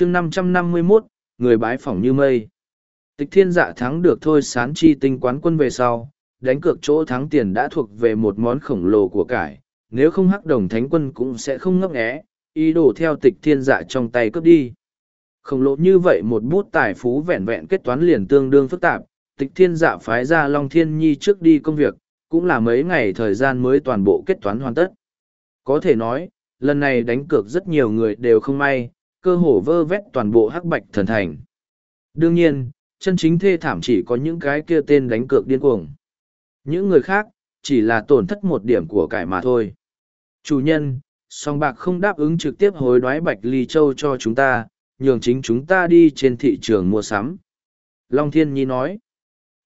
chương năm trăm năm mươi mốt, người bái phỏng như mây. Tịch thiên dạ thắng được thôi sán chi tinh quán quân về sau, đánh cược chỗ thắng tiền đã thuộc về một món khổng lồ của cải, nếu không hắc đồng thánh quân cũng sẽ không ngấp nghé, ý đồ theo tịch thiên dạ trong tay cướp đi. Khổng lồ như vậy một bút tài phú vẹn vẹn kết toán liền tương đương phức tạp, tịch thiên dạ phái ra long thiên nhi trước đi công việc, cũng là mấy ngày thời gian mới toàn bộ kết toán hoàn tất. Có thể nói, lần này đánh cược rất nhiều người đều không may cơ hồ vơ vét toàn bộ hắc bạch thần thành. Đương nhiên, chân chính thê thảm chỉ có những cái kia tên đánh cược điên cuồng. Những người khác, chỉ là tổn thất một điểm của cải mà thôi. Chủ nhân, song bạc không đáp ứng trực tiếp hối đoái bạch ly châu cho chúng ta, nhường chính chúng ta đi trên thị trường mua sắm. Long thiên nhi nói.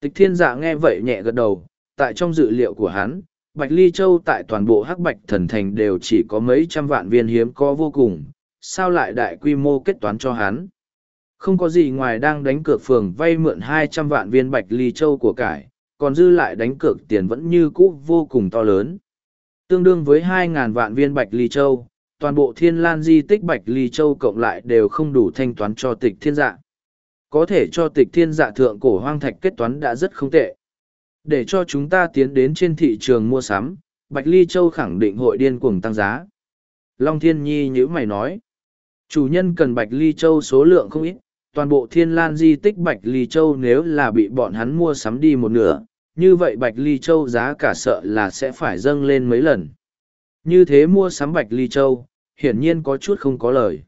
Tịch thiên dạ nghe vậy nhẹ gật đầu, tại trong dự liệu của hắn, bạch ly châu tại toàn bộ hắc bạch thần thành đều chỉ có mấy trăm vạn viên hiếm có vô cùng sao lại đại quy mô kết toán cho hắn? Không có gì ngoài đang đánh cược phường vay mượn hai trăm vạn viên bạch ly châu của cải, còn dư lại đánh cược tiền vẫn như cũ vô cùng to lớn. Tương đương với hai ngàn vạn viên bạch ly châu, toàn bộ thiên lan di tích bạch ly châu cộng lại đều không đủ thanh toán cho tịch thiên dạ. Có thể cho tịch thiên dạ thượng cổ hoang thạch kết toán đã rất không tệ. Để cho chúng ta tiến đến trên thị trường mua sắm, bạch ly châu khẳng định hội điên cuồng tăng giá. Long thiên nhi như mày nói chủ nhân cần bạch ly châu số lượng không ít, toàn bộ thiên lan di tích bạch ly châu nếu là bị bọn hắn mua sắm đi một nửa, như vậy bạch ly châu giá cả sợ là sẽ phải dâng lên mấy lần. Như thế mua sắm bạch ly châu, hiển nhiên có chút không có lời.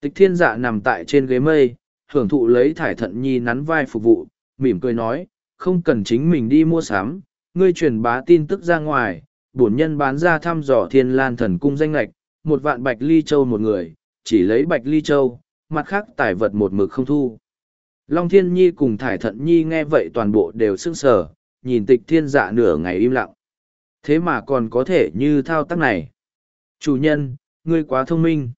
Tịch thiên dạ nằm tại trên ghế mây, hưởng thụ lấy thải thận nhi nắn vai phục vụ, mỉm cười nói, không cần chính mình đi mua sắm, ngươi truyền bá tin tức ra ngoài, bổn nhân bán ra thăm dò thiên lan thần cung danh lệch một vạn bạch ly châu một người chỉ lấy bạch ly châu mặt khác tài vật một mực không thu. Long Thiên Nhi cùng Thải Thận Nhi nghe vậy toàn bộ đều sững sờ, nhìn tịch thiên dạ nửa ngày im lặng. Thế mà còn có thể như thao tác này. Chủ nhân, ngươi quá thông minh.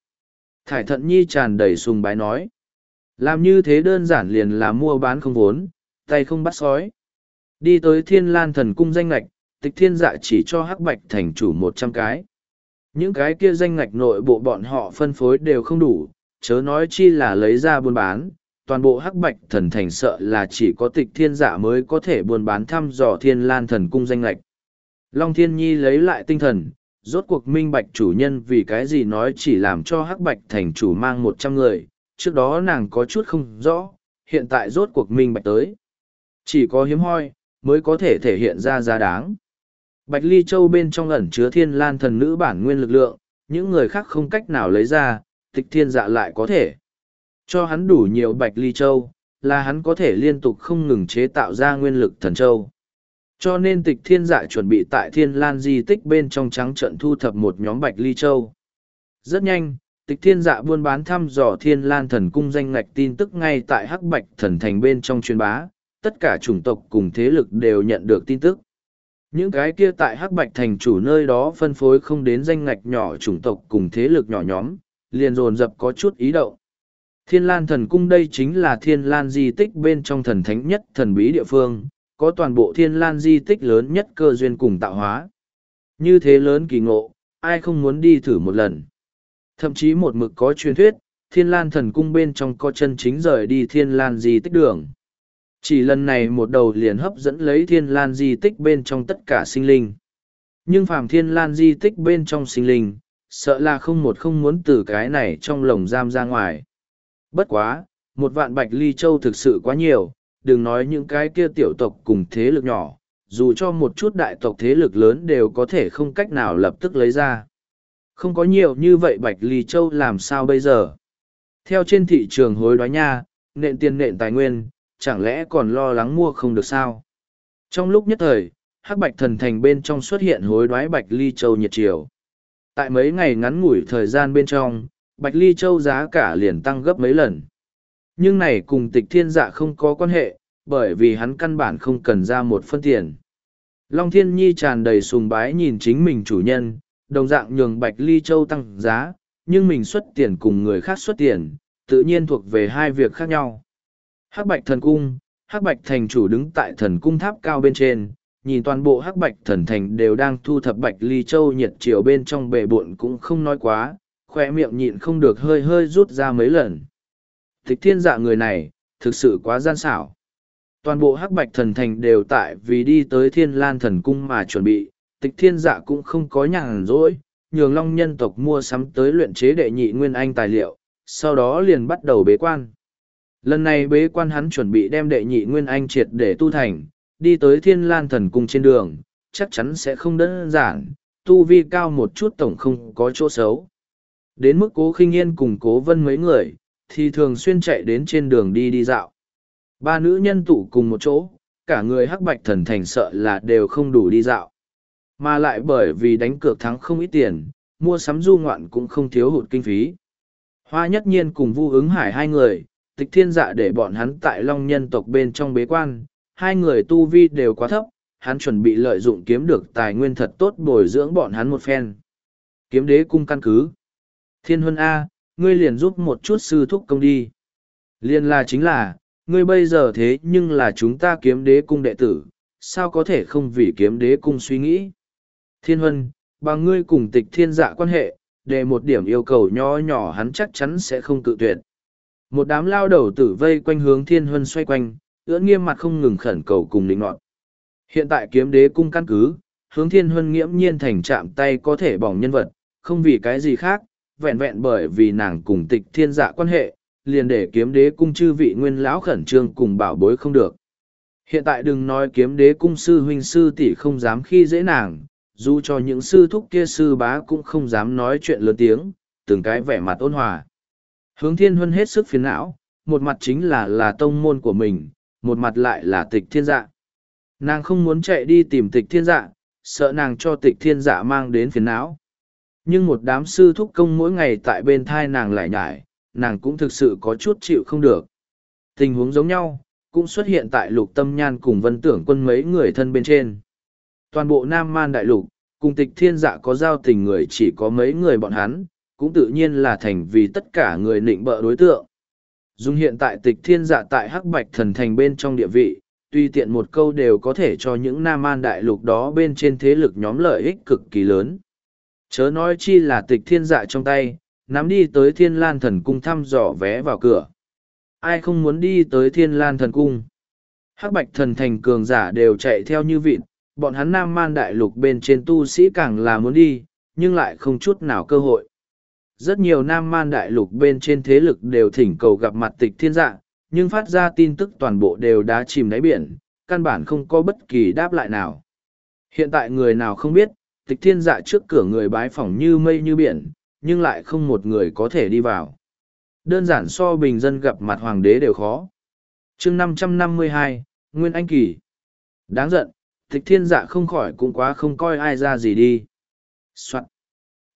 Thải Thận Nhi tràn đầy sùng bái nói. Làm như thế đơn giản liền là mua bán không vốn, tay không bắt sói. Đi tới thiên lan thần cung danh lạch, tịch thiên dạ chỉ cho hắc bạch thành chủ một trăm cái. Những cái kia danh ngạch nội bộ bọn họ phân phối đều không đủ, chớ nói chi là lấy ra buôn bán, toàn bộ hắc bạch thần thành sợ là chỉ có tịch thiên giả mới có thể buôn bán thăm dò thiên lan thần cung danh lệch. Long thiên nhi lấy lại tinh thần, rốt cuộc minh bạch chủ nhân vì cái gì nói chỉ làm cho hắc bạch thành chủ mang một trăm người, trước đó nàng có chút không rõ, hiện tại rốt cuộc minh bạch tới. Chỉ có hiếm hoi, mới có thể thể hiện ra giá đáng. Bạch Ly Châu bên trong ẩn chứa thiên lan thần nữ bản nguyên lực lượng, những người khác không cách nào lấy ra, tịch thiên dạ lại có thể. Cho hắn đủ nhiều bạch ly châu, là hắn có thể liên tục không ngừng chế tạo ra nguyên lực thần châu. Cho nên tịch thiên dạ chuẩn bị tại thiên lan di tích bên trong trắng trận thu thập một nhóm bạch ly châu. Rất nhanh, tịch thiên dạ buôn bán thăm dò thiên lan thần cung danh ngạch tin tức ngay tại hắc bạch thần thành bên trong truyền bá, tất cả chủng tộc cùng thế lực đều nhận được tin tức. Những cái kia tại hắc bạch thành chủ nơi đó phân phối không đến danh ngạch nhỏ chủng tộc cùng thế lực nhỏ nhóm, liền dồn dập có chút ý động. Thiên Lan Thần Cung đây chính là Thiên Lan di tích bên trong thần thánh nhất thần bí địa phương, có toàn bộ Thiên Lan di tích lớn nhất cơ duyên cùng tạo hóa. Như thế lớn kỳ ngộ, ai không muốn đi thử một lần. Thậm chí một mực có truyền thuyết, Thiên Lan Thần Cung bên trong có chân chính rời đi Thiên Lan di tích đường. Chỉ lần này một đầu liền hấp dẫn lấy Thiên Lan di tích bên trong tất cả sinh linh. Nhưng phàm Thiên Lan di tích bên trong sinh linh, sợ là không một không muốn từ cái này trong lồng giam ra ngoài. Bất quá, một vạn bạch ly châu thực sự quá nhiều, đừng nói những cái kia tiểu tộc cùng thế lực nhỏ, dù cho một chút đại tộc thế lực lớn đều có thể không cách nào lập tức lấy ra. Không có nhiều như vậy bạch ly châu làm sao bây giờ? Theo trên thị trường hối đoái nha, nện tiền nện tài nguyên, chẳng lẽ còn lo lắng mua không được sao? Trong lúc nhất thời, hắc bạch thần thành bên trong xuất hiện hối đoái bạch ly châu nhiệt triều. Tại mấy ngày ngắn ngủi thời gian bên trong, Bạch Ly Châu giá cả liền tăng gấp mấy lần. Nhưng này cùng tịch thiên dạ không có quan hệ, bởi vì hắn căn bản không cần ra một phân tiền. Long Thiên Nhi tràn đầy sùng bái nhìn chính mình chủ nhân, đồng dạng nhường Bạch Ly Châu tăng giá, nhưng mình xuất tiền cùng người khác xuất tiền, tự nhiên thuộc về hai việc khác nhau. Hắc Bạch Thần Cung, Hắc Bạch Thành chủ đứng tại thần cung tháp cao bên trên, nhìn toàn bộ hắc bạch thần thành đều đang thu thập bạch ly châu nhiệt chiều bên trong bể buộn cũng không nói quá, khoe miệng nhịn không được hơi hơi rút ra mấy lần. Tịch thiên dạ người này, thực sự quá gian xảo. Toàn bộ hắc bạch thần thành đều tại vì đi tới thiên lan thần cung mà chuẩn bị, tịch thiên dạ cũng không có nhàn rỗi, nhường long nhân tộc mua sắm tới luyện chế đệ nhị nguyên anh tài liệu, sau đó liền bắt đầu bế quan. Lần này bế quan hắn chuẩn bị đem đệ nhị nguyên anh triệt để tu thành, đi tới thiên lan thần cung trên đường, chắc chắn sẽ không đơn giản, tu vi cao một chút tổng không có chỗ xấu. Đến mức cố khinh yên cùng cố vân mấy người, thì thường xuyên chạy đến trên đường đi đi dạo. Ba nữ nhân tụ cùng một chỗ, cả người hắc bạch thần thành sợ là đều không đủ đi dạo. Mà lại bởi vì đánh cược thắng không ít tiền, mua sắm du ngoạn cũng không thiếu hụt kinh phí. Hoa nhất nhiên cùng vu ứng hải hai người, tịch thiên dạ để bọn hắn tại long nhân tộc bên trong bế quan, hai người tu vi đều quá thấp, hắn chuẩn bị lợi dụng kiếm được tài nguyên thật tốt bồi dưỡng bọn hắn một phen. Kiếm đế cung căn cứ. Thiên huân A, ngươi liền giúp một chút sư thúc công đi. Liên là chính là, ngươi bây giờ thế nhưng là chúng ta kiếm đế cung đệ tử, sao có thể không vì kiếm đế cung suy nghĩ. Thiên huân, bằng ngươi cùng tịch thiên dạ quan hệ, để một điểm yêu cầu nho nhỏ hắn chắc chắn sẽ không cự tuyệt. Một đám lao đầu tử vây quanh hướng thiên huân xoay quanh, ưỡn nghiêm mặt không ngừng khẩn cầu cùng định nọt. Hiện tại kiếm đế cung căn cứ, hướng thiên huân nghiễm nhiên thành chạm tay có thể bỏng nhân vật, không vì cái gì khác, vẹn vẹn bởi vì nàng cùng tịch thiên dạ quan hệ, liền để kiếm đế cung chư vị nguyên lão khẩn trương cùng bảo bối không được. Hiện tại đừng nói kiếm đế cung sư huynh sư tỷ không dám khi dễ nàng, dù cho những sư thúc kia sư bá cũng không dám nói chuyện lớn tiếng, từng cái vẻ mặt ôn hòa. Hướng thiên huân hết sức phiền não, một mặt chính là là tông môn của mình, một mặt lại là tịch thiên dạ. Nàng không muốn chạy đi tìm tịch thiên dạ, sợ nàng cho tịch thiên dạ mang đến phiền não. Nhưng một đám sư thúc công mỗi ngày tại bên thai nàng lại nhải, nàng cũng thực sự có chút chịu không được. Tình huống giống nhau, cũng xuất hiện tại lục tâm nhan cùng vân tưởng quân mấy người thân bên trên. Toàn bộ Nam Man Đại Lục, cùng tịch thiên dạ có giao tình người chỉ có mấy người bọn hắn, cũng tự nhiên là thành vì tất cả người nịnh bợ đối tượng. Dùng hiện tại tịch thiên dạ tại hắc bạch thần thành bên trong địa vị, tuy tiện một câu đều có thể cho những Nam Man Đại Lục đó bên trên thế lực nhóm lợi ích cực kỳ lớn. Chớ nói chi là tịch thiên dạ trong tay, nắm đi tới thiên lan thần cung thăm dò vé vào cửa. Ai không muốn đi tới thiên lan thần cung? hắc bạch thần thành cường giả đều chạy theo như vịt, bọn hắn nam man đại lục bên trên tu sĩ càng là muốn đi, nhưng lại không chút nào cơ hội. Rất nhiều nam man đại lục bên trên thế lực đều thỉnh cầu gặp mặt tịch thiên dạ, nhưng phát ra tin tức toàn bộ đều đã chìm đáy biển, căn bản không có bất kỳ đáp lại nào. Hiện tại người nào không biết, tịch thiên dạ trước cửa người bái phỏng như mây như biển, nhưng lại không một người có thể đi vào. Đơn giản so bình dân gặp mặt hoàng đế đều khó. chương năm trăm năm mươi hai Nguyên Anh Kỳ. Đáng giận, tịch thiên dạ không khỏi cũng quá không coi ai ra gì đi. Soạn.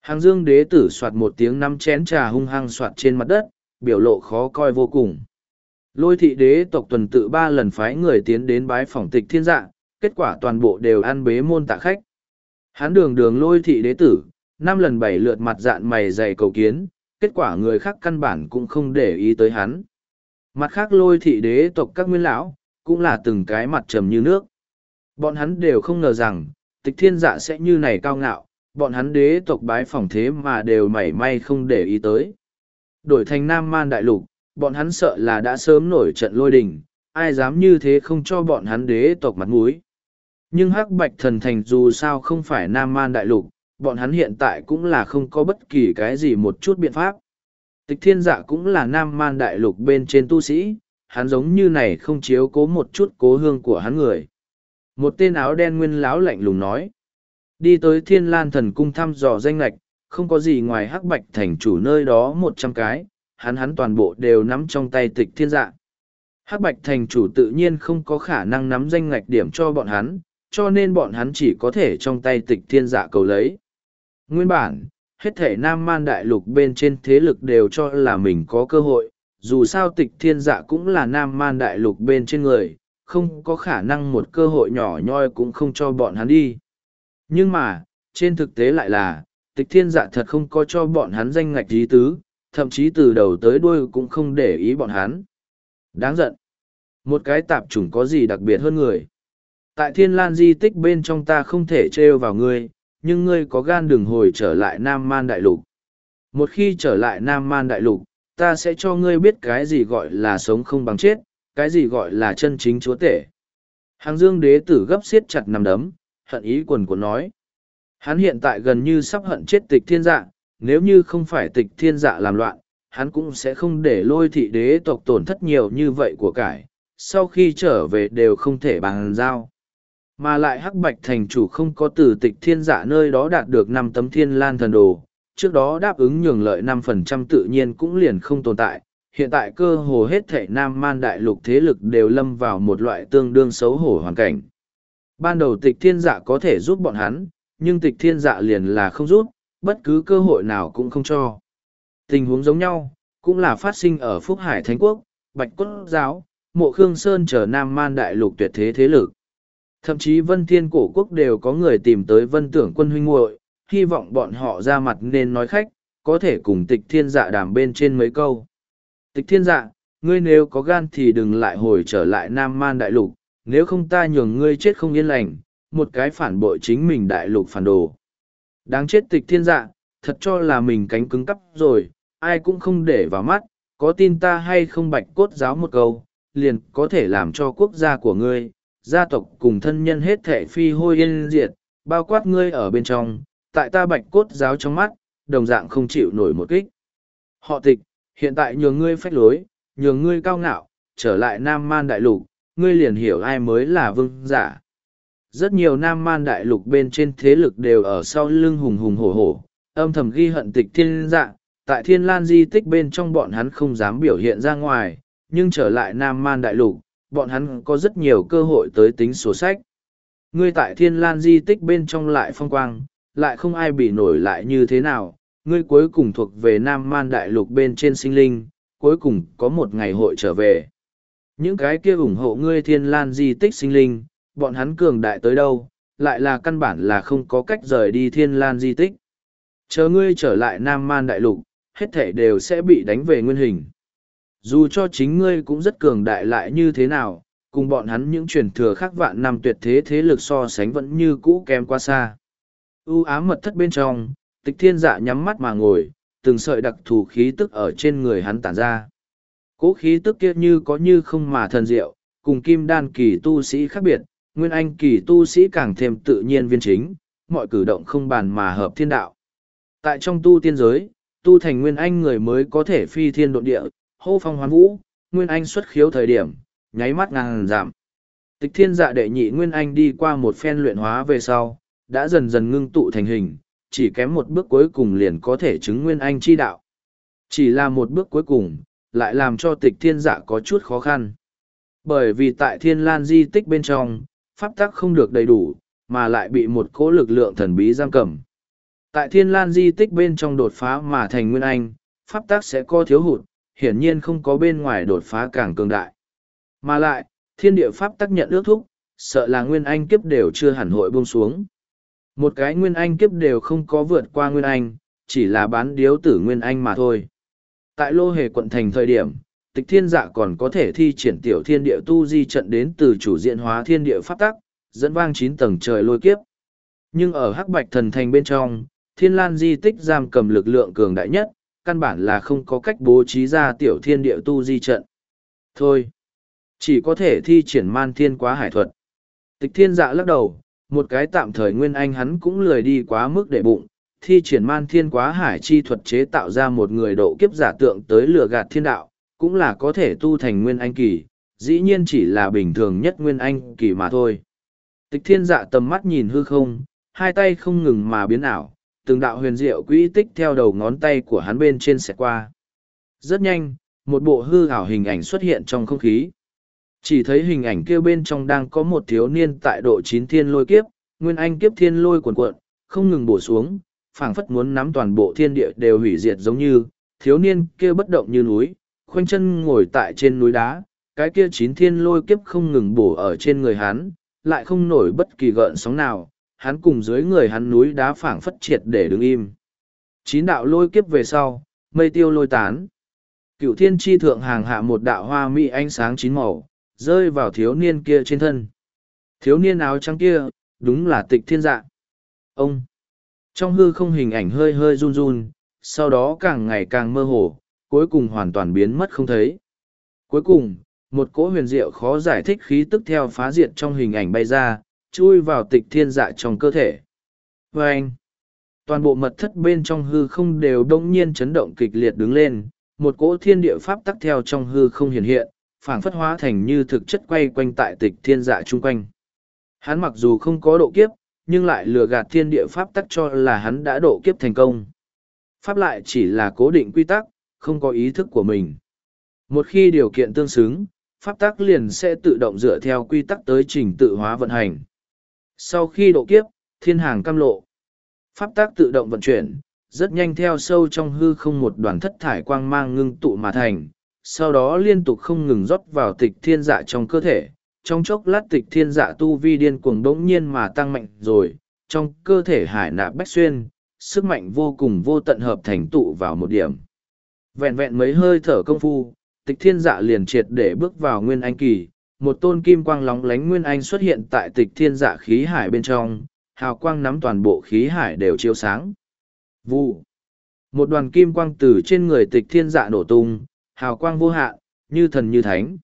Hàng dương đế tử soạt một tiếng năm chén trà hung hăng soạt trên mặt đất, biểu lộ khó coi vô cùng. Lôi thị đế tộc tuần tự ba lần phái người tiến đến bái phỏng tịch thiên dạ, kết quả toàn bộ đều ăn bế môn tạ khách. Hán đường đường lôi thị đế tử, năm lần bảy lượt mặt dạn mày dày cầu kiến, kết quả người khác căn bản cũng không để ý tới hắn. Mặt khác lôi thị đế tộc các nguyên lão, cũng là từng cái mặt trầm như nước. Bọn hắn đều không ngờ rằng, tịch thiên dạ sẽ như này cao ngạo, bọn hắn đế tộc bái phỏng thế mà đều mảy may không để ý tới. Đổi thành Nam Man Đại Lục, bọn hắn sợ là đã sớm nổi trận lôi đình, ai dám như thế không cho bọn hắn đế tộc mặt mũi. Nhưng hắc bạch thần thành dù sao không phải Nam Man Đại Lục, bọn hắn hiện tại cũng là không có bất kỳ cái gì một chút biện pháp. Tịch thiên dạ cũng là Nam Man Đại Lục bên trên tu sĩ, hắn giống như này không chiếu cố một chút cố hương của hắn người. Một tên áo đen nguyên láo lạnh lùng nói. Đi tới thiên lan thần cung thăm dò danh lạch, không có gì ngoài hắc bạch thành chủ nơi đó một trăm cái, hắn hắn toàn bộ đều nắm trong tay tịch thiên dạ. Hắc bạch thành chủ tự nhiên không có khả năng nắm danh ngạch điểm cho bọn hắn, cho nên bọn hắn chỉ có thể trong tay tịch thiên dạ cầu lấy. Nguyên bản, hết thể nam man đại lục bên trên thế lực đều cho là mình có cơ hội, dù sao tịch thiên dạ cũng là nam man đại lục bên trên người, không có khả năng một cơ hội nhỏ nhoi cũng không cho bọn hắn đi. Nhưng mà, trên thực tế lại là, tịch thiên dạ thật không có cho bọn hắn danh ngạch ý tứ, thậm chí từ đầu tới đuôi cũng không để ý bọn hắn. Đáng giận. Một cái tạp chủng có gì đặc biệt hơn người. Tại thiên lan di tích bên trong ta không thể trêu vào ngươi, nhưng ngươi có gan đừng hồi trở lại Nam Man Đại Lục. Một khi trở lại Nam Man Đại Lục, ta sẽ cho ngươi biết cái gì gọi là sống không bằng chết, cái gì gọi là chân chính chúa tể. Hàng dương đế tử gấp xiết chặt nằm đấm, hận ý quần của nói. Hắn hiện tại gần như sắp hận chết tịch thiên dạ, nếu như không phải tịch thiên dạ làm loạn, hắn cũng sẽ không để lôi thị đế tộc tổn thất nhiều như vậy của cải, sau khi trở về đều không thể bàn giao. Mà lại hắc bạch thành chủ không có từ tịch thiên dạ nơi đó đạt được năm tấm thiên lan thần đồ, trước đó đáp ứng nhường lợi năm phần trăm tự nhiên cũng liền không tồn tại. Hiện tại cơ hồ hết thể nam man đại lục thế lực đều lâm vào một loại tương đương xấu hổ hoàn cảnh. Ban đầu tịch thiên dạ có thể giúp bọn hắn, nhưng tịch thiên dạ liền là không giúp, bất cứ cơ hội nào cũng không cho. Tình huống giống nhau, cũng là phát sinh ở Phúc Hải Thánh Quốc, Bạch Cốt Giáo, Mộ Khương Sơn chờ Nam Man Đại Lục tuyệt thế thế lực. Thậm chí Vân Thiên Cổ Quốc đều có người tìm tới Vân Tưởng quân huynh muội, hy vọng bọn họ ra mặt nên nói khách, có thể cùng tịch thiên dạ đàm bên trên mấy câu. Tịch thiên dạ, ngươi nếu có gan thì đừng lại hồi trở lại Nam Man Đại Lục, nếu không ta nhường ngươi chết không yên lành, một cái phản bội chính mình Đại Lục phản đồ. Đáng chết tịch thiên dạ, thật cho là mình cánh cứng cắp rồi, ai cũng không để vào mắt, có tin ta hay không bạch cốt giáo một câu, liền có thể làm cho quốc gia của ngươi, gia tộc cùng thân nhân hết thể phi hôi yên diệt, bao quát ngươi ở bên trong, tại ta bạch cốt giáo trong mắt, đồng dạng không chịu nổi một kích. Họ tịch, hiện tại nhường ngươi phách lối, nhường ngươi cao ngạo, trở lại Nam Man Đại Lục, ngươi liền hiểu ai mới là vương giả. Rất nhiều Nam Man Đại Lục bên trên thế lực đều ở sau lưng hùng hùng hổ hổ, âm thầm ghi hận tịch thiên dạ, tại thiên lan di tích bên trong bọn hắn không dám biểu hiện ra ngoài, nhưng trở lại Nam Man Đại Lục, bọn hắn có rất nhiều cơ hội tới tính sổ sách. Ngươi tại thiên lan di tích bên trong lại phong quang, lại không ai bị nổi lại như thế nào, ngươi cuối cùng thuộc về Nam Man Đại Lục bên trên sinh linh, cuối cùng có một ngày hội trở về. Những cái kia ủng hộ ngươi thiên lan di tích sinh linh, bọn hắn cường đại tới đâu, lại là căn bản là không có cách rời đi thiên lan di tích. Chờ ngươi trở lại Nam Man Đại Lục, hết thể đều sẽ bị đánh về nguyên hình. Dù cho chính ngươi cũng rất cường đại lại như thế nào, cùng bọn hắn những truyền thừa khác vạn năm tuyệt thế thế lực so sánh vẫn như cũ kém quá xa. U ám mật thất bên trong, tịch thiên dạ nhắm mắt mà ngồi, từng sợi đặc thù khí tức ở trên người hắn tản ra. Cố khí tức kia như có như không mà thần diệu, cùng kim đan kỳ tu sĩ khác biệt, nguyên anh kỳ tu sĩ càng thêm tự nhiên viên chính, mọi cử động không bàn mà hợp thiên đạo. Tại trong tu tiên giới, tu thành nguyên anh người mới có thể phi thiên độ địa, hô phong hoán vũ, nguyên anh xuất khiếu thời điểm, nháy mắt ngang giảm. Tịch thiên dạ đệ nhị nguyên anh đi qua một phen luyện hóa về sau, đã dần dần ngưng tụ thành hình, chỉ kém một bước cuối cùng liền có thể chứng nguyên anh chi đạo. Chỉ là một bước cuối cùng, lại làm cho tịch thiên dạ có chút khó khăn. Bởi vì tại thiên lan di tích bên trong, pháp tắc không được đầy đủ, mà lại bị một cỗ lực lượng thần bí giam cầm. Tại thiên lan di tích bên trong đột phá mà thành nguyên anh, pháp tắc sẽ có thiếu hụt, hiển nhiên không có bên ngoài đột phá càng cường đại. Mà lại, thiên địa pháp tắc nhận ước thúc, sợ là nguyên anh kiếp đều chưa hẳn hội buông xuống. Một cái nguyên anh kiếp đều không có vượt qua nguyên anh, chỉ là bán điếu tử nguyên anh mà thôi. Tại lô hề quận thành thời điểm, tịch thiên dạ còn có thể thi triển tiểu thiên địa tu di trận đến từ chủ diện hóa thiên địa pháp tắc, dẫn vang chín tầng trời lôi kiếp. Nhưng ở hắc bạch thần thành bên trong, thiên lan di tích giam cầm lực lượng cường đại nhất, căn bản là không có cách bố trí ra tiểu thiên địa tu di trận. Thôi, chỉ có thể thi triển man thiên quá hải thuật. Tịch thiên dạ lắc đầu, một cái tạm thời nguyên anh hắn cũng lười đi quá mức để bụng, thi triển man thiên quá hải chi thuật chế tạo ra một người độ kiếp giả tượng tới lừa gạt thiên đạo, cũng là có thể tu thành nguyên anh kỳ, dĩ nhiên chỉ là bình thường nhất nguyên anh kỳ mà thôi. Tịch thiên dạ tầm mắt nhìn hư không, hai tay không ngừng mà biến ảo, từng đạo huyền diệu quỹ tích theo đầu ngón tay của hắn bên trên xẹt qua. Rất nhanh, một bộ hư ảo hình ảnh xuất hiện trong không khí. Chỉ thấy hình ảnh kia bên trong đang có một thiếu niên tại độ chín thiên lôi kiếp, nguyên anh kiếp thiên lôi cuộn cuộn, không ngừng bổ xuống, phảng phất muốn nắm toàn bộ thiên địa đều hủy diệt giống như, thiếu niên kia bất động như núi, khoanh chân ngồi tại trên núi đá, cái kia chín thiên lôi kiếp không ngừng bổ ở trên người hắn, lại không nổi bất kỳ gợn sóng nào, hắn cùng dưới người hắn núi đá phảng phất triệt để đứng im. Chín đạo lôi kiếp về sau, mây tiêu lôi tán. Cựu thiên tri thượng hàng hạ một đạo hoa mỹ ánh sáng chín màu, rơi vào thiếu niên kia trên thân. Thiếu niên áo trắng kia, đúng là tịch thiên dạ. Ông! Trong hư không hình ảnh hơi hơi run run, sau đó càng ngày càng mơ hồ, cuối cùng hoàn toàn biến mất không thấy. Cuối cùng, một cỗ huyền diệu khó giải thích khí tức theo phá diệt trong hình ảnh bay ra, chui vào tịch thiên dạ trong cơ thể. Và anh, toàn bộ mật thất bên trong hư không đều đông nhiên chấn động kịch liệt đứng lên, một cỗ thiên địa pháp tắc theo trong hư không hiện hiện, phảng phất hóa thành như thực chất quay quanh tại tịch thiên dạ chung quanh. Hắn mặc dù không có độ kiếp, nhưng lại lừa gạt thiên địa pháp tắc cho là hắn đã độ kiếp thành công. Pháp lại chỉ là cố định quy tắc, không có ý thức của mình. Một khi điều kiện tương xứng, pháp tắc liền sẽ tự động dựa theo quy tắc tới trình tự hóa vận hành. Sau khi độ kiếp, thiên hàng cam lộ. Pháp tắc tự động vận chuyển, rất nhanh theo sâu trong hư không một đoàn thất thải quang mang ngưng tụ mà thành, sau đó liên tục không ngừng rót vào tịch thiên dạ trong cơ thể. Trong chốc lát tịch thiên dạ tu vi điên cuồng đống nhiên mà tăng mạnh rồi, trong cơ thể hải nạp bách xuyên, sức mạnh vô cùng vô tận hợp thành tụ vào một điểm. Vẹn vẹn mấy hơi thở công phu, tịch thiên dạ liền triệt để bước vào nguyên anh kỳ, một tôn kim quang lóng lánh nguyên anh xuất hiện tại tịch thiên dạ khí hải bên trong, hào quang nắm toàn bộ khí hải đều chiếu sáng. Vụ. Một đoàn kim quang từ trên người tịch thiên dạ nổ tung, hào quang vô hạn, như thần như thánh.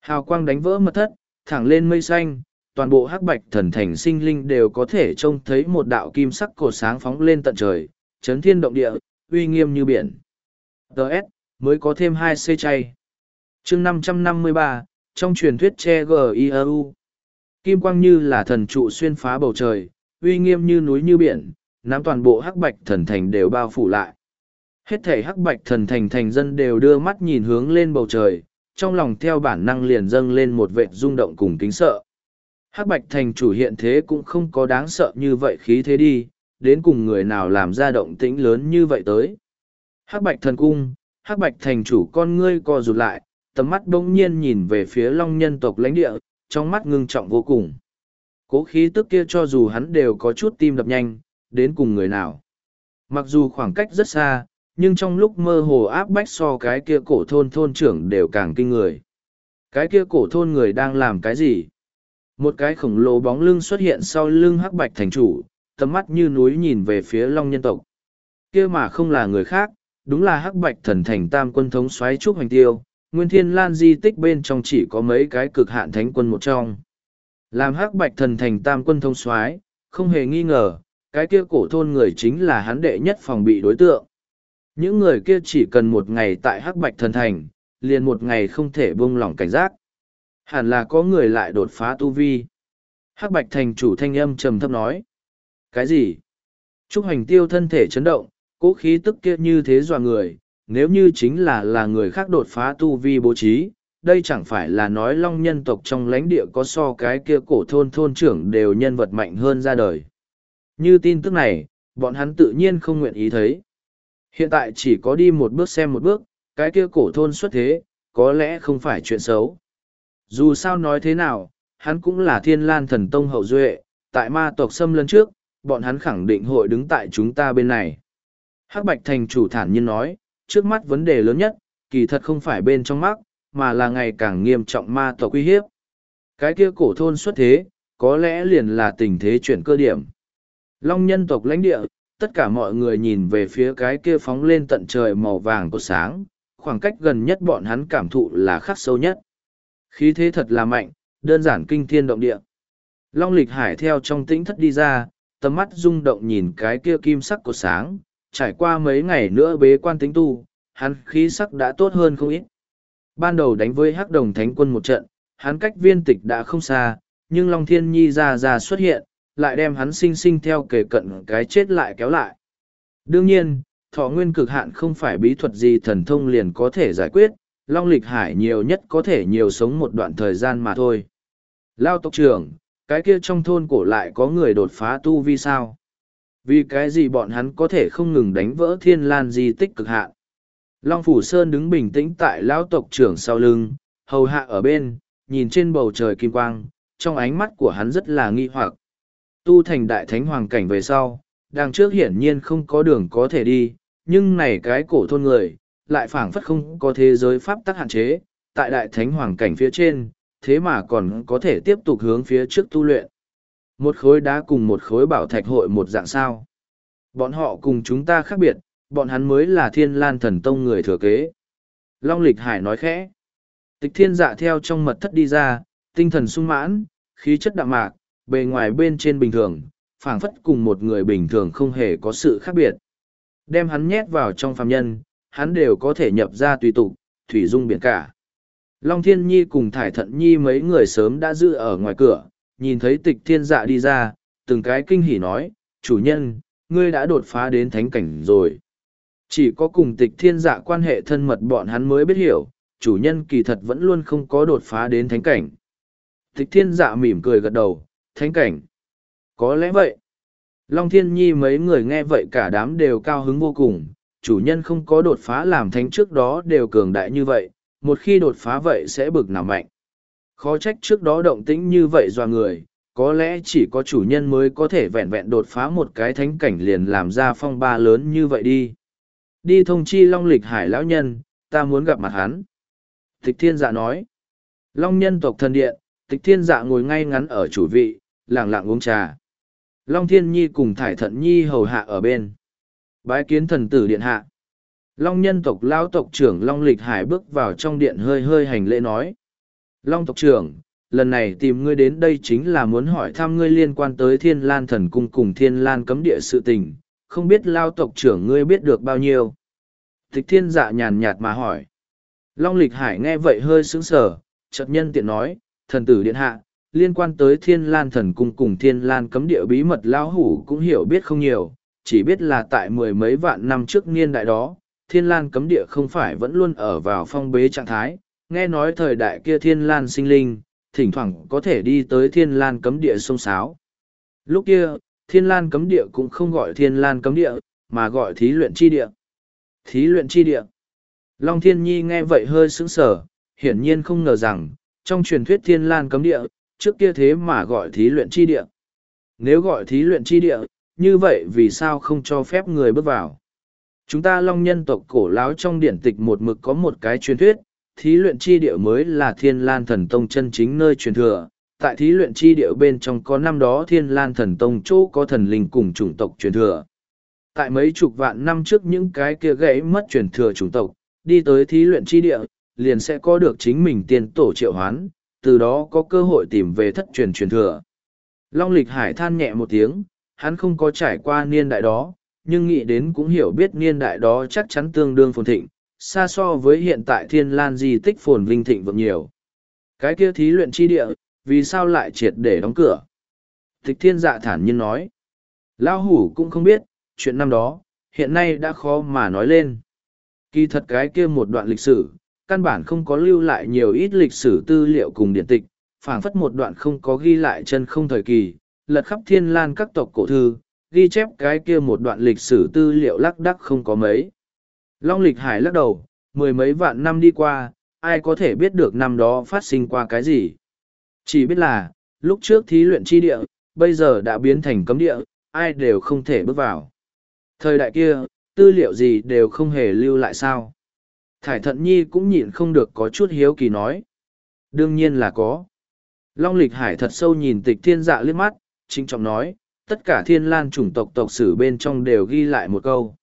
Hào quang đánh vỡ mật thất, thẳng lên mây xanh, toàn bộ hắc bạch thần thành sinh linh đều có thể trông thấy một đạo kim sắc cột sáng phóng lên tận trời, chấn thiên động địa, uy nghiêm như biển. Đợt, mới có thêm hai c chay. chương năm trăm năm mươi ba trong truyền thuyết che giu kim quang như là thần trụ xuyên phá bầu trời uy nghiêm như núi như biển nắm toàn bộ hắc bạch thần thành đều bao phủ lại hết thể hắc bạch thần thành thành dân đều đưa mắt nhìn hướng lên bầu trời trong lòng theo bản năng liền dâng lên một vệ rung động cùng kính sợ. Hắc bạch thành chủ hiện thế cũng không có đáng sợ như vậy khí thế đi, đến cùng người nào làm ra động tĩnh lớn như vậy tới. Hắc bạch thần cung, hắc bạch thành chủ con ngươi co rụt lại, tầm mắt bỗng nhiên nhìn về phía long nhân tộc lãnh địa, trong mắt ngưng trọng vô cùng. Cố khí tức kia cho dù hắn đều có chút tim đập nhanh, đến cùng người nào? Mặc dù khoảng cách rất xa nhưng trong lúc mơ hồ áp bách so cái kia cổ thôn thôn trưởng đều càng kinh người cái kia cổ thôn người đang làm cái gì một cái khổng lồ bóng lưng xuất hiện sau lưng hắc bạch thành chủ tầm mắt như núi nhìn về phía long nhân tộc kia mà không là người khác đúng là hắc bạch thần thành tam quân thống xoáy trúc hoành tiêu, nguyên thiên lan di tích bên trong chỉ có mấy cái cực hạn thánh quân một trong. Làm hắc bạch thần thành tam quân thống xoáy, không hề nghi ngờ, cái kia cổ thôn người chính là hắn đệ nhất phòng bị đối tượng. Những người kia chỉ cần một ngày tại hắc bạch thần thành, liền một ngày không thể buông lỏng cảnh giác. Hẳn là có người lại đột phá tu vi. Hắc bạch thành chủ thanh âm trầm thấp nói. Cái gì? Trúc hành tiêu thân thể chấn động, Cố khí tức kia như thế dọa người, nếu như chính là là người khác đột phá tu vi bố trí, đây chẳng phải là nói long nhân tộc trong lãnh địa có so cái kia cổ thôn thôn trưởng đều nhân vật mạnh hơn ra đời. Như tin tức này, bọn hắn tự nhiên không nguyện ý thấy. Hiện tại chỉ có đi một bước xem một bước, cái kia cổ thôn xuất thế, có lẽ không phải chuyện xấu. Dù sao nói thế nào, hắn cũng là thiên lan thần tông hậu duệ, tại ma tộc xâm lân trước, bọn hắn khẳng định hội đứng tại chúng ta bên này. Hắc Bạch Thành chủ thản nhiên nói, trước mắt vấn đề lớn nhất, kỳ thật không phải bên trong mắt, mà là ngày càng nghiêm trọng ma tộc uy hiếp. Cái kia cổ thôn xuất thế, có lẽ liền là tình thế chuyển cơ điểm. Long nhân tộc lãnh địa, tất cả mọi người nhìn về phía cái kia phóng lên tận trời màu vàng của sáng, khoảng cách gần nhất bọn hắn cảm thụ là khắc sâu nhất. Khí thế thật là mạnh, đơn giản kinh thiên động địa. Long lịch hải theo trong tĩnh thất đi ra, tầm mắt rung động nhìn cái kia kim sắc của sáng, trải qua mấy ngày nữa bế quan tính tu, hắn khí sắc đã tốt hơn không ít. Ban đầu đánh với hắc đồng thánh quân một trận, hắn cách viên tịch đã không xa, nhưng Long Thiên Nhi ra ra xuất hiện, lại đem hắn sinh sinh theo kề cận cái chết lại kéo lại. Đương nhiên, thọ nguyên cực hạn không phải bí thuật gì thần thông liền có thể giải quyết, Long Lịch Hải nhiều nhất có thể nhiều sống một đoạn thời gian mà thôi. Lao tộc trưởng, cái kia trong thôn cổ lại có người đột phá tu vi sao? Vì cái gì bọn hắn có thể không ngừng đánh vỡ thiên lan di tích cực hạn. Long Phủ Sơn đứng bình tĩnh tại lão tộc trưởng sau lưng, hầu hạ ở bên, nhìn trên bầu trời kim quang, trong ánh mắt của hắn rất là nghi hoặc. Tu thành đại thánh hoàng cảnh về sau, đằng trước hiển nhiên không có đường có thể đi, nhưng này cái cổ thôn người, lại phảng phất không có thế giới pháp tắc hạn chế, tại đại thánh hoàng cảnh phía trên, thế mà còn có thể tiếp tục hướng phía trước tu luyện. Một khối đá cùng một khối bảo thạch hội một dạng sao. Bọn họ cùng chúng ta khác biệt, bọn hắn mới là thiên lan thần tông người thừa kế. Long lịch hải nói khẽ. Tịch thiên dạ theo trong mật thất đi ra, tinh thần sung mãn, khí chất đạm mạc, bề ngoài bên trên bình thường, phảng phất cùng một người bình thường không hề có sự khác biệt. Đem hắn nhét vào trong phàm nhân, hắn đều có thể nhập ra tùy tục, thủy dung biển cả. Long Thiên Nhi cùng Thải Thận Nhi mấy người sớm đã giữ ở ngoài cửa, nhìn thấy tịch thiên dạ đi ra, từng cái kinh hỉ nói, chủ nhân, ngươi đã đột phá đến thánh cảnh rồi. Chỉ có cùng tịch thiên dạ quan hệ thân mật bọn hắn mới biết hiểu, chủ nhân kỳ thật vẫn luôn không có đột phá đến thánh cảnh. Tịch thiên dạ mỉm cười gật đầu, thánh cảnh. Có lẽ vậy. Long Thiên Nhi mấy người nghe vậy cả đám đều cao hứng vô cùng, chủ nhân không có đột phá làm thánh trước đó đều cường đại như vậy, một khi đột phá vậy sẽ bực nào mạnh. Khó trách trước đó động tĩnh như vậy do người, có lẽ chỉ có chủ nhân mới có thể vẹn vẹn đột phá một cái thánh cảnh liền làm ra phong ba lớn như vậy đi. Đi thông chi Long Lịch Hải lão nhân, ta muốn gặp mặt hắn. Tịch thiên dạ nói. Long nhân tộc thần điện, tịch thiên dạ ngồi ngay ngắn ở chủ vị, lặng lặng uống trà. Long thiên nhi cùng thải thận nhi hầu hạ ở bên. Bái kiến thần tử điện hạ. Long nhân tộc lão tộc trưởng Long Lịch Hải bước vào trong điện hơi hơi hành lễ nói. Long tộc trưởng, lần này tìm ngươi đến đây chính là muốn hỏi thăm ngươi liên quan tới thiên lan thần cung cùng thiên lan cấm địa sự tình, không biết lao tộc trưởng ngươi biết được bao nhiêu. Tịch thiên dạ nhàn nhạt mà hỏi. Long lịch hải nghe vậy hơi sững sờ, chợt nhân tiện nói, thần tử điện hạ, liên quan tới thiên lan thần cung cùng thiên lan cấm địa bí mật lão hủ cũng hiểu biết không nhiều, chỉ biết là tại mười mấy vạn năm trước niên đại đó, thiên lan cấm địa không phải vẫn luôn ở vào phong bế trạng thái, nghe nói thời đại kia thiên lan sinh linh, thỉnh thoảng có thể đi tới thiên lan cấm địa sông sáo. Lúc kia, thiên lan cấm địa cũng không gọi thiên lan cấm địa, mà gọi thí luyện chi địa. Thí luyện chi địa. Long Thiên Nhi nghe vậy hơi sững sờ, hiển nhiên không ngờ rằng, trong truyền thuyết thiên lan cấm địa, trước kia thế mà gọi thí luyện chi địa. Nếu gọi thí luyện chi địa, như vậy vì sao không cho phép người bước vào? Chúng ta long nhân tộc cổ láo trong điển tịch một mực có một cái truyền thuyết, thí luyện chi địa mới là thiên lan thần tông chân chính nơi truyền thừa. Tại thí luyện chi địa bên trong có năm đó thiên lan thần tông chỗ có thần linh cùng chủng tộc truyền thừa. Tại mấy chục vạn năm trước những cái kia gãy mất truyền thừa chủng tộc, đi tới thí luyện chi địa, liền sẽ có được chính mình tiền tổ triệu hoán, từ đó có cơ hội tìm về thất truyền truyền thừa. Long lịch hải than nhẹ một tiếng, hắn không có trải qua niên đại đó, nhưng nghĩ đến cũng hiểu biết niên đại đó chắc chắn tương đương phồn thịnh, xa so với hiện tại thiên lan di tích phồn vinh thịnh vượng nhiều. Cái kia thí luyện chi địa, vì sao lại triệt để đóng cửa? Tịch thiên dạ thản nhiên nói. Lao hủ cũng không biết, chuyện năm đó, hiện nay đã khó mà nói lên. Kỳ thật cái kia một đoạn lịch sử, căn bản không có lưu lại nhiều ít lịch sử tư liệu cùng điện tịch, phảng phất một đoạn không có ghi lại chân không thời kỳ, lật khắp thiên lan các tộc cổ thư, ghi chép cái kia một đoạn lịch sử tư liệu lắc đắc không có mấy. Long lịch hải lắc đầu, mười mấy vạn năm đi qua, ai có thể biết được năm đó phát sinh qua cái gì. Chỉ biết là, lúc trước thí luyện chi địa, bây giờ đã biến thành cấm địa, ai đều không thể bước vào. Thời đại kia, tư liệu gì đều không hề lưu lại sao. Thải thận nhi cũng nhịn không được có chút hiếu kỳ nói. Đương nhiên là có. Long lịch hải thật sâu nhìn tịch thiên dạ liếc mắt, chính trọng nói, tất cả thiên lan chủng tộc tộc sử bên trong đều ghi lại một câu.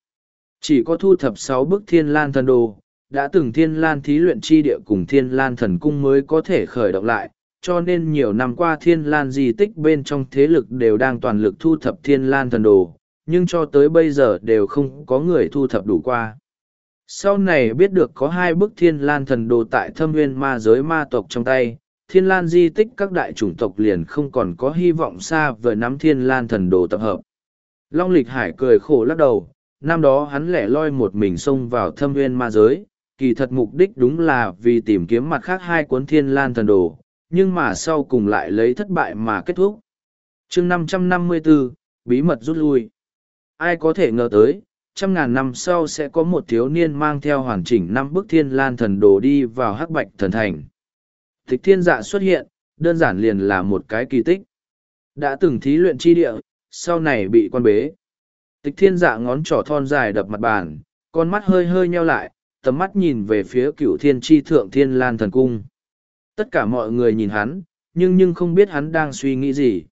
Chỉ có thu thập sáu bức thiên lan thần đồ, đã từng thiên lan thí luyện chi địa cùng thiên lan thần cung mới có thể khởi động lại, cho nên nhiều năm qua thiên lan di tích bên trong thế lực đều đang toàn lực thu thập thiên lan thần đồ, nhưng cho tới bây giờ đều không có người thu thập đủ qua. Sau này biết được có hai bức thiên lan thần đồ tại thâm nguyên ma giới ma tộc trong tay, thiên lan di tích các đại chủng tộc liền không còn có hy vọng xa vời nắm thiên lan thần đồ tập hợp. Long lịch hải cười khổ lắc đầu, năm đó hắn lẻ loi một mình xông vào thâm nguyên ma giới, kỳ thật mục đích đúng là vì tìm kiếm mặt khác hai cuốn thiên lan thần đồ, nhưng mà sau cùng lại lấy thất bại mà kết thúc. chương 554, bí mật rút lui. Ai có thể ngờ tới, trăm ngàn năm sau sẽ có một thiếu niên mang theo hoàn chỉnh năm bức thiên lan thần đồ đi vào hắc bạch thần thành. Tịch thiên dạ xuất hiện, đơn giản liền là một cái kỳ tích. Đã từng thí luyện chi địa, sau này bị quan bế. Tịch thiên dạ ngón trỏ thon dài đập mặt bàn, con mắt hơi hơi nheo lại, tầm mắt nhìn về phía cựu thiên tri thượng thiên lan thần cung. Tất cả mọi người nhìn hắn, nhưng nhưng không biết hắn đang suy nghĩ gì.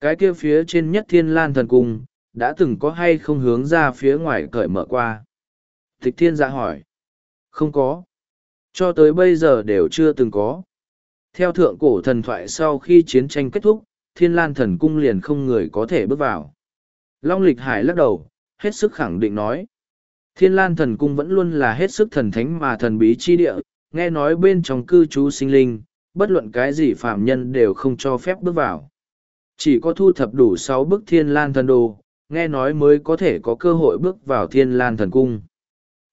Cái kia phía trên nhất thiên lan thần cung, đã từng có hay không hướng ra phía ngoài cởi mở qua? Tịch thiên dạ hỏi. Không có. Cho tới bây giờ đều chưa từng có. Theo thượng cổ thần thoại sau khi chiến tranh kết thúc, thiên lan thần cung liền không người có thể bước vào. Long lịch hải lắc đầu, hết sức khẳng định nói. Thiên lan thần cung vẫn luôn là hết sức thần thánh mà thần bí chi địa, nghe nói bên trong cư trú sinh linh, bất luận cái gì phạm nhân đều không cho phép bước vào. Chỉ có thu thập đủ sáu bức thiên lan thần đồ, nghe nói mới có thể có cơ hội bước vào thiên lan thần cung.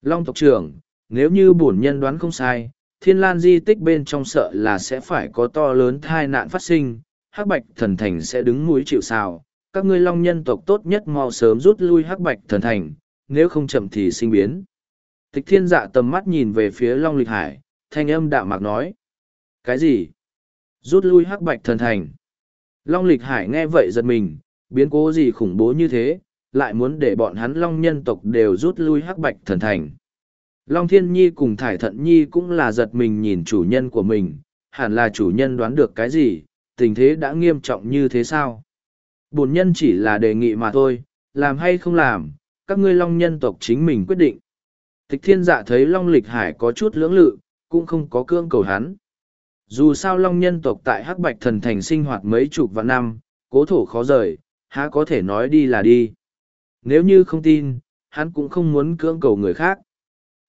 Long tộc trưởng, nếu như bổn nhân đoán không sai, thiên lan di tích bên trong sợ là sẽ phải có to lớn thai nạn phát sinh, hắc bạch thần thành sẽ đứng núi chịu sào, các ngươi long nhân tộc tốt nhất mau sớm rút lui hắc bạch thần thành, nếu không chậm thì sinh biến. Tịch thiên dạ tầm mắt nhìn về phía long lịch hải, thanh âm đạm mạc nói. Cái gì? Rút lui hắc bạch thần thành. Long lịch hải nghe vậy giật mình, biến cố gì khủng bố như thế, lại muốn để bọn hắn long nhân tộc đều rút lui hắc bạch thần thành. Long thiên nhi cùng thải thận nhi cũng là giật mình nhìn chủ nhân của mình, hẳn là chủ nhân đoán được cái gì, tình thế đã nghiêm trọng như thế sao? Bổn nhân chỉ là đề nghị mà thôi, làm hay không làm, các ngươi long nhân tộc chính mình quyết định. Tịch thiên dạ thấy long lịch hải có chút lưỡng lự, cũng không có cương cầu hắn. Dù sao long nhân tộc tại Hắc Bạch Thần Thành sinh hoạt mấy chục vạn năm, cố thổ khó rời, há có thể nói đi là đi. Nếu như không tin, hắn cũng không muốn cưỡng cầu người khác.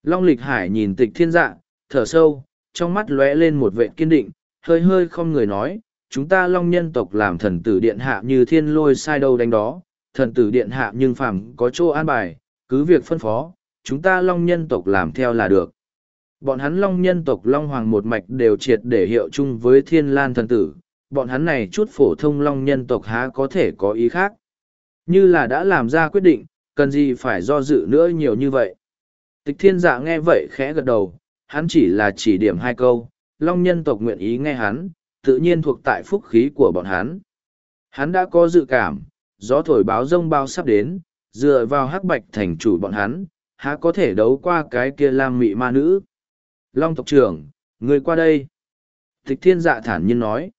Long lịch hải nhìn tịch thiên dạ, thở sâu, trong mắt lóe lên một vệ kiên định, hơi hơi không người nói, chúng ta long nhân tộc làm thần tử điện hạ như thiên lôi sai đâu đánh đó, thần tử điện hạ nhưng phàm có chỗ an bài, cứ việc phân phó, chúng ta long nhân tộc làm theo là được. Bọn hắn long nhân tộc long hoàng một mạch đều triệt để hiệu chung với thiên lan thần tử, bọn hắn này chút phổ thông long nhân tộc há có thể có ý khác. Như là đã làm ra quyết định, cần gì phải do dự nữa nhiều như vậy. Tịch thiên dạ nghe vậy khẽ gật đầu, hắn chỉ là chỉ điểm hai câu, long nhân tộc nguyện ý nghe hắn, tự nhiên thuộc tại phúc khí của bọn hắn. Hắn đã có dự cảm, gió thổi báo rông bao sắp đến, dựa vào hắc bạch thành chủ bọn hắn, há có thể đấu qua cái kia lam mị ma nữ. Long tộc trưởng, người qua đây. Tịch thiên dạ thản nhiên nói.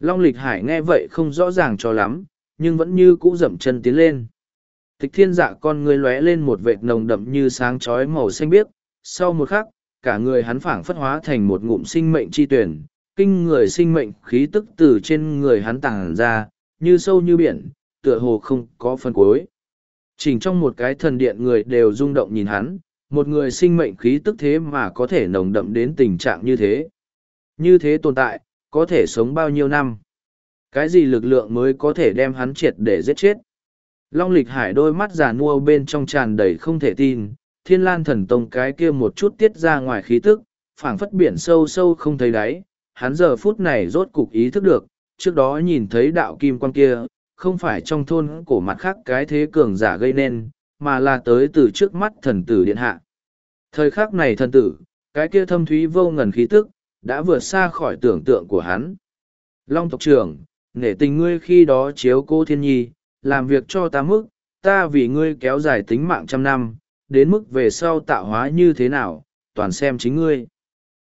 Long lịch hải nghe vậy không rõ ràng cho lắm, nhưng vẫn như cũ dậm chân tiến lên. Tịch thiên dạ con người lóe lên một vệt nồng đậm như sáng chói màu xanh biếc, sau một khắc, cả người hắn phảng phất hóa thành một ngụm sinh mệnh chi tuyển, kinh người sinh mệnh khí tức từ trên người hắn tàng ra, như sâu như biển, tựa hồ không có phần cuối. Chỉnh trong một cái thần điện người đều rung động nhìn hắn, một người sinh mệnh khí tức thế mà có thể nồng đậm đến tình trạng như thế. Như thế tồn tại, có thể sống bao nhiêu năm? Cái gì lực lượng mới có thể đem hắn triệt để giết chết? Long lịch hải đôi mắt già nua bên trong tràn đầy không thể tin, thiên lan thần tông cái kia một chút tiết ra ngoài khí tức, phảng phất biển sâu sâu không thấy đáy, hắn giờ phút này rốt cục ý thức được, trước đó nhìn thấy đạo kim quan kia, không phải trong thôn cổ mặt khác cái thế cường giả gây nên, mà là tới từ trước mắt thần tử điện hạ. Thời khắc này thần tử, cái kia thâm thúy vô ngần khí tức, đã vượt xa khỏi tưởng tượng của hắn. Long tộc trưởng, nể tình ngươi khi đó chiếu cô thiên nhi, làm việc cho ta mức, ta vì ngươi kéo dài tính mạng trăm năm, đến mức về sau tạo hóa như thế nào, toàn xem chính ngươi.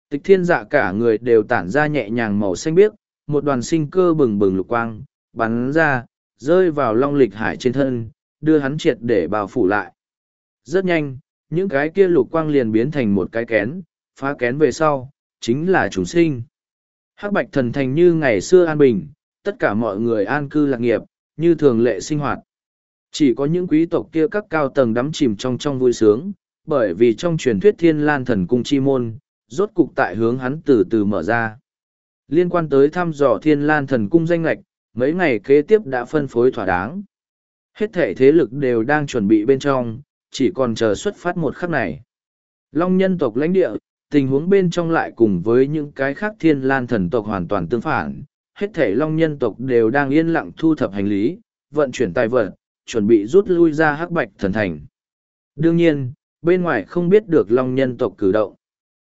Tịch thiên dạ cả người đều tản ra nhẹ nhàng màu xanh biếc, một đoàn sinh cơ bừng bừng lục quang, bắn ra, rơi vào long lịch hải trên thân, đưa hắn triệt để bao phủ lại. Rất nhanh, những cái kia lục quang liền biến thành một cái kén, phá kén về sau, chính là chúng sinh. Hắc bạch thần thành như ngày xưa an bình, tất cả mọi người an cư lạc nghiệp, như thường lệ sinh hoạt. Chỉ có những quý tộc kia các cao tầng đắm chìm trong trong vui sướng, bởi vì trong truyền thuyết thiên lan thần cung chi môn, rốt cục tại hướng hắn từ từ mở ra. Liên quan tới thăm dò thiên lan thần cung danh lạch, mấy ngày kế tiếp đã phân phối thỏa đáng. Hết thể thế lực đều đang chuẩn bị bên trong, chỉ còn chờ xuất phát một khắc này. Long nhân tộc lãnh địa, tình huống bên trong lại cùng với những cái khác thiên lan thần tộc hoàn toàn tương phản. Hết thể long nhân tộc đều đang yên lặng thu thập hành lý, vận chuyển tài vật, chuẩn bị rút lui ra hắc bạch thần thành. Đương nhiên, bên ngoài không biết được long nhân tộc cử động.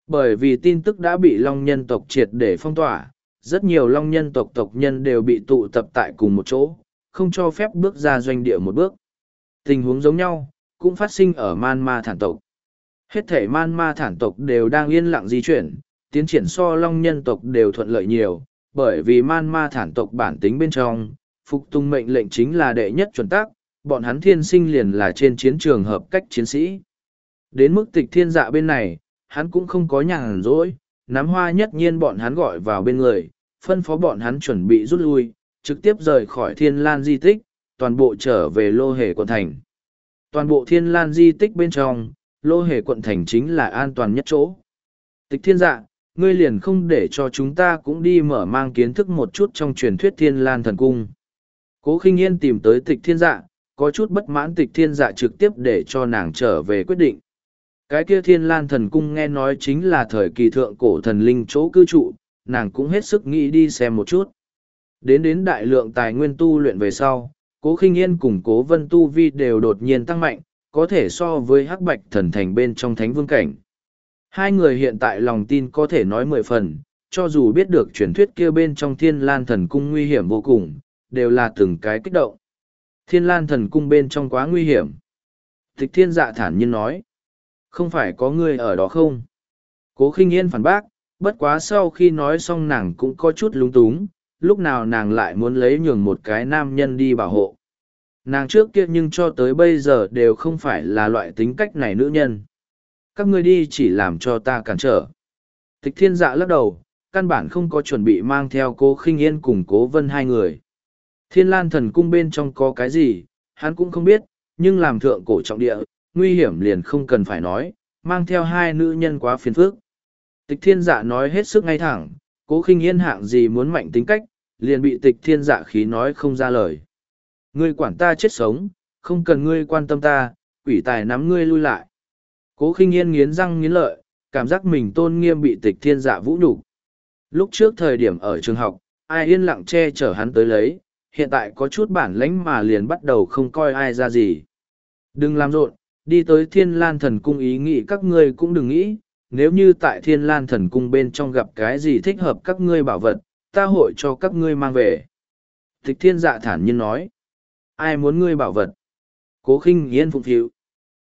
Bởi vì tin tức đã bị long nhân tộc triệt để phong tỏa, rất nhiều long nhân tộc tộc nhân đều bị tụ tập tại cùng một chỗ, không cho phép bước ra doanh địa một bước. Tình huống giống nhau, cũng phát sinh ở man ma thản tộc. Hết thể man ma thản tộc đều đang yên lặng di chuyển, tiến triển so long nhân tộc đều thuận lợi nhiều, bởi vì man ma thản tộc bản tính bên trong, phục tùng mệnh lệnh chính là đệ nhất chuẩn tác, bọn hắn thiên sinh liền là trên chiến trường hợp cách chiến sĩ. Đến mức tịch thiên dạ bên này, hắn cũng không có nhàn rỗi, nắm hoa nhất nhiên bọn hắn gọi vào bên người, phân phó bọn hắn chuẩn bị rút lui, trực tiếp rời khỏi thiên lan di tích, toàn bộ trở về lô hề quận thành. Toàn bộ thiên lan di tích bên trong, lô hề quận thành chính là an toàn nhất chỗ. Tịch thiên dạ, ngươi liền không để cho chúng ta cũng đi mở mang kiến thức một chút trong truyền thuyết thiên lan thần cung. Cố khinh yên tìm tới tịch thiên dạ, có chút bất mãn tịch thiên dạ trực tiếp để cho nàng trở về quyết định. Cái kia thiên lan thần cung nghe nói chính là thời kỳ thượng cổ thần linh chỗ cư trụ, nàng cũng hết sức nghĩ đi xem một chút. Đến đến đại lượng tài nguyên tu luyện về sau, cố khinh yên cùng cố vân tu vi đều đột nhiên tăng mạnh, có thể so với hắc bạch thần thành bên trong thánh vương cảnh. Hai người hiện tại lòng tin có thể nói mười phần, cho dù biết được truyền thuyết kia bên trong thiên lan thần cung nguy hiểm vô cùng, đều là từng cái kích động. Thiên lan thần cung bên trong quá nguy hiểm. Tịch thiên dạ thản nhiên nói. Không phải có người ở đó không? Cố khinh yên phản bác, bất quá sau khi nói xong nàng cũng có chút lúng túng, lúc nào nàng lại muốn lấy nhường một cái nam nhân đi bảo hộ. Nàng trước kia nhưng cho tới bây giờ đều không phải là loại tính cách này nữ nhân. Các ngươi đi chỉ làm cho ta cản trở. Tịch thiên dạ lắc đầu, căn bản không có chuẩn bị mang theo cố khinh yên cùng cố vân hai người. Thiên lan thần cung bên trong có cái gì, hắn cũng không biết, nhưng làm thượng cổ trọng địa, nguy hiểm liền không cần phải nói, mang theo hai nữ nhân quá phiền phức. Tịch thiên dạ nói hết sức ngay thẳng, cố khinh yên hạng gì muốn mạnh tính cách, liền bị tịch thiên dạ khí nói không ra lời. Ngươi quản ta chết sống, không cần ngươi quan tâm ta, quỷ tài nắm ngươi lui lại. Cố khinh yên nghiến răng nghiến lợi, cảm giác mình tôn nghiêm bị tịch thiên dạ vũ nhục Lúc trước thời điểm ở trường học, ai yên lặng che chở hắn tới lấy, hiện tại có chút bản lãnh mà liền bắt đầu không coi ai ra gì. Đừng làm rộn, đi tới thiên lan thần cung ý nghĩ các ngươi cũng đừng nghĩ, nếu như tại thiên lan thần cung bên trong gặp cái gì thích hợp các ngươi bảo vật, ta hội cho các ngươi mang về. Tịch thiên dạ thản nhiên nói, ai muốn ngươi bảo vật? Cố khinh yên phụng phịu.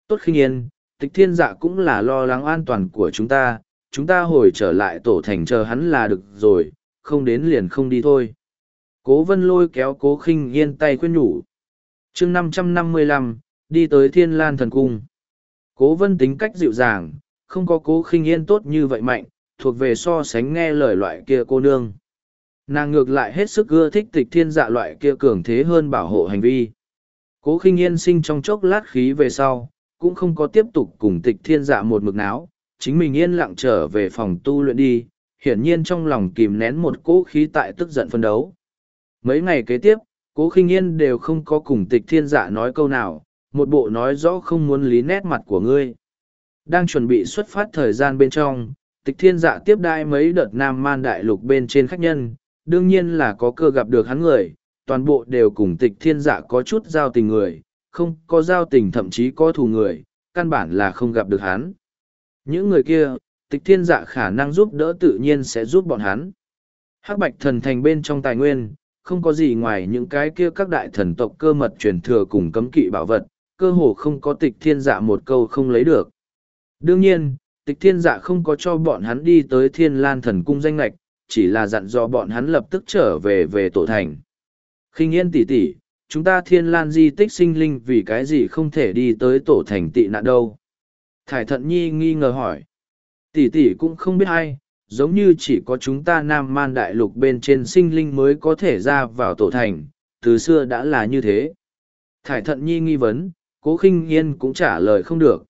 Tốt khinh yên, tịch thiên dạ cũng là lo lắng an toàn của chúng ta, chúng ta hồi trở lại tổ thành chờ hắn là được rồi, không đến liền không đi thôi. Cố vân lôi kéo cố khinh yên tay khuyên nhủ. chương năm trăm năm mươi lăm đi tới thiên lan thần cung. Cố vân tính cách dịu dàng, không có cố khinh yên tốt như vậy mạnh, thuộc về so sánh nghe lời loại kia cô nương. Nàng ngược lại hết sức ưa thích tịch thiên dạ loại kia cường thế hơn bảo hộ hành vi. Cố khinh yên sinh trong chốc lát khí về sau, cũng không có tiếp tục cùng tịch thiên dạ một mực não chính mình yên lặng trở về phòng tu luyện đi, hiển nhiên trong lòng kìm nén một cỗ khí tại tức giận phân đấu. Mấy ngày kế tiếp, cố khinh yên đều không có cùng tịch thiên dạ nói câu nào, một bộ nói rõ không muốn lý nét mặt của ngươi. Đang chuẩn bị xuất phát thời gian bên trong, tịch thiên dạ tiếp đai mấy đợt nam man đại lục bên trên khách nhân, đương nhiên là có cơ gặp được hắn người, toàn bộ đều cùng tịch thiên dạ có chút giao tình người, không có giao tình thậm chí có thù người, căn bản là không gặp được hắn. Những người kia, tịch thiên dạ khả năng giúp đỡ tự nhiên sẽ giúp bọn hắn. Hắc bạch thần thành bên trong tài nguyên, không có gì ngoài những cái kia các đại thần tộc cơ mật truyền thừa cùng cấm kỵ bảo vật, cơ hồ không có tịch thiên dạ một câu không lấy được. Đương nhiên, tịch thiên dạ không có cho bọn hắn đi tới thiên lan thần cung danh lạch, chỉ là dặn dò bọn hắn lập tức trở về về tổ thành. khinh yên tỷ tỷ, chúng ta thiên lan di tích sinh linh vì cái gì không thể đi tới tổ thành tị nạn đâu. Thải thận nhi nghi ngờ hỏi. Tỷ tỷ cũng không biết ai, giống như chỉ có chúng ta nam man đại lục bên trên sinh linh mới có thể ra vào tổ thành, từ xưa đã là như thế. Thải thận nhi nghi vấn, cố khinh yên cũng trả lời không được.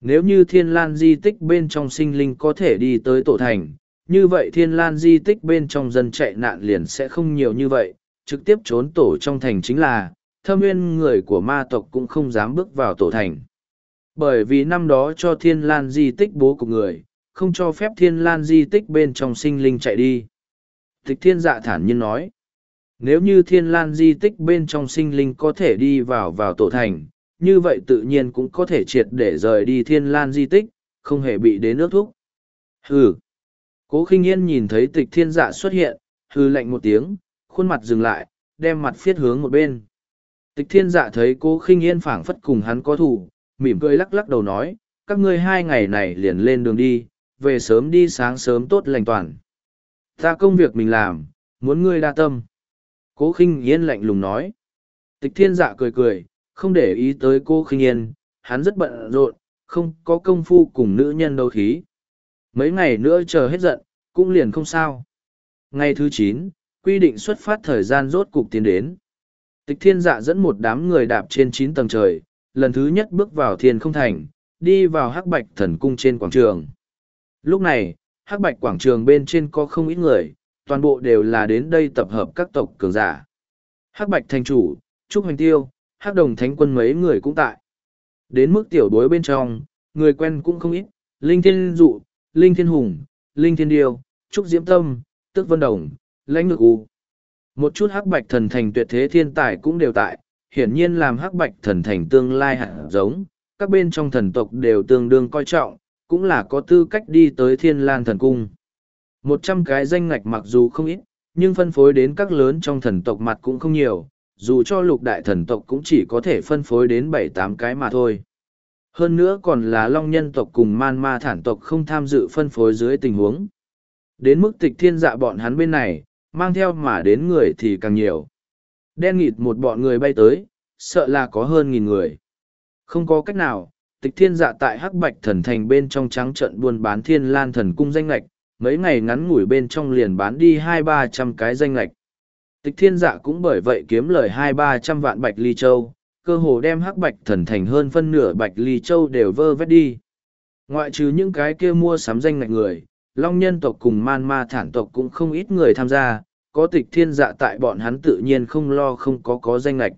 Nếu như thiên lan di tích bên trong sinh linh có thể đi tới tổ thành, như vậy thiên lan di tích bên trong dân chạy nạn liền sẽ không nhiều như vậy, trực tiếp trốn tổ trong thành chính là, thâm nguyên người của ma tộc cũng không dám bước vào tổ thành. Bởi vì năm đó cho thiên lan di tích bố của người, không cho phép thiên lan di tích bên trong sinh linh chạy đi. Tịch thiên dạ thản nhiên nói, nếu như thiên lan di tích bên trong sinh linh có thể đi vào vào tổ thành, như vậy tự nhiên cũng có thể triệt để rời đi thiên lan di tích, không hề bị đến nước thúc. Hừ! Cố khinh yên nhìn thấy tịch thiên dạ xuất hiện, hư lạnh một tiếng, khuôn mặt dừng lại, đem mặt phiết hướng một bên. Tịch thiên dạ thấy cố khinh yên phảng phất cùng hắn có thủ, mỉm cười lắc lắc đầu nói, các ngươi hai ngày này liền lên đường đi, về sớm đi sáng sớm tốt lành toàn. Ta công việc mình làm, muốn ngươi đa tâm. Cố khinh yên lạnh lùng nói. Tịch thiên dạ cười cười, không để ý tới cô khinh yên, hắn rất bận rộn, không có công phu cùng nữ nhân đâu khí. Mấy ngày nữa chờ hết giận, cũng liền không sao. Ngày thứ chín, quy định xuất phát thời gian rốt cục tiến đến. Tịch thiên dạ dẫn một đám người đạp trên chín tầng trời, lần thứ nhất bước vào thiên không thành, đi vào hắc bạch thần cung trên quảng trường. Lúc này, hắc bạch quảng trường bên trên có không ít người, toàn bộ đều là đến đây tập hợp các tộc cường giả. Hắc bạch thành chủ, Trúc Hoành Tiêu, hắc đồng thánh quân mấy người cũng tại. Đến mức tiểu đối bên trong, người quen cũng không ít, Linh Thiên Dụ, Linh Thiên Hùng, Linh Thiên Điêu, Trúc Diễm Tâm, Tức Vân Đồng, Lãnh Ngực U. Một chút hắc bạch thần thành tuyệt thế thiên tài cũng đều tại, hiển nhiên làm hắc bạch thần thành tương lai hạt giống, các bên trong thần tộc đều tương đương coi trọng, cũng là có tư cách đi tới thiên lan thần cung. Một trăm cái danh ngạch mặc dù không ít, nhưng phân phối đến các lớn trong thần tộc mặt cũng không nhiều, dù cho lục đại thần tộc cũng chỉ có thể phân phối đến bảy tám cái mà thôi. Hơn nữa còn là long nhân tộc cùng man ma thản tộc không tham dự phân phối dưới tình huống. Đến mức tịch thiên dạ bọn hắn bên này, mang theo mà đến người thì càng nhiều. Đen nghịt một bọn người bay tới, sợ là có hơn nghìn người. Không có cách nào, tịch thiên dạ tại hắc bạch thần thành bên trong trắng trận buôn bán thiên lan thần cung danh lệch, mấy ngày ngắn ngủi bên trong liền bán đi hai ba trăm cái danh lệch. Tịch thiên dạ cũng bởi vậy kiếm lời hai ba trăm vạn bạch ly châu, cơ hồ đem hắc bạch thần thành hơn phân nửa bạch ly châu đều vơ vét đi. Ngoại trừ những cái kia mua sắm danh ngạch người, long nhân tộc cùng man ma thản tộc cũng không ít người tham gia, có tịch thiên dạ tại bọn hắn tự nhiên không lo không có có danh ngạch.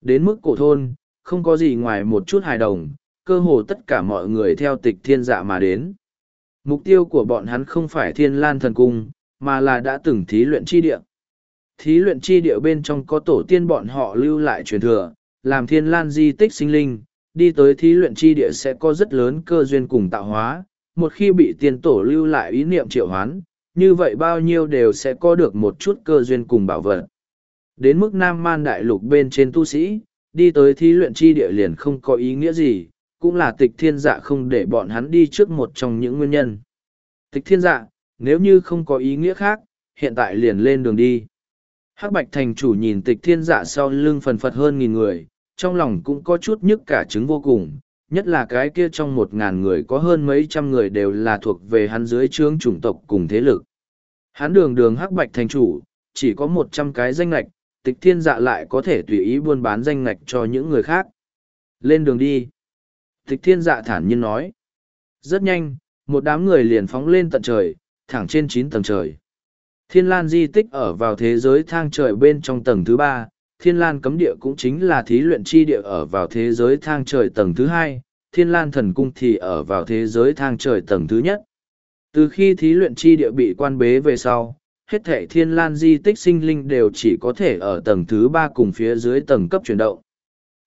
Đến mức cổ thôn, không có gì ngoài một chút hài đồng, cơ hồ tất cả mọi người theo tịch thiên dạ mà đến. Mục tiêu của bọn hắn không phải thiên lan thần cung, mà là đã từng thí luyện chi địa. Thí luyện chi địa bên trong có tổ tiên bọn họ lưu lại truyền thừa, làm thiên lan di tích sinh linh, đi tới thí luyện chi địa sẽ có rất lớn cơ duyên cùng tạo hóa. Một khi bị tiên tổ lưu lại ý niệm triệu hoán, như vậy bao nhiêu đều sẽ có được một chút cơ duyên cùng bảo vật. Đến mức Nam Man Đại Lục bên trên tu sĩ, đi tới thí luyện chi địa liền không có ý nghĩa gì, cũng là tịch thiên dạ không để bọn hắn đi trước một trong những nguyên nhân. Tịch thiên dạ, nếu như không có ý nghĩa khác, hiện tại liền lên đường đi. Hắc Bạch Thành chủ nhìn tịch thiên dạ sau lưng phần phật hơn nghìn người, trong lòng cũng có chút nhức cả trứng vô cùng, nhất là cái kia trong một ngàn người có hơn mấy trăm người đều là thuộc về hắn dưới trướng chủng tộc cùng thế lực. Hắn đường đường Hắc Bạch Thành chủ, chỉ có một trăm cái danh ngạch, tịch thiên dạ lại có thể tùy ý buôn bán danh ngạch cho những người khác. Lên đường đi. Tịch thiên dạ thản nhiên nói. Rất nhanh, một đám người liền phóng lên tận trời, thẳng trên chín tầng trời. Thiên lan di tích ở vào thế giới thang trời bên trong tầng thứ ba, thiên lan cấm địa cũng chính là thí luyện chi địa ở vào thế giới thang trời tầng thứ hai, thiên lan thần cung thì ở vào thế giới thang trời tầng thứ nhất. Từ khi thí luyện chi địa bị quan bế về sau, hết thệ thiên lan di tích sinh linh đều chỉ có thể ở tầng thứ ba cùng phía dưới tầng cấp chuyển động.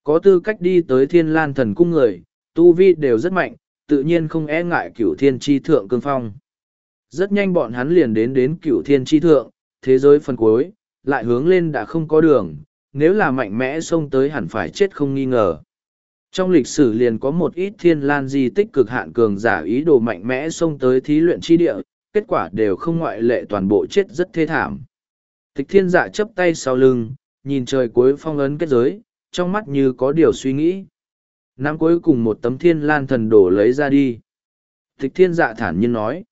Có tư cách đi tới thiên lan thần cung người, tu vi đều rất mạnh, tự nhiên không e ngại cửu thiên tri thượng cương phong. Rất nhanh bọn hắn liền đến đến cửu thiên tri thượng, thế giới phần cuối, lại hướng lên đã không có đường, nếu là mạnh mẽ xông tới hẳn phải chết không nghi ngờ. Trong lịch sử liền có một ít thiên lan di tích cực hạn cường giả ý đồ mạnh mẽ xông tới thí luyện chi địa, kết quả đều không ngoại lệ toàn bộ chết rất thê thảm. Tịch thiên dạ chấp tay sau lưng, nhìn trời cuối phong ấn kết giới, trong mắt như có điều suy nghĩ. Năm cuối cùng một tấm thiên lan thần đổ lấy ra đi. Tịch thiên dạ thản nhiên nói.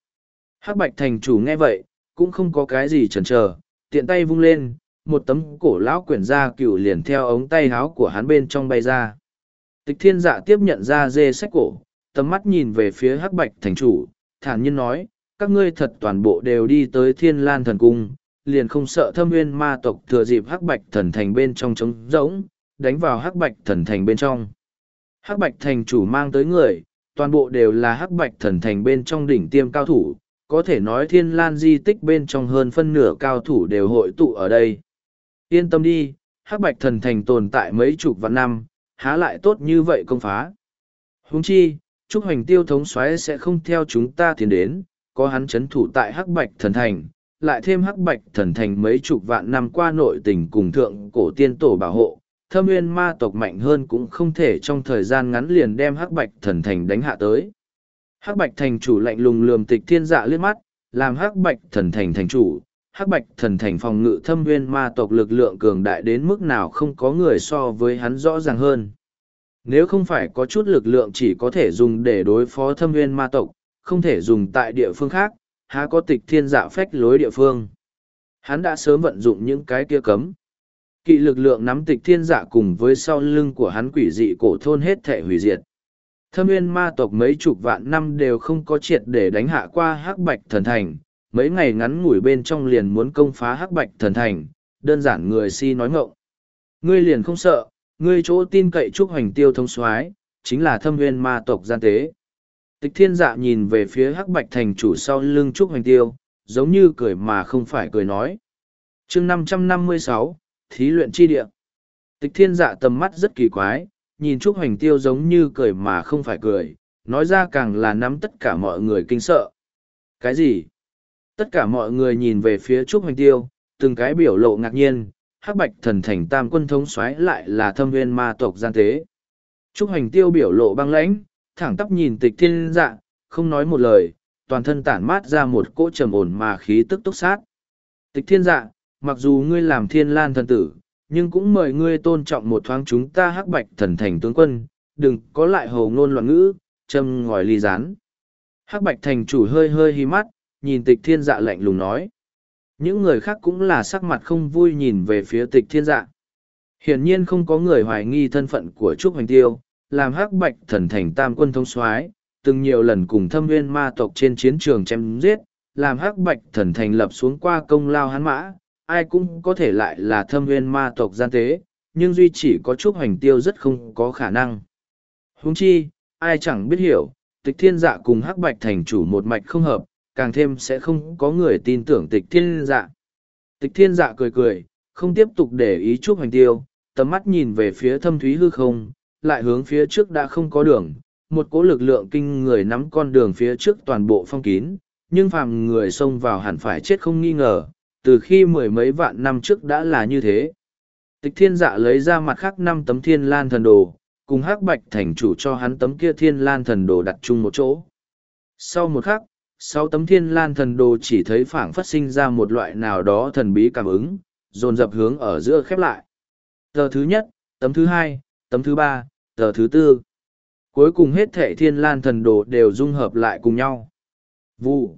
hắc bạch thành chủ nghe vậy, cũng không có cái gì chần chờ, tiện tay vung lên, một tấm cổ lão quyển ra cựu liền theo ống tay háo của hắn bên trong bay ra. Tịch thiên dạ tiếp nhận ra dê sách cổ, tầm mắt nhìn về phía hắc bạch thành chủ, thản nhiên nói, các ngươi thật toàn bộ đều đi tới thiên lan thần cung, liền không sợ thâm nguyên ma tộc thừa dịp hắc bạch thần thành bên trong trống rỗng, đánh vào hắc bạch thần thành bên trong. Hắc bạch thành chủ mang tới người, toàn bộ đều là hắc bạch thần thành bên trong đỉnh tiêm cao thủ, có thể nói thiên lan di tích bên trong hơn phân nửa cao thủ đều hội tụ ở đây. Yên tâm đi, hắc bạch thần thành tồn tại mấy chục vạn năm, há lại tốt như vậy công phá. Huống chi, Trúc Hoành Tiêu thống soái sẽ không theo chúng ta tiến đến, có hắn chấn thủ tại Hắc Bạch Thần Thành, lại thêm Hắc Bạch Thần Thành mấy chục vạn năm qua nội tình cùng thượng cổ tiên tổ bảo hộ, thâm nguyên ma tộc mạnh hơn cũng không thể trong thời gian ngắn liền đem Hắc Bạch Thần Thành đánh hạ tới. Hắc Bạch Thành chủ lạnh lùng lườm tịch thiên dạ liếc mắt, làm Hắc Bạch Thần Thành thành chủ, hắc bạch thần thành phòng ngự thâm viên ma tộc lực lượng cường đại đến mức nào không có người so với hắn rõ ràng hơn. Nếu không phải có chút lực lượng chỉ có thể dùng để đối phó thâm viên ma tộc, không thể dùng tại địa phương khác, há có tịch thiên dạ phách lối địa phương. Hắn đã sớm vận dụng những cái kia cấm. Kỵ lực lượng nắm tịch thiên dạ cùng với sau lưng của hắn quỷ dị cổ thôn hết thể hủy diệt. Thâm viên ma tộc mấy chục vạn năm đều không có triệt để đánh hạ qua hắc bạch thần thành, mấy ngày ngắn ngủi bên trong liền muốn công phá hắc bạch thần thành, đơn giản người si nói ngộng. Ngươi liền không sợ, ngươi chỗ tin cậy trúc hoành tiêu thông soái chính là thâm viên ma tộc gian tế. Tịch thiên dạ nhìn về phía hắc bạch thành chủ sau lưng trúc hoành tiêu, giống như cười mà không phải cười nói. chương năm trăm năm mươi sáu Thí luyện chi địa. Tịch thiên dạ tầm mắt rất kỳ quái, nhìn trúc hoành tiêu giống như cười mà không phải cười, nói ra càng là nắm tất cả mọi người kinh sợ. Cái gì? Tất cả mọi người nhìn về phía Trúc Hoành Tiêu, từng cái biểu lộ ngạc nhiên, hắc bạch thần thành tam quân thống xoáy lại là thâm viên ma tộc gian tế. Trúc Hoành Tiêu biểu lộ băng lãnh, thẳng tắp nhìn tịch thiên dạ, không nói một lời, toàn thân tản mát ra một cỗ trầm ổn mà khí tức túc sát. Tịch thiên dạ, mặc dù ngươi làm thiên lan thần tử, nhưng cũng mời ngươi tôn trọng một thoáng chúng ta hắc bạch thần thành tướng quân, đừng có lại hồ ngôn loạn ngữ, châm ngòi ly rán. Hắc bạch thành chủ hơi hơi hí mắt, nhìn tịch thiên dạ lạnh lùng nói. Những người khác cũng là sắc mặt không vui nhìn về phía tịch thiên dạ. Hiển nhiên không có người hoài nghi thân phận của Trúc Hoành Tiêu, làm hắc bạch thần thành tam quân thông soái từng nhiều lần cùng thâm viên ma tộc trên chiến trường chém giết, làm hắc bạch thần thành lập xuống qua công lao hắn mã, ai cũng có thể lại là thâm viên ma tộc gian tế, nhưng duy chỉ có Trúc Hoành Tiêu rất không có khả năng. Huống chi, ai chẳng biết hiểu, tịch thiên dạ cùng hắc bạch thành chủ một mạch không hợp, càng thêm sẽ không có người tin tưởng tịch thiên dạ. Tịch thiên dạ cười cười, không tiếp tục để ý chúc hành tiêu, tầm mắt nhìn về phía thâm thúy hư không, lại hướng phía trước đã không có đường, một cỗ lực lượng kinh người nắm con đường phía trước toàn bộ phong kín, nhưng phàm người xông vào hẳn phải chết không nghi ngờ, từ khi mười mấy vạn năm trước đã là như thế. Tịch thiên dạ lấy ra mặt khác năm tấm thiên lan thần đồ, cùng hắc bạch thành chủ cho hắn tấm kia thiên lan thần đồ đặt chung một chỗ. Sau một khắc, sau tấm thiên lan thần đồ chỉ thấy phảng phát sinh ra một loại nào đó thần bí cảm ứng, dồn dập hướng ở giữa khép lại. Tờ thứ nhất, tấm thứ hai, tấm thứ ba, tờ thứ tư. Cuối cùng hết thệ thiên lan thần đồ đều dung hợp lại cùng nhau. Vụ.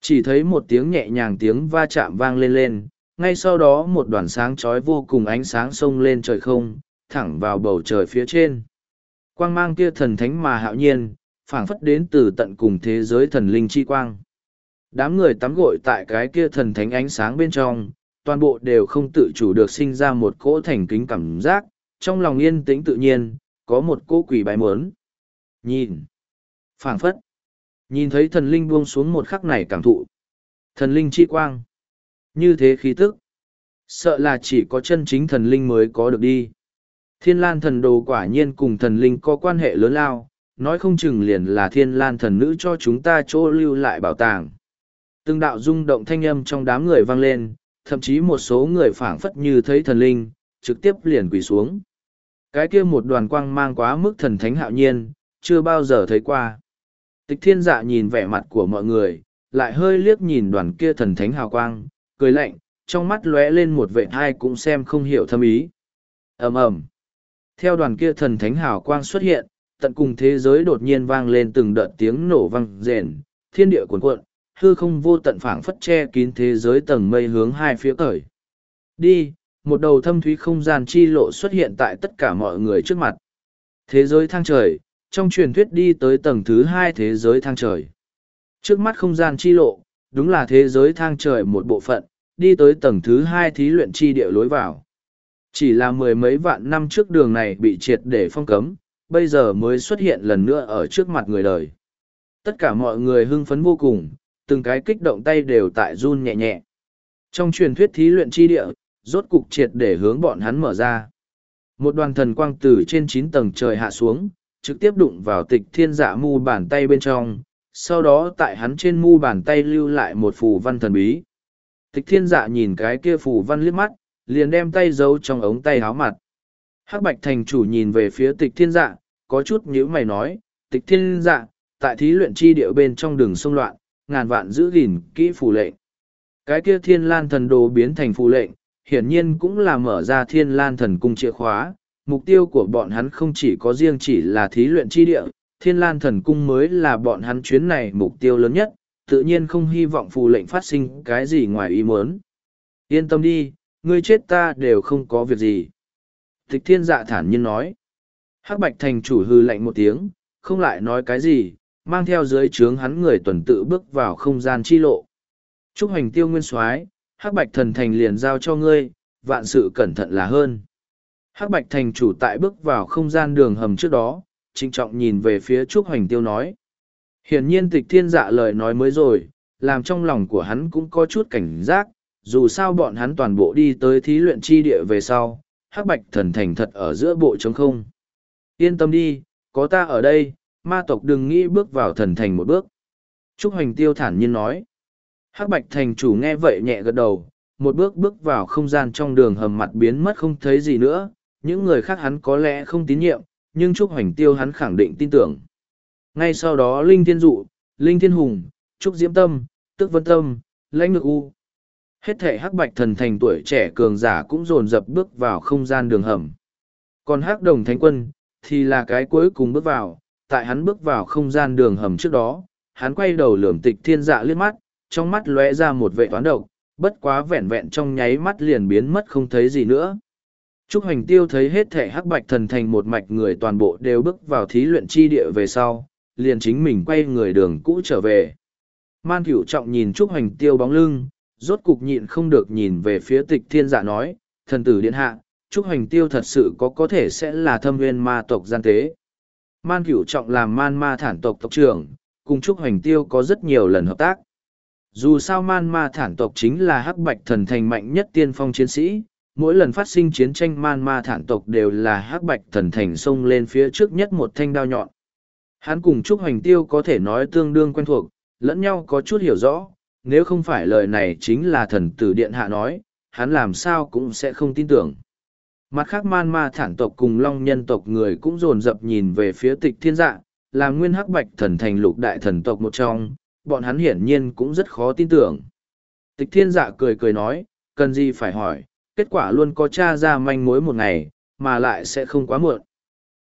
Chỉ thấy một tiếng nhẹ nhàng tiếng va chạm vang lên lên, ngay sau đó một đoàn sáng chói vô cùng ánh sáng xông lên trời không, thẳng vào bầu trời phía trên. Quang mang kia thần thánh mà hạo nhiên, phảng phất đến từ tận cùng thế giới thần linh chi quang. Đám người tắm gội tại cái kia thần thánh ánh sáng bên trong, toàn bộ đều không tự chủ được sinh ra một cỗ thành kính cảm giác, trong lòng yên tĩnh tự nhiên, có một cỗ quỷ bái mớn. Nhìn, phảng phất, nhìn thấy thần linh buông xuống một khắc này cảm thụ. Thần linh chi quang, như thế khí tức, sợ là chỉ có chân chính thần linh mới có được đi. Thiên lan thần đồ quả nhiên cùng thần linh có quan hệ lớn lao, nói không chừng liền là thiên lan thần nữ cho chúng ta chỗ lưu lại bảo tàng. Từng đạo rung động thanh âm trong đám người vang lên, thậm chí một số người phảng phất như thấy thần linh, trực tiếp liền quỳ xuống. Cái kia một đoàn quang mang quá mức thần thánh hạo nhiên, chưa bao giờ thấy qua. Tịch thiên dạ nhìn vẻ mặt của mọi người, lại hơi liếc nhìn đoàn kia thần thánh hào quang, cười lạnh, trong mắt lóe lên một vệ hai cũng xem không hiểu thâm ý. ầm ầm Theo đoàn kia thần thánh hào quang xuất hiện, tận cùng thế giới đột nhiên vang lên từng đợt tiếng nổ vang rền, thiên địa cuồn cuộn, hư không vô tận phảng phất che kín thế giới tầng mây hướng hai phía cởi. Đi, một đầu thâm thúy không gian chi lộ xuất hiện tại tất cả mọi người trước mặt. Thế giới thang trời, trong truyền thuyết đi tới tầng thứ hai thế giới thang trời. Trước mắt không gian chi lộ, đúng là thế giới thang trời một bộ phận, đi tới tầng thứ hai thí luyện chi địa lối vào. Chỉ là mười mấy vạn năm trước đường này bị triệt để phong cấm, bây giờ mới xuất hiện lần nữa ở trước mặt người đời. Tất cả mọi người hưng phấn vô cùng, từng cái kích động tay đều tại run nhẹ nhẹ. Trong truyền thuyết thí luyện chi địa, rốt cục triệt để hướng bọn hắn mở ra. Một đoàn thần quang từ trên chín tầng trời hạ xuống, trực tiếp đụng vào tịch thiên dạ mu bàn tay bên trong, sau đó tại hắn trên mu bàn tay lưu lại một phù văn thần bí. Tịch thiên dạ nhìn cái kia phù văn liếc mắt, liền đem tay giấu trong ống tay háo mặt. Hắc Bạch Thành chủ nhìn về phía tịch thiên dạ, có chút nhíu mày nói, tịch thiên dạ, tại thí luyện chi địa bên trong đường sông loạn, ngàn vạn giữ gìn kỹ phù lệnh. Cái kia thiên lan thần đồ biến thành phù lệnh, hiển nhiên cũng là mở ra thiên lan thần cung chìa khóa. Mục tiêu của bọn hắn không chỉ có riêng chỉ là thí luyện chi địa, thiên lan thần cung mới là bọn hắn chuyến này mục tiêu lớn nhất, tự nhiên không hy vọng phù lệnh phát sinh cái gì ngoài ý muốn. Yên tâm đi, ngươi chết ta đều không có việc gì. Tịch thiên dạ thản nhiên nói. Hắc bạch thành chủ hư lạnh một tiếng, không lại nói cái gì, mang theo dưới trướng hắn người tuần tự bước vào không gian chi lộ. Trúc hành tiêu nguyên soái hắc bạch thần thành liền giao cho ngươi, vạn sự cẩn thận là hơn. Hắc bạch thành chủ tại bước vào không gian đường hầm trước đó, trinh trọng nhìn về phía Trúc hành tiêu nói. Hiển nhiên tịch thiên dạ lời nói mới rồi, làm trong lòng của hắn cũng có chút cảnh giác, dù sao bọn hắn toàn bộ đi tới thí luyện chi địa về sau, hắc bạch thần thành thật ở giữa bộ trống không. Yên tâm đi, có ta ở đây, ma tộc đừng nghĩ bước vào thần thành một bước. Trúc Hoành Tiêu thản nhiên nói. Hắc Bạch Thành chủ nghe vậy nhẹ gật đầu, một bước bước vào không gian trong đường hầm mặt biến mất không thấy gì nữa, những người khác hắn có lẽ không tín nhiệm, nhưng Trúc Hoành Tiêu hắn khẳng định tin tưởng. Ngay sau đó Linh Thiên Dụ, Linh Thiên Hùng, Trúc Diễm Tâm, Tức Vân Tâm, Lãnh Ngực U. Hết thể Hắc Bạch Thần Thành tuổi trẻ cường giả cũng dồn dập bước vào không gian đường hầm. Còn Hắc Đồng Thánh Quân, thì là cái cuối cùng bước vào, tại hắn bước vào không gian đường hầm trước đó, hắn quay đầu lườm tịch thiên dạ liếc mắt, trong mắt lóe ra một vệ toán độc, bất quá vẹn vẹn trong nháy mắt liền biến mất không thấy gì nữa. Trúc Hoành Tiêu thấy hết thể hắc bạch thần thành một mạch người toàn bộ đều bước vào thí luyện chi địa về sau, liền chính mình quay người đường cũ trở về. Man cửu trọng nhìn Trúc Hoành Tiêu bóng lưng, rốt cục nhịn không được nhìn về phía tịch thiên dạ nói, thần tử điện hạ, Trúc Hoành Tiêu thật sự có có thể sẽ là thâm nguyên ma tộc gian tế. Man cửu trọng làm man ma thản tộc tộc trưởng, cùng Trúc Hoành Tiêu có rất nhiều lần hợp tác. Dù sao man ma thản tộc chính là hắc bạch thần thành mạnh nhất tiên phong chiến sĩ, mỗi lần phát sinh chiến tranh man ma thản tộc đều là hắc bạch thần thành xông lên phía trước nhất một thanh đao nhọn. Hắn cùng Trúc Hoành Tiêu có thể nói tương đương quen thuộc, lẫn nhau có chút hiểu rõ, nếu không phải lời này chính là thần tử điện hạ nói, hắn làm sao cũng sẽ không tin tưởng. Mặt khác man ma thản tộc cùng long nhân tộc người cũng dồn dập nhìn về phía tịch thiên dạ, là nguyên hắc bạch thần thành lục đại thần tộc một trong, bọn hắn hiển nhiên cũng rất khó tin tưởng. Tịch thiên dạ cười cười nói, cần gì phải hỏi, kết quả luôn có tra ra manh mối một ngày, mà lại sẽ không quá muộn.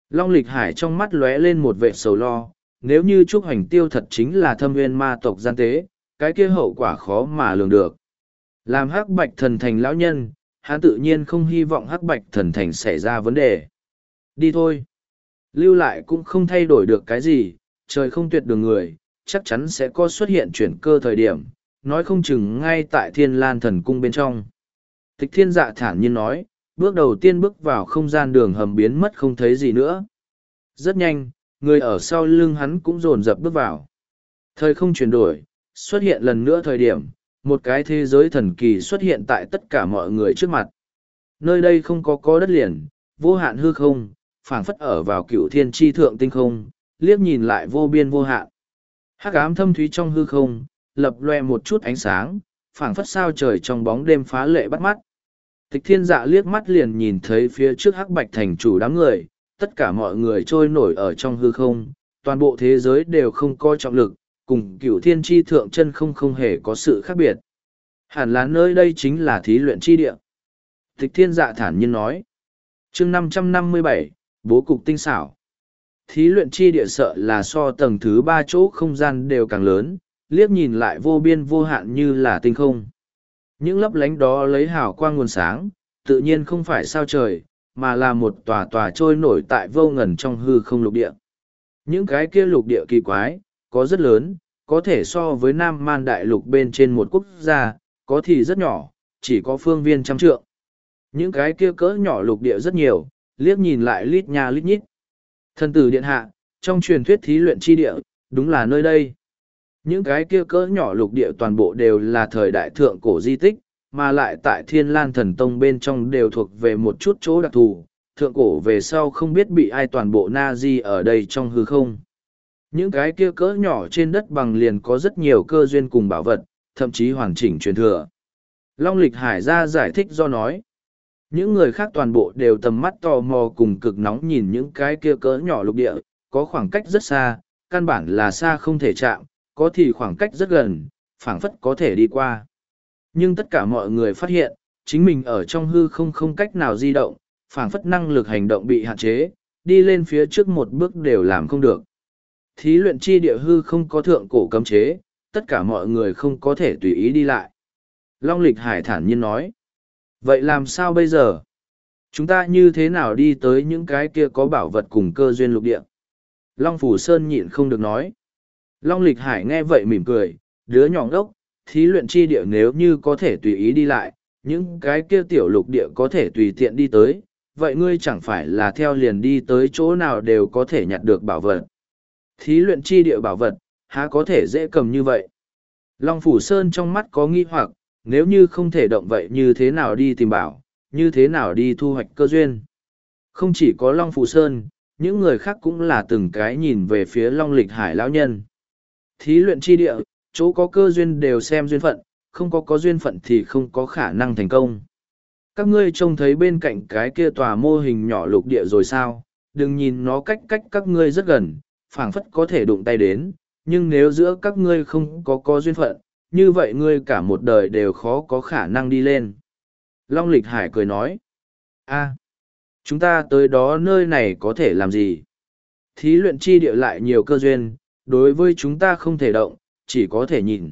Long lịch hải trong mắt lóe lên một vệ sầu lo, nếu như trúc hành tiêu thật chính là thâm nguyên ma tộc gian tế, cái kia hậu quả khó mà lường được. Làm hắc bạch thần thành lão nhân, hắn tự nhiên không hy vọng hắc bạch thần thành xảy ra vấn đề. Đi thôi. Lưu lại cũng không thay đổi được cái gì, trời không tuyệt đường người, chắc chắn sẽ có xuất hiện chuyển cơ thời điểm, nói không chừng ngay tại thiên lan thần cung bên trong. Tịch thiên dạ thản nhiên nói, bước đầu tiên bước vào không gian đường hầm biến mất không thấy gì nữa. Rất nhanh, người ở sau lưng hắn cũng dồn dập bước vào. Thời không chuyển đổi, xuất hiện lần nữa thời điểm, một cái thế giới thần kỳ xuất hiện tại tất cả mọi người trước mặt. Nơi đây không có có đất liền, vô hạn hư không, phảng phất ở vào cựu thiên tri thượng tinh không, liếc nhìn lại vô biên vô hạn. Hắc ám thâm thúy trong hư không, lập loe một chút ánh sáng, phảng phất sao trời trong bóng đêm phá lệ bắt mắt. Tịch thiên dạ liếc mắt liền nhìn thấy phía trước hắc bạch thành chủ đám người, tất cả mọi người trôi nổi ở trong hư không, toàn bộ thế giới đều không có trọng lực, cùng cửu thiên tri thượng chân không không hề có sự khác biệt. Hẳn là nơi đây chính là thí luyện chi địa. Tịch thiên dạ thản nhiên nói. chương năm trăm năm mươi bảy bố cục tinh xảo. Thí luyện chi địa sợ là so tầng thứ ba chỗ không gian đều càng lớn, liếc nhìn lại vô biên vô hạn như là tinh không. Những lấp lánh đó lấy hào quang nguồn sáng, tự nhiên không phải sao trời, mà là một tòa tòa trôi nổi tại vô ngần trong hư không lục địa. Những cái kia lục địa kỳ quái, có rất lớn, có thể so với Nam Man Đại Lục bên trên một quốc gia, có thì rất nhỏ, chỉ có phương viên trăm trượng. Những cái kia cỡ nhỏ lục địa rất nhiều, liếc nhìn lại lít nha lít nhít. Thần tử điện hạ, trong truyền thuyết thí luyện chi địa, đúng là nơi đây. Những cái kia cỡ nhỏ lục địa toàn bộ đều là thời đại thượng cổ di tích, mà lại tại thiên lan thần tông bên trong đều thuộc về một chút chỗ đặc thù. Thượng cổ về sau không biết bị ai toàn bộ na di ở đây trong hư không. Những cái kia cỡ nhỏ trên đất bằng liền có rất nhiều cơ duyên cùng bảo vật, thậm chí hoàn chỉnh truyền thừa. Long lịch hải ra giải thích do nói, những người khác toàn bộ đều tầm mắt tò mò cùng cực nóng nhìn những cái kia cỡ nhỏ lục địa, có khoảng cách rất xa, căn bản là xa không thể chạm, có thì khoảng cách rất gần, phảng phất có thể đi qua. Nhưng tất cả mọi người phát hiện, chính mình ở trong hư không không cách nào di động, phảng phất năng lực hành động bị hạn chế, đi lên phía trước một bước đều làm không được. Thí luyện chi địa hư không có thượng cổ cấm chế, tất cả mọi người không có thể tùy ý đi lại. Long lịch hải thản nhiên nói. Vậy làm sao bây giờ? Chúng ta như thế nào đi tới những cái kia có bảo vật cùng cơ duyên lục địa? Long Phủ Sơn nhịn không được nói. Long lịch hải nghe vậy mỉm cười, đứa nhỏ ngốc, thí luyện chi địa nếu như có thể tùy ý đi lại, những cái kia tiểu lục địa có thể tùy tiện đi tới, vậy ngươi chẳng phải là theo liền đi tới chỗ nào đều có thể nhặt được bảo vật. Thí luyện chi địa bảo vật, há có thể dễ cầm như vậy. Long Phủ Sơn trong mắt có nghi hoặc, nếu như không thể động vậy như thế nào đi tìm bảo, như thế nào đi thu hoạch cơ duyên. Không chỉ có Long Phủ Sơn, những người khác cũng là từng cái nhìn về phía Long Lịch Hải lão nhân. Thí luyện chi địa, chỗ có cơ duyên đều xem duyên phận, không có có duyên phận thì không có khả năng thành công. Các ngươi trông thấy bên cạnh cái kia tòa mô hình nhỏ lục địa rồi sao, đừng nhìn nó cách cách các ngươi rất gần, phảng phất có thể đụng tay đến, nhưng nếu giữa các ngươi không có có duyên phận, như vậy ngươi cả một đời đều khó có khả năng đi lên. Long Lịch Hải cười nói, a, chúng ta tới đó nơi này có thể làm gì? Thí luyện chi địa lại nhiều cơ duyên, đối với chúng ta không thể động, chỉ có thể nhìn.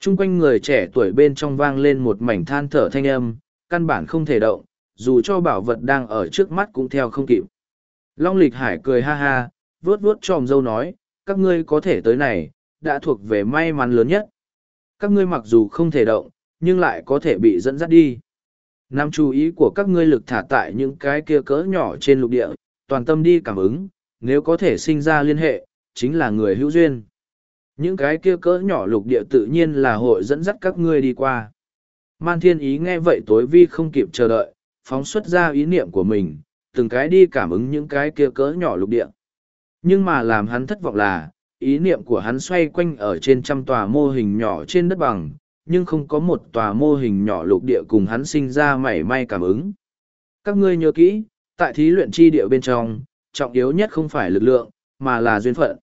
Trung quanh người trẻ tuổi bên trong vang lên một mảnh than thở thanh âm, căn bản không thể động, dù cho bảo vật đang ở trước mắt cũng theo không kịp. Long lịch hải cười ha ha, vuốt vuốt tròm dâu nói, các ngươi có thể tới này, đã thuộc về may mắn lớn nhất. Các ngươi mặc dù không thể động, nhưng lại có thể bị dẫn dắt đi. Nam chú ý của các ngươi lực thả tại những cái kia cỡ nhỏ trên lục địa, toàn tâm đi cảm ứng, nếu có thể sinh ra liên hệ, chính là người hữu duyên. Những cái kia cỡ nhỏ lục địa tự nhiên là hội dẫn dắt các ngươi đi qua. Man thiên ý nghe vậy tối vi không kịp chờ đợi, phóng xuất ra ý niệm của mình, từng cái đi cảm ứng những cái kia cỡ nhỏ lục địa. Nhưng mà làm hắn thất vọng là, ý niệm của hắn xoay quanh ở trên trăm tòa mô hình nhỏ trên đất bằng, nhưng không có một tòa mô hình nhỏ lục địa cùng hắn sinh ra mảy may cảm ứng. Các ngươi nhớ kỹ, tại thí luyện chi địa bên trong, trọng yếu nhất không phải lực lượng, mà là duyên phận.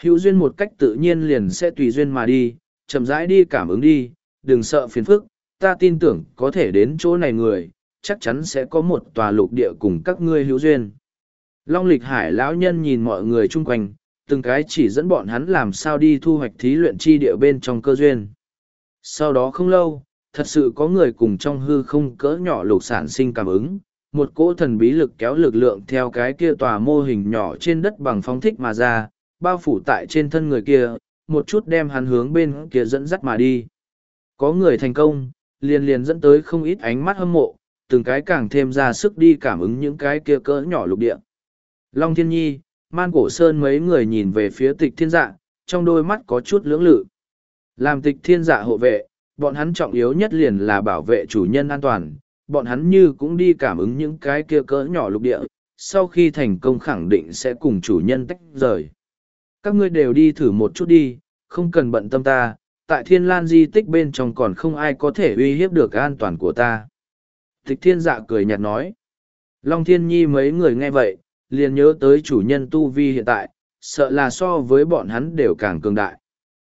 Hữu duyên một cách tự nhiên liền sẽ tùy duyên mà đi, chậm rãi đi cảm ứng đi, đừng sợ phiền phức, ta tin tưởng có thể đến chỗ này người, chắc chắn sẽ có một tòa lục địa cùng các ngươi hữu duyên. Long lịch hải lão nhân nhìn mọi người chung quanh, từng cái chỉ dẫn bọn hắn làm sao đi thu hoạch thí luyện chi địa bên trong cơ duyên. Sau đó không lâu, thật sự có người cùng trong hư không cỡ nhỏ lục sản sinh cảm ứng, một cỗ thần bí lực kéo lực lượng theo cái kia tòa mô hình nhỏ trên đất bằng phóng thích mà ra, bao phủ tại trên thân người kia, một chút đem hắn hướng bên kia dẫn dắt mà đi. Có người thành công, liền liền dẫn tới không ít ánh mắt hâm mộ, từng cái càng thêm ra sức đi cảm ứng những cái kia cỡ nhỏ lục địa. Long Thiên Nhi, Man Cổ Sơn mấy người nhìn về phía tịch thiên dạ, trong đôi mắt có chút lưỡng lự. Làm tịch thiên dạ hộ vệ, bọn hắn trọng yếu nhất liền là bảo vệ chủ nhân an toàn, bọn hắn như cũng đi cảm ứng những cái kia cỡ nhỏ lục địa, sau khi thành công khẳng định sẽ cùng chủ nhân tách rời các ngươi đều đi thử một chút đi, không cần bận tâm ta, tại thiên lan di tích bên trong còn không ai có thể uy hiếp được an toàn của ta. Tịch thiên dạ cười nhạt nói. Long thiên nhi mấy người nghe vậy, liền nhớ tới chủ nhân tu vi hiện tại, sợ là so với bọn hắn đều càng cường đại.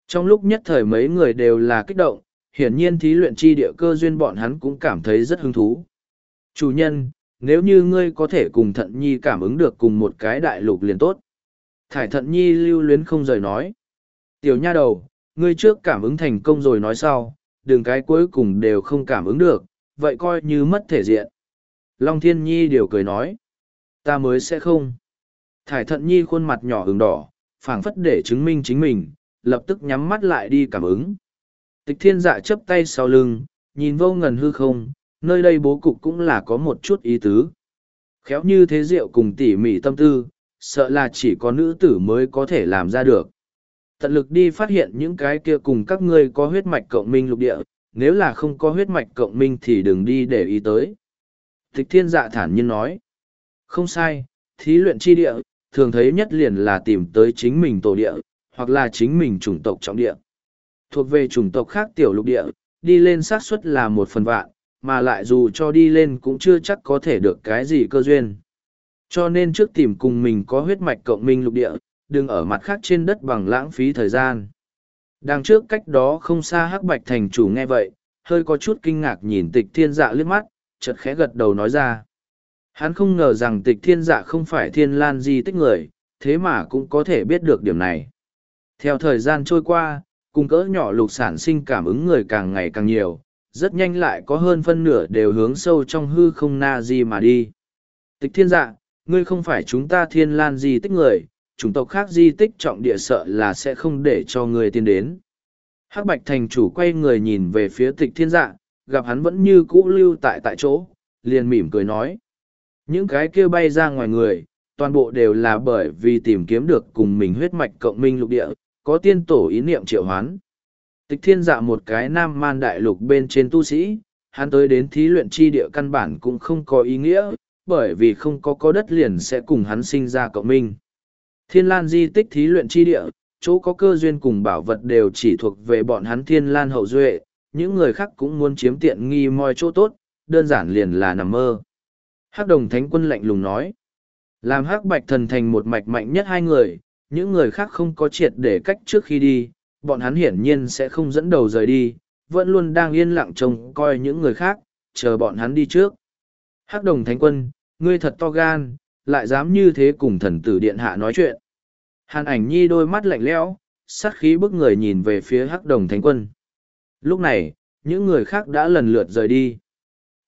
Trong lúc nhất thời mấy người đều là kích động, hiển nhiên thí luyện chi địa cơ duyên bọn hắn cũng cảm thấy rất hứng thú. Chủ nhân, nếu như ngươi có thể cùng thận nhi cảm ứng được cùng một cái đại lục liền tốt. Thải thận nhi lưu luyến không rời nói. Tiểu nha đầu, ngươi trước cảm ứng thành công rồi nói sau, đường cái cuối cùng đều không cảm ứng được, vậy coi như mất thể diện. Long thiên nhi điều cười nói. Ta mới sẽ không. Thải thận nhi khuôn mặt nhỏ hừng đỏ, phảng phất để chứng minh chính mình, lập tức nhắm mắt lại đi cảm ứng. Tịch thiên dạ chấp tay sau lưng, nhìn vô ngần hư không, nơi đây bố cục cũng là có một chút ý tứ. Khéo như thế rượu cùng tỉ mỉ tâm tư, sợ là chỉ có nữ tử mới có thể làm ra được. Tận lực đi phát hiện những cái kia cùng các ngươi có huyết mạch cộng minh lục địa, nếu là không có huyết mạch cộng minh thì đừng đi để ý tới. Tịch thiên dạ thản nhiên nói. Không sai, thí luyện chi địa, thường thấy nhất liền là tìm tới chính mình tổ địa, hoặc là chính mình chủng tộc trọng địa. Thuộc về chủng tộc khác tiểu lục địa, đi lên xác suất là một phần vạn, mà lại dù cho đi lên cũng chưa chắc có thể được cái gì cơ duyên. Cho nên trước tìm cùng mình có huyết mạch cộng minh lục địa, đừng ở mặt khác trên đất bằng lãng phí thời gian. Đằng trước cách đó không xa hắc bạch thành chủ nghe vậy, hơi có chút kinh ngạc nhìn tịch thiên dạ liếc mắt, chợt khẽ gật đầu nói ra. Hắn không ngờ rằng tịch thiên dạ không phải thiên lan di tích người, thế mà cũng có thể biết được điểm này. Theo thời gian trôi qua, cùng cỡ nhỏ lục sản sinh cảm ứng người càng ngày càng nhiều, rất nhanh lại có hơn phân nửa đều hướng sâu trong hư không na di mà đi. Tịch thiên dạ, ngươi không phải chúng ta thiên lan di tích người, chủng tộc khác di tích trọng địa sợ là sẽ không để cho ngươi tiến đến. Hắc Bạch Thành chủ quay người nhìn về phía tịch thiên dạ, gặp hắn vẫn như cũ lưu tại tại chỗ, liền mỉm cười nói. Những cái kia bay ra ngoài người, toàn bộ đều là bởi vì tìm kiếm được cùng mình huyết mạch cộng minh lục địa, có tiên tổ ý niệm triệu hoán. Tịch thiên dạ một cái nam man đại lục bên trên tu sĩ, hắn tới đến thí luyện chi địa căn bản cũng không có ý nghĩa, bởi vì không có có đất liền sẽ cùng hắn sinh ra cộng minh. Thiên lan di tích thí luyện chi địa, chỗ có cơ duyên cùng bảo vật đều chỉ thuộc về bọn hắn thiên lan hậu duệ, những người khác cũng muốn chiếm tiện nghi moi chỗ tốt, đơn giản liền là nằm mơ. Hắc đồng thánh quân lạnh lùng nói, làm hắc bạch thần thành một mạch mạnh nhất hai người, những người khác không có triệt để cách trước khi đi, bọn hắn hiển nhiên sẽ không dẫn đầu rời đi, vẫn luôn đang yên lặng trông coi những người khác, chờ bọn hắn đi trước. Hắc đồng thánh quân, ngươi thật to gan, lại dám như thế cùng thần tử điện hạ nói chuyện. Hàn ảnh nhi đôi mắt lạnh lẽo, sát khí bức người nhìn về phía hắc đồng thánh quân. Lúc này, những người khác đã lần lượt rời đi.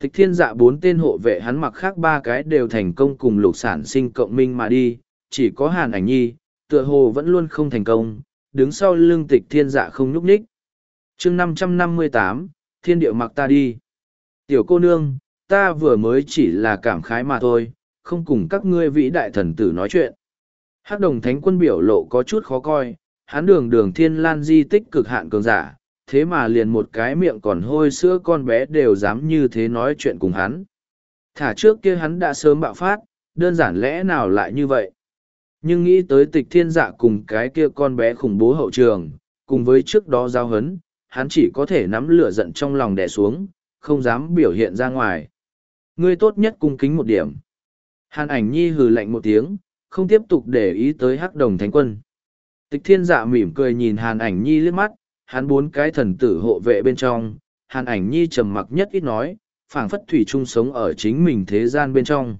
Tịch thiên dạ bốn tên hộ vệ hắn mặc khác ba cái đều thành công cùng lục sản sinh cộng minh mà đi, chỉ có hàn ảnh nhi, tựa hồ vẫn luôn không thành công, đứng sau lưng tịch thiên dạ không nhúc ních. chương năm trăm năm mươi tám thiên điệu mặc ta đi. Tiểu cô nương, ta vừa mới chỉ là cảm khái mà thôi, không cùng các ngươi vĩ đại thần tử nói chuyện. Hắc đồng thánh quân biểu lộ có chút khó coi, hắn đường đường thiên lan di tích cực hạn cường giả, thế mà liền một cái miệng còn hôi sữa con bé đều dám như thế nói chuyện cùng hắn. Thả trước kia hắn đã sớm bạo phát, đơn giản lẽ nào lại như vậy. Nhưng nghĩ tới tịch thiên dạ cùng cái kia con bé khủng bố hậu trường, cùng với trước đó giao hấn, hắn chỉ có thể nắm lửa giận trong lòng đè xuống, không dám biểu hiện ra ngoài. Ngươi tốt nhất cung kính một điểm. Hàn ảnh nhi hừ lạnh một tiếng, không tiếp tục để ý tới hắc đồng thánh quân. Tịch thiên dạ mỉm cười nhìn hàn ảnh nhi liếc mắt, hắn bốn cái thần tử hộ vệ bên trong, hàn ảnh nhi trầm mặc nhất ít nói, phảng phất thủy chung sống ở chính mình thế gian bên trong.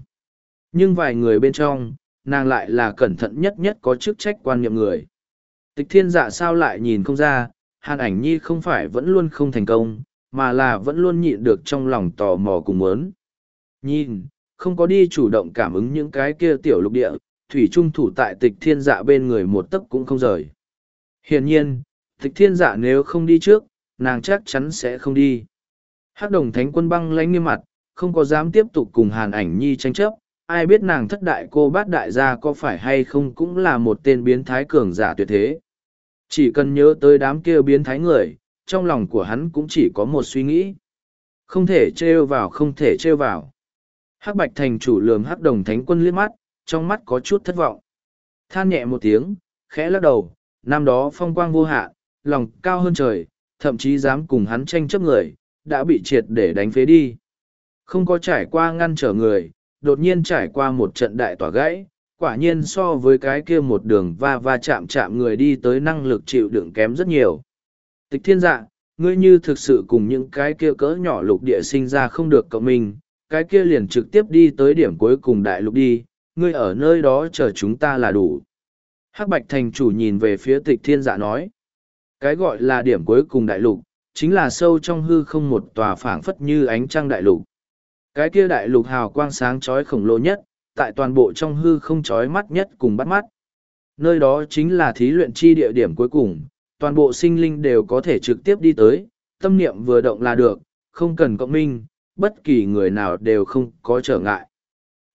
Nhưng vài người bên trong, nàng lại là cẩn thận nhất nhất có chức trách quan niệm người. Tịch thiên dạ sao lại nhìn không ra, hàn ảnh nhi không phải vẫn luôn không thành công, mà là vẫn luôn nhịn được trong lòng tò mò cùng muốn. Nhìn, không có đi chủ động cảm ứng những cái kia tiểu lục địa, thủy trung thủ tại tịch thiên dạ bên người một tấc cũng không rời. Hiển nhiên, tịch thiên dạ nếu không đi trước, nàng chắc chắn sẽ không đi. Hắc đồng thánh quân băng lãnh nghiêm mặt, không có dám tiếp tục cùng hàn ảnh nhi tranh chấp, ai biết nàng thất đại cô bát đại gia có phải hay không cũng là một tên biến thái cường giả tuyệt thế. Chỉ cần nhớ tới đám kia biến thái người, trong lòng của hắn cũng chỉ có một suy nghĩ. Không thể trêu vào không thể trêu vào. Hắc bạch thành chủ lườm hắc đồng thánh quân liếc mắt, trong mắt có chút thất vọng. Than nhẹ một tiếng, khẽ lắc đầu, năm đó phong quang vô hạ, lòng cao hơn trời, thậm chí dám cùng hắn tranh chấp người, đã bị triệt để đánh phế đi. Không có trải qua ngăn trở người, đột nhiên trải qua một trận đại tỏa gãy, quả nhiên so với cái kia một đường va va chạm chạm người đi tới năng lực chịu đựng kém rất nhiều. Tịch thiên dạ, ngươi như thực sự cùng những cái kia cỡ nhỏ lục địa sinh ra không được cộng mình, cái kia liền trực tiếp đi tới điểm cuối cùng đại lục đi, ngươi ở nơi đó chờ chúng ta là đủ. Hắc Bạch Thành chủ nhìn về phía tịch thiên dạ nói. Cái gọi là điểm cuối cùng đại lục, chính là sâu trong hư không một tòa phảng phất như ánh trăng đại lục. Cái kia đại lục hào quang sáng chói khổng lồ nhất, tại toàn bộ trong hư không chói mắt nhất cùng bắt mắt. Nơi đó chính là thí luyện chi địa điểm cuối cùng, toàn bộ sinh linh đều có thể trực tiếp đi tới, tâm niệm vừa động là được, không cần cộng minh, bất kỳ người nào đều không có trở ngại.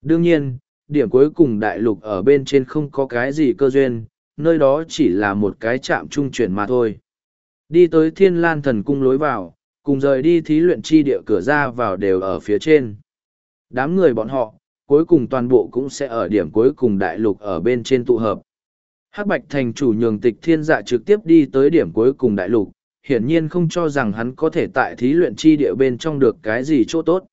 Đương nhiên, điểm cuối cùng đại lục ở bên trên không có cái gì cơ duyên, nơi đó chỉ là một cái trạm trung chuyển mà thôi. Đi tới thiên lan thần cung lối vào, cùng rời đi thí luyện chi địa cửa ra vào đều ở phía trên. Đám người bọn họ, cuối cùng toàn bộ cũng sẽ ở điểm cuối cùng đại lục ở bên trên tụ hợp. Hắc Bạch thành chủ nhường tịch thiên dạ trực tiếp đi tới điểm cuối cùng đại lục, hiển nhiên không cho rằng hắn có thể tại thí luyện chi địa bên trong được cái gì chỗ tốt.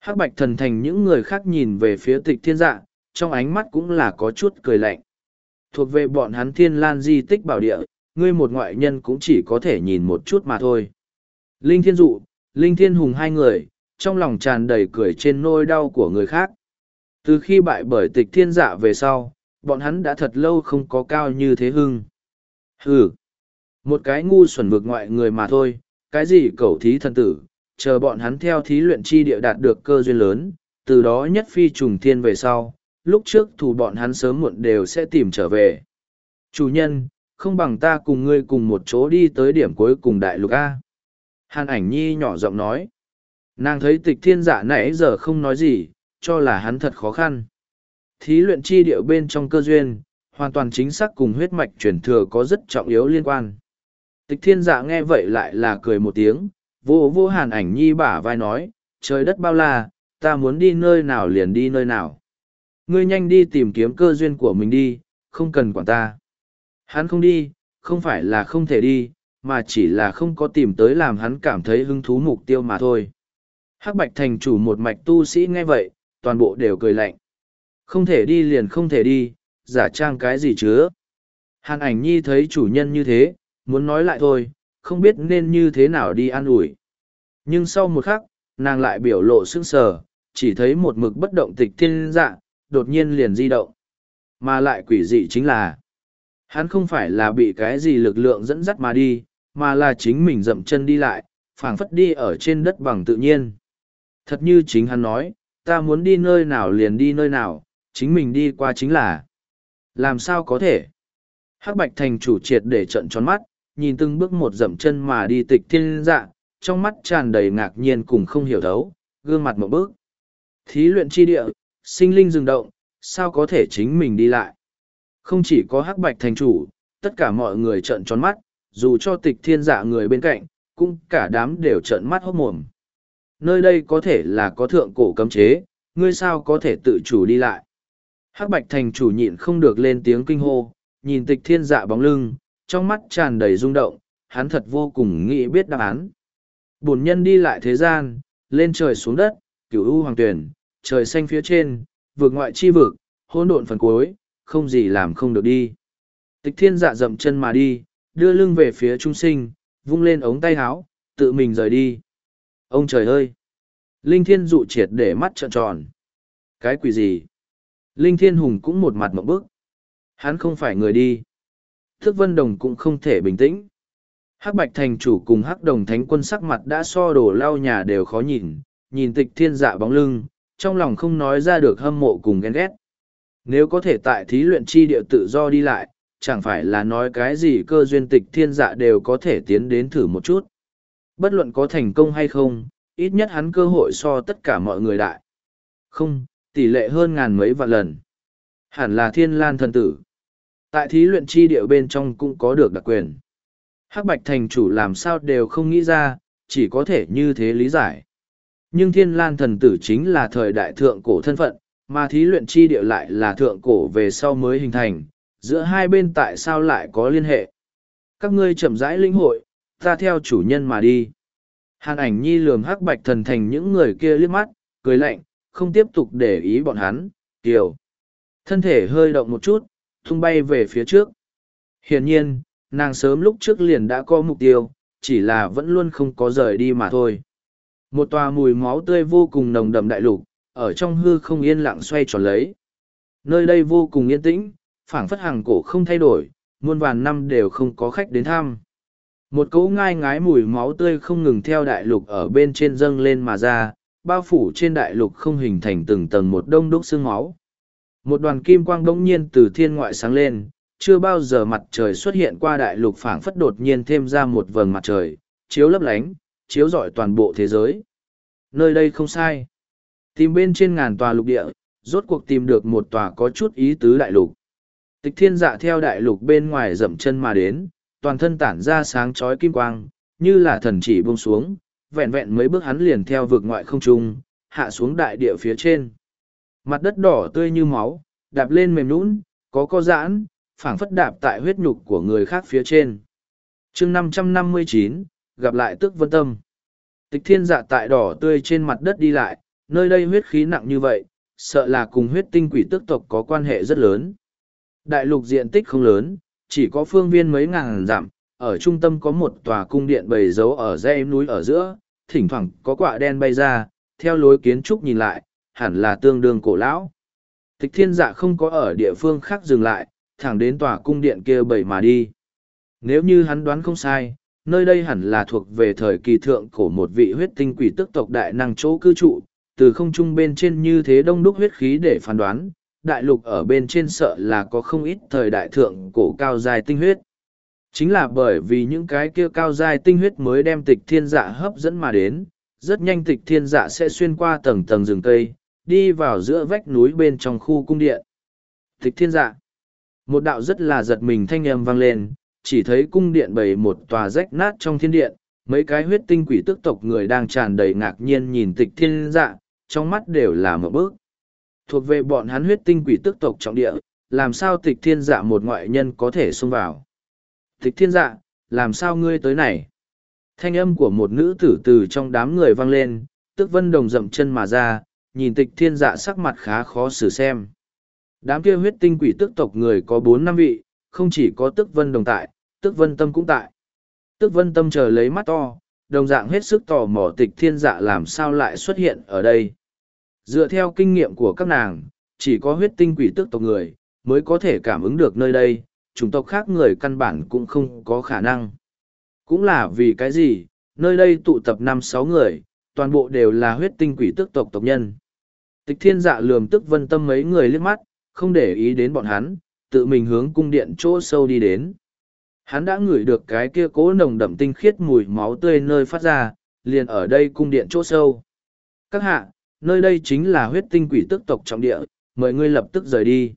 Hắc Bạch thần thành những người khác nhìn về phía tịch thiên dạ, trong ánh mắt cũng là có chút cười lạnh. Thuộc về bọn hắn thiên lan di tích bảo địa, ngươi một ngoại nhân cũng chỉ có thể nhìn một chút mà thôi. Linh thiên dụ, Linh Thiên Hùng hai người, trong lòng tràn đầy cười trên nôi đau của người khác. Từ khi bại bởi tịch thiên dạ về sau, bọn hắn đã thật lâu không có cao như thế hưng. Hừ, một cái ngu xuẩn vực ngoại người mà thôi, cái gì cầu thí thần tử, chờ bọn hắn theo thí luyện chi địa đạt được cơ duyên lớn, từ đó nhất phi trùng thiên về sau, lúc trước thủ bọn hắn sớm muộn đều sẽ tìm trở về. Chủ nhân, không bằng ta cùng ngươi cùng một chỗ đi tới điểm cuối cùng đại lục A. Hàn ảnh nhi nhỏ giọng nói. Nàng thấy tịch thiên giả nãy giờ không nói gì, cho là hắn thật khó khăn. Thí luyện chi điệu bên trong cơ duyên, hoàn toàn chính xác cùng huyết mạch truyền thừa có rất trọng yếu liên quan. Tịch thiên dạ nghe vậy lại là cười một tiếng, vô vô hàn ảnh nhi bả vai nói, trời đất bao la, ta muốn đi nơi nào liền đi nơi nào. Ngươi nhanh đi tìm kiếm cơ duyên của mình đi, không cần quản ta. Hắn không đi, không phải là không thể đi, mà chỉ là không có tìm tới làm hắn cảm thấy hứng thú mục tiêu mà thôi. Hắc Bạch thành chủ một mạch tu sĩ nghe vậy, toàn bộ đều cười lạnh. Không thể đi liền không thể đi, giả trang cái gì chứa. Hàn ảnh nhi thấy chủ nhân như thế, muốn nói lại thôi, không biết nên như thế nào đi an ủi. Nhưng sau một khắc, nàng lại biểu lộ sững sờ, chỉ thấy một mực bất động tịch thiên dạ, đột nhiên liền di động. Mà lại quỷ dị chính là, hắn không phải là bị cái gì lực lượng dẫn dắt mà đi, mà là chính mình dậm chân đi lại, phảng phất đi ở trên đất bằng tự nhiên. Thật như chính hắn nói, ta muốn đi nơi nào liền đi nơi nào, chính mình đi qua chính là. Làm sao có thể? Hắc Bạch Thành chủ triệt để trận tròn mắt, nhìn từng bước một dậm chân mà đi tịch thiên dạ, trong mắt tràn đầy ngạc nhiên cùng không hiểu thấu, gương mặt một bước. Thí luyện chi địa, sinh linh dừng động, sao có thể chính mình đi lại? Không chỉ có Hắc Bạch Thành chủ, tất cả mọi người trợn tròn mắt, dù cho tịch thiên dạ người bên cạnh, cũng cả đám đều trợn mắt hốt mồm. Nơi đây có thể là có thượng cổ cấm chế, ngươi sao có thể tự chủ đi lại. Hắc bạch thành chủ nhịn không được lên tiếng kinh hô, nhìn tịch thiên dạ bóng lưng, trong mắt tràn đầy rung động, hắn thật vô cùng nghĩ biết đáp án. Bổn nhân đi lại thế gian, lên trời xuống đất, cửu u hoàng tuyển, trời xanh phía trên, vượt ngoại chi vực, hỗn độn phần cuối, không gì làm không được đi. Tịch thiên dạ dậm chân mà đi, đưa lưng về phía trung sinh, vung lên ống tay háo, tự mình rời đi. Ông trời ơi! Linh thiên dụ triệt để mắt trợn tròn. Cái quỷ gì? Linh thiên hùng cũng một mặt mộng bức. Hắn không phải người đi. Thức vân đồng cũng không thể bình tĩnh. Hắc bạch thành chủ cùng hắc đồng thánh quân sắc mặt đã so đổ lau nhà đều khó nhìn, nhìn tịch thiên dạ bóng lưng, trong lòng không nói ra được hâm mộ cùng ghen ghét. Nếu có thể tại thí luyện chi địa tự do đi lại, chẳng phải là nói cái gì cơ duyên tịch thiên dạ đều có thể tiến đến thử một chút. Bất luận có thành công hay không, ít nhất hắn cơ hội so tất cả mọi người đại. Không, tỷ lệ hơn ngàn mấy vạn lần. Hẳn là thiên lan thần tử. Tại thí luyện chi địa bên trong cũng có được đặc quyền. Hắc Bạch thành chủ làm sao đều không nghĩ ra, chỉ có thể như thế lý giải. Nhưng thiên lan thần tử chính là thời đại thượng cổ thân phận, mà thí luyện chi địa lại là thượng cổ về sau mới hình thành, giữa hai bên tại sao lại có liên hệ. Các ngươi chậm rãi linh hội, ta theo chủ nhân mà đi. Hàn ảnh nhi lườm hắc bạch thần thành những người kia liếc mắt, cười lạnh, không tiếp tục để ý bọn hắn, kiểu. Thân thể hơi động một chút, tung bay về phía trước. Hiển nhiên, nàng sớm lúc trước liền đã có mục tiêu, chỉ là vẫn luôn không có rời đi mà thôi. Một tòa mùi máu tươi vô cùng nồng đậm đại lục, ở trong hư không yên lặng xoay tròn lấy. Nơi đây vô cùng yên tĩnh, phảng phất hàng cổ không thay đổi, muôn vàn năm đều không có khách đến thăm. Một cỗ ngai ngái mùi máu tươi không ngừng theo đại lục ở bên trên dâng lên mà ra, bao phủ trên đại lục không hình thành từng tầng một đông đúc xương máu. Một đoàn kim quang đông nhiên từ thiên ngoại sáng lên, chưa bao giờ mặt trời xuất hiện qua đại lục phảng phất đột nhiên thêm ra một vầng mặt trời, chiếu lấp lánh, chiếu rọi toàn bộ thế giới. Nơi đây không sai. Tìm bên trên ngàn tòa lục địa, rốt cuộc tìm được một tòa có chút ý tứ đại lục. Tịch thiên dạ theo đại lục bên ngoài dậm chân mà đến, toàn thân tản ra sáng chói kim quang, như là thần chỉ buông xuống, vẹn vẹn mấy bước hắn liền theo vực ngoại không trung, hạ xuống đại địa phía trên. Mặt đất đỏ tươi như máu, đạp lên mềm nũng, có co giãn, phảng phất đạp tại huyết nhục của người khác phía trên. chương 559, gặp lại tức vân tâm. Tịch thiên dạ tại đỏ tươi trên mặt đất đi lại, nơi đây huyết khí nặng như vậy, sợ là cùng huyết tinh quỷ tức tộc có quan hệ rất lớn. Đại lục diện tích không lớn, chỉ có phương viên mấy ngàn dặm, ở trung tâm có một tòa cung điện bầy dấu ở dãy núi ở giữa, thỉnh thoảng có quả đen bay ra, theo lối kiến trúc nhìn lại, hẳn là tương đương cổ lão. Tịch thiên dạ không có ở địa phương khác dừng lại, thẳng đến tòa cung điện kia bảy mà đi. Nếu như hắn đoán không sai, nơi đây hẳn là thuộc về thời kỳ thượng cổ một vị huyết tinh quỷ tức tộc đại năng chỗ cư trụ, từ không trung bên trên như thế đông đúc huyết khí để phán đoán, đại lục ở bên trên sợ là có không ít thời đại thượng cổ cao dài tinh huyết. Chính là bởi vì những cái kia cao dài tinh huyết mới đem tịch thiên dạ hấp dẫn mà đến, rất nhanh tịch thiên dạ sẽ xuyên qua tầng tầng rừng cây, đi vào giữa vách núi bên trong khu cung điện. Tịch thiên dạ. Một đạo rất là giật mình thanh âm vang lên, chỉ thấy cung điện bầy một tòa rách nát trong thiên điện, mấy cái huyết tinh quỷ tức tộc người đang tràn đầy ngạc nhiên nhìn tịch thiên dạ, trong mắt đều là một bước. Thuộc về bọn hắn huyết tinh quỷ tức tộc trọng địa, làm sao tịch thiên dạ một ngoại nhân có thể xông vào. Tịch thiên dạ, làm sao ngươi tới này? Thanh âm của một nữ tử từ trong đám người vang lên, tức vân đồng dậm chân mà ra, nhìn tịch thiên dạ sắc mặt khá khó xử xem. Đám kia huyết tinh quỷ tức tộc người có bốn năm vị, không chỉ có tức vân đồng tại, tức vân tâm cũng tại. Tức vân tâm chờ lấy mắt to, đồng dạng hết sức tò mò tịch thiên dạ làm sao lại xuất hiện ở đây. Dựa theo kinh nghiệm của các nàng, chỉ có huyết tinh quỷ tức tộc người, mới có thể cảm ứng được nơi đây, chủng tộc khác người căn bản cũng không có khả năng. Cũng là vì cái gì, nơi đây tụ tập năm sáu người, toàn bộ đều là huyết tinh quỷ tức tộc tộc nhân. Tịch thiên dạ lườm tức vân tâm mấy người liếc mắt, không để ý đến bọn hắn, tự mình hướng cung điện chỗ sâu đi đến. Hắn đã ngửi được cái kia cố nồng đậm tinh khiết mùi máu tươi nơi phát ra, liền ở đây cung điện chỗ sâu. Các hạ, nơi đây chính là huyết tinh quỷ tức tộc trọng địa, mời ngươi lập tức rời đi.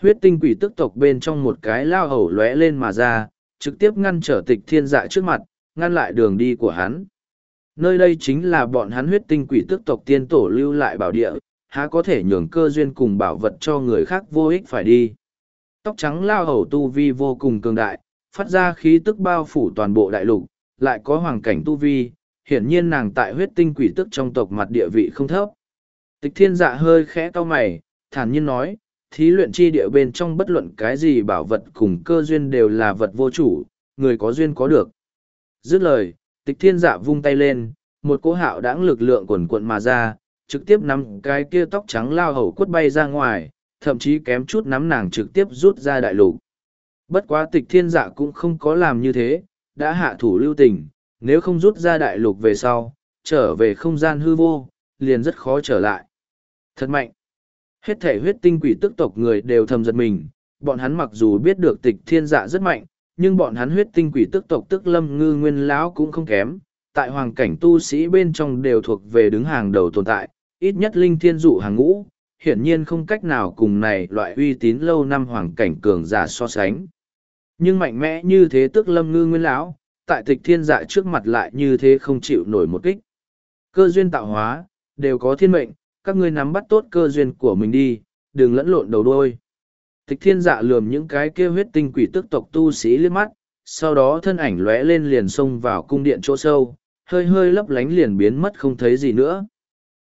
Huyết tinh quỷ tức tộc bên trong một cái lao hầu lóe lên mà ra, trực tiếp ngăn trở tịch thiên dạ trước mặt, ngăn lại đường đi của hắn. Nơi đây chính là bọn hắn huyết tinh quỷ tức tộc tiên tổ lưu lại bảo địa, há có thể nhường cơ duyên cùng bảo vật cho người khác vô ích phải đi. Tóc trắng lao hầu tu vi vô cùng cường đại, phát ra khí tức bao phủ toàn bộ đại lục, lại có hoàng cảnh tu vi, hiển nhiên nàng tại huyết tinh quỷ tức trong tộc mặt địa vị không thấp. Tịch thiên dạ hơi khẽ cau mày, thản nhiên nói, thí luyện chi địa bên trong bất luận cái gì bảo vật cùng cơ duyên đều là vật vô chủ, người có duyên có được. Dứt lời, tịch thiên dạ vung tay lên, một cỗ hạo đãng lực lượng quần quận mà ra, trực tiếp nắm cái kia tóc trắng lao hầu quất bay ra ngoài, thậm chí kém chút nắm nàng trực tiếp rút ra đại lục. Bất quá tịch thiên dạ cũng không có làm như thế, đã hạ thủ lưu tình, nếu không rút ra đại lục về sau, trở về không gian hư vô, liền rất khó trở lại. Thật mạnh. Hết thể huyết tinh quỷ tức tộc người đều thầm giật mình, bọn hắn mặc dù biết được tịch thiên dạ rất mạnh, nhưng bọn hắn huyết tinh quỷ tức tộc tức lâm ngư nguyên lão cũng không kém, tại hoàng cảnh tu sĩ bên trong đều thuộc về đứng hàng đầu tồn tại, ít nhất linh thiên dụ hàng ngũ, hiển nhiên không cách nào cùng này loại uy tín lâu năm hoàng cảnh cường giả so sánh. Nhưng mạnh mẽ như thế tức lâm ngư nguyên lão, tại tịch thiên dạ trước mặt lại như thế không chịu nổi một kích. Cơ duyên tạo hóa, đều có thiên mệnh, các ngươi nắm bắt tốt cơ duyên của mình đi, đừng lẫn lộn đầu đôi. Tịch thiên dạ lườm những cái kêu huyết tinh quỷ tức tộc tu sĩ liếc mắt, sau đó thân ảnh lóe lên liền xông vào cung điện chỗ sâu, hơi hơi lấp lánh liền biến mất không thấy gì nữa.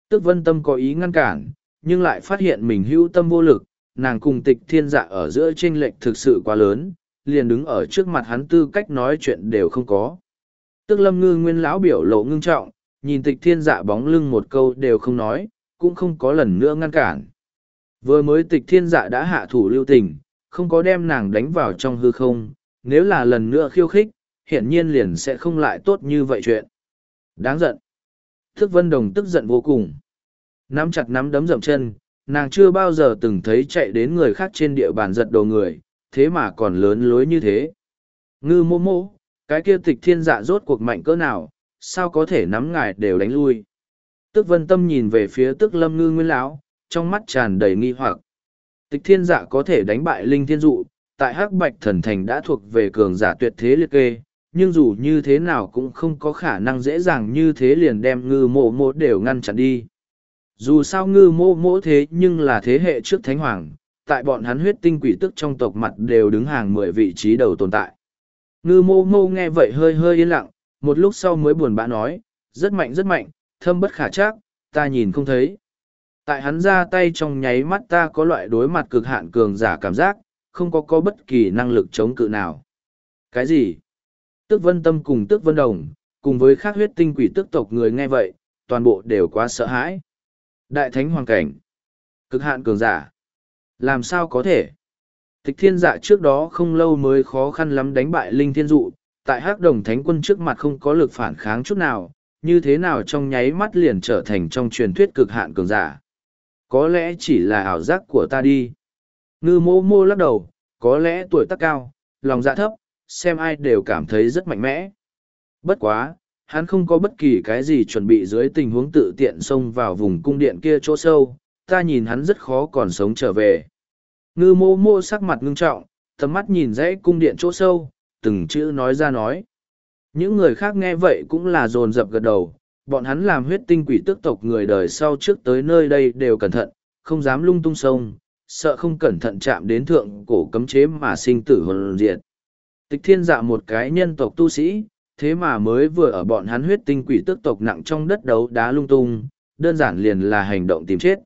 Tức vân tâm có ý ngăn cản, nhưng lại phát hiện mình hữu tâm vô lực, nàng cùng tịch thiên dạ ở giữa chênh lệch thực sự quá lớn, liền đứng ở trước mặt hắn tư cách nói chuyện đều không có. Tức lâm ngư nguyên lão biểu lộ ngưng trọng, nhìn tịch thiên dạ bóng lưng một câu đều không nói, cũng không có lần nữa ngăn cản. Vừa mới tịch thiên dạ đã hạ thủ lưu tình, không có đem nàng đánh vào trong hư không, nếu là lần nữa khiêu khích, hiển nhiên liền sẽ không lại tốt như vậy chuyện. Đáng giận. Thức vân đồng tức giận vô cùng. Nắm chặt nắm đấm dậm chân, nàng chưa bao giờ từng thấy chạy đến người khác trên địa bàn giật đầu người, thế mà còn lớn lối như thế. Ngư mô mô, cái kia tịch thiên dạ rốt cuộc mạnh cỡ nào, sao có thể nắm ngài đều đánh lui. Tức vân tâm nhìn về phía tức lâm ngư nguyên lão, trong mắt tràn đầy nghi hoặc. Tịch thiên dạ có thể đánh bại linh thiên dụ, tại hắc bạch thần thành đã thuộc về cường giả tuyệt thế liệt kê, nhưng dù như thế nào cũng không có khả năng dễ dàng như thế liền đem ngư mộ mộ đều ngăn chặn đi. Dù sao ngư mộ mộ thế nhưng là thế hệ trước thánh hoàng, tại bọn hắn huyết tinh quỷ tức trong tộc mặt đều đứng hàng mười vị trí đầu tồn tại. Ngư mô mô nghe vậy hơi hơi yên lặng, một lúc sau mới buồn bã nói, rất mạnh rất mạnh, thâm bất khả chắc, ta nhìn không thấy. Tại hắn ra tay trong nháy mắt ta có loại đối mặt cực hạn cường giả cảm giác, không có có bất kỳ năng lực chống cự nào. Cái gì? Tước vân tâm cùng tước vân đồng, cùng với khác huyết tinh quỷ tức tộc người nghe vậy, toàn bộ đều quá sợ hãi. Đại thánh hoàng cảnh. Cực hạn cường giả. Làm sao có thể? Tịch thiên dạ trước đó không lâu mới khó khăn lắm đánh bại linh thiên dụ, tại hắc đồng thánh quân trước mặt không có lực phản kháng chút nào, như thế nào trong nháy mắt liền trở thành trong truyền thuyết cực hạn cường giả. Có lẽ chỉ là ảo giác của ta đi. Ngư mô mô lắc đầu, có lẽ tuổi tác cao, lòng dạ thấp, xem ai đều cảm thấy rất mạnh mẽ. Bất quá, hắn không có bất kỳ cái gì chuẩn bị dưới tình huống tự tiện xông vào vùng cung điện kia chỗ sâu, ta nhìn hắn rất khó còn sống trở về. Ngư mô mô sắc mặt ngưng trọng, tầm mắt nhìn dãy cung điện chỗ sâu, từng chữ nói ra nói. Những người khác nghe vậy cũng là dồn dập gật đầu, bọn hắn làm huyết tinh quỷ tước tộc người đời sau trước tới nơi đây đều cẩn thận, không dám lung tung sông, sợ không cẩn thận chạm đến thượng cổ cấm chế mà sinh tử hồn diệt. Tịch thiên dạ một cái nhân tộc tu sĩ, thế mà mới vừa ở bọn hắn huyết tinh quỷ tước tộc nặng trong đất đấu đá lung tung, đơn giản liền là hành động tìm chết.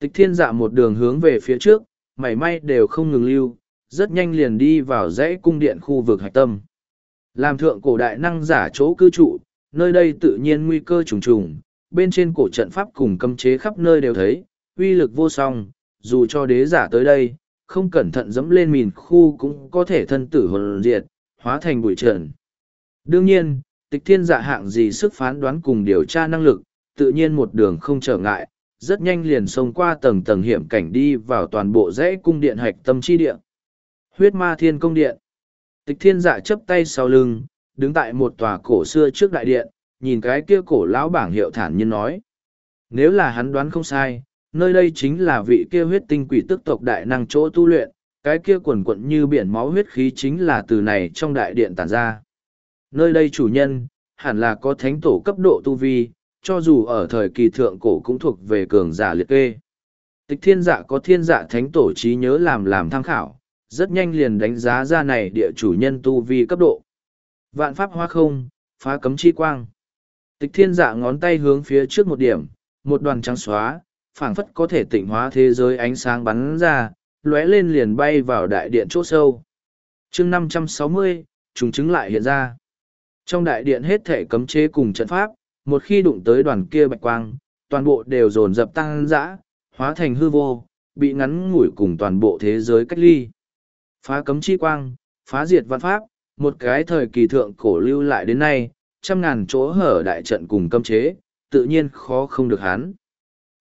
Tịch thiên dạ một đường hướng về phía trước, mảy may đều không ngừng lưu, rất nhanh liền đi vào dãy cung điện khu vực hạch tâm. Làm thượng cổ đại năng giả chỗ cư trụ, nơi đây tự nhiên nguy cơ trùng trùng, bên trên cổ trận pháp cùng cấm chế khắp nơi đều thấy, uy lực vô song, dù cho đế giả tới đây, không cẩn thận dẫm lên mìn khu cũng có thể thân tử hồn diệt, hóa thành bụi trần. Đương nhiên, tịch thiên dạ hạng gì sức phán đoán cùng điều tra năng lực, tự nhiên một đường không trở ngại, rất nhanh liền xông qua tầng tầng hiểm cảnh đi vào toàn bộ dãy cung điện hạch tâm chi điện. Huyết ma thiên công điện. Tịch thiên dạ chấp tay sau lưng, đứng tại một tòa cổ xưa trước đại điện, nhìn cái kia cổ lão bảng hiệu thản nhiên nói. Nếu là hắn đoán không sai, nơi đây chính là vị kia huyết tinh quỷ tức tộc đại năng chỗ tu luyện, cái kia quần quận như biển máu huyết khí chính là từ này trong đại điện tản ra. Nơi đây chủ nhân, hẳn là có thánh tổ cấp độ tu vi, cho dù ở thời kỳ thượng cổ cũng thuộc về cường giả liệt kê. Tịch thiên dạ có thiên dạ thánh tổ trí nhớ làm làm tham khảo, rất nhanh liền đánh giá ra này địa chủ nhân tu vi cấp độ. Vạn pháp hoa không, phá cấm chi quang. Tịch thiên dạ ngón tay hướng phía trước một điểm, một đoàn trắng xóa, phảng phất có thể tịnh hóa thế giới ánh sáng bắn ra, lóe lên liền bay vào đại điện chỗ sâu. chương năm trăm sáu mươi, trùng chứng lại hiện ra. Trong đại điện hết thể cấm chế cùng trận pháp, một khi đụng tới đoàn kia bạch quang, toàn bộ đều dồn dập tăng dã, hóa thành hư vô, bị ngắn ngủi cùng toàn bộ thế giới cách ly. Phá cấm chi quang, phá diệt văn pháp, một cái thời kỳ thượng cổ lưu lại đến nay, trăm ngàn chỗ hở đại trận cùng cấm chế, tự nhiên khó không được hắn.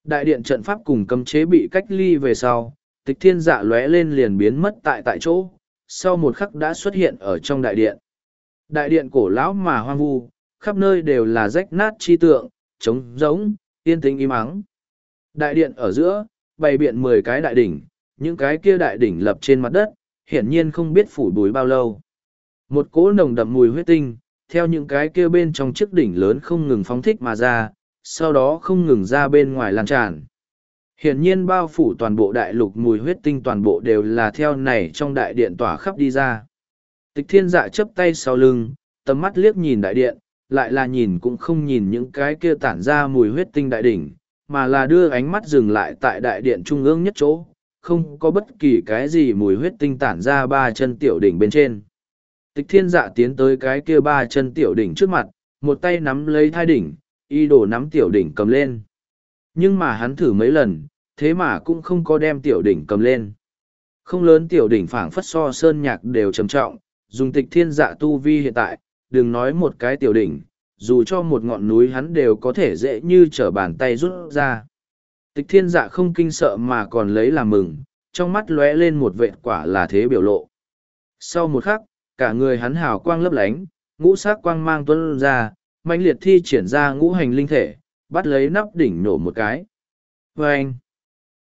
Đại điện trận pháp cùng cấm chế bị cách ly về sau, tịch thiên dạ lóe lên liền biến mất tại tại chỗ, sau một khắc đã xuất hiện ở trong đại điện. Đại điện cổ lão mà hoang vu, khắp nơi đều là rách nát chi tượng, trống rỗng, yên tĩnh im ắng. Đại điện ở giữa, bày biện mười cái đại đỉnh, những cái kia đại đỉnh lập trên mặt đất, hiển nhiên không biết phủ bùi bao lâu. Một cỗ nồng đậm mùi huyết tinh, theo những cái kia bên trong chiếc đỉnh lớn không ngừng phóng thích mà ra, sau đó không ngừng ra bên ngoài lan tràn. Hiển nhiên bao phủ toàn bộ đại lục mùi huyết tinh toàn bộ đều là theo này trong đại điện tỏa khắp đi ra. Tịch thiên dạ chấp tay sau lưng, tầm mắt liếc nhìn đại điện, lại là nhìn cũng không nhìn những cái kia tản ra mùi huyết tinh đại đỉnh, mà là đưa ánh mắt dừng lại tại đại điện trung ương nhất chỗ, không có bất kỳ cái gì mùi huyết tinh tản ra ba chân tiểu đỉnh bên trên. Tịch thiên dạ tiến tới cái kia ba chân tiểu đỉnh trước mặt, một tay nắm lấy thai đỉnh, y đổ nắm tiểu đỉnh cầm lên. Nhưng mà hắn thử mấy lần, thế mà cũng không có đem tiểu đỉnh cầm lên. Không lớn tiểu đỉnh phảng phất so sơn nhạc đều trầm trọng, dùng tịch thiên dạ tu vi hiện tại, đừng nói một cái tiểu đỉnh, dù cho một ngọn núi hắn đều có thể dễ như trở bàn tay rút ra. Tịch thiên dạ không kinh sợ mà còn lấy làm mừng, trong mắt lóe lên một vệt quả là thế biểu lộ. Sau một khắc, cả người hắn hào quang lấp lánh, ngũ sắc quang mang tuân ra, mạnh liệt thi triển ra ngũ hành linh thể, bắt lấy nắp đỉnh nổ một cái. Vâng!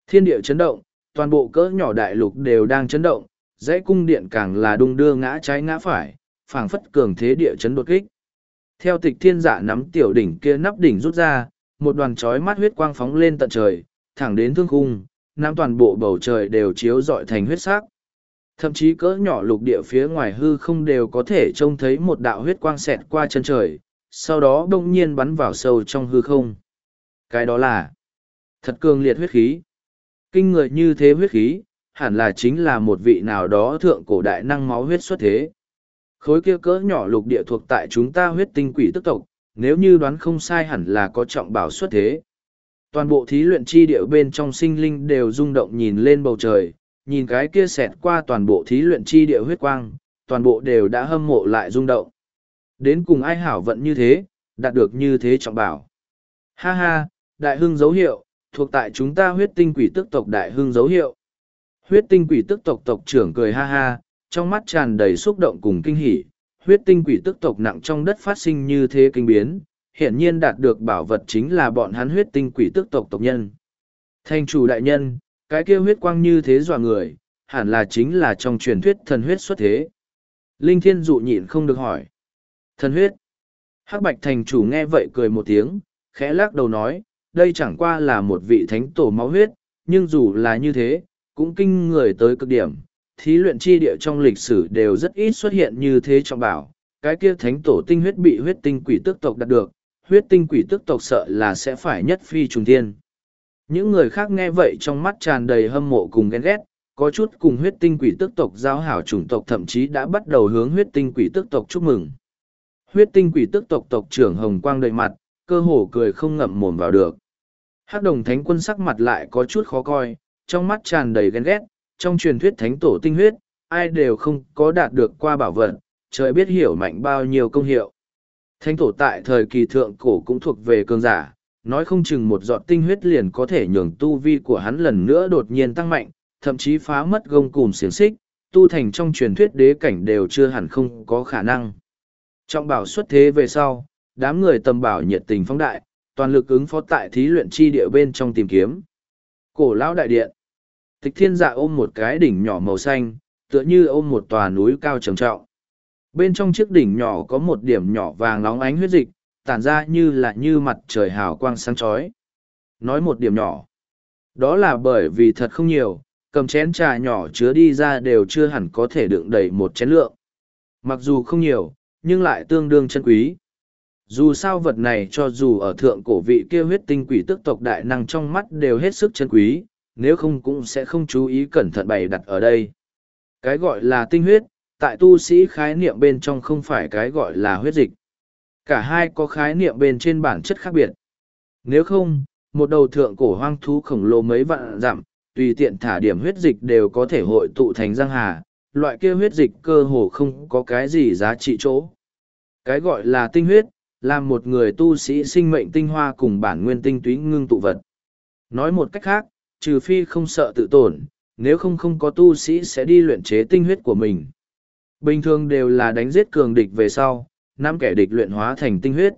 Thiên địa chấn động, toàn bộ cỡ nhỏ đại lục đều đang chấn động, dãy cung điện càng là đung đưa ngã trái ngã phải, phảng phất cường thế địa chấn đột kích. Theo tịch thiên dạ nắm tiểu đỉnh kia nắp đỉnh rút ra, một đoàn chói mắt huyết quang phóng lên tận trời, thẳng đến thương khung, nắm toàn bộ bầu trời đều chiếu rọi thành huyết sắc. Thậm chí cỡ nhỏ lục địa phía ngoài hư không đều có thể trông thấy một đạo huyết quang xẹt qua chân trời, sau đó đông nhiên bắn vào sâu trong hư không. Cái đó là thật cường liệt huyết khí. Kinh người như thế huyết khí, hẳn là chính là một vị nào đó thượng cổ đại năng máu huyết xuất thế. Khối kia cỡ nhỏ lục địa thuộc tại chúng ta huyết tinh quỷ tức tộc, nếu như đoán không sai hẳn là có trọng bảo xuất thế. Toàn bộ thí luyện chi địa bên trong sinh linh đều rung động nhìn lên bầu trời, nhìn cái kia xẹt qua toàn bộ thí luyện chi địa huyết quang, toàn bộ đều đã hâm mộ lại rung động. Đến cùng ai hảo vận như thế, đạt được như thế trọng bảo. Ha ha, đại hưng dấu hiệu, thuộc tại chúng ta huyết tinh quỷ tức tộc đại hưng dấu hiệu. Huyết tinh quỷ tức tộc tộc trưởng cười ha ha, trong mắt tràn đầy xúc động cùng kinh hỉ. Huyết tinh quỷ tức tộc nặng trong đất phát sinh như thế kinh biến, hiện nhiên đạt được bảo vật chính là bọn hắn huyết tinh quỷ tức tộc tộc nhân. Thanh chủ đại nhân, cái kia huyết quang như thế dọa người, hẳn là chính là trong truyền thuyết thần huyết xuất thế. Linh thiên dụ nhịn không được hỏi. Thần huyết. Hắc bạch thành chủ nghe vậy cười một tiếng, khẽ lắc đầu nói, đây chẳng qua là một vị thánh tổ máu huyết, nhưng dù là như thế, cũng kinh người tới cực điểm. Thí luyện chi địa trong lịch sử đều rất ít xuất hiện như thế trọng bảo, cái kia thánh tổ tinh huyết bị huyết tinh quỷ tước tộc đạt được, huyết tinh quỷ tước tộc sợ là sẽ phải nhất phi trùng thiên. Những người khác nghe vậy trong mắt tràn đầy hâm mộ cùng ghen ghét, có chút cùng huyết tinh quỷ tước tộc giao hảo chủng tộc thậm chí đã bắt đầu hướng huyết tinh quỷ tước tộc chúc mừng. Huyết tinh quỷ tước tộc tộc trưởng Hồng Quang đầy mặt, cơ hồ cười không ngậm mồm vào được. Hắc đồng thánh quân sắc mặt lại có chút khó coi, trong mắt tràn đầy ghen ghét, trong truyền thuyết thánh tổ tinh huyết, ai đều không có đạt được qua bảo vật, trời biết hiểu mạnh bao nhiêu công hiệu. Thánh tổ tại thời kỳ thượng cổ cũng thuộc về cường giả, nói không chừng một giọt tinh huyết liền có thể nhường tu vi của hắn lần nữa đột nhiên tăng mạnh, thậm chí phá mất gông cùm xiềng xích, tu thành trong truyền thuyết đế cảnh đều chưa hẳn không có khả năng. Trong bảo xuất thế về sau, đám người tầm bảo nhiệt tình phóng đại, toàn lực ứng phó tại thí luyện chi địa bên trong tìm kiếm. Cổ lão đại điện. Tịch thiên dạ ôm một cái đỉnh nhỏ màu xanh, tựa như ôm một tòa núi cao trầm trọng. Bên trong chiếc đỉnh nhỏ có một điểm nhỏ vàng nóng ánh huyết dịch, tản ra như là như mặt trời hào quang sáng chói. Nói một điểm nhỏ. Đó là bởi vì thật không nhiều, cầm chén trà nhỏ chứa đi ra đều chưa hẳn có thể đựng đầy một chén lượng. Mặc dù không nhiều, nhưng lại tương đương chân quý. Dù sao vật này cho dù ở thượng cổ vị kia huyết tinh quỷ tức tộc đại năng trong mắt đều hết sức chân quý, nếu không cũng sẽ không chú ý cẩn thận bày đặt ở đây. Cái gọi là tinh huyết, tại tu sĩ khái niệm bên trong không phải cái gọi là huyết dịch. Cả hai có khái niệm bên trên bản chất khác biệt. Nếu không, một đầu thượng cổ hoang thú khổng lồ mấy vạn dặm, tùy tiện thả điểm huyết dịch đều có thể hội tụ thành răng hà, loại kia huyết dịch cơ hồ không có cái gì giá trị chỗ. Cái gọi là tinh huyết, là một người tu sĩ sinh mệnh tinh hoa cùng bản nguyên tinh túy ngưng tụ vật. Nói một cách khác, trừ phi không sợ tự tổn, nếu không không có tu sĩ sẽ đi luyện chế tinh huyết của mình. Bình thường đều là đánh giết cường địch về sau, nắm kẻ địch luyện hóa thành tinh huyết.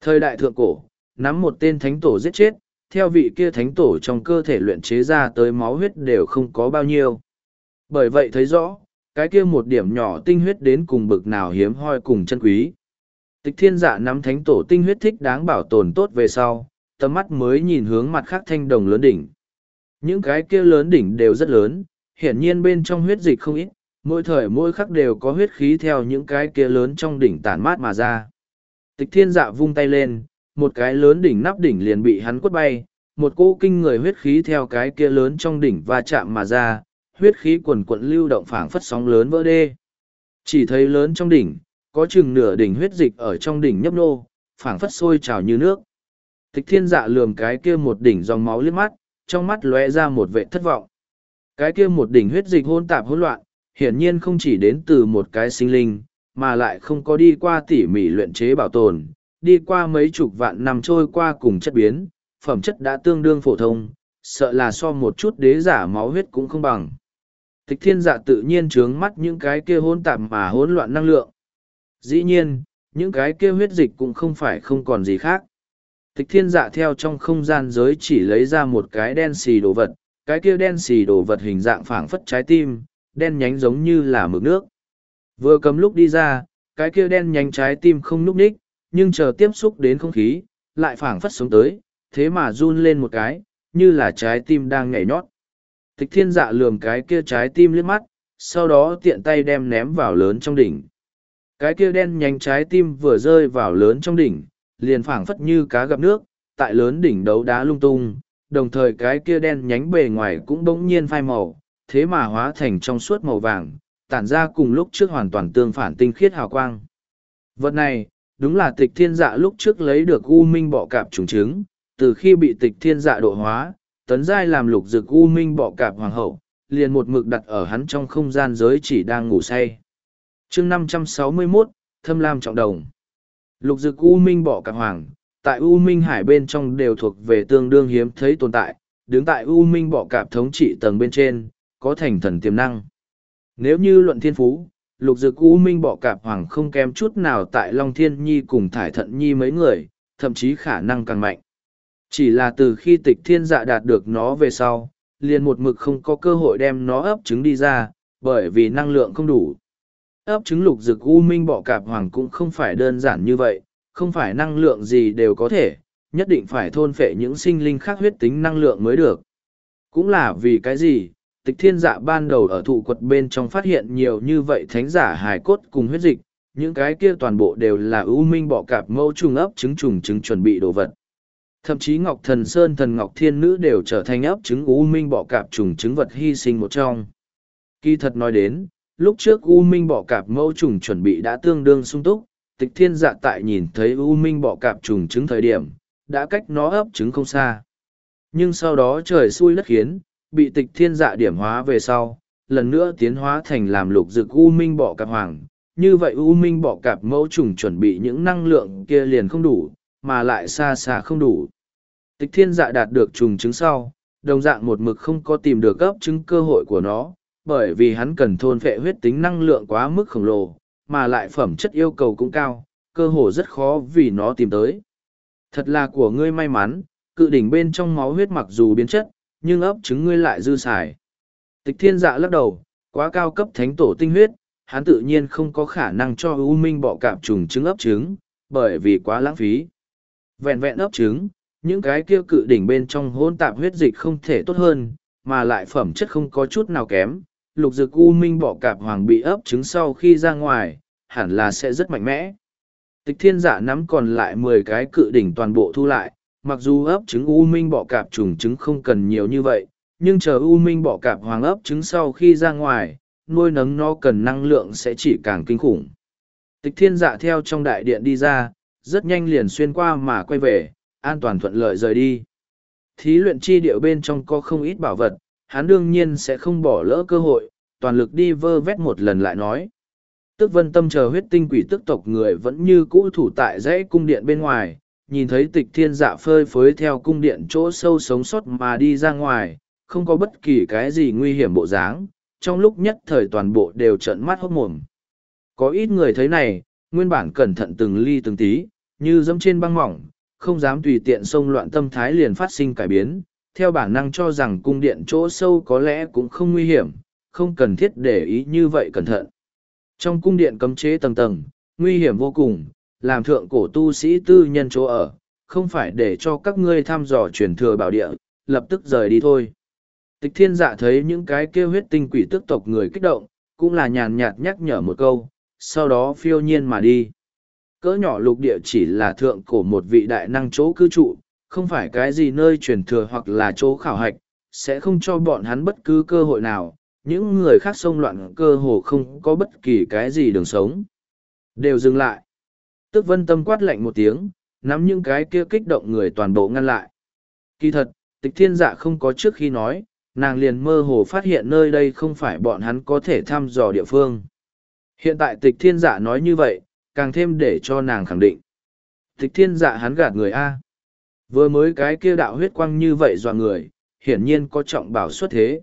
Thời đại thượng cổ, nắm một tên thánh tổ giết chết, theo vị kia thánh tổ trong cơ thể luyện chế ra tới máu huyết đều không có bao nhiêu. Bởi vậy thấy rõ, cái kia một điểm nhỏ tinh huyết đến cùng bực nào hiếm hoi cùng chân quý. Tịch thiên dạ nắm thánh tổ tinh huyết thích đáng bảo tồn tốt về sau, tầm mắt mới nhìn hướng mặt khác thanh đồng lớn đỉnh. Những cái kia lớn đỉnh đều rất lớn, hiển nhiên bên trong huyết dịch không ít, mỗi thời mỗi khắc đều có huyết khí theo những cái kia lớn trong đỉnh tản mát mà ra. Tịch thiên dạ vung tay lên, một cái lớn đỉnh nắp đỉnh liền bị hắn quất bay, một cỗ kinh người huyết khí theo cái kia lớn trong đỉnh va chạm mà ra, huyết khí quần quận lưu động phảng phất sóng lớn vỡ đê. Chỉ thấy lớn trong đỉnh, có chừng nửa đỉnh huyết dịch ở trong đỉnh nhấp nô, phảng phất sôi trào như nước. Tịch thiên dạ lườm cái kia một đỉnh dòng máu liếc mắt, trong mắt lóe ra một vệ thất vọng. Cái kia một đỉnh huyết dịch hôn tạp hỗn loạn, hiển nhiên không chỉ đến từ một cái sinh linh, mà lại không có đi qua tỉ mỉ luyện chế bảo tồn, đi qua mấy chục vạn năm trôi qua cùng chất biến, phẩm chất đã tương đương phổ thông, sợ là so một chút đế giả máu huyết cũng không bằng. Tịch thiên dạ tự nhiên trướng mắt những cái kia hỗn tạp mà hỗn loạn năng lượng. Dĩ nhiên, những cái kia huyết dịch cũng không phải không còn gì khác. Tịch thiên dạ theo trong không gian giới chỉ lấy ra một cái đen xì đồ vật, cái kia đen xì đồ vật hình dạng phảng phất trái tim, đen nhánh giống như là mực nước. Vừa cầm lúc đi ra, cái kia đen nhánh trái tim không núp ních, nhưng chờ tiếp xúc đến không khí, lại phảng phất sống tới, thế mà run lên một cái, như là trái tim đang nhảy nhót. Tịch thiên dạ lườm cái kia trái tim liếc mắt, sau đó tiện tay đem ném vào lớn trong đỉnh. Cái kia đen nhánh trái tim vừa rơi vào lớn trong đỉnh, liền phảng phất như cá gặp nước, tại lớn đỉnh đấu đá lung tung, đồng thời cái kia đen nhánh bề ngoài cũng bỗng nhiên phai màu, thế mà hóa thành trong suốt màu vàng, tản ra cùng lúc trước hoàn toàn tương phản tinh khiết hào quang. Vật này, đúng là tịch thiên dạ lúc trước lấy được u minh bọ cạp trùng trứng, từ khi bị tịch thiên dạ độ hóa, tấn giai làm lục dực u minh bọ cạp hoàng hậu, liền một mực đặt ở hắn trong không gian giới chỉ đang ngủ say. chương 561, Thâm Lam Trọng Đồng Lục dực u minh bọ cạp hoàng, tại u minh hải bên trong đều thuộc về tương đương hiếm thấy tồn tại, đứng tại u minh bọ cạp thống trị tầng bên trên, có thành thần tiềm năng. Nếu như luận thiên phú, lục dực u minh bọ cạp hoàng không kém chút nào tại Long Thiên Nhi cùng Thải Thận Nhi mấy người, thậm chí khả năng càng mạnh. Chỉ là từ khi tịch thiên dạ đạt được nó về sau, liền một mực không có cơ hội đem nó ấp trứng đi ra, bởi vì năng lượng không đủ. Ấp trứng lục dực u minh bọ cạp hoàng cũng không phải đơn giản như vậy, không phải năng lượng gì đều có thể, nhất định phải thôn phệ những sinh linh khác huyết tính năng lượng mới được. Cũng là vì cái gì, tịch thiên dạ ban đầu ở thụ quật bên trong phát hiện nhiều như vậy thánh giả hài cốt cùng huyết dịch, những cái kia toàn bộ đều là ưu minh bọ cạp mẫu trùng ấp trứng trùng trứng chuẩn bị đồ vật. Thậm chí Ngọc Thần Sơn Thần Ngọc Thiên Nữ đều trở thành ấp trứng ưu minh bọ cạp trùng trứng vật hy sinh một trong. Kỳ thật nói đến, lúc trước U Minh bọ cạp mẫu trùng chuẩn bị đã tương đương sung túc, tịch thiên dạ tại nhìn thấy U Minh bọ cạp trùng trứng thời điểm, đã cách nó ấp trứng không xa. Nhưng sau đó trời xui đất khiến, bị tịch thiên dạ điểm hóa về sau, lần nữa tiến hóa thành làm lục dực U Minh bọ cạp hoàng. Như vậy U Minh bọ cạp mẫu trùng chuẩn bị những năng lượng kia liền không đủ, mà lại xa xa không đủ. Tịch thiên dạ đạt được trùng trứng sau, đồng dạng một mực không có tìm được gấp trứng cơ hội của nó, bởi vì hắn cần thôn phệ huyết tính năng lượng quá mức khổng lồ, mà lại phẩm chất yêu cầu cũng cao, cơ hồ rất khó vì nó tìm tới. Thật là của ngươi may mắn, cự đỉnh bên trong máu huyết mặc dù biến chất, nhưng ấp trứng ngươi lại dư xài. Tịch thiên dạ lắc đầu, quá cao cấp thánh tổ tinh huyết, hắn tự nhiên không có khả năng cho U minh bọ cạp trùng trứng ấp trứng, bởi vì quá lãng phí. Vẹn vẹn ấp trứng, những cái kia cự đỉnh bên trong hôn tạp huyết dịch không thể tốt hơn, mà lại phẩm chất không có chút nào kém. Lục dực u minh bọ cạp hoàng bị ấp trứng sau khi ra ngoài, hẳn là sẽ rất mạnh mẽ. Tịch thiên giả nắm còn lại mười cái cự đỉnh toàn bộ thu lại, mặc dù ấp trứng u minh bọ cạp trùng trứng không cần nhiều như vậy, nhưng chờ u minh bọ cạp hoàng ấp trứng sau khi ra ngoài, nuôi nấng nó cần năng lượng sẽ chỉ càng kinh khủng. Tịch thiên dạ theo trong đại điện đi ra, rất nhanh liền xuyên qua mà quay về, an toàn thuận lợi rời đi. Thí luyện chi điệu bên trong có không ít bảo vật, hắn đương nhiên sẽ không bỏ lỡ cơ hội, toàn lực đi vơ vét một lần lại nói. Tức vân tâm chờ huyết tinh quỷ tức tộc người vẫn như cũ thủ tại dãy cung điện bên ngoài, nhìn thấy tịch thiên dạ phơi phới theo cung điện chỗ sâu sống sót mà đi ra ngoài, không có bất kỳ cái gì nguy hiểm bộ dáng, trong lúc nhất thời toàn bộ đều trợn mắt hốc mồm. Có ít người thấy này, nguyên bản cẩn thận từng ly từng tí, như dẫm trên băng mỏng, không dám tùy tiện xông loạn tâm thái liền phát sinh cải biến, theo bản năng cho rằng cung điện chỗ sâu có lẽ cũng không nguy hiểm, không cần thiết để ý như vậy cẩn thận. Trong cung điện cấm chế tầng tầng, nguy hiểm vô cùng, làm thượng cổ tu sĩ tư nhân chỗ ở, không phải để cho các ngươi thăm dò truyền thừa bảo địa, lập tức rời đi thôi. Tịch thiên dạ thấy những cái kêu huyết tinh quỷ tức tộc người kích động, cũng là nhàn nhạt nhắc nhở một câu, sau đó phiêu nhiên mà đi. Cỡ nhỏ lục địa chỉ là thượng cổ một vị đại năng chỗ cư trụ, không phải cái gì nơi truyền thừa hoặc là chỗ khảo hạch, sẽ không cho bọn hắn bất cứ cơ hội nào, những người khác xông loạn cơ hồ không có bất kỳ cái gì đường sống. Đều dừng lại. Tức vân tâm quát lạnh một tiếng, nắm những cái kia kích động người toàn bộ ngăn lại. Kỳ thật, tịch thiên dạ không có trước khi nói, nàng liền mơ hồ phát hiện nơi đây không phải bọn hắn có thể thăm dò địa phương. Hiện tại tịch thiên dạ nói như vậy, càng thêm để cho nàng khẳng định. Tịch thiên dạ hắn gạt người A. Vừa mới cái kia đạo huyết quang như vậy dọa người, hiển nhiên có trọng bảo xuất thế.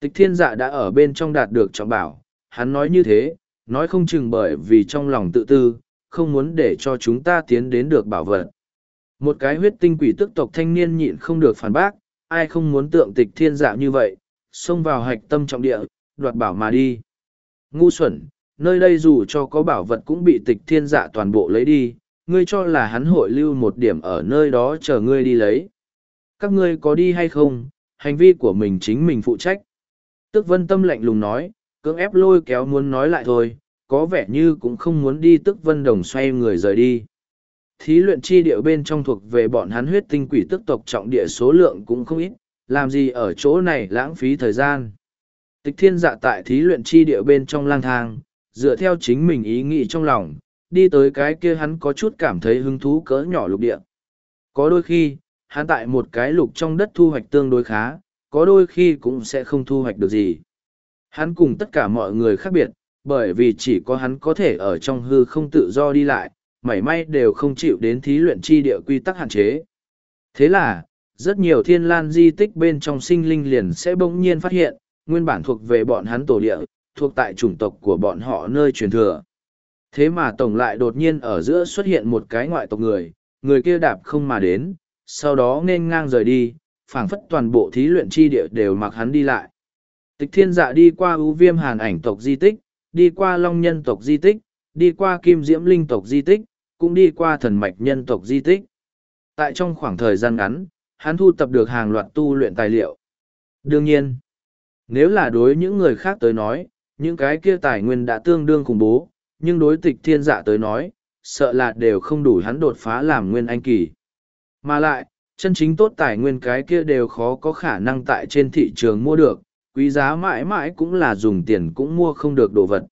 Tịch thiên dạ đã ở bên trong đạt được trọng bảo, hắn nói như thế, nói không chừng bởi vì trong lòng tự tư, không muốn để cho chúng ta tiến đến được bảo vật. Một cái huyết tinh quỷ tức tộc thanh niên nhịn không được phản bác, ai không muốn tượng tịch thiên dạ như vậy, xông vào hạch tâm trọng địa, đoạt bảo mà đi. Ngu xuẩn, nơi đây dù cho có bảo vật cũng bị tịch thiên dạ toàn bộ lấy đi, ngươi cho là hắn hội lưu một điểm ở nơi đó chờ ngươi đi lấy. Các ngươi có đi hay không, hành vi của mình chính mình phụ trách. Tức vân tâm lạnh lùng nói, cưỡng ép lôi kéo muốn nói lại thôi, có vẻ như cũng không muốn đi tức vân đồng xoay người rời đi. Thí luyện chi điệu bên trong thuộc về bọn hắn huyết tinh quỷ tức tộc trọng địa số lượng cũng không ít, làm gì ở chỗ này lãng phí thời gian. Tịch thiên dạ tại thí luyện chi địa bên trong lang thang, dựa theo chính mình ý nghĩ trong lòng, đi tới cái kia hắn có chút cảm thấy hứng thú cỡ nhỏ lục địa. Có đôi khi, hắn tại một cái lục trong đất thu hoạch tương đối khá, có đôi khi cũng sẽ không thu hoạch được gì. Hắn cùng tất cả mọi người khác biệt, bởi vì chỉ có hắn có thể ở trong hư không tự do đi lại, mảy may đều không chịu đến thí luyện chi địa quy tắc hạn chế. Thế là, rất nhiều thiên lan di tích bên trong sinh linh liền sẽ bỗng nhiên phát hiện, nguyên bản thuộc về bọn hắn tổ địa, thuộc tại chủng tộc của bọn họ nơi truyền thừa. Thế mà tổng lại đột nhiên ở giữa xuất hiện một cái ngoại tộc người, người kia đạp không mà đến, sau đó nên ngang rời đi, phảng phất toàn bộ thí luyện chi địa đều mặc hắn đi lại. Tịch thiên dạ đi qua ưu viêm hàn ảnh tộc di tích, đi qua long nhân tộc di tích, đi qua kim diễm linh tộc di tích, cũng đi qua thần mạch nhân tộc di tích. Tại trong khoảng thời gian ngắn, hắn thu tập được hàng loạt tu luyện tài liệu. Đương nhiên, nếu là đối những người khác tới nói, những cái kia tài nguyên đã tương đương khủng bố, nhưng đối tịch thiên dạ tới nói, sợ là đều không đủ hắn đột phá làm nguyên anh kỳ. Mà lại, chân chính tốt tài nguyên cái kia đều khó có khả năng tại trên thị trường mua được, quý giá mãi mãi cũng là dùng tiền cũng mua không được đồ vật.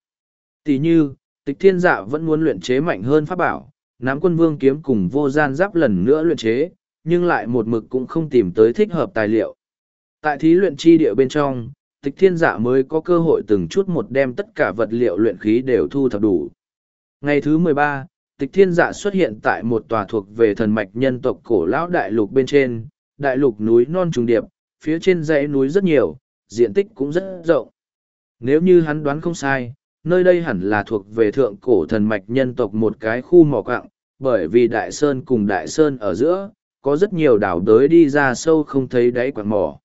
Tỷ như, tịch thiên dạ vẫn muốn luyện chế mạnh hơn pháp bảo, nắm quân vương kiếm cùng vô gian giáp lần nữa luyện chế, nhưng lại một mực cũng không tìm tới thích hợp tài liệu. Tại thí luyện chi địa bên trong, tịch thiên dạ mới có cơ hội từng chút một đem tất cả vật liệu luyện khí đều thu thập đủ. Ngày thứ mười ba, tịch thiên dạ xuất hiện tại một tòa thuộc về thần mạch nhân tộc cổ lão đại lục bên trên, đại lục núi non trùng điệp, phía trên dãy núi rất nhiều, diện tích cũng rất rộng. Nếu như hắn đoán không sai, nơi đây hẳn là thuộc về thượng cổ thần mạch nhân tộc một cái khu mỏ quạng, bởi vì đại sơn cùng đại sơn ở giữa, có rất nhiều đảo đới đi ra sâu không thấy đáy quạng mỏ.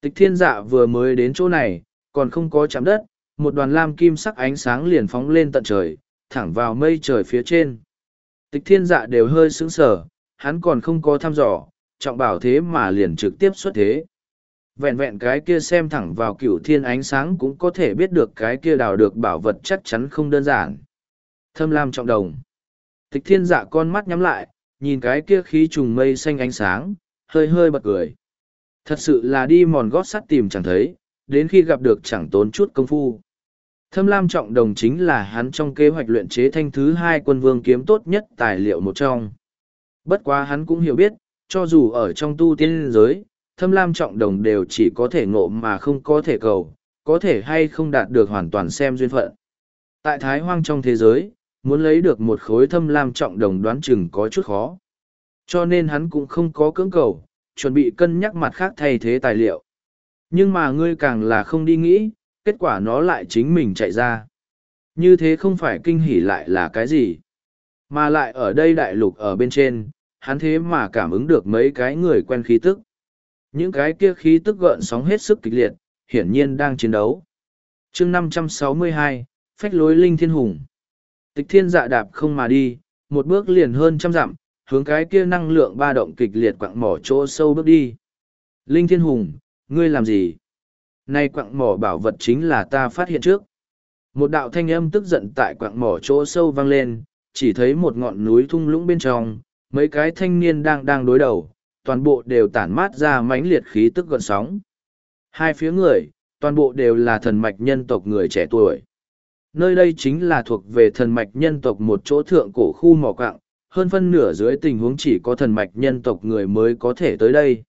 Tịch thiên dạ vừa mới đến chỗ này, còn không có chạm đất, một đoàn lam kim sắc ánh sáng liền phóng lên tận trời, thẳng vào mây trời phía trên. Tịch thiên dạ đều hơi sững sờ, hắn còn không có thăm dò, trọng bảo thế mà liền trực tiếp xuất thế. Vẹn vẹn cái kia xem thẳng vào cửu thiên ánh sáng cũng có thể biết được cái kia đào được bảo vật chắc chắn không đơn giản. Thâm lam trọng đồng. Tịch thiên dạ con mắt nhắm lại, nhìn cái kia khí trùng mây xanh ánh sáng, hơi hơi bật cười. Thật sự là đi mòn gót sắt tìm chẳng thấy, đến khi gặp được chẳng tốn chút công phu. Thâm Lam Trọng Đồng chính là hắn trong kế hoạch luyện chế thanh thứ hai quân vương kiếm tốt nhất tài liệu một trong. Bất quá hắn cũng hiểu biết, cho dù ở trong tu tiên giới, Thâm Lam Trọng Đồng đều chỉ có thể ngộ mà không có thể cầu, có thể hay không đạt được hoàn toàn xem duyên phận. Tại Thái Hoang trong thế giới, muốn lấy được một khối Thâm Lam Trọng Đồng đoán chừng có chút khó. Cho nên hắn cũng không có cưỡng cầu, chuẩn bị cân nhắc mặt khác thay thế tài liệu. Nhưng mà ngươi càng là không đi nghĩ, kết quả nó lại chính mình chạy ra. Như thế không phải kinh hỉ lại là cái gì. Mà lại ở đây đại lục ở bên trên, hắn thế mà cảm ứng được mấy cái người quen khí tức. Những cái kia khí tức gợn sóng hết sức kịch liệt, hiển nhiên đang chiến đấu. chương 562, phách lối linh thiên hùng. Tịch thiên dạ đạp không mà đi, một bước liền hơn trăm dặm, hướng cái kia năng lượng ba động kịch liệt quặng mỏ chỗ sâu bước đi. Linh thiên hùng, ngươi làm gì? Nay quặng mỏ bảo vật chính là ta phát hiện trước. Một đạo thanh âm tức giận tại quặng mỏ chỗ sâu vang lên, chỉ thấy một ngọn núi thung lũng bên trong, mấy cái thanh niên đang đang đối đầu, toàn bộ đều tản mát ra mãnh liệt khí tức gọn sóng. Hai phía người, toàn bộ đều là thần mạch nhân tộc người trẻ tuổi. Nơi đây chính là thuộc về thần mạch nhân tộc một chỗ thượng cổ khu mỏ quạng, hơn phân nửa dưới tình huống chỉ có thần mạch nhân tộc người mới có thể tới đây.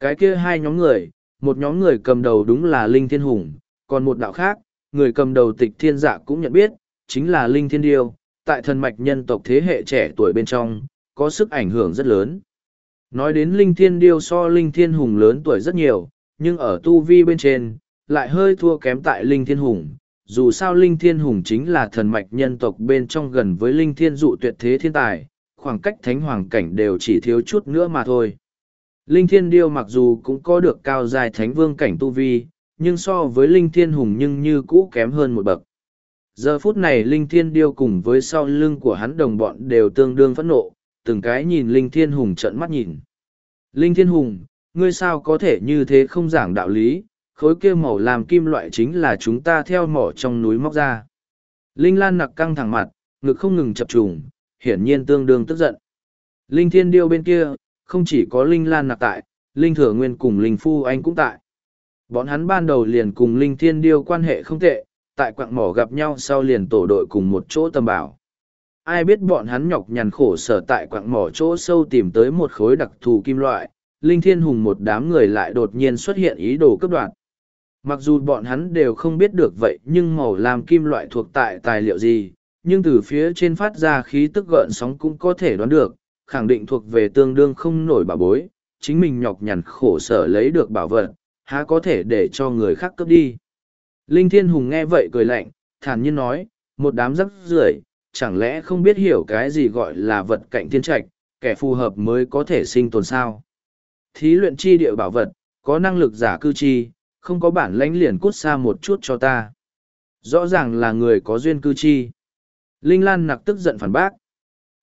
Cái kia hai nhóm người, một nhóm người cầm đầu đúng là Linh Thiên Hùng, còn một đạo khác, người cầm đầu tịch thiên dạ cũng nhận biết, chính là Linh Thiên Điêu, tại thần mạch nhân tộc thế hệ trẻ tuổi bên trong, có sức ảnh hưởng rất lớn. Nói đến Linh Thiên Điêu so Linh Thiên Hùng lớn tuổi rất nhiều, nhưng ở tu vi bên trên, lại hơi thua kém tại Linh Thiên Hùng. Dù sao Linh Thiên Hùng chính là thần mạch nhân tộc bên trong gần với Linh Thiên dụ tuyệt thế thiên tài, khoảng cách thánh hoàng cảnh đều chỉ thiếu chút nữa mà thôi. Linh Thiên Điêu mặc dù cũng có được cao dài thánh vương cảnh tu vi, nhưng so với Linh Thiên Hùng nhưng như cũ kém hơn một bậc. Giờ phút này Linh Thiên Điêu cùng với sau lưng của hắn đồng bọn đều tương đương phẫn nộ, từng cái nhìn Linh Thiên Hùng trợn mắt nhìn. Linh Thiên Hùng, ngươi sao có thể như thế không giảng đạo lý, khối kia màu làm kim loại chính là chúng ta theo mỏ trong núi móc ra. Linh Lan nặc căng thẳng mặt, ngực không ngừng chập trùng, hiển nhiên tương đương tức giận. Linh Thiên Điêu bên kia, không chỉ có Linh Lan nặc tại, Linh Thừa Nguyên cùng Linh Phu Anh cũng tại. Bọn hắn ban đầu liền cùng Linh Thiên Điêu quan hệ không tệ, tại quạng mỏ gặp nhau sau liền tổ đội cùng một chỗ tầm bảo. Ai biết bọn hắn nhọc nhằn khổ sở tại quạng mỏ chỗ sâu tìm tới một khối đặc thù kim loại, Linh Thiên Hùng một đám người lại đột nhiên xuất hiện ý đồ cấp đoạt. Mặc dù bọn hắn đều không biết được vậy nhưng màu làm kim loại thuộc tại tài liệu gì, nhưng từ phía trên phát ra khí tức gợn sóng cũng có thể đoán được, khẳng định thuộc về tương đương không nổi bảo bối, chính mình nhọc nhằn khổ sở lấy được bảo vật, há có thể để cho người khác cướp đi. Linh Thiên Hùng nghe vậy cười lạnh, thản nhiên nói, một đám rắc rưởi, chẳng lẽ không biết hiểu cái gì gọi là vật cạnh thiên trạch, kẻ phù hợp mới có thể sinh tồn sao. Thí luyện chi địa bảo vật, có năng lực giả cư chi, không có bản lãnh liền cút xa một chút cho ta. Rõ ràng là người có duyên cư chi. Linh Lan nặc tức giận phản bác.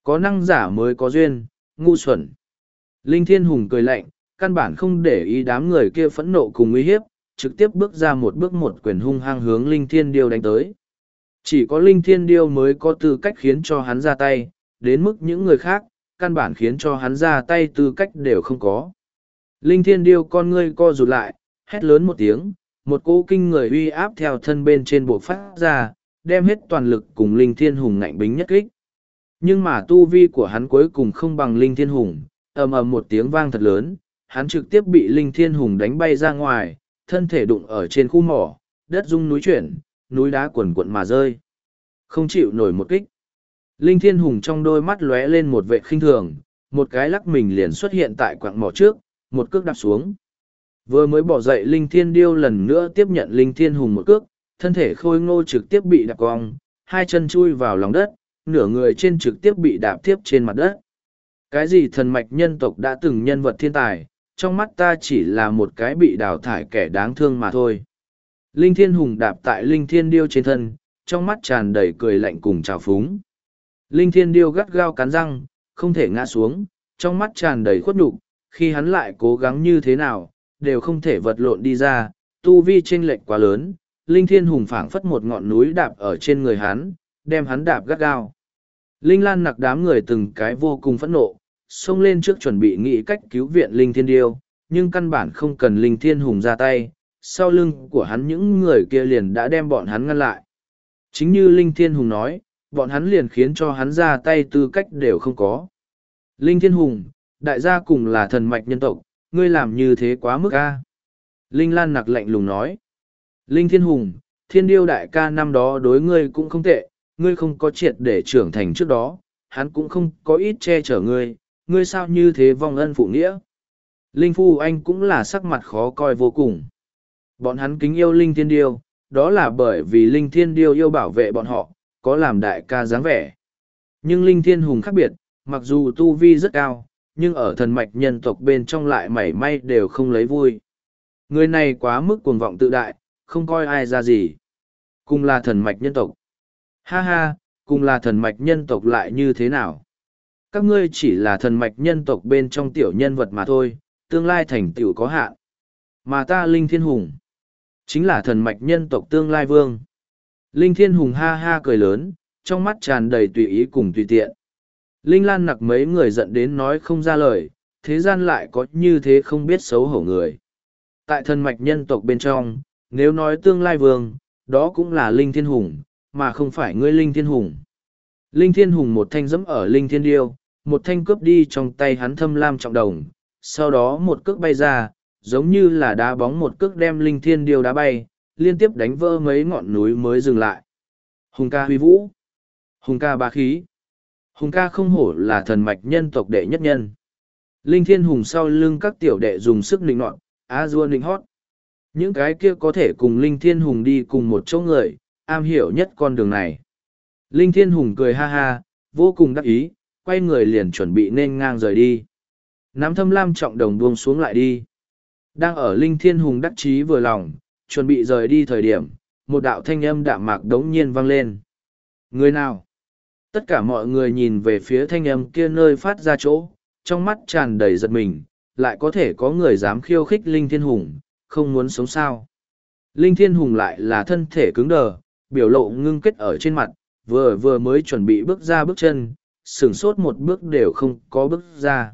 Có năng giả mới có duyên, ngu xuẩn. Linh Thiên Hùng cười lạnh, căn bản không để ý đám người kia phẫn nộ cùng uy hiếp, trực tiếp bước ra một bước một quyền hung hăng hướng Linh Thiên Điêu đánh tới. Chỉ có Linh Thiên Điêu mới có tư cách khiến cho hắn ra tay, đến mức những người khác, căn bản khiến cho hắn ra tay tư cách đều không có. Linh Thiên Điêu con ngươi co rụt lại, hét lớn một tiếng, một cỗ kinh người uy áp theo thân bên trên bộ phát ra, đem hết toàn lực cùng Linh Thiên Hùng ngạnh bính nhất kích. Nhưng mà tu vi của hắn cuối cùng không bằng Linh Thiên Hùng, ầm ầm một tiếng vang thật lớn, hắn trực tiếp bị Linh Thiên Hùng đánh bay ra ngoài, thân thể đụng ở trên khu mỏ, đất rung núi chuyển, núi đá quần quận mà rơi. Không chịu nổi một kích. Linh Thiên Hùng trong đôi mắt lóe lên một vệ khinh thường, một cái lắc mình liền xuất hiện tại quạng mỏ trước, một cước đạp xuống. Vừa mới bỏ dậy Linh Thiên Điêu lần nữa tiếp nhận Linh Thiên Hùng một cước, thân thể khôi ngô trực tiếp bị đạp cong, hai chân chui vào lòng đất, nửa người trên trực tiếp bị đạp tiếp trên mặt đất. Cái gì thần mạch nhân tộc đã từng nhân vật thiên tài, trong mắt ta chỉ là một cái bị đào thải kẻ đáng thương mà thôi. Linh Thiên Hùng đạp tại Linh Thiên Điêu trên thân, trong mắt tràn đầy cười lạnh cùng trào phúng. Linh Thiên Điêu gắt gao cắn răng, không thể ngã xuống, trong mắt tràn đầy khuất nhục khi hắn lại cố gắng như thế nào, đều không thể vật lộn đi ra, tu vi chênh lệch quá lớn, Linh Thiên Hùng phảng phất một ngọn núi đạp ở trên người hắn, đem hắn đạp gắt gao. Linh Lan nặc đám người từng cái vô cùng phẫn nộ, xông lên trước chuẩn bị nghĩ cách cứu viện Linh Thiên Điêu, nhưng căn bản không cần Linh Thiên Hùng ra tay, sau lưng của hắn những người kia liền đã đem bọn hắn ngăn lại. Chính như Linh Thiên Hùng nói, bọn hắn liền khiến cho hắn ra tay tư cách đều không có. Linh Thiên Hùng, đại gia cùng là thần mạch nhân tộc, ngươi làm như thế quá mức a. Linh Lan nặc lạnh lùng nói. Linh Thiên Hùng, thiên điêu đại ca năm đó đối ngươi cũng không tệ, ngươi không có triệt để trưởng thành trước đó, hắn cũng không có ít che chở ngươi, ngươi sao như thế vong ân phụ nghĩa. Linh Phu Anh cũng là sắc mặt khó coi vô cùng. Bọn hắn kính yêu Linh Thiên Điêu, đó là bởi vì Linh Thiên Điêu yêu bảo vệ bọn họ, có làm đại ca dáng vẻ. Nhưng Linh Thiên Hùng khác biệt, mặc dù tu vi rất cao, nhưng ở thần mạch nhân tộc bên trong lại mảy may đều không lấy vui. Người này quá mức cuồng vọng tự đại, không coi ai ra gì. Cùng là thần mạch nhân tộc. Ha ha, cùng là thần mạch nhân tộc lại như thế nào? Các ngươi chỉ là thần mạch nhân tộc bên trong tiểu nhân vật mà thôi, tương lai thành tiểu có hạn. Mà ta Linh Thiên Hùng, chính là thần mạch nhân tộc tương lai vương. Linh Thiên Hùng ha ha cười lớn, trong mắt tràn đầy tùy ý cùng tùy tiện. Linh Lan nặc mấy người giận đến nói không ra lời, thế gian lại có như thế không biết xấu hổ người. Tại thần mạch nhân tộc bên trong, nếu nói tương lai vương, đó cũng là Linh Thiên Hùng, mà không phải ngươi Linh Thiên Hùng. Linh Thiên Hùng một thanh dẫm ở Linh Thiên Điêu, một thanh cướp đi trong tay hắn thâm lam trọng đồng, sau đó một cước bay ra, giống như là đá bóng một cước đem Linh Thiên Điêu đá bay, liên tiếp đánh vỡ mấy ngọn núi mới dừng lại. Hùng ca huy vũ. Hùng ca bá khí. Hùng ca không hổ là thần mạch nhân tộc đệ nhất nhân. Linh Thiên Hùng sau lưng các tiểu đệ dùng sức nịnh nọt, á dua nịnh hót. Những cái kia có thể cùng Linh Thiên Hùng đi cùng một chỗ người, am hiểu nhất con đường này. Linh Thiên Hùng cười ha ha, vô cùng đắc ý, quay người liền chuẩn bị nên ngang rời đi. Nắm thâm lam trọng đồng buông xuống lại đi. Đang ở Linh Thiên Hùng đắc chí vừa lòng, chuẩn bị rời đi thời điểm, một đạo thanh âm đạm mạc đống nhiên vang lên. Người nào? Tất cả mọi người nhìn về phía thanh âm kia nơi phát ra chỗ, trong mắt tràn đầy giật mình, lại có thể có người dám khiêu khích Linh Thiên Hùng, không muốn sống sao. Linh Thiên Hùng lại là thân thể cứng đờ, biểu lộ ngưng kết ở trên mặt, vừa vừa mới chuẩn bị bước ra bước chân, sửng sốt một bước đều không có bước ra.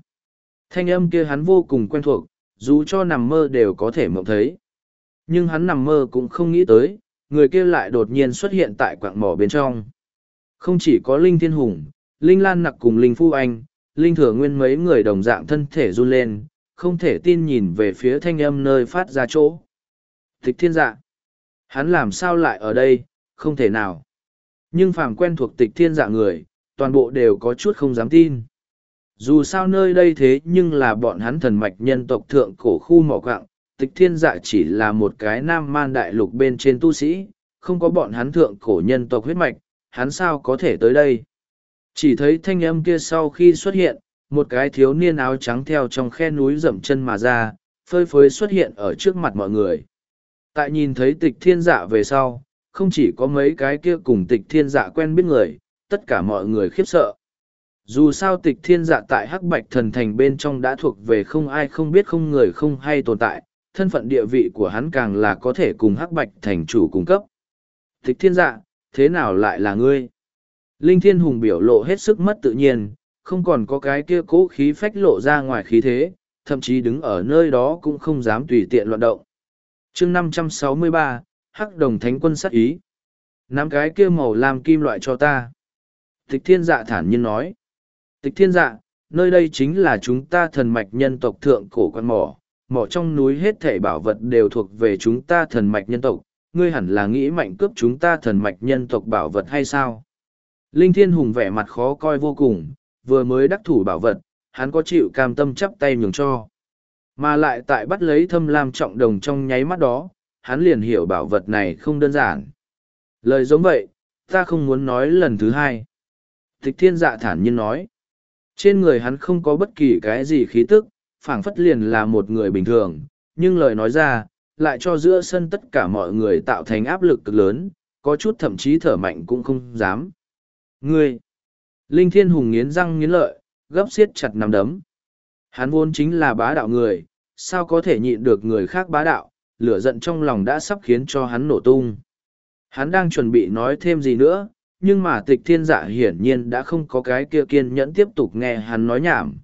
Thanh âm kia hắn vô cùng quen thuộc, dù cho nằm mơ đều có thể mộng thấy. Nhưng hắn nằm mơ cũng không nghĩ tới, người kia lại đột nhiên xuất hiện tại quạng mỏ bên trong. Không chỉ có Linh Thiên Hùng, Linh Lan Nặc cùng Linh Phu Anh, Linh Thừa Nguyên mấy người đồng dạng thân thể run lên, không thể tin nhìn về phía thanh âm nơi phát ra chỗ. Tịch thiên dạ. Hắn làm sao lại ở đây, không thể nào. Nhưng phàm quen thuộc tịch thiên dạ người, toàn bộ đều có chút không dám tin. Dù sao nơi đây thế nhưng là bọn hắn thần mạch nhân tộc thượng cổ khu mỏ quạng, tịch thiên dạ chỉ là một cái nam man đại lục bên trên tu sĩ, không có bọn hắn thượng cổ nhân tộc huyết mạch, hắn sao có thể tới đây. Chỉ thấy thanh âm kia sau khi xuất hiện, một cái thiếu niên áo trắng theo trong khe núi dậm chân mà ra, phơi phới xuất hiện ở trước mặt mọi người. Tại nhìn thấy tịch thiên dạ về sau, không chỉ có mấy cái kia cùng tịch thiên dạ quen biết người, tất cả mọi người khiếp sợ. Dù sao tịch thiên dạ tại hắc bạch thần thành bên trong đã thuộc về không ai không biết không người không hay tồn tại, thân phận địa vị của hắn càng là có thể cùng hắc bạch thành chủ cung cấp. Tịch thiên dạ, thế nào lại là ngươi? Linh thiên hùng biểu lộ hết sức mất tự nhiên, không còn có cái kia cố khí phách lộ ra ngoài khí thế, thậm chí đứng ở nơi đó cũng không dám tùy tiện loạn động. chương 563, Hắc Đồng Thánh Quân sát ý. Nắm cái kia màu làm kim loại cho ta. Tịch thiên dạ thản nhiên nói. Tịch thiên dạ, nơi đây chính là chúng ta thần mạch nhân tộc thượng cổ quan mỏ. Mỏ trong núi hết thể bảo vật đều thuộc về chúng ta thần mạch nhân tộc. Ngươi hẳn là nghĩ mạnh cướp chúng ta thần mạch nhân tộc bảo vật hay sao? Linh Thiên Hùng vẻ mặt khó coi vô cùng, vừa mới đắc thủ bảo vật, hắn có chịu cam tâm chắp tay nhường cho. Mà lại tại bắt lấy thâm lam trọng đồng trong nháy mắt đó, hắn liền hiểu bảo vật này không đơn giản. Lời giống vậy, ta không muốn nói lần thứ hai. Tịch thiên dạ thản nhiên nói. Trên người hắn không có bất kỳ cái gì khí tức, phảng phất liền là một người bình thường, nhưng lời nói ra, lại cho giữa sân tất cả mọi người tạo thành áp lực cực lớn, có chút thậm chí thở mạnh cũng không dám. Ngươi! Linh Thiên Hùng nghiến răng nghiến lợi, gấp xiết chặt nắm đấm. Hắn vốn chính là bá đạo người, sao có thể nhịn được người khác bá đạo, lửa giận trong lòng đã sắp khiến cho hắn nổ tung. Hắn đang chuẩn bị nói thêm gì nữa, nhưng mà tịch thiên dạ hiển nhiên đã không có cái kia kiên nhẫn tiếp tục nghe hắn nói nhảm.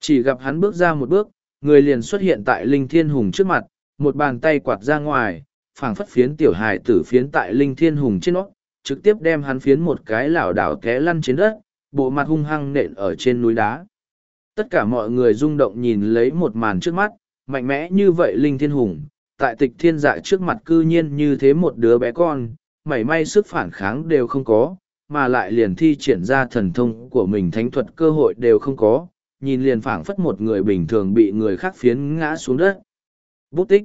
Chỉ gặp hắn bước ra một bước, người liền xuất hiện tại Linh Thiên Hùng trước mặt, một bàn tay quạt ra ngoài, phảng phất phiến tiểu hài tử phiến tại Linh Thiên Hùng trên nó, trực tiếp đem hắn phiến một cái lảo đảo té lăn trên đất, bộ mặt hung hăng nện ở trên núi đá. Tất cả mọi người rung động nhìn lấy một màn trước mắt, mạnh mẽ như vậy Linh Thiên Hùng, tại tịch thiên dạ trước mặt cư nhiên như thế một đứa bé con, mảy may sức phản kháng đều không có, mà lại liền thi triển ra thần thông của mình thánh thuật cơ hội đều không có, nhìn liền phảng phất một người bình thường bị người khác phiến ngã xuống đất. Bút tích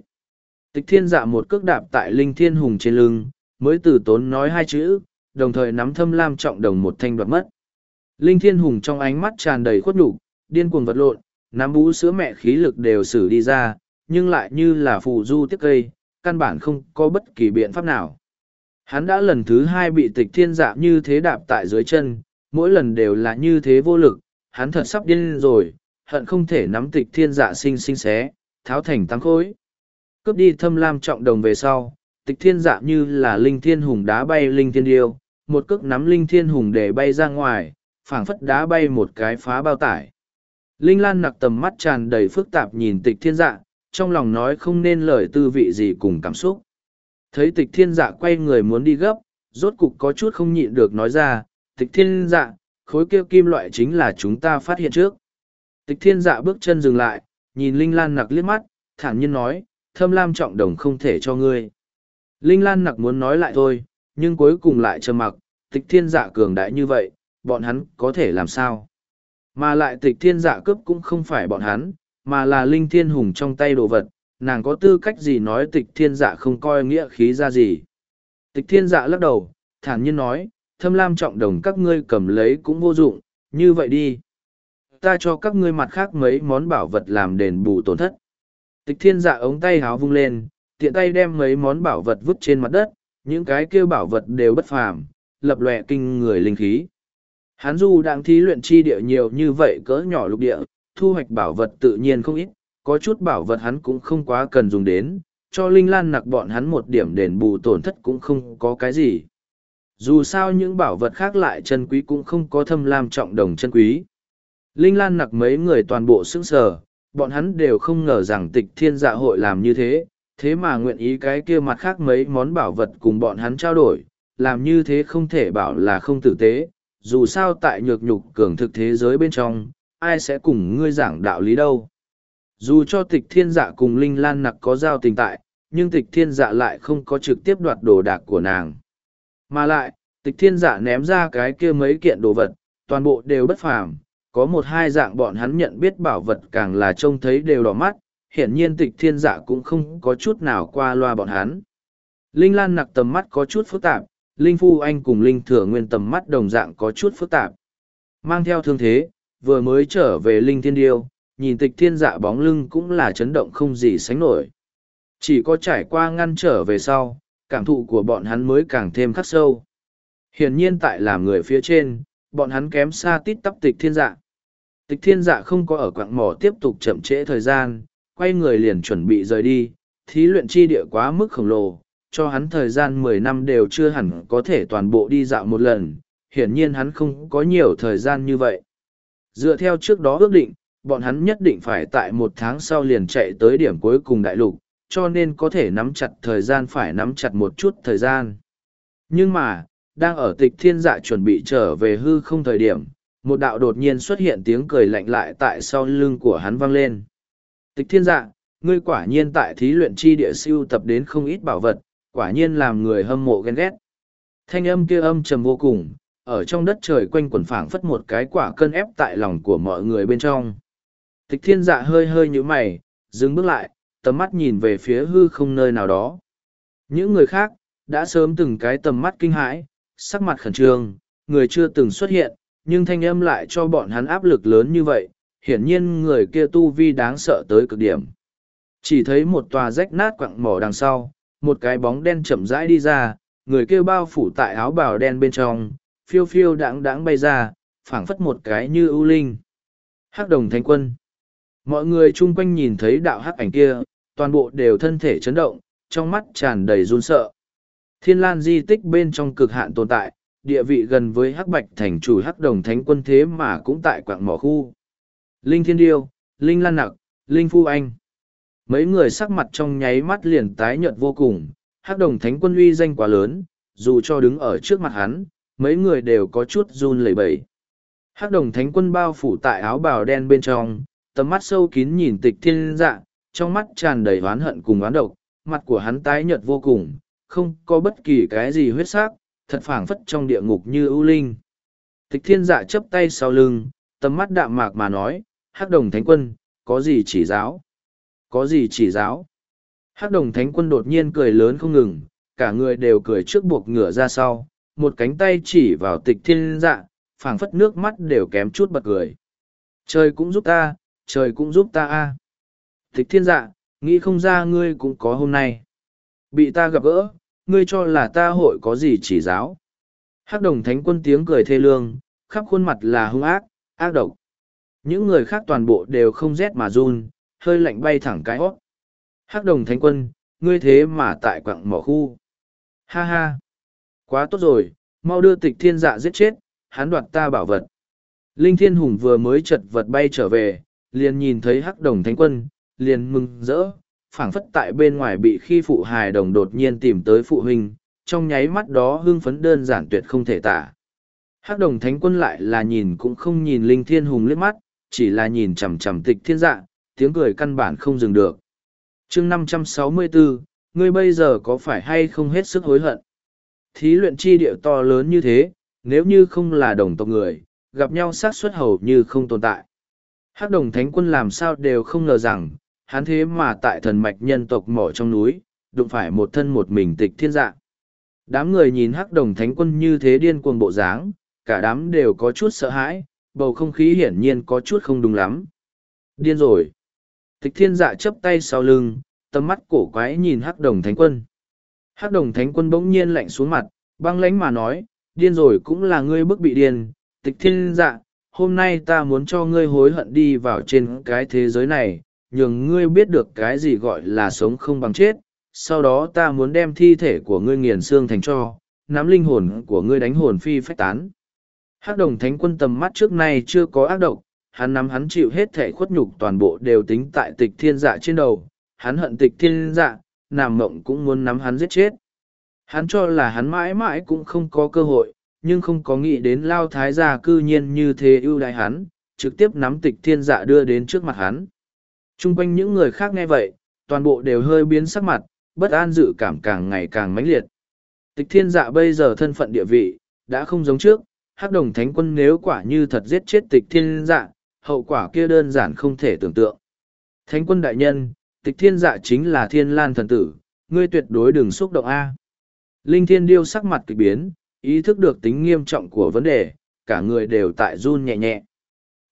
Tịch thiên dạ một cước đạp tại Linh Thiên Hùng trên lưng, mới từ tốn nói hai chữ, đồng thời nắm thâm lam trọng đồng một thanh đoạt mất. Linh Thiên Hùng trong ánh mắt tràn đầy khuất nhục, điên cuồng vật lộn, nắm bú sữa mẹ khí lực đều xử đi ra, nhưng lại như là phù du tiếc cây, căn bản không có bất kỳ biện pháp nào. Hắn đã lần thứ hai bị tịch thiên dạ như thế đạp tại dưới chân, mỗi lần đều là như thế vô lực, hắn thật sắp điên rồi, hận không thể nắm tịch thiên dạ sinh sinh xé, tháo thành tăng khối. Cướp đi thâm lam trọng đồng về sau, tịch thiên dạ như là linh thiên hùng đá bay linh thiên điêu, một cước nắm linh thiên hùng để bay ra ngoài, phảng phất đá bay một cái phá bao tải. Linh Lan nặc tầm mắt tràn đầy phức tạp nhìn tịch thiên dạ, trong lòng nói không nên lời tư vị gì cùng cảm xúc. Thấy tịch thiên dạ quay người muốn đi gấp, rốt cục có chút không nhịn được nói ra, tịch thiên dạ, khối kia kim loại chính là chúng ta phát hiện trước. Tịch thiên dạ bước chân dừng lại, nhìn Linh Lan nặc liếc mắt, thản nhiên nói, thâm lam trọng đồng không thể cho ngươi. Linh Lan nặc muốn nói lại thôi, nhưng cuối cùng lại trầm mặc, tịch thiên dạ cường đại như vậy, bọn hắn có thể làm sao? Mà lại tịch thiên dạ cướp cũng không phải bọn hắn, mà là linh thiên hùng trong tay đồ vật, nàng có tư cách gì nói tịch thiên dạ không coi nghĩa khí ra gì. Tịch thiên dạ lắc đầu, thản nhiên nói, thâm lam trọng đồng các ngươi cầm lấy cũng vô dụng, như vậy đi. Ta cho các ngươi mặt khác mấy món bảo vật làm đền bù tổn thất. Tịch thiên dạ ống tay háo vung lên, tiện tay đem mấy món bảo vật vứt trên mặt đất, những cái kêu bảo vật đều bất phàm, lập lòe kinh người linh khí. Hán du đang thí luyện chi địa nhiều như vậy cỡ nhỏ lục địa, thu hoạch bảo vật tự nhiên không ít, có chút bảo vật hắn cũng không quá cần dùng đến, cho Linh Lan nặc bọn hắn một điểm đền bù tổn thất cũng không có cái gì. Dù sao những bảo vật khác lại chân quý cũng không có thâm lam trọng đồng chân quý. Linh Lan nặc mấy người toàn bộ sững sờ, bọn hắn đều không ngờ rằng tịch thiên dạ hội làm như thế, thế mà nguyện ý cái kia mặt khác mấy món bảo vật cùng bọn hắn trao đổi, làm như thế không thể bảo là không tử tế, dù sao tại nhược nhục cường thực thế giới bên trong, ai sẽ cùng ngươi giảng đạo lý đâu. Dù cho tịch thiên dạ cùng Linh Lan nặc có giao tình tại, nhưng tịch thiên dạ lại không có trực tiếp đoạt đồ đạc của nàng. Mà lại, tịch thiên dạ ném ra cái kia mấy kiện đồ vật, toàn bộ đều bất phàm, có một hai dạng bọn hắn nhận biết bảo vật càng là trông thấy đều đỏ mắt, hiển nhiên tịch thiên dạ cũng không có chút nào qua loa bọn hắn. Linh Lan nặc tầm mắt có chút phức tạp, Linh Phu Anh cùng Linh Thừa Nguyên tầm mắt đồng dạng có chút phức tạp. Mang theo thương thế, vừa mới trở về Linh Thiên Điêu, nhìn tịch thiên dạ bóng lưng cũng là chấn động không gì sánh nổi. Chỉ có trải qua ngăn trở về sau, cảm thụ của bọn hắn mới càng thêm khắc sâu. Hiển nhiên tại làm người phía trên, bọn hắn kém xa tít tắp tịch thiên dạ. Tịch thiên dạ không có ở quạng mỏ tiếp tục chậm trễ thời gian, quay người liền chuẩn bị rời đi, thí luyện chi địa quá mức khổng lồ, cho hắn thời gian mười năm đều chưa hẳn có thể toàn bộ đi dạo một lần, hiển nhiên hắn không có nhiều thời gian như vậy. Dựa theo trước đó ước định, bọn hắn nhất định phải tại một tháng sau liền chạy tới điểm cuối cùng đại lục, cho nên có thể nắm chặt thời gian phải nắm chặt một chút thời gian. Nhưng mà, đang ở tịch thiên dạ chuẩn bị trở về hư không thời điểm, một đạo đột nhiên xuất hiện tiếng cười lạnh lại tại sau lưng của hắn vang lên. Tịch thiên dạ, ngươi quả nhiên tại thí luyện chi địa siêu tập đến không ít bảo vật, quả nhiên làm người hâm mộ ghen ghét. Thanh âm kia âm trầm vô cùng, ở trong đất trời quanh quần phảng phất một cái quả cân ép tại lòng của mọi người bên trong. Tịch thiên dạ hơi hơi nhũ mày, dừng bước lại, tầm mắt nhìn về phía hư không nơi nào đó. Những người khác, đã sớm từng cái tầm mắt kinh hãi, sắc mặt khẩn trương, người chưa từng xuất hiện, nhưng thanh âm lại cho bọn hắn áp lực lớn như vậy, hiển nhiên người kia tu vi đáng sợ tới cực điểm. Chỉ thấy một tòa rách nát quặng mỏ đằng sau, một cái bóng đen chậm rãi đi ra, người kia bao phủ tại áo bào đen bên trong, phiêu phiêu đãng đãng bay ra, phảng phất một cái như ưu linh. Hắc đồng thánh quân. Mọi người chung quanh nhìn thấy đạo hắc ảnh kia, toàn bộ đều thân thể chấn động, trong mắt tràn đầy run sợ. Thiên lan di tích bên trong cực hạn tồn tại, địa vị gần với hắc bạch thành chủ hắc đồng thánh quân thế mà cũng tại quạng mỏ khu. Linh Thiên Điêu, Linh Lan Nặc, Linh Phu Anh. Mấy người sắc mặt trong nháy mắt liền tái nhợt vô cùng, hắc đồng thánh quân uy danh quá lớn, dù cho đứng ở trước mặt hắn, mấy người đều có chút run lẩy bẩy. Hắc đồng thánh quân bao phủ tại áo bào đen bên trong, tầm mắt sâu kín nhìn tịch thiên dạ, trong mắt tràn đầy oán hận cùng oán độc, mặt của hắn tái nhợt vô cùng, không có bất kỳ cái gì huyết sắc, thật phảng phất trong địa ngục như ưu linh. Tịch thiên dạ chấp tay sau lưng, tầm mắt đạm mạc mà nói, hắc đồng thánh quân, có gì chỉ giáo? Có gì chỉ giáo? Hắc đồng thánh quân đột nhiên cười lớn không ngừng, cả người đều cười trước buộc ngửa ra sau, một cánh tay chỉ vào tịch thiên dạ, phảng phất nước mắt đều kém chút bật cười. Trời cũng giúp ta, trời cũng giúp ta a. Tịch thiên dạ, nghĩ không ra ngươi cũng có hôm nay. Bị ta gặp gỡ, ngươi cho là ta hội có gì chỉ giáo. Hắc đồng thánh quân tiếng cười thê lương, khắp khuôn mặt là hung ác, ác độc. Những người khác toàn bộ đều không rét mà run, hơi lạnh bay thẳng cái hót. Hắc đồng thánh quân, ngươi thế mà tại quặng mỏ khu. Ha ha. Quá tốt rồi, mau đưa tịch thiên dạ giết chết, hắn đoạt ta bảo vật. Linh thiên hùng vừa mới chật vật bay trở về, liền nhìn thấy hắc đồng thánh quân, liền mừng rỡ, phảng phất tại bên ngoài bị khi phụ hài đồng đột nhiên tìm tới phụ huynh, trong nháy mắt đó hưng phấn đơn giản tuyệt không thể tả. Hắc đồng thánh quân lại là nhìn cũng không nhìn Linh Thiên Hùng liếc mắt, chỉ là nhìn chằm chằm tịch thiên dạ, tiếng cười căn bản không dừng được. chương năm trăm sáu mươi bốn, ngươi bây giờ có phải hay không hết sức hối hận? Thí luyện chi địa to lớn như thế, nếu như không là đồng tộc người, gặp nhau xác suất hầu như không tồn tại. Hắc đồng thánh quân làm sao đều không ngờ rằng, hắn thế mà tại thần mạch nhân tộc mỏ trong núi, đụng phải một thân một mình tịch thiên dạ. Đám người nhìn hắc đồng thánh quân như thế điên cuồng bộ dáng, cả đám đều có chút sợ hãi, bầu không khí hiển nhiên có chút không đúng lắm. Điên rồi. Tịch thiên dạ chấp tay sau lưng, tầm mắt cổ quái nhìn hắc đồng thánh quân. Hắc đồng thánh quân bỗng nhiên lạnh xuống mặt, băng lánh mà nói, điên rồi cũng là ngươi bức bị điên. Tịch thiên dạ, hôm nay ta muốn cho ngươi hối hận đi vào trên cái thế giới này, nhường ngươi biết được cái gì gọi là sống không bằng chết, sau đó ta muốn đem thi thể của ngươi nghiền xương thành cho, nắm linh hồn của ngươi đánh hồn phi phách tán. Hắc đồng thánh quân tầm mắt trước nay chưa có ác độc, hắn nắm hắn chịu hết thể khuất nhục toàn bộ đều tính tại tịch thiên dạ trên đầu, hắn hận tịch thiên dạ, nàm mộng cũng muốn nắm hắn giết chết. Hắn cho là hắn mãi mãi cũng không có cơ hội, nhưng không có nghĩ đến lao thái gia cư nhiên như thế ưu đại hắn, trực tiếp nắm tịch thiên dạ đưa đến trước mặt hắn. Trung quanh những người khác nghe vậy, toàn bộ đều hơi biến sắc mặt, bất an dự cảm càng ngày càng mãnh liệt. Tịch thiên dạ bây giờ thân phận địa vị, đã không giống trước, hắc đồng thánh quân nếu quả như thật giết chết tịch thiên dạ, hậu quả kia đơn giản không thể tưởng tượng. Thánh quân đại nhân, tịch thiên dạ chính là thiên lan thần tử, ngươi tuyệt đối đừng xúc động A. Linh thiên điêu sắc mặt kịch biến, ý thức được tính nghiêm trọng của vấn đề, cả người đều tại run nhẹ nhẹ.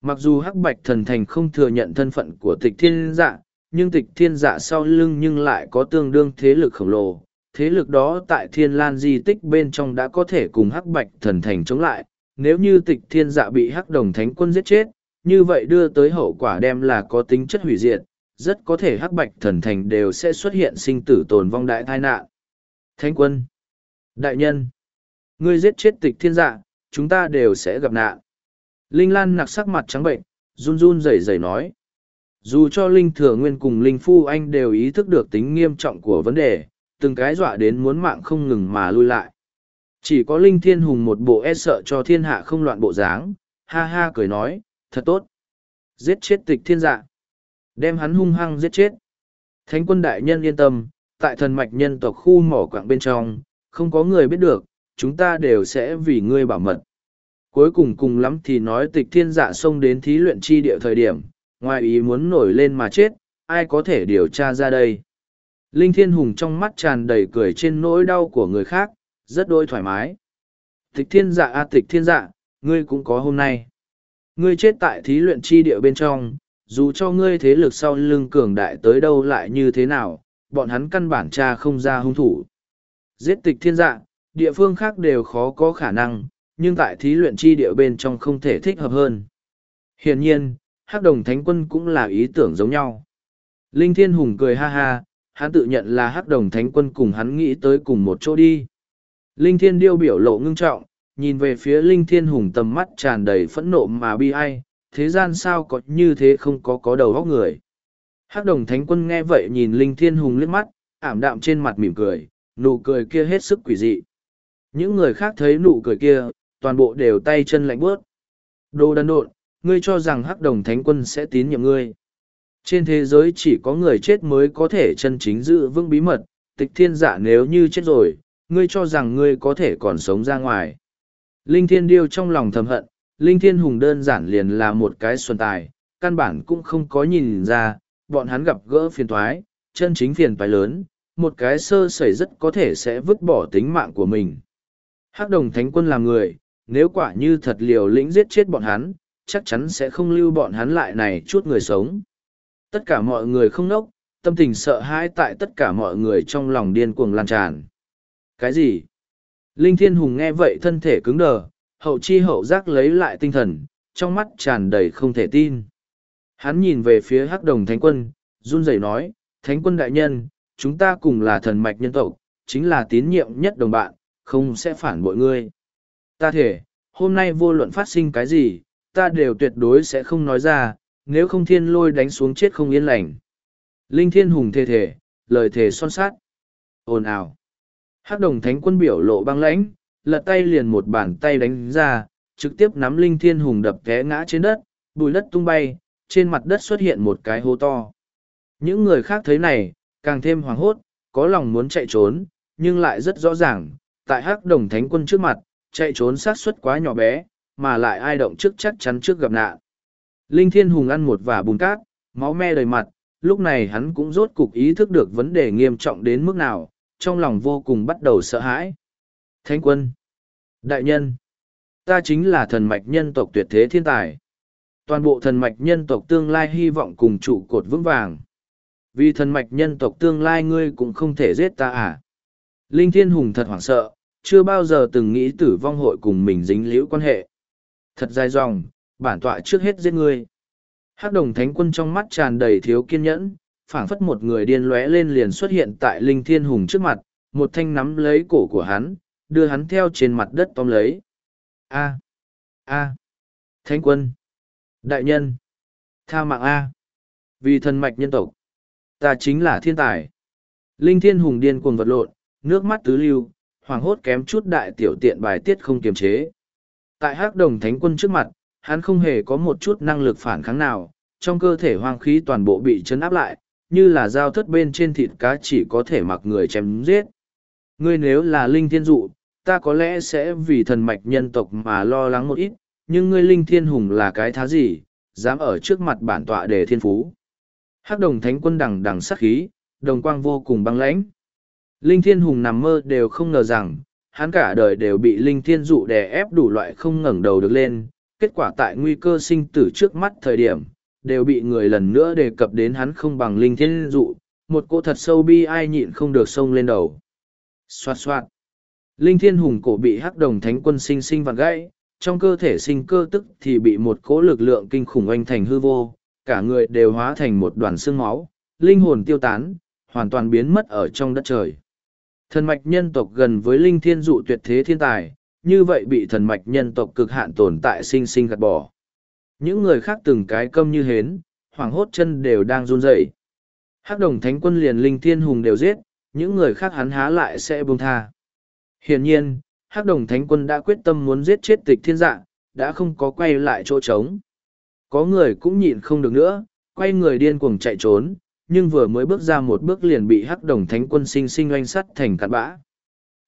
Mặc dù hắc bạch thần thành không thừa nhận thân phận của tịch thiên dạ, nhưng tịch thiên dạ sau lưng nhưng lại có tương đương thế lực khổng lồ. Thế lực đó tại thiên lan di tích bên trong đã có thể cùng hắc bạch thần thành chống lại. Nếu như tịch thiên dạ bị hắc đồng thánh quân giết chết, như vậy đưa tới hậu quả đem là có tính chất hủy diệt, rất có thể hắc bạch thần thành đều sẽ xuất hiện sinh tử tồn vong đại tai nạn. Thánh quân, đại nhân, ngươi giết chết tịch thiên dạ, chúng ta đều sẽ gặp nạn. Linh Lan nặc sắc mặt trắng bệnh, run run rẩy rẩy nói. Dù cho Linh Thừa Nguyên cùng Linh Phu Anh đều ý thức được tính nghiêm trọng của vấn đề, từng cái dọa đến muốn mạng không ngừng mà lui lại. Chỉ có Linh Thiên Hùng một bộ e sợ cho thiên hạ không loạn bộ dáng, ha ha cười nói, thật tốt. Giết chết tịch thiên dạ. Đem hắn hung hăng giết chết. Thánh quân đại nhân yên tâm, tại thần mạch nhân tộc khu mỏ quạng bên trong, không có người biết được, chúng ta đều sẽ vì ngươi bảo mật. Cuối cùng cùng lắm thì nói tịch thiên dạ xông đến thí luyện chi địa thời điểm, ngoài ý muốn nổi lên mà chết, ai có thể điều tra ra đây. Linh Thiên Hùng trong mắt tràn đầy cười trên nỗi đau của người khác, rất đôi thoải mái. Tịch thiên dạ a tịch thiên dạ, ngươi cũng có hôm nay. Ngươi chết tại thí luyện chi địa bên trong, dù cho ngươi thế lực sau lưng cường đại tới đâu lại như thế nào, bọn hắn căn bản tra không ra hung thủ. Giết tịch thiên dạ, địa phương khác đều khó có khả năng, nhưng tại thí luyện chi địa bên trong không thể thích hợp hơn. Hiển nhiên, hắc đồng thánh quân cũng là ý tưởng giống nhau. Linh Thiên Hùng cười ha ha, hắn tự nhận là hắc đồng thánh quân cùng hắn nghĩ tới cùng một chỗ đi. Linh Thiên điêu biểu lộ ngưng trọng, nhìn về phía Linh Thiên Hùng tầm mắt tràn đầy phẫn nộ mà bi ai, thế gian sao có như thế không có có đầu óc người. Hắc đồng thánh quân nghe vậy nhìn Linh Thiên Hùng liếc mắt, ảm đạm trên mặt mỉm cười, nụ cười kia hết sức quỷ dị. Những người khác thấy nụ cười kia, toàn bộ đều tay chân lạnh bướt. Đồ đần độn, ngươi cho rằng hắc đồng thánh quân sẽ tín nhiệm ngươi. Trên thế giới chỉ có người chết mới có thể chân chính giữ vững bí mật, tịch thiên giả nếu như chết rồi, ngươi cho rằng ngươi có thể còn sống ra ngoài. Linh thiên điêu trong lòng thầm hận, Linh thiên hùng đơn giản liền là một cái xuân tài, căn bản cũng không có nhìn ra, bọn hắn gặp gỡ phiền toái, chân chính phiền toái lớn, một cái sơ sẩy rất có thể sẽ vứt bỏ tính mạng của mình. Hắc đồng thánh quân là người, nếu quả như thật liều lĩnh giết chết bọn hắn, chắc chắn sẽ không lưu bọn hắn lại này chút người sống. Tất cả mọi người không nốc, tâm tình sợ hãi tại tất cả mọi người trong lòng điên cuồng lan tràn. Cái gì? Linh Thiên Hùng nghe vậy thân thể cứng đờ, hậu chi hậu giác lấy lại tinh thần, trong mắt tràn đầy không thể tin. Hắn nhìn về phía hắc đồng thánh quân, run rẩy nói, thánh quân đại nhân, chúng ta cùng là thần mạch nhân tộc, chính là tín nhiệm nhất đồng bạn, không sẽ phản bội ngươi. Ta thể, hôm nay vô luận phát sinh cái gì, ta đều tuyệt đối sẽ không nói ra, nếu không thiên lôi đánh xuống chết không yên lành. Linh thiên hùng thề thể, lời thề son sát. ồn ào. Hắc đồng thánh quân biểu lộ băng lãnh, lật tay liền một bàn tay đánh ra, trực tiếp nắm linh thiên hùng đập té ngã trên đất, bùi đất tung bay, trên mặt đất xuất hiện một cái hố to. Những người khác thấy này, càng thêm hoảng hốt, có lòng muốn chạy trốn, nhưng lại rất rõ ràng, tại hắc đồng thánh quân trước mặt, chạy trốn xác suất quá nhỏ bé, mà lại ai động trước chắc chắn trước gặp nạn. Linh Thiên Hùng ăn một vả bùn cát, máu me đầy mặt, lúc này hắn cũng rốt cục ý thức được vấn đề nghiêm trọng đến mức nào, trong lòng vô cùng bắt đầu sợ hãi. Thánh quân! Đại nhân! Ta chính là thần mạch nhân tộc tuyệt thế thiên tài. Toàn bộ thần mạch nhân tộc tương lai hy vọng cùng trụ cột vững vàng. Vì thần mạch nhân tộc tương lai ngươi cũng không thể giết ta à. Linh Thiên Hùng thật hoảng sợ, chưa bao giờ từng nghĩ tử vong hội cùng mình dính liễu quan hệ. Thật dài dòng, bản tọa trước hết giết ngươi. Hắc đồng thánh quân trong mắt tràn đầy thiếu kiên nhẫn, phảng phất một người điên lóe lên liền xuất hiện tại Linh Thiên Hùng trước mặt, một thanh nắm lấy cổ của hắn, đưa hắn theo trên mặt đất tóm lấy. A. A. Thánh quân. Đại nhân. Tha mạng A. Vì thần mạch nhân tộc. Ta chính là thiên tài. Linh Thiên Hùng điên cuồng vật lộn, nước mắt tứ lưu, hoảng hốt kém chút đại tiểu tiện bài tiết không kiềm chế. Tại hắc đồng thánh quân trước mặt, hắn không hề có một chút năng lực phản kháng nào, trong cơ thể hoang khí toàn bộ bị chấn áp lại, như là dao thất bên trên thịt cá chỉ có thể mặc người chém giết. Ngươi nếu là linh thiên dụ, ta có lẽ sẽ vì thần mạch nhân tộc mà lo lắng một ít, nhưng ngươi linh thiên hùng là cái thá gì, dám ở trước mặt bản tọa đề thiên phú. Hắc đồng thánh quân đằng đằng sát khí, đồng quang vô cùng băng lãnh. Linh thiên hùng nằm mơ đều không ngờ rằng, hắn cả đời đều bị linh thiên dụ đè ép đủ loại không ngẩng đầu được lên, kết quả tại nguy cơ sinh tử trước mắt thời điểm, đều bị người lần nữa đề cập đến hắn không bằng linh thiên dụ, một cô thật sâu bi ai nhịn không được sông lên đầu. Xoạt xoạt. Linh thiên hùng cổ bị hắc đồng thánh quân sinh sinh vặn gãy, trong cơ thể sinh cơ tức thì bị một cỗ lực lượng kinh khủng oanh thành hư vô, cả người đều hóa thành một đoàn xương máu, linh hồn tiêu tán, hoàn toàn biến mất ở trong đất trời. Thần mạch nhân tộc gần với linh thiên dụ tuyệt thế thiên tài, như vậy bị thần mạch nhân tộc cực hạn tồn tại sinh sinh gạt bỏ. Những người khác từng cái câm như hến, hoảng hốt chân đều đang run rẩy. Hắc đồng thánh quân liền linh thiên hùng đều giết, những người khác hắn há lại sẽ buông tha. Hiển nhiên, Hắc đồng thánh quân đã quyết tâm muốn giết chết tịch thiên dạ, đã không có quay lại chỗ trống. Có người cũng nhịn không được nữa, quay người điên cuồng chạy trốn, nhưng vừa mới bước ra một bước liền bị hắc đồng thánh quân sinh sinh oanh sắt thành cặn bã.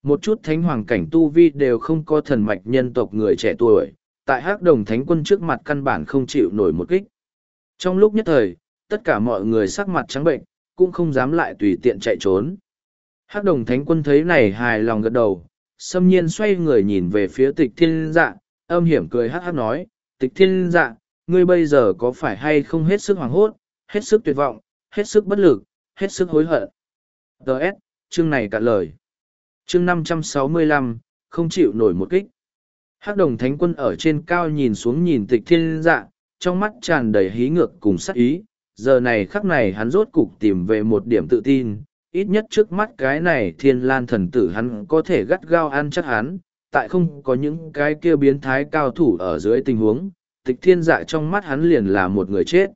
Một chút thánh hoàng cảnh tu vi đều không có thần mạch nhân tộc người trẻ tuổi, tại hắc đồng thánh quân trước mặt căn bản không chịu nổi một kích. Trong lúc nhất thời, tất cả mọi người sắc mặt trắng bệnh, cũng không dám lại tùy tiện chạy trốn. Hắc đồng thánh quân thấy này hài lòng gật đầu, xâm nhiên xoay người nhìn về phía tịch thiên dạ, âm hiểm cười hắc hắc nói, tịch thiên dạ, ngươi bây giờ có phải hay không hết sức hoảng hốt, hết sức tuyệt vọng, hết sức bất lực, hết sức hối hận. Đợt, chương này cạn lời. Chương năm trăm sáu mươi lăm không chịu nổi một kích. Hắc đồng thánh quân ở trên cao nhìn xuống nhìn tịch thiên dạ, trong mắt tràn đầy hí ngược cùng sắc ý. Giờ này khắc này hắn rốt cục tìm về một điểm tự tin, ít nhất trước mắt cái này thiên lan thần tử hắn có thể gắt gao ăn chắc hắn, tại không có những cái kia biến thái cao thủ ở dưới tình huống, tịch thiên dạ trong mắt hắn liền là một người chết.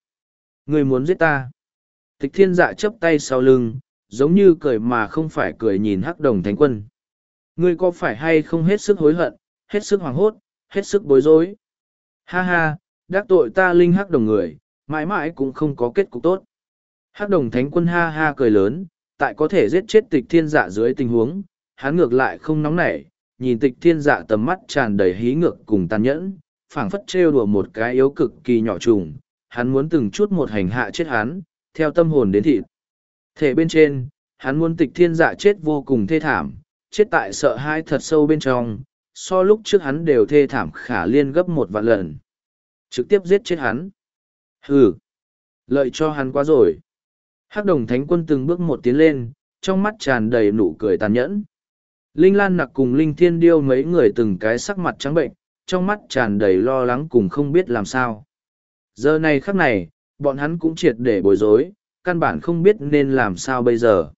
Người muốn giết ta. Tịch thiên dạ chấp tay sau lưng, giống như cười mà không phải cười nhìn hắc đồng thánh quân. Ngươi có phải hay không hết sức hối hận, hết sức hoảng hốt, hết sức bối rối. Ha ha, đắc tội ta linh hắc đồng người, mãi mãi cũng không có kết cục tốt. Hắc đồng thánh quân ha ha cười lớn, tại có thể giết chết tịch thiên dạ dưới tình huống, hắn ngược lại không nóng nảy, nhìn tịch thiên dạ tầm mắt tràn đầy hí ngược cùng tàn nhẫn, phảng phất trêu đùa một cái yếu cực kỳ nhỏ trùng, hắn muốn từng chút một hành hạ chết hắn, theo tâm hồn đến thịt. Thể bên trên, hắn muốn tịch thiên dạ chết vô cùng thê thảm, chết tại sợ hãi thật sâu bên trong, so lúc trước hắn đều thê thảm khả liên gấp một vạn lần. Trực tiếp giết chết hắn. Hừ, lợi cho hắn quá rồi. Hắc đồng thánh quân từng bước một tiến lên, trong mắt tràn đầy nụ cười tàn nhẫn. Linh Lan nặc cùng Linh Thiên Điêu mấy người từng cái sắc mặt trắng bệnh, trong mắt tràn đầy lo lắng cùng không biết làm sao. Giờ này khắc này, bọn hắn cũng triệt để bối rối, căn bản không biết nên làm sao bây giờ.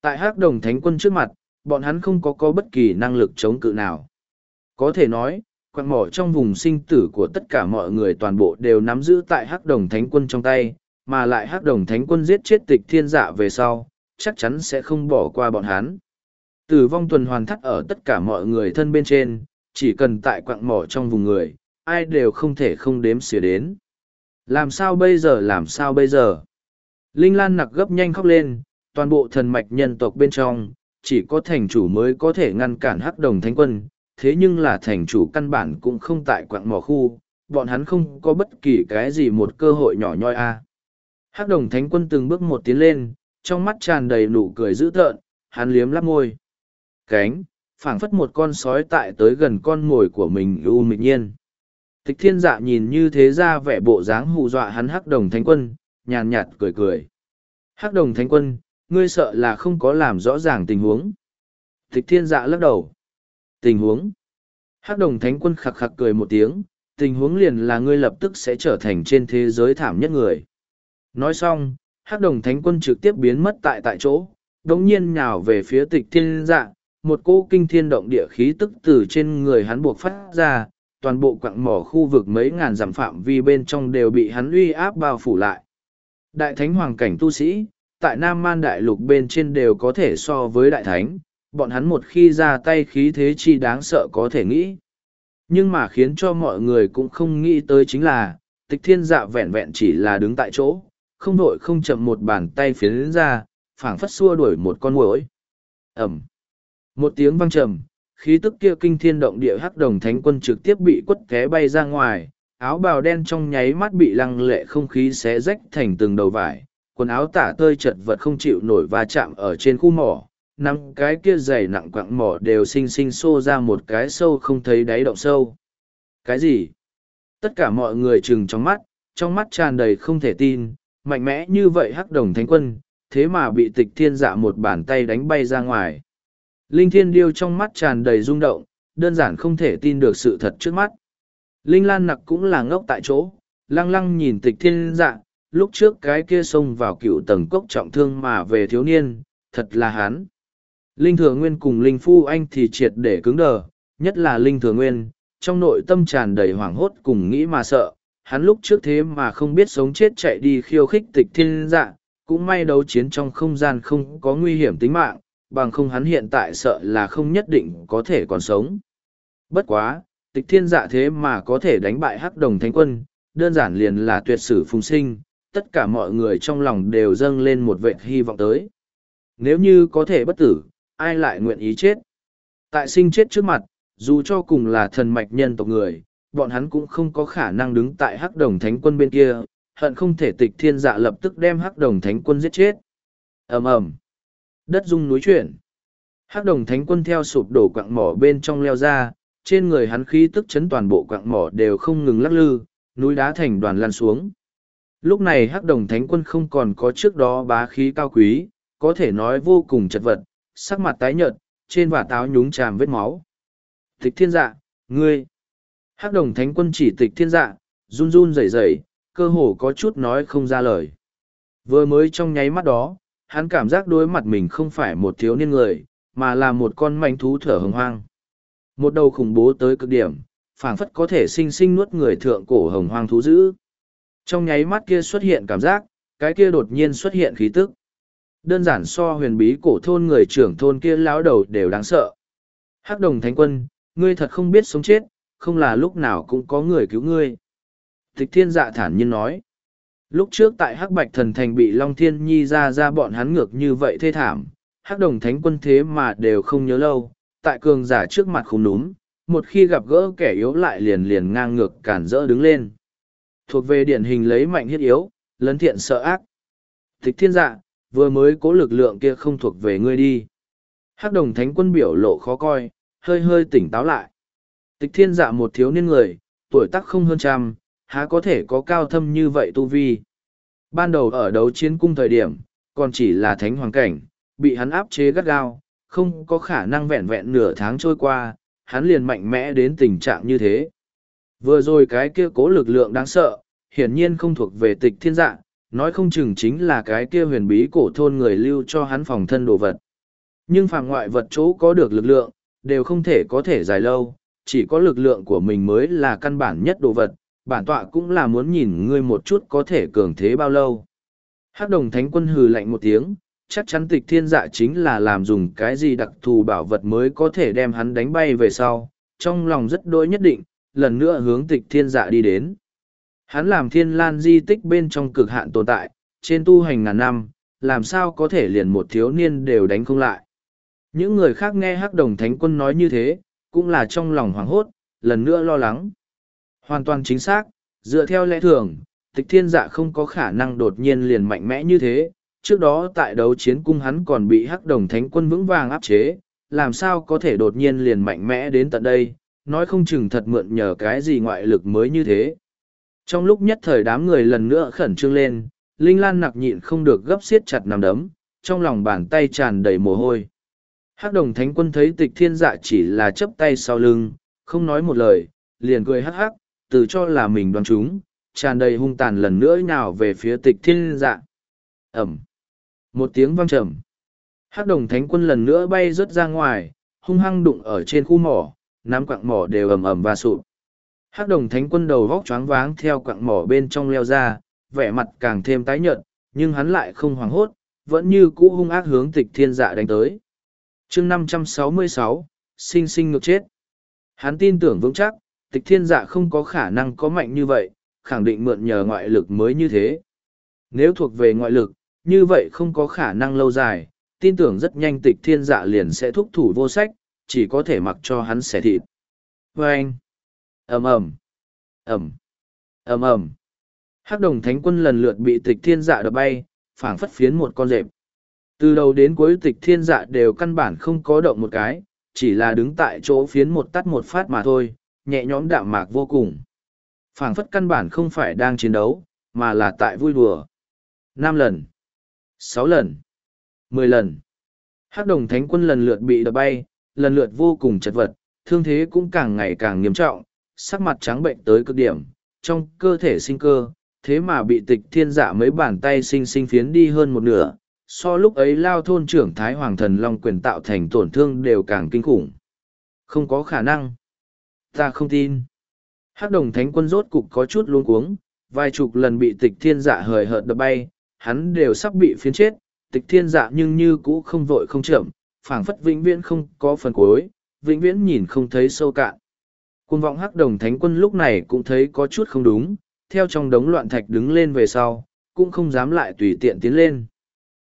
Tại hắc đồng thánh quân trước mặt, bọn hắn không có có bất kỳ năng lực chống cự nào. Có thể nói, quạng mỏ trong vùng sinh tử của tất cả mọi người toàn bộ đều nắm giữ tại hắc đồng thánh quân trong tay, mà lại hắc đồng thánh quân giết chết tịch thiên dạ về sau, chắc chắn sẽ không bỏ qua bọn hắn. Tử vong tuần hoàn thắt ở tất cả mọi người thân bên trên, chỉ cần tại quạng mỏ trong vùng người, ai đều không thể không đếm xỉa đến. Làm sao bây giờ làm sao bây giờ? Linh Lan nặc gấp nhanh khóc lên, toàn bộ thần mạch nhân tộc bên trong, chỉ có thành chủ mới có thể ngăn cản hắc đồng thánh quân, thế nhưng là thành chủ căn bản cũng không tại quạng mỏ khu, bọn hắn không có bất kỳ cái gì một cơ hội nhỏ nhoi a. Hắc đồng thánh quân từng bước một tiến lên, trong mắt tràn đầy nụ cười dữ tợn, hắn liếm lắp môi. Cánh, phảng phất một con sói tại tới gần con mồi của mình u mịch nhiên. Tịch thiên dạ nhìn như thế ra vẻ bộ dáng hù dọa hắn hắc đồng thánh quân, nhàn nhạt cười cười. Hắc đồng thánh quân, ngươi sợ là không có làm rõ ràng tình huống. Tịch thiên dạ lắc đầu. Tình huống. Hắc đồng thánh quân khặc khặc cười một tiếng, tình huống liền là ngươi lập tức sẽ trở thành trên thế giới thảm nhất người. Nói xong, Hắc đồng thánh quân trực tiếp biến mất tại tại chỗ, đống nhiên nhào về phía tịch thiên dạ, một cỗ kinh thiên động địa khí tức từ trên người hắn buộc phát ra, toàn bộ quặng mỏ khu vực mấy ngàn dặm phạm vi bên trong đều bị hắn uy áp bao phủ lại. Đại thánh hoàng cảnh tu sĩ, tại Nam Man Đại Lục bên trên đều có thể so với Đại Thánh, bọn hắn một khi ra tay khí thế chi đáng sợ có thể nghĩ. Nhưng mà khiến cho mọi người cũng không nghĩ tới chính là, tịch thiên dạ vẹn vẹn chỉ là đứng tại chỗ, không đội không chậm một bàn tay phiến ra, phảng phất xua đuổi một con muỗi. Ẩm. Một tiếng vang trầm, khí tức kia kinh thiên động địa hắc đồng thánh quân trực tiếp bị quất té bay ra ngoài, áo bào đen trong nháy mắt bị lăng lệ không khí xé rách thành từng đầu vải, quần áo tả tơi chật vật không chịu nổi va chạm ở trên khu mỏ, năm cái kia dày nặng quặng mỏ đều xinh xinh xô ra một cái sâu không thấy đáy động sâu. Cái gì? Tất cả mọi người chừng trong mắt, trong mắt tràn đầy không thể tin, mạnh mẽ như vậy hắc đồng thánh quân, thế mà bị tịch thiên dạ một bàn tay đánh bay ra ngoài. Linh thiên điêu trong mắt tràn đầy rung động, đơn giản không thể tin được sự thật trước mắt. Linh lan nặc cũng là ngốc tại chỗ, lăng lăng nhìn tịch thiên dạ, lúc trước cái kia xông vào cựu tầng cốc trọng thương mà về thiếu niên, thật là hán. Linh thừa nguyên cùng linh phu anh thì triệt để cứng đờ, nhất là linh thừa nguyên, trong nội tâm tràn đầy hoảng hốt cùng nghĩ mà sợ, hắn lúc trước thế mà không biết sống chết chạy đi khiêu khích tịch thiên dạ, cũng may đấu chiến trong không gian không có nguy hiểm tính mạng, bằng không hắn hiện tại sợ là không nhất định có thể còn sống. Bất quá, tịch thiên dạ thế mà có thể đánh bại hắc đồng thánh quân, đơn giản liền là tuyệt sử phùng sinh, tất cả mọi người trong lòng đều dâng lên một vệ hy vọng tới. Nếu như có thể bất tử, ai lại nguyện ý chết? Tại sinh chết trước mặt, dù cho cùng là thần mạch nhân tộc người, bọn hắn cũng không có khả năng đứng tại hắc đồng thánh quân bên kia, hận không thể tịch thiên dạ lập tức đem hắc đồng thánh quân giết chết. ầm ầm Đất rung núi chuyển. Hắc đồng thánh quân theo sụp đổ quặng mỏ bên trong leo ra, trên người hắn khí tức chấn toàn bộ quặng mỏ đều không ngừng lắc lư, núi đá thành đoàn lan xuống. Lúc này hắc đồng thánh quân không còn có trước đó bá khí cao quý, có thể nói vô cùng chật vật, sắc mặt tái nhợt, trên vả táo nhúng tràm vết máu. Tịch thiên dạ, ngươi. Hắc đồng thánh quân chỉ tịch thiên dạ, run run rẩy rẩy, cơ hồ có chút nói không ra lời. Vừa mới trong nháy mắt đó, hắn cảm giác đối mặt mình không phải một thiếu niên người, mà là một con manh thú thở hồng hoang. Một đầu khủng bố tới cực điểm, phảng phất có thể sinh sinh nuốt người thượng cổ hồng hoang thú dữ. Trong nháy mắt kia xuất hiện cảm giác, cái kia đột nhiên xuất hiện khí tức. Đơn giản so huyền bí cổ thôn người trưởng thôn kia lão đầu đều đáng sợ. Hắc đồng thánh quân, ngươi thật không biết sống chết, không là lúc nào cũng có người cứu ngươi. Tịch thiên dạ thản nhiên nói. Lúc trước tại Hắc Bạch Thần Thành bị Long Thiên Nhi ra ra bọn hắn ngược như vậy thê thảm, Hắc Đồng Thánh quân thế mà đều không nhớ lâu, tại cường giả trước mặt không đúng, một khi gặp gỡ kẻ yếu lại liền liền ngang ngược cản rỡ đứng lên. Thuộc về điển hình lấy mạnh hiết yếu, lấn thiện sợ ác. Tịch thiên dạ, vừa mới cố lực lượng kia không thuộc về ngươi đi. Hắc Đồng Thánh quân biểu lộ khó coi, hơi hơi tỉnh táo lại. Tịch thiên dạ một thiếu niên người, tuổi tác không hơn trăm, há có thể có cao thâm như vậy tu vi. Ban đầu ở đấu chiến cung thời điểm, còn chỉ là thánh hoàng cảnh, bị hắn áp chế gắt gao, không có khả năng vẹn vẹn nửa tháng trôi qua, hắn liền mạnh mẽ đến tình trạng như thế. Vừa rồi cái kia cố lực lượng đáng sợ, hiển nhiên không thuộc về tịch thiên dạng, nói không chừng chính là cái kia huyền bí cổ thôn người lưu cho hắn phòng thân đồ vật. Nhưng phàm ngoại vật chỗ có được lực lượng, đều không thể có thể dài lâu, chỉ có lực lượng của mình mới là căn bản nhất đồ vật, bản tọa cũng là muốn nhìn ngươi một chút có thể cường thế bao lâu. Hắc đồng thánh quân hừ lạnh một tiếng, chắc chắn tịch thiên dạ chính là làm dùng cái gì đặc thù bảo vật mới có thể đem hắn đánh bay về sau, trong lòng rất đôi nhất định, lần nữa hướng tịch thiên dạ đi đến. Hắn làm thiên lan di tích bên trong cực hạn tồn tại, trên tu hành ngàn năm, làm sao có thể liền một thiếu niên đều đánh không lại. Những người khác nghe hắc đồng thánh quân nói như thế, cũng là trong lòng hoảng hốt, lần nữa lo lắng. Hoàn toàn chính xác, dựa theo lẽ thường, tịch thiên dạ không có khả năng đột nhiên liền mạnh mẽ như thế. Trước đó tại đấu chiến cung hắn còn bị hắc đồng thánh quân vững vàng áp chế, làm sao có thể đột nhiên liền mạnh mẽ đến tận đây, nói không chừng thật mượn nhờ cái gì ngoại lực mới như thế. Trong lúc nhất thời đám người lần nữa khẩn trương lên, Linh Lan nặc nhịn không được gấp xiết chặt nằm đấm, trong lòng bàn tay tràn đầy mồ hôi. Hắc đồng thánh quân thấy tịch thiên dạ chỉ là chấp tay sau lưng, không nói một lời, liền cười hắc hắc, tự cho là mình đoán chúng, tràn đầy hung tàn lần nữa nhào về phía tịch thiên dạ. Ẩm. Một tiếng vang trầm. Hắc đồng thánh quân lần nữa bay rớt ra ngoài, hung hăng đụng ở trên khu mỏ, nắm quặng mỏ đều ầm ầm và sụp. Hắc đồng thánh quân đầu vóc choáng váng theo quặng mỏ bên trong leo ra, vẻ mặt càng thêm tái nhợt, nhưng hắn lại không hoảng hốt, vẫn như cũ hung ác hướng tịch thiên dạ đánh tới. chương năm trăm sáu mươi sáu sinh sinh ngược chết. Hắn tin tưởng vững chắc, tịch thiên dạ không có khả năng có mạnh như vậy, khẳng định mượn nhờ ngoại lực mới như thế. Nếu thuộc về ngoại lực, như vậy không có khả năng lâu dài, tin tưởng rất nhanh tịch thiên dạ liền sẽ thúc thủ vô sách, chỉ có thể mặc cho hắn xẻ thịt. Và anh, ầm ầm, ầm, ầm ầm. Hắc đồng thánh quân lần lượt bị tịch thiên dạ đập bay, phảng phất phiến một con rệp. Từ đầu đến cuối tịch thiên dạ đều căn bản không có động một cái, chỉ là đứng tại chỗ phiến một tắt một phát mà thôi, nhẹ nhõm đạm mạc vô cùng. phảng phất căn bản không phải đang chiến đấu, mà là tại vui đùa. năm lần, sáu lần, mười lần. Hắc đồng thánh quân lần lượt bị đập bay, lần lượt vô cùng chật vật, thương thế cũng càng ngày càng nghiêm trọng, sắc mặt trắng bệnh tới cực điểm, trong cơ thể sinh cơ, thế mà bị tịch thiên giả mấy bàn tay sinh sinh phiến đi hơn một nửa, so lúc ấy lao thôn trưởng Thái Hoàng Thần Long quyền tạo thành tổn thương đều càng kinh khủng. Không có khả năng. Ta không tin. Hắc đồng thánh quân rốt cục có chút luống cuống, vài chục lần bị tịch thiên dạ hời hợt đập bay, hắn đều sắp bị phiến chết, tịch thiên dạ nhưng như cũ không vội không chậm, phảng phất vĩnh viễn không có phần cuối, vĩnh viễn nhìn không thấy sâu cạn. Cuồng vọng hắc đồng thánh quân lúc này cũng thấy có chút không đúng, theo trong đống loạn thạch đứng lên về sau, cũng không dám lại tùy tiện tiến lên.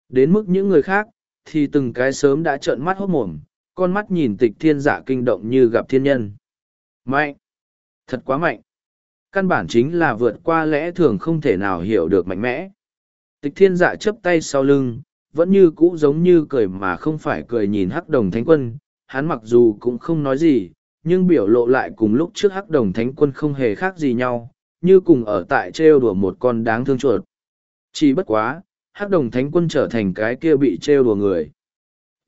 Đến mức những người khác, thì từng cái sớm đã trợn mắt hốt mồm, con mắt nhìn tịch thiên giả kinh động như gặp thiên nhân. Mạnh! Thật quá mạnh! Căn bản chính là vượt qua lẽ thường không thể nào hiểu được mạnh mẽ. Tịch thiên dạ chấp tay sau lưng, vẫn như cũ giống như cười mà không phải cười nhìn hắc đồng thánh quân, hắn mặc dù cũng không nói gì, nhưng biểu lộ lại cùng lúc trước hắc đồng thánh quân không hề khác gì nhau, như cùng ở tại trêu đùa một con đáng thương chuột. Chỉ bất quá, hắc đồng thánh quân trở thành cái kia bị trêu đùa người.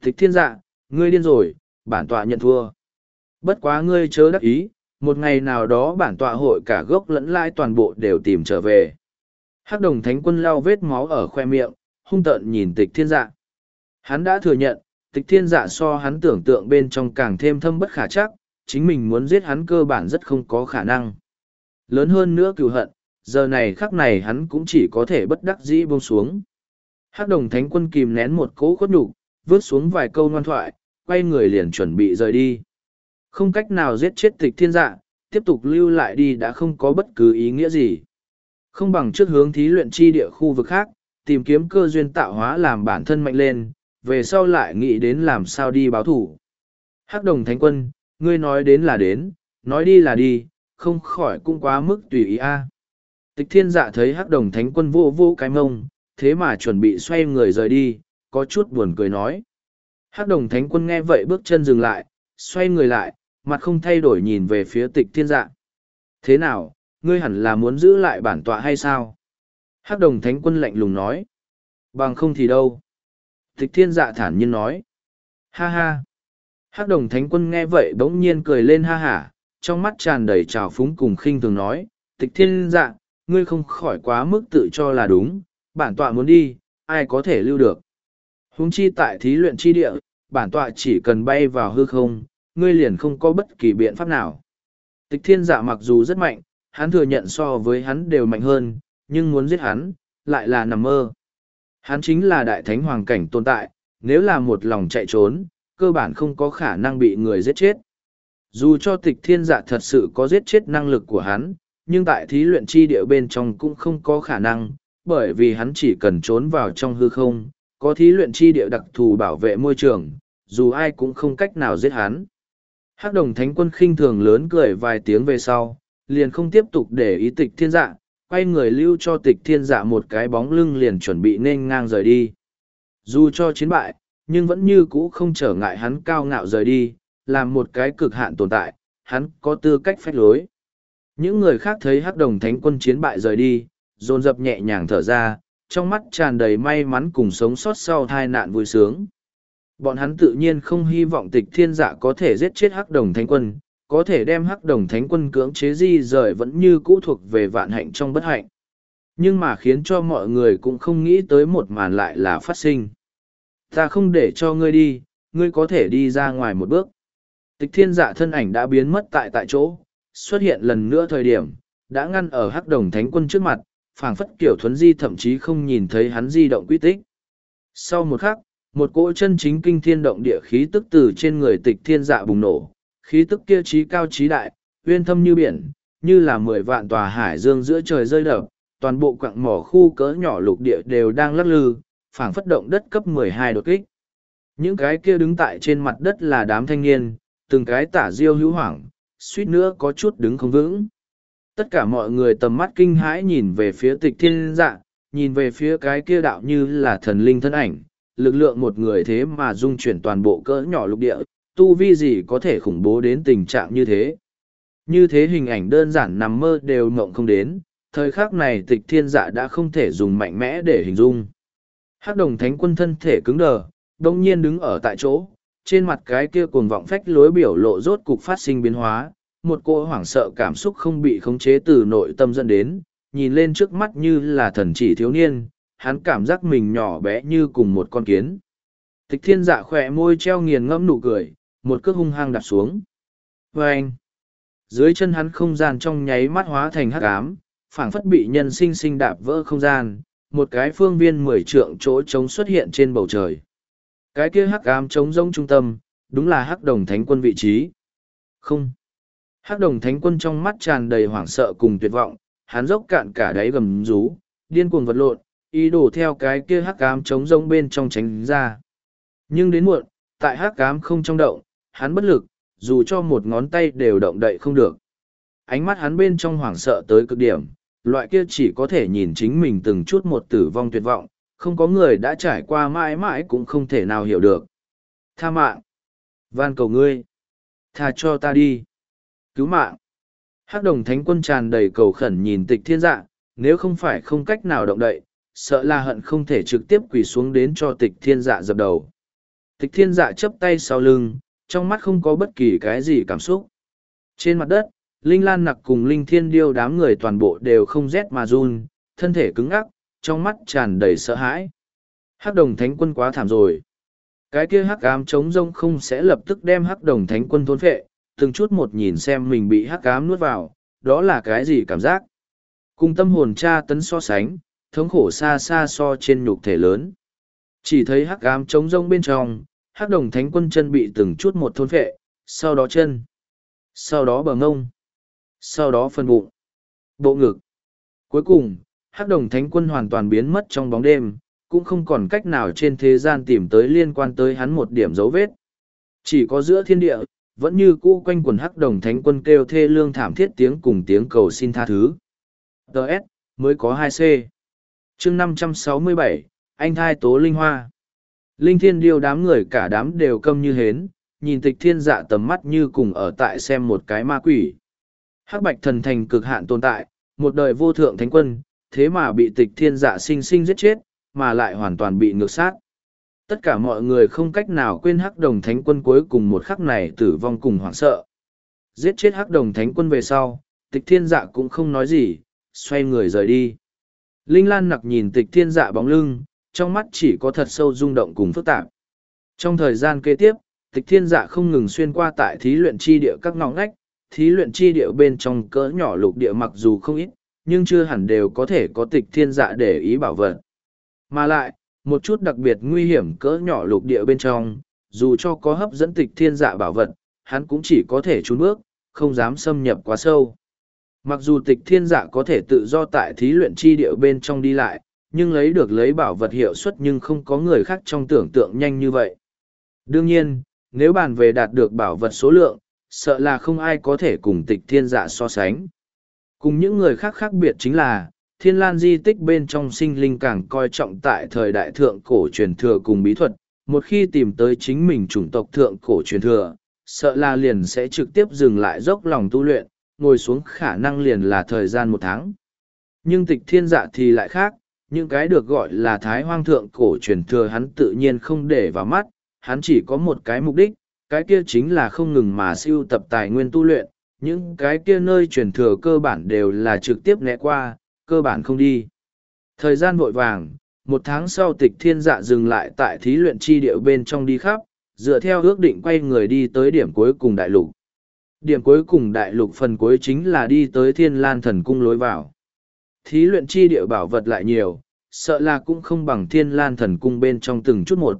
Thích thiên dạ, ngươi điên rồi, bản tọa nhận thua. Bất quá ngươi chớ đắc ý, một ngày nào đó bản tọa hội cả gốc lẫn lãi toàn bộ đều tìm trở về. Hắc đồng thánh quân lau vết máu ở khoe miệng, hung tợn nhìn tịch thiên dạ. Hắn đã thừa nhận, tịch thiên dạ so hắn tưởng tượng bên trong càng thêm thâm bất khả chắc, chính mình muốn giết hắn cơ bản rất không có khả năng. Lớn hơn nữa cựu hận, giờ này khắc này hắn cũng chỉ có thể bất đắc dĩ buông xuống. Hắc đồng thánh quân kìm nén một cỗ khuất nhục, vớt xuống vài câu ngoan thoại, quay người liền chuẩn bị rời đi. Không cách nào giết chết tịch thiên dạ, tiếp tục lưu lại đi đã không có bất cứ ý nghĩa gì. Không bằng trước hướng thí luyện chi địa khu vực khác, tìm kiếm cơ duyên tạo hóa làm bản thân mạnh lên, về sau lại nghĩ đến làm sao đi báo thủ. Hắc đồng thánh quân, ngươi nói đến là đến, nói đi là đi, không khỏi cũng quá mức tùy ý a. Tịch thiên dạ thấy hắc đồng thánh quân vô vô cái mông, thế mà chuẩn bị xoay người rời đi, có chút buồn cười nói. Hắc đồng thánh quân nghe vậy bước chân dừng lại, xoay người lại, mặt không thay đổi nhìn về phía tịch thiên dạ. Thế nào, ngươi hẳn là muốn giữ lại bản tọa hay sao? Hắc đồng thánh quân lạnh lùng nói. Bằng không thì đâu? Tịch thiên dạ thản nhiên nói. Ha ha. Hắc đồng thánh quân nghe vậy bỗng nhiên cười lên ha hả, trong mắt tràn đầy trào phúng cùng khinh thường nói, tịch thiên dạ, ngươi không khỏi quá mức tự cho là đúng, bản tọa muốn đi, ai có thể lưu được. Huống chi tại thí luyện chi địa, bản tọa chỉ cần bay vào hư không, ngươi liền không có bất kỳ biện pháp nào. Tịch thiên dạ mặc dù rất mạnh, hắn thừa nhận so với hắn đều mạnh hơn, nhưng muốn giết hắn, lại là nằm mơ. Hắn chính là đại thánh hoàng cảnh tồn tại, nếu là một lòng chạy trốn, cơ bản không có khả năng bị người giết chết. Dù cho tịch thiên dạ thật sự có giết chết năng lực của hắn, nhưng tại thí luyện chi địa bên trong cũng không có khả năng, bởi vì hắn chỉ cần trốn vào trong hư không, có thí luyện chi địa đặc thù bảo vệ môi trường, dù ai cũng không cách nào giết hắn. Hắc đồng thánh quân khinh thường lớn cười vài tiếng về sau, liền không tiếp tục để ý tịch thiên dạ, quay người lưu cho tịch thiên dạ một cái bóng lưng liền chuẩn bị nên ngang rời đi. Dù cho chiến bại, nhưng vẫn như cũ không trở ngại hắn cao ngạo rời đi, làm một cái cực hạn tồn tại, hắn có tư cách phách lối. Những người khác thấy hắc đồng thánh quân chiến bại rời đi, dồn dập nhẹ nhàng thở ra, trong mắt tràn đầy may mắn cùng sống sót sau tai nạn vui sướng. Bọn hắn tự nhiên không hy vọng tịch thiên dạ có thể giết chết hắc đồng thánh quân, có thể đem hắc đồng thánh quân cưỡng chế di rời vẫn như cũ thuộc về vạn hạnh trong bất hạnh. Nhưng mà khiến cho mọi người cũng không nghĩ tới một màn lại là phát sinh. Ta không để cho ngươi đi, ngươi có thể đi ra ngoài một bước. Tịch thiên dạ thân ảnh đã biến mất tại tại chỗ, xuất hiện lần nữa thời điểm, đã ngăn ở hắc đồng thánh quân trước mặt, phảng phất kiểu thuấn di thậm chí không nhìn thấy hắn di động quy tích. Sau một khắc, một cỗ chân chính kinh thiên động địa khí tức từ trên người tịch thiên dạ bùng nổ, khí tức kia trí cao trí đại, uyên thâm như biển, như là mười vạn tòa hải dương giữa trời rơi đập, toàn bộ quặng mỏ khu cỡ nhỏ lục địa đều đang lắc lư, phảng phất động đất cấp 12 đột kích. Những cái kia đứng tại trên mặt đất là đám thanh niên, từng cái tả diêu hữu hoảng, suýt nữa có chút đứng không vững. Tất cả mọi người tầm mắt kinh hãi nhìn về phía tịch thiên dạ, nhìn về phía cái kia đạo như là thần linh thân ảnh, lực lượng một người thế mà dung chuyển toàn bộ cỡ nhỏ lục địa, tu vi gì có thể khủng bố đến tình trạng như thế. Như thế hình ảnh đơn giản nằm mơ đều mộng không đến, thời khắc này tịch thiên dạ đã không thể dùng mạnh mẽ để hình dung. Hắc đồng thánh quân thân thể cứng đờ, đông nhiên đứng ở tại chỗ, trên mặt cái kia cuồng vọng phách lối biểu lộ rốt cục phát sinh biến hóa, một cô hoảng sợ cảm xúc không bị khống chế từ nội tâm dẫn đến, nhìn lên trước mắt như là thần chỉ thiếu niên, hắn cảm giác mình nhỏ bé như cùng một con kiến. Tịch thiên dạ khỏe môi treo nghiền ngẫm nụ cười, một cước hung hăng đạp xuống. Và anh, dưới chân hắn không gian trong nháy mắt hóa thành hắc ám, phảng phất bị nhân sinh sinh đạp vỡ không gian, một cái phương viên mười trượng chỗ trống xuất hiện trên bầu trời. Cái kia hắc ám trống rỗng trung tâm, đúng là hắc đồng thánh quân vị trí. Không. Hắc đồng thánh quân trong mắt tràn đầy hoảng sợ cùng tuyệt vọng, hắn dốc cạn cả đáy gầm rú, điên cuồng vật lộn, ý đồ theo cái kia hắc cám trống rông bên trong tránh ra. Nhưng đến muộn, tại hắc cám không trong động, hắn bất lực, dù cho một ngón tay đều động đậy không được. Ánh mắt hắn bên trong hoảng sợ tới cực điểm, loại kia chỉ có thể nhìn chính mình từng chút một tử vong tuyệt vọng, không có người đã trải qua mãi mãi cũng không thể nào hiểu được. Tha mạng! Van cầu ngươi! Tha cho ta đi! Cứu mạng! Hắc đồng thánh quân tràn đầy cầu khẩn nhìn tịch thiên dạ, nếu không phải không cách nào động đậy, sợ là hận không thể trực tiếp quỳ xuống đến cho tịch thiên dạ dập đầu. Tịch thiên dạ chấp tay sau lưng, trong mắt không có bất kỳ cái gì cảm xúc. Trên mặt đất, Linh Lan nặc cùng Linh Thiên Điêu đám người toàn bộ đều không rét mà run, thân thể cứng ngắc, trong mắt tràn đầy sợ hãi. Hắc đồng thánh quân quá thảm rồi. Cái kia hắc ám chống rông không sẽ lập tức đem hắc đồng thánh quân thôn phệ, từng chút một nhìn xem mình bị hắc ám nuốt vào, đó là cái gì cảm giác. Cùng tâm hồn cha tấn so sánh, thống khổ xa xa so trên nhục thể lớn. Chỉ thấy hắc ám chống rông bên trong, hắc đồng thánh quân chân bị từng chút một thôn phệ, sau đó chân, sau đó bờ ngông, sau đó phần bụng, bộ ngực. Cuối cùng, hắc đồng thánh quân hoàn toàn biến mất trong bóng đêm, cũng không còn cách nào trên thế gian tìm tới liên quan tới hắn một điểm dấu vết. Chỉ có giữa thiên địa, vẫn như cũ quanh quần hắc đồng thánh quân kêu thê lương thảm thiết tiếng cùng tiếng cầu xin tha thứ. Đợt, mới có hai c chương năm trăm sáu mươi bảy anh thai tố linh hoa. Linh thiên điêu đám người cả đám đều câm như hến, nhìn tịch thiên dạ tầm mắt như cùng ở tại xem một cái ma quỷ. Hắc bạch thần thành cực hạn tồn tại, một đời vô thượng thánh quân, thế mà bị tịch thiên dạ sinh sinh giết chết, mà lại hoàn toàn bị ngược sát. Tất cả mọi người không cách nào quên hắc đồng thánh quân cuối cùng một khắc này tử vong cùng hoảng sợ. Giết chết hắc đồng thánh quân về sau, tịch thiên dạ cũng không nói gì, xoay người rời đi. Linh Lan nặc nhìn tịch thiên dạ bóng lưng, trong mắt chỉ có thật sâu rung động cùng phức tạp. Trong thời gian kế tiếp, tịch thiên dạ không ngừng xuyên qua tại thí luyện chi địa các ngõ ngách, thí luyện chi địa bên trong cỡ nhỏ lục địa mặc dù không ít, nhưng chưa hẳn đều có thể có tịch thiên dạ để ý bảo vật. Mà lại, một chút đặc biệt nguy hiểm cỡ nhỏ lục địa bên trong, dù cho có hấp dẫn tịch thiên dạ bảo vật, hắn cũng chỉ có thể trốn bước, không dám xâm nhập quá sâu. Mặc dù tịch thiên dạ có thể tự do tại thí luyện chi địa bên trong đi lại, nhưng lấy được lấy bảo vật hiệu suất nhưng không có người khác trong tưởng tượng nhanh như vậy. Đương nhiên, nếu bàn về đạt được bảo vật số lượng, sợ là không ai có thể cùng tịch thiên dạ so sánh. Cùng những người khác khác biệt chính là, thiên lan di tích bên trong sinh linh càng coi trọng tại thời đại thượng cổ truyền thừa cùng bí thuật, một khi tìm tới chính mình chủng tộc thượng cổ truyền thừa, sợ là liền sẽ trực tiếp dừng lại dốc lòng tu luyện, ngồi xuống khả năng liền là thời gian một tháng. Nhưng tịch thiên dạ thì lại khác, những cái được gọi là thái hoang thượng cổ truyền thừa hắn tự nhiên không để vào mắt, hắn chỉ có một cái mục đích, cái kia chính là không ngừng mà siêu tập tài nguyên tu luyện, những cái kia nơi truyền thừa cơ bản đều là trực tiếp né qua, cơ bản không đi. Thời gian vội vàng, một tháng sau tịch thiên dạ dừng lại tại thí luyện chi điệu bên trong đi khắp, dựa theo ước định quay người đi tới điểm cuối cùng đại lục. Điểm cuối cùng đại lục phần cuối chính là đi tới thiên lan thần cung lối vào. Thí luyện chi địa bảo vật lại nhiều, sợ là cũng không bằng thiên lan thần cung bên trong từng chút một.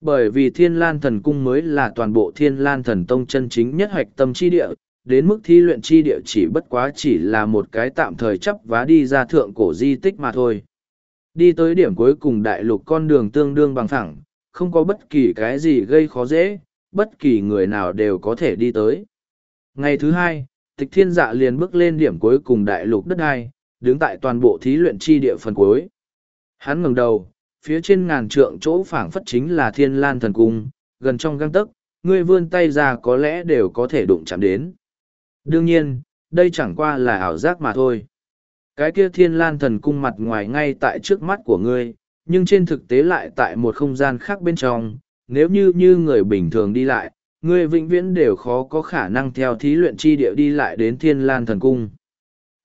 Bởi vì thiên lan thần cung mới là toàn bộ thiên lan thần tông chân chính nhất hoạch tâm chi địa, đến mức thi luyện chi địa chỉ bất quá chỉ là một cái tạm thời chấp vá đi ra thượng cổ di tích mà thôi. Đi tới điểm cuối cùng đại lục con đường tương đương bằng thẳng, không có bất kỳ cái gì gây khó dễ, bất kỳ người nào đều có thể đi tới. Ngày thứ hai, tịch thiên dạ liền bước lên điểm cuối cùng đại lục đất hai, đứng tại toàn bộ thí luyện chi địa phần cuối. Hắn ngẩng đầu, phía trên ngàn trượng chỗ phảng phất chính là thiên lan thần cung, gần trong găng tấc, ngươi vươn tay ra có lẽ đều có thể đụng chạm đến. Đương nhiên, đây chẳng qua là ảo giác mà thôi. Cái kia thiên lan thần cung mặt ngoài ngay tại trước mắt của ngươi, nhưng trên thực tế lại tại một không gian khác bên trong, nếu như như người bình thường đi lại, ngươi vĩnh viễn đều khó có khả năng theo thí luyện chi địa đi lại đến thiên lan thần cung.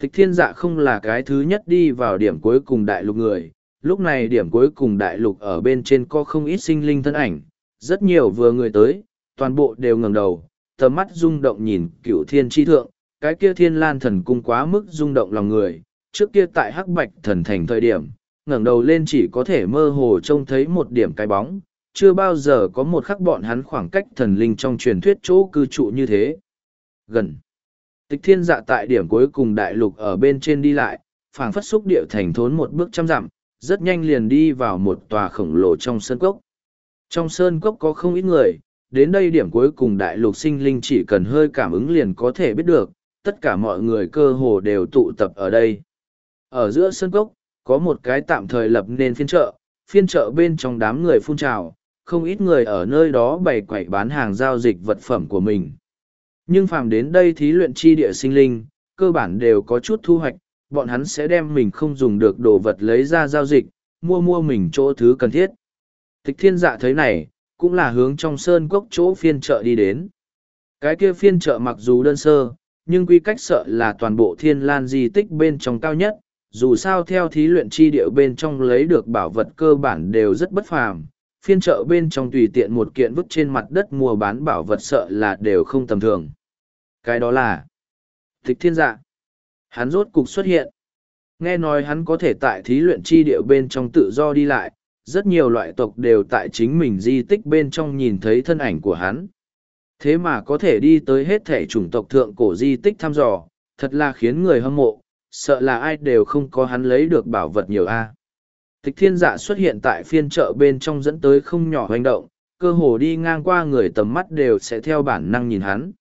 Tịch thiên dạ không là cái thứ nhất đi vào điểm cuối cùng đại lục người, lúc này điểm cuối cùng đại lục ở bên trên có không ít sinh linh thân ảnh, rất nhiều vừa người tới, toàn bộ đều ngẩng đầu, tầm mắt rung động nhìn cựu thiên tri thượng, cái kia thiên lan thần cung quá mức rung động lòng người, trước kia tại hắc bạch thần thành thời điểm, ngẩng đầu lên chỉ có thể mơ hồ trông thấy một điểm cái bóng, chưa bao giờ có một khắc bọn hắn khoảng cách thần linh trong truyền thuyết chỗ cư trụ như thế. Gần. Tịch thiên dạ tại điểm cuối cùng đại lục ở bên trên đi lại, phảng phất xúc địa thành thốn một bước trăm dặm, rất nhanh liền đi vào một tòa khổng lồ trong sơn cốc. Trong sơn cốc có không ít người, đến đây điểm cuối cùng đại lục sinh linh chỉ cần hơi cảm ứng liền có thể biết được, tất cả mọi người cơ hồ đều tụ tập ở đây. Ở giữa sơn cốc, có một cái tạm thời lập nên phiên chợ, phiên chợ bên trong đám người phun trào, không ít người ở nơi đó bày quẩy bán hàng giao dịch vật phẩm của mình. Nhưng phàm đến đây thí luyện chi địa sinh linh, cơ bản đều có chút thu hoạch, bọn hắn sẽ đem mình không dùng được đồ vật lấy ra giao dịch, mua mua mình chỗ thứ cần thiết. Tịch thiên dạ thấy này, cũng là hướng trong sơn cốc chỗ phiên chợ đi đến. Cái kia phiên chợ mặc dù đơn sơ, nhưng quy cách sợ là toàn bộ thiên lan di tích bên trong cao nhất, dù sao theo thí luyện chi địa bên trong lấy được bảo vật cơ bản đều rất bất phàm. Phiên chợ bên trong tùy tiện một kiện vứt trên mặt đất mua bán bảo vật sợ là đều không tầm thường. Cái đó là Thích thiên dạ. Hắn rốt cục xuất hiện. Nghe nói hắn có thể tại thí luyện chi địa bên trong tự do đi lại, rất nhiều loại tộc đều tại chính mình di tích bên trong nhìn thấy thân ảnh của hắn. Thế mà có thể đi tới hết thể chủng tộc thượng cổ di tích thăm dò, thật là khiến người hâm mộ, sợ là ai đều không có hắn lấy được bảo vật nhiều a. Tịch thiên dạ xuất hiện tại phiên chợ bên trong dẫn tới không nhỏ hành động, cơ hồ đi ngang qua người tầm mắt đều sẽ theo bản năng nhìn hắn.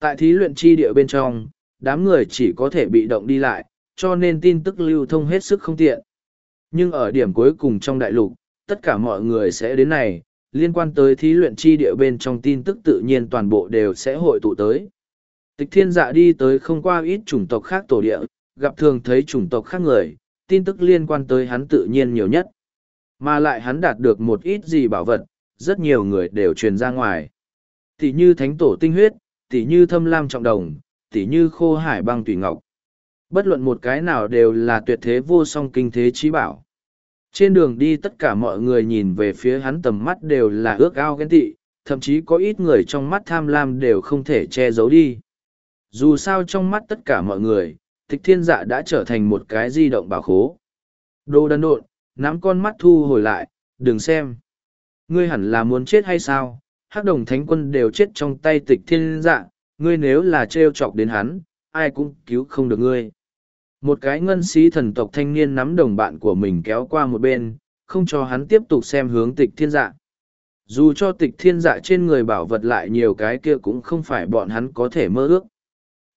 Tại thí luyện chi địa bên trong, đám người chỉ có thể bị động đi lại, cho nên tin tức lưu thông hết sức không tiện. Nhưng ở điểm cuối cùng trong đại lục, tất cả mọi người sẽ đến này, liên quan tới thí luyện chi địa bên trong tin tức tự nhiên toàn bộ đều sẽ hội tụ tới. Tịch thiên dạ đi tới không qua ít chủng tộc khác tổ địa, gặp thường thấy chủng tộc khác người, tin tức liên quan tới hắn tự nhiên nhiều nhất. Mà lại hắn đạt được một ít gì bảo vật, rất nhiều người đều truyền ra ngoài. Tỷ như thánh tổ tinh huyết, tỷ như thâm lam trọng đồng, tỷ như khô hải băng tùy ngọc. Bất luận một cái nào đều là tuyệt thế vô song kinh thế trí bảo. Trên đường đi tất cả mọi người nhìn về phía hắn tầm mắt đều là ước ao ghen tị, thậm chí có ít người trong mắt tham lam đều không thể che giấu đi. Dù sao trong mắt tất cả mọi người, tịch thiên dạ đã trở thành một cái di động bảo khố. Đồ đần độn, nắm con mắt thu hồi lại, đừng xem. Ngươi hẳn là muốn chết hay sao? Hắc đồng thánh quân đều chết trong tay tịch thiên dạ, ngươi nếu là trêu chọc đến hắn, ai cũng cứu không được ngươi. Một cái ngân sĩ thần tộc thanh niên nắm đồng bạn của mình kéo qua một bên, không cho hắn tiếp tục xem hướng tịch thiên dạ. Dù cho tịch thiên dạ trên người bảo vật lại nhiều cái kia cũng không phải bọn hắn có thể mơ ước.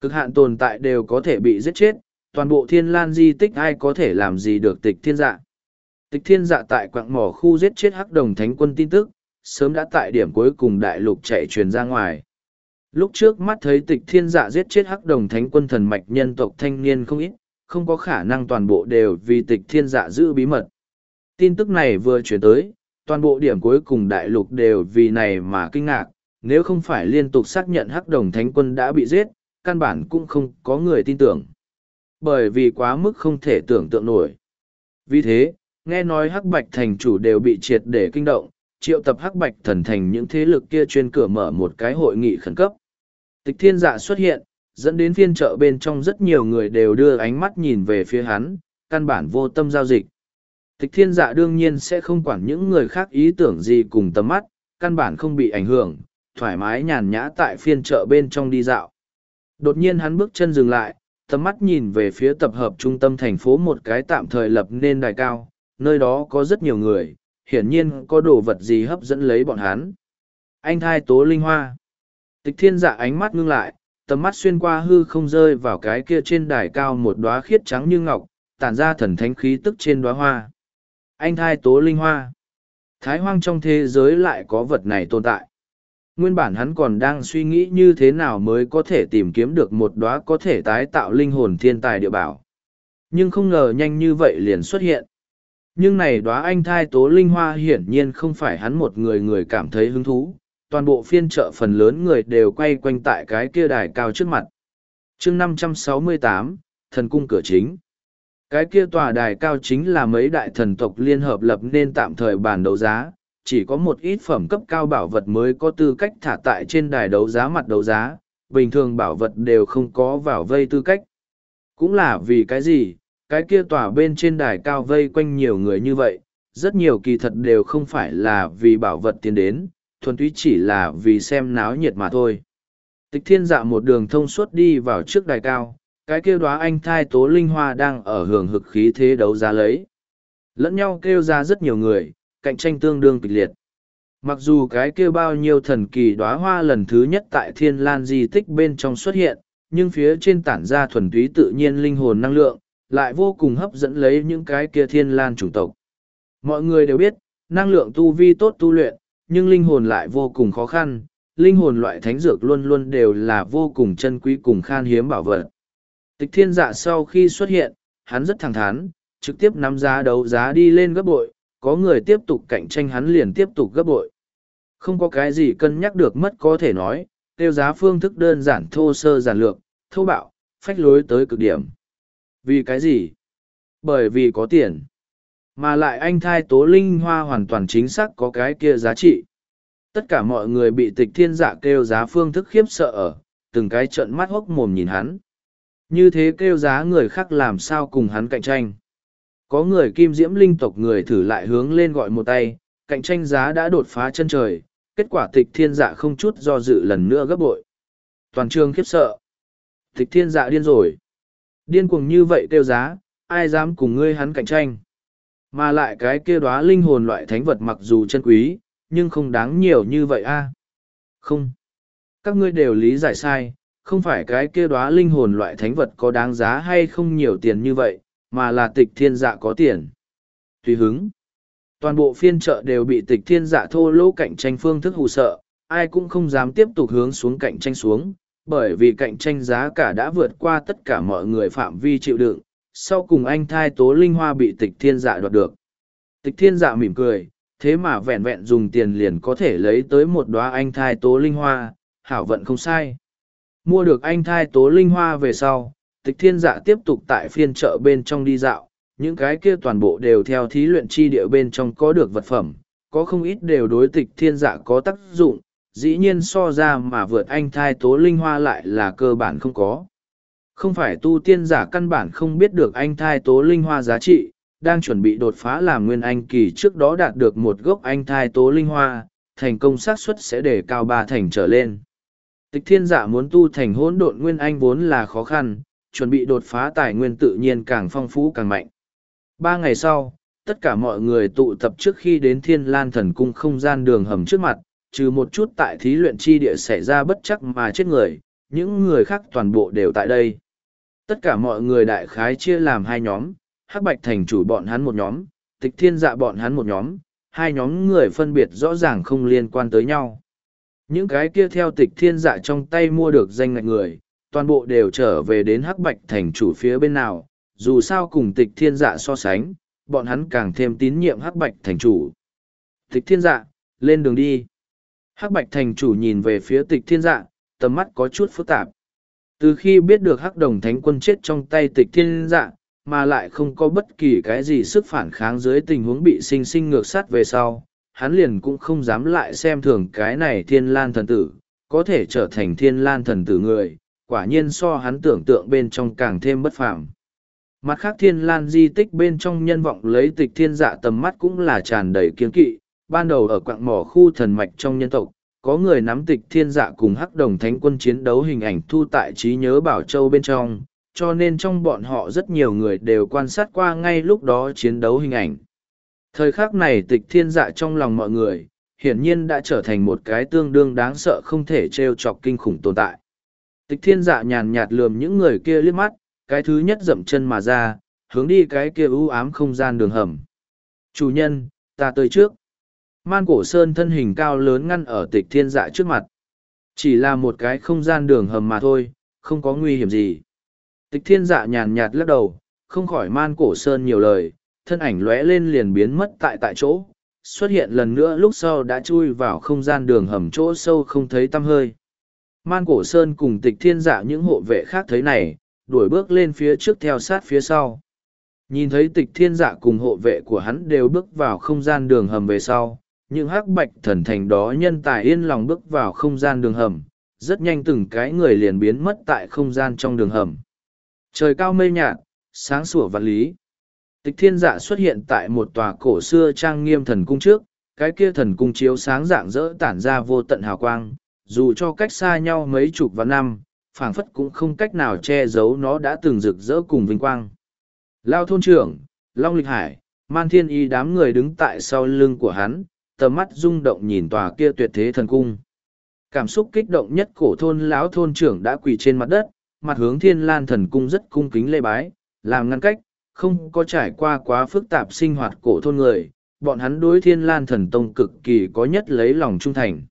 Cực hạn tồn tại đều có thể bị giết chết, toàn bộ thiên lan di tích ai có thể làm gì được tịch thiên dạ. Tịch thiên dạ tại quạng mỏ khu giết chết hắc đồng thánh quân tin tức, sớm đã tại điểm cuối cùng đại lục chạy truyền ra ngoài. Lúc trước mắt thấy tịch thiên dạ giết chết hắc đồng thánh quân thần mạch nhân tộc thanh niên không ít, không có khả năng toàn bộ đều vì tịch thiên dạ giữ bí mật. Tin tức này vừa chuyển tới, toàn bộ điểm cuối cùng đại lục đều vì này mà kinh ngạc, nếu không phải liên tục xác nhận hắc đồng thánh quân đã bị giết, căn bản cũng không có người tin tưởng. Bởi vì quá mức không thể tưởng tượng nổi. Vì thế, nghe nói hắc bạch thành chủ đều bị triệt để kinh động, triệu tập hắc bạch thần thành những thế lực kia chuyên cửa mở một cái hội nghị khẩn cấp. Tịch thiên dạ xuất hiện, dẫn đến phiên chợ bên trong rất nhiều người đều đưa ánh mắt nhìn về phía hắn, căn bản vô tâm giao dịch. Tịch thiên dạ đương nhiên sẽ không quản những người khác ý tưởng gì cùng tầm mắt, căn bản không bị ảnh hưởng, thoải mái nhàn nhã tại phiên chợ bên trong đi dạo. Đột nhiên hắn bước chân dừng lại, tầm mắt nhìn về phía tập hợp trung tâm thành phố một cái tạm thời lập nên đài cao, nơi đó có rất nhiều người, hiển nhiên có đồ vật gì hấp dẫn lấy bọn hắn. Anh thai tố linh hoa. Tịch thiên dạ ánh mắt ngưng lại, tầm mắt xuyên qua hư không rơi vào cái kia trên đài cao một đóa khiết trắng như ngọc, tản ra thần thánh khí tức trên đóa hoa. Anh thai tố linh hoa. Thái hoang trong thế giới lại có vật này tồn tại. Nguyên bản hắn còn đang suy nghĩ như thế nào mới có thể tìm kiếm được một đóa có thể tái tạo linh hồn thiên tài địa bảo. Nhưng không ngờ nhanh như vậy liền xuất hiện. Nhưng này đóa anh thai tố linh hoa hiển nhiên không phải hắn một người người cảm thấy hứng thú. Toàn bộ phiên chợ phần lớn người đều quay quanh tại cái kia đài cao trước mặt. chương năm trăm sáu mươi tám thần cung cửa chính. Cái kia tòa đài cao chính là mấy đại thần tộc liên hợp lập nên tạm thời bàn đấu giá, chỉ có một ít phẩm cấp cao bảo vật mới có tư cách thả tại trên đài đấu giá mặt đấu giá, bình thường bảo vật đều không có vào vây tư cách. Cũng là vì cái gì, cái kia tòa bên trên đài cao vây quanh nhiều người như vậy, rất nhiều kỳ thật đều không phải là vì bảo vật tiến đến, thuần túy chỉ là vì xem náo nhiệt mà thôi. Tịch thiên dạ một đường thông suốt đi vào trước đài cao, cái kia đóa anh thai tố linh hoa đang ở hưởng hực khí thế đấu giá lấy. Lẫn nhau kêu ra rất nhiều người, cạnh tranh tương đương kịch liệt. Mặc dù cái kia bao nhiêu thần kỳ đóa hoa lần thứ nhất tại thiên lan di tích bên trong xuất hiện, nhưng phía trên tản ra thuần túy tự nhiên linh hồn năng lượng, lại vô cùng hấp dẫn lấy những cái kia thiên lan chủng tộc. Mọi người đều biết, năng lượng tu vi tốt tu luyện, nhưng linh hồn lại vô cùng khó khăn, linh hồn loại thánh dược luôn luôn đều là vô cùng chân quý cùng khan hiếm bảo vật. Tịch thiên dạ sau khi xuất hiện, hắn rất thẳng thắn, trực tiếp nắm giá đấu giá đi lên gấp bội, có người tiếp tục cạnh tranh hắn liền tiếp tục gấp bội. Không có cái gì cân nhắc được mất có thể nói, tiêu giá phương thức đơn giản thô sơ giản lược, thô bạo, phách lối tới cực điểm. Vì cái gì? Bởi vì có tiền. Mà lại anh thai tố linh hoa hoàn toàn chính xác có cái kia giá trị. Tất cả mọi người bị tịch thiên dạ kêu giá phương thức khiếp sợ ở, từng cái trận mắt hốc mồm nhìn hắn. Như thế kêu giá người khác làm sao cùng hắn cạnh tranh. Có người kim diễm linh tộc người thử lại hướng lên gọi một tay, cạnh tranh giá đã đột phá chân trời, kết quả tịch thiên dạ không chút do dự lần nữa gấp bội. Toàn trường khiếp sợ. Tịch thiên dạ điên rồi. Điên cuồng như vậy kêu giá, ai dám cùng ngươi hắn cạnh tranh. Mà lại cái kêu đóa linh hồn loại thánh vật mặc dù chân quý, nhưng không đáng nhiều như vậy a. Không. Các ngươi đều lý giải sai, không phải cái kia đóa linh hồn loại thánh vật có đáng giá hay không nhiều tiền như vậy, mà là tịch thiên dạ có tiền. Tùy hứng. Toàn bộ phiên chợ đều bị tịch thiên dạ thô lỗ cạnh tranh phương thức hù sợ, ai cũng không dám tiếp tục hướng xuống cạnh tranh xuống, bởi vì cạnh tranh giá cả đã vượt qua tất cả mọi người phạm vi chịu đựng. Sau cùng anh thai tố linh hoa bị tịch thiên dạ đoạt được. Tịch thiên dạ mỉm cười, thế mà vẹn vẹn dùng tiền liền có thể lấy tới một đóa anh thai tố linh hoa, hảo vận không sai. Mua được anh thai tố linh hoa về sau, tịch thiên dạ tiếp tục tại phiên chợ bên trong đi dạo, những cái kia toàn bộ đều theo thí luyện chi địa bên trong có được vật phẩm, có không ít đều đối tịch thiên dạ có tác dụng, dĩ nhiên so ra mà vượt anh thai tố linh hoa lại là cơ bản không có. Không phải tu tiên giả căn bản không biết được anh thai tố linh hoa giá trị, đang chuẩn bị đột phá làm nguyên anh kỳ trước đó đạt được một gốc anh thai tố linh hoa, thành công xác suất sẽ để cao ba thành trở lên. Tịch thiên dạ muốn tu thành hỗn độn nguyên anh vốn là khó khăn, chuẩn bị đột phá tài nguyên tự nhiên càng phong phú càng mạnh. Ba ngày sau, tất cả mọi người tụ tập trước khi đến thiên lan thần cung không gian đường hầm trước mặt, trừ một chút tại thí luyện chi địa xảy ra bất chắc mà chết người, những người khác toàn bộ đều tại đây. Tất cả mọi người đại khái chia làm hai nhóm, hắc bạch thành chủ bọn hắn một nhóm, tịch thiên dạ bọn hắn một nhóm, hai nhóm người phân biệt rõ ràng không liên quan tới nhau. Những cái kia theo tịch thiên dạ trong tay mua được danh ngạch người, toàn bộ đều trở về đến hắc bạch thành chủ phía bên nào, dù sao cùng tịch thiên dạ so sánh, bọn hắn càng thêm tín nhiệm hắc bạch thành chủ. Tịch thiên dạ, lên đường đi. Hắc bạch thành chủ nhìn về phía tịch thiên dạ, tầm mắt có chút phức tạp. Từ khi biết được hắc đồng thánh quân chết trong tay tịch thiên dạ, mà lại không có bất kỳ cái gì sức phản kháng dưới tình huống bị sinh sinh ngược sát về sau, hắn liền cũng không dám lại xem thường cái này thiên lan thần tử, có thể trở thành thiên lan thần tử người, quả nhiên so hắn tưởng tượng bên trong càng thêm bất phàm. Mặt khác thiên lan di tích bên trong nhân vọng lấy tịch thiên dạ tầm mắt cũng là tràn đầy kiên kỵ, ban đầu ở quạng mỏ khu thần mạch trong nhân tộc, có người nắm tịch thiên dạ cùng hắc đồng thánh quân chiến đấu hình ảnh thu tại trí nhớ bảo châu bên trong, cho nên trong bọn họ rất nhiều người đều quan sát qua ngay lúc đó chiến đấu hình ảnh. Thời khắc này tịch thiên dạ trong lòng mọi người, hiển nhiên đã trở thành một cái tương đương đáng sợ không thể trêu chọc kinh khủng tồn tại. Tịch thiên dạ nhàn nhạt lườm những người kia liếc mắt, cái thứ nhất dậm chân mà ra, hướng đi cái kia u ám không gian đường hầm. Chủ nhân, ta tới trước. Man cổ sơn thân hình cao lớn ngăn ở tịch thiên dạ trước mặt. Chỉ là một cái không gian đường hầm mà thôi, không có nguy hiểm gì. Tịch thiên dạ nhàn nhạt lắc đầu, không khỏi man cổ sơn nhiều lời, thân ảnh lóe lên liền biến mất tại tại chỗ, xuất hiện lần nữa lúc sau đã chui vào không gian đường hầm chỗ sâu không thấy tăm hơi. Man cổ sơn cùng tịch thiên dạ những hộ vệ khác thấy này, đuổi bước lên phía trước theo sát phía sau. Nhìn thấy tịch thiên dạ cùng hộ vệ của hắn đều bước vào không gian đường hầm về sau, những hắc bạch thần thành đó nhân tài yên lòng bước vào không gian đường hầm, rất nhanh từng cái người liền biến mất tại không gian trong đường hầm. Trời cao mây nhạt, sáng sủa vạn lý. Tịch thiên dạ xuất hiện tại một tòa cổ xưa trang nghiêm thần cung trước, cái kia thần cung chiếu sáng dạng dỡ tản ra vô tận hào quang, dù cho cách xa nhau mấy chục vạn năm, phảng phất cũng không cách nào che giấu nó đã từng rực rỡ cùng vinh quang. Lao thôn trưởng, Long Lịch Hải, Man Thiên Y đám người đứng tại sau lưng của hắn, tầm mắt rung động nhìn tòa kia tuyệt thế thần cung. Cảm xúc kích động nhất cổ thôn lão thôn trưởng đã quỳ trên mặt đất, mặt hướng thiên lan thần cung rất cung kính lê bái, làm ngăn cách, không có trải qua quá phức tạp sinh hoạt cổ thôn người, bọn hắn đối thiên lan thần tông cực kỳ có nhất lấy lòng trung thành.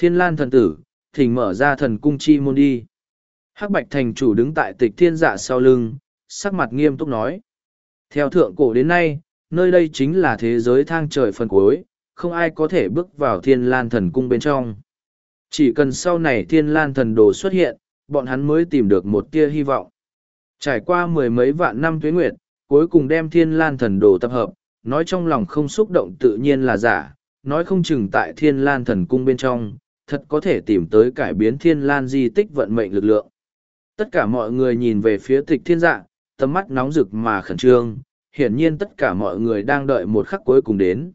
Thiên lan thần tử, thỉnh mở ra thần cung chi môn đi. Hắc bạch thành chủ đứng tại tịch thiên dạ sau lưng, sắc mặt nghiêm túc nói. Theo thượng cổ đến nay, nơi đây chính là thế giới thang trời phần cuối, không ai có thể bước vào thiên lan thần cung bên trong. Chỉ cần sau này thiên lan thần đồ xuất hiện, bọn hắn mới tìm được một tia hy vọng. Trải qua mười mấy vạn năm tuế nguyệt, cuối cùng đem thiên lan thần đồ tập hợp, nói trong lòng không xúc động tự nhiên là giả, nói không chừng tại thiên lan thần cung bên trong, thật có thể tìm tới cải biến thiên lan di tích vận mệnh lực lượng. Tất cả mọi người nhìn về phía tịch thiên dạ, tầm mắt nóng rực mà khẩn trương, hiển nhiên tất cả mọi người đang đợi một khắc cuối cùng đến.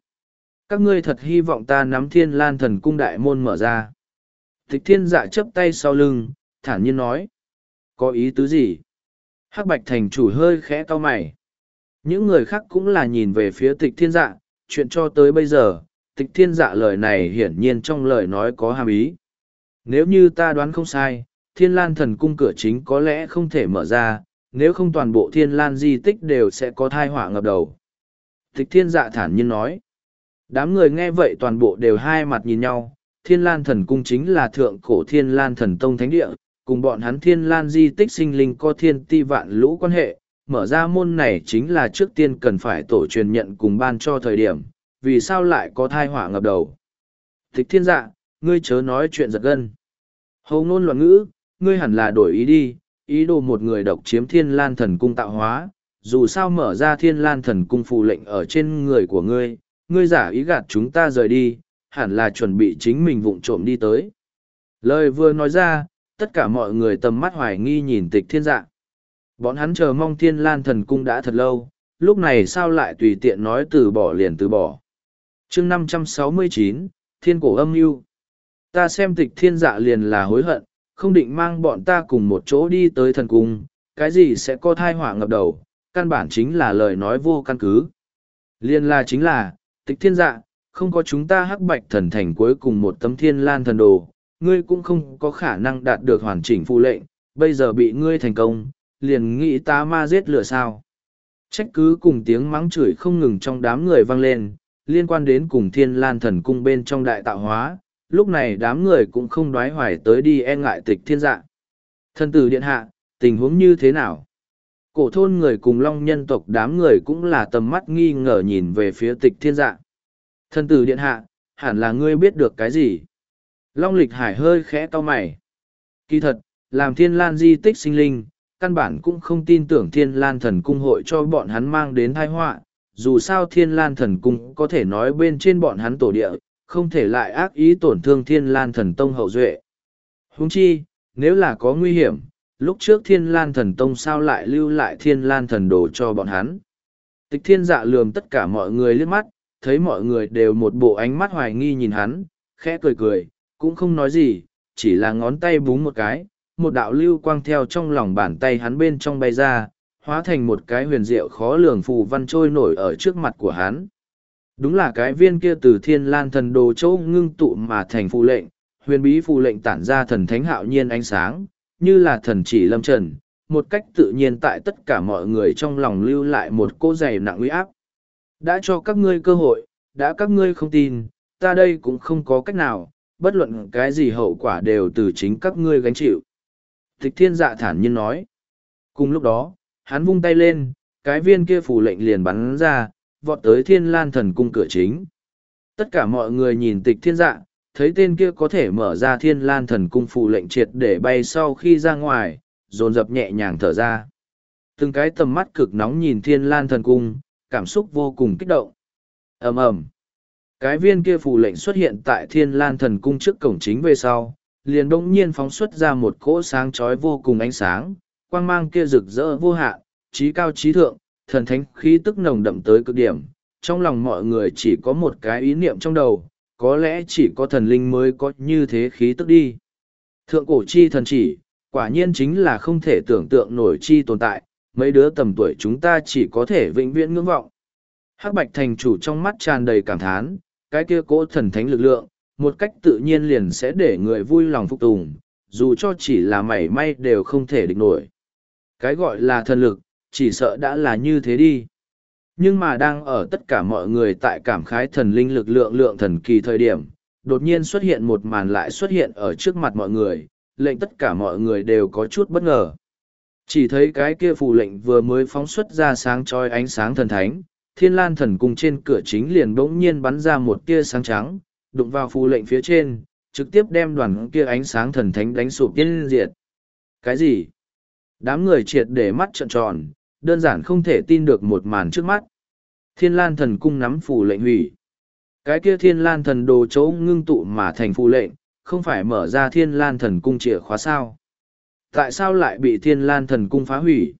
Các ngươi thật hy vọng ta nắm thiên lan thần cung đại môn mở ra. Tịch thiên dạ chấp tay sau lưng, thản nhiên nói. Có ý tứ gì? Hắc bạch thành chủ hơi khẽ cau mày. Những người khác cũng là nhìn về phía tịch thiên dạ, chuyện cho tới bây giờ, tịch thiên dạ lời này hiển nhiên trong lời nói có hàm ý. Nếu như ta đoán không sai, thiên lan thần cung cửa chính có lẽ không thể mở ra, nếu không toàn bộ thiên lan di tích đều sẽ có thai họa ngập đầu. Tịch thiên dạ thản nhiên nói. Đám người nghe vậy toàn bộ đều hai mặt nhìn nhau, thiên lan thần cung chính là thượng cổ thiên lan thần tông thánh địa, cùng bọn hắn thiên lan di tích sinh linh có thiên ti vạn lũ quan hệ, mở ra môn này chính là trước tiên cần phải tổ truyền nhận cùng ban cho thời điểm, vì sao lại có thai họa ngập đầu. Tịch thiên dạ, ngươi chớ nói chuyện giật gân. Hầu ngôn loạn ngữ, ngươi hẳn là đổi ý đi, ý đồ một người độc chiếm thiên lan thần cung tạo hóa, dù sao mở ra thiên lan thần cung phù lệnh ở trên người của ngươi, ngươi giả ý gạt chúng ta rời đi, hẳn là chuẩn bị chính mình vụng trộm đi tới. Lời vừa nói ra, tất cả mọi người tầm mắt hoài nghi nhìn tịch thiên dạ. Bọn hắn chờ mong thiên lan thần cung đã thật lâu, lúc này sao lại tùy tiện nói từ bỏ liền từ bỏ chương năm trăm sáu mươi chín thiên cổ âm mưu Ta xem tịch thiên dạ liền là hối hận, không định mang bọn ta cùng một chỗ đi tới thần cung, cái gì sẽ có thai họa ngập đầu, căn bản chính là lời nói vô căn cứ. Liên là chính là, tịch thiên dạ, không có chúng ta hắc bạch thần thành cuối cùng một tấm thiên lan thần đồ, ngươi cũng không có khả năng đạt được hoàn chỉnh phụ lệnh, bây giờ bị ngươi thành công, liền nghĩ ta ma giết lửa sao. Trách cứ cùng tiếng mắng chửi không ngừng trong đám người vang lên, liên quan đến cùng thiên lan thần cung bên trong đại tạo hóa, lúc này đám người cũng không đoái hoài tới đi e ngại tịch thiên dạ. thân tử điện hạ, tình huống như thế nào? Cổ thôn người cùng long nhân tộc đám người cũng là tầm mắt nghi ngờ nhìn về phía tịch thiên dạ. thân tử điện hạ, hẳn là ngươi biết được cái gì? Long lịch hải hơi khẽ to mày. Kỳ thật, làm thiên lan di tích sinh linh, căn bản cũng không tin tưởng thiên lan thần cung hội cho bọn hắn mang đến tai họa. Dù sao thiên lan thần cung có thể nói bên trên bọn hắn tổ địa, không thể lại ác ý tổn thương thiên lan thần tông hậu duệ. Huống chi, nếu là có nguy hiểm, lúc trước thiên lan thần tông sao lại lưu lại thiên lan thần đồ cho bọn hắn. Tịch thiên dạ lườm tất cả mọi người liếc mắt, thấy mọi người đều một bộ ánh mắt hoài nghi nhìn hắn, khẽ cười cười, cũng không nói gì, chỉ là ngón tay búng một cái, một đạo lưu quang theo trong lòng bàn tay hắn bên trong bay ra, hóa thành một cái huyền diệu khó lường phù văn trôi nổi ở trước mặt của hắn. Đúng là cái viên kia từ thiên lan thần đồ châu ngưng tụ mà thành phù lệnh, huyền bí phù lệnh tản ra thần thánh hạo nhiên ánh sáng, như là thần chỉ lâm trần, một cách tự nhiên tại tất cả mọi người trong lòng lưu lại một cô dày nặng uy áp. Đã cho các ngươi cơ hội, đã các ngươi không tin, ta đây cũng không có cách nào, bất luận cái gì hậu quả đều từ chính các ngươi gánh chịu. Tịch thiên dạ thản nhiên nói. Cùng lúc đó, hắn vung tay lên, cái viên kia phủ lệnh liền bắn ra, vọt tới thiên lan thần cung cửa chính. Tất cả mọi người nhìn tịch thiên dạ, thấy tên kia có thể mở ra thiên lan thần cung phủ lệnh triệt để bay sau khi ra ngoài, dồn dập nhẹ nhàng thở ra. Từng cái tầm mắt cực nóng nhìn thiên lan thần cung, cảm xúc vô cùng kích động. ầm ầm Cái viên kia phủ lệnh xuất hiện tại thiên lan thần cung trước cổng chính về sau, liền đông nhiên phóng xuất ra một cỗ sáng chói vô cùng ánh sáng, quang mang kia rực rỡ vô hạn, trí cao trí thượng, thần thánh khí tức nồng đậm tới cực điểm. Trong lòng mọi người chỉ có một cái ý niệm trong đầu, có lẽ chỉ có thần linh mới có như thế khí tức đi. Thượng cổ chi thần chỉ, quả nhiên chính là không thể tưởng tượng nổi chi tồn tại, mấy đứa tầm tuổi chúng ta chỉ có thể vĩnh viễn ngưỡng vọng. Hắc Bạch thành chủ trong mắt tràn đầy cảm thán, cái kia cỗ thần thánh lực lượng, một cách tự nhiên liền sẽ để người vui lòng phục tùng, dù cho chỉ là mảy may đều không thể địch nổi. Cái gọi là thần lực, chỉ sợ đã là như thế đi. Nhưng mà đang ở tất cả mọi người tại cảm khái thần linh lực lượng lượng thần kỳ thời điểm, đột nhiên xuất hiện một màn lại xuất hiện ở trước mặt mọi người, lệnh tất cả mọi người đều có chút bất ngờ. Chỉ thấy cái kia phù lệnh vừa mới phóng xuất ra sáng trói ánh sáng thần thánh, thiên lan thần cung trên cửa chính liền bỗng nhiên bắn ra một tia sáng trắng, đụng vào phù lệnh phía trên, trực tiếp đem đoàn kia ánh sáng thần thánh đánh sụp tiên diệt. Cái gì? Đám người triệt để mắt trợn tròn, đơn giản không thể tin được một màn trước mắt. Thiên lan thần cung nắm phù lệnh hủy. Cái kia thiên lan thần đồ chỗ ngưng tụ mà thành phù lệnh, không phải mở ra thiên lan thần cung chìa khóa sao. Tại sao lại bị thiên lan thần cung phá hủy?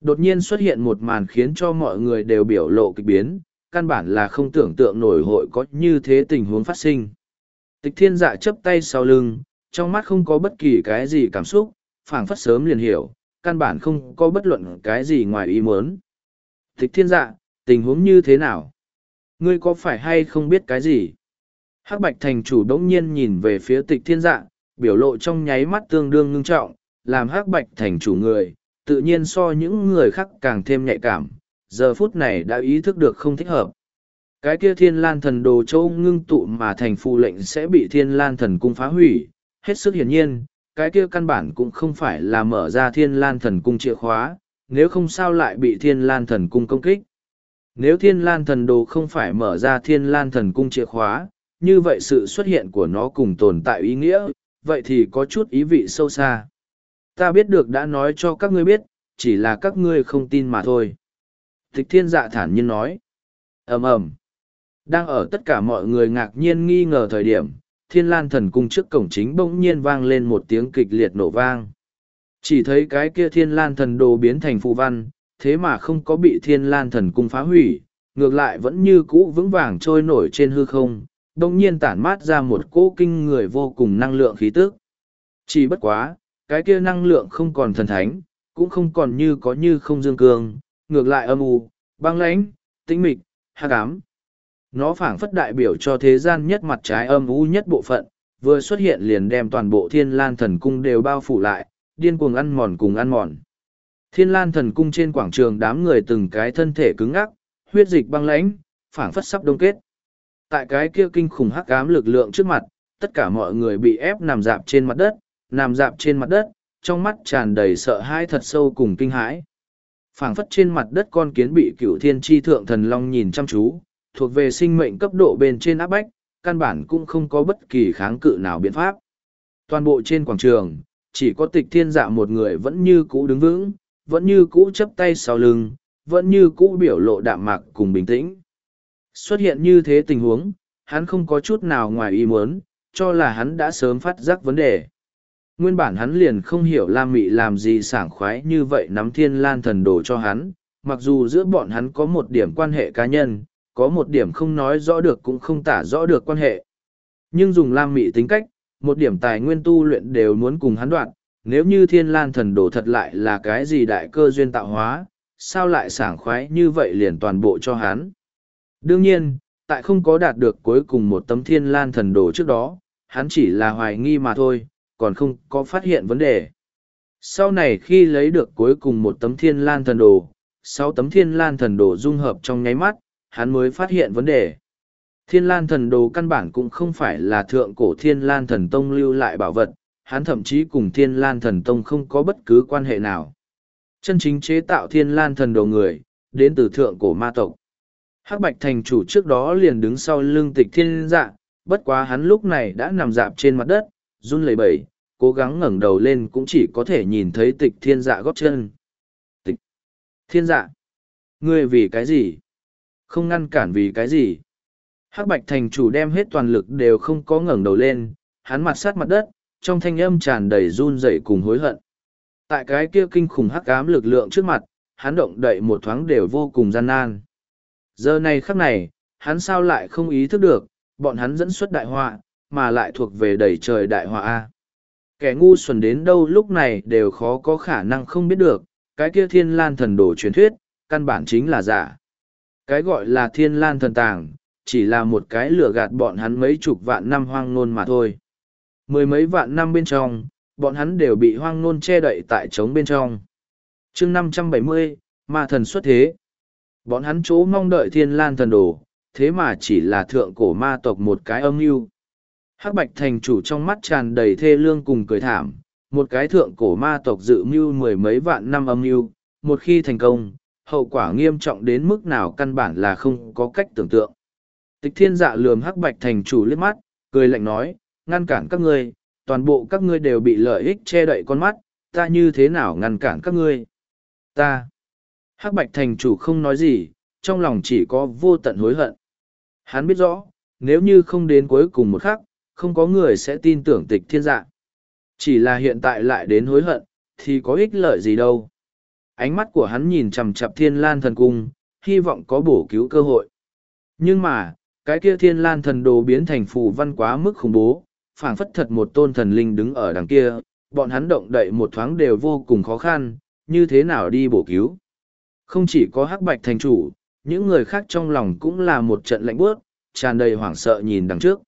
Đột nhiên xuất hiện một màn khiến cho mọi người đều biểu lộ kịch biến, căn bản là không tưởng tượng nổi hội có như thế tình huống phát sinh. Tịch thiên dạ chấp tay sau lưng, trong mắt không có bất kỳ cái gì cảm xúc, phảng phất sớm liền hiểu, căn bản không có bất luận cái gì ngoài ý muốn. Tịch thiên dạ, tình huống như thế nào? Ngươi có phải hay không biết cái gì? Hắc Bạch Thành chủ đống nhiên nhìn về phía tịch thiên dạ, biểu lộ trong nháy mắt tương đương ngưng trọng, làm Hắc Bạch Thành chủ người, tự nhiên so những người khác càng thêm nhạy cảm, giờ phút này đã ý thức được không thích hợp. Cái kia thiên lan thần đồ châu ngưng tụ mà thành phù lệnh sẽ bị thiên lan thần cung phá hủy, hết sức hiển nhiên, cái kia căn bản cũng không phải là mở ra thiên lan thần cung chìa khóa, nếu không sao lại bị thiên lan thần cung công kích. Nếu thiên lan thần đồ không phải mở ra thiên lan thần cung chìa khóa, như vậy sự xuất hiện của nó cùng tồn tại ý nghĩa, vậy thì có chút ý vị sâu xa. Ta biết được đã nói cho các ngươi biết, chỉ là các ngươi không tin mà thôi. Tịch thiên dạ thản nhiên nói. ầm ầm Đang ở tất cả mọi người ngạc nhiên nghi ngờ thời điểm, thiên lan thần cung trước cổng chính bỗng nhiên vang lên một tiếng kịch liệt nổ vang. Chỉ thấy cái kia thiên lan thần đồ biến thành phù văn, thế mà không có bị thiên lan thần cung phá hủy, ngược lại vẫn như cũ vững vàng trôi nổi trên hư không, đồng nhiên tản mát ra một cỗ kinh người vô cùng năng lượng khí tức. Chỉ bất quá, cái kia năng lượng không còn thần thánh, cũng không còn như có như không dương cương, ngược lại âm u, băng lãnh, tĩnh mịch, hắc ám. Nó phảng phất đại biểu cho thế gian nhất mặt trái âm u nhất bộ phận, vừa xuất hiện liền đem toàn bộ thiên lan thần cung đều bao phủ lại, điên cuồng ăn mòn cùng ăn mòn. Thiên lan thần cung trên quảng trường đám người từng cái thân thể cứng ngắc, huyết dịch băng lãnh, phảng phất sắp đông kết. Tại cái kia kinh khủng hắc ám lực lượng trước mặt, tất cả mọi người bị ép nằm dạp trên mặt đất, nằm dạp trên mặt đất, trong mắt tràn đầy sợ hãi thật sâu cùng kinh hãi phảng phất trên mặt đất con kiến bị cựu thiên tri thượng thần long nhìn chăm chú thuộc về sinh mệnh cấp độ bên trên áp bách căn bản cũng không có bất kỳ kháng cự nào biện pháp. Toàn bộ trên quảng trường chỉ có tịch thiên dạ một người vẫn như cũ đứng vững vẫn như cũ chấp tay sau lưng vẫn như cũ biểu lộ đạm mạc cùng bình tĩnh. Xuất hiện như thế tình huống hắn không có chút nào ngoài ý muốn cho là hắn đã sớm phát giác vấn đề. Nguyên bản hắn liền không hiểu Lam Mị làm gì sảng khoái như vậy nắm thiên lan thần đồ cho hắn, mặc dù giữa bọn hắn có một điểm quan hệ cá nhân, có một điểm không nói rõ được cũng không tả rõ được quan hệ. Nhưng dùng Lam Mị tính cách, một điểm tài nguyên tu luyện đều muốn cùng hắn đoạn, nếu như thiên lan thần đồ thật lại là cái gì đại cơ duyên tạo hóa, sao lại sảng khoái như vậy liền toàn bộ cho hắn. Đương nhiên, tại không có đạt được cuối cùng một tấm thiên lan thần đồ trước đó, hắn chỉ là hoài nghi mà thôi, còn không có phát hiện vấn đề. Sau này khi lấy được cuối cùng một tấm thiên lan thần đồ, sáu tấm thiên lan thần đồ dung hợp trong nháy mắt, hắn mới phát hiện vấn đề. Thiên lan thần đồ căn bản cũng không phải là thượng cổ thiên lan thần tông lưu lại bảo vật, hắn thậm chí cùng thiên lan thần tông không có bất cứ quan hệ nào. Chân chính chế tạo thiên lan thần đồ người, đến từ thượng cổ ma tộc. Hắc Bạch thành chủ trước đó liền đứng sau lưng tịch thiên dạ, bất quá hắn lúc này đã nằm dạp trên mặt đất, run lẩy bẩy, cố gắng ngẩng đầu lên cũng chỉ có thể nhìn thấy tịch thiên dạ góp chân. Tịch thiên dạ, ngươi vì cái gì? Không ngăn cản vì cái gì? Hắc Bạch thành chủ đem hết toàn lực đều không có ngẩng đầu lên, hắn mặt sát mặt đất, trong thanh âm tràn đầy run rẩy cùng hối hận. Tại cái kia kinh khủng hắc ám lực lượng trước mặt, hắn động đậy một thoáng đều vô cùng gian nan. Giờ này khắc này, hắn sao lại không ý thức được, bọn hắn dẫn xuất đại họa, mà lại thuộc về đầy trời đại họa A. Kẻ ngu xuẩn đến đâu lúc này đều khó có khả năng không biết được, cái kia thiên lan thần đồ truyền thuyết, căn bản chính là giả. Cái gọi là thiên lan thần tàng, chỉ là một cái lừa gạt bọn hắn mấy chục vạn năm hoang nôn mà thôi. Mười mấy vạn năm bên trong, bọn hắn đều bị hoang nôn che đậy tại trống bên trong. chương năm trăm bảy mươi ma thần xuất thế. Bọn hắn chỗ mong đợi thiên lan thần đồ, thế mà chỉ là thượng cổ ma tộc một cái âm mưu hắc bạch thành chủ trong mắt tràn đầy thê lương cùng cười thảm một cái thượng cổ ma tộc dự mưu mười mấy vạn năm âm mưu một khi thành công hậu quả nghiêm trọng đến mức nào căn bản là không có cách tưởng tượng tịch thiên dạ lườm hắc bạch thành chủ liếc mắt cười lạnh nói ngăn cản các ngươi toàn bộ các ngươi đều bị lợi ích che đậy con mắt ta như thế nào ngăn cản các ngươi ta hắc bạch thành chủ không nói gì trong lòng chỉ có vô tận hối hận Hắn biết rõ, nếu như không đến cuối cùng một khắc, không có người sẽ tin tưởng tịch thiên dạ. Chỉ là hiện tại lại đến hối hận, thì có ích lợi gì đâu. Ánh mắt của hắn nhìn chằm chặp thiên lan thần cung, hy vọng có bổ cứu cơ hội. Nhưng mà, cái kia thiên lan thần đồ biến thành phù văn quá mức khủng bố, phảng phất thật một tôn thần linh đứng ở đằng kia, bọn hắn động đậy một thoáng đều vô cùng khó khăn, như thế nào đi bổ cứu. Không chỉ có hắc bạch thành chủ, những người khác trong lòng cũng là một trận lạnh bước, tràn đầy hoảng sợ nhìn đằng trước.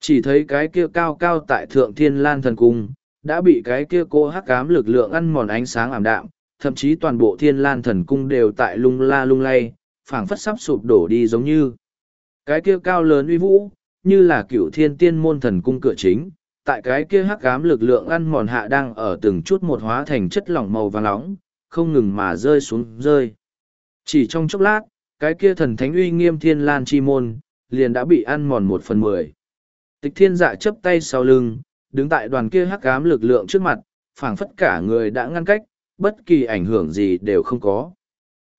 Chỉ thấy cái kia cao cao tại thượng thiên lan thần cung, đã bị cái kia cô hắc cám lực lượng ăn mòn ánh sáng ảm đạm, thậm chí toàn bộ thiên lan thần cung đều tại lung la lung lay, phảng phất sắp sụp đổ đi giống như. Cái kia cao lớn uy vũ, như là cựu thiên tiên môn thần cung cửa chính, tại cái kia hắc ám lực lượng ăn mòn hạ đang ở từng chút một hóa thành chất lỏng màu vàng nóng, không ngừng mà rơi xuống rơi. Chỉ trong chốc lát, cái kia thần thánh uy nghiêm thiên lan chi môn, liền đã bị ăn mòn một phần mười. Tịch thiên dạ chấp tay sau lưng, đứng tại đoàn kia hắc ám lực lượng trước mặt, phảng phất cả người đã ngăn cách, bất kỳ ảnh hưởng gì đều không có.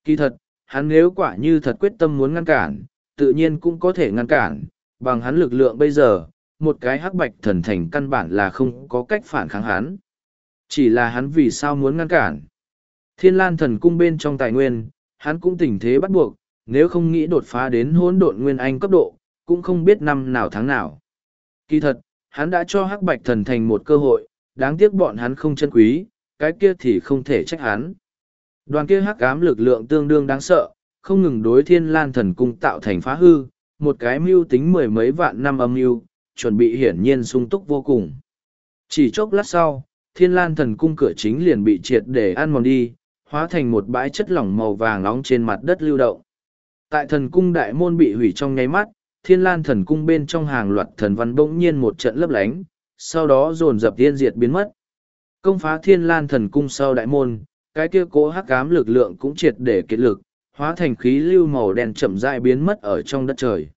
Kỳ thật, hắn nếu quả như thật quyết tâm muốn ngăn cản, tự nhiên cũng có thể ngăn cản, bằng hắn lực lượng bây giờ, một cái hắc bạch thần thành căn bản là không có cách phản kháng hắn. Chỉ là hắn vì sao muốn ngăn cản. Thiên lan thần cung bên trong tài nguyên, hắn cũng tình thế bắt buộc, nếu không nghĩ đột phá đến hỗn độn nguyên anh cấp độ, cũng không biết năm nào tháng nào. Kỳ thật, hắn đã cho hắc bạch thần thành một cơ hội, đáng tiếc bọn hắn không chân quý, cái kia thì không thể trách hắn. Đoàn kia hắc ám lực lượng tương đương đáng sợ, không ngừng đối thiên lan thần cung tạo thành phá hư, một cái mưu tính mười mấy vạn năm âm mưu, chuẩn bị hiển nhiên sung túc vô cùng. Chỉ chốc lát sau, thiên lan thần cung cửa chính liền bị triệt để ăn mòn đi, hóa thành một bãi chất lỏng màu vàng nóng trên mặt đất lưu động. Tại thần cung đại môn bị hủy trong nháy mắt, thiên lan thần cung bên trong hàng loạt thần văn bỗng nhiên một trận lấp lánh, sau đó dồn dập tiên diệt biến mất. Công phá thiên lan thần cung sau đại môn, cái kia cố hắc ám lực lượng cũng triệt để kết lực, hóa thành khí lưu màu đen chậm rãi biến mất ở trong đất trời.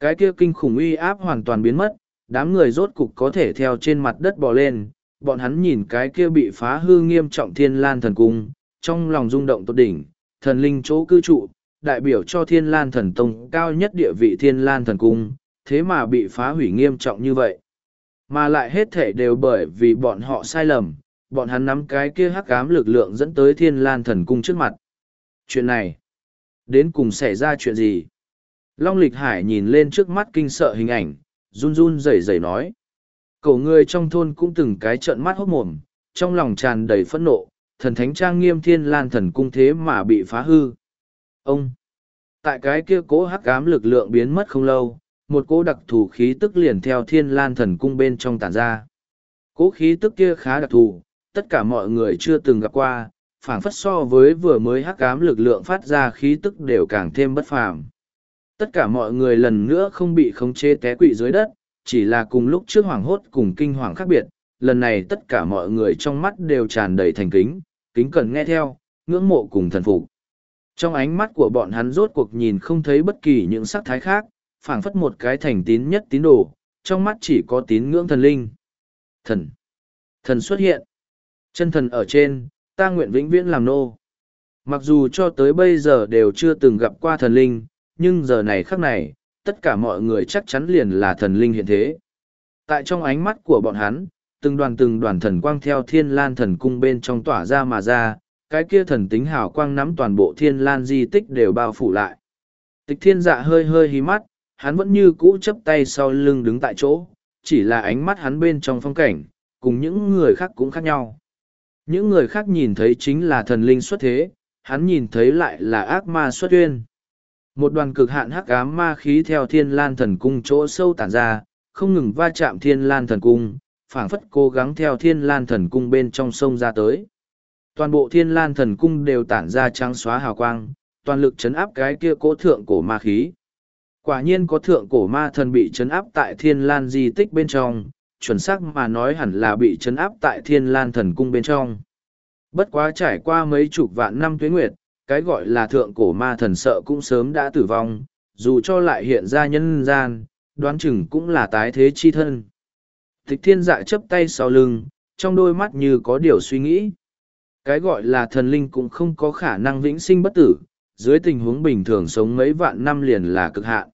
Cái kia kinh khủng uy áp hoàn toàn biến mất, đám người rốt cục có thể theo trên mặt đất bò lên, bọn hắn nhìn cái kia bị phá hư nghiêm trọng thiên lan thần cung, trong lòng rung động tốt đỉnh, thần linh chỗ cư trụ, đại biểu cho thiên lan thần tông cao nhất địa vị thiên lan thần cung, thế mà bị phá hủy nghiêm trọng như vậy. Mà lại hết thể đều bởi vì bọn họ sai lầm, bọn hắn nắm cái kia hắc ám lực lượng dẫn tới thiên lan thần cung trước mặt. Chuyện này, đến cùng xảy ra chuyện gì? Long lịch hải nhìn lên trước mắt kinh sợ hình ảnh, run run rẩy rẩy nói. Cậu người trong thôn cũng từng cái trợn mắt hốc mồm, trong lòng tràn đầy phẫn nộ, thần thánh trang nghiêm thiên lan thần cung thế mà bị phá hư. Ông! Tại cái kia cố hắc ám lực lượng biến mất không lâu, một cỗ đặc thù khí tức liền theo thiên lan thần cung bên trong tản ra. Cỗ khí tức kia khá đặc thù, tất cả mọi người chưa từng gặp qua, phảng phất so với vừa mới hắc ám lực lượng phát ra khí tức đều càng thêm bất phàm. Tất cả mọi người lần nữa không bị khống chế té quỵ dưới đất, chỉ là cùng lúc trước hoảng hốt cùng kinh hoàng khác biệt, lần này tất cả mọi người trong mắt đều tràn đầy thành kính, kính cần nghe theo, ngưỡng mộ cùng thần phục. Trong ánh mắt của bọn hắn rốt cuộc nhìn không thấy bất kỳ những sắc thái khác, phảng phất một cái thành tín nhất tín đồ, trong mắt chỉ có tín ngưỡng thần linh. Thần. Thần xuất hiện. Chân thần ở trên, ta nguyện vĩnh viễn làm nô. Mặc dù cho tới bây giờ đều chưa từng gặp qua thần linh, nhưng giờ này khắc này, tất cả mọi người chắc chắn liền là thần linh hiện thế. Tại trong ánh mắt của bọn hắn, từng đoàn từng đoàn thần quang theo thiên lan thần cung bên trong tỏa ra mà ra, cái kia thần tính hào quang nắm toàn bộ thiên lan di tích đều bao phủ lại. Tịch thiên dạ hơi hơi hí mắt, hắn vẫn như cũ chấp tay sau lưng đứng tại chỗ, chỉ là ánh mắt hắn bên trong phong cảnh, cùng những người khác cũng khác nhau. Những người khác nhìn thấy chính là thần linh xuất thế, hắn nhìn thấy lại là ác ma xuất uyên. Một đoàn cực hạn hắc ám ma khí theo thiên lan thần cung chỗ sâu tản ra, không ngừng va chạm thiên lan thần cung, phảng phất cố gắng theo thiên lan thần cung bên trong sông ra tới. Toàn bộ thiên lan thần cung đều tản ra trắng xóa hào quang, toàn lực chấn áp cái kia cố thượng cổ ma khí. Quả nhiên có thượng cổ ma thần bị chấn áp tại thiên lan di tích bên trong, chuẩn xác mà nói hẳn là bị chấn áp tại thiên lan thần cung bên trong. Bất quá trải qua mấy chục vạn năm tuế nguyệt, cái gọi là thượng cổ ma thần sợ cũng sớm đã tử vong, dù cho lại hiện ra nhân gian, đoán chừng cũng là tái thế chi thân. Tịch thiên dạ chấp tay sau lưng, trong đôi mắt như có điều suy nghĩ. Cái gọi là thần linh cũng không có khả năng vĩnh sinh bất tử, dưới tình huống bình thường sống mấy vạn năm liền là cực hạn.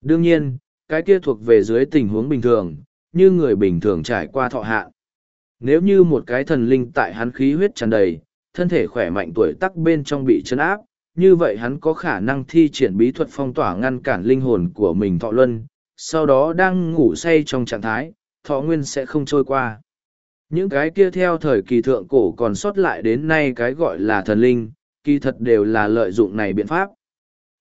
Đương nhiên, cái kia thuộc về dưới tình huống bình thường, như người bình thường trải qua thọ hạn. Nếu như một cái thần linh tại hắn khí huyết tràn đầy, thân thể khỏe mạnh tuổi tắc bên trong bị chấn áp, như vậy hắn có khả năng thi triển bí thuật phong tỏa ngăn cản linh hồn của mình thọ luân, sau đó đang ngủ say trong trạng thái, thọ nguyên sẽ không trôi qua. Những cái kia theo thời kỳ thượng cổ còn sót lại đến nay cái gọi là thần linh, kỳ thật đều là lợi dụng này biện pháp.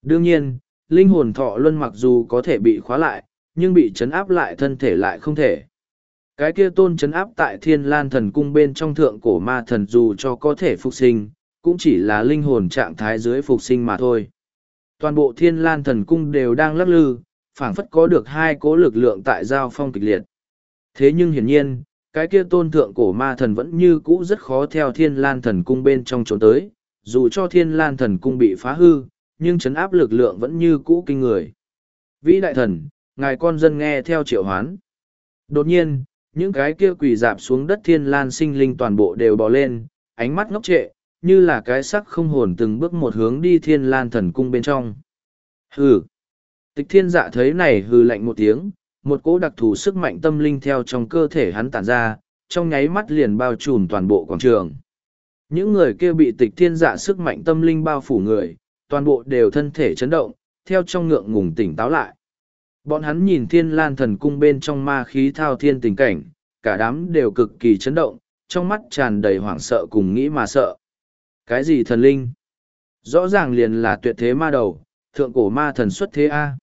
Đương nhiên, linh hồn thọ luân mặc dù có thể bị khóa lại, nhưng bị chấn áp lại thân thể lại không thể. Cái kia tôn chấn áp tại thiên lan thần cung bên trong thượng cổ ma thần dù cho có thể phục sinh, cũng chỉ là linh hồn trạng thái dưới phục sinh mà thôi. Toàn bộ thiên lan thần cung đều đang lắc lư, phảng phất có được hai cố lực lượng tại giao phong kịch liệt. Thế nhưng hiển nhiên, cái kia tôn thượng cổ ma thần vẫn như cũ rất khó theo thiên lan thần cung bên trong trốn tới, dù cho thiên lan thần cung bị phá hư, nhưng chấn áp lực lượng vẫn như cũ kinh người. Vĩ đại thần, ngài con dân nghe theo triệu hoán. Đột nhiên, những cái kia quỳ dạp xuống đất thiên lan sinh linh toàn bộ đều bò lên, ánh mắt ngốc trệ, như là cái sắc không hồn từng bước một hướng đi thiên lan thần cung bên trong. Hừ! Tịch thiên dạ thấy này hừ lạnh một tiếng, một cỗ đặc thù sức mạnh tâm linh theo trong cơ thể hắn tản ra, trong nháy mắt liền bao trùm toàn bộ quảng trường. Những người kia bị tịch thiên dạ sức mạnh tâm linh bao phủ người, toàn bộ đều thân thể chấn động, theo trong ngượng ngùng tỉnh táo lại. Bọn hắn nhìn thiên lan thần cung bên trong ma khí thao thiên tình cảnh, cả đám đều cực kỳ chấn động, trong mắt tràn đầy hoảng sợ cùng nghĩ mà sợ. Cái gì thần linh? Rõ ràng liền là tuyệt thế ma đầu, thượng cổ ma thần xuất thế A.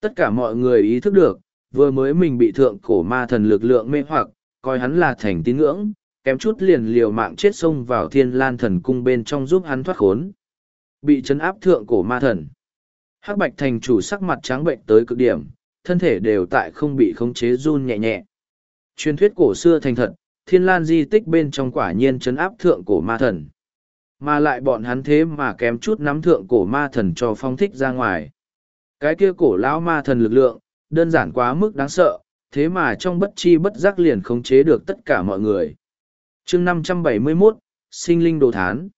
Tất cả mọi người ý thức được, vừa mới mình bị thượng cổ ma thần lực lượng mê hoặc, coi hắn là thành tín ngưỡng, kém chút liền liều mạng chết xông vào thiên lan thần cung bên trong giúp hắn thoát khốn. Bị chấn áp thượng cổ ma thần. Hắc bạch thành chủ sắc mặt trắng bệnh tới cực điểm, thân thể đều tại không bị khống chế run nhẹ nhẹ. Truyền thuyết cổ xưa thành thật, thiên lan di tích bên trong quả nhiên chấn áp thượng cổ ma thần. Mà lại bọn hắn thế mà kém chút nắm thượng cổ ma thần cho phong thích ra ngoài. Cái kia cổ lão ma thần lực lượng, đơn giản quá mức đáng sợ, thế mà trong bất chi bất giác liền khống chế được tất cả mọi người. chương 571, sinh linh đồ thán.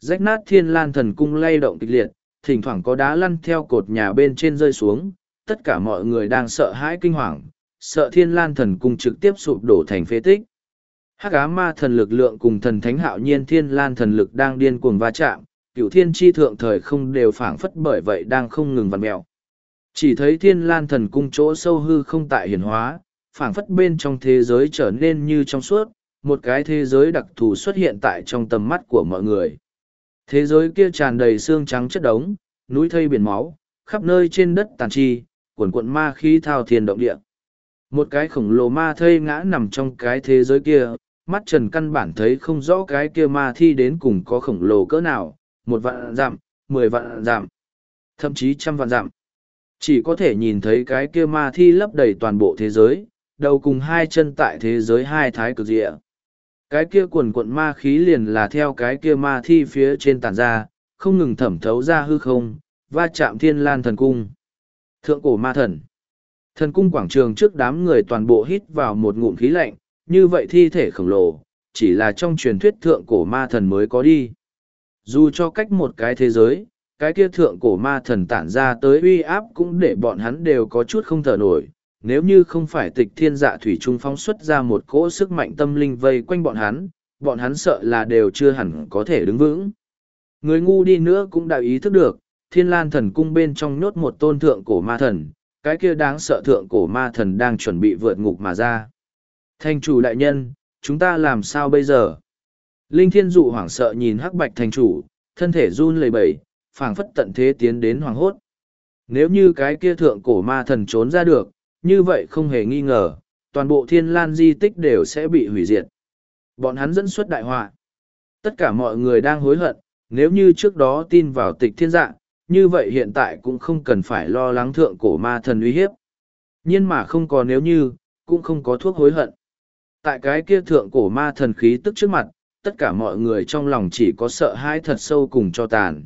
Rách nát thiên lan thần cung lay động kịch liệt, thỉnh thoảng có đá lăn theo cột nhà bên trên rơi xuống, tất cả mọi người đang sợ hãi kinh hoàng, sợ thiên lan thần cung trực tiếp sụp đổ thành phế tích. Hắc á ma thần lực lượng cùng thần thánh hạo nhiên thiên lan thần lực đang điên cuồng va chạm, cựu thiên tri thượng thời không đều phảng phất bởi vậy đang không ngừng vặn mẹo. Chỉ thấy thiên lan thần cung chỗ sâu hư không tại hiển hóa, phảng phất bên trong thế giới trở nên như trong suốt, một cái thế giới đặc thù xuất hiện tại trong tầm mắt của mọi người. Thế giới kia tràn đầy xương trắng chất đống, núi thây biển máu, khắp nơi trên đất tàn chi, cuồn cuộn ma khí thao thiên động địa. Một cái khổng lồ ma thây ngã nằm trong cái thế giới kia, mắt trần căn bản thấy không rõ cái kia ma thi đến cùng có khổng lồ cỡ nào, một vạn dặm, mười vạn dặm, thậm chí trăm vạn dặm. Chỉ có thể nhìn thấy cái kia ma thi lấp đầy toàn bộ thế giới, đầu cùng hai chân tại thế giới hai thái cực địa. Cái kia quần quận ma khí liền là theo cái kia ma thi phía trên tàn ra, không ngừng thẩm thấu ra hư không, va chạm thiên lan thần cung. Thượng cổ ma thần. Thần cung quảng trường trước đám người toàn bộ hít vào một ngụm khí lạnh, như vậy thi thể khổng lồ, chỉ là trong truyền thuyết thượng cổ ma thần mới có đi. Dù cho cách một cái thế giới, cái kia thượng cổ ma thần tản ra tới uy áp cũng để bọn hắn đều có chút không thở nổi. Nếu như không phải tịch thiên dạ thủy trung phóng xuất ra một cỗ sức mạnh tâm linh vây quanh bọn hắn, bọn hắn sợ là đều chưa hẳn có thể đứng vững. Người ngu đi nữa cũng đã ý thức được, thiên lan thần cung bên trong nhốt một tôn thượng cổ ma thần, cái kia đáng sợ thượng cổ ma thần đang chuẩn bị vượt ngục mà ra. Thành chủ đại nhân, chúng ta làm sao bây giờ? Linh thiên dụ hoảng sợ nhìn hắc bạch thành chủ, thân thể run lẩy bẩy, phảng phất tận thế tiến đến hoàng hốt. Nếu như cái kia thượng cổ ma thần trốn ra được, như vậy không hề nghi ngờ, toàn bộ thiên lan di tích đều sẽ bị hủy diệt. Bọn hắn dẫn xuất đại họa. Tất cả mọi người đang hối hận, nếu như trước đó tin vào tịch thiên dạng, như vậy hiện tại cũng không cần phải lo lắng thượng cổ ma thần uy hiếp. Nhưng mà không có nếu như, cũng không có thuốc hối hận. Tại cái kia thượng cổ ma thần khí tức trước mặt, tất cả mọi người trong lòng chỉ có sợ hãi thật sâu cùng cho tàn.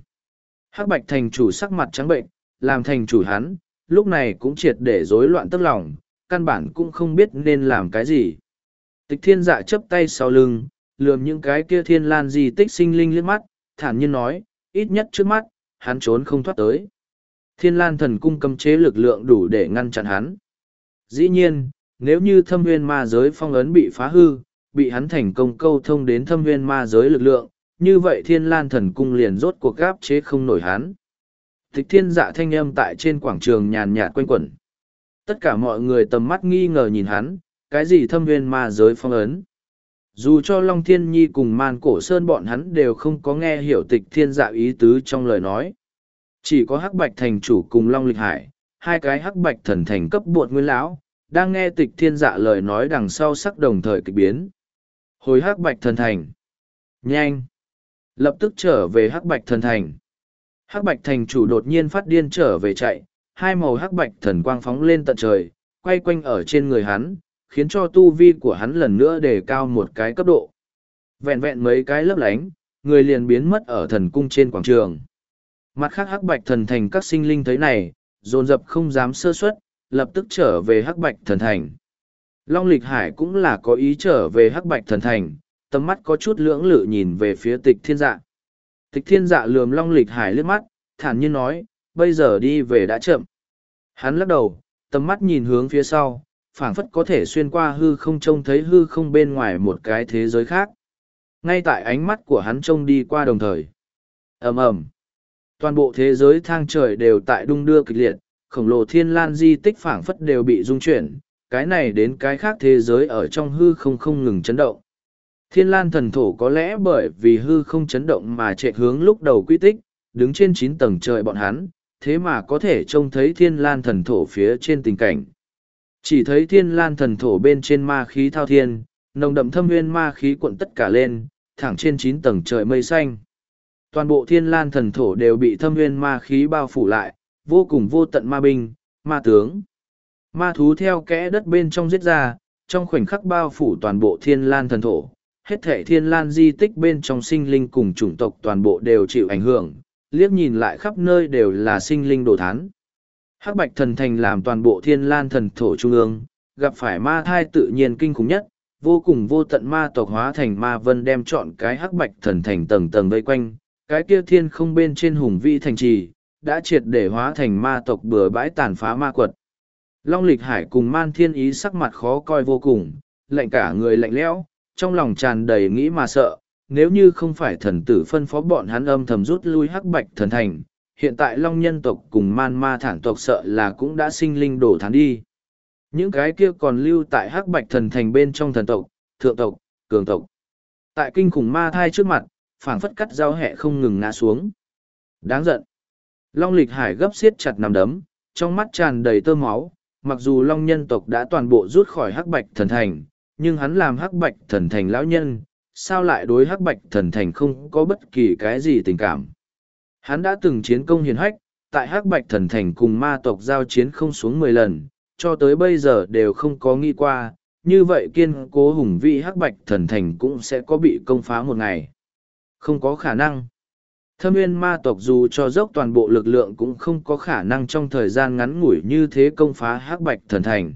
Hắc bạch thành chủ sắc mặt trắng bệnh, làm thành chủ hắn, lúc này cũng triệt để rối loạn tức lòng, căn bản cũng không biết nên làm cái gì. Tịch thiên dạ chấp tay sau lưng, lườm những cái kia thiên lan gì tích sinh linh liếc mắt, thản nhiên nói, ít nhất trước mắt, hắn trốn không thoát tới. Thiên lan thần cung cấm chế lực lượng đủ để ngăn chặn hắn. Dĩ nhiên, nếu như thâm nguyên ma giới phong ấn bị phá hư, bị hắn thành công câu thông đến thâm nguyên ma giới lực lượng, như vậy thiên lan thần cung liền rốt cuộc gáp chế không nổi hắn thịch thiên dạ thanh âm tại trên quảng trường nhàn nhạt quanh quẩn. Tất cả mọi người tầm mắt nghi ngờ nhìn hắn, cái gì thâm viên ma giới phong ấn. Dù cho Long Thiên Nhi cùng Man Cổ Sơn bọn hắn đều không có nghe hiểu tịch thiên dạ ý tứ trong lời nói. Chỉ có Hắc Bạch Thành chủ cùng Long Lịch Hải, hai cái Hắc Bạch thần thành cấp bột nguyên lão, đang nghe tịch thiên dạ lời nói đằng sau sắc đồng thời kịch biến. Hồi Hắc Bạch thần thành. Nhanh! Lập tức trở về Hắc Bạch thần thành. Hắc Bạch thành chủ đột nhiên phát điên trở về chạy, hai màu Hắc Bạch thần quang phóng lên tận trời, quay quanh ở trên người hắn, khiến cho tu vi của hắn lần nữa đề cao một cái cấp độ. Vẹn vẹn mấy cái lấp lánh, người liền biến mất ở thần cung trên quảng trường. Mặt khác hắc bạch thần thành các sinh linh thấy này, dồn dập không dám sơ suất, lập tức trở về hắc bạch thần thành. Long lịch hải cũng là có ý trở về hắc bạch thần thành, tầm mắt có chút lưỡng lự nhìn về phía tịch thiên dạng Tịch thiên dạ lườm long lịch hải liếc mắt, thản nhiên nói, bây giờ đi về đã chậm. Hắn lắc đầu, tầm mắt nhìn hướng phía sau, phảng phất có thể xuyên qua hư không trông thấy hư không bên ngoài một cái thế giới khác ngay tại ánh mắt của hắn trông đi qua đồng thời ầm ầm toàn bộ thế giới thang trời đều tại đung đưa kịch liệt khổng lồ thiên lan di tích phảng phất đều bị rung chuyển cái này đến cái khác thế giới ở trong hư không không ngừng chấn động thiên lan thần thổ có lẽ bởi vì hư không chấn động mà chạy hướng lúc đầu quy tích đứng trên chín tầng trời bọn hắn thế mà có thể trông thấy thiên lan thần thổ phía trên tình cảnh chỉ thấy thiên lan thần thổ bên trên ma khí thao thiên, nồng đậm thâm nguyên ma khí cuộn tất cả lên, thẳng trên chín tầng trời mây xanh. Toàn bộ thiên lan thần thổ đều bị thâm nguyên ma khí bao phủ lại, vô cùng vô tận ma binh, ma tướng. Ma thú theo kẽ đất bên trong giết ra, trong khoảnh khắc bao phủ toàn bộ thiên lan thần thổ. Hết thể thiên lan di tích bên trong sinh linh cùng chủng tộc toàn bộ đều chịu ảnh hưởng, liếc nhìn lại khắp nơi đều là sinh linh đồ thán. Hắc bạch thần thành làm toàn bộ thiên lan thần thổ trung ương, gặp phải ma thai tự nhiên kinh khủng nhất, vô cùng vô tận ma tộc hóa thành ma vân đem chọn cái hắc bạch thần thành tầng tầng vây quanh, cái kia thiên không bên trên hùng vĩ thành trì, đã triệt để hóa thành ma tộc bừa bãi tàn phá ma quật. Long lịch hải cùng man thiên ý sắc mặt khó coi vô cùng, lạnh cả người lạnh lẽo, trong lòng tràn đầy nghĩ mà sợ, nếu như không phải thần tử phân phó bọn hắn âm thầm rút lui hắc bạch thần thành, hiện tại long nhân tộc cùng man ma thản tộc sợ là cũng đã sinh linh đổ thán đi. Những cái kia còn lưu tại hắc bạch thần thành bên trong thần tộc, thượng tộc, cường tộc. Tại kinh khủng ma thai trước mặt, phảng phất cắt dao hẹ không ngừng ngã xuống. Đáng giận. Long lịch hải gấp xiết chặt nằm đấm, trong mắt tràn đầy tơ máu, mặc dù long nhân tộc đã toàn bộ rút khỏi hắc bạch thần thành, nhưng hắn làm hắc bạch thần thành lão nhân, sao lại đối hắc bạch thần thành không có bất kỳ cái gì tình cảm. Hắn đã từng chiến công hiền hách, tại hắc bạch thần thành cùng ma tộc giao chiến không xuống mười lần, cho tới bây giờ đều không có nghĩ qua, như vậy kiên cố hùng vị hắc bạch thần thành cũng sẽ có bị công phá một ngày. Không có khả năng. Thâm nguyên ma tộc dù cho dốc toàn bộ lực lượng cũng không có khả năng trong thời gian ngắn ngủi như thế công phá hắc bạch thần thành.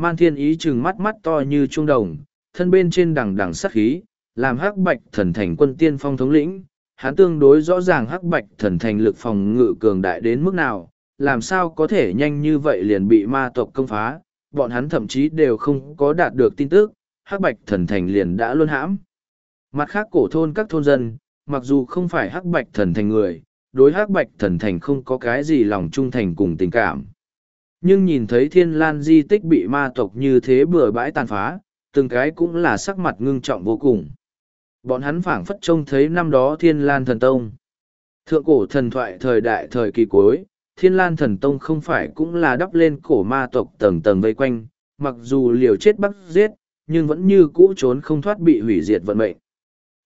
Man thiên ý chừng mắt mắt to như trung đồng, thân bên trên đằng đằng sắc khí, làm hắc bạch thần thành quân tiên phong thống lĩnh. Hắn tương đối rõ ràng hắc bạch thần thành lực phòng ngự cường đại đến mức nào, làm sao có thể nhanh như vậy liền bị ma tộc công phá, bọn hắn thậm chí đều không có đạt được tin tức, hắc bạch thần thành liền đã luôn hãm. Mặt khác cổ thôn các thôn dân, mặc dù không phải hắc bạch thần thành người, đối hắc bạch thần thành không có cái gì lòng trung thành cùng tình cảm. Nhưng nhìn thấy thiên lan di tích bị ma tộc như thế bừa bãi tàn phá, từng cái cũng là sắc mặt ngưng trọng vô cùng. Bọn hắn phảng phất trông thấy năm đó thiên lan thần tông. Thượng cổ thần thoại thời đại thời kỳ cuối, thiên lan thần tông không phải cũng là đắp lên cổ ma tộc tầng tầng vây quanh, mặc dù liều chết bắt giết, nhưng vẫn như cũ trốn không thoát bị hủy diệt vận mệnh.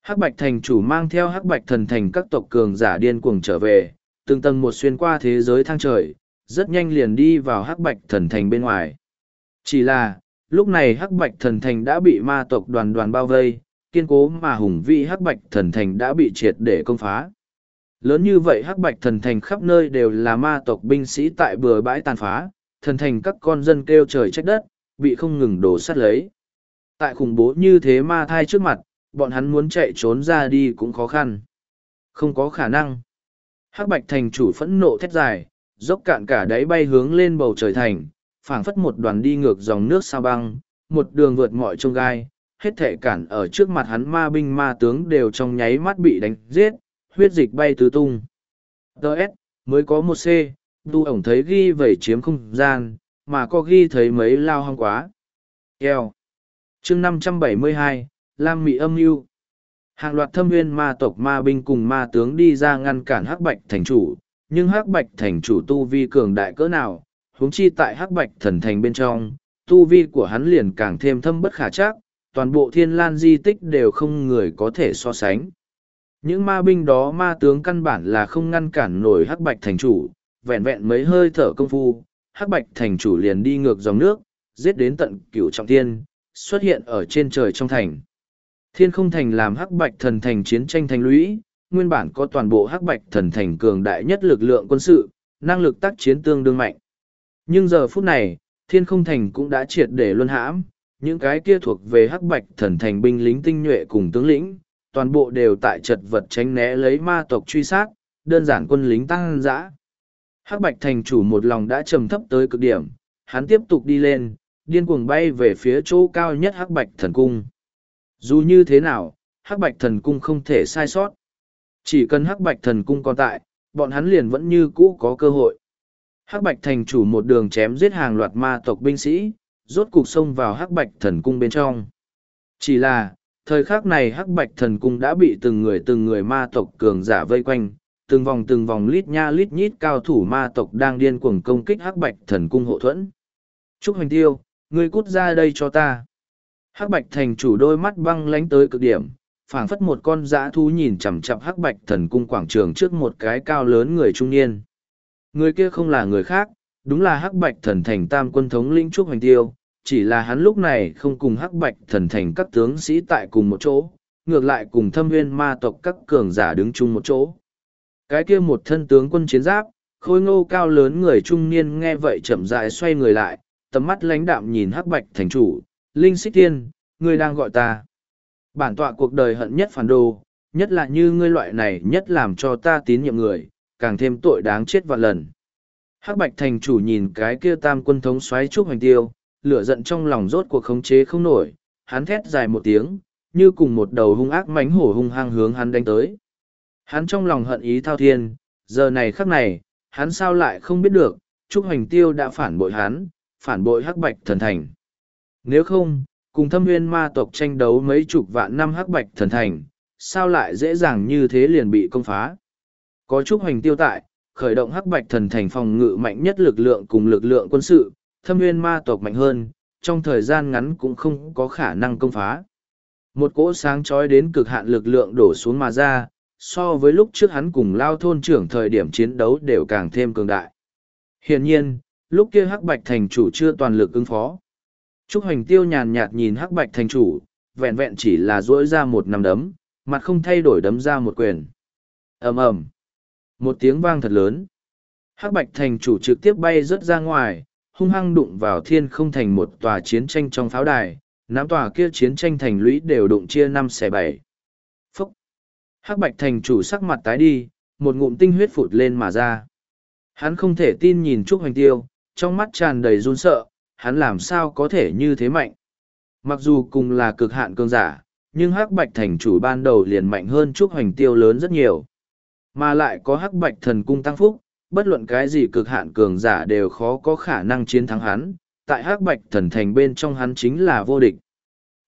Hắc Bạch Thành chủ mang theo Hắc Bạch Thần Thành các tộc cường giả điên cuồng trở về, từng tầng một xuyên qua thế giới thang trời, rất nhanh liền đi vào Hắc Bạch Thần Thành bên ngoài. Chỉ là, lúc này Hắc Bạch Thần Thành đã bị ma tộc đoàn đoàn bao vây, kiên cố mà hùng vị Hắc Bạch Thần Thành đã bị triệt để công phá. Lớn như vậy Hắc Bạch Thần Thành khắp nơi đều là ma tộc binh sĩ tại bừa bãi tàn phá, thần thành các con dân kêu trời trách đất, bị không ngừng đổ sát lấy. Tại khủng bố như thế ma thai trước mặt, bọn hắn muốn chạy trốn ra đi cũng khó khăn. Không có khả năng. Hắc bạch thành chủ phẫn nộ thét dài, dốc cạn cả đáy bay hướng lên bầu trời thành, phảng phất một đoàn đi ngược dòng nước sao băng, một đường vượt mọi trông gai, hết thể cản ở trước mặt hắn ma binh ma tướng đều trong nháy mắt bị đánh giết, huyết dịch bay tứ tung. Đợt, mới có một C, tu ổng thấy ghi vẩy chiếm không gian, mà có ghi thấy mấy lao hăng quá. Eo. chương năm trăm bảy mươi hai Lam Mị âm mưu Hàng loạt thâm viên ma tộc ma binh cùng ma tướng đi ra ngăn cản hắc bạch thành chủ, nhưng hắc bạch thành chủ tu vi cường đại cỡ nào, huống chi tại hắc bạch thần thành bên trong, tu vi của hắn liền càng thêm thâm bất khả chắc, toàn bộ thiên lan di tích đều không người có thể so sánh. Những ma binh đó ma tướng căn bản là không ngăn cản nổi hắc bạch thành chủ, vẹn vẹn mấy hơi thở công phu, hắc bạch thành chủ liền đi ngược dòng nước, giết đến tận cửu trọng tiên, xuất hiện ở trên trời trong thành. Thiên không thành làm hắc bạch thần thành chiến tranh thành lũy, nguyên bản có toàn bộ hắc bạch thần thành cường đại nhất lực lượng quân sự, năng lực tác chiến tương đương mạnh. Nhưng giờ phút này, thiên không thành cũng đã triệt để luân hãm, những cái kia thuộc về hắc bạch thần thành binh lính tinh nhuệ cùng tướng lĩnh, toàn bộ đều tại chật vật tránh né lấy ma tộc truy sát, đơn giản quân lính tăng dã. Hắc bạch thành chủ một lòng đã trầm thấp tới cực điểm, hắn tiếp tục đi lên, điên cuồng bay về phía chỗ cao nhất hắc bạch thần cung. Dù như thế nào, hắc bạch thần cung không thể sai sót. Chỉ cần hắc bạch thần cung còn tại, bọn hắn liền vẫn như cũ có cơ hội. Hắc bạch thành chủ một đường chém giết hàng loạt ma tộc binh sĩ, rốt cục xông vào hắc bạch thần cung bên trong. Chỉ là, thời khắc này hắc bạch thần cung đã bị từng người từng người ma tộc cường giả vây quanh, từng vòng từng vòng lít nha lít nhít cao thủ ma tộc đang điên cuồng công kích hắc bạch thần cung hộ thuẫn. Trúc Hoành Tiêu, ngươi cút ra đây cho ta. Hắc bạch thành chủ đôi mắt băng lánh tới cực điểm, phảng phất một con dã thú nhìn chằm chằm hắc bạch thần cung quảng trường trước một cái cao lớn người trung niên. Người kia không là người khác, đúng là hắc bạch thần thành tam quân thống lĩnh trúc hoành tiêu, chỉ là hắn lúc này không cùng hắc bạch thần thành các tướng sĩ tại cùng một chỗ, ngược lại cùng thâm Nguyên ma tộc các cường giả đứng chung một chỗ. Cái kia một thân tướng quân chiến giáp, khôi ngô cao lớn người trung niên nghe vậy chậm rãi xoay người lại, tầm mắt lãnh đạm nhìn hắc bạch thành chủ, Linh Xích Tiên, ngươi đang gọi ta. Bản tọa cuộc đời hận nhất phản đồ, nhất là như ngươi loại này nhất làm cho ta tín nhiệm người, càng thêm tội đáng chết vạn lần. Hắc Bạch thành chủ nhìn cái kia tam quân thống xoáy trúc hoành tiêu, lửa giận trong lòng rốt cuộc khống chế không nổi, hắn thét dài một tiếng, như cùng một đầu hung ác mánh hổ hung hăng hướng hắn đánh tới. Hắn trong lòng hận ý thao thiên, giờ này khắc này, hắn sao lại không biết được, Trúc Hoành Tiêu đã phản bội hắn, phản bội hắc bạch thần thành. Nếu không, cùng thâm nguyên ma tộc tranh đấu mấy chục vạn năm hắc bạch thần thành, sao lại dễ dàng như thế liền bị công phá. Có chúc Hoành Tiêu tại, khởi động hắc bạch thần thành phòng ngự mạnh nhất lực lượng cùng lực lượng quân sự, thâm nguyên ma tộc mạnh hơn, trong thời gian ngắn cũng không có khả năng công phá. Một cỗ sáng trói đến cực hạn lực lượng đổ xuống mà ra, so với lúc trước hắn cùng lao thôn trưởng thời điểm chiến đấu đều càng thêm cường đại. Hiển nhiên, lúc kia Hắc Bạch thành chủ chưa toàn lực ứng phó. Trúc Hoành Tiêu nhàn nhạt nhìn Hắc Bạch thành chủ, vẹn vẹn chỉ là duỗi ra một nắm đấm, mặt không thay đổi đấm ra một quyền. ầm ầm, một tiếng vang thật lớn. Hắc Bạch thành chủ trực tiếp bay rớt ra ngoài, hung hăng đụng vào thiên không thành một tòa chiến tranh trong pháo đài, nắm tòa kia chiến tranh thành lũy đều đụng chia năm xẻ bảy. Phúc! Hắc Bạch thành chủ sắc mặt tái đi, một ngụm tinh huyết phụt lên mà ra. Hắn không thể tin nhìn Trúc Hoành Tiêu, trong mắt tràn đầy run sợ, hắn làm sao có thể như thế mạnh. Mặc dù cùng là cực hạn cương giả, nhưng Hắc Bạch thành chủ ban đầu liền mạnh hơn Trúc Hoành Tiêu lớn rất nhiều. Mà lại có Hắc Bạch thần cung tăng phúc, bất luận cái gì cực hạn cường giả đều khó có khả năng chiến thắng hắn, tại Hắc Bạch thần thành bên trong hắn chính là vô địch.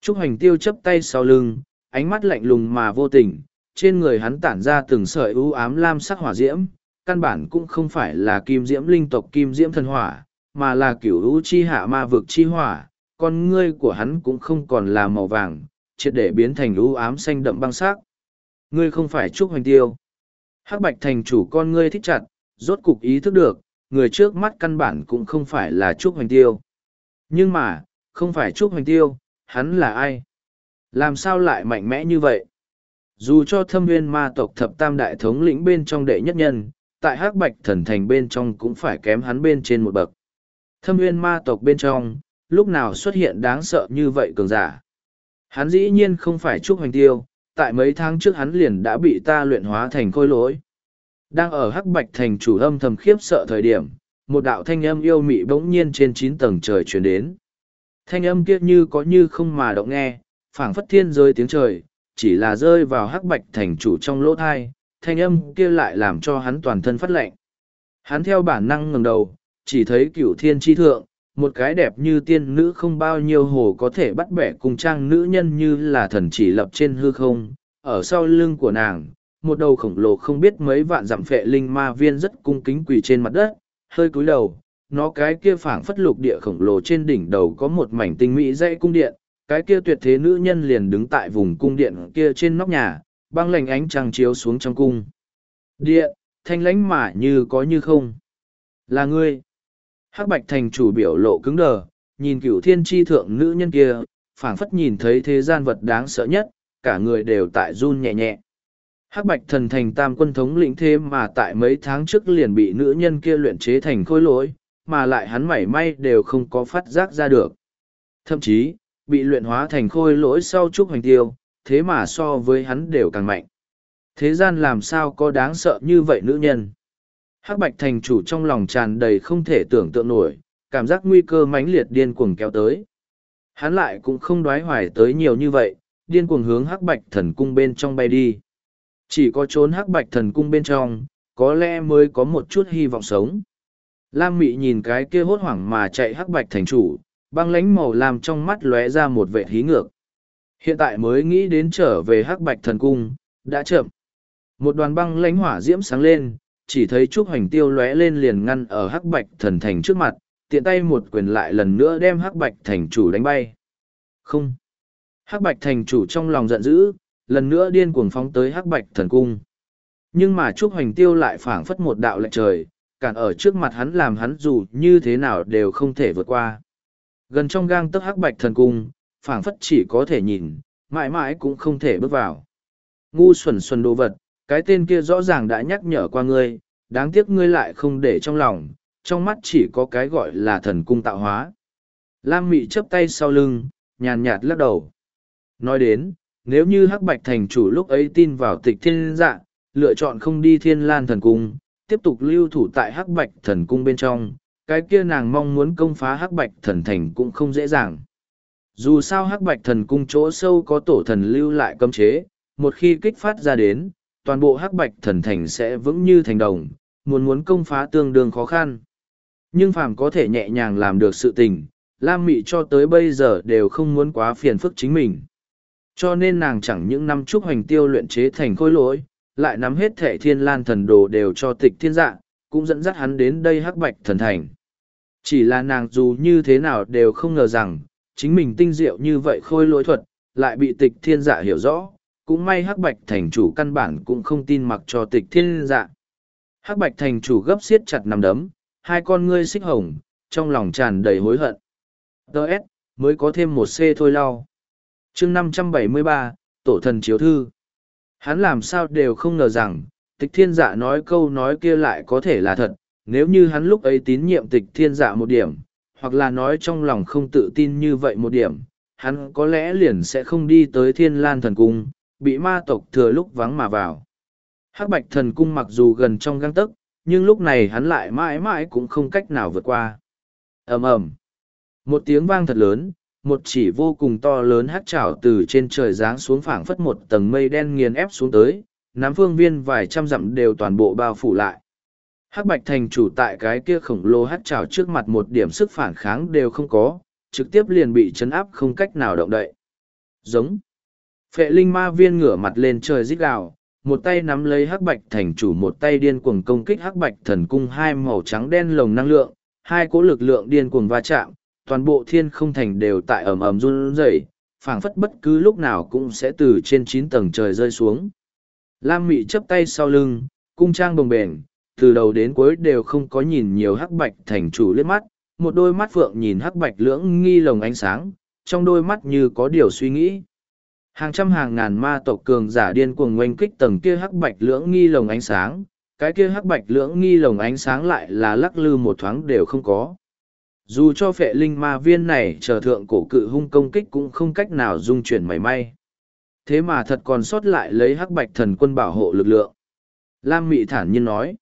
Trúc Hoành Tiêu chấp tay sau lưng, ánh mắt lạnh lùng mà vô tình, trên người hắn tản ra từng sợi ưu ám lam sắc hỏa diễm, căn bản cũng không phải là kim diễm linh tộc kim diễm thần hỏa, mà là kiểu lũ chi hạ ma vực chi hỏa, con ngươi của hắn cũng không còn là màu vàng, triệt để biến thành lũ ám xanh đậm băng sắc. Ngươi không phải Trúc Hoành Tiêu. Hắc Bạch thành chủ con ngươi thích chặt, rốt cục ý thức được, người trước mắt căn bản cũng không phải là Trúc Hoành Tiêu. Nhưng mà, không phải Trúc Hoành Tiêu, hắn là ai? Làm sao lại mạnh mẽ như vậy? Dù cho thâm viên ma tộc thập tam đại thống lĩnh bên trong đệ nhất nhân, tại hắc bạch thần thành bên trong cũng phải kém hắn bên trên một bậc. Thâm nguyên ma tộc bên trong, lúc nào xuất hiện đáng sợ như vậy cường giả. Hắn dĩ nhiên không phải Trúc Hoành Tiêu, tại mấy tháng trước hắn liền đã bị ta luyện hóa thành khôi lỗi. Đang ở hắc bạch thành chủ âm thầm khiếp sợ thời điểm, một đạo thanh âm yêu mị bỗng nhiên trên chín tầng trời truyền đến. Thanh âm kia như có như không mà động nghe, phảng phất thiên rơi tiếng trời, chỉ là rơi vào hắc bạch thành chủ trong lỗ thai, thanh âm kia lại làm cho hắn toàn thân phát lạnh. Hắn theo bản năng ngẩng đầu, chỉ thấy cửu thiên tri thượng, một cái đẹp như tiên nữ không bao nhiêu hồ có thể bắt bẻ cùng trang nữ nhân như là thần chỉ lập trên hư không, ở sau lưng của nàng, một đầu khổng lồ không biết mấy vạn dặm phệ linh ma viên rất cung kính quỳ trên mặt đất, hơi cúi đầu, nó cái kia phảng phất lục địa khổng lồ trên đỉnh đầu có một mảnh tinh mỹ dãy cung điện, cái kia tuyệt thế nữ nhân liền đứng tại vùng cung điện kia trên nóc nhà, băng lành ánh trăng chiếu xuống trong cung. Điện, thanh lãnh mà như có như không. Là ngươi. Hắc bạch thành chủ biểu lộ cứng đờ, nhìn cửu thiên tri thượng nữ nhân kia, phảng phất nhìn thấy thế gian vật đáng sợ nhất, cả người đều tại run nhẹ nhẹ. Hắc bạch thần thành tam quân thống lĩnh thế mà tại mấy tháng trước liền bị nữ nhân kia luyện chế thành khôi lỗi, mà lại hắn mảy may đều không có phát giác ra được. Thậm chí, bị luyện hóa thành khôi lỗi sau trúc hoành tiêu, thế mà so với hắn đều càng mạnh. Thế gian làm sao có đáng sợ như vậy nữ nhân? Hắc bạch thành chủ trong lòng tràn đầy không thể tưởng tượng nổi, cảm giác nguy cơ mãnh liệt điên cuồng kéo tới. Hắn lại cũng không đoái hoài tới nhiều như vậy, điên cuồng hướng hắc bạch thần cung bên trong bay đi. Chỉ có trốn hắc bạch thần cung bên trong, có lẽ mới có một chút hy vọng sống. Lam Mị nhìn cái kia hốt hoảng mà chạy hắc bạch thành chủ, băng lánh màu làm trong mắt lóe ra một vệ hí ngược. Hiện tại mới nghĩ đến trở về hắc bạch thần cung, đã chậm. Một đoàn băng lánh hỏa diễm sáng lên, chỉ thấy Trúc Hoành Tiêu lóe lên liền ngăn ở hắc bạch thần thành trước mặt, tiện tay một quyền lại lần nữa đem hắc bạch thành chủ đánh bay. Không. Hắc bạch thành chủ trong lòng giận dữ, lần nữa điên cuồng phóng tới hắc bạch thần cung. Nhưng mà Trúc Hoành Tiêu lại phảng phất một đạo lệnh trời, cản ở trước mặt hắn làm hắn dù như thế nào đều không thể vượt qua. Gần trong gang tấc hắc bạch thần cung, phảng phất chỉ có thể nhìn, mãi mãi cũng không thể bước vào. Ngu xuẩn xuẩn đồ vật, cái tên kia rõ ràng đã nhắc nhở qua ngươi, đáng tiếc ngươi lại không để trong lòng, trong mắt chỉ có cái gọi là thần cung tạo hóa. Lam Mị chấp tay sau lưng, nhàn nhạt lắc đầu. Nói đến, nếu như Hắc Bạch thành chủ lúc ấy tin vào tịch thiên dạ, lựa chọn không đi thiên lan thần cung, tiếp tục lưu thủ tại hắc bạch thần cung bên trong, cái kia nàng mong muốn công phá hắc bạch thần thành cũng không dễ dàng. Dù sao hắc bạch thần cung chỗ sâu có tổ thần lưu lại cấm chế, một khi kích phát ra đến, toàn bộ hắc bạch thần thành sẽ vững như thành đồng, muốn muốn công phá tương đương khó khăn. Nhưng phàm có thể nhẹ nhàng làm được sự tình, Lam Mị cho tới bây giờ đều không muốn quá phiền phức chính mình. Cho nên nàng chẳng những năm chúc hành tiêu luyện chế thành khối lỗi, lại nắm hết Thể thiên lan thần đồ đều cho tịch thiên dạ, cũng dẫn dắt hắn đến đây hắc bạch thần thành. Chỉ là nàng dù như thế nào đều không ngờ rằng, chính mình tinh diệu như vậy khôi lỗi thuật, lại bị tịch thiên dạ hiểu rõ, cũng may hắc bạch thành chủ căn bản cũng không tin mặc cho tịch thiên dạ. Hắc bạch thành chủ gấp xiết chặt nằm đấm, hai con ngươi xích hồng, trong lòng tràn đầy hối hận. Đợt, mới có thêm một C thôi lau. chương năm trăm bảy mươi ba tổ thần chiếu thư. Hắn làm sao đều không ngờ rằng, tịch thiên dạ nói câu nói kia lại có thể là thật, nếu như hắn lúc ấy tín nhiệm tịch thiên dạ một điểm, hoặc là nói trong lòng không tự tin như vậy một điểm, hắn có lẽ liền sẽ không đi tới thiên lan thần cung, bị ma tộc thừa lúc vắng mà vào. Hắc bạch thần cung mặc dù gần trong găng tấc, nhưng lúc này hắn lại mãi mãi cũng không cách nào vượt qua. ầm ầm Một tiếng vang thật lớn, một chỉ vô cùng to lớn hát chảo từ trên trời giáng xuống phảng phất một tầng mây đen nghiền ép xuống tới, nắm phương viên vài trăm dặm đều toàn bộ bao phủ lại. Hắc Bạch Thành chủ tại cái kia khổng lồ hát chảo trước mặt một điểm sức phản kháng đều không có, trực tiếp liền bị chấn áp không cách nào động đậy. Giống. Phệ linh ma viên ngửa mặt lên trời rít gào, một tay nắm lấy hắc bạch thành chủ một tay điên cuồng công kích hắc bạch thần cung hai màu trắng đen lồng năng lượng, hai cỗ lực lượng điên cuồng va chạm, toàn bộ thiên không thành đều tại ầm ầm run rẩy, phảng phất bất cứ lúc nào cũng sẽ từ trên chín tầng trời rơi xuống. Lam Mị chấp tay sau lưng, cung trang bồng bềnh, từ đầu đến cuối đều không có nhìn nhiều hắc bạch thành chủ liếc mắt, một đôi mắt phượng nhìn hắc bạch lưỡng nghi lồng ánh sáng, trong đôi mắt như có điều suy nghĩ. Hàng trăm hàng ngàn ma tộc cường giả điên cuồng ngoanh kích tầng kia hắc bạch lưỡng nghi lồng ánh sáng, cái kia hắc bạch lưỡng nghi lồng ánh sáng lại là lắc lư một thoáng đều không có. Dù cho phệ linh ma viên này chờ thượng cổ cự hung công kích cũng không cách nào dung chuyển mảy may. Thế mà thật còn sót lại lấy hắc bạch thần quân bảo hộ lực lượng. Lam Mị thản nhiên nói.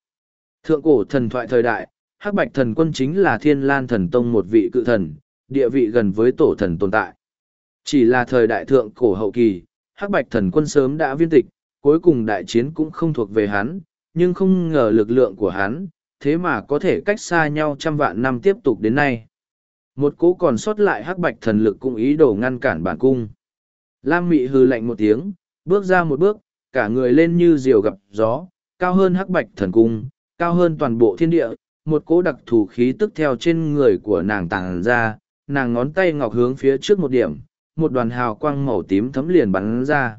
Thượng cổ thần thoại thời đại, hắc bạch thần quân chính là thiên lan thần tông một vị cự thần, địa vị gần với tổ thần tồn tại. Chỉ là thời đại thượng cổ hậu kỳ, hắc bạch thần quân sớm đã viên tịch, cuối cùng đại chiến cũng không thuộc về hắn, nhưng không ngờ lực lượng của hắn, thế mà có thể cách xa nhau trăm vạn năm tiếp tục đến nay. Một cố còn sót lại hắc bạch thần lực cũng ý đồ ngăn cản bản cung. Lam mị hư lạnh một tiếng, bước ra một bước, cả người lên như diều gặp gió, cao hơn hắc bạch thần cung, cao hơn toàn bộ thiên địa, một cố đặc thù khí tức theo trên người của nàng tàng ra, nàng ngón tay ngọc hướng phía trước một điểm, một đoàn hào quang màu tím thấm liền bắn ra.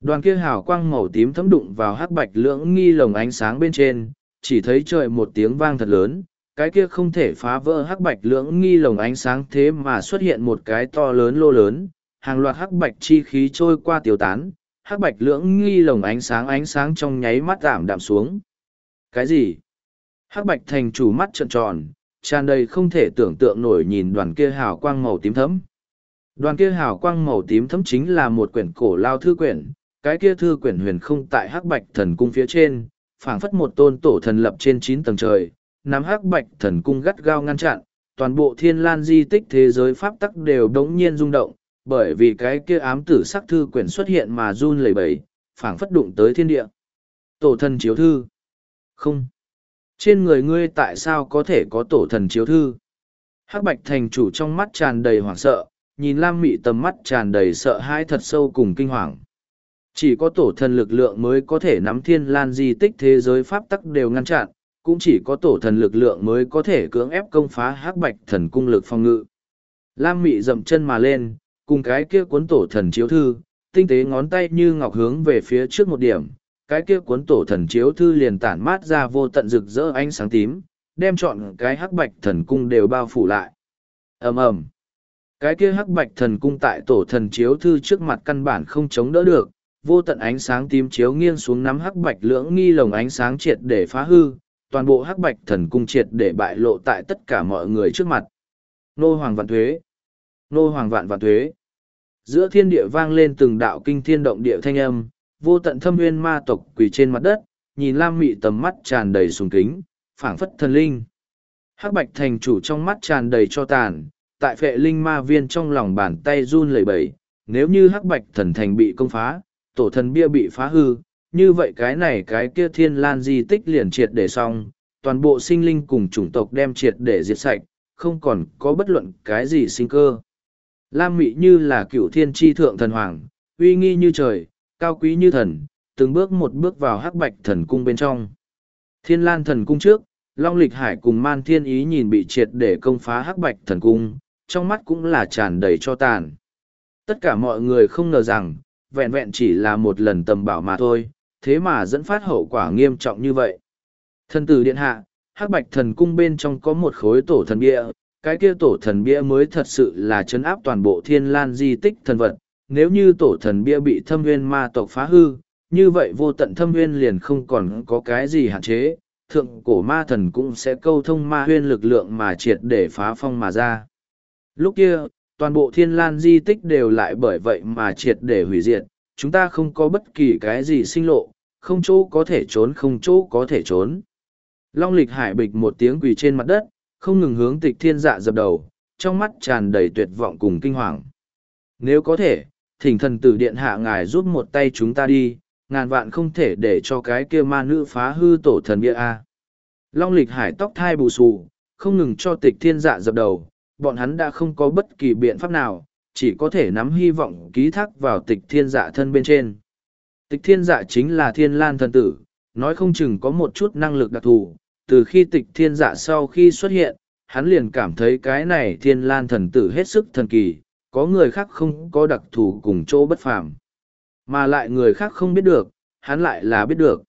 Đoàn kia hào quang màu tím thấm đụng vào hắc bạch lưỡng nghi lồng ánh sáng bên trên, chỉ thấy trời một tiếng vang thật lớn, cái kia không thể phá vỡ hắc bạch lưỡng nghi lồng ánh sáng thế mà xuất hiện một cái to lớn lô lớn, hàng loạt hắc bạch chi khí trôi qua tiêu tán, hắc bạch lưỡng nghi lồng ánh sáng ánh sáng trong nháy mắt giảm đạm xuống. Cái gì? Hắc bạch thành chủ mắt trợn tròn, tràn đầy không thể tưởng tượng nổi nhìn đoàn kia hào quang màu tím thấm. Đoàn kia hào quang màu tím thấm chính là một quyển cổ lao thư quyển, cái kia thư quyển huyền không tại hắc bạch thần cung phía trên, phảng phất một tôn tổ thần lập trên chín tầng trời, nắm hắc bạch thần cung gắt gao ngăn chặn, toàn bộ thiên lan di tích thế giới pháp tắc đều đống nhiên rung động, bởi vì cái kia ám tử sắc thư quyển xuất hiện mà run lẩy bẩy, phảng phất đụng tới thiên địa. Tổ thần chiếu thư. Không. Trên người ngươi tại sao có thể có tổ thần chiếu thư? Hắc bạch thành chủ trong mắt tràn đầy hoảng sợ, nhìn Lam Mị tầm mắt tràn đầy sợ hãi thật sâu cùng kinh hoàng. Chỉ có tổ thần lực lượng mới có thể nắm thiên lan di tích thế giới pháp tắc đều ngăn chặn, cũng chỉ có tổ thần lực lượng mới có thể cưỡng ép công phá hắc bạch thần cung lực phòng ngự. Lam Mị dậm chân mà lên, cùng cái kia cuốn tổ thần chiếu thư, tinh tế ngón tay như ngọc hướng về phía trước một điểm, cái kia cuốn tổ thần chiếu thư liền tản mát ra vô tận rực rỡ ánh sáng tím, đem chọn cái hắc bạch thần cung đều bao phủ lại. ầm ầm cái kia hắc bạch thần cung tại tổ thần chiếu thư trước mặt căn bản không chống đỡ được, vô tận ánh sáng tím chiếu nghiêng xuống nắm hắc bạch lưỡng nghi lồng ánh sáng triệt để phá hư, toàn bộ hắc bạch thần cung triệt để bại lộ tại tất cả mọi người trước mặt. Nô Hoàng Vạn Thuế Nô Hoàng Vạn Vạn Thuế Giữa thiên địa vang lên từng đạo kinh thiên động địa thanh âm, vô tận thâm nguyên ma tộc quỳ trên mặt đất, nhìn lam mị tầm mắt tràn đầy sùng kính phảng phất thần linh hắc bạch thành chủ trong mắt tràn đầy cho tàn tại phệ linh ma viên trong lòng bàn tay run lẩy bẩy, nếu như hắc bạch thần thành bị công phá, tổ thần bia bị phá hư, như vậy cái này cái kia thiên lan di tích liền triệt để xong, toàn bộ sinh linh cùng chủng tộc đem triệt để diệt sạch, không còn có bất luận cái gì sinh cơ. Lam mị như là cựu thiên tri thượng thần hoàng, uy nghi như trời, cao quý như thần, từng bước một bước vào hắc bạch thần cung bên trong. Thiên lan thần cung trước, long lịch hải cùng man thiên ý nhìn bị triệt để công phá hắc bạch thần cung trong mắt cũng là tràn đầy cho tàn. Tất cả mọi người không ngờ rằng, vẹn vẹn chỉ là một lần tầm bảo mà thôi, thế mà dẫn phát hậu quả nghiêm trọng như vậy. Thần tử điện hạ, hắc bạch thần cung bên trong có một khối tổ thần bia, cái kia tổ thần bia mới thật sự là chấn áp toàn bộ thiên lan di tích thần vật. Nếu như tổ thần bia bị thâm nguyên ma tộc phá hư, như vậy vô tận thâm nguyên liền không còn có cái gì hạn chế. Thượng cổ ma thần cũng sẽ câu thông ma huyên lực lượng mà triệt để phá phong mà ra lúc kia, toàn bộ thiên lan di tích đều lại bởi vậy mà triệt để hủy diệt, chúng ta không có bất kỳ cái gì sinh lộ, không chỗ có thể trốn, không chỗ có thể trốn. Long lịch hải bịch một tiếng quỳ trên mặt đất, không ngừng hướng tịch thiên dạ dập đầu, trong mắt tràn đầy tuyệt vọng cùng kinh hoàng. Nếu có thể, thỉnh thần tử điện hạ ngài giúp một tay chúng ta đi, ngàn vạn không thể để cho cái kia ma nữ phá hư tổ thần bia a. Long lịch hải tóc thai bù xù, không ngừng cho tịch thiên dạ dập đầu bọn hắn đã không có bất kỳ biện pháp nào, chỉ có thể nắm hy vọng ký thác vào tịch thiên dạ thân bên trên. Tịch thiên dạ chính là thiên lan thần tử, nói không chừng có một chút năng lực đặc thù, từ khi tịch thiên dạ sau khi xuất hiện, hắn liền cảm thấy cái này thiên lan thần tử hết sức thần kỳ, có người khác không có đặc thù cùng chỗ bất phàm. Mà lại người khác không biết được, hắn lại là biết được.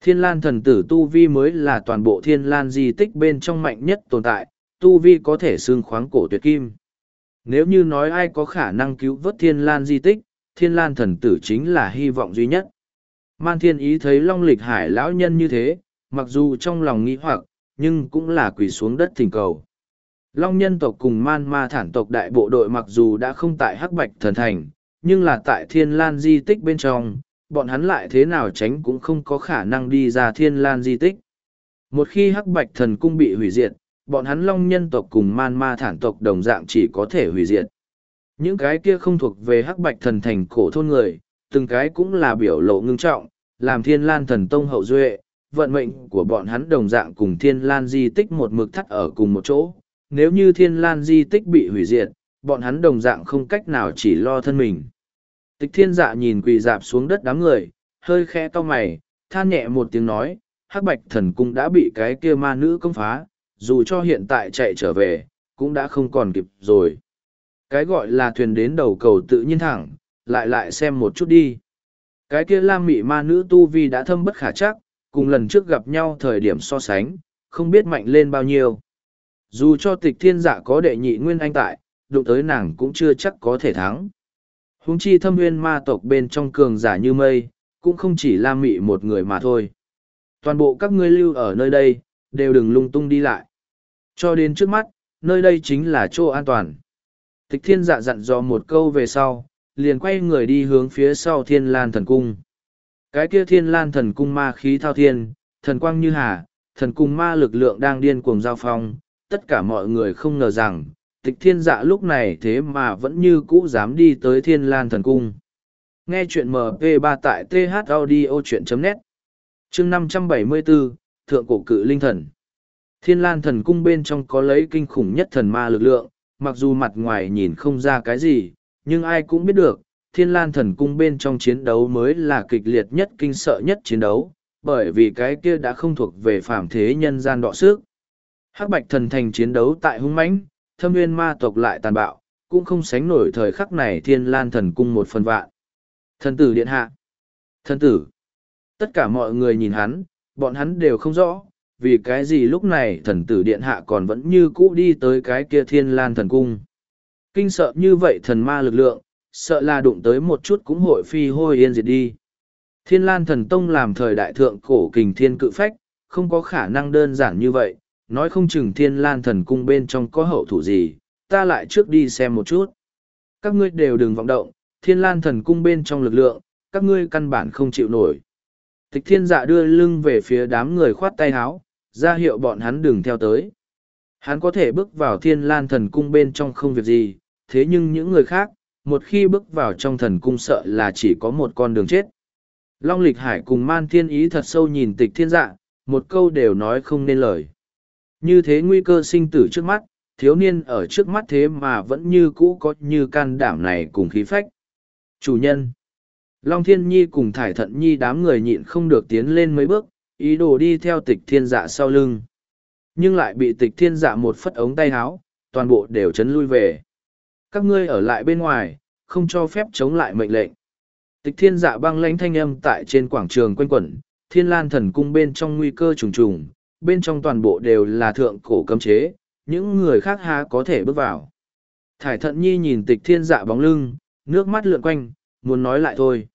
Thiên lan thần tử tu vi mới là toàn bộ thiên lan di tích bên trong mạnh nhất tồn tại tu vi có thể xương khoáng cổ tuyệt kim. Nếu như nói ai có khả năng cứu vớt thiên lan di tích, thiên lan thần tử chính là hy vọng duy nhất. Man thiên ý thấy long lịch hải lão nhân như thế, mặc dù trong lòng nghĩ hoặc, nhưng cũng là quỳ xuống đất thỉnh cầu. Long nhân tộc cùng man ma thản tộc đại bộ đội mặc dù đã không tại hắc bạch thần thành, nhưng là tại thiên lan di tích bên trong, bọn hắn lại thế nào tránh cũng không có khả năng đi ra thiên lan di tích. Một khi hắc bạch thần cung bị hủy diệt bọn hắn long nhân tộc cùng man ma thản tộc đồng dạng chỉ có thể hủy diệt. Những cái kia không thuộc về hắc bạch thần thành cổ thôn người, từng cái cũng là biểu lộ ngưng trọng, làm thiên lan thần tông hậu duệ, vận mệnh của bọn hắn đồng dạng cùng thiên lan di tích một mực thắt ở cùng một chỗ. Nếu như thiên lan di tích bị hủy diệt, bọn hắn đồng dạng không cách nào chỉ lo thân mình. Tịch thiên dạ nhìn quỳ dạp xuống đất đám người, hơi khe to mày, than nhẹ một tiếng nói, hắc bạch thần cung đã bị cái kia ma nữ công phá dù cho hiện tại chạy trở về, cũng đã không còn kịp rồi. Cái gọi là thuyền đến đầu cầu tự nhiên thẳng, lại lại xem một chút đi. Cái kia lam mị ma nữ tu vi đã thâm bất khả chắc, cùng lần trước gặp nhau thời điểm so sánh, không biết mạnh lên bao nhiêu. Dù cho tịch thiên dạ có đệ nhị nguyên anh tại, đụng tới nàng cũng chưa chắc có thể thắng. Huống chi thâm nguyên ma tộc bên trong cường giả như mây, cũng không chỉ lam mị một người mà thôi. Toàn bộ các ngươi lưu ở nơi đây, đều đừng lung tung đi lại cho đến trước mắt nơi đây chính là chỗ an toàn. Tịch thiên dạ dặn dò một câu về sau liền quay người đi hướng phía sau thiên lan thần cung. Cái kia thiên lan thần cung ma khí thao thiên thần quang như hà thần cung ma lực lượng đang điên cuồng giao phong. Tất cả mọi người không ngờ rằng tịch thiên dạ lúc này thế mà vẫn như cũ dám đi tới thiên lan thần cung. Nghe chuyện mp 3 tại thaudio chuyện.net chương 574, thượng cổ cự linh thần thiên lan thần cung bên trong có lấy kinh khủng nhất thần ma lực lượng, mặc dù mặt ngoài nhìn không ra cái gì, nhưng ai cũng biết được, thiên lan thần cung bên trong chiến đấu mới là kịch liệt nhất kinh sợ nhất chiến đấu, bởi vì cái kia đã không thuộc về phạm thế nhân gian đọ sức. hắc bạch thần thành chiến đấu tại hung mãnh, thâm nguyên ma tộc lại tàn bạo, cũng không sánh nổi thời khắc này thiên lan thần cung một phần vạn. Thần tử điện hạ. Thần tử. Tất cả mọi người nhìn hắn, bọn hắn đều không rõ vì cái gì lúc này thần tử điện hạ còn vẫn như cũ đi tới cái kia thiên lan thần cung? Kinh sợ như vậy thần ma lực lượng, sợ là đụng tới một chút cũng hội phi hôi yên diệt đi. Thiên lan thần tông làm thời đại thượng cổ kình thiên cự phách, không có khả năng đơn giản như vậy, nói không chừng thiên lan thần cung bên trong có hậu thủ gì, ta lại trước đi xem một chút. Các ngươi đều đừng vọng động, thiên lan thần cung bên trong lực lượng, các ngươi căn bản không chịu nổi. Tịch thiên dạ đưa lưng về phía đám người khoát tay háo, ra hiệu bọn hắn đừng theo tới. Hắn có thể bước vào thiên lan thần cung bên trong không việc gì, thế nhưng những người khác, một khi bước vào trong thần cung sợ là chỉ có một con đường chết. Long lịch hải cùng man thiên ý thật sâu nhìn tịch thiên dạ, một câu đều nói không nên lời. Như thế nguy cơ sinh tử trước mắt, thiếu niên ở trước mắt thế mà vẫn như cũ có như can đảm này cùng khí phách. Chủ nhân Long Thiên Nhi cùng Thải Thận Nhi đám người nhịn không được tiến lên mấy bước, ý đồ đi theo tịch thiên dạ sau lưng. Nhưng lại bị tịch thiên dạ một phất ống tay háo, toàn bộ đều chấn lui về. Các ngươi ở lại bên ngoài, không cho phép chống lại mệnh lệnh. Tịch thiên dạ băng lãnh thanh âm tại trên quảng trường quanh quẩn, thiên lan thần cung bên trong nguy cơ trùng trùng, bên trong toàn bộ đều là thượng cổ cấm chế, những người khác há có thể bước vào. Thải thận nhi nhìn tịch thiên dạ bóng lưng, nước mắt lượn quanh, muốn nói lại thôi.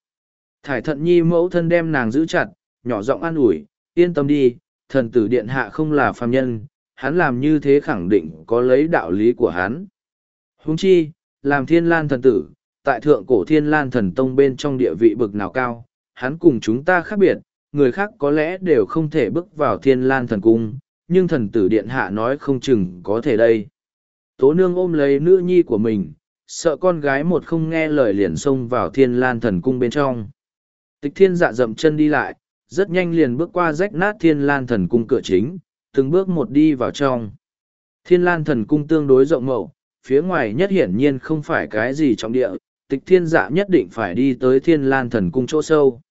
Thải thận nhi mẫu thân đem nàng giữ chặt, nhỏ giọng an ủi, yên tâm đi, thần tử điện hạ không là phàm nhân, hắn làm như thế khẳng định có lấy đạo lý của hắn. Huống chi, làm thiên lan thần tử, tại thượng cổ thiên lan thần tông bên trong địa vị bực nào cao, hắn cùng chúng ta khác biệt, người khác có lẽ đều không thể bước vào thiên lan thần cung, nhưng thần tử điện hạ nói không chừng có thể đây. Tố nương ôm lấy nữ nhi của mình, sợ con gái một không nghe lời liền xông vào thiên lan thần cung bên trong. Tịch thiên dạ dậm chân đi lại, rất nhanh liền bước qua rách nát thiên lan thần cung cửa chính, từng bước một đi vào trong. Thiên lan thần cung tương đối rộng mậu, phía ngoài nhất hiển nhiên không phải cái gì trọng địa, tịch thiên dạ nhất định phải đi tới thiên lan thần cung chỗ sâu.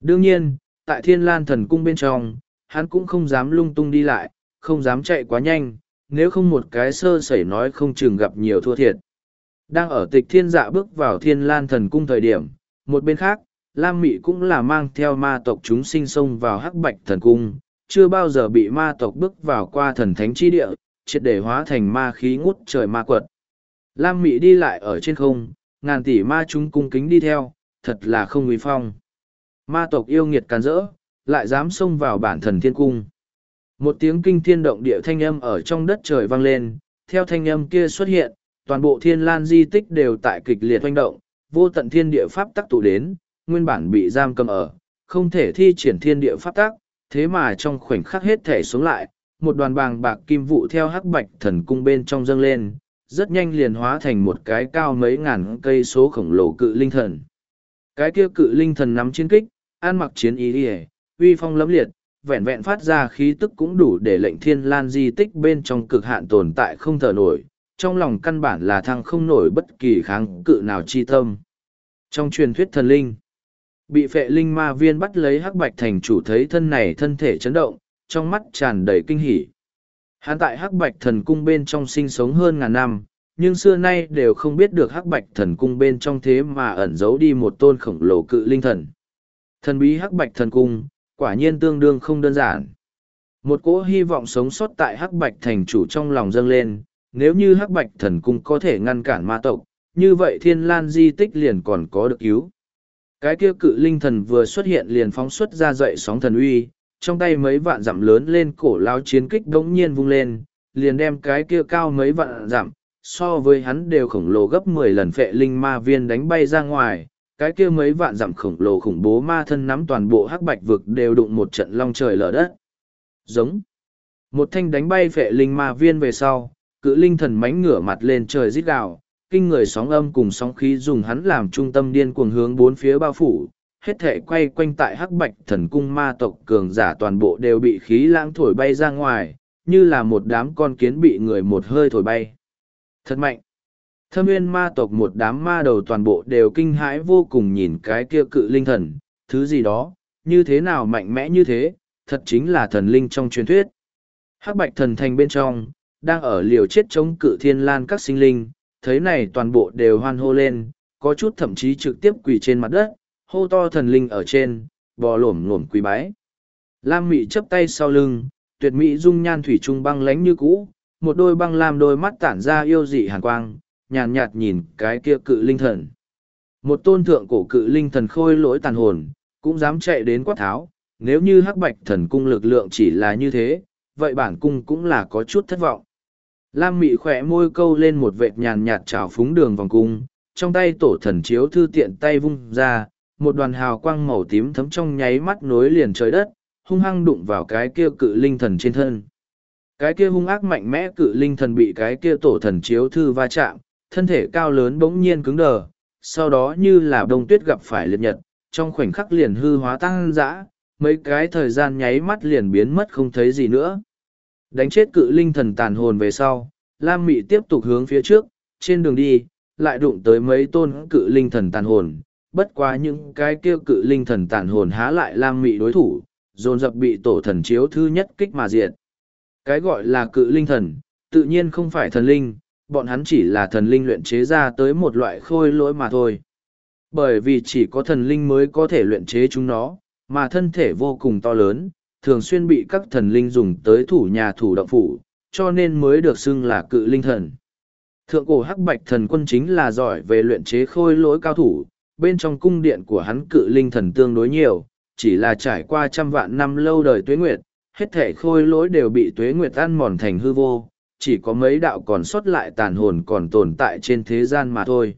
Đương nhiên, tại thiên lan thần cung bên trong, hắn cũng không dám lung tung đi lại, không dám chạy quá nhanh, nếu không một cái sơ sẩy nói không chừng gặp nhiều thua thiệt. Đang ở tịch thiên dạ bước vào thiên lan thần cung thời điểm, một bên khác, Lam Mị cũng là mang theo ma tộc chúng sinh sông vào hắc bạch thần cung, chưa bao giờ bị ma tộc bước vào qua thần thánh chi địa, triệt để hóa thành ma khí ngút trời ma quật. Lam Mị đi lại ở trên không, ngàn tỷ ma chúng cung kính đi theo, thật là không uy phong. Ma tộc yêu nghiệt càn rỡ, lại dám xông vào bản thần thiên cung. Một tiếng kinh thiên động địa thanh âm ở trong đất trời vang lên, theo thanh âm kia xuất hiện, toàn bộ thiên lan di tích đều tại kịch liệt hoành động, vô tận thiên địa pháp tắc tụ đến, nguyên bản bị giam cầm ở, không thể thi triển thiên địa pháp tắc, thế mà trong khoảnh khắc hết thể xuống lại, một đoàn bàng bạc kim vụ theo hắc bạch thần cung bên trong dâng lên, rất nhanh liền hóa thành một cái cao mấy ngàn cây số khổng lồ cự linh thần. Cái kia cự linh thần nắm chiến kích, an mặc chiến ý đi uy phong lẫm liệt, vẹn vẹn phát ra khí tức cũng đủ để lệnh thiên lan di tích bên trong cực hạn tồn tại không thở nổi, trong lòng căn bản là thăng không nổi bất kỳ kháng cự nào chi tâm. Trong truyền thuyết thần linh, bị phệ linh ma viên bắt lấy hắc bạch thành chủ thấy thân này thân thể chấn động, trong mắt tràn đầy kinh hỉ. Hắn tại hắc bạch thần cung bên trong sinh sống hơn ngàn năm, nhưng xưa nay đều không biết được hắc bạch thần cung bên trong thế mà ẩn giấu đi một tôn khổng lồ cự linh thần. Thần bí hắc bạch thần cung, quả nhiên tương đương không đơn giản. Một cỗ hy vọng sống sót tại hắc bạch thành chủ trong lòng dâng lên, nếu như hắc bạch thần cung có thể ngăn cản ma tộc, như vậy thiên lan di tích liền còn có được cứu. Cái kia cự linh thần vừa xuất hiện liền phóng xuất ra dậy sóng thần uy, trong tay mấy vạn dặm lớn lên cổ lao chiến kích đống nhiên vung lên, liền đem cái kia cao mấy vạn dặm, so với hắn đều khổng lồ gấp mười lần phệ linh ma viên đánh bay ra ngoài, cái kia mấy vạn dặm khổng lồ khủng bố ma thân nắm toàn bộ hắc bạch vực đều đụng một trận long trời lở đất. Giống. Một thanh đánh bay phệ linh ma viên về sau, cự linh thần mánh ngửa mặt lên trời rít gào, kinh người sóng âm cùng sóng khí dùng hắn làm trung tâm điên cuồng hướng bốn phía bao phủ, hết thể quay quanh tại hắc bạch thần cung ma tộc cường giả toàn bộ đều bị khí lãng thổi bay ra ngoài, như là một đám con kiến bị người một hơi thổi bay. Thật mạnh! Thâm nguyên ma tộc một đám ma đầu toàn bộ đều kinh hãi vô cùng nhìn cái kia cự linh thần, thứ gì đó, như thế nào mạnh mẽ như thế, thật chính là thần linh trong truyền thuyết. Hắc bạch thần thành bên trong, đang ở liều chết chống cự thiên lan các sinh linh, thấy này toàn bộ đều hoan hô lên, có chút thậm chí trực tiếp quỳ trên mặt đất, hô to thần linh ở trên, bò lổm lổm quỳ bái. Lam Mị chấp tay sau lưng, tuyệt mỹ dung nhan thủy trung băng lánh như cũ, một đôi băng lam đôi mắt tản ra yêu dị hàn quang, nhàn nhạt, nhạt nhìn cái kia cự linh thần. Một tôn thượng cổ cự linh thần khôi lỗi tàn hồn, cũng dám chạy đến quát tháo, nếu như hắc bạch thần cung lực lượng chỉ là như thế, vậy bản cung cũng là có chút thất vọng. Lam mị khỏe môi câu lên một vệt nhàn nhạt trào phúng đường vòng cung, trong tay tổ thần chiếu thư tiện tay vung ra, một đoàn hào quang màu tím thấm trong nháy mắt nối liền trời đất, hung hăng đụng vào cái kia cự linh thần trên thân. Cái kia hung ác mạnh mẽ cự linh thần bị cái kia tổ thần chiếu thư va chạm, thân thể cao lớn bỗng nhiên cứng đờ, sau đó như là đông tuyết gặp phải liệt nhật, trong khoảnh khắc liền hư hóa tăng dã, mấy cái thời gian nháy mắt liền biến mất không thấy gì nữa. Đánh chết cự linh thần tàn hồn về sau, Lam Mị tiếp tục hướng phía trước, trên đường đi, lại đụng tới mấy tôn cự linh thần tàn hồn, bất quá những cái kia cự linh thần tàn hồn há lại Lam Mị đối thủ, dồn dập bị tổ thần chiếu thư nhất kích mà diệt. Cái gọi là cự linh thần, tự nhiên không phải thần linh, bọn hắn chỉ là thần linh luyện chế ra tới một loại khôi lỗi mà thôi. Bởi vì chỉ có thần linh mới có thể luyện chế chúng nó, mà thân thể vô cùng to lớn, thường xuyên bị các thần linh dùng tới thủ nhà thủ động phủ, cho nên mới được xưng là cự linh thần. Thượng cổ hắc bạch thần quân chính là giỏi về luyện chế khôi lỗi cao thủ, bên trong cung điện của hắn cự linh thần tương đối nhiều, chỉ là trải qua trăm vạn năm lâu đời tuế nguyệt, hết thể khôi lỗi đều bị tuế nguyệt ăn mòn thành hư vô, chỉ có mấy đạo còn sót lại tàn hồn còn tồn tại trên thế gian mà thôi.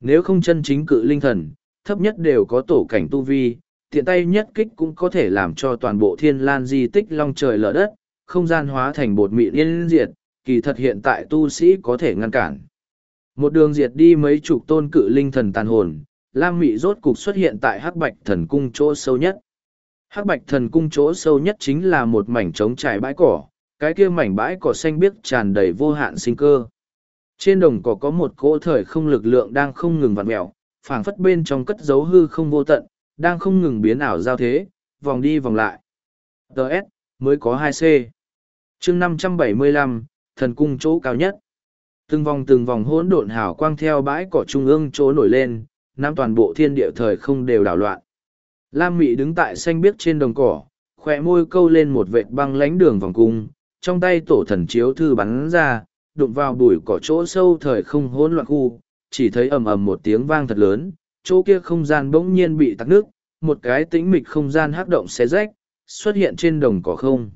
Nếu không chân chính cự linh thần, thấp nhất đều có tổ cảnh tu vi, tiện tay nhất kích cũng có thể làm cho toàn bộ thiên lan di tích long trời lở đất, không gian hóa thành bột mịn yên diệt, kỳ thật hiện tại tu sĩ có thể ngăn cản. Một đường diệt đi mấy chục tôn cự linh thần tàn hồn, Lam Mị rốt cục xuất hiện tại Hắc Bạch Thần Cung chỗ sâu nhất. Hắc Bạch Thần Cung chỗ sâu nhất chính là một mảnh trống trải bãi cỏ, cái kia mảnh bãi cỏ xanh biếc tràn đầy vô hạn sinh cơ. Trên đồng cỏ có một cỗ thời không lực lượng đang không ngừng vặn mèo, phảng phất bên trong cất dấu hư không vô tận, đang không ngừng biến ảo giao thế, vòng đi vòng lại. TS mới có hai c chương năm trăm bảy mươi lăm thần cung chỗ cao nhất. Từng vòng từng vòng hỗn độn hào quang theo bãi cỏ trung ương chỗ nổi lên, nam toàn bộ thiên địa thời không đều đảo loạn. Lam Mị đứng tại xanh biếc trên đồng cỏ, khỏe môi câu lên một vệt băng lánh đường vòng cung, trong tay tổ thần chiếu thư bắn ra, đụng vào bụi cỏ chỗ sâu thời không hỗn loạn khu, chỉ thấy ầm ầm một tiếng vang thật lớn, chỗ kia không gian bỗng nhiên bị tắc nước, một cái tĩnh mịch không gian hắc động xé rách, xuất hiện trên đồng cỏ không.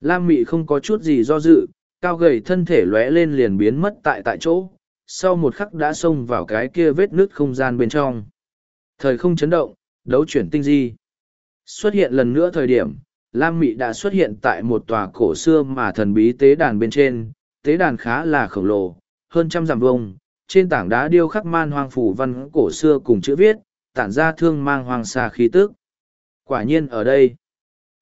Lam Mị không có chút gì do dự, cao gầy thân thể lóe lên liền biến mất tại tại chỗ, sau một khắc đã xông vào cái kia vết nứt không gian bên trong. Thời không chấn động, đấu chuyển tinh di. Xuất hiện lần nữa thời điểm, Lam Mị đã xuất hiện tại một tòa cổ xưa mà thần bí tế đàn bên trên, tế đàn khá là khổng lồ, hơn trăm dặm vông, trên tảng đá điêu khắc man hoang phủ văn cổ xưa cùng chữ viết, tản ra thương mang hoang xa khí tức. Quả nhiên ở đây,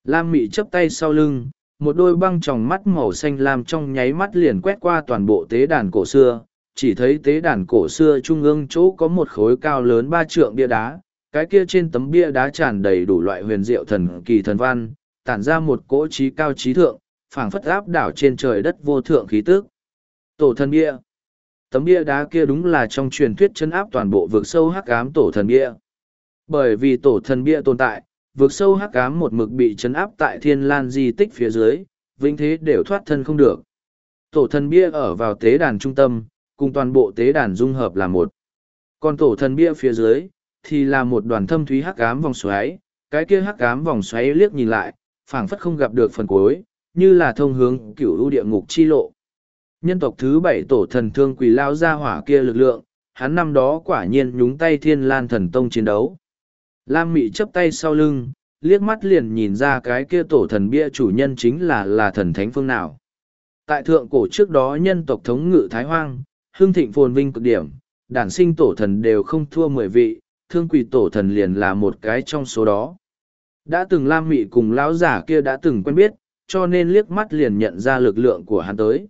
Lam Mị chấp tay sau lưng, một đôi băng tròng mắt màu xanh lam trong nháy mắt liền quét qua toàn bộ tế đàn cổ xưa, chỉ thấy tế đàn cổ xưa trung ương chỗ có một khối cao lớn ba trượng bia đá, cái kia trên tấm bia đá tràn đầy đủ loại huyền diệu thần kỳ thần văn, tản ra một cỗ trí cao trí thượng, phảng phất áp đảo trên trời đất vô thượng khí tức. Tổ thần bia. Tấm bia đá kia đúng là trong truyền thuyết chân áp toàn bộ vực sâu hắc ám tổ thần bia. Bởi vì tổ thần bia tồn tại, vực sâu hắc ám một mực bị chấn áp tại thiên lan di tích phía dưới, vĩnh thế đều thoát thân không được. Tổ thần bia ở vào tế đàn trung tâm, cùng toàn bộ tế đàn dung hợp là một. Còn tổ thần bia phía dưới, thì là một đoàn thâm thúy hắc ám vòng xoáy, cái kia hắc ám vòng xoáy liếc nhìn lại, phảng phất không gặp được phần cuối, như là thông hướng cựu ưu địa ngục chi lộ. Nhân tộc thứ bảy tổ thần thương quỷ lao ra hỏa kia lực lượng, hắn năm đó quả nhiên nhúng tay thiên lan thần tông chiến đấu. Lam Mị chấp tay sau lưng, liếc mắt liền nhìn ra cái kia tổ thần bia chủ nhân chính là là thần thánh phương nào. Tại thượng cổ trước đó nhân tộc thống ngự Thái Hoang, hương thịnh phồn vinh cực điểm, đản sinh tổ thần đều không thua mười vị, thương quỷ tổ thần liền là một cái trong số đó. Đã từng Lam Mị cùng lão giả kia đã từng quen biết, cho nên liếc mắt liền nhận ra lực lượng của hắn tới.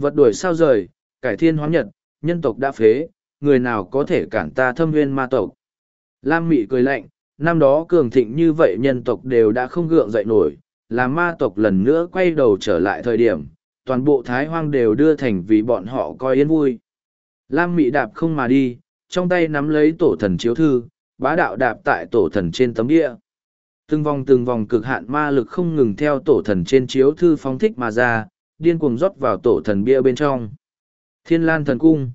Vật đuổi sao rời, cải thiên hóa nhật, nhân tộc đã phế, người nào có thể cản ta thâm nguyên ma tộc. Lam Mị cười lạnh, năm đó cường thịnh như vậy nhân tộc đều đã không gượng dậy nổi, là ma tộc lần nữa quay đầu trở lại thời điểm, toàn bộ thái hoang đều đưa thành vì bọn họ coi yên vui. Lam Mị đạp không mà đi, trong tay nắm lấy tổ thần chiếu thư, bá đạo đạp tại tổ thần trên tấm địa. Từng vòng từng vòng cực hạn ma lực không ngừng theo tổ thần trên chiếu thư phóng thích mà ra, điên cuồng rót vào tổ thần bia bên trong. Thiên Lan thần cung.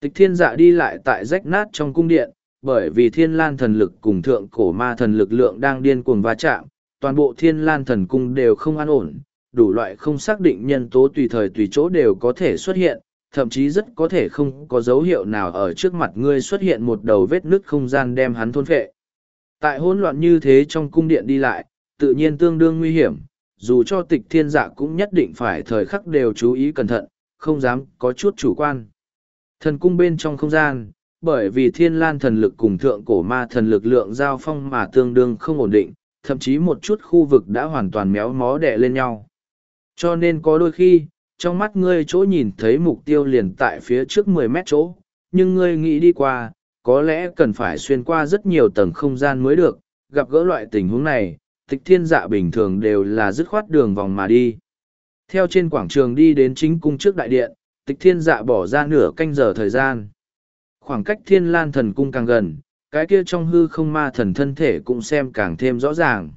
Tịch thiên dạ đi lại tại rách nát trong cung điện, bởi vì thiên lan thần lực cùng thượng cổ ma thần lực lượng đang điên cuồng va chạm, toàn bộ thiên lan thần cung đều không an ổn, đủ loại không xác định nhân tố tùy thời tùy chỗ đều có thể xuất hiện, thậm chí rất có thể không có dấu hiệu nào ở trước mặt ngươi xuất hiện một đầu vết nứt không gian đem hắn thôn phệ. Tại hỗn loạn như thế trong cung điện đi lại, tự nhiên tương đương nguy hiểm, dù cho tịch thiên dạ cũng nhất định phải thời khắc đều chú ý cẩn thận, không dám có chút chủ quan. Thần cung bên trong không gian, bởi vì thiên lan thần lực cùng thượng cổ ma thần lực lượng giao phong mà tương đương không ổn định, thậm chí một chút khu vực đã hoàn toàn méo mó đè lên nhau. Cho nên có đôi khi, trong mắt ngươi chỗ nhìn thấy mục tiêu liền tại phía trước mười mét chỗ, nhưng ngươi nghĩ đi qua, có lẽ cần phải xuyên qua rất nhiều tầng không gian mới được, gặp gỡ loại tình huống này, tịch thiên dạ bình thường đều là dứt khoát đường vòng mà đi. Theo trên quảng trường đi đến chính cung trước đại điện, tịch thiên dạ bỏ ra nửa canh giờ thời gian. Khoảng cách thiên lan thần cung càng gần, cái kia trong hư không ma thần thân thể cũng xem càng thêm rõ ràng.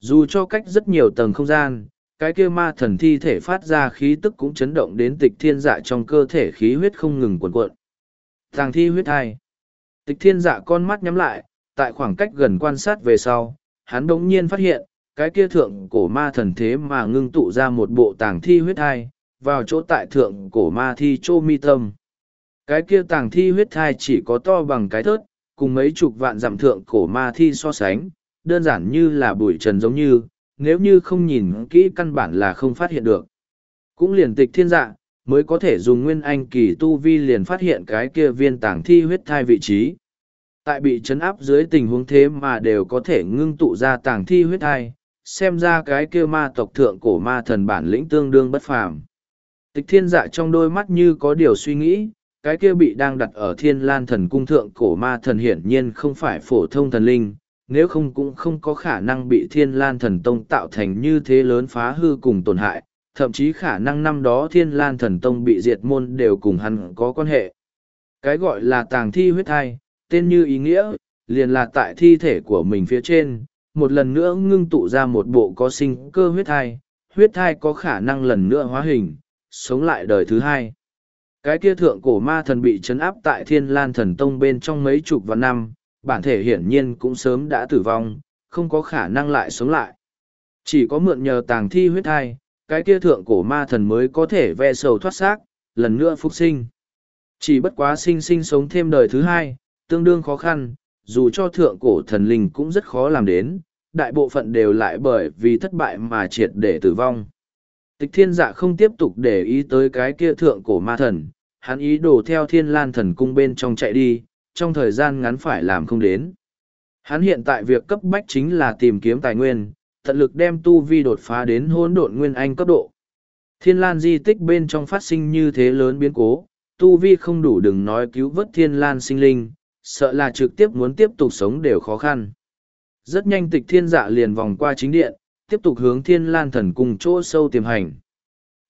Dù cho cách rất nhiều tầng không gian, cái kia ma thần thi thể phát ra khí tức cũng chấn động đến tịch thiên dạ trong cơ thể khí huyết không ngừng cuộn cuộn. Tàng thi huyết thai. Tịch thiên dạ con mắt nhắm lại, tại khoảng cách gần quan sát về sau, hắn đống nhiên phát hiện, cái kia thượng cổ ma thần thế mà ngưng tụ ra một bộ tàng thi huyết thai vào chỗ tại thượng cổ ma thi chô mi tâm. Cái kia tàng thi huyết thai chỉ có to bằng cái thớt, cùng mấy chục vạn dặm thượng cổ ma thi so sánh, đơn giản như là bụi trần giống như, nếu như không nhìn kỹ căn bản là không phát hiện được. Cũng liền tịch thiên dạ, mới có thể dùng nguyên anh kỳ tu vi liền phát hiện cái kia viên tàng thi huyết thai vị trí. Tại bị chấn áp dưới tình huống thế mà đều có thể ngưng tụ ra tàng thi huyết thai, xem ra cái kia ma tộc thượng cổ ma thần bản lĩnh tương đương bất phàm. Tịch thiên dạ trong đôi mắt như có điều suy nghĩ, cái kia bị đang đặt ở thiên lan thần cung thượng cổ ma thần hiển nhiên không phải phổ thông thần linh, nếu không cũng không có khả năng bị thiên lan thần tông tạo thành như thế lớn phá hư cùng tổn hại, thậm chí khả năng năm đó thiên lan thần tông bị diệt môn đều cùng hắn có quan hệ. Cái gọi là tàng thi huyết thai, tên như ý nghĩa, liền là tại thi thể của mình phía trên, một lần nữa ngưng tụ ra một bộ có sinh cơ huyết thai, huyết thai có khả năng lần nữa hóa hình, sống lại đời thứ hai. Cái kia thượng cổ ma thần bị chấn áp tại thiên lan thần tông bên trong mấy chục vạn năm, bản thể hiển nhiên cũng sớm đã tử vong, không có khả năng lại sống lại. Chỉ có mượn nhờ tàng thi huyết thai, cái kia thượng cổ ma thần mới có thể ve sầu thoát xác, lần nữa phục sinh. Chỉ bất quá sinh sinh sống thêm đời thứ hai, tương đương khó khăn, dù cho thượng cổ thần linh cũng rất khó làm đến, đại bộ phận đều lại bởi vì thất bại mà triệt để tử vong. Tịch thiên dạ không tiếp tục để ý tới cái kia thượng cổ ma thần, hắn ý đồ theo thiên lan thần cung bên trong chạy đi, trong thời gian ngắn phải làm không đến. Hắn hiện tại việc cấp bách chính là tìm kiếm tài nguyên, tận lực đem tu vi đột phá đến hỗn độn nguyên anh cấp độ. Thiên lan di tích bên trong phát sinh như thế lớn biến cố, tu vi không đủ đừng nói cứu vớt thiên lan sinh linh, sợ là trực tiếp muốn tiếp tục sống đều khó khăn. Rất nhanh tịch thiên dạ liền vòng qua chính điện, tiếp tục hướng thiên lan thần cung chỗ sâu tiềm hành.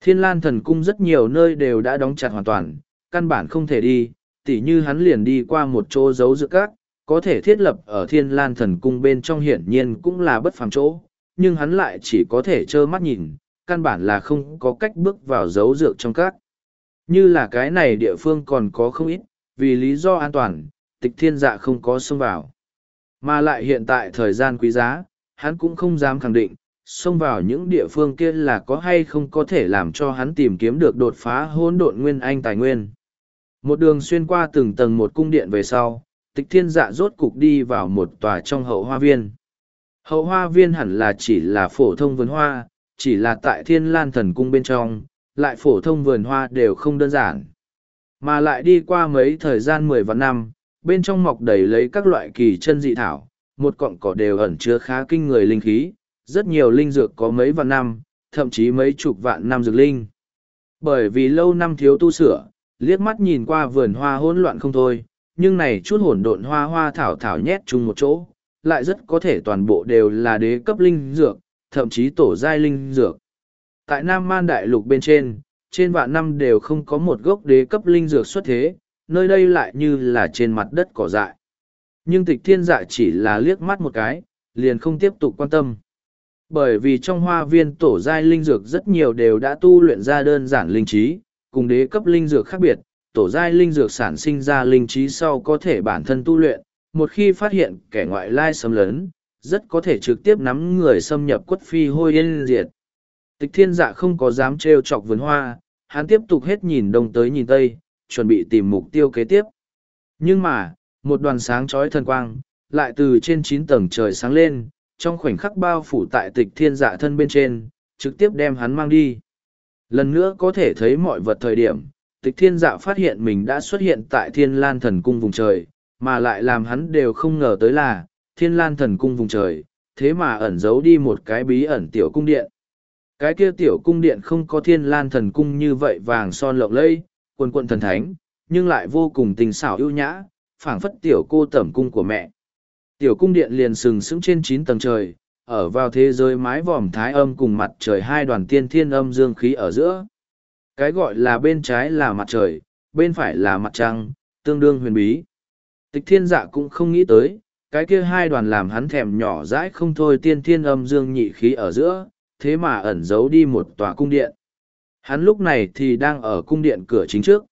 Thiên lan thần cung rất nhiều nơi đều đã đóng chặt hoàn toàn, căn bản không thể đi, tỉ như hắn liền đi qua một chỗ giấu giữa các, có thể thiết lập ở thiên lan thần cung bên trong hiển nhiên cũng là bất phàm chỗ, nhưng hắn lại chỉ có thể trơ mắt nhìn, căn bản là không có cách bước vào giấu dược trong các. Như là cái này địa phương còn có không ít, vì lý do an toàn, tịch thiên dạ không có xông vào. Mà lại hiện tại thời gian quý giá, hắn cũng không dám khẳng định, xông vào những địa phương kia là có hay không có thể làm cho hắn tìm kiếm được đột phá hỗn độn nguyên anh tài nguyên. Một đường xuyên qua từng tầng một cung điện về sau, tịch thiên dạ rốt cục đi vào một tòa trong hậu hoa viên. Hậu hoa viên hẳn là chỉ là phổ thông vườn hoa, chỉ là tại thiên lan thần cung bên trong, lại phổ thông vườn hoa đều không đơn giản. Mà lại đi qua mấy thời gian mười vạn năm, bên trong mọc đầy lấy các loại kỳ chân dị thảo, một cọng cỏ đều ẩn chứa khá kinh người linh khí, rất nhiều linh dược có mấy vạn năm, thậm chí mấy chục vạn năm dược linh. Bởi vì lâu năm thiếu tu sửa, liếc mắt nhìn qua vườn hoa hỗn loạn không thôi, nhưng này chút hỗn độn hoa hoa thảo thảo nhét chung một chỗ, lại rất có thể toàn bộ đều là đế cấp linh dược, thậm chí tổ giai linh dược. Tại Nam Man Đại Lục bên trên, trên vạn năm đều không có một gốc đế cấp linh dược xuất thế, nơi đây lại như là trên mặt đất cỏ dại. Nhưng tịch thiên dạ chỉ là liếc mắt một cái, liền không tiếp tục quan tâm. Bởi vì trong hoa viên tổ giai linh dược rất nhiều đều đã tu luyện ra đơn giản linh trí, cùng đế cấp linh dược khác biệt, tổ giai linh dược sản sinh ra linh trí sau có thể bản thân tu luyện, một khi phát hiện kẻ ngoại lai xâm lấn, rất có thể trực tiếp nắm người xâm nhập quất phi hôi yên diệt. Tịch thiên dạ không có dám trêu chọc vườn hoa, hắn tiếp tục hết nhìn đông tới nhìn tây, chuẩn bị tìm mục tiêu kế tiếp. Nhưng mà, một đoàn sáng chói thần quang, lại từ trên chín tầng trời sáng lên, trong khoảnh khắc bao phủ tại tịch thiên dạ thân bên trên, trực tiếp đem hắn mang đi. Lần nữa có thể thấy mọi vật thời điểm, tịch thiên dạ phát hiện mình đã xuất hiện tại thiên lan thần cung vùng trời, mà lại làm hắn đều không ngờ tới là, thiên lan thần cung vùng trời, thế mà ẩn giấu đi một cái bí ẩn tiểu cung điện. Cái kia tiểu cung điện không có thiên lan thần cung như vậy vàng son lộng lẫy, quần quận thần thánh, nhưng lại vô cùng tình xảo ưu nhã, phảng phất tiểu cô tẩm cung của mẹ. Tiểu cung điện liền sừng sững trên chín tầng trời, ở vào thế giới mái vòm thái âm cùng mặt trời hai đoàn tiên thiên âm dương khí ở giữa. Cái gọi là bên trái là mặt trời, bên phải là mặt trăng, tương đương huyền bí. Tịch thiên dạ cũng không nghĩ tới, cái kia hai đoàn làm hắn thèm nhỏ dãi không thôi tiên thiên âm dương nhị khí ở giữa, thế mà ẩn giấu đi một tòa cung điện. Hắn lúc này thì đang ở cung điện cửa chính trước.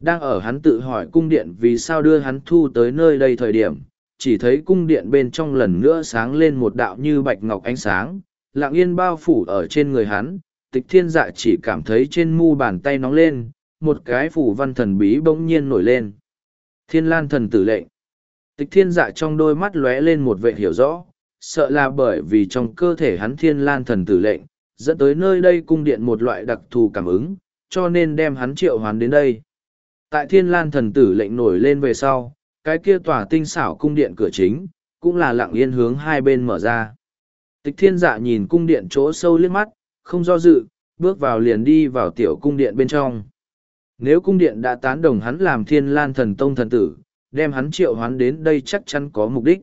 Đang ở hắn tự hỏi cung điện vì sao đưa hắn thu tới nơi đây thời điểm, chỉ thấy cung điện bên trong lần nữa sáng lên một đạo như bạch ngọc ánh sáng, lặng yên bao phủ ở trên người hắn, tịch thiên dạ chỉ cảm thấy trên mu bàn tay nóng lên, một cái phủ văn thần bí bỗng nhiên nổi lên. Thiên lan thần tử lệnh. Tịch thiên dạ trong đôi mắt lóe lên một vệ hiểu rõ, sợ là bởi vì trong cơ thể hắn thiên lan thần tử lệnh, dẫn tới nơi đây cung điện một loại đặc thù cảm ứng, cho nên đem hắn triệu hoán đến đây. Tại thiên lan thần tử lệnh nổi lên về sau, cái kia tòa tinh xảo cung điện cửa chính, cũng là lặng yên hướng hai bên mở ra. Tịch thiên dạ nhìn cung điện chỗ sâu liếc mắt, không do dự, bước vào liền đi vào tiểu cung điện bên trong. Nếu cung điện đã tán đồng hắn làm thiên lan thần tông thần tử, đem hắn triệu hoán đến đây chắc chắn có mục đích.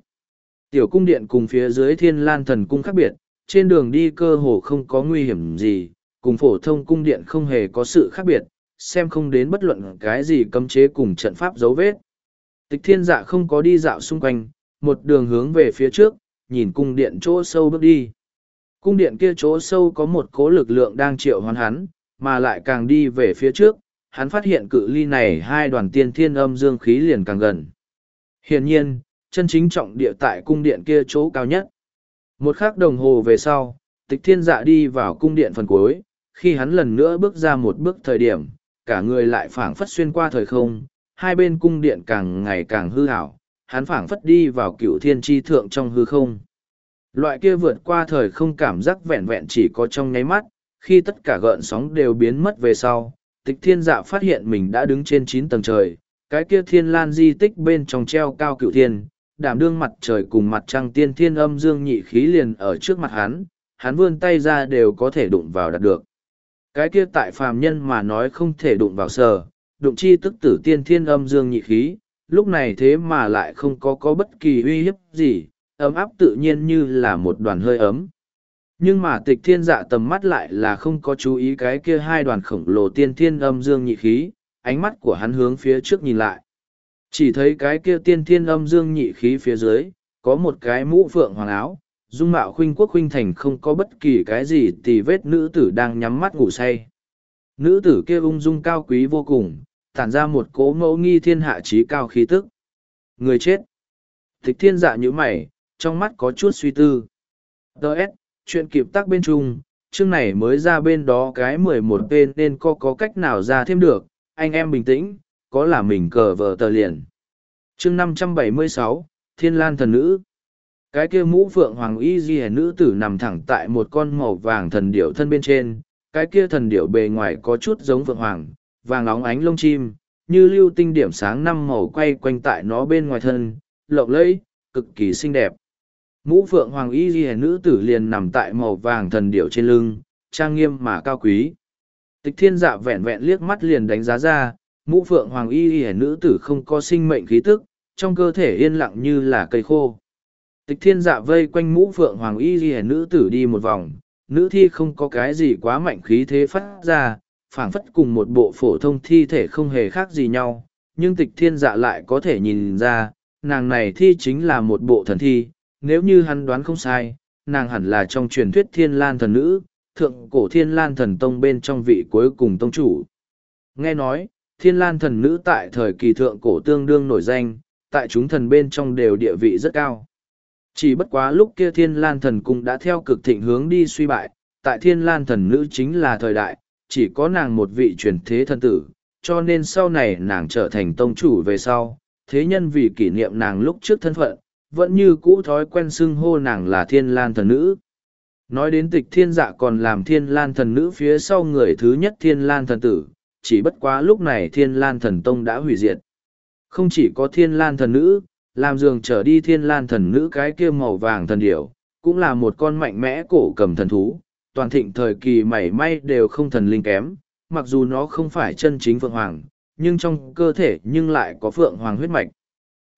Tiểu cung điện cùng phía dưới thiên lan thần cung khác biệt, trên đường đi cơ hồ không có nguy hiểm gì, cùng phổ thông cung điện không hề có sự khác biệt, xem không đến bất luận cái gì cấm chế cùng trận pháp dấu vết. Tịch thiên dạ không có đi dạo xung quanh, một đường hướng về phía trước, nhìn cung điện chỗ sâu bước đi. Cung điện kia chỗ sâu có một cố lực lượng đang triệu hoán hắn, mà lại càng đi về phía trước, hắn phát hiện cự ly này hai đoàn tiên thiên âm dương khí liền càng gần. Hiển nhiên, chân chính trọng địa tại cung điện kia chỗ cao nhất. Một khắc đồng hồ về sau, tịch thiên dạ đi vào cung điện phần cuối, khi hắn lần nữa bước ra một bước thời điểm, cả người lại phảng phất xuyên qua thời không, hai bên cung điện càng ngày càng hư hảo, hắn phảng phất đi vào cựu thiên tri thượng trong hư không. Loại kia vượt qua thời không cảm giác vẹn vẹn chỉ có trong nháy mắt, khi tất cả gợn sóng đều biến mất về sau, tịch thiên dạ phát hiện mình đã đứng trên chín tầng trời, cái kia thiên lan di tích bên trong treo cao cựu thiên, đảm đương mặt trời cùng mặt trăng tiên thiên âm dương nhị khí liền ở trước mặt hắn, hắn vươn tay ra đều có thể đụng vào đạt được. Cái kia tại phàm nhân mà nói không thể đụng vào sờ, đụng chi tức tử tiên thiên âm dương nhị khí, lúc này thế mà lại không có có bất kỳ uy hiếp gì, ấm áp tự nhiên như là một đoàn hơi ấm. Nhưng mà tịch thiên dạ tầm mắt lại là không có chú ý cái kia hai đoàn khổng lồ tiên thiên âm dương nhị khí, ánh mắt của hắn hướng phía trước nhìn lại. Chỉ thấy cái kia tiên thiên âm dương nhị khí phía dưới, có một cái mũ phượng hoàng áo, dung mạo khuynh quốc khuynh thành không có bất kỳ cái gì tì vết nữ tử đang nhắm mắt ngủ say. Nữ tử kia ung dung cao quý vô cùng, tản ra một cố mẫu nghi thiên hạ trí cao khí tức. Người chết. Tịch thiên dạ như mày, trong mắt có chút suy tư. Đợt, chuyện kịp tắc bên trung chương này mới ra bên đó cái mười một tên nên có có cách nào ra thêm được, anh em bình tĩnh, có là mình cờ vờ tờ liền. chương năm trăm bảy mươi sáu Thiên Lan Thần Nữ Cái kia mũ phượng hoàng y di nữ tử nằm thẳng tại một con màu vàng thần điểu thân bên trên, cái kia thần điểu bề ngoài có chút giống phượng hoàng, vàng óng ánh lông chim, như lưu tinh điểm sáng năm màu quay quanh tại nó bên ngoài thân, lộng lẫy, cực kỳ xinh đẹp. Mũ phượng hoàng y ghi nữ tử liền nằm tại màu vàng thần điểu trên lưng, trang nghiêm mà cao quý. Tịch thiên dạ vẹn vẹn liếc mắt liền đánh giá ra, mũ phượng hoàng y y nữ tử không có sinh mệnh khí tức, trong cơ thể yên lặng như là cây khô. Tịch thiên dạ vây quanh mũ phượng hoàng y y nữ tử đi một vòng, nữ thi không có cái gì quá mạnh khí thế phát ra, phảng phất cùng một bộ phổ thông thi thể không hề khác gì nhau, nhưng tịch thiên dạ lại có thể nhìn ra, nàng này thi chính là một bộ thần thi, nếu như hắn đoán không sai, nàng hẳn là trong truyền thuyết thiên lan thần nữ, thượng cổ thiên lan thần tông bên trong vị cuối cùng tông chủ. Nghe nói, thiên lan thần nữ tại thời kỳ thượng cổ tương đương nổi danh, tại chúng thần bên trong đều địa vị rất cao. Chỉ bất quá lúc kia thiên lan thần cung đã theo cực thịnh hướng đi suy bại, tại thiên lan thần nữ chính là thời đại, chỉ có nàng một vị truyền thế thân tử, cho nên sau này nàng trở thành tông chủ về sau, thế nhân vì kỷ niệm nàng lúc trước thân phận, vẫn như cũ thói quen xưng hô nàng là thiên lan thần nữ. Nói đến tịch thiên dạ còn làm thiên lan thần nữ phía sau người thứ nhất thiên lan thần tử, chỉ bất quá lúc này thiên lan thần tông đã hủy diệt. Không chỉ có thiên lan thần nữ, làm giường trở đi thiên lan thần nữ cái kia màu vàng thần điểu, cũng là một con mạnh mẽ cổ cầm thần thú, toàn thịnh thời kỳ mảy may đều không thần linh kém, mặc dù nó không phải chân chính phượng hoàng, nhưng trong cơ thể nhưng lại có phượng hoàng huyết mạch.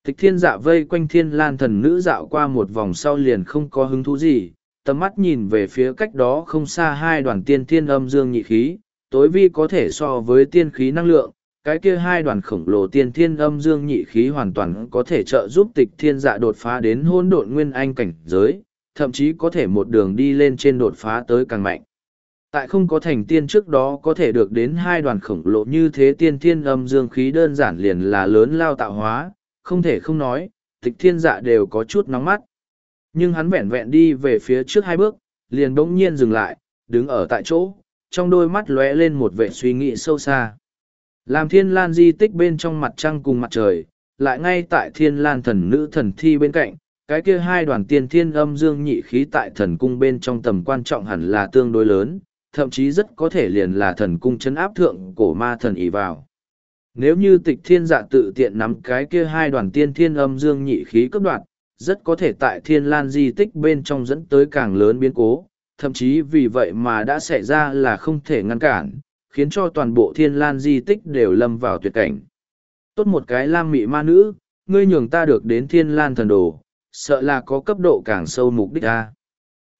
Tịch thiên dạ vây quanh thiên lan thần nữ dạo qua một vòng sau liền không có hứng thú gì, tầm mắt nhìn về phía cách đó không xa hai đoàn tiên thiên âm dương nhị khí, tối vi có thể so với tiên khí năng lượng, cái kia hai đoàn khổng lồ tiên thiên âm dương nhị khí hoàn toàn có thể trợ giúp tịch thiên dạ đột phá đến hôn độn nguyên anh cảnh giới, thậm chí có thể một đường đi lên trên đột phá tới càng mạnh. Tại không có thành tiên trước đó có thể được đến hai đoàn khổng lồ như thế tiên thiên âm dương khí đơn giản liền là lớn lao tạo hóa, không thể không nói, tịch thiên dạ đều có chút nóng mắt. Nhưng hắn vẹn vẹn đi về phía trước hai bước, liền bỗng nhiên dừng lại, đứng ở tại chỗ, trong đôi mắt lóe lên một vệ suy nghĩ sâu xa. Làm thiên lan di tích bên trong mặt trăng cùng mặt trời, lại ngay tại thiên lan thần nữ thần thi bên cạnh, cái kia hai đoàn tiên thiên âm dương nhị khí tại thần cung bên trong tầm quan trọng hẳn là tương đối lớn, thậm chí rất có thể liền là thần cung chấn áp thượng cổ ma thần Ý vào. Nếu như tịch thiên dạ tự tiện nắm cái kia hai đoàn tiên thiên âm dương nhị khí cấp đoạn, rất có thể tại thiên lan di tích bên trong dẫn tới càng lớn biến cố, thậm chí vì vậy mà đã xảy ra là không thể ngăn cản, khiến cho toàn bộ thiên lan di tích đều lâm vào tuyệt cảnh. Tốt một cái lam mị ma nữ, ngươi nhường ta được đến thiên lan thần đồ, sợ là có cấp độ càng sâu mục đích ta.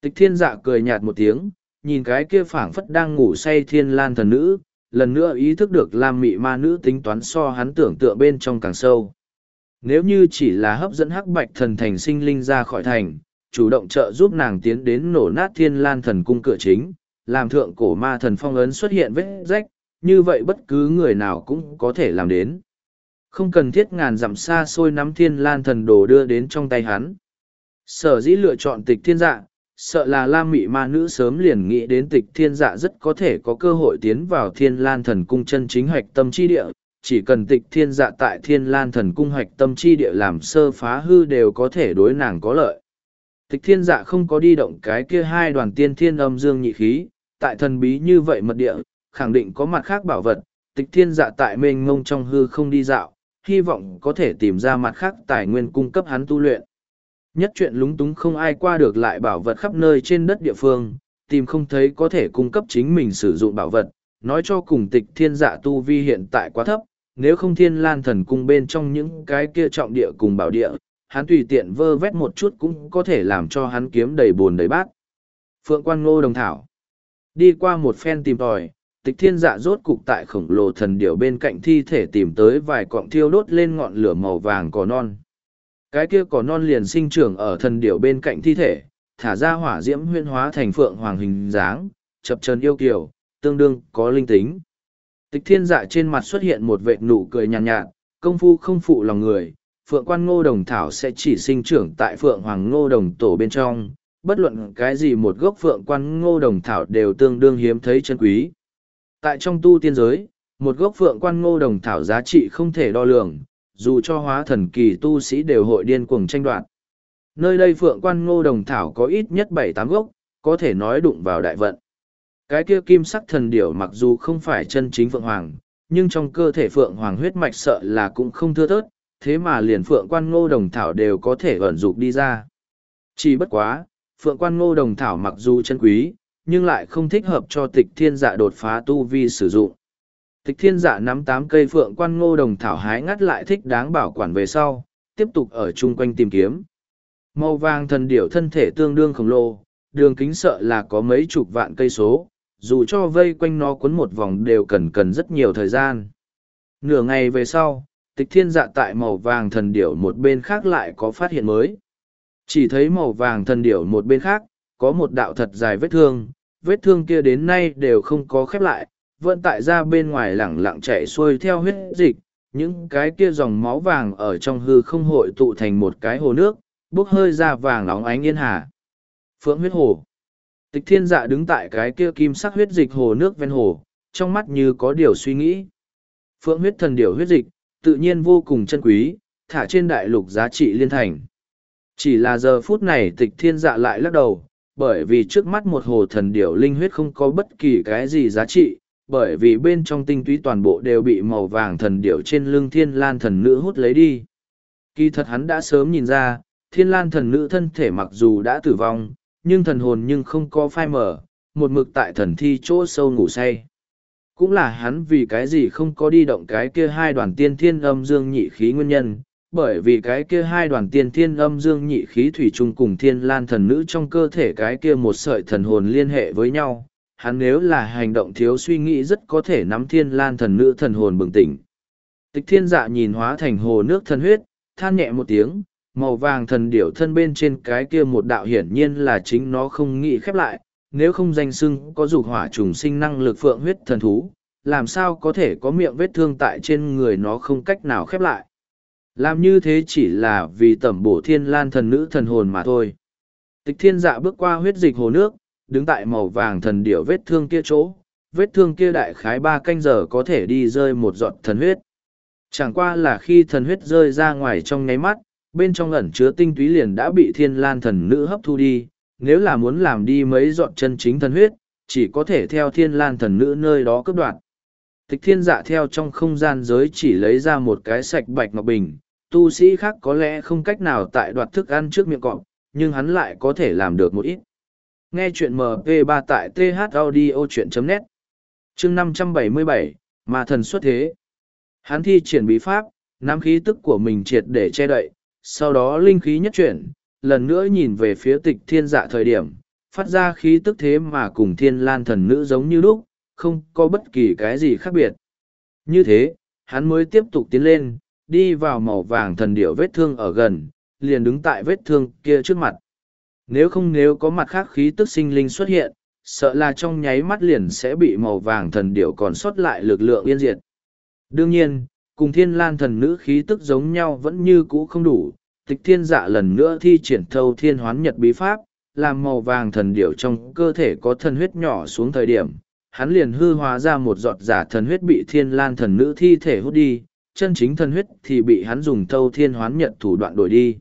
Tịch thiên dạ cười nhạt một tiếng, nhìn cái kia phảng phất đang ngủ say thiên lan thần nữ, lần nữa ý thức được lam mị ma nữ tính toán so hắn tưởng tượng bên trong càng sâu. Nếu như chỉ là hấp dẫn hắc bạch thần thành sinh linh ra khỏi thành, chủ động trợ giúp nàng tiến đến nổ nát thiên lan thần cung cửa chính, làm thượng cổ ma thần phong ấn xuất hiện vết rách, như vậy bất cứ người nào cũng có thể làm đến. Không cần thiết ngàn dặm xa xôi nắm thiên lan thần đồ đưa đến trong tay hắn. Sở dĩ lựa chọn tịch thiên dạ, sợ là lam mị ma nữ sớm liền nghĩ đến tịch thiên dạ rất có thể có cơ hội tiến vào thiên lan thần cung chân chính hoạch tâm chi địa chỉ cần tịch thiên dạ tại thiên lan thần cung hoạch tâm chi địa làm sơ phá hư đều có thể đối nàng có lợi tịch thiên dạ không có đi động cái kia hai đoàn tiên thiên âm dương nhị khí tại thần bí như vậy mật địa khẳng định có mặt khác bảo vật. Tịch thiên dạ tại mênh ngông trong hư không đi dạo hy vọng có thể tìm ra mặt khác tài nguyên cung cấp hắn tu luyện. Nhất chuyện lúng túng không ai qua được lại bảo vật khắp nơi trên đất địa phương, tìm không thấy có thể cung cấp chính mình sử dụng bảo vật, nói cho cùng tịch thiên dạ tu vi hiện tại quá thấp, nếu không thiên lan thần cung bên trong những cái kia trọng địa cùng bảo địa, hắn tùy tiện vơ vét một chút cũng có thể làm cho hắn kiếm đầy bồn đầy bát. Phượng quan ngô đồng thảo. Đi qua một phen tìm tòi, tịch thiên dạ rốt cục tại khổng lồ thần điểu bên cạnh thi thể tìm tới vài cọng thiêu đốt lên ngọn lửa màu vàng cỏ non. Cái kia cỏ non liền sinh trưởng ở thần điểu bên cạnh thi thể, thả ra hỏa diễm huyên hóa thành phượng hoàng hình dáng, chập trần yêu kiều, tương đương có linh tính. Tịch thiên dạ trên mặt xuất hiện một vệ nụ cười nhàn nhạt, nhạt, công phu không phụ lòng người, phượng quan ngô đồng thảo sẽ chỉ sinh trưởng tại phượng hoàng ngô đồng tổ bên trong, bất luận cái gì một gốc phượng quan ngô đồng thảo đều tương đương hiếm thấy chân quý. Tại trong tu tiên giới, một gốc phượng quan ngô đồng thảo giá trị không thể đo lường, dù cho hóa thần kỳ tu sĩ đều hội điên cuồng tranh đoạt. Nơi đây phượng quan ngô đồng thảo có ít nhất bảy tám gốc, có thể nói đụng vào đại vận. Cái kia kim sắc thần điểu mặc dù không phải chân chính phượng hoàng, nhưng trong cơ thể phượng hoàng huyết mạch sợ là cũng không thưa thớt, thế mà liền phượng quan ngô đồng thảo đều có thể ẩn dục đi ra. Chỉ bất quá, phượng quan ngô đồng thảo mặc dù chân quý, nhưng lại không thích hợp cho tịch thiên dạ đột phá tu vi sử dụng. Tịch thiên dạ nắm tám cây phượng quan ngô đồng thảo hái ngắt lại thích đáng bảo quản về sau, tiếp tục ở chung quanh tìm kiếm. Màu vàng thần điểu thân thể tương đương khổng lồ, đường kính sợ là có mấy chục vạn cây số, dù cho vây quanh nó quấn một vòng đều cần cần rất nhiều thời gian. Nửa ngày về sau, tịch thiên dạ tại màu vàng thần điểu một bên khác lại có phát hiện mới. Chỉ thấy màu vàng thần điểu một bên khác, có một đạo thật dài vết thương, vết thương kia đến nay đều không có khép lại, vẫn tại ra bên ngoài lẳng lặng chạy xuôi theo huyết dịch, những cái kia dòng máu vàng ở trong hư không hội tụ thành một cái hồ nước, bốc hơi ra vàng nóng ánh yên hà. Phượng huyết hồ. Tịch thiên dạ đứng tại cái kia kim sắc huyết dịch hồ nước ven hồ, trong mắt như có điều suy nghĩ. Phượng huyết thần điểu huyết dịch, tự nhiên vô cùng chân quý, thả trên đại lục giá trị liên thành. Chỉ là giờ phút này tịch thiên dạ lại lắc đầu, bởi vì trước mắt một hồ thần điểu linh huyết không có bất kỳ cái gì giá trị, bởi vì bên trong tinh túy toàn bộ đều bị màu vàng thần điểu trên lưng thiên lan thần nữ hút lấy đi. Kỳ thật hắn đã sớm nhìn ra, thiên lan thần nữ thân thể mặc dù đã tử vong, nhưng thần hồn nhưng không có phai mở, một mực tại thần thi chỗ sâu ngủ say. Cũng là hắn vì cái gì không có đi động cái kia hai đoàn tiên thiên âm dương nhị khí nguyên nhân, bởi vì cái kia hai đoàn tiên thiên âm dương nhị khí thủy chung cùng thiên lan thần nữ trong cơ thể cái kia một sợi thần hồn liên hệ với nhau. Hắn nếu là hành động thiếu suy nghĩ rất có thể nắm thiên lan thần nữ thần hồn bừng tỉnh. Tịch thiên dạ nhìn hóa thành hồ nước thần huyết, than nhẹ một tiếng, màu vàng thần điểu thân bên trên cái kia một đạo hiển nhiên là chính nó không nghĩ khép lại, nếu không danh sưng có dục hỏa trùng sinh năng lực phượng huyết thần thú, làm sao có thể có miệng vết thương tại trên người nó không cách nào khép lại. Làm như thế chỉ là vì tẩm bổ thiên lan thần nữ thần hồn mà thôi. Tịch thiên dạ bước qua huyết dịch hồ nước, đứng tại màu vàng thần điểu vết thương kia chỗ, vết thương kia đại khái ba canh giờ có thể đi rơi một giọt thần huyết. Chẳng qua là khi thần huyết rơi ra ngoài trong nháy mắt, bên trong ẩn chứa tinh túy liền đã bị thiên lan thần nữ hấp thu đi, nếu là muốn làm đi mấy dọn chân chính thần huyết, chỉ có thể theo thiên lan thần nữ nơi đó cướp đoạt. Tịch thiên dạ theo trong không gian giới chỉ lấy ra một cái sạch bạch ngọc bình, tu sĩ khác có lẽ không cách nào tại đoạt thức ăn trước miệng cọp, nhưng hắn lại có thể làm được một ít. Nghe chuyện MP3 tại thaudio.net chương 577, mà thần xuất thế. Hắn thi triển bí pháp, nắm khí tức của mình triệt để che đậy, sau đó linh khí nhất chuyển, lần nữa nhìn về phía tịch thiên dạ thời điểm, phát ra khí tức thế mà cùng thiên lan thần nữ giống như lúc, không có bất kỳ cái gì khác biệt. Như thế, hắn mới tiếp tục tiến lên, đi vào màu vàng thần điệu vết thương ở gần, liền đứng tại vết thương kia trước mặt. Nếu không nếu có mặt khác khí tức sinh linh xuất hiện, sợ là trong nháy mắt liền sẽ bị màu vàng thần điệu còn sót lại lực lượng yên diệt. Đương nhiên, cùng thiên lan thần nữ khí tức giống nhau vẫn như cũ không đủ, tịch thiên dạ lần nữa thi triển thâu thiên hoán nhật bí pháp, làm màu vàng thần điệu trong cơ thể có thần huyết nhỏ xuống thời điểm, hắn liền hư hóa ra một giọt giả thần huyết bị thiên lan thần nữ thi thể hút đi, chân chính thần huyết thì bị hắn dùng thâu thiên hoán nhật thủ đoạn đổi đi.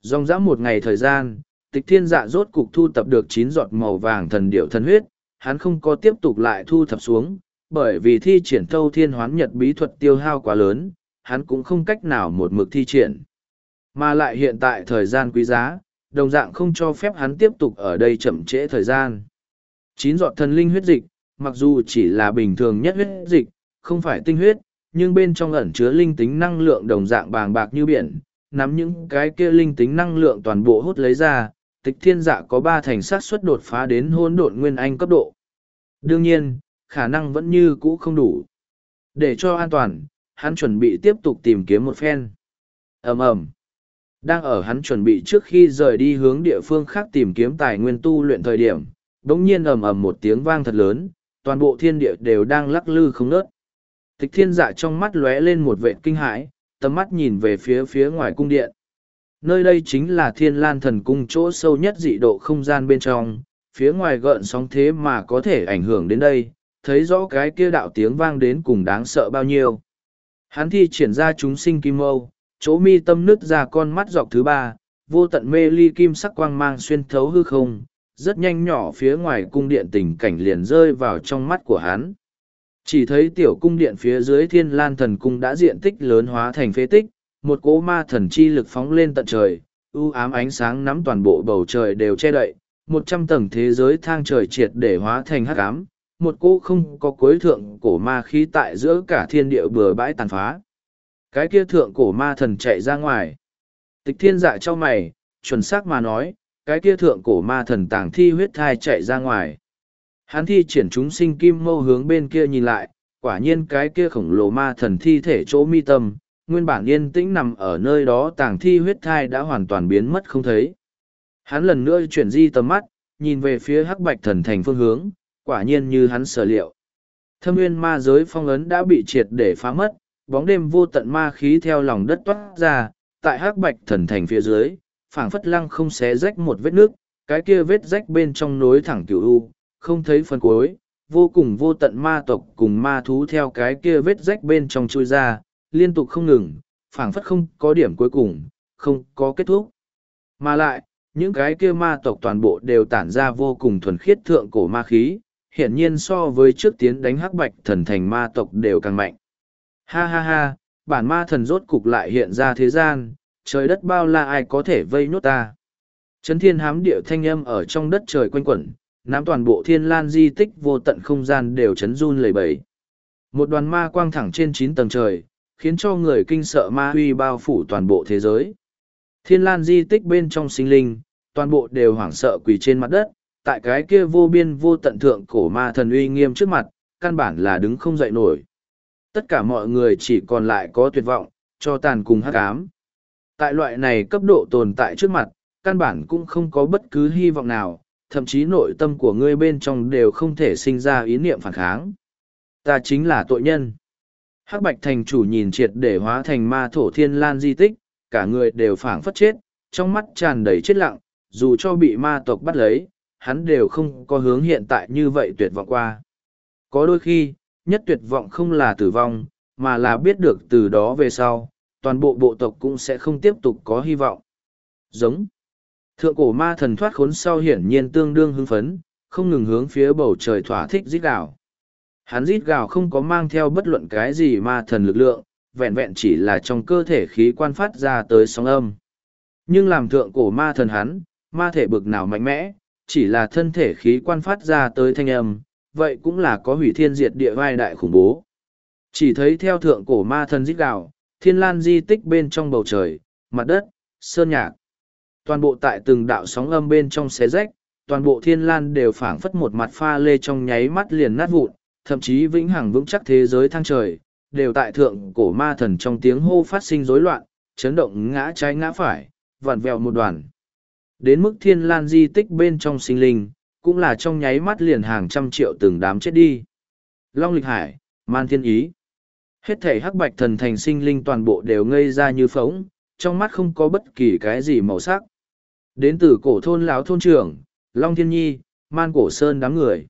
Dòng dã một ngày thời gian, tịch thiên dạ rốt cục thu tập được chín giọt màu vàng thần điệu thần huyết, hắn không có tiếp tục lại thu thập xuống, bởi vì thi triển thâu thiên hoán nhật bí thuật tiêu hao quá lớn, hắn cũng không cách nào một mực thi triển. Mà lại hiện tại thời gian quý giá, đồng dạng không cho phép hắn tiếp tục ở đây chậm trễ thời gian. Chín giọt thần linh huyết dịch, mặc dù chỉ là bình thường nhất huyết dịch, không phải tinh huyết, nhưng bên trong ẩn chứa linh tính năng lượng đồng dạng bàng bạc như biển, nắm những cái kia linh tính năng lượng toàn bộ hút lấy ra, tịch thiên dạ có ba thành sát suất đột phá đến hôn độn nguyên anh cấp độ. Đương nhiên, khả năng vẫn như cũ không đủ. Để cho an toàn, hắn chuẩn bị tiếp tục tìm kiếm một phen. ầm ầm đang ở hắn chuẩn bị trước khi rời đi hướng địa phương khác tìm kiếm tài nguyên tu luyện thời điểm, đống nhiên ầm ầm một tiếng vang thật lớn, toàn bộ thiên địa đều đang lắc lư không nớt. Tịch thiên dạ trong mắt lóe lên một vệ kinh hãi, tầm mắt nhìn về phía phía ngoài cung điện. Nơi đây chính là thiên lan thần cung chỗ sâu nhất dị độ không gian bên trong, phía ngoài gợn sóng thế mà có thể ảnh hưởng đến đây, thấy rõ cái kia đạo tiếng vang đến cùng đáng sợ bao nhiêu. Hắn thi triển ra chúng sinh kim mâu, chỗ mi tâm nứt ra con mắt dọc thứ ba, vô tận mê ly kim sắc quang mang xuyên thấu hư không, rất nhanh nhỏ phía ngoài cung điện tình cảnh liền rơi vào trong mắt của hắn. Chỉ thấy tiểu cung điện phía dưới thiên lan thần cung đã diện tích lớn hóa thành phế tích, một cỗ ma thần chi lực phóng lên tận trời, ưu ám ánh sáng nắm toàn bộ bầu trời đều che đậy, một trăm tầng thế giới thang trời triệt để hóa thành hắc ám, một cỗ không có cuối thượng cổ ma khí tại giữa cả thiên địa bừa bãi tàn phá. Cái kia thượng cổ ma thần chạy ra ngoài. Tịch thiên dạ cho mày, chuẩn xác mà nói, cái kia thượng cổ ma thần tàng thi huyết thai chạy ra ngoài. Hắn thi triển chúng sinh kim mâu hướng bên kia nhìn lại, quả nhiên cái kia khổng lồ ma thần thi thể chỗ mi tâm, nguyên bản yên tĩnh nằm ở nơi đó tàng thi huyết thai đã hoàn toàn biến mất không thấy. Hắn lần nữa chuyển di tầm mắt, nhìn về phía hắc bạch thần thành phương hướng, quả nhiên như hắn sở liệu. Thâm nguyên ma giới phong ấn đã bị triệt để phá mất, bóng đêm vô tận ma khí theo lòng đất toát ra, tại hắc bạch thần thành phía dưới, phảng phất lăng không xé rách một vết nước, cái kia vết rách bên trong nối thẳng cửu u, không thấy phần cuối, vô cùng vô tận ma tộc cùng ma thú theo cái kia vết rách bên trong chui ra, liên tục không ngừng, phảng phất không có điểm cuối cùng, không có kết thúc. Mà lại, những cái kia ma tộc toàn bộ đều tản ra vô cùng thuần khiết thượng cổ ma khí, hiển nhiên so với trước tiến đánh hắc bạch thần thành ma tộc đều càng mạnh. Ha ha ha, bản ma thần rốt cục lại hiện ra thế gian, trời đất bao la ai có thể vây nhốt ta. Trấn thiên hám địa thanh âm ở trong đất trời quanh quẩn, nắm toàn bộ thiên lan di tích vô tận không gian đều chấn run lầy bầy. Một đoàn ma quang thẳng trên chín tầng trời, khiến cho người kinh sợ ma huy bao phủ toàn bộ thế giới. Thiên lan di tích bên trong sinh linh, toàn bộ đều hoảng sợ quỳ trên mặt đất, tại cái kia vô biên vô tận thượng cổ ma thần uy nghiêm trước mặt, căn bản là đứng không dậy nổi. Tất cả mọi người chỉ còn lại có tuyệt vọng, cho tàn cùng hắc ám. Tại loại này cấp độ tồn tại trước mặt, căn bản cũng không có bất cứ hy vọng nào, thậm chí nội tâm của ngươi bên trong đều không thể sinh ra ý niệm phản kháng. Ta chính là tội nhân. Hắc Bạch Thành chủ nhìn triệt để hóa thành ma thổ thiên lan di tích, cả người đều phảng phất chết, trong mắt tràn đầy chết lặng, dù cho bị ma tộc bắt lấy, hắn đều không có hướng hiện tại như vậy tuyệt vọng qua. Có đôi khi, nhất tuyệt vọng không là tử vong, mà là biết được từ đó về sau, toàn bộ bộ tộc cũng sẽ không tiếp tục có hy vọng. Giống. Thượng cổ ma thần thoát khốn sau hiển nhiên tương đương hưng phấn, không ngừng hướng phía bầu trời thỏa thích rít gào. Hắn rít gào không có mang theo bất luận cái gì ma thần lực lượng, vẹn vẹn chỉ là trong cơ thể khí quan phát ra tới sóng âm. Nhưng làm thượng cổ ma thần hắn, ma thể bực nào mạnh mẽ, chỉ là thân thể khí quan phát ra tới thanh âm, vậy cũng là có hủy thiên diệt địa vai đại khủng bố. Chỉ thấy theo thượng cổ ma thần rít gào, thiên lan di tích bên trong bầu trời, mặt đất, sơn nhạc. Toàn bộ tại từng đạo sóng âm bên trong xé rách, toàn bộ thiên lan đều phảng phất một mặt pha lê trong nháy mắt liền nát vụn, thậm chí vĩnh hằng vững chắc thế giới thăng trời, đều tại thượng cổ ma thần trong tiếng hô phát sinh rối loạn, chấn động ngã trái ngã phải, vặn vẹo một đoàn. Đến mức thiên lan di tích bên trong sinh linh, cũng là trong nháy mắt liền hàng trăm triệu từng đám chết đi. Long lịch hải, man thiên ý. Hết thể hắc bạch thần thành sinh linh toàn bộ đều ngây ra như phóng, trong mắt không có bất kỳ cái gì màu sắc. Đến từ cổ thôn lão thôn trưởng, Long Thiên Nhi, man cổ sơn đám người.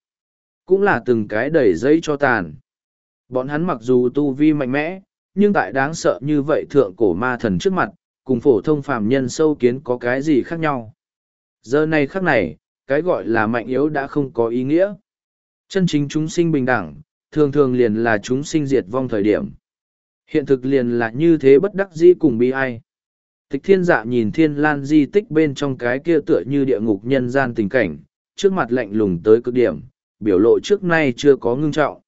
Cũng là từng cái đẩy dây cho tàn. Bọn hắn mặc dù tu vi mạnh mẽ, nhưng tại đáng sợ như vậy thượng cổ ma thần trước mặt, cùng phổ thông phàm nhân sâu kiến có cái gì khác nhau. Giờ này khắc này, cái gọi là mạnh yếu đã không có ý nghĩa. Chân chính chúng sinh bình đẳng, thường thường liền là chúng sinh diệt vong thời điểm. Hiện thực liền là như thế bất đắc dĩ cùng bi ai. Tịch thiên dạ nhìn thiên lan di tích bên trong cái kia tựa như địa ngục nhân gian tình cảnh, trước mặt lạnh lùng tới cực điểm, biểu lộ trước nay chưa có ngưng trọng.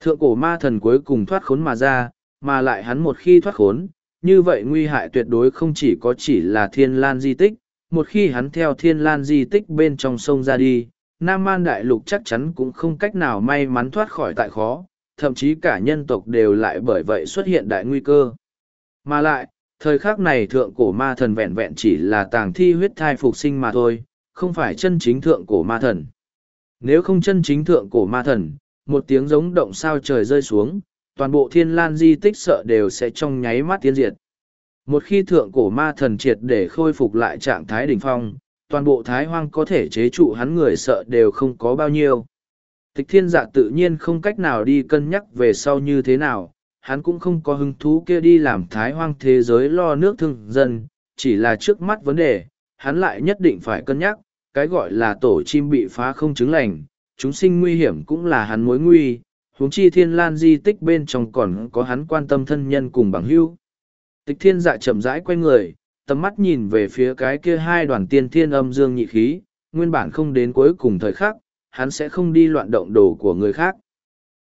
Thượng cổ ma thần cuối cùng thoát khốn mà ra, mà lại hắn một khi thoát khốn, như vậy nguy hại tuyệt đối không chỉ có chỉ là thiên lan di tích, một khi hắn theo thiên lan di tích bên trong sông ra đi, Nam Man Đại Lục chắc chắn cũng không cách nào may mắn thoát khỏi tại khó, thậm chí cả nhân tộc đều lại bởi vậy xuất hiện đại nguy cơ. Mà lại, thời khắc này thượng cổ ma thần vẹn vẹn chỉ là tàng thi huyết thai phục sinh mà thôi, không phải chân chính thượng cổ ma thần. Nếu không chân chính thượng cổ ma thần, một tiếng giống động sao trời rơi xuống, toàn bộ thiên lan di tích sợ đều sẽ trong nháy mắt tiến diệt. Một khi thượng cổ ma thần triệt để khôi phục lại trạng thái đỉnh phong, toàn bộ thái hoang có thể chế trụ hắn người sợ đều không có bao nhiêu. Tịch thiên dạ tự nhiên không cách nào đi cân nhắc về sau như thế nào, hắn cũng không có hứng thú kia đi làm thái hoang thế giới lo nước thương dân, chỉ là trước mắt vấn đề, hắn lại nhất định phải cân nhắc, cái gọi là tổ chim bị phá không chứng lành, chúng sinh nguy hiểm cũng là hắn mối nguy, huống chi thiên lan di tích bên trong còn có hắn quan tâm thân nhân cùng bằng hữu. Tịch thiên dạ chậm rãi quay người, tầm mắt nhìn về phía cái kia hai đoàn tiên thiên âm dương nhị khí, nguyên bản không đến cuối cùng thời khắc, hắn sẽ không đi loạn động đồ của người khác.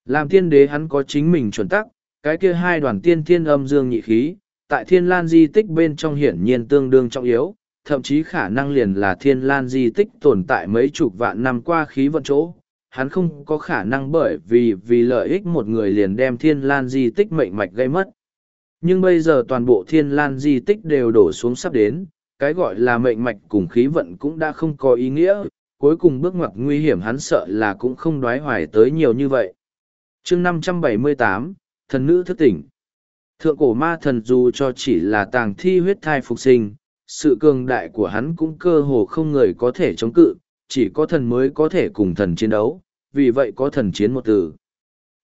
Làm tiên đế hắn có chính mình chuẩn tắc, cái kia hai đoàn tiên thiên âm dương nhị khí, tại thiên lan di tích bên trong hiển nhiên tương đương trọng yếu, thậm chí khả năng liền là thiên lan di tích tồn tại mấy chục vạn năm qua khí vận chỗ. Hắn không có khả năng bởi vì vì lợi ích một người liền đem thiên lan di tích mệnh mạch gây mất. Nhưng bây giờ toàn bộ thiên lan di tích đều đổ xuống sắp đến, cái gọi là mệnh mạch cùng khí vận cũng đã không có ý nghĩa, cuối cùng bước ngoặt nguy hiểm hắn sợ là cũng không đoái hoài tới nhiều như vậy. chương năm trăm bảy mươi tám thần nữ thức tỉnh. Thượng cổ ma thần dù cho chỉ là tàng thi huyết thai phục sinh, sự cường đại của hắn cũng cơ hồ không người có thể chống cự, chỉ có thần mới có thể cùng thần chiến đấu, vì vậy có thần chiến một từ.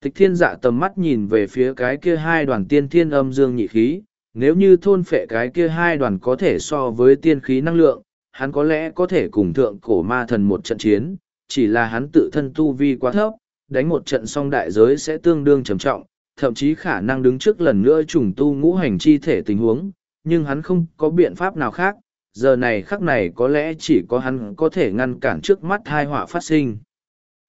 Tịch thiên dạ tầm mắt nhìn về phía cái kia hai đoàn tiên thiên âm dương nhị khí, nếu như thôn phệ cái kia hai đoàn có thể so với tiên khí năng lượng, hắn có lẽ có thể cùng thượng cổ ma thần một trận chiến, chỉ là hắn tự thân tu vi quá thấp, đánh một trận song đại giới sẽ tương đương trầm trọng, thậm chí khả năng đứng trước lần nữa trùng tu ngũ hành chi thể tình huống, nhưng hắn không có biện pháp nào khác, giờ này khắc này có lẽ chỉ có hắn có thể ngăn cản trước mắt hai họa phát sinh.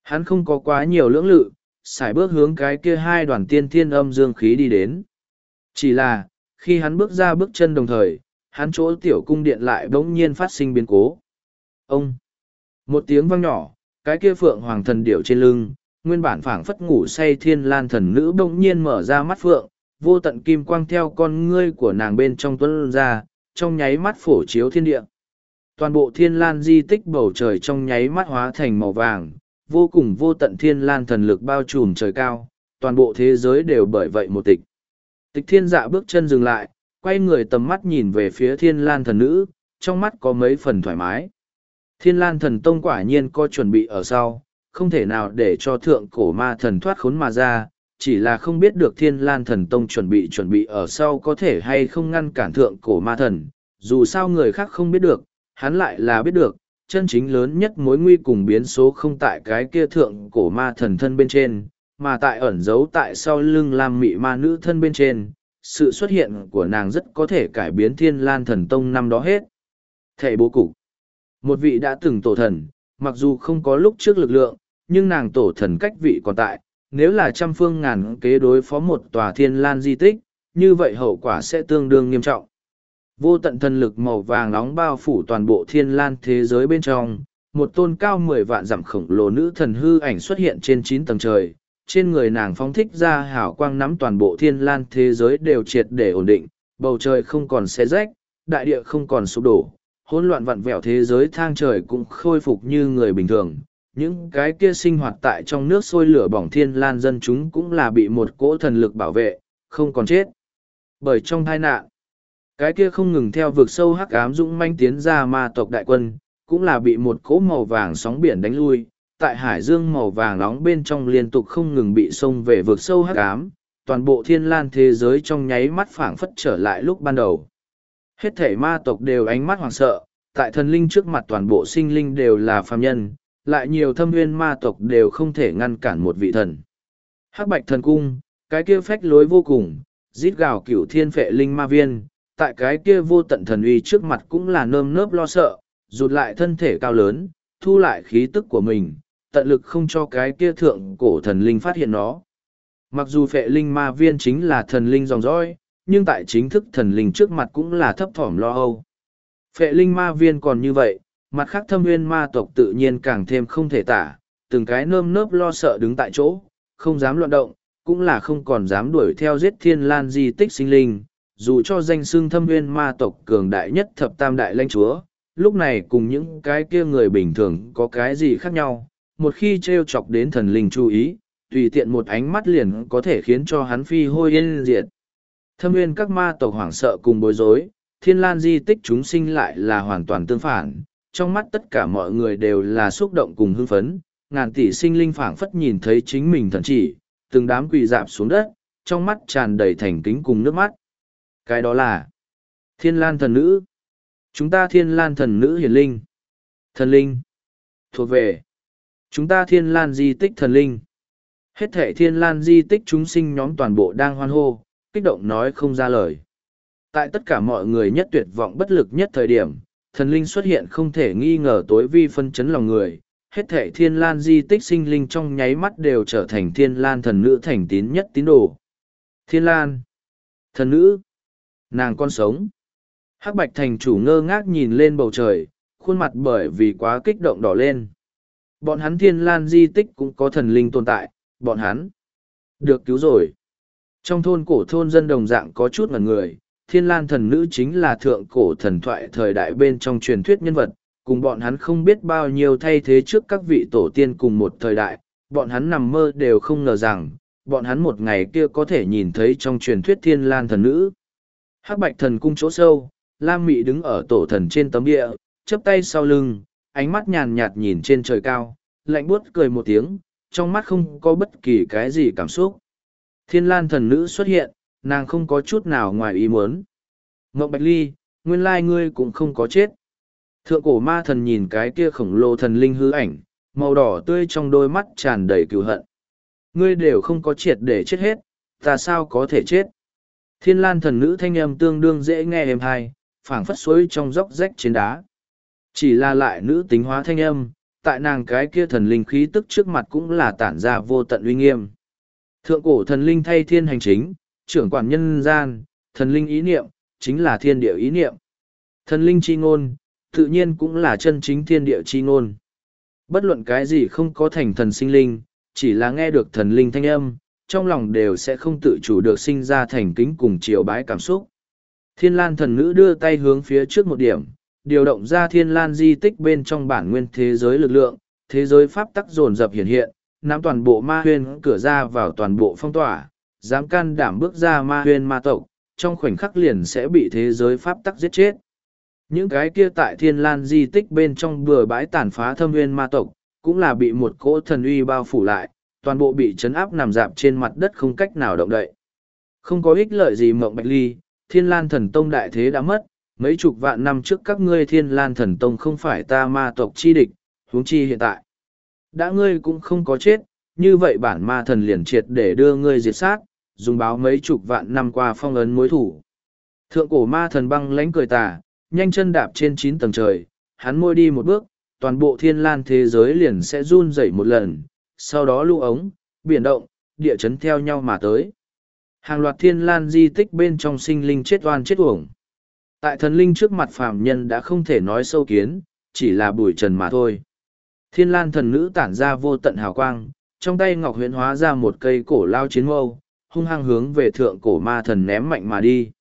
Hắn không có quá nhiều lưỡng lự, xài bước hướng cái kia hai đoàn tiên thiên âm dương khí đi đến. Chỉ là, khi hắn bước ra bước chân đồng thời, hắn chỗ tiểu cung điện lại bỗng nhiên phát sinh biến cố. Ông! Một tiếng vang nhỏ, cái kia phượng hoàng thần điểu trên lưng, nguyên bản phảng phất ngủ say thiên lan thần nữ bỗng nhiên mở ra mắt phượng, vô tận kim quang theo con ngươi của nàng bên trong tuấn ra, trong nháy mắt phổ chiếu thiên địa. Toàn bộ thiên lan di tích bầu trời trong nháy mắt hóa thành màu vàng, vô cùng vô tận thiên lan thần lực bao trùm trời cao, toàn bộ thế giới đều bởi vậy một tịch. Tịch thiên dạ bước chân dừng lại, quay người tầm mắt nhìn về phía thiên lan thần nữ, trong mắt có mấy phần thoải mái. Thiên lan thần tông quả nhiên có chuẩn bị ở sau, không thể nào để cho thượng cổ ma thần thoát khốn mà ra, chỉ là không biết được thiên lan thần tông chuẩn bị chuẩn bị ở sau có thể hay không ngăn cản thượng cổ ma thần, dù sao người khác không biết được, hắn lại là biết được, chân chính lớn nhất mối nguy cùng biến số không tại cái kia thượng cổ ma thần thân bên trên, mà tại ẩn giấu tại sau lưng lam mị ma nữ thân bên trên, sự xuất hiện của nàng rất có thể cải biến thiên lan thần tông năm đó hết. Thầy bố cục Một vị đã từng tổ thần, mặc dù không có lúc trước lực lượng, nhưng nàng tổ thần cách vị còn tại, nếu là trăm phương ngàn kế đối phó một tòa thiên lan di tích, như vậy hậu quả sẽ tương đương nghiêm trọng. Vô tận thần lực màu vàng nóng bao phủ toàn bộ thiên lan thế giới bên trong, một tôn cao mười vạn dặm khổng lồ nữ thần hư ảnh xuất hiện trên chín tầng trời, trên người nàng phóng thích ra hảo quang nắm toàn bộ thiên lan thế giới đều triệt để ổn định, bầu trời không còn xé rách, đại địa không còn sụp đổ, hỗn loạn vặn vẹo thế giới thang trời cũng khôi phục như người bình thường. Những cái kia sinh hoạt tại trong nước sôi lửa bỏng thiên lan dân chúng cũng là bị một cỗ thần lực bảo vệ, không còn chết. Bởi trong tai nạn, cái kia không ngừng theo vực sâu hắc ám dũng manh tiến ra ma tộc đại quân, cũng là bị một cỗ màu vàng sóng biển đánh lui, tại hải dương màu vàng nóng bên trong liên tục không ngừng bị xông về vực sâu hắc ám, toàn bộ thiên lan thế giới trong nháy mắt phảng phất trở lại lúc ban đầu. Hết thể ma tộc đều ánh mắt hoảng sợ, tại thần linh trước mặt toàn bộ sinh linh đều là phàm nhân, lại nhiều thâm nguyên ma tộc đều không thể ngăn cản một vị thần. Hắc bạch thần cung, cái kia phách lối vô cùng, giết gào cửu thiên phệ linh ma viên, tại cái kia vô tận thần uy trước mặt cũng là nơm nớp lo sợ, rụt lại thân thể cao lớn, thu lại khí tức của mình, tận lực không cho cái kia thượng cổ thần linh phát hiện nó. Mặc dù phệ linh ma viên chính là thần linh dòng dõi, nhưng tại chính thức thần linh trước mặt cũng là thấp thỏm lo âu. Phệ linh ma viên còn như vậy, mặt khác thâm nguyên ma tộc tự nhiên càng thêm không thể tả, từng cái nơm nớp lo sợ đứng tại chỗ, không dám loạn động, cũng là không còn dám đuổi theo giết thiên lan di tích sinh linh, dù cho danh xưng thâm nguyên ma tộc cường đại nhất thập tam đại lãnh chúa, lúc này cùng những cái kia người bình thường có cái gì khác nhau, một khi t r e o chọc đến thần linh chú ý tùy tiện một ánh mắt liền có thể khiến cho hắn phi hôi yên diệt. Thâm nguyên các ma tộc hoảng sợ cùng bối rối thiên lan di tích chúng sinh lại là hoàn toàn tương phản trong mắt tất cả mọi người đều là xúc động cùng hưng phấn ngàn tỷ sinh linh phảng phất nhìn thấy chính mình thần chỉ từng đám quỳ dạp xuống đất trong mắt tràn đầy thành kính cùng nước mắt cái đó là thiên lan thần nữ. Chúng ta thiên lan thần nữ hiền linh. Thần linh. Thuộc về chúng ta thiên lan di tích thần linh. Hết thệ thiên lan di tích chúng sinh nhóm toàn bộ đang hoan hô, kích động nói không ra lời. Tại tất cả mọi người nhất tuyệt vọng bất lực nhất thời điểm, thần linh xuất hiện không thể nghi ngờ tối vi phân chấn lòng người. Hết thệ thiên lan di tích sinh linh trong nháy mắt đều trở thành thiên lan thần nữ thành tín nhất tín đồ. Thiên lan thần nữ nàng con sống hắc bạch thành chủ ngơ ngác nhìn lên bầu trời khuôn mặt bởi vì quá kích động đỏ lên Bọn hắn thiên lan di tích cũng có thần linh tồn tại, bọn hắn được cứu rồi. Trong thôn cổ thôn dân đồng dạng có chút ngần người, thiên lan thần nữ chính là thượng cổ thần thoại thời đại bên trong truyền thuyết nhân vật, cùng bọn hắn không biết bao nhiêu thay thế trước các vị tổ tiên cùng một thời đại, bọn hắn nằm mơ đều không ngờ rằng, bọn hắn một ngày kia có thể nhìn thấy trong truyền thuyết thiên lan thần nữ hắc bạch thần cung chỗ sâu, Lam Mị đứng ở tổ thần trên tấm địa, chấp tay sau lưng, ánh mắt nhàn nhạt nhìn trên trời cao, lạnh buốt cười một tiếng, trong mắt không có bất kỳ cái gì cảm xúc. Thiên lan thần nữ xuất hiện, nàng không có chút nào ngoài ý muốn. Ngọc Bạch Ly, nguyên lai ngươi cũng không có chết. Thượng cổ ma thần nhìn cái kia khổng lồ thần linh hư ảnh, màu đỏ tươi trong đôi mắt tràn đầy cừu hận. Ngươi đều không có triệt để chết hết, ta sao có thể chết? Thiên lan thần nữ thanh âm tương đương dễ nghe êm hai, phảng phất suối trong dốc rách trên đá. Chỉ là lại nữ tính hóa thanh âm, tại nàng cái kia thần linh khí tức trước mặt cũng là tản ra vô tận uy nghiêm. Thượng cổ thần linh thay thiên hành chính, trưởng quản nhân gian, thần linh ý niệm, chính là thiên địa ý niệm. Thần linh chi ngôn, tự nhiên cũng là chân chính thiên địa chi ngôn. Bất luận cái gì không có thành thần sinh linh, chỉ là nghe được thần linh thanh âm, trong lòng đều sẽ không tự chủ được sinh ra thành kính cùng chiều bái cảm xúc. Thiên lan thần nữ đưa tay hướng phía trước một điểm, điều động ra thiên lan di tích bên trong bản nguyên thế giới lực lượng, thế giới pháp tắc dồn dập hiện hiện, nắm toàn bộ ma huyên cửa ra vào toàn bộ phong tỏa, dám can đảm bước ra ma huyên ma tộc, trong khoảnh khắc liền sẽ bị thế giới pháp tắc giết chết. Những cái kia tại thiên lan di tích bên trong bừa bãi tàn phá thâm nguyên ma tộc, cũng là bị một cỗ thần uy bao phủ lại, toàn bộ bị chấn áp nằm dạp trên mặt đất không cách nào động đậy. Không có ích lợi gì mộng bạch ly, thiên lan thần tông đại thế đã mất, mấy chục vạn năm trước các ngươi thiên lan thần tông không phải ta ma tộc chi địch, huống chi hiện tại. Đã ngươi cũng không có chết, như vậy bản ma thần liền triệt để đưa ngươi diệt sát, dùng báo mấy chục vạn năm qua phong ấn mối thủ. Thượng cổ ma thần băng lánh cười tà, nhanh chân đạp trên chín tầng trời, hắn môi đi một bước, toàn bộ thiên lan thế giới liền sẽ run rẩy một lần, sau đó lưu ống, biển động, địa chấn theo nhau mà tới. Hàng loạt thiên lan di tích bên trong sinh linh chết oan chết uổng. Tại thần linh trước mặt phàm nhân đã không thể nói sâu kiến, chỉ là bụi trần mà thôi. Thiên lan thần nữ tản ra vô tận hào quang, trong tay ngọc huyễn hóa ra một cây cổ lao chiến mâu, hung hăng hướng về thượng cổ ma thần ném mạnh mà đi.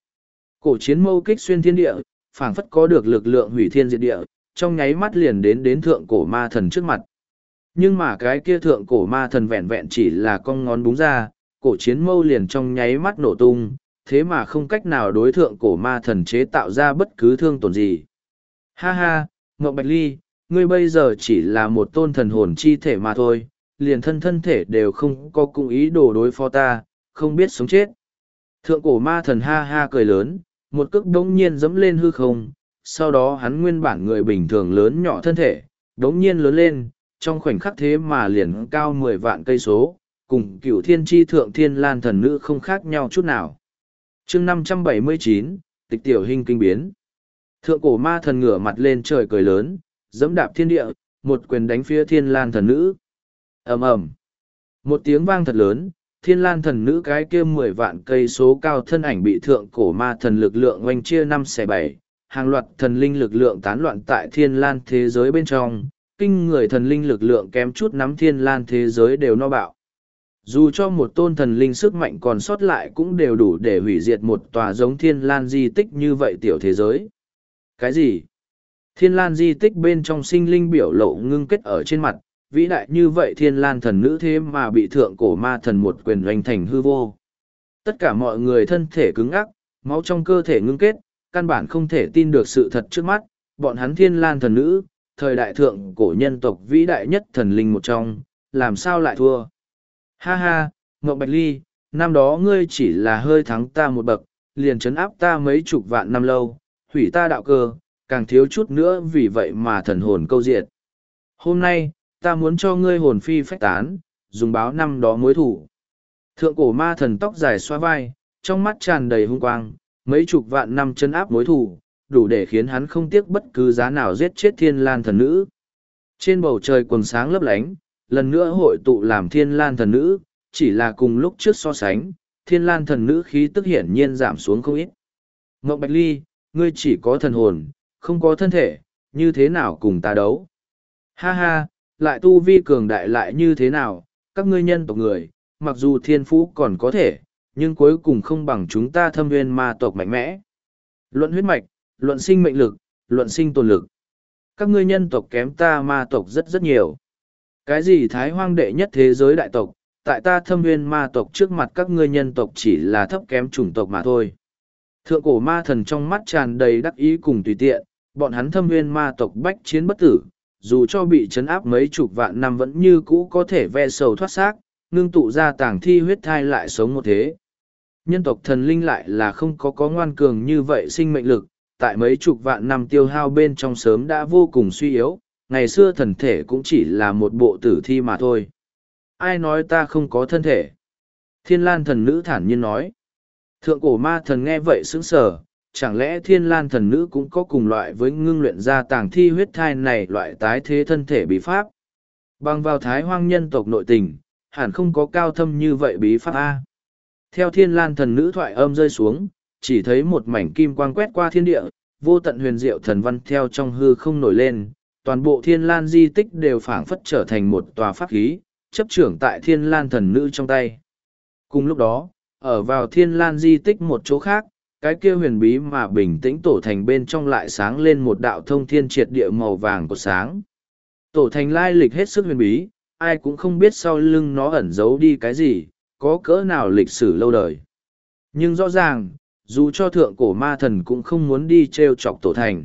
Cổ chiến mâu kích xuyên thiên địa, phảng phất có được lực lượng hủy thiên diệt địa, trong nháy mắt liền đến đến thượng cổ ma thần trước mặt. Nhưng mà cái kia thượng cổ ma thần vẹn vẹn chỉ là con ngón búng ra, cổ chiến mâu liền trong nháy mắt nổ tung, thế mà không cách nào đối thượng cổ ma thần chế tạo ra bất cứ thương tổn gì. Ha ha, Ngọc Bạch Ly, ngươi bây giờ chỉ là một tôn thần hồn chi thể mà thôi, liền thân thân thể đều không có cung ý đồ đối phó ta, không biết sống chết. Thượng cổ ma thần ha ha cười lớn, một cước đống nhiên dẫm lên hư không, sau đó hắn nguyên bản người bình thường lớn nhỏ thân thể, đống nhiên lớn lên, trong khoảnh khắc thế mà liền cao mười vạn cây số, cùng cửu thiên tri thượng thiên lan thần nữ không khác nhau chút nào. chương năm trăm bảy mươi chín tịch tiểu hình kinh biến. Thượng cổ ma thần ngửa mặt lên trời cười lớn, dẫm đạp thiên địa, một quyền đánh phía thiên lan thần nữ. ầm ầm Một tiếng vang thật lớn, thiên lan thần nữ cái kia mười vạn cây số cao thân ảnh bị thượng cổ ma thần lực lượng oanh chia năm xẻ bảy hàng loạt thần linh lực lượng tán loạn tại thiên lan thế giới bên trong kinh người thần linh lực lượng kém chút nắm thiên lan thế giới đều no bạo. Dù cho một tôn thần linh sức mạnh còn sót lại cũng đều đủ để hủy diệt một tòa giống thiên lan di tích như vậy tiểu thế giới. Cái gì? Thiên lan di tích bên trong sinh linh biểu lộ ngưng kết ở trên mặt vĩ đại như vậy thiên lan thần nữ thế mà bị thượng cổ ma thần một quyền doanh thành hư vô. Tất cả mọi người thân thể cứng ắc, máu trong cơ thể ngưng kết, căn bản không thể tin được sự thật trước mắt, bọn hắn thiên lan thần nữ, thời đại thượng cổ nhân tộc vĩ đại nhất thần linh một trong, làm sao lại thua. Ha ha, Ngọc Bạch Ly, năm đó ngươi chỉ là hơi thắng ta một bậc, liền chấn áp ta mấy chục vạn năm lâu, hủy ta đạo cơ, càng thiếu chút nữa vì vậy mà thần hồn câu diệt. Hôm nay, ta muốn cho ngươi hồn phi phách tán, dùng báo năm đó mối thủ. Thượng cổ ma thần tóc dài xoa vai, trong mắt tràn đầy hung quang, mấy chục vạn năm chấn áp mối thủ, đủ để khiến hắn không tiếc bất cứ giá nào giết chết thiên lan thần nữ. Trên bầu trời quần sáng lấp lánh, lần nữa hội tụ làm thiên lan thần nữ, chỉ là cùng lúc trước so sánh, thiên lan thần nữ khí tức hiển nhiên giảm xuống không ít. Ngọc Bạch Ly, ngươi chỉ có thần hồn, không có thân thể, như thế nào cùng ta đấu? Ha ha, lại tu vi cường đại lại như thế nào, các ngươi nhân tộc người, mặc dù thiên phú còn có thể, nhưng cuối cùng không bằng chúng ta thâm nguyên ma tộc mạnh mẽ. Luận huyết mạch, luận sinh mệnh lực, luận sinh tồn lực. Các ngươi nhân tộc kém ta ma tộc rất rất nhiều. Cái gì thái hoang đệ nhất thế giới đại tộc, tại ta thâm nguyên ma tộc trước mặt các ngươi nhân tộc chỉ là thấp kém chủng tộc mà thôi. Thượng cổ ma thần trong mắt tràn đầy đắc ý cùng tùy tiện, bọn hắn thâm nguyên ma tộc bách chiến bất tử, dù cho bị chấn áp mấy chục vạn năm vẫn như cũ có thể ve sầu thoát xác, ngưng tụ ra tàng thi huyết thai lại sống một thế. Nhân tộc thần linh lại là không có có ngoan cường như vậy sinh mệnh lực, tại mấy chục vạn năm tiêu hao bên trong sớm đã vô cùng suy yếu, ngày xưa thần thể cũng chỉ là một bộ tử thi mà thôi. Ai nói ta không có thân thể? Thiên lan thần nữ thản nhiên nói. Thượng cổ ma thần nghe vậy sững sờ, chẳng lẽ thiên lan thần nữ cũng có cùng loại với ngưng luyện ra tàng thi huyết thai này loại tái thế thân thể bí pháp? Bằng vào thái hoang nhân tộc nội tình, hẳn không có cao thâm như vậy bí pháp A. Theo thiên lan thần nữ thoại âm rơi xuống, chỉ thấy một mảnh kim quang quét qua thiên địa, vô tận huyền diệu thần văn theo trong hư không nổi lên, toàn bộ thiên lan di tích đều phảng phất trở thành một tòa pháp khí, chấp trưởng tại thiên lan thần nữ trong tay. Cùng lúc đó, ở vào thiên lan di tích một chỗ khác, cái kia huyền bí mà bình tĩnh tổ thành bên trong lại sáng lên một đạo thông thiên triệt địa màu vàng của sáng. Tổ thành lai lịch hết sức huyền bí, ai cũng không biết sau lưng nó ẩn giấu đi cái gì, có cỡ nào lịch sử lâu đời. Nhưng rõ ràng, dù cho thượng cổ ma thần cũng không muốn đi t r e o chọc tổ thành.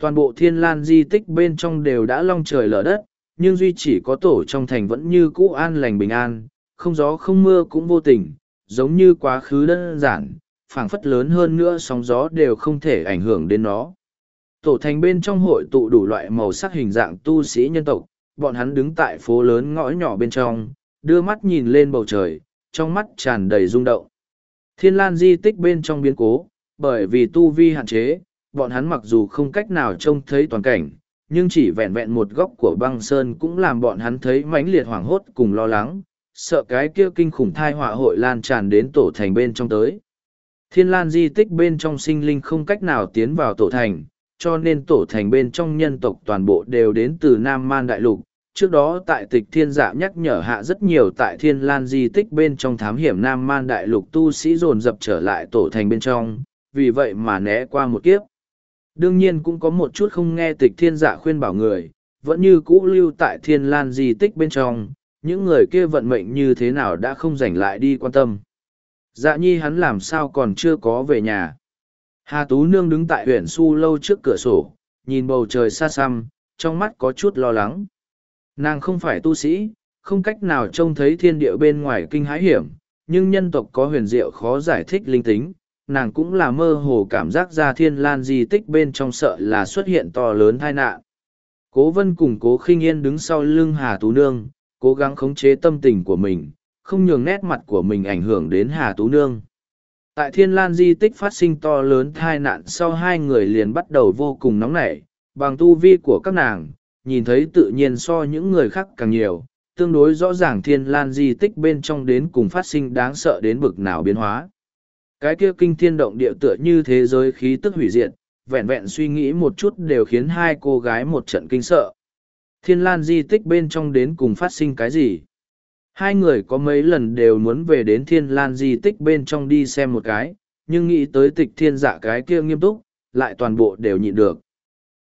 Toàn bộ thiên lan di tích bên trong đều đã long trời lở đất, nhưng duy chỉ có tổ trong thành vẫn như cũ an lành bình an, không gió không mưa cũng vô tình, giống như quá khứ đơn giản, phảng phất lớn hơn nữa sóng gió đều không thể ảnh hưởng đến nó. Tổ thành bên trong hội tụ đủ loại màu sắc hình dạng tu sĩ nhân tộc, bọn hắn đứng tại phố lớn ngõ nhỏ bên trong, đưa mắt nhìn lên bầu trời, trong mắt tràn đầy rung động. Thiên lan di tích bên trong biến cố, bởi vì tu vi hạn chế, bọn hắn mặc dù không cách nào trông thấy toàn cảnh, nhưng chỉ vẹn vẹn một góc của băng sơn cũng làm bọn hắn thấy mãnh liệt hoảng hốt cùng lo lắng, sợ cái kia kinh khủng thai họa hội lan tràn đến tổ thành bên trong tới. Thiên lan di tích bên trong sinh linh không cách nào tiến vào tổ thành, cho nên tổ thành bên trong nhân tộc toàn bộ đều đến từ Nam Man Đại Lục, trước đó tại tịch thiên dạ nhắc nhở hạ rất nhiều tại thiên lan di tích bên trong thám hiểm nam man đại lục tu sĩ dồn dập trở lại tổ thành bên trong, vì vậy mà né qua một kiếp. Đương nhiên cũng có một chút không nghe tịch thiên dạ khuyên bảo người, vẫn như cũ lưu tại thiên lan di tích bên trong, những người kia vận mệnh như thế nào đã không dành lại đi quan tâm. Dạ nhi hắn làm sao còn chưa có về nhà? Hà tú nương đứng tại huyện su lâu trước cửa sổ, nhìn bầu trời xa xăm, trong mắt có chút lo lắng. Nàng không phải tu sĩ, không cách nào trông thấy thiên địa bên ngoài kinh hãi hiểm, nhưng nhân tộc có huyền diệu khó giải thích linh tính, nàng cũng là mơ hồ cảm giác ra thiên lan di tích bên trong sợ là xuất hiện to lớn tai nạn. Cố vân cùng cố khinh yên đứng sau lưng Hà Tú Nương, cố gắng khống chế tâm tình của mình, không nhường nét mặt của mình ảnh hưởng đến Hà Tú Nương. Tại thiên lan di tích phát sinh to lớn tai nạn sau hai người liền bắt đầu vô cùng nóng nảy, bằng tu vi của các nàng, nhìn thấy tự nhiên so những người khác càng nhiều, tương đối rõ ràng thiên lan di tích bên trong đến cùng phát sinh đáng sợ đến bực nào biến hóa. Cái kia kinh thiên động địa tựa như thế giới khí tức hủy diệt, vẹn vẹn suy nghĩ một chút đều khiến hai cô gái một trận kinh sợ. Thiên lan di tích bên trong đến cùng phát sinh cái gì? Hai người có mấy lần đều muốn về đến thiên lan di tích bên trong đi xem một cái, nhưng nghĩ tới tịch thiên dạ cái kia nghiêm túc, lại toàn bộ đều nhịn được.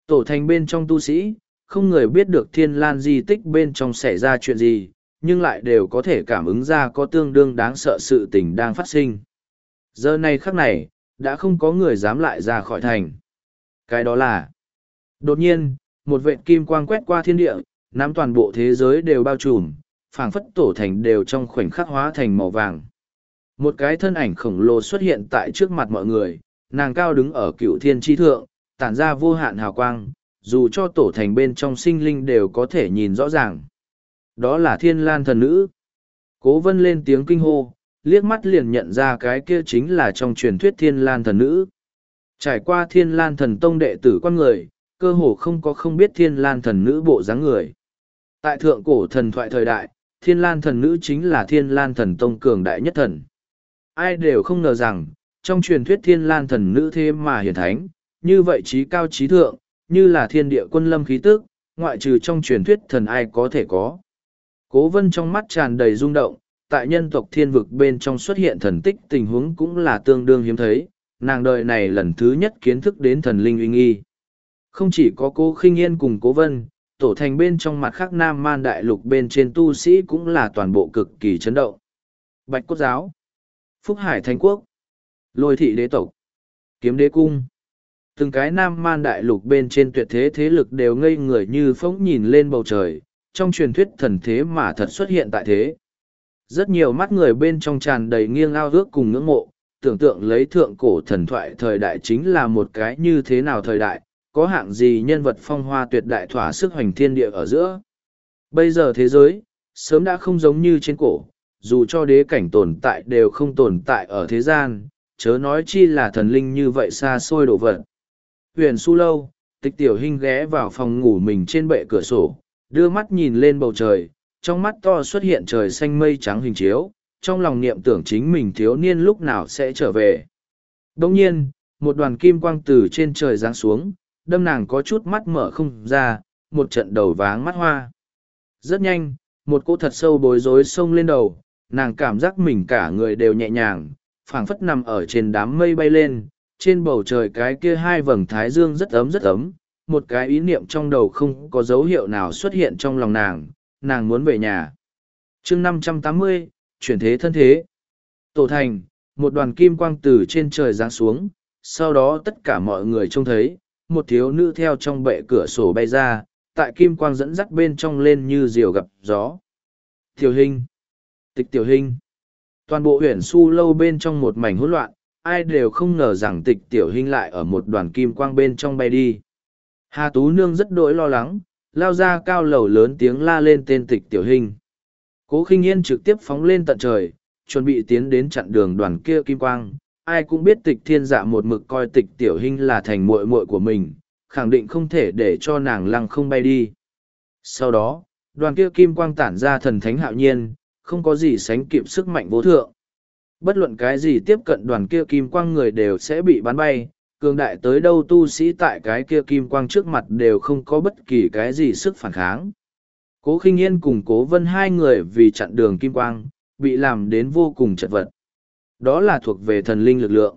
Tổ thành bên trong tu sĩ, không người biết được thiên lan di tích bên trong xảy ra chuyện gì, nhưng lại đều có thể cảm ứng ra có tương đương đáng sợ sự tình đang phát sinh. Giờ này khắc này, đã không có người dám lại ra khỏi thành. Cái đó là, đột nhiên, một vệ kim quang quét qua thiên địa, nắm toàn bộ thế giới đều bao trùm, phảng phất tổ thành đều trong khoảnh khắc hóa thành màu vàng. Một cái thân ảnh khổng lồ xuất hiện tại trước mặt mọi người, nàng cao đứng ở cựu thiên tri thượng, tản ra vô hạn hào quang, dù cho tổ thành bên trong sinh linh đều có thể nhìn rõ ràng. Đó là thiên lan thần nữ. Cố vân lên tiếng kinh hô, liếc mắt liền nhận ra cái kia chính là trong truyền thuyết thiên lan thần nữ. Trải qua thiên lan thần tông đệ tử con người, cơ hồ không có không biết thiên lan thần nữ bộ dáng người. Tại thượng cổ thần thoại thời đại, thiên lan thần nữ chính là thiên lan thần tông cường đại nhất thần. Ai đều không ngờ rằng, trong truyền thuyết thiên lan thần nữ thế mà hiển thánh, như vậy trí cao trí thượng, như là thiên địa quân lâm khí tức, ngoại trừ trong truyền thuyết thần ai có thể có. Cố vân trong mắt tràn đầy rung động, tại nhân tộc thiên vực bên trong xuất hiện thần tích tình huống cũng là tương đương hiếm thấy, nàng đời này lần thứ nhất kiến thức đến thần linh uy nghi. Không chỉ có cô khinh yên cùng cố vân, tổ thành bên trong mặt khác nam man đại lục bên trên tu sĩ cũng là toàn bộ cực kỳ chấn động. Bạch Cốt Giáo, Phúc Hải Thánh Quốc, Lôi Thị Đế Tộc, Kiếm Đế Cung, từng cái nam man đại lục bên trên tuyệt thế thế lực đều ngây người như phóng nhìn lên bầu trời, trong truyền thuyết thần thế mà thật xuất hiện tại thế. Rất nhiều mắt người bên trong tràn đầy nghiêng ao ước cùng ngưỡng mộ, tưởng tượng lấy thượng cổ thần thoại thời đại chính là một cái như thế nào thời đại, có hạng gì nhân vật phong hoa tuyệt đại thỏa sức hoành thiên địa ở giữa. Bây giờ thế giới, sớm đã không giống như trên cổ, dù cho đế cảnh tồn tại đều không tồn tại ở thế gian, chớ nói chi là thần linh như vậy xa xôi đổ vật. Huyền su lâu, tịch tiểu hình ghé vào phòng ngủ mình trên bệ cửa sổ, đưa mắt nhìn lên bầu trời, trong mắt to xuất hiện trời xanh mây trắng hình chiếu, trong lòng niệm tưởng chính mình thiếu niên lúc nào sẽ trở về. Đồng nhiên, một đoàn kim quang từ trên trời giáng xuống, đâm nàng có chút mắt mở không ra, một trận đầu váng mắt hoa. Rất nhanh, một cỗ thật sâu bối rối xông lên đầu, nàng cảm giác mình cả người đều nhẹ nhàng, phảng phất nằm ở trên đám mây bay lên, trên bầu trời cái kia hai vầng thái dương rất ấm rất ấm, một cái ý niệm trong đầu không có dấu hiệu nào xuất hiện trong lòng nàng, nàng muốn về nhà. chương năm trăm tám mươi chuyển thế thân thế. Tổ thành, một đoàn kim quang từ trên trời giáng xuống, sau đó tất cả mọi người trông thấy, một thiếu nữ theo trong bệ cửa sổ bay ra, tại kim quang dẫn dắt bên trong lên như diều gặp gió. Tiểu hình, tịch tiểu hình, toàn bộ huyện su lâu bên trong một mảnh hỗn loạn, ai đều không ngờ rằng tịch tiểu hình lại ở một đoàn kim quang bên trong bay đi. Hà Tú Nương rất đỗi lo lắng, lao ra cao lầu lớn tiếng la lên tên tịch tiểu hình. Cố khinh yên trực tiếp phóng lên tận trời, chuẩn bị tiến đến chặn đường đoàn kia kim quang. Ai cũng biết tịch thiên dạ một mực coi tịch tiểu hình là thành muội muội của mình, khẳng định không thể để cho nàng lăng không bay đi. Sau đó, đoàn kia kim quang tản ra thần thánh hạo nhiên, không có gì sánh kịp sức mạnh vô thượng. Bất luận cái gì tiếp cận đoàn kia kim quang người đều sẽ bị bắn bay, cường đại tới đâu tu sĩ tại cái kia kim quang trước mặt đều không có bất kỳ cái gì sức phản kháng. Cố khinh yên cùng cố vân hai người vì chặn đường kim quang, bị làm đến vô cùng chật vật. Đó là thuộc về thần linh lực lượng.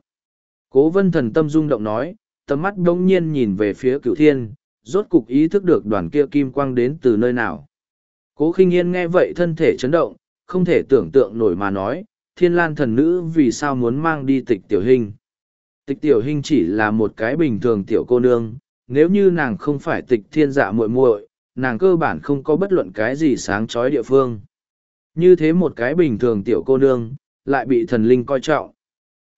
Cố vân thần tâm rung động nói, tầm mắt đông nhiên nhìn về phía cửu thiên, rốt cục ý thức được đoàn kia kim quang đến từ nơi nào. Cố khinh yên nghe vậy thân thể chấn động, không thể tưởng tượng nổi mà nói, thiên lan thần nữ vì sao muốn mang đi tịch tiểu hình. Tịch tiểu hình chỉ là một cái bình thường tiểu cô nương, nếu như nàng không phải tịch thiên dạ muội muội, nàng cơ bản không có bất luận cái gì sáng chói địa phương. Như thế một cái bình thường tiểu cô nương, lại bị thần linh coi trọng.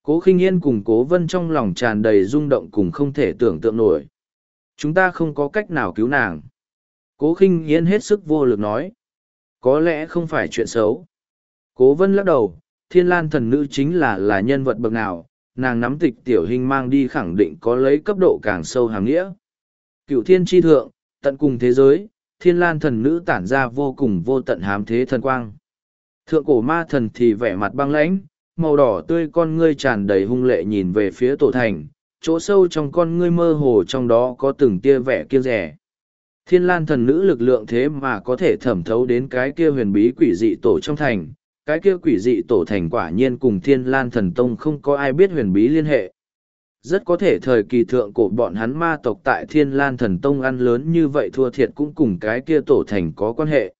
Cố khinh yên cùng cố vân trong lòng tràn đầy rung động cùng không thể tưởng tượng nổi. Chúng ta không có cách nào cứu nàng. Cố khinh yên hết sức vô lực nói. Có lẽ không phải chuyện xấu. Cố vân lắc đầu, thiên lan thần nữ chính là là nhân vật bậc nào, nàng nắm tịch tiểu hình mang đi khẳng định có lấy cấp độ càng sâu hàng nghĩa. Cựu thiên tri thượng, tận cùng thế giới, thiên lan thần nữ tản ra vô cùng vô tận hám thế thần quang. Thượng cổ ma thần thì vẻ mặt băng lãnh, màu đỏ tươi con ngươi tràn đầy hung lệ nhìn về phía tổ thành, chỗ sâu trong con ngươi mơ hồ trong đó có từng tia vẻ kiêng rẻ. Thiên lan thần nữ lực lượng thế mà có thể thẩm thấu đến cái kia huyền bí quỷ dị tổ trong thành, cái kia quỷ dị tổ thành quả nhiên cùng thiên lan thần tông không có ai biết huyền bí liên hệ. Rất có thể thời kỳ thượng cổ bọn hắn ma tộc tại thiên lan thần tông ăn lớn như vậy thua thiệt cũng cùng cái kia tổ thành có quan hệ.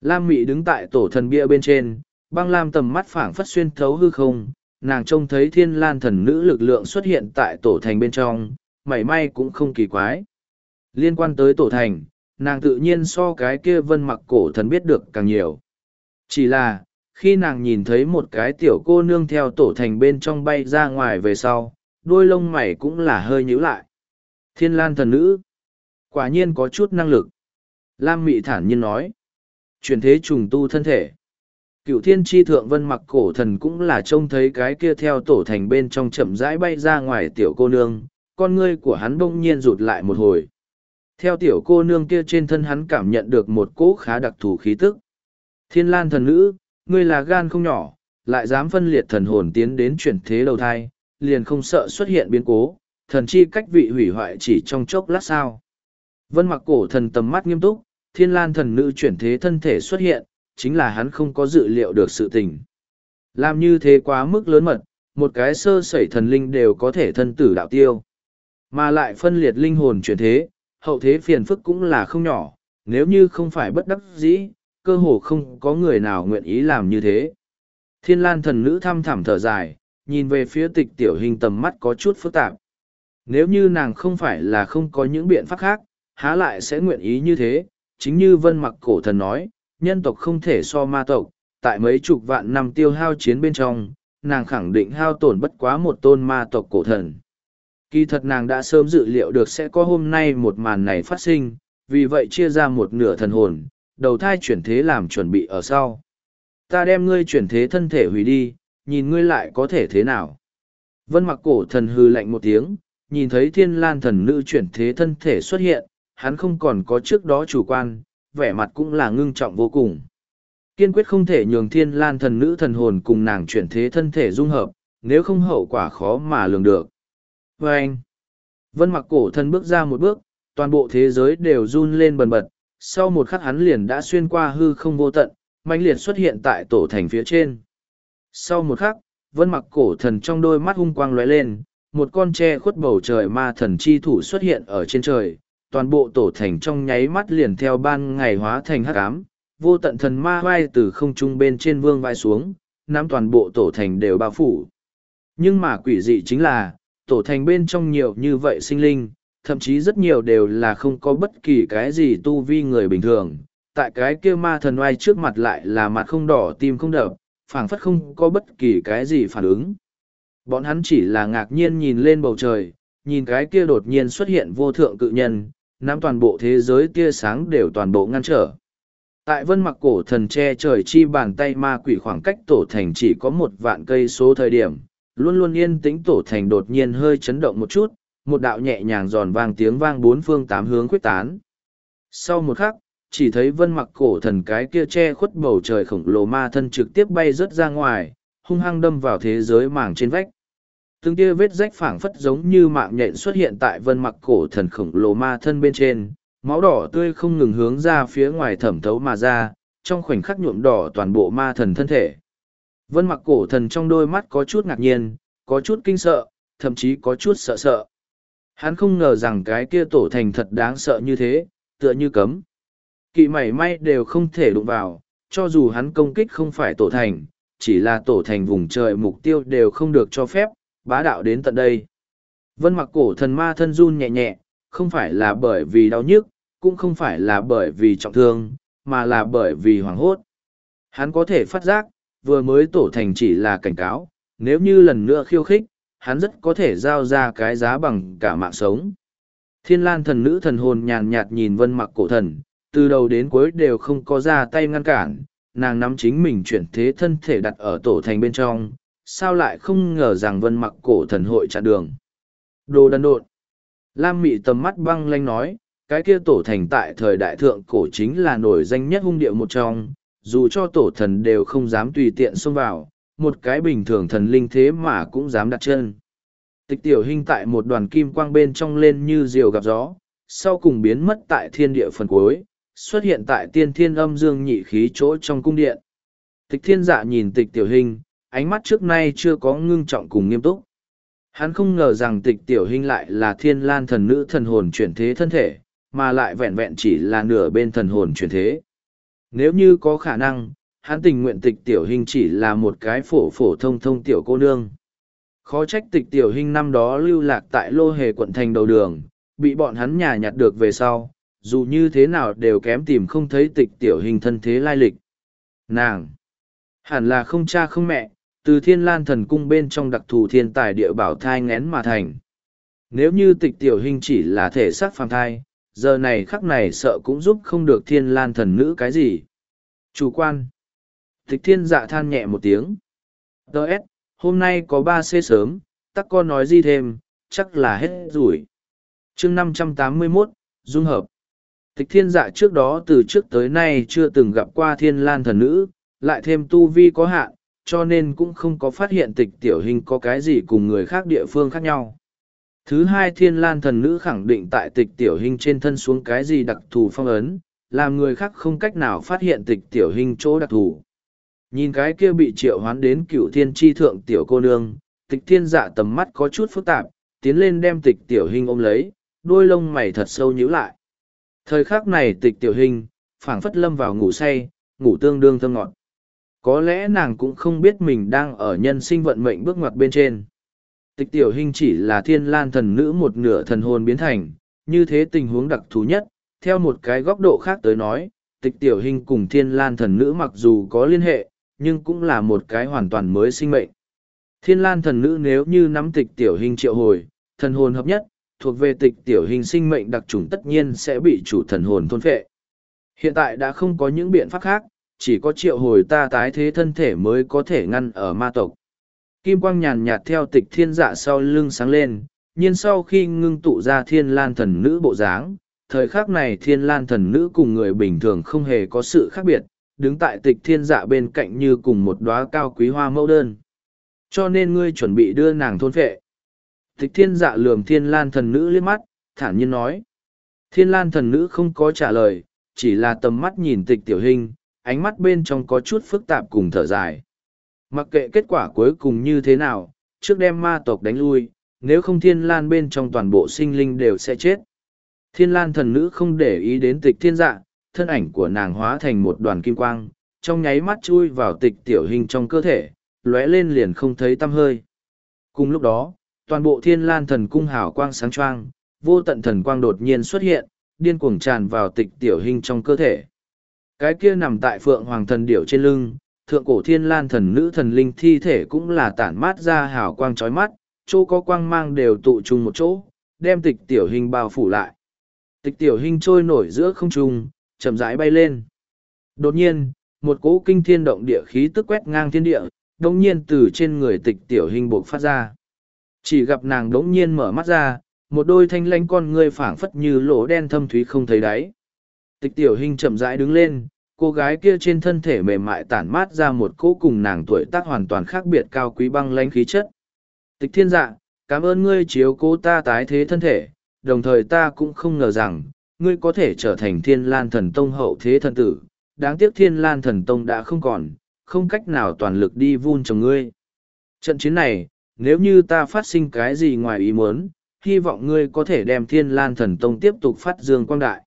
Lam Mị đứng tại tổ thần bia bên trên, băng lam tầm mắt phảng phất xuyên thấu hư không, nàng trông thấy thiên lan thần nữ lực lượng xuất hiện tại tổ thành bên trong, mảy may cũng không kỳ quái. Liên quan tới tổ thành, nàng tự nhiên so cái kia vân mặc cổ thần biết được càng nhiều. Chỉ là, khi nàng nhìn thấy một cái tiểu cô nương theo tổ thành bên trong bay ra ngoài về sau, đôi lông mày cũng là hơi nhíu lại. Thiên lan thần nữ. Quả nhiên có chút năng lực. Lam Mị thản nhiên nói. Chuyển thế trùng tu thân thể. Cựu thiên tri thượng vân mặc cổ thần cũng là trông thấy cái kia theo tổ thành bên trong chậm rãi bay ra ngoài tiểu cô nương, con ngươi của hắn bỗng nhiên rụt lại một hồi. Theo tiểu cô nương kia trên thân hắn cảm nhận được một cỗ khá đặc thù khí tức. Thiên lan thần nữ, ngươi là gan không nhỏ, lại dám phân liệt thần hồn tiến đến chuyển thế đầu thai, liền không sợ xuất hiện biến cố, thần chi cách vị hủy hoại chỉ trong chốc lát sao. Vân mặc cổ thần tầm mắt nghiêm túc, thiên lan thần nữ chuyển thế thân thể xuất hiện, chính là hắn không có dự liệu được sự tình. Làm như thế quá mức lớn mật, một cái sơ sẩy thần linh đều có thể thân tử đạo tiêu. Mà lại phân liệt linh hồn chuyển thế, hậu thế phiền phức cũng là không nhỏ, nếu như không phải bất đắc dĩ, cơ hồ không có người nào nguyện ý làm như thế. Thiên lan thần nữ thăm thẳm thở dài, nhìn về phía tịch tiểu hình tầm mắt có chút phức tạp. Nếu như nàng không phải là không có những biện pháp khác, há lại sẽ nguyện ý như thế, chính như vân mặc cổ thần nói, nhân tộc không thể so ma tộc, tại mấy chục vạn năm tiêu hao chiến bên trong, nàng khẳng định hao tổn bất quá một tôn ma tộc cổ thần. Kỳ thật nàng đã sớm dự liệu được sẽ có hôm nay một màn này phát sinh, vì vậy chia ra một nửa thần hồn, đầu thai chuyển thế làm chuẩn bị ở sau. Ta đem ngươi chuyển thế thân thể hủy đi, nhìn ngươi lại có thể thế nào. Vân mặc cổ thần hư lạnh một tiếng, nhìn thấy thiên lan thần nữ chuyển thế thân thể xuất hiện, hắn không còn có trước đó chủ quan, vẻ mặt cũng là ngưng trọng vô cùng. Kiên quyết không thể nhường thiên lan thần nữ thần hồn cùng nàng chuyển thế thân thể dung hợp, nếu không hậu quả khó mà lường được. Và anh, vân mặc cổ thần bước ra một bước, toàn bộ thế giới đều run lên bần bật, sau một khắc hắn liền đã xuyên qua hư không vô tận, mãnh liệt xuất hiện tại tổ thành phía trên. Sau một khắc, vân mặc cổ thần trong đôi mắt hung quang lóe lên, một con tre khuất bầu trời ma thần chi thủ xuất hiện ở trên trời, toàn bộ tổ thành trong nháy mắt liền theo ban ngày hóa thành hắc ám, vô tận thần ma vai từ không trung bên trên vương vai xuống, nắm toàn bộ tổ thành đều bao phủ. Nhưng mà quỷ dị chính là, tổ thành bên trong nhiều như vậy sinh linh, thậm chí rất nhiều đều là không có bất kỳ cái gì tu vi người bình thường. Tại cái kia ma thần oai trước mặt lại là mặt không đỏ tim không đập, phảng phất không có bất kỳ cái gì phản ứng. Bọn hắn chỉ là ngạc nhiên nhìn lên bầu trời, nhìn cái kia đột nhiên xuất hiện vô thượng cự nhân, nắm toàn bộ thế giới tia sáng đều toàn bộ ngăn trở. Tại vân mặc cổ thần che trời chi bàn tay ma quỷ khoảng cách tổ thành chỉ có một vạn cây số thời điểm, luôn luôn yên tĩnh tổ thành đột nhiên hơi chấn động một chút, một đạo nhẹ nhàng giòn vang tiếng vang bốn phương tám hướng quyết tán. Sau một khắc, chỉ thấy vân mặc cổ thần cái kia che khuất bầu trời khổng lồ ma thân trực tiếp bay rớt ra ngoài, hung hăng đâm vào thế giới mảng trên vách. Từng kia vết rách phảng phất giống như mạng nhện xuất hiện tại vân mặc cổ thần khổng lồ ma thân bên trên, máu đỏ tươi không ngừng hướng ra phía ngoài thẩm thấu mà ra, trong khoảnh khắc nhuộm đỏ toàn bộ ma thần thân thể. Vân mặc cổ thần trong đôi mắt có chút ngạc nhiên, có chút kinh sợ, thậm chí có chút sợ sợ. Hắn không ngờ rằng cái kia tổ thành thật đáng sợ như thế, tựa như cấm. Kỵ mảy may đều không thể đụng vào, cho dù hắn công kích không phải tổ thành, chỉ là tổ thành vùng trời mục tiêu đều không được cho phép, bá đạo đến tận đây. Vân mặc cổ thần ma thân run nhẹ nhẹ, không phải là bởi vì đau nhức, cũng không phải là bởi vì trọng thương, mà là bởi vì hoảng hốt. Hắn có thể phát giác, vừa mới tổ thành chỉ là cảnh cáo, nếu như lần nữa khiêu khích, hắn rất có thể giao ra cái giá bằng cả mạng sống. Thiên lan thần nữ thần hồn nhàn nhạt nhìn vân mặc cổ thần, từ đầu đến cuối đều không có ra tay ngăn cản, nàng nắm chính mình chuyển thế thân thể đặt ở tổ thành bên trong, sao lại không ngờ rằng vân mặc cổ thần hội chặn đường. Đồ đần độn. Lam mị tầm mắt băng lanh nói, cái kia tổ thành tại thời đại thượng cổ chính là nổi danh nhất hung địa một trong, dù cho tổ thần đều không dám tùy tiện xông vào, một cái bình thường thần linh thế mà cũng dám đặt chân. Tịch tiểu hình tại một đoàn kim quang bên trong lên như diều gặp gió, sau cùng biến mất tại thiên địa phần cuối, xuất hiện tại tiên thiên âm dương nhị khí chỗ trong cung điện. Tịch thiên dạ nhìn tịch tiểu hình, ánh mắt trước nay chưa có ngưng trọng cùng nghiêm túc. Hắn không ngờ rằng tịch tiểu hình lại là thiên lan thần nữ thần hồn chuyển thế thân thể, mà lại vẹn vẹn chỉ là nửa bên thần hồn chuyển thế. Nếu như có khả năng, hắn tình nguyện tịch tiểu hình chỉ là một cái phổ phổ thông thông tiểu cô nương. Khó trách tịch tiểu hình năm đó lưu lạc tại lô hề quận thành đầu đường, bị bọn hắn nhà nhặt được về sau, dù như thế nào đều kém tìm không thấy tịch tiểu hình thân thế lai lịch. Nàng! Hẳn là không cha không mẹ, từ thiên lan thần cung bên trong đặc thù thiên tài địa bảo thai ngén mà thành. Nếu như tịch tiểu hình chỉ là thể xác phàm thai, giờ này khắc này sợ cũng giúp không được thiên lan thần nữ cái gì. Chủ quan. Tịch thiên dạ than nhẹ một tiếng. Đợt, hôm nay có ba c sớm, tắc con nói gì thêm, chắc là hết rủi. chương năm trăm tám mươi 581, Dung Hợp. Tịch thiên dạ trước đó từ trước tới nay chưa từng gặp qua thiên lan thần nữ, lại thêm tu vi có hạn, cho nên cũng không có phát hiện tịch tiểu hình có cái gì cùng người khác địa phương khác nhau. Thứ hai thiên lan thần nữ khẳng định tại tịch tiểu hình trên thân xuống cái gì đặc thù phong ấn, làm người khác không cách nào phát hiện tịch tiểu hình chỗ đặc thù. Nhìn cái kia bị triệu hoán đến cựu thiên tri thượng tiểu cô nương, tịch thiên dạ tầm mắt có chút phức tạp, tiến lên đem tịch tiểu hình ôm lấy, đôi lông mày thật sâu nhíu lại. Thời khắc này tịch tiểu hình, phảng phất lâm vào ngủ say, ngủ tương đương thơm ngọt. Có lẽ nàng cũng không biết mình đang ở nhân sinh vận mệnh bước ngoặt bên trên. Tịch tiểu hình chỉ là thiên lan thần nữ một nửa thần hồn biến thành, như thế tình huống đặc thù nhất, theo một cái góc độ khác tới nói, tịch tiểu hình cùng thiên lan thần nữ mặc dù có liên hệ, nhưng cũng là một cái hoàn toàn mới sinh mệnh. Thiên lan thần nữ nếu như nắm tịch tiểu hình triệu hồi, thần hồn hợp nhất, thuộc về tịch tiểu hình sinh mệnh đặc trùng tất nhiên sẽ bị chủ thần hồn thôn phệ. Hiện tại đã không có những biện pháp khác, chỉ có triệu hồi ta tái thế thân thể mới có thể ngăn ở ma tộc. Kim quang nhàn nhạt theo tịch thiên dạ sau lưng sáng lên, nhưng sau khi ngưng tụ ra thiên lan thần nữ bộ dáng, thời khắc này thiên lan thần nữ cùng người bình thường không hề có sự khác biệt, đứng tại tịch thiên dạ bên cạnh như cùng một đóa cao quý hoa mẫu đơn. Cho nên ngươi chuẩn bị đưa nàng thôn phệ. Tịch thiên dạ lườm thiên lan thần nữ liếc mắt, thản nhiên nói. Thiên lan thần nữ không có trả lời, chỉ là tầm mắt nhìn tịch tiểu hình, ánh mắt bên trong có chút phức tạp cùng thở dài. Mặc kệ kết quả cuối cùng như thế nào, trước đem ma tộc đánh lui, nếu không thiên lan bên trong toàn bộ sinh linh đều sẽ chết. Thiên lan thần nữ không để ý đến tịch thiên dạ, thân ảnh của nàng hóa thành một đoàn kim quang, trong nháy mắt chui vào tịch tiểu hình trong cơ thể, lóe lên liền không thấy tăm hơi. Cùng lúc đó, toàn bộ thiên lan thần cung hào quang sáng choang, vô tận thần quang đột nhiên xuất hiện, điên cuồng tràn vào tịch tiểu hình trong cơ thể. Cái kia nằm tại phượng hoàng thần điểu trên lưng, thượng cổ thiên lan thần nữ thần linh thi thể cũng là tản mát ra hào quang trói mắt, chỗ có quang mang đều tụ chung một chỗ, đem tịch tiểu hình bao phủ lại. Tịch tiểu hình trôi nổi giữa không trung, chậm rãi bay lên. Đột nhiên, một cỗ kinh thiên động địa khí tức quét ngang thiên địa, đống nhiên từ trên người tịch tiểu hình buộc phát ra. Chỉ gặp nàng đống nhiên mở mắt ra, một đôi thanh lanh con ngươi phảng phất như lỗ đen thâm thúy không thấy đáy. Tịch tiểu hình chậm rãi đứng lên, cô gái kia trên thân thể mềm mại tản mát ra một cỗ cùng nàng tuổi tác hoàn toàn khác biệt cao quý băng lãnh khí chất. Tịch thiên dạ, cảm ơn ngươi chiếu cố ta tái thế thân thể, đồng thời ta cũng không ngờ rằng, ngươi có thể trở thành thiên lan thần tông hậu thế thần tử. Đáng tiếc thiên lan thần tông đã không còn, không cách nào toàn lực đi vun trồng ngươi. Trận chiến này, nếu như ta phát sinh cái gì ngoài ý muốn, hy vọng ngươi có thể đem thiên lan thần tông tiếp tục phát dương quang đại.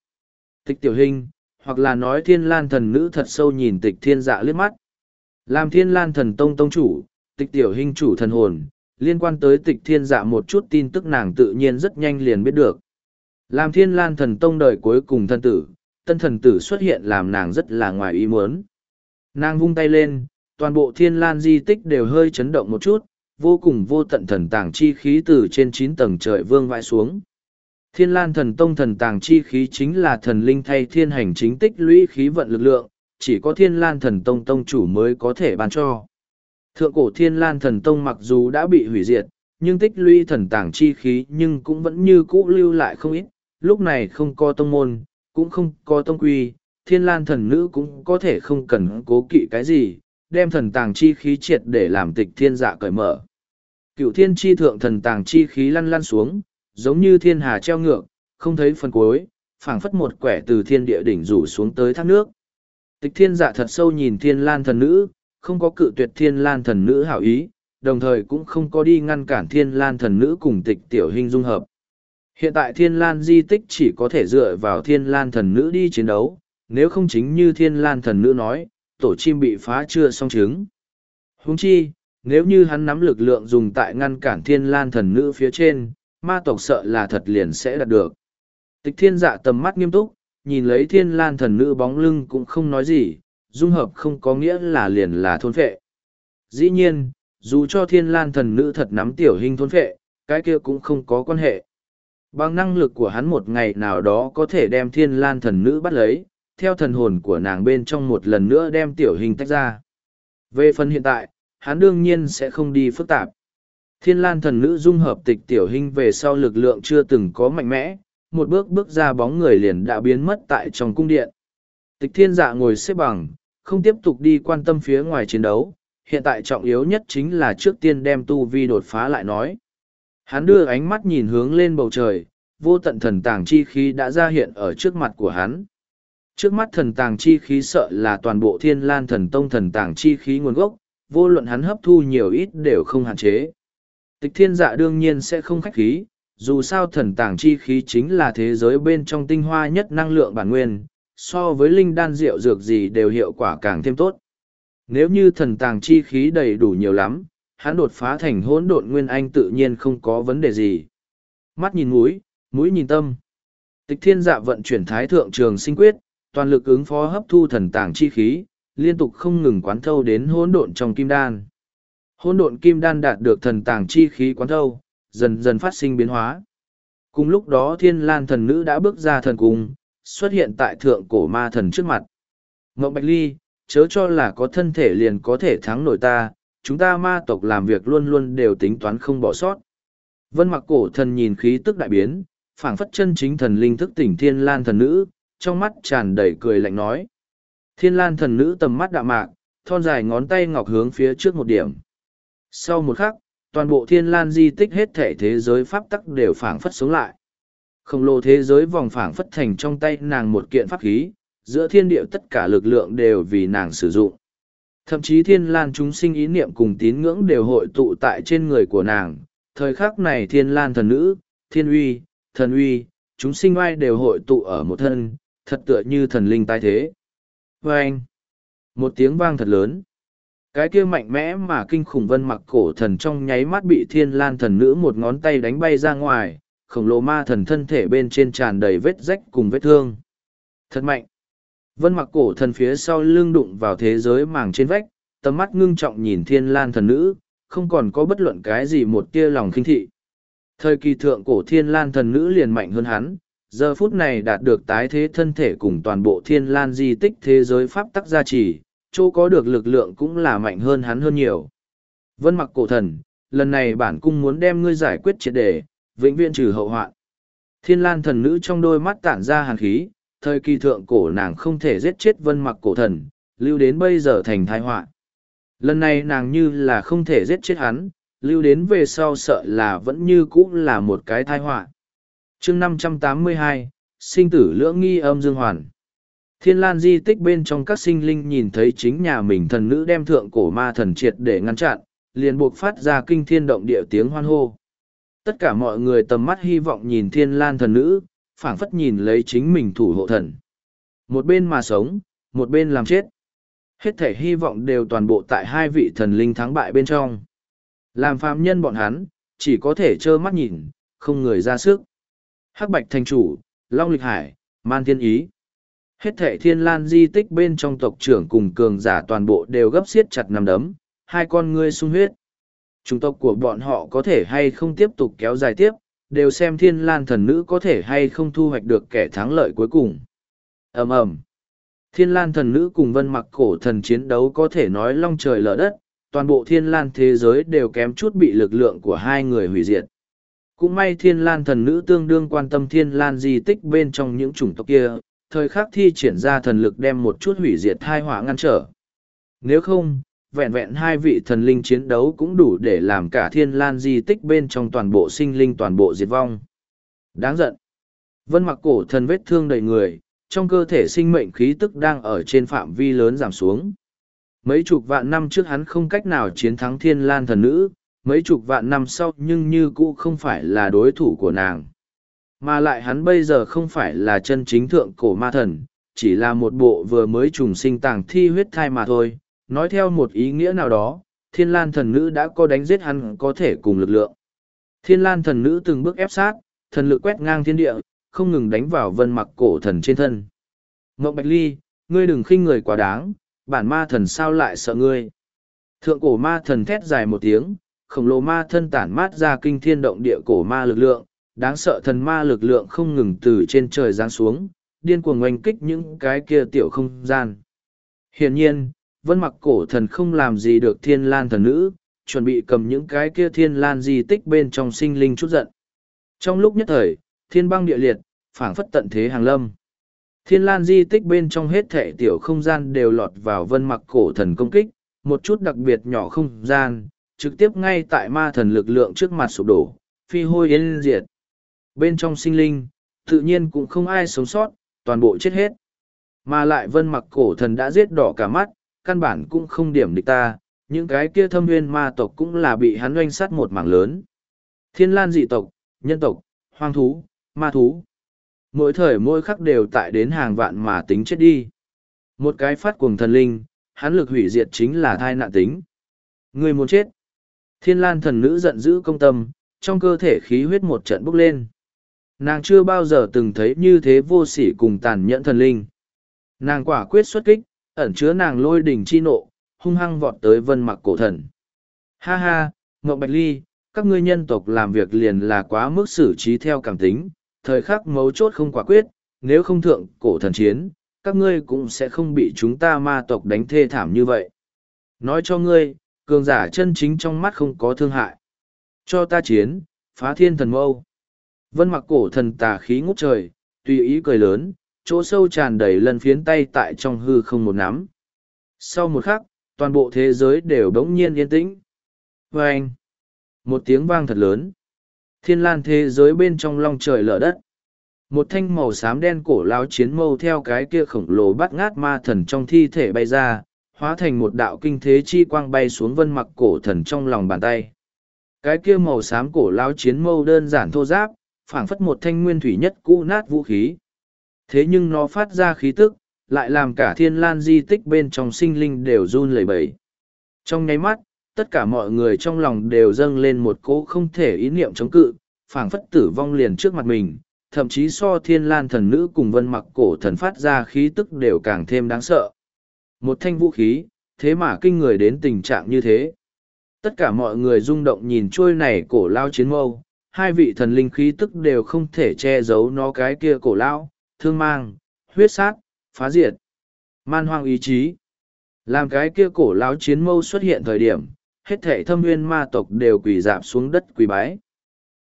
Tịch tiểu hình, hoặc là nói thiên lan thần nữ thật sâu nhìn tịch thiên dạ liếc mắt. Làm thiên lan thần tông tông chủ, tịch tiểu hình chủ thần hồn, liên quan tới tịch thiên dạ một chút tin tức nàng tự nhiên rất nhanh liền biết được. Làm thiên lan thần tông đời cuối cùng thân tử, tân thần tử xuất hiện làm nàng rất là ngoài ý muốn. Nàng vung tay lên, toàn bộ thiên lan di tích đều hơi chấn động một chút, vô cùng vô tận thần tàng chi khí từ trên chín tầng trời vương vãi xuống. Thiên lan thần tông thần tàng chi khí chính là thần linh thay thiên hành chính tích lũy khí vận lực lượng, chỉ có thiên lan thần tông tông chủ mới có thể ban cho. Thượng cổ thiên lan thần tông mặc dù đã bị hủy diệt, nhưng tích lũy thần tàng chi khí nhưng cũng vẫn như cũ lưu lại không ít, lúc này không có tông môn, cũng không có tông quy, thiên lan thần nữ cũng có thể không cần cố kỵ cái gì, đem thần tàng chi khí triệt để làm tịch thiên dạ cởi mở. Cựu thiên chi thượng thần tàng chi khí lăn lăn xuống, giống như thiên hà treo ngược, không thấy phần cuối, phảng phất một quẻ từ thiên địa đỉnh rủ xuống tới thác nước. Tịch thiên dạ thật sâu nhìn thiên lan thần nữ, không có cự tuyệt thiên lan thần nữ hảo ý, đồng thời cũng không có đi ngăn cản thiên lan thần nữ cùng tịch tiểu hình dung hợp. Hiện tại thiên lan di tích chỉ có thể dựa vào thiên lan thần nữ đi chiến đấu, nếu không chính như thiên lan thần nữ nói, tổ chim bị phá chưa xong trứng. Húng chi, nếu như hắn nắm lực lượng dùng tại ngăn cản thiên lan thần nữ phía trên, ma tộc sợ là thật liền sẽ đạt được. Tịch thiên dạ tầm mắt nghiêm túc, nhìn lấy thiên lan thần nữ bóng lưng cũng không nói gì, dung hợp không có nghĩa là liền là thôn phệ. Dĩ nhiên, dù cho thiên lan thần nữ thật nắm tiểu hình thôn phệ, cái kia cũng không có quan hệ. Bằng năng lực của hắn một ngày nào đó có thể đem thiên lan thần nữ bắt lấy, theo thần hồn của nàng bên trong một lần nữa đem tiểu hình tách ra. Về phần hiện tại, hắn đương nhiên sẽ không đi phức tạp. Thiên lan thần nữ dung hợp tịch tiểu hình về sau lực lượng chưa từng có mạnh mẽ, một bước bước ra bóng người liền đã biến mất tại trong cung điện. Tịch thiên dạ ngồi xếp bằng, không tiếp tục đi quan tâm phía ngoài chiến đấu, hiện tại trọng yếu nhất chính là trước tiên đem tu vi đột phá lại nói. Hắn đưa ánh mắt nhìn hướng lên bầu trời, vô tận thần tàng chi khí đã ra hiện ở trước mặt của hắn. Trước mắt thần tàng chi khí sợ là toàn bộ thiên lan thần tông thần tàng chi khí nguồn gốc, vô luận hắn hấp thu nhiều ít đều không hạn chế. Tịch thiên dạ đương nhiên sẽ không khách khí, dù sao thần tàng chi khí chính là thế giới bên trong tinh hoa nhất năng lượng bản nguyên, so với linh đan rượu dược gì đều hiệu quả càng thêm tốt. Nếu như thần tàng chi khí đầy đủ nhiều lắm, hắn đột phá thành hỗn độn nguyên anh tự nhiên không có vấn đề gì. Mắt nhìn mũi, mũi nhìn tâm. Tịch thiên dạ vận chuyển thái thượng trường sinh quyết, toàn lực ứng phó hấp thu thần tàng chi khí, liên tục không ngừng quán thâu đến hỗn độn trong kim đan. Hỗn độn kim đan đạt được thần tàng chi khí quán thâu, dần dần phát sinh biến hóa. Cùng lúc đó thiên lan thần nữ đã bước ra thần cung, xuất hiện tại thượng cổ ma thần trước mặt. Ngọc Bạch Ly, chớ cho là có thân thể liền có thể thắng nổi ta, chúng ta ma tộc làm việc luôn luôn đều tính toán không bỏ sót. Vân mặc cổ thần nhìn khí tức đại biến, phảng phất chân chính thần linh thức tỉnh thiên lan thần nữ, trong mắt tràn đầy cười lạnh nói. Thiên lan thần nữ tầm mắt đạm mạc, thon dài ngón tay ngọc hướng phía trước một điểm. Sau một khắc, toàn bộ thiên lan di tích hết thể thế giới pháp tắc đều phảng phất sống lại. Khổng lồ thế giới vòng phảng phất thành trong tay nàng một kiện pháp khí, giữa thiên địa tất cả lực lượng đều vì nàng sử dụng. Thậm chí thiên lan chúng sinh ý niệm cùng tín ngưỡng đều hội tụ tại trên người của nàng. Thời khắc này thiên lan thần nữ, thiên uy, thần uy, chúng sinh oai đều hội tụ ở một thân, thật tựa như thần linh tai thế. Và anh, một tiếng vang thật lớn. Cái kia mạnh mẽ mà kinh khủng vân mặc cổ thần trong nháy mắt bị thiên lan thần nữ một ngón tay đánh bay ra ngoài, khổng lồ ma thần thân thể bên trên tràn đầy vết rách cùng vết thương. Thật mạnh. Vân mặc cổ thần phía sau lưng đụng vào thế giới màng trên vách, tầm mắt ngưng trọng nhìn thiên lan thần nữ, không còn có bất luận cái gì một tia lòng khinh thị. Thời kỳ thượng cổ thiên lan thần nữ liền mạnh hơn hắn, giờ phút này đạt được tái thế thân thể cùng toàn bộ thiên lan di tích thế giới pháp tắc gia trì, chỗ có được lực lượng cũng là mạnh hơn hắn hơn nhiều. Vân mặc cổ thần, lần này bản cung muốn đem ngươi giải quyết triệt đề, vĩnh viễn trừ hậu hoạn. Thiên lan thần nữ trong đôi mắt tản ra hàn khí, thời kỳ thượng cổ nàng không thể giết chết vân mặc cổ thần, lưu đến bây giờ thành thái họa. Lần này nàng như là không thể giết chết hắn, lưu đến về sau sợ là vẫn như cũ là một cái thái họa. Chương năm trăm tám mươi hai sinh tử lưỡng nghi âm dương hoàn. Thiên lan di tích bên trong các sinh linh nhìn thấy chính nhà mình thần nữ đem thượng cổ ma thần triệt để ngăn chặn liền buộc phát ra kinh thiên động địa tiếng hoan hô. Tất cả mọi người tầm mắt hy vọng nhìn thiên lan thần nữ phảng phất nhìn lấy chính mình thủ hộ thần. Một bên mà sống một bên làm chết. Hết thể hy vọng đều toàn bộ tại hai vị thần linh thắng bại bên trong. Làm phàm nhân bọn hắn chỉ có thể trơ mắt nhìn không người ra sức. Hắc Bạch Thành Chủ, Long Lịch Hải, Man Thiên Ý. Hết thể thiên lan di tích bên trong tộc trưởng cùng cường giả toàn bộ đều gấp xiết chặt nằm đấm, hai con ngươi sung huyết. Trung tộc của bọn họ có thể hay không tiếp tục kéo dài tiếp, đều xem thiên lan thần nữ có thể hay không thu hoạch được kẻ thắng lợi cuối cùng. ầm ầm Thiên lan thần nữ cùng vân mặc cổ thần chiến đấu có thể nói long trời lở đất, toàn bộ thiên lan thế giới đều kém chút bị lực lượng của hai người hủy diệt. Cũng may thiên lan thần nữ tương đương quan tâm thiên lan di tích bên trong những chủng tộc kia, thời khắc thi triển ra thần lực đem một chút hủy diệt thai hỏa ngăn trở. Nếu không, vẹn vẹn hai vị thần linh chiến đấu cũng đủ để làm cả thiên lan di tích bên trong toàn bộ sinh linh toàn bộ diệt vong. Đáng giận. Vân mặc cổ thần vết thương đầy người, trong cơ thể sinh mệnh khí tức đang ở trên phạm vi lớn giảm xuống. Mấy chục vạn năm trước hắn không cách nào chiến thắng thiên lan thần nữ, mấy chục vạn năm sau nhưng như cũ không phải là đối thủ của nàng mà lại hắn bây giờ không phải là chân chính thượng cổ ma thần chỉ là một bộ vừa mới trùng sinh tàng thi huyết thai mà thôi nói theo một ý nghĩa nào đó thiên lan thần nữ đã có đánh giết hắn có thể cùng lực lượng. Thiên lan thần nữ từng bước ép sát thần lực quét ngang thiên địa không ngừng đánh vào vân mặc cổ thần trên thân. Ngộng bạch ly ngươi đừng khinh người quá đáng bản ma thần sao lại sợ ngươi? Thượng cổ ma thần thét dài một tiếng khổng lồ ma thân tản mát ra kinh thiên động địa cổ ma lực lượng, đáng sợ thần ma lực lượng không ngừng từ trên trời giáng xuống, điên cuồng oanh kích những cái kia tiểu không gian. Hiển nhiên, vân mặc cổ thần không làm gì được thiên lan thần nữ, chuẩn bị cầm những cái kia thiên lan di tích bên trong sinh linh chút giận. Trong lúc nhất thời, thiên băng địa liệt, phảng phất tận thế hàng lâm. Thiên lan di tích bên trong hết thệ tiểu không gian đều lọt vào vân mặc cổ thần công kích, một chút đặc biệt nhỏ không gian, trực tiếp ngay tại ma thần lực lượng trước mặt sụp đổ, phi hôi yên diệt. Bên trong sinh linh, tự nhiên cũng không ai sống sót, toàn bộ chết hết. Mà lại vân mặc cổ thần đã giết đỏ cả mắt, căn bản cũng không điểm địch ta, những cái kia thâm nguyên ma tộc cũng là bị hắn oanh sát một mảng lớn. Thiên lan dị tộc, nhân tộc, hoang thú, ma thú. Mỗi thời mỗi khắc đều tại đến hàng vạn mà tính chết đi. Một cái phát cuồng thần linh, hắn lực hủy diệt chính là thai nạn tính. Người muốn chết. Thiên lan thần nữ giận dữ công tâm, trong cơ thể khí huyết một trận bốc lên. Nàng chưa bao giờ từng thấy như thế vô sỉ cùng tàn nhẫn thần linh. Nàng quả quyết xuất kích, ẩn chứa nàng lôi đỉnh chi nộ, hung hăng vọt tới vân mặc cổ thần. Ha ha, Ngọc Bạch Ly, các ngươi nhân tộc làm việc liền là quá mức xử trí theo cảm tính, thời khắc mấu chốt không quả quyết, nếu không thượng cổ thần chiến, các ngươi cũng sẽ không bị chúng ta ma tộc đánh thê thảm như vậy. Nói cho ngươi, cường giả chân chính trong mắt không có thương hại. Cho ta chiến, phá thiên thần mâu. Vân mặc cổ thần tà khí ngút trời, tùy ý cười lớn, chỗ sâu tràn đầy lần phiến tay tại trong hư không một nắm. Sau một khắc, toàn bộ thế giới đều đống nhiên yên tĩnh. Và anh, một tiếng vang thật lớn. Thiên lan thế giới bên trong long trời lở đất. Một thanh màu xám đen cổ láo chiến mâu theo cái kia khổng lồ bắt ngát ma thần trong thi thể bay ra, hóa thành một đạo kinh thế chi quang bay xuống vân mặc cổ thần trong lòng bàn tay. Cái kia màu xám cổ láo chiến mâu đơn giản thô giáp, phảng phất một thanh nguyên thủy nhất cũ nát vũ khí. Thế nhưng nó phát ra khí tức, lại làm cả thiên lan di tích bên trong sinh linh đều run lẩy bẩy. Trong nháy mắt, tất cả mọi người trong lòng đều dâng lên một cỗ không thể ý niệm chống cự, phảng phất tử vong liền trước mặt mình, thậm chí so thiên lan thần nữ cùng vân mặc cổ thần phát ra khí tức đều càng thêm đáng sợ. Một thanh vũ khí, thế mà kinh người đến tình trạng như thế. Tất cả mọi người rung động nhìn trôi này cổ lao chiến mâu, hai vị thần linh khí tức đều không thể che giấu nó cái kia cổ lao, thương mang, huyết sát, phá diệt, man hoang ý chí. Làm cái kia cổ láo chiến mâu xuất hiện thời điểm, hết thể thâm nguyên ma tộc đều quỳ dạp xuống đất quỳ bái.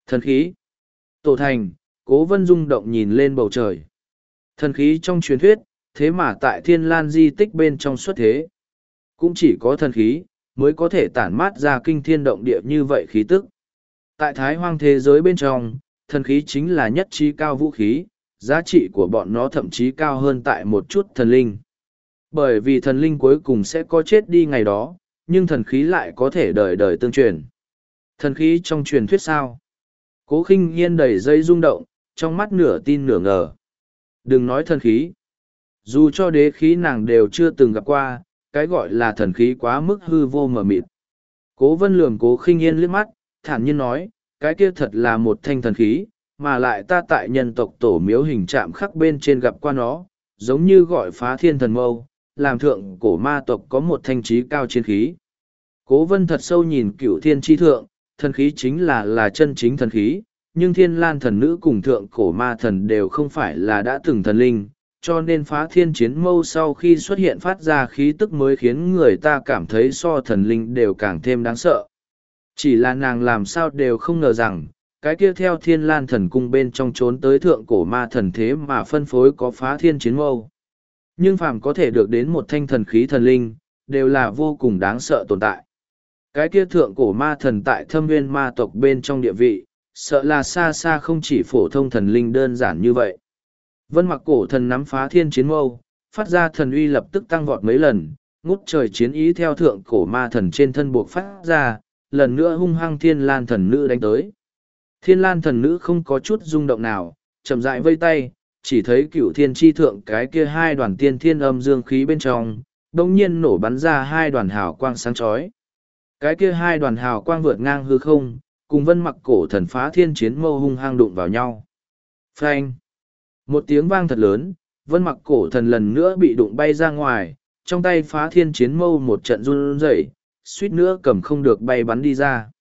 Thần khí. Tổ thành, cố vân rung động nhìn lên bầu trời. Thần khí trong truyền thuyết, thế mà tại thiên lan di tích bên trong xuất thế. Cũng chỉ có thần khí, mới có thể tản mát ra kinh thiên động địa như vậy khí tức. Tại thái hoang thế giới bên trong, thần khí chính là nhất trí cao vũ khí, giá trị của bọn nó thậm chí cao hơn tại một chút thần linh. Bởi vì thần linh cuối cùng sẽ có chết đi ngày đó, nhưng thần khí lại có thể đời đời tương truyền. Thần khí trong truyền thuyết sao? Cố khinh Nhiên đầy dây rung động, trong mắt nửa tin nửa ngờ. Đừng nói thần khí. Dù cho đế khí nàng đều chưa từng gặp qua, cái gọi là thần khí quá mức hư vô mờ mịt. Cố vân lường cố khinh yên liếc mắt, thản nhiên nói, cái kia thật là một thanh thần khí, mà lại ta tại nhân tộc tổ miếu hình chạm khắc bên trên gặp qua nó, giống như gọi phá thiên thần mâu, làm thượng cổ ma tộc có một thanh trí cao chiến khí. Cố vân thật sâu nhìn cửu thiên tri thượng, thần khí chính là là chân chính thần khí, nhưng thiên lan thần nữ cùng thượng cổ ma thần đều không phải là đã từng thần linh, cho nên phá thiên chiến mâu sau khi xuất hiện phát ra khí tức mới khiến người ta cảm thấy so thần linh đều càng thêm đáng sợ. Chỉ là nàng làm sao đều không ngờ rằng, cái kia theo thiên lan thần cung bên trong trốn tới thượng cổ ma thần thế mà phân phối có phá thiên chiến mâu. Nhưng phàm có thể được đến một thanh thần khí thần linh, đều là vô cùng đáng sợ tồn tại. Cái kia thượng cổ ma thần tại thâm viên ma tộc bên trong địa vị, sợ là xa xa không chỉ phổ thông thần linh đơn giản như vậy. Vân mặc cổ thần nắm phá thiên chiến mâu, phát ra thần uy lập tức tăng vọt mấy lần, ngút trời chiến ý theo thượng cổ ma thần trên thân buộc phát ra, lần nữa hung hăng thiên lan thần nữ đánh tới. Thiên lan thần nữ không có chút rung động nào, chậm rãi vây tay, chỉ thấy cựu thiên tri thượng cái kia hai đoàn tiên thiên âm dương khí bên trong, đồng nhiên nổ bắn ra hai đoàn hào quang sáng chói. Cái kia hai đoàn hào quang vượt ngang hư không cùng vân mặc cổ thần phá thiên chiến mâu hung hăng đụng vào nhau. Phanh! Một tiếng vang thật lớn vân mặc cổ thần lần nữa bị đụng bay ra ngoài trong tay phá thiên chiến mâu một trận run rẩy suýt nữa cầm không được bay bắn đi ra.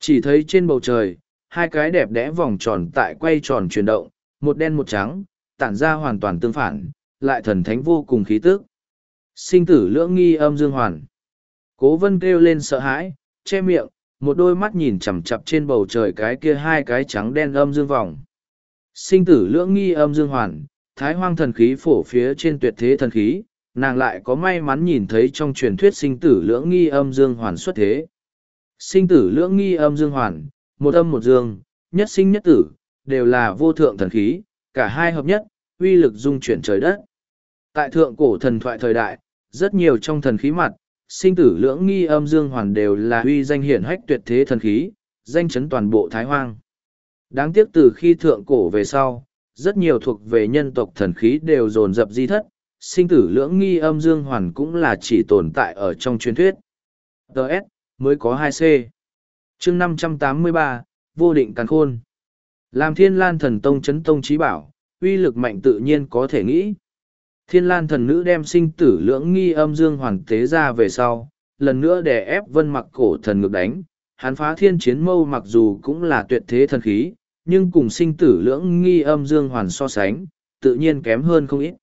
Chỉ thấy trên bầu trời hai cái đẹp đẽ vòng tròn tại quay tròn chuyển động một đen một trắng tản ra hoàn toàn tương phản lại thần thánh vô cùng khí tức sinh tử lưỡng nghi âm dương hoàn Cố vân kêu lên sợ hãi, che miệng, một đôi mắt nhìn chằm chặp trên bầu trời cái kia hai cái trắng đen âm dương vòng. Sinh tử lưỡng nghi âm dương hoàn, thái hoang thần khí phổ phía trên tuyệt thế thần khí, nàng lại có may mắn nhìn thấy trong truyền thuyết sinh tử lưỡng nghi âm dương hoàn xuất thế. Sinh tử lưỡng nghi âm dương hoàn, một âm một dương, nhất sinh nhất tử, đều là vô thượng thần khí, cả hai hợp nhất, uy lực dung chuyển trời đất. Tại thượng cổ thần thoại thời đại, rất nhiều trong thần khí mặt, sinh tử lưỡng nghi âm dương hoàn đều là uy danh hiển hách tuyệt thế thần khí, danh chấn toàn bộ thái hoang. Đáng tiếc từ khi thượng cổ về sau, rất nhiều thuộc về nhân tộc thần khí đều dồn dập di thất, sinh tử lưỡng nghi âm dương hoàn cũng là chỉ tồn tại ở trong truyền thuyết. Đợt, mới có hai c chương năm trăm tám mươi ba, vô định càn khôn. Làm thiên lan thần tông chấn tông trí bảo, uy lực mạnh tự nhiên có thể nghĩ. Thiên lan thần nữ đem sinh tử lưỡng nghi âm dương hoàn tế ra về sau, lần nữa đè ép vân mặc cổ thần ngược đánh. Hắn phá thiên chiến mâu mặc dù cũng là tuyệt thế thần khí, nhưng cùng sinh tử lưỡng nghi âm dương hoàn so sánh, tự nhiên kém hơn không ít.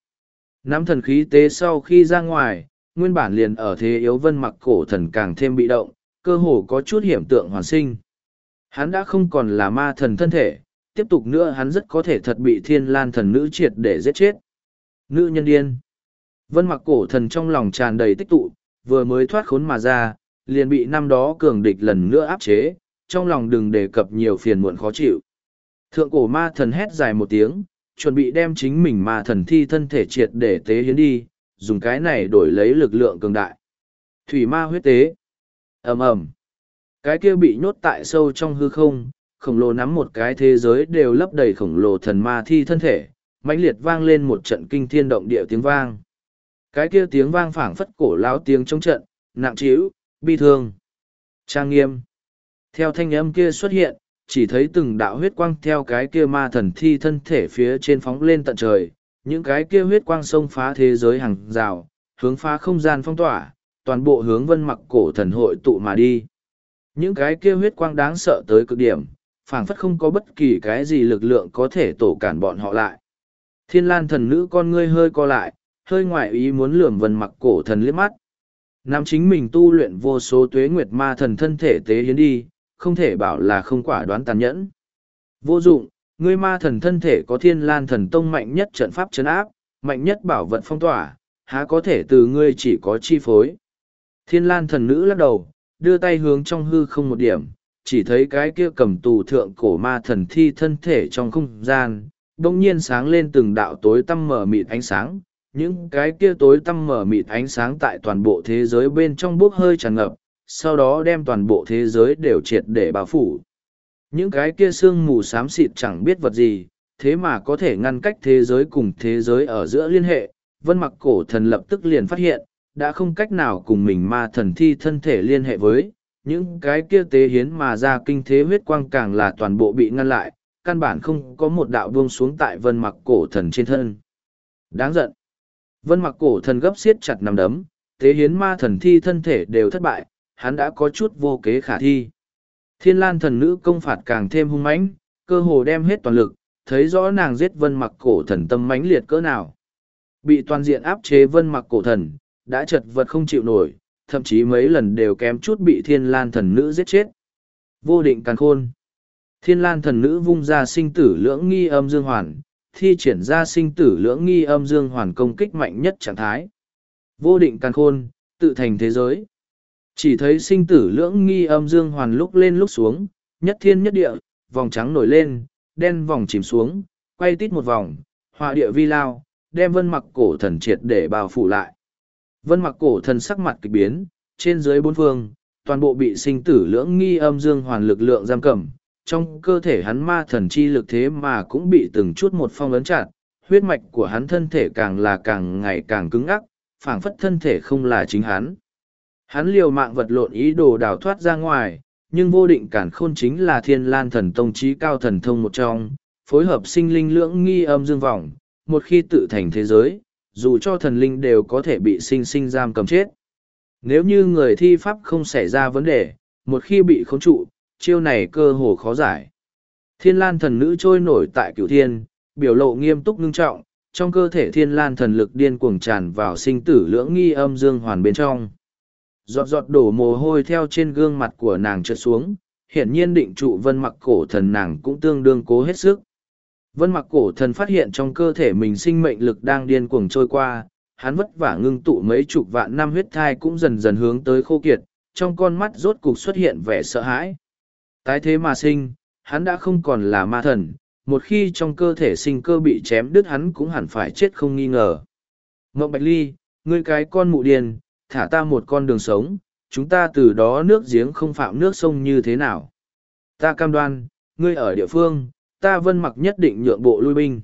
Nắm thần khí tế sau khi ra ngoài, nguyên bản liền ở thế yếu vân mặc cổ thần càng thêm bị động cơ hồ có chút hiểm tượng hoàn sinh hắn đã không còn là ma thần thân thể tiếp tục nữa hắn rất có thể thật bị thiên lan thần nữ triệt để giết chết. Nữ nhân điên. Vân mặc cổ thần trong lòng tràn đầy tích tụ, vừa mới thoát khốn mà ra, liền bị năm đó cường địch lần nữa áp chế, trong lòng đừng đề cập nhiều phiền muộn khó chịu. Thượng cổ ma thần hét dài một tiếng, chuẩn bị đem chính mình ma thần thi thân thể triệt để tế hiến đi, dùng cái này đổi lấy lực lượng cường đại. Thủy ma huyết tế ầm ầm Cái kia bị nhốt tại sâu trong hư không, khổng lồ nắm một cái thế giới đều lấp đầy khổng lồ thần ma thi thân thể, mãnh liệt vang lên một trận kinh thiên động địa tiếng vang. Cái kia tiếng vang phảng phất cổ lão tiếng trong trận, nặng trĩu, bi thương, trang nghiêm. Theo thanh âm kia xuất hiện, chỉ thấy từng đạo huyết quang theo cái kia ma thần thi thân thể phía trên phóng lên tận trời, những cái kia huyết quang xông phá thế giới hàng rào, hướng phá không gian phong tỏa, toàn bộ hướng vân mặc cổ thần hội tụ mà đi. Những cái kia huyết quang đáng sợ tới cực điểm, phảng phất không có bất kỳ cái gì lực lượng có thể tổ cản bọn họ lại. Thiên lan thần nữ con ngươi hơi co lại, hơi ngoại ý muốn lườm vân mặc cổ thần liếc mắt. Nam chính mình tu luyện vô số tuế nguyệt ma thần thân thể tế hiến đi, không thể bảo là không quả đoán tàn nhẫn. Vô dụng, ngươi ma thần thân thể có thiên lan thần tông mạnh nhất trận pháp chấn áp, mạnh nhất bảo vật phong tỏa, há có thể từ ngươi chỉ có chi phối. Thiên lan thần nữ lắc đầu, đưa tay hướng trong hư không một điểm, chỉ thấy cái kia cầm tù thượng cổ ma thần thi thân thể trong không gian, đông nhiên sáng lên từng đạo tối tăm mở mịt ánh sáng. Những cái kia tối tăm mở mịt ánh sáng tại toàn bộ thế giới bên trong bốc hơi tràn ngập, sau đó đem toàn bộ thế giới đều triệt để bao phủ. Những cái kia sương mù xám xịt chẳng biết vật gì, thế mà có thể ngăn cách thế giới cùng thế giới ở giữa liên hệ. Vân mặc cổ thần lập tức liền phát hiện, đã không cách nào cùng mình ma thần thi thân thể liên hệ với, những cái kia tế hiến mà ra kinh thế huyết quang càng là toàn bộ bị ngăn lại, căn bản không có một đạo buông xuống tại vân mặc cổ thần trên thân. Đáng giận. Vân mặc cổ thần gấp siết chặt nằm đấm, tế hiến ma thần thi thân thể đều thất bại, hắn đã có chút vô kế khả thi. Thiên lan thần nữ công phạt càng thêm hung mãnh, cơ hồ đem hết toàn lực, thấy rõ nàng giết vân mặc cổ thần tâm mãnh liệt cỡ nào. Bị toàn diện áp chế vân mặc cổ thần, đã chật vật không chịu nổi, thậm chí mấy lần đều kém chút bị thiên lan thần nữ giết chết. Vô định càng khôn. Thiên lan thần nữ vung ra sinh tử lưỡng nghi âm dương hoàn, thi triển ra sinh tử lưỡng nghi âm dương hoàn công kích mạnh nhất trạng thái. Vô định càng khôn, tự thành thế giới. Chỉ thấy sinh tử lưỡng nghi âm dương hoàn lúc lên lúc xuống, nhất thiên nhất địa, vòng trắng nổi lên, đen vòng chìm xuống, quay tít một vòng, họa địa vi lao, đem vân mặc cổ thần triệt để bao phủ lại. Vân mặc cổ thần sắc mặt kịch biến, trên dưới bốn phương, toàn bộ bị sinh tử lưỡng nghi âm dương hoàn lực lượng giam cầm. Trong cơ thể hắn ma thần chi lực thế mà cũng bị từng chút một phong ấn chặt, huyết mạch của hắn thân thể càng là càng ngày càng cứng ắc, phảng phất thân thể không là chính hắn. Hắn liều mạng vật lộn ý đồ đào thoát ra ngoài, nhưng vô định cản khôn chính là thiên lan thần tông trí cao thần thông một trong, phối hợp sinh linh lưỡng nghi âm dương vọng, một khi tự thành thế giới, dù cho thần linh đều có thể bị sinh sinh giam cầm chết. Nếu như người thi pháp không xảy ra vấn đề, một khi bị khống trụ, chiêu này cơ hồ khó giải. Thiên lan thần nữ trôi nổi tại cửu thiên, biểu lộ nghiêm túc ngưng trọng, trong cơ thể thiên lan thần lực điên cuồng tràn vào sinh tử lưỡng nghi âm dương hoàn bên trong. Giọt giọt đổ mồ hôi theo trên gương mặt của nàng trượt xuống, hiển nhiên định trụ vân mặc cổ thần nàng cũng tương đương cố hết sức. Vân mặc cổ thần phát hiện trong cơ thể mình sinh mệnh lực đang điên cuồng trôi qua, hắn vất vả ngưng tụ mấy chục vạn năm huyết thai cũng dần dần hướng tới khô kiệt, trong con mắt rốt cục xuất hiện vẻ sợ hãi. Tái thế mà sinh, hắn đã không còn là ma thần, một khi trong cơ thể sinh cơ bị chém đứt hắn cũng hẳn phải chết không nghi ngờ. Ngộng Bạch Ly, ngươi cái con mụ điền, thả ta một con đường sống, chúng ta từ đó nước giếng không phạm nước sông như thế nào. Ta cam đoan, ngươi ở địa phương, ta vân mặc nhất định nhượng bộ lui binh.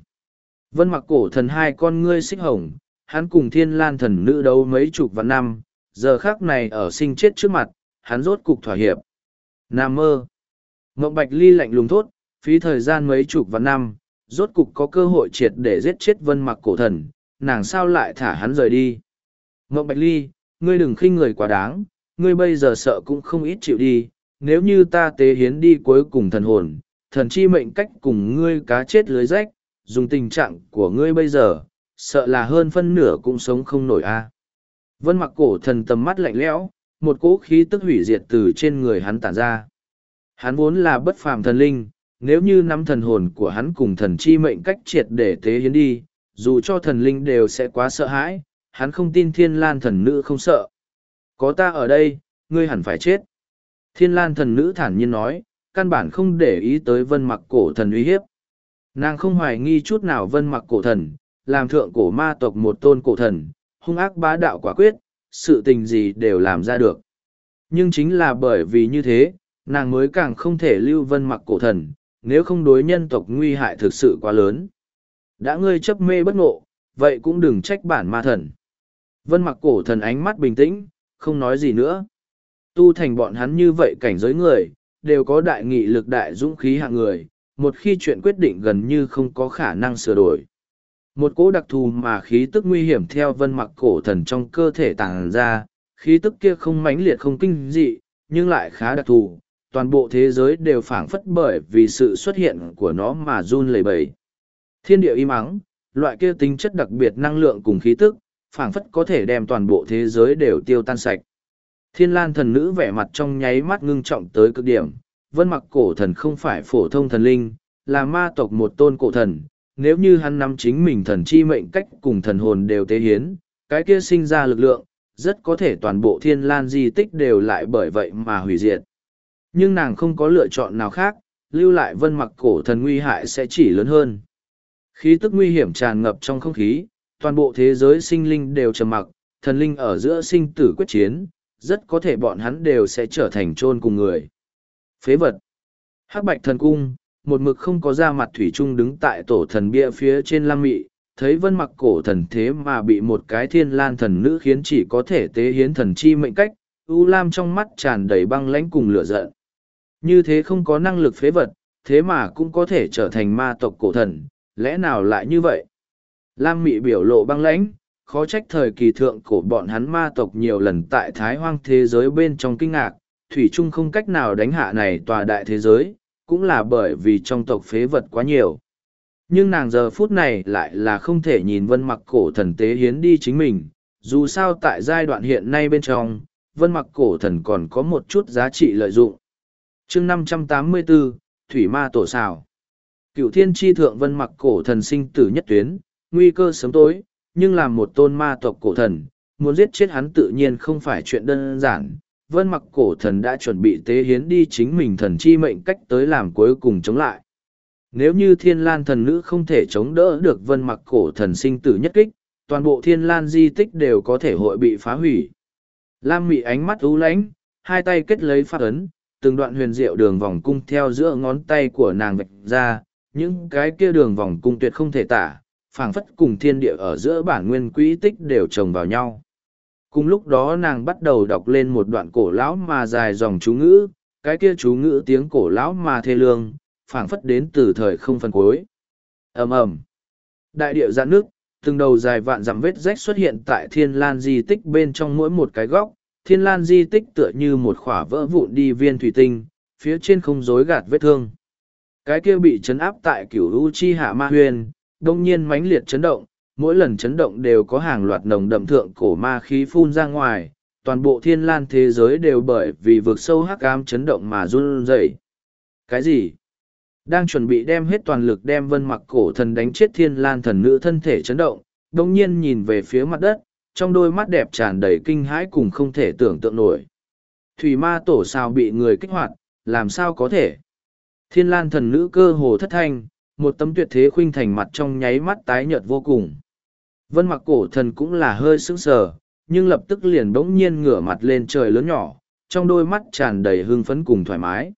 Vân mặc cổ thần hai con ngươi xích hồng, hắn cùng thiên lan thần nữ đấu mấy chục vạn năm, giờ khác này ở sinh chết trước mặt, hắn rốt cục thỏa hiệp. Nam mơ. Ngộng Bạch Ly lạnh lùng thốt, phí thời gian mấy chục và năm, rốt cục có cơ hội triệt để giết chết vân mặc cổ thần, nàng sao lại thả hắn rời đi. Ngộng Bạch Ly, ngươi đừng khinh người quá đáng, ngươi bây giờ sợ cũng không ít chịu đi, nếu như ta tế hiến đi cuối cùng thần hồn, thần chi mệnh cách cùng ngươi cá chết lưới rách, dùng tình trạng của ngươi bây giờ, sợ là hơn phân nửa cũng sống không nổi a. Vân mặc cổ thần tầm mắt lạnh lẽo, một cỗ khí tức hủy diệt từ trên người hắn tản ra. Hắn vốn là bất phàm thần linh, nếu như năm thần hồn của hắn cùng thần chi mệnh cách triệt để tế hiến đi, dù cho thần linh đều sẽ quá sợ hãi, hắn không tin thiên lan thần nữ không sợ. Có ta ở đây, ngươi hẳn phải chết. Thiên lan thần nữ thản nhiên nói, căn bản không để ý tới vân mặc cổ thần uy hiếp. Nàng không hoài nghi chút nào vân mặc cổ thần, làm thượng cổ ma tộc một tôn cổ thần, hung ác bá đạo quả quyết, sự tình gì đều làm ra được. Nhưng chính là bởi vì như thế, nàng mới càng không thể lưu vân mặc cổ thần, nếu không đối nhân tộc nguy hại thực sự quá lớn. Đã ngươi chấp mê bất ngộ, vậy cũng đừng trách bản ma thần. Vân mặc cổ thần ánh mắt bình tĩnh, không nói gì nữa. Tu thành bọn hắn như vậy cảnh giới người, đều có đại nghị lực đại dũng khí hạng người, một khi chuyện quyết định gần như không có khả năng sửa đổi. Một cỗ đặc thù mà khí tức nguy hiểm theo vân mặc cổ thần trong cơ thể tàng ra, khí tức kia không mãnh liệt không kinh dị, nhưng lại khá đặc thù, toàn bộ thế giới đều phảng phất bởi vì sự xuất hiện của nó mà run lẩy bẩy. Thiên địa im ắng, loại kia tính chất đặc biệt năng lượng cùng khí tức, phảng phất có thể đem toàn bộ thế giới đều tiêu tan sạch. Thiên lan thần nữ vẻ mặt trong nháy mắt ngưng trọng tới cực điểm, vân mặc cổ thần không phải phổ thông thần linh, là ma tộc một tôn cổ thần, nếu như hắn nắm chính mình thần chi mệnh cách cùng thần hồn đều tế hiến, cái kia sinh ra lực lượng, rất có thể toàn bộ thiên lan di tích đều lại bởi vậy mà hủy diệt. Nhưng nàng không có lựa chọn nào khác, lưu lại vân mặc cổ thần nguy hại sẽ chỉ lớn hơn. Khí tức nguy hiểm tràn ngập trong không khí, toàn bộ thế giới sinh linh đều trầm mặc, thần linh ở giữa sinh tử quyết chiến, rất có thể bọn hắn đều sẽ trở thành chôn cùng người. Phế vật. Hắc bạch thần cung, một mực không có ra mặt thủy trung đứng tại tổ thần bia phía trên lam mị, thấy vân mặc cổ thần thế mà bị một cái thiên lan thần nữ khiến chỉ có thể tế hiến thần chi mệnh cách, U Lam trong mắt tràn đầy băng lãnh cùng lửa giận. Như thế không có năng lực phế vật, thế mà cũng có thể trở thành ma tộc cổ thần, lẽ nào lại như vậy? Lam mị biểu lộ băng lãnh, khó trách thời kỳ thượng cổ bọn hắn ma tộc nhiều lần tại thái hoang thế giới bên trong kinh ngạc, thủy trung không cách nào đánh hạ này tòa đại thế giới, cũng là bởi vì trong tộc phế vật quá nhiều. Nhưng nàng giờ phút này lại là không thể nhìn vân mặc cổ thần tế hiến đi chính mình, dù sao tại giai đoạn hiện nay bên trong, vân mặc cổ thần còn có một chút giá trị lợi dụng. chương 584, Thủy Ma Tổ Xào Cựu thiên tri thượng vân mặc cổ thần sinh tử nhất tuyến, nguy cơ sớm tối, nhưng làm một tôn ma tộc cổ thần, muốn giết chết hắn tự nhiên không phải chuyện đơn giản, vân mặc cổ thần đã chuẩn bị tế hiến đi chính mình thần chi mệnh cách tới làm cuối cùng chống lại. Nếu như thiên lan thần nữ không thể chống đỡ được vân mặc cổ thần sinh tử nhất kích, toàn bộ thiên lan di tích đều có thể hội bị phá hủy. Lam mị ánh mắt ú lánh, hai tay kết lấy phát ấn, từng đoạn huyền diệu đường vòng cung theo giữa ngón tay của nàng vạch ra, những cái kia đường vòng cung tuyệt không thể tả, phảng phất cùng thiên địa ở giữa bản nguyên quỹ tích đều chồng vào nhau. Cùng lúc đó nàng bắt đầu đọc lên một đoạn cổ lão mà dài dòng chú ngữ, cái kia chú ngữ tiếng cổ lão mà thê lương, phảng phất đến từ thời không phân cuối. Ầm ầm. Đại điệu giãn nước, từng đầu dài vạn dặm vết rách xuất hiện tại thiên lan di tích bên trong mỗi một cái góc. Thiên lan di tích tựa như một khỏa vỡ vụn đi viên thủy tinh, phía trên không rối gạt vết thương. Cái kia bị chấn áp tại cửu u chi hạ ma huyền đông nhiên mãnh liệt chấn động mỗi lần chấn động đều có hàng loạt nồng đậm thượng cổ ma khí phun ra ngoài, toàn bộ thiên lan thế giới đều bởi vì vực sâu hắc ám chấn động mà run rẩy. Cái gì? Đang chuẩn bị đem hết toàn lực đem vân mặc cổ thần đánh chết thiên lan thần nữ thân thể chấn động, Đông nhiên nhìn về phía mặt đất, trong đôi mắt đẹp tràn đầy kinh hãi cùng không thể tưởng tượng nổi. Thủy ma tổ sao bị người kích hoạt, làm sao có thể? Thiên lan thần nữ cơ hồ thất thanh, một tấm tuyệt thế khuynh thành mặt trong nháy mắt tái nhợt vô cùng. Vân mặc cổ thần cũng là hơi sững sờ, nhưng lập tức liền bỗng nhiên ngửa mặt lên trời lớn nhỏ, trong đôi mắt tràn đầy hưng phấn cùng thoải mái.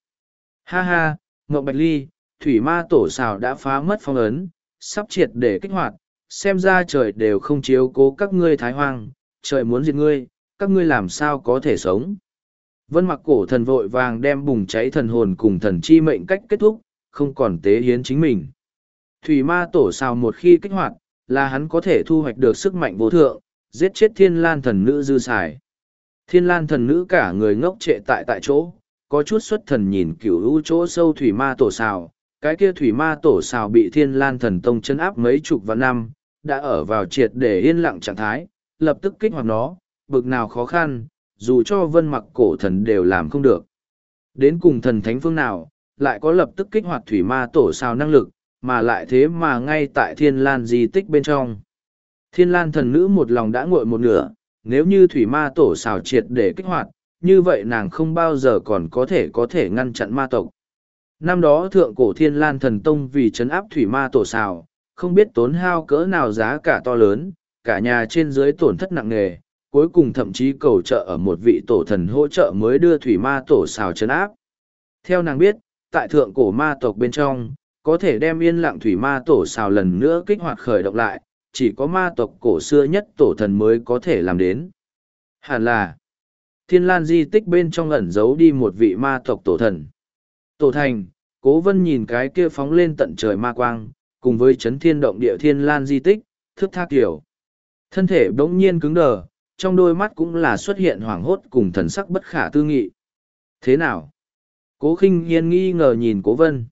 Ha ha, Ngọc Bạch Ly, thủy ma tổ xào đã phá mất phong ấn, sắp triệt để kích hoạt, xem ra trời đều không chiếu cố các ngươi thái hoang, trời muốn diệt ngươi, các ngươi làm sao có thể sống. Vân mặc cổ thần vội vàng đem bùng cháy thần hồn cùng thần chi mệnh cách kết thúc, không còn tế hiến chính mình. Thủy ma tổ sao một khi kích hoạt, là hắn có thể thu hoạch được sức mạnh vô thượng, giết chết thiên lan thần nữ dư xài. Thiên lan thần nữ cả người ngốc trệ tại tại chỗ, có chút xuất thần nhìn cửu u chỗ sâu thủy ma tổ xào. Cái kia thủy ma tổ xào bị thiên lan thần tông chân áp mấy chục vạn năm, đã ở vào triệt để yên lặng trạng thái, lập tức kích hoạt nó, bực nào khó khăn, dù cho vân mặc cổ thần đều làm không được. Đến cùng thần thánh phương nào, lại có lập tức kích hoạt thủy ma tổ xào năng lực, mà lại thế mà ngay tại thiên lan di tích bên trong. Thiên lan thần nữ một lòng đã nguội một nửa, nếu như thủy ma tổ xào triệt để kích hoạt, như vậy nàng không bao giờ còn có thể có thể ngăn chặn ma tộc. Năm đó thượng cổ thiên lan thần tông vì chấn áp thủy ma tổ xào, không biết tốn hao cỡ nào giá cả to lớn, cả nhà trên dưới tổn thất nặng nề, cuối cùng thậm chí cầu trợ ở một vị tổ thần hỗ trợ mới đưa thủy ma tổ xào chấn áp. Theo nàng biết, tại thượng cổ ma tộc bên trong, có thể đem yên lặng thủy ma tổ xào lần nữa kích hoạt khởi động lại, chỉ có ma tộc cổ xưa nhất tổ thần mới có thể làm đến. Hẳn là, thiên lan di tích bên trong ẩn giấu đi một vị ma tộc tổ thần. Tổ thành, cố vân nhìn cái kia phóng lên tận trời ma quang, cùng với chấn thiên động địa thiên lan di tích, thức thác kiểu. Thân thể bỗng nhiên cứng đờ, trong đôi mắt cũng là xuất hiện hoảng hốt cùng thần sắc bất khả tư nghị. Thế nào? Cố khinh yên nghi ngờ nhìn cố vân.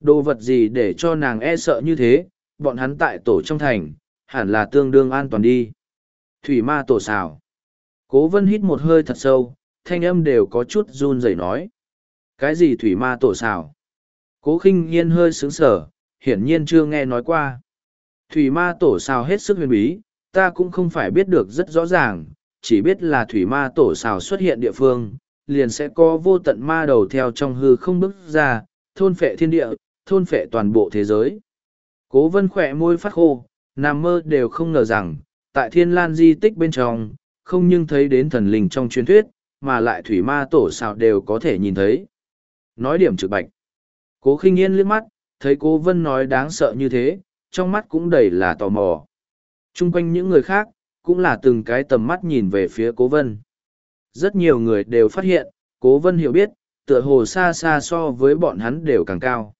Đồ vật gì để cho nàng e sợ như thế, bọn hắn tại tổ trong thành, hẳn là tương đương an toàn đi. Thủy ma tổ xào. Cố vân hít một hơi thật sâu, thanh âm đều có chút run rẩy nói. Cái gì thủy ma tổ xào? Cố khinh yên hơi sướng sở, hiển nhiên chưa nghe nói qua. Thủy ma tổ xào hết sức huyền bí, ta cũng không phải biết được rất rõ ràng, chỉ biết là thủy ma tổ xào xuất hiện địa phương, liền sẽ có vô tận ma đầu theo trong hư không bước ra, thôn phệ thiên địa, thôn phệ toàn bộ thế giới. Cố vân khỏe môi phát khô, nằm mơ đều không ngờ rằng, tại thiên lan di tích bên trong, không nhưng thấy đến thần linh trong truyền thuyết, mà lại thủy ma tổ sao đều có thể nhìn thấy. Nói điểm trực bạch. Cố khinh yên liếc mắt, thấy cố vân nói đáng sợ như thế, trong mắt cũng đầy là tò mò. Trung quanh những người khác, cũng là từng cái tầm mắt nhìn về phía cố vân. Rất nhiều người đều phát hiện, cố vân hiểu biết, tựa hồ xa xa so với bọn hắn đều càng cao.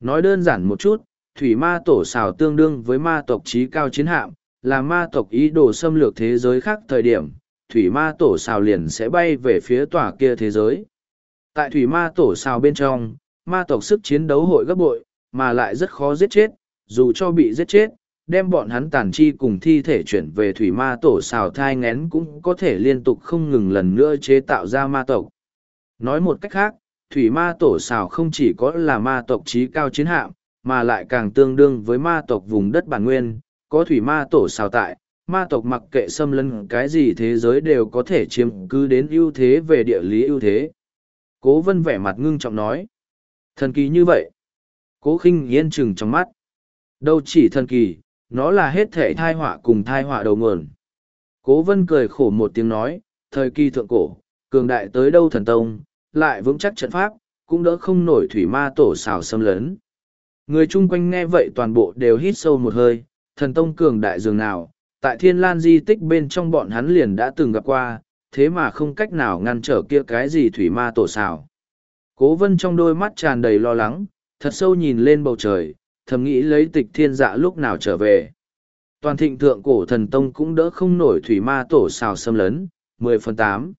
Nói đơn giản một chút, thủy ma tổ xào tương đương với ma tộc trí cao chiến hạm, là ma tộc ý đồ xâm lược thế giới khác thời điểm, thủy ma tổ xào liền sẽ bay về phía tòa kia thế giới. Tại thủy ma tổ xào bên trong, ma tộc sức chiến đấu hội gấp bội, mà lại rất khó giết chết, dù cho bị giết chết, đem bọn hắn tàn chi cùng thi thể chuyển về thủy ma tổ xào thai ngén cũng có thể liên tục không ngừng lần nữa chế tạo ra ma tộc. Nói một cách khác, thủy ma tổ xào không chỉ có là ma tộc trí cao chiến hạm, mà lại càng tương đương với ma tộc vùng đất bản nguyên, có thủy ma tổ xào tại, ma tộc mặc kệ xâm lấn cái gì thế giới đều có thể chiếm cứ đến ưu thế về địa lý ưu thế. Cố vân vẻ mặt ngưng trọng nói. Thần kỳ như vậy. Cố khinh yên chừng trong mắt. Đâu chỉ thần kỳ, nó là hết thể thai họa cùng thai họa đầu nguồn. Cố vân cười khổ một tiếng nói, thời kỳ thượng cổ, cường đại tới đâu thần tông, lại vững chắc trận pháp, cũng đỡ không nổi thủy ma tổ xào xâm lấn. Người chung quanh nghe vậy toàn bộ đều hít sâu một hơi, thần tông cường đại dường nào, tại thiên lan di tích bên trong bọn hắn liền đã từng gặp qua, thế mà không cách nào ngăn trở kia cái gì thủy ma tổ xào. Cố vân trong đôi mắt tràn đầy lo lắng, thật sâu nhìn lên bầu trời, thầm nghĩ lấy tịch thiên dạ lúc nào trở về. Toàn thịnh thượng cổ thần tông cũng đỡ không nổi thủy ma tổ xào xâm lấn, mười phần tám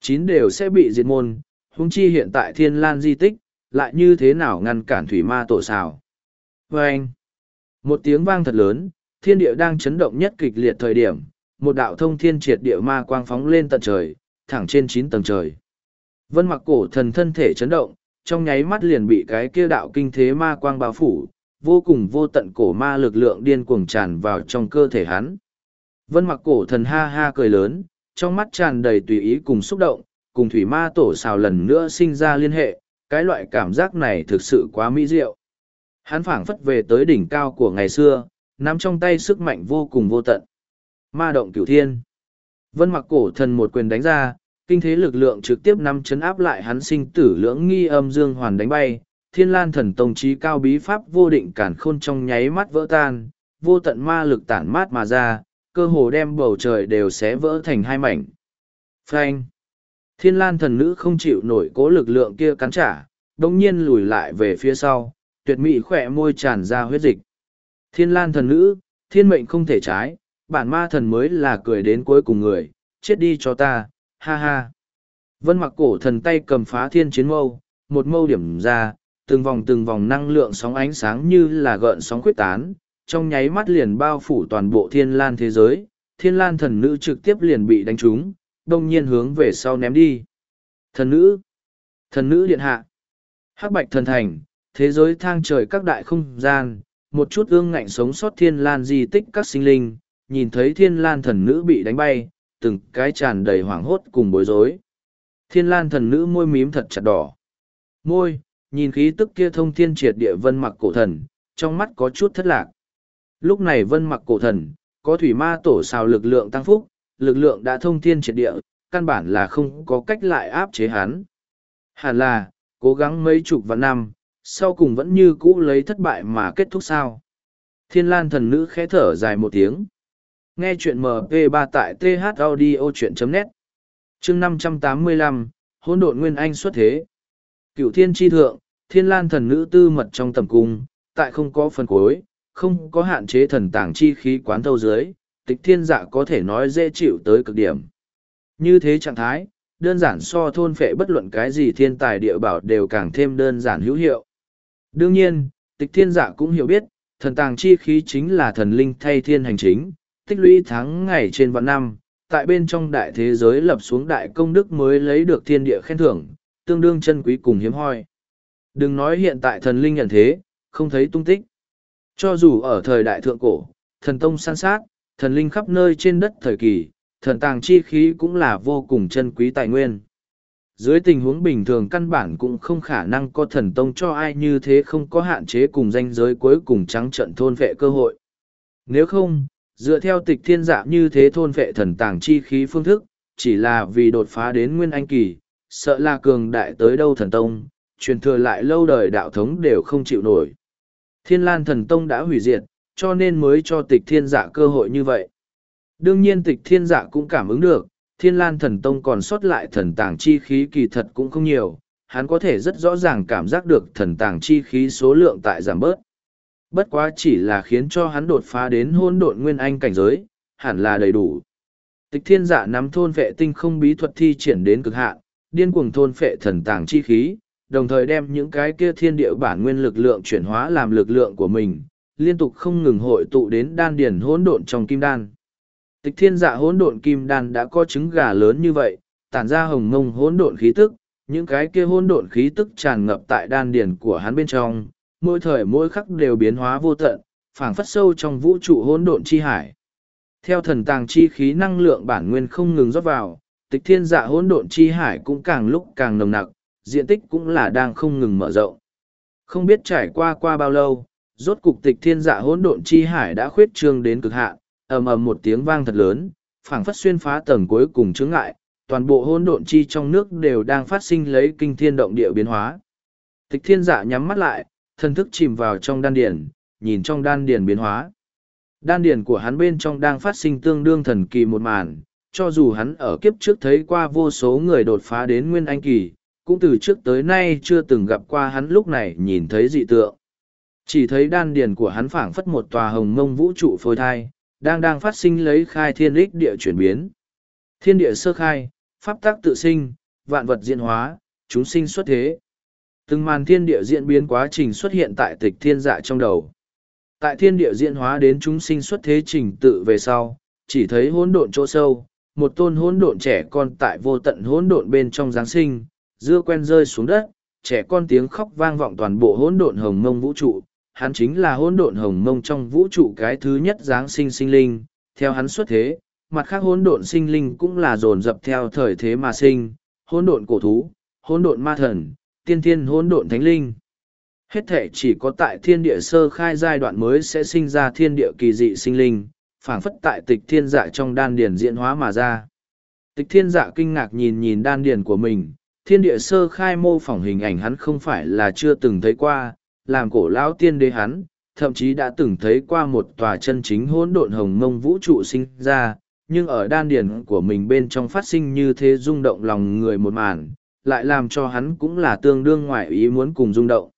chín đều sẽ bị diệt môn, húng chi hiện tại thiên lan di tích, lại như thế nào ngăn cản thủy ma tổ xào. Vâng! anh, một tiếng vang thật lớn, thiên địa đang chấn động nhất kịch liệt thời điểm, một đạo thông thiên triệt địa ma quang phóng lên tận trời, thẳng trên chín tầng trời. Vân mặc cổ thần thân thể chấn động, trong nháy mắt liền bị cái kia đạo kinh thế ma quang bao phủ, vô cùng vô tận cổ ma lực lượng điên cuồng tràn vào trong cơ thể hắn. Vân mặc cổ thần ha ha cười lớn, trong mắt tràn đầy tùy ý cùng xúc động, cùng thủy ma tổ xào lần nữa sinh ra liên hệ, cái loại cảm giác này thực sự quá mỹ diệu. Hắn phảng phất về tới đỉnh cao của ngày xưa, nắm trong tay sức mạnh vô cùng vô tận. Ma động cửu thiên. Vân mặc cổ thần một quyền đánh ra, kinh thế lực lượng trực tiếp nắm chấn áp lại hắn sinh tử lưỡng nghi âm dương hoàn đánh bay, thiên lan thần tông trí cao bí pháp vô định cản khôn trong nháy mắt vỡ tan, vô tận ma lực tản mát mà ra, cơ hồ đem bầu trời đều xé vỡ thành hai mảnh. Frank! Thiên lan thần nữ không chịu nổi cố lực lượng kia cắn trả, đồng nhiên lùi lại về phía sau, tuyệt mỹ khỏe môi tràn ra huyết dịch. Thiên lan thần nữ, thiên mệnh không thể trái, bản ma thần mới là cười đến cuối cùng người, chết đi cho ta, ha ha. Vân mặc cổ thần tay cầm phá thiên chiến mâu, một mâu điểm ra, từng vòng từng vòng năng lượng sóng ánh sáng như là gợn sóng quyết tán, trong nháy mắt liền bao phủ toàn bộ thiên lan thế giới, thiên lan thần nữ trực tiếp liền bị đánh trúng, đồng nhiên hướng về sau ném đi. Thần nữ, thần nữ điện hạ, hắc bạch thần thành, thế giới thang trời các đại không gian, một chút ương ngạnh sống sót thiên lan di tích các sinh linh, nhìn thấy thiên lan thần nữ bị đánh bay, từng cái tràn đầy hoảng hốt cùng bối rối. Thiên lan thần nữ môi mím thật chặt đỏ. Môi, nhìn khí tức kia thông thiên triệt địa vân mặc cổ thần, trong mắt có chút thất lạc. Lúc này vân mặc cổ thần, có thủy ma tổ xào lực lượng tăng phúc, lực lượng đã thông thiên triệt địa, căn bản là không có cách lại áp chế hắn. Hẳn là, cố gắng mấy chục vạn năm, sau cùng vẫn như cũ lấy thất bại mà kết thúc sao. Thiên lan thần nữ khẽ thở dài một tiếng. Nghe chuyện MP3 tại thaudio.net chương 585, hỗn độn nguyên anh xuất thế. Cựu thiên tri thượng, thiên lan thần nữ tư mật trong tầm cung, tại không có phần cuối, không có hạn chế thần tàng chi khí quán thâu dưới, tịch thiên dạ có thể nói dễ chịu tới cực điểm. Như thế trạng thái, đơn giản so thôn phệ bất luận cái gì thiên tài địa bảo đều càng thêm đơn giản hữu hiệu. Đương nhiên, tịch thiên dạ cũng hiểu biết, thần tàng chi khí chính là thần linh thay thiên hành chính, tích lũy tháng ngày trên vạn năm, tại bên trong đại thế giới lập xuống đại công đức mới lấy được thiên địa khen thưởng, tương đương chân quý cùng hiếm hoi. Đừng nói hiện tại thần linh nhận thế, không thấy tung tích. Cho dù ở thời đại thượng cổ, thần tông san sát, thần linh khắp nơi trên đất thời kỳ, thần tàng chi khí cũng là vô cùng chân quý tài nguyên. Dưới tình huống bình thường căn bản cũng không khả năng có thần tông cho ai như thế không có hạn chế cùng danh giới cuối cùng trắng trận thôn vệ cơ hội. Nếu không, dựa theo tịch thiên dạ như thế thôn vệ thần tàng chi khí phương thức, chỉ là vì đột phá đến nguyên anh kỳ, sợ là cường đại tới đâu thần tông, truyền thừa lại lâu đời đạo thống đều không chịu nổi. Thiên lan thần tông đã hủy diệt, cho nên mới cho tịch thiên dạ cơ hội như vậy. Đương nhiên tịch thiên dạ cũng cảm ứng được, thiên lan thần tông còn sót lại thần tàng chi khí kỳ thật cũng không nhiều, hắn có thể rất rõ ràng cảm giác được thần tàng chi khí số lượng tại giảm bớt. Bất quá chỉ là khiến cho hắn đột phá đến hôn độn nguyên anh cảnh giới, hẳn là đầy đủ. Tịch thiên dạ nắm thôn vệ tinh không bí thuật thi triển đến cực hạn, điên cuồng thôn phệ thần tàng chi khí, đồng thời đem những cái kia thiên địa bản nguyên lực lượng chuyển hóa làm lực lượng của mình, liên tục không ngừng hội tụ đến đan điển hỗn độn trong kim đan. Tịch thiên dạ hỗn độn kim đan đã có trứng gà lớn như vậy, tản ra hồng mông hỗn độn khí tức, những cái kia hỗn độn khí tức tràn ngập tại đan điển của hắn bên trong, mỗi thời mỗi khắc đều biến hóa vô tận, phảng phất sâu trong vũ trụ hỗn độn chi hải. Theo thần tàng chi khí năng lượng bản nguyên không ngừng rót vào, tịch thiên dạ hỗn độn chi hải cũng càng lúc càng nồng nặc, diện tích cũng là đang không ngừng mở rộng. Không biết trải qua qua bao lâu, rốt cục tịch thiên dạ hỗn độn chi hải đã khuyết trương đến cực hạn, ầm ầm một tiếng vang thật lớn, phảng phất xuyên phá tầng cuối cùng chướng ngại, toàn bộ hỗn độn chi trong nước đều đang phát sinh lấy kinh thiên động địa biến hóa. Tịch thiên dạ nhắm mắt lại, thân thức chìm vào trong đan điển, nhìn trong đan điển biến hóa. Đan điển của hắn bên trong đang phát sinh tương đương thần kỳ một màn, cho dù hắn ở kiếp trước thấy qua vô số người đột phá đến nguyên anh kỳ, cũng từ trước tới nay chưa từng gặp qua hắn lúc này nhìn thấy dị tượng. Chỉ thấy đan điền của hắn phảng phất một tòa hồng mông vũ trụ phôi thai, đang đang phát sinh lấy khai thiên lích địa chuyển biến. Thiên địa sơ khai, pháp tác tự sinh, vạn vật diễn hóa, chúng sinh xuất thế. Từng màn thiên địa diễn biến quá trình xuất hiện tại tịch thiên dạ trong đầu. Tại thiên địa diễn hóa đến chúng sinh xuất thế trình tự về sau, chỉ thấy hỗn độn chỗ sâu, một tôn hỗn độn trẻ con tại vô tận hỗn độn bên trong giáng sinh, dưa quen rơi xuống đất, trẻ con tiếng khóc vang vọng toàn bộ hỗn độn hồng mông vũ trụ, hắn chính là hỗn độn hồng mông trong vũ trụ cái thứ nhất giáng sinh sinh linh, theo hắn xuất thế, mặt khác hỗn độn sinh linh cũng là dồn dập theo thời thế mà sinh, hỗn độn cổ thú, hỗn độn ma thần, tiên thiên hỗn độn thánh linh. Hết thể chỉ có tại thiên địa sơ khai giai đoạn mới sẽ sinh ra thiên địa kỳ dị sinh linh, phảng phất tại tịch thiên dạ trong đan điền diễn hóa mà ra. Tịch thiên dạ kinh ngạc nhìn nhìn đan điền của mình, thiên địa sơ khai mô phỏng hình ảnh hắn không phải là chưa từng thấy qua, làm cổ lão tiên đế hắn, thậm chí đã từng thấy qua một tòa chân chính hỗn độn hồng mông vũ trụ sinh ra, nhưng ở đan điền của mình bên trong phát sinh như thế rung động lòng người một màn, lại làm cho hắn cũng là tương đương ngoại ý muốn cùng rung động.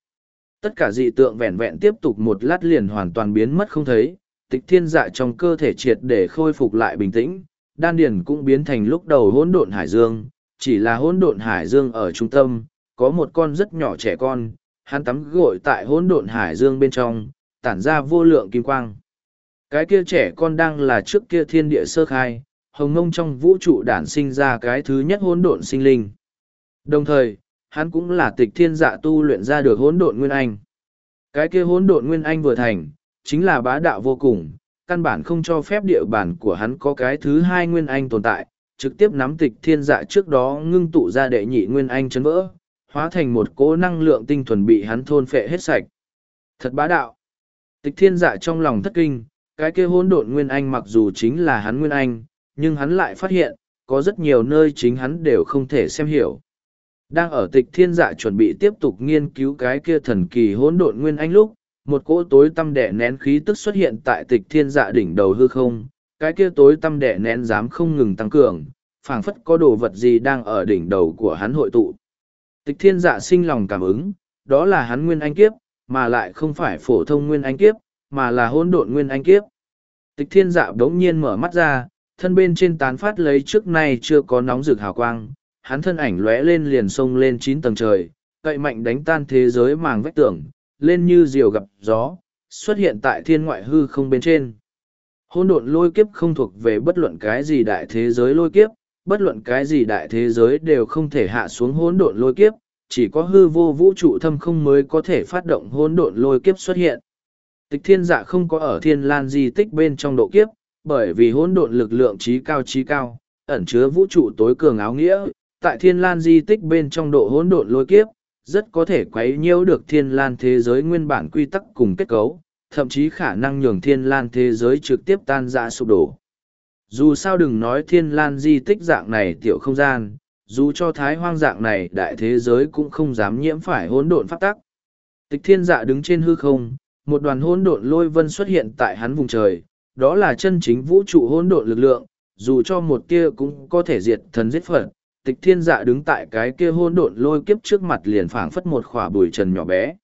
Tất cả dị tượng vẹn vẹn tiếp tục một lát liền hoàn toàn biến mất không thấy, tịch thiên dạ trong cơ thể triệt để khôi phục lại bình tĩnh, đan điền cũng biến thành lúc đầu hỗn độn hải dương, chỉ là hỗn độn hải dương ở trung tâm, có một con rất nhỏ trẻ con, hắn tắm gội tại hỗn độn hải dương bên trong, tản ra vô lượng kim quang. Cái kia trẻ con đang là trước kia thiên địa sơ khai, hồng ngông trong vũ trụ đản sinh ra cái thứ nhất hỗn độn sinh linh. Đồng thời, hắn cũng là tịch thiên dạ tu luyện ra được hỗn độn nguyên anh. Cái kia hỗn độn nguyên anh vừa thành, chính là bá đạo vô cùng, căn bản không cho phép địa bản của hắn có cái thứ hai nguyên anh tồn tại, trực tiếp nắm tịch thiên dạ trước đó ngưng tụ ra đệ nhị nguyên anh chấn vỡ, hóa thành một cỗ năng lượng tinh thuần bị hắn thôn phệ hết sạch. Thật bá đạo. Tịch thiên dạ trong lòng thất kinh, cái kia hỗn độn nguyên anh mặc dù chính là hắn nguyên anh, nhưng hắn lại phát hiện, có rất nhiều nơi chính hắn đều không thể xem hiểu. Đang ở tịch thiên dạ chuẩn bị tiếp tục nghiên cứu cái kia thần kỳ hỗn độn nguyên anh lúc, một cỗ tối tăm đẻ nén khí tức xuất hiện tại tịch thiên dạ đỉnh đầu hư không, cái kia tối tăm đẻ nén dám không ngừng tăng cường, phảng phất có đồ vật gì đang ở đỉnh đầu của hắn hội tụ. Tịch thiên dạ sinh lòng cảm ứng, đó là hắn nguyên anh kiếp, mà lại không phải phổ thông nguyên anh kiếp, mà là hỗn độn nguyên anh kiếp. Tịch thiên dạ đống nhiên mở mắt ra, thân bên trên tán phát lấy trước nay chưa có nóng rực hào quang, hắn thân ảnh lóe lên liền sông lên chín tầng trời, cậy mạnh đánh tan thế giới màng vách tường, lên như diều gặp gió, xuất hiện tại thiên ngoại hư không bên trên. Hôn độn lôi kiếp không thuộc về bất luận cái gì đại thế giới lôi kiếp, bất luận cái gì đại thế giới đều không thể hạ xuống hỗn độn lôi kiếp, chỉ có hư vô vũ trụ thâm không mới có thể phát động hỗn độn lôi kiếp xuất hiện. Tịch thiên dạ không có ở thiên lan di tích bên trong độ kiếp, bởi vì hỗn độn lực lượng trí cao trí cao, ẩn chứa vũ trụ tối cường áo nghĩa, tại thiên lan di tích bên trong độ hỗn độn lôi kiếp, rất có thể quấy nhiễu được thiên lan thế giới nguyên bản quy tắc cùng kết cấu, thậm chí khả năng nhường thiên lan thế giới trực tiếp tan ra sụp đổ. Dù sao đừng nói thiên lan di tích dạng này tiểu không gian, dù cho thái hoang dạng này đại thế giới cũng không dám nhiễm phải hỗn độn pháp tắc. Tịch thiên dạ đứng trên hư không, một đoàn hỗn độn lôi vân xuất hiện tại hắn vùng trời, đó là chân chính vũ trụ hỗn độn lực lượng, dù cho một tia cũng có thể diệt thần giết phật, tịch thiên dạ đứng tại cái kia hôn độn lôi kiếp trước mặt liền phảng phất một khỏa bùi trần nhỏ bé.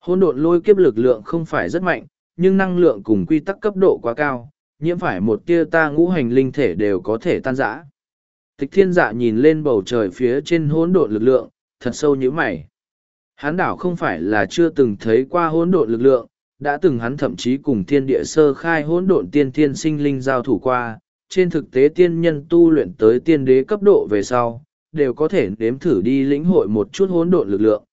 Hôn độn lôi kiếp lực lượng không phải rất mạnh, nhưng năng lượng cùng quy tắc cấp độ quá cao, nhiễm phải một tia ta ngũ hành linh thể đều có thể tan rã. Tịch thiên dạ nhìn lên bầu trời phía trên hỗn độn lực lượng, thật sâu như mày. Hán đảo không phải là chưa từng thấy qua hỗn độn lực lượng, đã từng hắn thậm chí cùng thiên địa sơ khai hỗn độn tiên thiên sinh linh giao thủ qua, trên thực tế tiên nhân tu luyện tới tiên đế cấp độ về sau, đều có thể nếm thử đi lĩnh hội một chút hỗn độn lực lượng.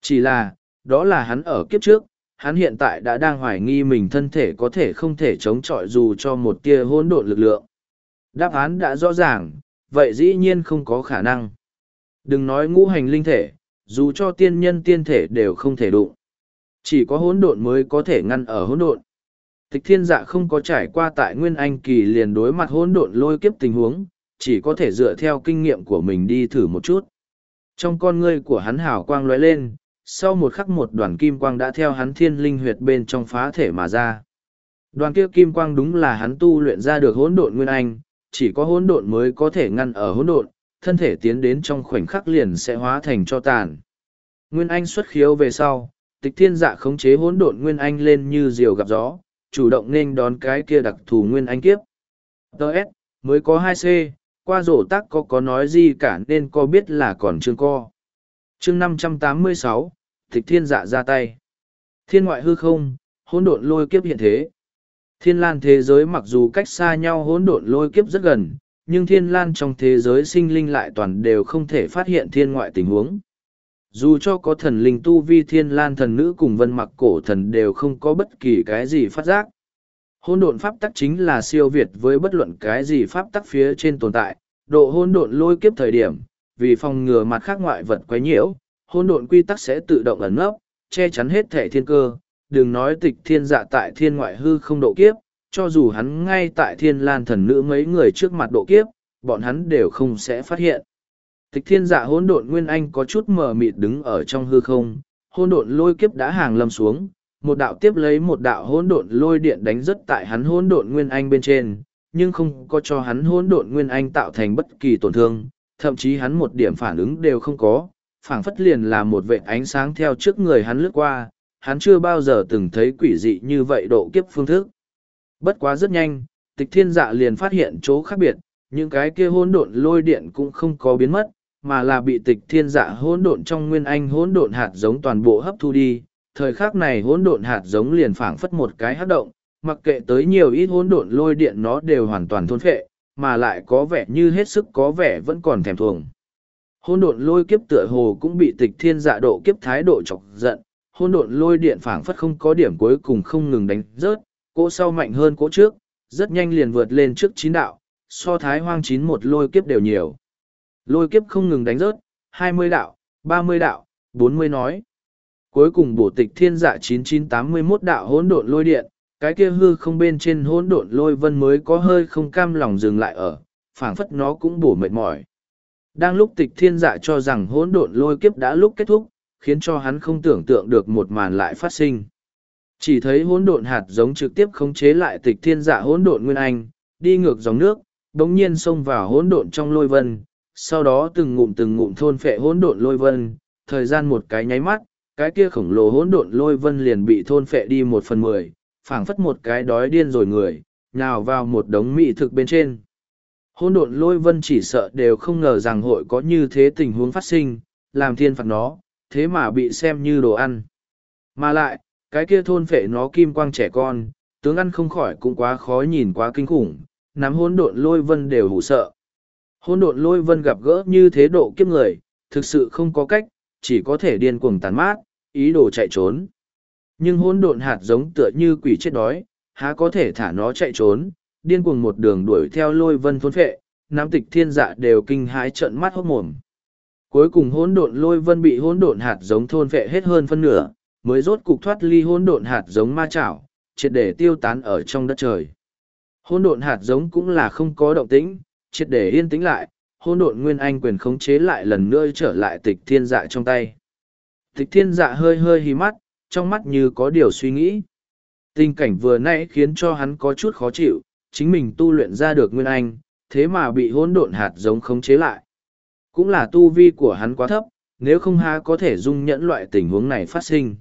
Chỉ là, đó là hắn ở kiếp trước, hắn hiện tại đã đang hoài nghi mình thân thể có thể không thể chống chọi dù cho một tia hỗn độn lực lượng. Đáp án đã rõ ràng, vậy dĩ nhiên không có khả năng. Đừng nói ngũ hành linh thể, dù cho tiên nhân tiên thể đều không thể đụng. Chỉ có hỗn độn mới có thể ngăn ở hỗn độn. Tịch thiên dạ không có trải qua tại Nguyên Anh kỳ liền đối mặt hỗn độn lôi kiếp tình huống, chỉ có thể dựa theo kinh nghiệm của mình đi thử một chút. Trong con ngươi của hắn hào quang lóe lên, sau một khắc một đoàn kim quang đã theo hắn thiên linh huyệt bên trong phá thể mà ra. Đoàn kia kim quang đúng là hắn tu luyện ra được hỗn độn Nguyên Anh, chỉ có hỗn độn mới có thể ngăn ở hỗn độn, thân thể tiến đến trong khoảnh khắc liền sẽ hóa thành cho tàn. Nguyên Anh xuất khiếu về sau, tịch thiên dạ khống chế hỗn độn Nguyên Anh lên như diều gặp gió, chủ động nên đón cái kia đặc thù nguyên anh kiếp. Đợt, mới có hai c qua rổ tắc có có nói gì cả nên có biết là còn chương co. chương năm trăm tám mươi sáu thiên dạ ra tay. Thiên ngoại hư không, hỗn độn lôi kiếp hiện thế. Thiên lan thế giới mặc dù cách xa nhau hỗn độn lôi kiếp rất gần, nhưng thiên lan trong thế giới sinh linh lại toàn đều không thể phát hiện thiên ngoại tình huống. Dù cho có thần linh tu vi thiên lan thần nữ cùng vân mặc cổ thần đều không có bất kỳ cái gì phát giác. Hôn độn pháp tắc chính là siêu việt với bất luận cái gì pháp tắc phía trên tồn tại, độ hôn độn lôi kiếp thời điểm, vì phòng ngừa mặt khác ngoại vật quấy nhiễu, hôn độn quy tắc sẽ tự động ẩn nấp, che chắn hết thể thiên cơ, đừng nói tịch thiên dạ tại thiên ngoại hư không độ kiếp, cho dù hắn ngay tại thiên lan thần nữ mấy người trước mặt độ kiếp, bọn hắn đều không sẽ phát hiện. Tịch thiên dạ hỗn độn nguyên anh có chút mờ mịt đứng ở trong hư không, hỗn độn lôi kiếp đã hàng lâm xuống, một đạo tiếp lấy một đạo hỗn độn lôi điện đánh rất tại hắn hỗn độn nguyên anh bên trên, nhưng không có cho hắn hỗn độn nguyên anh tạo thành bất kỳ tổn thương, thậm chí hắn một điểm phản ứng đều không có, phảng phất liền là một vệ ánh sáng theo trước người hắn lướt qua, hắn chưa bao giờ từng thấy quỷ dị như vậy độ kiếp phương thức. Bất quá rất nhanh, tịch thiên dạ liền phát hiện chỗ khác biệt, những cái kia hỗn độn lôi điện cũng không có biến mất, mà là bị tịch thiên dạ hỗn độn trong nguyên anh hỗn độn hạt giống toàn bộ hấp thu đi. Thời khắc này hỗn độn hạt giống liền phảng phất một cái hát động, mặc kệ tới nhiều ít hỗn độn lôi điện nó đều hoàn toàn thôn phệ, mà lại có vẻ như hết sức có vẻ vẫn còn thèm thuồng. Hỗn độn lôi kiếp tựa hồ cũng bị tịch thiên dạ độ kiếp thái độ chọc giận, hỗn độn lôi điện phảng phất không có điểm cuối cùng không ngừng đánh rớt, cỗ sau mạnh hơn cỗ trước, rất nhanh liền vượt lên trước chín đạo, so thái hoang chín một lôi kiếp đều nhiều. Lôi kiếp không ngừng đánh rớt, hai mươi đạo, ba mươi đạo, bốn mươi nói. Cuối cùng bổ tịch thiên dạ chín chín tám mươi 9981 đạo hỗn độn lôi điện, cái kia hư không bên trên hỗn độn lôi vân mới có hơi không cam lòng dừng lại ở, phảng phất nó cũng bổ mệt mỏi. Đang lúc tịch thiên dạ cho rằng hỗn độn lôi kiếp đã lúc kết thúc, khiến cho hắn không tưởng tượng được một màn lại phát sinh. Chỉ thấy hỗn độn hạt giống trực tiếp khống chế lại tịch thiên dạ hỗn độn nguyên anh, đi ngược dòng nước, đống nhiên xông vào hỗn độn trong lôi vân, sau đó từng ngụm từng ngụm thôn phệ hỗn độn lôi vân, thời gian một cái nháy mắt, cái kia khổng lồ hỗn độn lôi vân liền bị thôn phệ đi một phần mười, phảng phất một cái đói điên rồi người, nhào vào một đống mỹ thực bên trên. Hỗn độn lôi vân chỉ sợ đều không ngờ rằng hội có như thế tình huống phát sinh, làm thiên phạt nó, thế mà bị xem như đồ ăn. Mà lại, cái kia thôn phệ nó kim quang trẻ con, tướng ăn không khỏi cũng quá khó nhìn quá kinh khủng, nắm hỗn độn lôi vân đều hủ sợ. Hỗn độn lôi vân gặp gỡ như thế độ kiếp người, thực sự không có cách, chỉ có thể điên cuồng tàn mát, ý đồ chạy trốn. Nhưng hỗn độn hạt giống tựa như quỷ chết đói, há có thể thả nó chạy trốn, điên cuồng một đường đuổi theo lôi vân thôn phệ, nam tịch thiên dạ đều kinh hãi trợn mắt hốc mồm. Cuối cùng hỗn độn lôi vân bị hỗn độn hạt giống thôn phệ hết hơn phân nửa, mới rốt cục thoát ly hỗn độn hạt giống ma chảo, triệt để tiêu tán ở trong đất trời. Hỗn độn hạt giống cũng là không có động tĩnh, triệt để yên tĩnh lại, hỗn độn nguyên anh quyền khống chế lại lần nữa trở lại tịch thiên dạ trong tay. Tịch thiên dạ hơi hơi hí mắt, trong mắt như có điều suy nghĩ. Tình cảnh vừa nãy khiến cho hắn có chút khó chịu, chính mình tu luyện ra được nguyên anh, thế mà bị hỗn độn hạt giống khống chế lại. Cũng là tu vi của hắn quá thấp, nếu không há có thể dung nhẫn loại tình huống này phát sinh.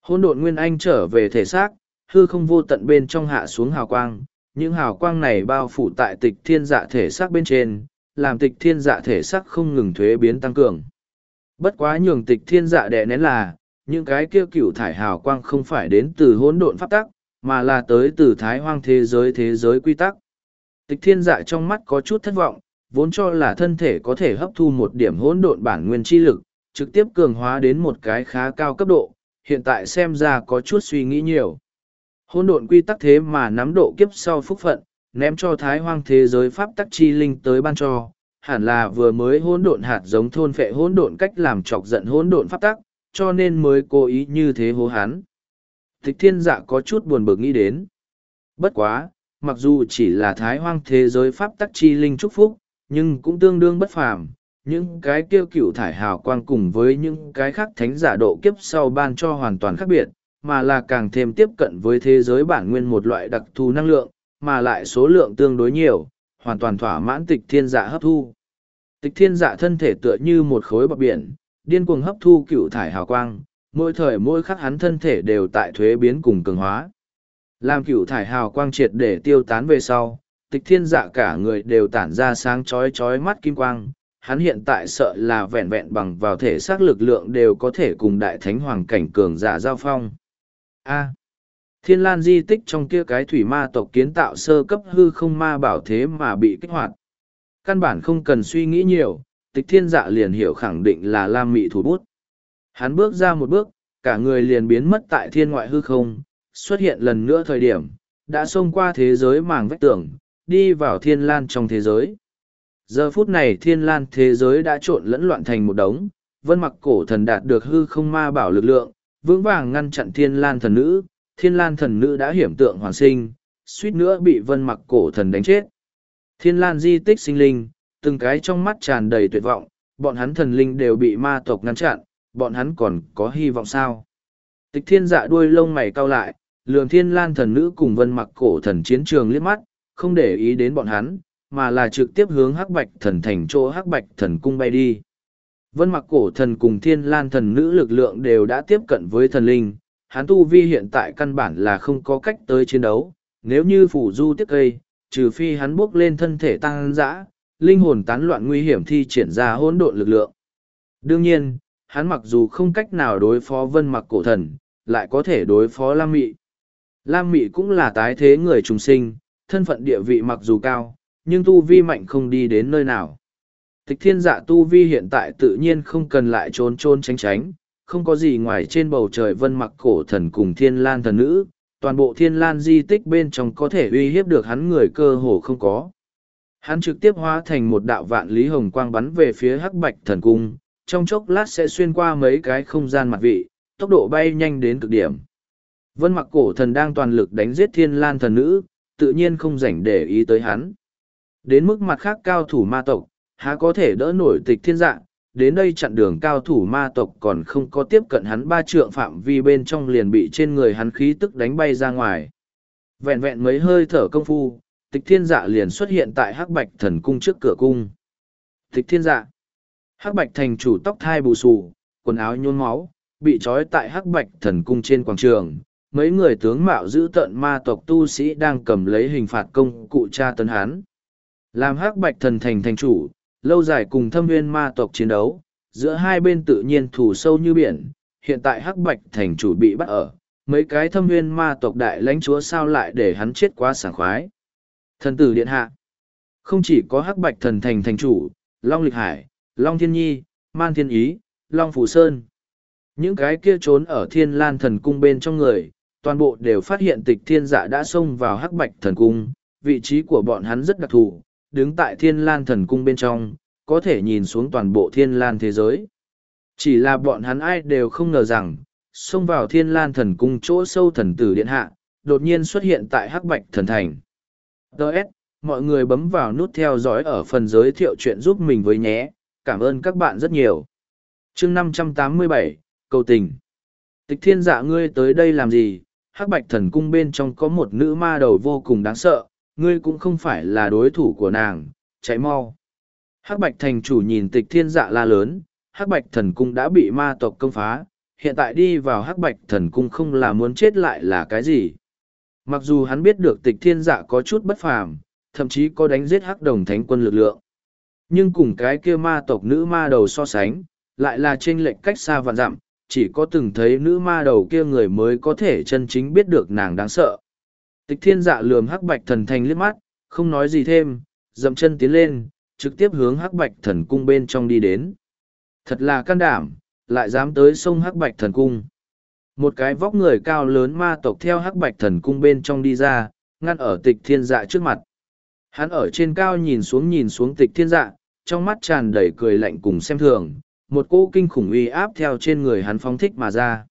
Hỗn độn nguyên anh trở về thể xác, hư không vô tận bên trong hạ xuống hào quang, những hào quang này bao phủ tại tịch thiên dạ thể xác bên trên, làm tịch thiên dạ thể xác không ngừng thuế biến tăng cường. Bất quá nhường tịch thiên dạ đẻ nén là, những cái kia cựu thải hào quang không phải đến từ hỗn độn pháp tắc, mà là tới từ thái hoang thế giới thế giới quy tắc. Tịch thiên dạ trong mắt có chút thất vọng, vốn cho là thân thể có thể hấp thu một điểm hỗn độn bản nguyên chi lực, trực tiếp cường hóa đến một cái khá cao cấp độ, hiện tại xem ra có chút suy nghĩ nhiều. Hỗn độn quy tắc thế mà nắm độ kiếp sau phúc phận, ném cho thái hoang thế giới pháp tắc chi linh tới ban cho, hẳn là vừa mới hỗn độn hạt giống thôn phệ hỗn độn cách làm chọc giận hỗn độn pháp tắc, cho nên mới cố ý như thế hố hán. Tịch thiên dạ có chút buồn bực nghĩ đến. Bất quá, mặc dù chỉ là thái hoang thế giới pháp tắc chi linh chúc phúc, nhưng cũng tương đương bất phàm. Những cái kêu cựu thải hào quang cùng với những cái khác thánh giả độ kiếp sau ban cho hoàn toàn khác biệt, mà là càng thêm tiếp cận với thế giới bản nguyên một loại đặc thù năng lượng, mà lại số lượng tương đối nhiều, hoàn toàn thỏa mãn tịch thiên dạ hấp thu. Tịch thiên dạ thân thể tựa như một khối bọc biển, điên cuồng hấp thu cựu thải hào quang, mỗi thời mỗi khắc hắn thân thể đều tại thuế biến cùng cường hóa. Làm cựu thải hào quang triệt để tiêu tán về sau, tịch thiên dạ cả người đều tản ra sáng chói chói mắt kim quang. Hắn hiện tại sợ là vẹn vẹn bằng vào thể xác lực lượng đều có thể cùng đại thánh hoàng cảnh cường giả giao phong. A. thiên lan di tích trong kia cái thủy ma tộc kiến tạo sơ cấp hư không ma bảo thế mà bị kích hoạt. Căn bản không cần suy nghĩ nhiều, tịch thiên dạ liền hiểu khẳng định là lam mị thủ bút. Hắn bước ra một bước, cả người liền biến mất tại thiên ngoại hư không, xuất hiện lần nữa thời điểm, đã xông qua thế giới màng vách tường, đi vào thiên lan trong thế giới. Giờ phút này thiên lan thế giới đã trộn lẫn loạn thành một đống, vân mặc cổ thần đạt được hư không ma bảo lực lượng, vững vàng ngăn chặn thiên lan thần nữ, thiên lan thần nữ đã hiểm tượng hoàn sinh, suýt nữa bị vân mặc cổ thần đánh chết. Thiên lan di tích sinh linh, từng cái trong mắt tràn đầy tuyệt vọng, bọn hắn thần linh đều bị ma tộc ngăn chặn, bọn hắn còn có hy vọng sao. Tịch thiên dạ đuôi lông mày cau lại, lường thiên lan thần nữ cùng vân mặc cổ thần chiến trường liếc mắt, không để ý đến bọn hắn, mà là trực tiếp hướng hắc bạch thần thành chỗ hắc bạch thần cung bay đi. Vân mặc cổ thần cùng thiên lan thần nữ lực lượng đều đã tiếp cận với thần linh, hắn tu vi hiện tại căn bản là không có cách tới chiến đấu, nếu như phủ du tiếc cây, trừ phi hắn bước lên thân thể tăng dã, linh hồn tán loạn nguy hiểm thi triển ra hỗn độn lực lượng. Đương nhiên, hắn mặc dù không cách nào đối phó vân mặc cổ thần, lại có thể đối phó Lam Mị. Lam Mị cũng là tái thế người trùng sinh, thân phận địa vị mặc dù cao, nhưng tu vi mạnh không đi đến nơi nào. Tịch thiên dạ tu vi hiện tại tự nhiên không cần lại trốn trôn tránh tránh, không có gì ngoài trên bầu trời vân mặc cổ thần cùng thiên lan thần nữ, toàn bộ thiên lan di tích bên trong có thể uy hiếp được hắn người cơ hồ không có. Hắn trực tiếp hóa thành một đạo vạn lý hồng quang bắn về phía hắc bạch thần cung, trong chốc lát sẽ xuyên qua mấy cái không gian mặt vị, tốc độ bay nhanh đến cực điểm. Vân mặc cổ thần đang toàn lực đánh giết thiên lan thần nữ, tự nhiên không rảnh để ý tới hắn. Đến mức mặt khác cao thủ ma tộc, há có thể đỡ nổi tịch thiên dạng, đến đây chặn đường cao thủ ma tộc còn không có tiếp cận hắn ba trượng phạm vi bên trong liền bị trên người hắn khí tức đánh bay ra ngoài. Vẹn vẹn mấy hơi thở công phu, tịch thiên dạ liền xuất hiện tại hắc bạch thần cung trước cửa cung. Tịch thiên dạ, hắc bạch thành chủ tóc thai bù xù, quần áo nhôn máu, bị trói tại hắc bạch thần cung trên quảng trường. Mấy người tướng mạo giữ tận ma tộc tu sĩ đang cầm lấy hình phạt công cụ tra tấn hán. Làm hắc bạch thần thành thành chủ, lâu dài cùng thâm viên ma tộc chiến đấu, giữa hai bên tự nhiên thù sâu như biển, hiện tại hắc bạch thành chủ bị bắt ở, mấy cái thâm viên ma tộc đại lãnh chúa sao lại để hắn chết quá sảng khoái. Thần tử điện hạ, không chỉ có hắc bạch thần thành thành chủ, Long Lịch Hải, Long Thiên Nhi, Man Thiên Ý, Long Phủ Sơn. Những cái kia trốn ở thiên lan thần cung bên trong người, toàn bộ đều phát hiện tịch thiên dạ đã xông vào hắc bạch thần cung, vị trí của bọn hắn rất đặc thù, đứng tại thiên lan thần cung bên trong, có thể nhìn xuống toàn bộ thiên lan thế giới. Chỉ là bọn hắn ai đều không ngờ rằng, xông vào thiên lan thần cung chỗ sâu thần tử điện hạ, đột nhiên xuất hiện tại hắc bạch thần thành. Đợt, mọi người bấm vào nút theo dõi ở phần giới thiệu chuyện giúp mình với nhé, cảm ơn các bạn rất nhiều. chương 587, Cầu tình. Tịch thiên dạ ngươi tới đây làm gì? Hắc bạch thần cung bên trong có một nữ ma đầu vô cùng đáng sợ, ngươi cũng không phải là đối thủ của nàng, chạy mau. Hắc bạch thành chủ nhìn tịch thiên dạ la lớn, hắc bạch thần cung đã bị ma tộc công phá, hiện tại đi vào hắc bạch thần cung không là muốn chết lại là cái gì. Mặc dù hắn biết được tịch thiên dạ có chút bất phàm, thậm chí có đánh giết hắc đồng thánh quân lực lượng. Nhưng cùng cái kia ma tộc nữ ma đầu so sánh, lại là trên lệch cách xa vạn dặm, chỉ có từng thấy nữ ma đầu kia người mới có thể chân chính biết được nàng đáng sợ. Tịch thiên dạ lườm hắc bạch thần thành liếc mắt, không nói gì thêm, dậm chân tiến lên, trực tiếp hướng hắc bạch thần cung bên trong đi đến. Thật là can đảm, lại dám tới sông hắc bạch thần cung. Một cái vóc người cao lớn ma tộc theo hắc bạch thần cung bên trong đi ra, ngăn ở tịch thiên dạ trước mặt. Hắn ở trên cao nhìn xuống nhìn xuống tịch thiên dạ, trong mắt tràn đầy cười lạnh cùng xem thường, một cỗ kinh khủng uy áp theo trên người hắn phóng thích mà ra.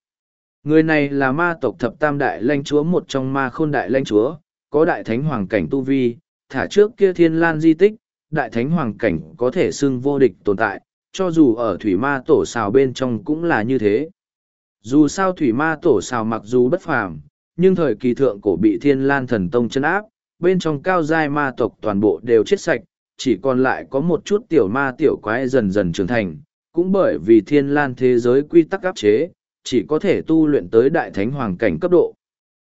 Người này là ma tộc thập tam đại lãnh chúa một trong ma khôn đại lãnh chúa, có đại thánh hoàng cảnh tu vi, thả trước kia thiên lan di tích, đại thánh hoàng cảnh có thể xưng vô địch tồn tại, cho dù ở thủy ma tổ xào bên trong cũng là như thế. Dù sao thủy ma tổ xào mặc dù bất phàm, nhưng thời kỳ thượng cổ bị thiên lan thần tông chân áp, bên trong cao giai ma tộc toàn bộ đều chết sạch, chỉ còn lại có một chút tiểu ma tiểu quái dần dần trưởng thành, cũng bởi vì thiên lan thế giới quy tắc áp chế, chỉ có thể tu luyện tới đại thánh hoàng cảnh cấp độ.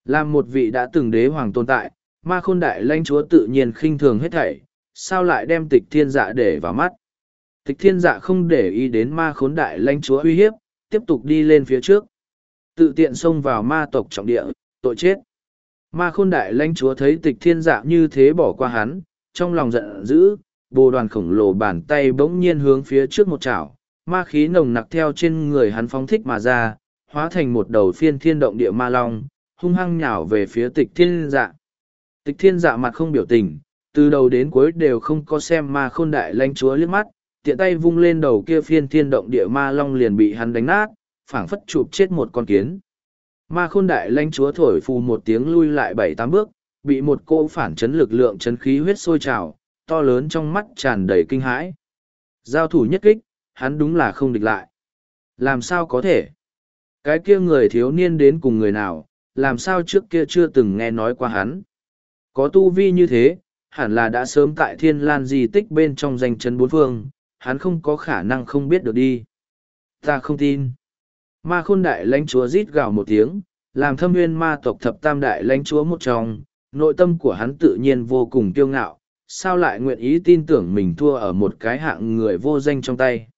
Làm một vị đã từng đế hoàng tồn tại, ma khôn đại lãnh chúa tự nhiên khinh thường hết thảy, sao lại đem tịch thiên dạ để vào mắt. Tịch thiên dạ không để ý đến ma khốn đại lãnh chúa uy hiếp, tiếp tục đi lên phía trước. Tự tiện xông vào ma tộc trọng địa, tội chết. Ma khôn đại lãnh chúa thấy tịch thiên dạ như thế bỏ qua hắn, trong lòng giận dữ, bồ đoàn khổng lồ bàn tay bỗng nhiên hướng phía trước một chảo, ma khí nồng nặc theo trên người hắn phóng thích mà ra, hóa thành một đầu phiên thiên động địa ma long, hung hăng nhào về phía tịch thiên dạ. Tịch thiên dạ mặt không biểu tình, từ đầu đến cuối đều không có xem ma khôn đại lãnh chúa liếc mắt, tiện tay vung lên đầu kia phiên thiên động địa ma long liền bị hắn đánh nát, phảng phất chụp chết một con kiến. Ma khôn đại lãnh chúa thổi phù một tiếng lui lại bảy tám bước, bị một cô phản chấn lực lượng chấn khí huyết sôi trào, to lớn trong mắt tràn đầy kinh hãi. Giao thủ nhất kích, hắn đúng là không địch lại. Làm sao có thể? Cái kia người thiếu niên đến cùng người nào, làm sao trước kia chưa từng nghe nói qua hắn? Có tu vi như thế, hẳn là đã sớm tại thiên lan di tích bên trong danh chân bốn phương, hắn không có khả năng không biết được đi. Ta không tin. Ma khôn đại lãnh chúa rít gào một tiếng, làm thâm nguyên ma tộc thập tam đại lãnh chúa một trong, nội tâm của hắn tự nhiên vô cùng kiêu ngạo, sao lại nguyện ý tin tưởng mình thua ở một cái hạng người vô danh trong tay.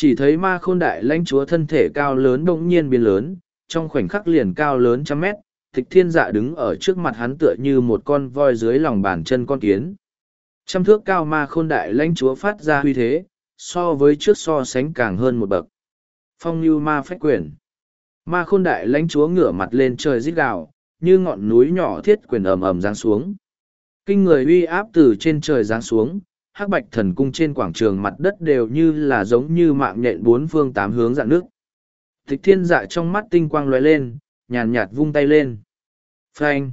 Chỉ thấy ma khôn đại lãnh chúa thân thể cao lớn bỗng nhiên biến lớn, trong khoảnh khắc liền cao lớn trăm mét, tịch thiên dạ đứng ở trước mặt hắn tựa như một con voi dưới lòng bàn chân con kiến. Trăm thước cao ma khôn đại lãnh chúa phát ra huy thế, so với trước so sánh càng hơn một bậc. Phong như ma phách quyền. Ma khôn đại lãnh chúa ngửa mặt lên trời rít gào, như ngọn núi nhỏ thiết quyền ầm ầm giáng xuống. Kinh người uy áp từ trên trời giáng xuống, hắc bạch thần cung trên quảng trường mặt đất đều như là giống như mạng nhện bốn phương tám hướng dạng nước. Tịch thiên dạ trong mắt tinh quang lóe lên, nhàn nhạt vung tay lên. Phanh!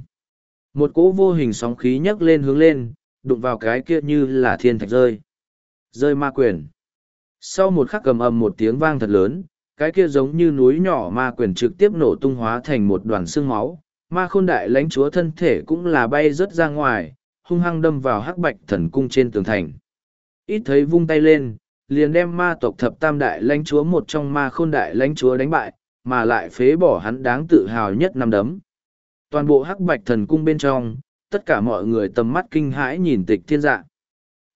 Một cỗ vô hình sóng khí nhấc lên hướng lên, đụng vào cái kia như là thiên thạch rơi. Rơi ma quyền. Sau một khắc cầm ầm một tiếng vang thật lớn, cái kia giống như núi nhỏ ma quyền trực tiếp nổ tung hóa thành một đoàn xương máu. Ma khôn đại lãnh chúa thân thể cũng là bay rớt ra ngoài, hung hăng đâm vào hắc bạch thần cung trên tường thành. Ít thấy vung tay lên, liền đem ma tộc thập tam đại lãnh chúa một trong ma khôn đại lãnh chúa đánh bại, mà lại phế bỏ hắn đáng tự hào nhất năm đấm. Toàn bộ hắc bạch thần cung bên trong, tất cả mọi người tầm mắt kinh hãi nhìn tịch thiên dạ.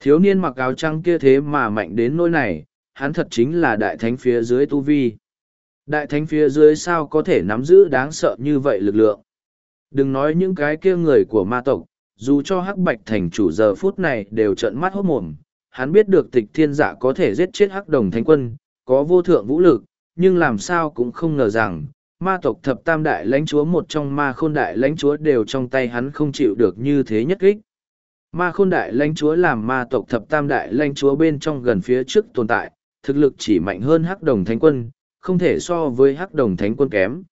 Thiếu niên mặc áo trắng kia thế mà mạnh đến nỗi này, hắn thật chính là đại thánh phía dưới tu vi. Đại thánh phía dưới sao có thể nắm giữ đáng sợ như vậy lực lượng. Đừng nói những cái kia người của ma tộc, dù cho hắc bạch thành chủ giờ phút này đều trợn mắt hốt mồm, hắn biết được tịch thiên dạ có thể giết chết hắc đồng thánh quân, có vô thượng vũ lực, nhưng làm sao cũng không ngờ rằng, ma tộc thập tam đại lãnh chúa một trong ma khôn đại lãnh chúa đều trong tay hắn không chịu được như thế nhất kích. Ma khôn đại lãnh chúa làm ma tộc thập tam đại lãnh chúa bên trong gần phía trước tồn tại, thực lực chỉ mạnh hơn hắc đồng thánh quân, không thể so với hắc đồng thánh quân kém.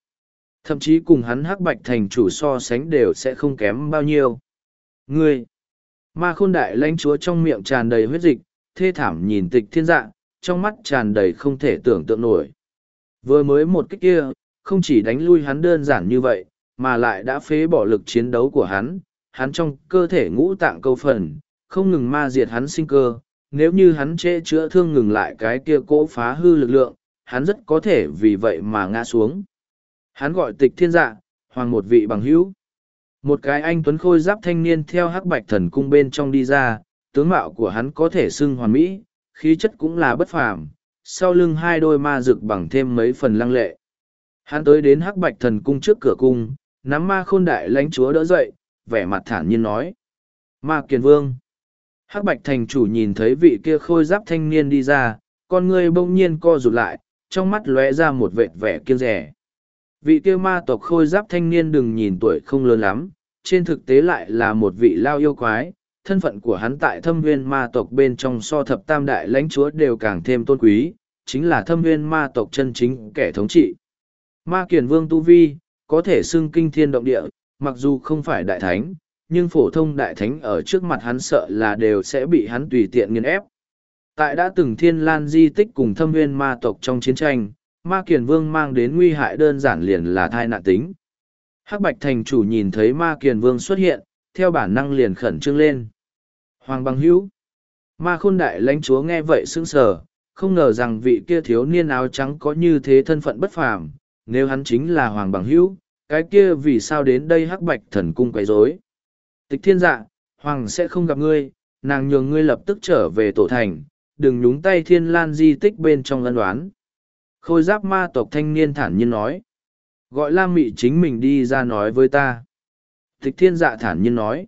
Thậm chí cùng hắn hắc bạch thành chủ so sánh đều sẽ không kém bao nhiêu. Ngươi! Ma khôn đại lãnh chúa trong miệng tràn đầy huyết dịch, thê thảm nhìn tịch thiên dạ, trong mắt tràn đầy không thể tưởng tượng nổi. Vừa mới một cách kia, không chỉ đánh lui hắn đơn giản như vậy, mà lại đã phế bỏ lực chiến đấu của hắn, hắn trong cơ thể ngũ tạng câu phần, không ngừng ma diệt hắn sinh cơ, nếu như hắn chê chữa thương ngừng lại cái kia cỗ phá hư lực lượng, hắn rất có thể vì vậy mà ngã xuống. Hắn gọi tịch thiên dạ, hoàng một vị bằng hữu. Một cái anh tuấn khôi giáp thanh niên theo hắc bạch thần cung bên trong đi ra, tướng mạo của hắn có thể xưng hoàn mỹ, khí chất cũng là bất phàm, sau lưng hai đôi ma rực bằng thêm mấy phần lăng lệ. Hắn tới đến hắc bạch thần cung trước cửa cung, nắm ma khôn đại lãnh chúa đỡ dậy, vẻ mặt thản nhiên nói. Ma kiền vương. Hắc bạch thành chủ nhìn thấy vị kia khôi giáp thanh niên đi ra, con người bỗng nhiên co rụt lại, trong mắt lóe ra một vệt vẻ kiêng rẻ. Vị kia ma tộc khôi giáp thanh niên đừng nhìn tuổi không lớn lắm, trên thực tế lại là một vị lao yêu quái, thân phận của hắn tại thâm viên ma tộc bên trong so thập tam đại lãnh chúa đều càng thêm tôn quý, chính là thâm viên ma tộc chân chính kẻ thống trị. Ma kiền vương Tu Vi, có thể xưng kinh thiên động địa, mặc dù không phải đại thánh, nhưng phổ thông đại thánh ở trước mặt hắn sợ là đều sẽ bị hắn tùy tiện nghiền ép. Tại đã từng thiên lan di tích cùng thâm viên ma tộc trong chiến tranh, ma kiền vương mang đến nguy hại đơn giản liền là thai nạn tính. Hắc bạch thành chủ nhìn thấy ma kiền vương xuất hiện, theo bản năng liền khẩn trương lên. Hoàng bằng hữu. Ma khôn đại lãnh chúa nghe vậy sững sờ, không ngờ rằng vị kia thiếu niên áo trắng có như thế thân phận bất phàm, nếu hắn chính là hoàng bằng hữu, cái kia vì sao đến đây hắc bạch thần cung quấy rối? Tịch thiên dạ, hoàng sẽ không gặp ngươi, nàng nhường ngươi lập tức trở về tổ thành, đừng nhúng tay thiên lan di tích bên trong ân đoán. Khôi giáp ma tộc thanh niên thản nhiên nói. Gọi Lam Mị chính mình đi ra nói với ta. Tịch thiên dạ thản nhiên nói.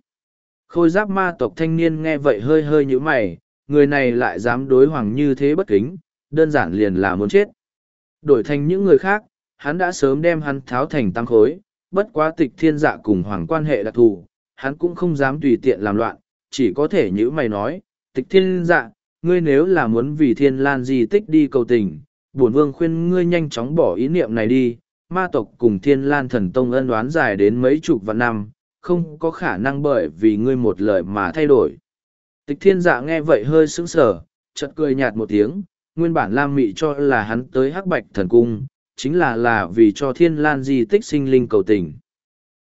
Khôi giáp ma tộc thanh niên nghe vậy hơi hơi nhữ mày, người này lại dám đối hoàng như thế bất kính, đơn giản liền là muốn chết. Đổi thành những người khác, hắn đã sớm đem hắn tháo thành tăng khối, bất quá tịch thiên dạ cùng hoàng quan hệ đặc thù, hắn cũng không dám tùy tiện làm loạn, chỉ có thể nhữ mày nói, tịch thiên dạ, ngươi nếu là muốn vì thiên lan di tích đi cầu tình, bổn vương khuyên ngươi nhanh chóng bỏ ý niệm này đi, ma tộc cùng thiên lan thần tông ân đoán dài đến mấy chục vạn năm, không có khả năng bởi vì ngươi một lời mà thay đổi. Tịch thiên dạ nghe vậy hơi sững sờ, chợt cười nhạt một tiếng, nguyên bản Lam Mị cho là hắn tới hắc bạch thần cung, chính là là vì cho thiên lan di tích sinh linh cầu tình.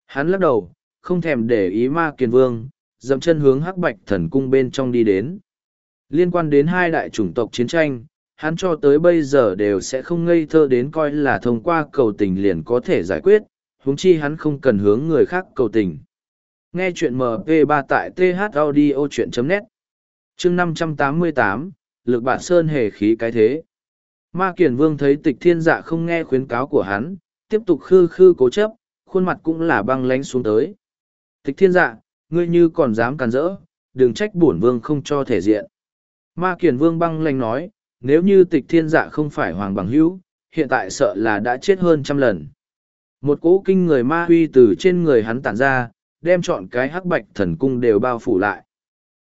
Hắn lắc đầu, không thèm để ý ma kiền vương, dậm chân hướng hắc bạch thần cung bên trong đi đến. Liên quan đến hai đại chủng tộc chiến tranh, hắn cho tới bây giờ đều sẽ không ngây thơ đến coi là thông qua cầu tình liền có thể giải quyết, huống chi hắn không cần hướng người khác cầu tình. Nghe chuyện MP3 tại th audio thaudio.net chương 588, lực bản Sơn hề khí cái thế. Ma Kiền Vương thấy tịch thiên dạ không nghe khuyến cáo của hắn, tiếp tục khư khư cố chấp, khuôn mặt cũng là băng lánh xuống tới. Tịch thiên dạ, ngươi như còn dám càn rỡ, đừng trách bổn vương không cho thể diện. Ma Kiền Vương băng lanh nói, nếu như tịch thiên dạ không phải hoàng bằng hữu, hiện tại sợ là đã chết hơn trăm lần. Một cỗ kinh người ma huy từ trên người hắn tản ra, đem chọn cái hắc bạch thần cung đều bao phủ lại.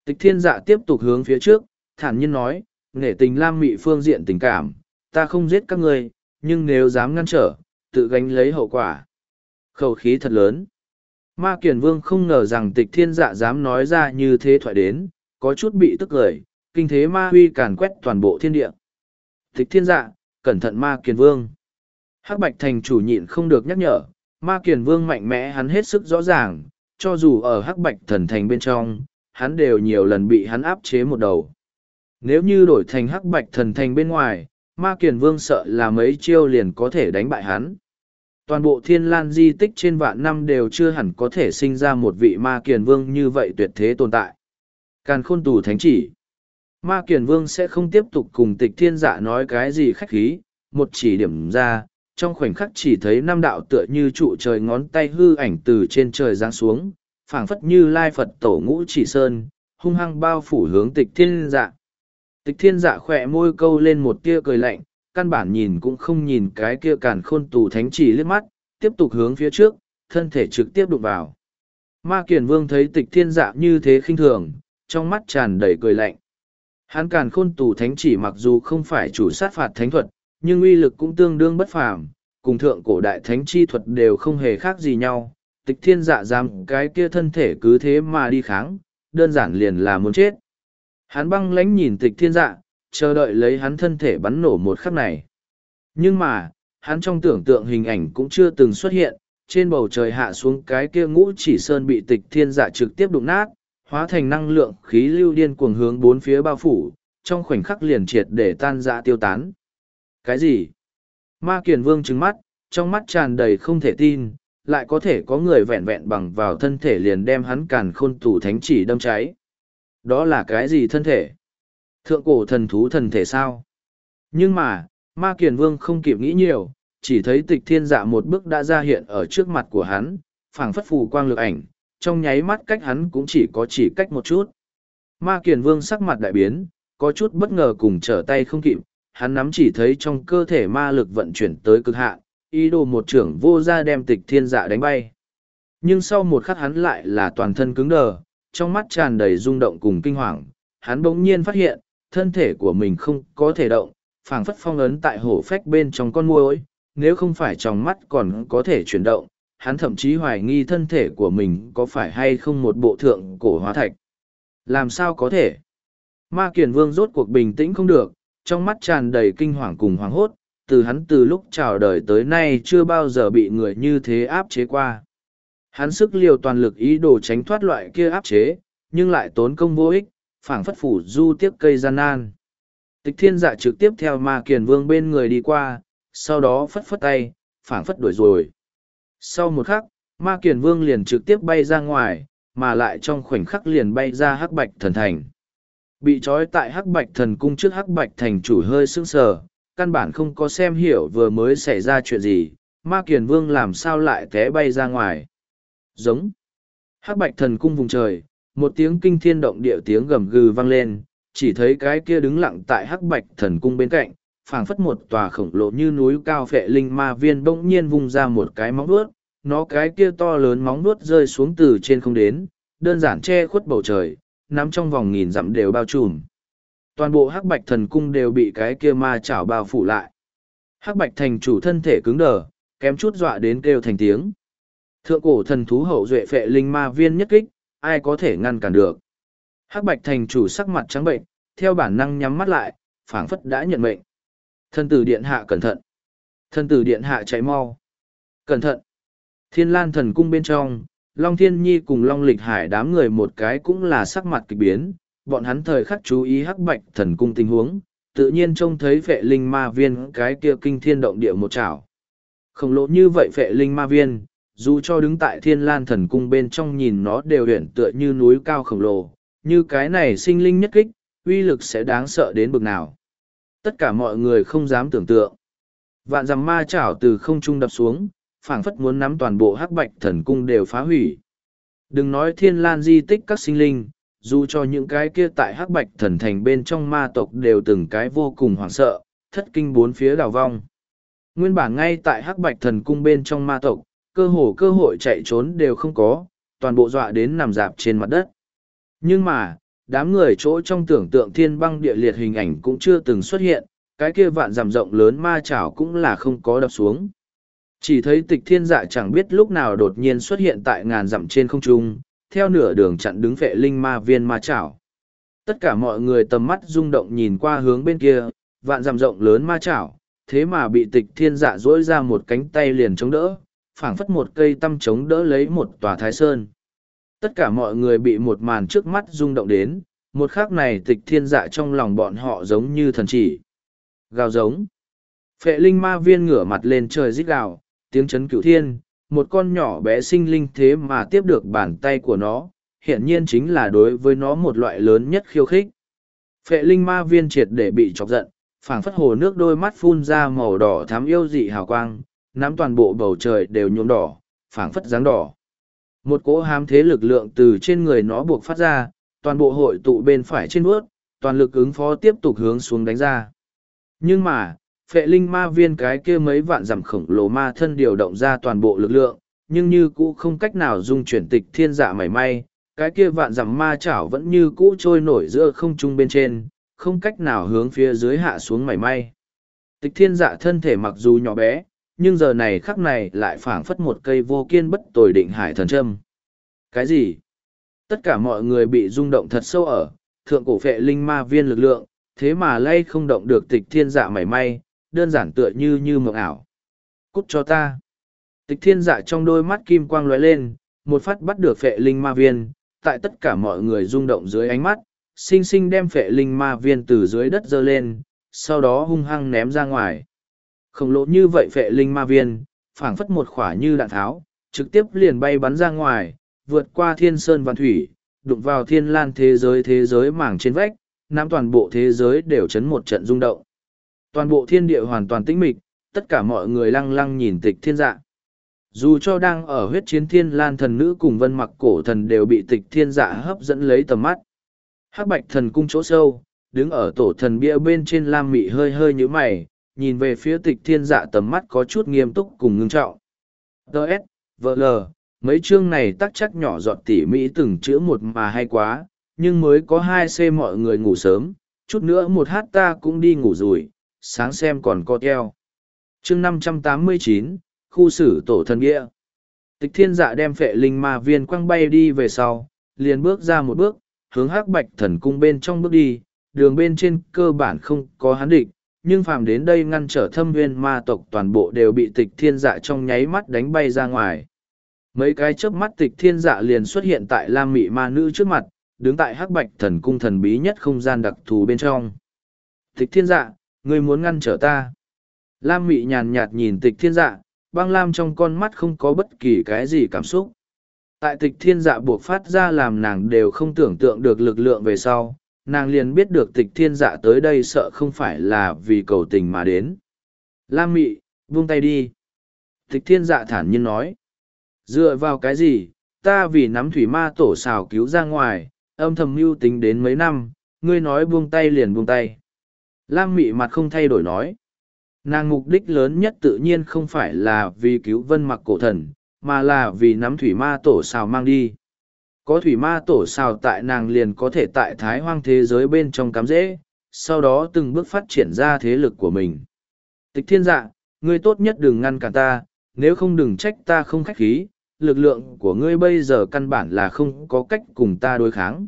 Tịch thiên dạ tiếp tục hướng phía trước, thản nhiên nói, nể tình lam mị phương diện tình cảm, ta không giết các ngươi, nhưng nếu dám ngăn trở, tự gánh lấy hậu quả. Khẩu khí thật lớn. Ma Kiền Vương không ngờ rằng tịch thiên dạ dám nói ra như thế thoại đến, có chút bị tức cười, kinh thế ma huy càn quét toàn bộ thiên địa. Tịch thiên dạ, cẩn thận ma Kiền Vương. Hắc Bạch Thành chủ nhịn không được nhắc nhở, ma Kiền Vương mạnh mẽ hắn hết sức rõ ràng, cho dù ở Hắc Bạch Thần Thành bên trong, hắn đều nhiều lần bị hắn áp chế một đầu. Nếu như đổi thành Hắc Bạch Thần Thành bên ngoài, ma kiền vương sợ là mấy chiêu liền có thể đánh bại hắn. Toàn bộ thiên lan di tích trên vạn năm đều chưa hẳn có thể sinh ra một vị ma kiền vương như vậy tuyệt thế tồn tại. Càn khôn tù thánh chỉ. Ma kiền vương sẽ không tiếp tục cùng tịch thiên dạ nói cái gì khách khí, một chỉ điểm ra, trong khoảnh khắc chỉ thấy năm đạo tựa như trụ trời ngón tay hư ảnh từ trên trời giáng xuống, phảng phất như lai Phật tổ ngũ chỉ sơn, hung hăng bao phủ hướng tịch thiên dạ. Tịch thiên dạ khỏe môi câu lên một tia cười lạnh, căn bản nhìn cũng không nhìn cái kia càn khôn tù thánh chỉ liếc mắt, tiếp tục hướng phía trước, thân thể trực tiếp đụng vào. Ma Kiền Vương thấy tịch thiên dạ như thế khinh thường, trong mắt tràn đầy cười lạnh. Hắn càn khôn tù thánh chỉ mặc dù không phải chủ sát phạt thánh thuật, nhưng uy lực cũng tương đương bất phàm, cùng thượng cổ đại thánh chi thuật đều không hề khác gì nhau. Tịch thiên dạ dám cái kia thân thể cứ thế mà đi kháng, đơn giản liền là muốn chết. Hắn băng lánh nhìn tịch thiên dạ, chờ đợi lấy hắn thân thể bắn nổ một khắc này. Nhưng mà, hắn trong tưởng tượng hình ảnh cũng chưa từng xuất hiện, trên bầu trời hạ xuống cái kia ngũ chỉ sơn bị tịch thiên dạ trực tiếp đụng nát, hóa thành năng lượng khí lưu điên cuồng hướng bốn phía bao phủ, trong khoảnh khắc liền triệt để tan dạ tiêu tán. Cái gì? Ma Kiền Vương trừng mắt, trong mắt tràn đầy không thể tin, lại có thể có người vẹn vẹn bằng vào thân thể liền đem hắn càn khôn tủ thánh chỉ đâm cháy. Đó là cái gì thân thể? Thượng cổ thần thú thần thể sao? Nhưng mà, Ma Kiền Vương không kịp nghĩ nhiều, chỉ thấy tịch thiên dạ một bước đã ra hiện ở trước mặt của hắn, phảng phất phù quang lực ảnh, trong nháy mắt cách hắn cũng chỉ có chỉ cách một chút. Ma Kiền Vương sắc mặt đại biến, có chút bất ngờ cùng trở tay không kịp, hắn nắm chỉ thấy trong cơ thể ma lực vận chuyển tới cực hạn, ý đồ một trưởng vô ra đem tịch thiên dạ đánh bay. Nhưng sau một khắc hắn lại là toàn thân cứng đờ, trong mắt tràn đầy rung động cùng kinh hoàng, hắn bỗng nhiên phát hiện, thân thể của mình không có thể động, phảng phất phong ấn tại hổ phách bên trong con muỗi, nếu không phải trong mắt còn có thể chuyển động, hắn thậm chí hoài nghi thân thể của mình có phải hay không một bộ thượng cổ hóa thạch. Làm sao có thể? Ma Kiền Vương rốt cuộc bình tĩnh không được, trong mắt tràn đầy kinh hoàng cùng hoàng hốt, từ hắn từ lúc chào đời tới nay chưa bao giờ bị người như thế áp chế qua. Hắn sức liều toàn lực ý đồ tránh thoát loại kia áp chế, nhưng lại tốn công vô ích, phảng phất phủ du tiếp cây gian nan. Tịch thiên dạ trực tiếp theo ma kiền vương bên người đi qua, sau đó phất phất tay, phảng phất đuổi rồi. Sau một khắc, ma kiền vương liền trực tiếp bay ra ngoài, mà lại trong khoảnh khắc liền bay ra hắc bạch thần thành. Bị trói tại hắc bạch thần cung trước hắc bạch thành chủ hơi sững sờ, căn bản không có xem hiểu vừa mới xảy ra chuyện gì, ma kiền vương làm sao lại té bay ra ngoài. Giống. Hắc bạch thần cung vùng trời, một tiếng kinh thiên động địa tiếng gầm gừ vang lên, chỉ thấy cái kia đứng lặng tại hắc bạch thần cung bên cạnh, phảng phất một tòa khổng lồ như núi cao phệ linh ma viên bỗng nhiên vung ra một cái móng vuốt, nó cái kia to lớn móng vuốt rơi xuống từ trên không đến, đơn giản che khuất bầu trời, nắm trong vòng nghìn dặm đều bao trùm. Toàn bộ hắc bạch thần cung đều bị cái kia ma chảo bao phủ lại. Hắc bạch thành chủ thân thể cứng đờ, kém chút dọa đến kêu thành tiếng. Thượng cổ thần thú hậu duệ phệ linh ma viên nhất kích, ai có thể ngăn cản được. Hắc bạch thành chủ sắc mặt trắng bệnh, theo bản năng nhắm mắt lại, phảng phất đã nhận mệnh. Thân tử điện hạ cẩn thận. Thân tử điện hạ chạy mau. Cẩn thận. Thiên lan thần cung bên trong, Long Thiên Nhi cùng Long Lịch Hải đám người một cái cũng là sắc mặt kỳ biến, bọn hắn thời khắc chú ý hắc bạch thần cung tình huống, tự nhiên trông thấy vệ linh ma viên cái kia kinh thiên động địa một chảo. Khổng lồ như vậy vệ linh ma viên, dù cho đứng tại thiên lan thần cung bên trong nhìn nó đều huyển tựa như núi cao khổng lồ, như cái này sinh linh nhất kích, uy lực sẽ đáng sợ đến bực nào. Tất cả mọi người không dám tưởng tượng. Vạn dằm ma chảo từ không trung đập xuống, phảng phất muốn nắm toàn bộ hắc bạch thần cung đều phá hủy. Đừng nói thiên lan di tích các sinh linh, dù cho những cái kia tại hắc bạch thần thành bên trong ma tộc đều từng cái vô cùng hoảng sợ, thất kinh bốn phía đào vong. Nguyên bản ngay tại hắc bạch thần cung bên trong ma tộc, cơ hồ cơ hội chạy trốn đều không có, toàn bộ dọa đến nằm dạp trên mặt đất. Nhưng mà, đám người chỗ trong tưởng tượng thiên băng địa liệt hình ảnh cũng chưa từng xuất hiện, cái kia vạn giảm rộng lớn ma chảo cũng là không có đập xuống. Chỉ thấy tịch thiên dạ chẳng biết lúc nào đột nhiên xuất hiện tại ngàn dặm trên không trung, theo nửa đường chặn đứng vệ linh ma viên ma chảo. Tất cả mọi người tầm mắt rung động nhìn qua hướng bên kia, vạn dặm rộng lớn ma chảo, thế mà bị tịch thiên dạ dỗi ra một cánh tay liền chống đỡ, phảng phất một cây tăm chống đỡ lấy một tòa thái sơn. Tất cả mọi người bị một màn trước mắt rung động đến, một khắc này tịch thiên dạ trong lòng bọn họ giống như thần chỉ. Gào giống. Phệ linh ma viên ngửa mặt lên trời rít gào, tiếng chấn cửu thiên, một con nhỏ bé sinh linh thế mà tiếp được bàn tay của nó, hiện nhiên chính là đối với nó một loại lớn nhất khiêu khích. Phệ linh ma viên triệt để bị chọc giận, phảng phất hồ nước đôi mắt phun ra màu đỏ thám yêu dị hào quang, nắm toàn bộ bầu trời đều nhuộm đỏ, phảng phất dáng đỏ. Một cỗ hám thế lực lượng từ trên người nó buộc phát ra, toàn bộ hội tụ bên phải trên bước, toàn lực ứng phó tiếp tục hướng xuống đánh ra. Nhưng mà, phệ linh ma viên cái kia mấy vạn dặm khổng lồ ma thân điều động ra toàn bộ lực lượng, nhưng như cũ không cách nào dung chuyển tịch thiên dạ mảy may, cái kia vạn dặm ma chảo vẫn như cũ trôi nổi giữa không trung bên trên, không cách nào hướng phía dưới hạ xuống mảy may. Tịch thiên dạ thân thể mặc dù nhỏ bé, nhưng giờ này khắc này lại phảng phất một cây vô kiên bất tồi định hải thần châm. Cái gì? Tất cả mọi người bị rung động thật sâu ở, thượng cổ phệ linh ma viên lực lượng, thế mà lay không động được tịch thiên dạ mảy may, đơn giản tựa như như mộng ảo. Cút cho ta. Tịch thiên dạ trong đôi mắt kim quang lóe lên, một phát bắt được phệ linh ma viên, tại tất cả mọi người rung động dưới ánh mắt, sinh sinh đem phệ linh ma viên từ dưới đất dơ lên, sau đó hung hăng ném ra ngoài. Khổng lồ như vậy phệ linh ma viên, phảng phất một khỏa như đạn tháo, trực tiếp liền bay bắn ra ngoài, vượt qua thiên sơn văn thủy, đụng vào thiên lan thế giới thế giới mảng trên vách, nam toàn bộ thế giới đều chấn một trận rung động. Toàn bộ thiên địa hoàn toàn tĩnh mịch, tất cả mọi người lăng lăng nhìn tịch thiên dạ. Dù cho đang ở huyết chiến thiên lan thần nữ cùng vân mặc cổ thần đều bị tịch thiên dạ hấp dẫn lấy tầm mắt. hắc bạch thần cung chỗ sâu, đứng ở tổ thần bia bên trên lam mị hơi hơi như mày, nhìn về phía tịch thiên dạ tầm mắt có chút nghiêm túc cùng ngưng trọng. Đợt, vợ lờ, mấy chương này tắc chắc nhỏ giọt tỉ mỹ từng chữ một mà hay quá, nhưng mới có hai c mọi người ngủ sớm, chút nữa một h ta cũng đi ngủ rồi, sáng xem còn có theo. chương năm trăm tám mươi chín khu xử tổ thần nghĩa Tịch thiên dạ đem phệ linh ma viên quăng bay đi về sau, liền bước ra một bước, hướng hắc bạch thần cung bên trong bước đi, đường bên trên cơ bản không có hắn địch, nhưng phàm đến đây ngăn trở thâm viên ma tộc toàn bộ đều bị tịch thiên dạ trong nháy mắt đánh bay ra ngoài. Mấy cái chớp mắt tịch thiên dạ liền xuất hiện tại lam mị ma nữ trước mặt, đứng tại hắc bạch thần cung thần bí nhất không gian đặc thù bên trong. Tịch thiên dạ, ngươi muốn ngăn trở ta. Lam mị nhàn nhạt nhìn tịch thiên dạ, băng lam trong con mắt không có bất kỳ cái gì cảm xúc. Tại tịch thiên dạ buộc phát ra làm nàng đều không tưởng tượng được lực lượng về sau, nàng liền biết được tịch thiên dạ tới đây sợ không phải là vì cầu tình mà đến. Lam mị, buông tay đi. Tịch thiên dạ thản nhiên nói. Dựa vào cái gì, ta vì nắm thủy ma tổ xào cứu ra ngoài, âm thầm mưu tính đến mấy năm, ngươi nói buông tay liền buông tay. Lam mị mặt không thay đổi nói. Nàng mục đích lớn nhất tự nhiên không phải là vì cứu vân mặc cổ thần, mà là vì nắm thủy ma tổ xào mang đi. Có thủy ma tổ xào tại nàng liền có thể tại thái hoang thế giới bên trong cắm rễ sau đó từng bước phát triển ra thế lực của mình. Tịch thiên dạ, ngươi tốt nhất đừng ngăn cản ta, nếu không đừng trách ta không khách khí, lực lượng của ngươi bây giờ căn bản là không có cách cùng ta đối kháng.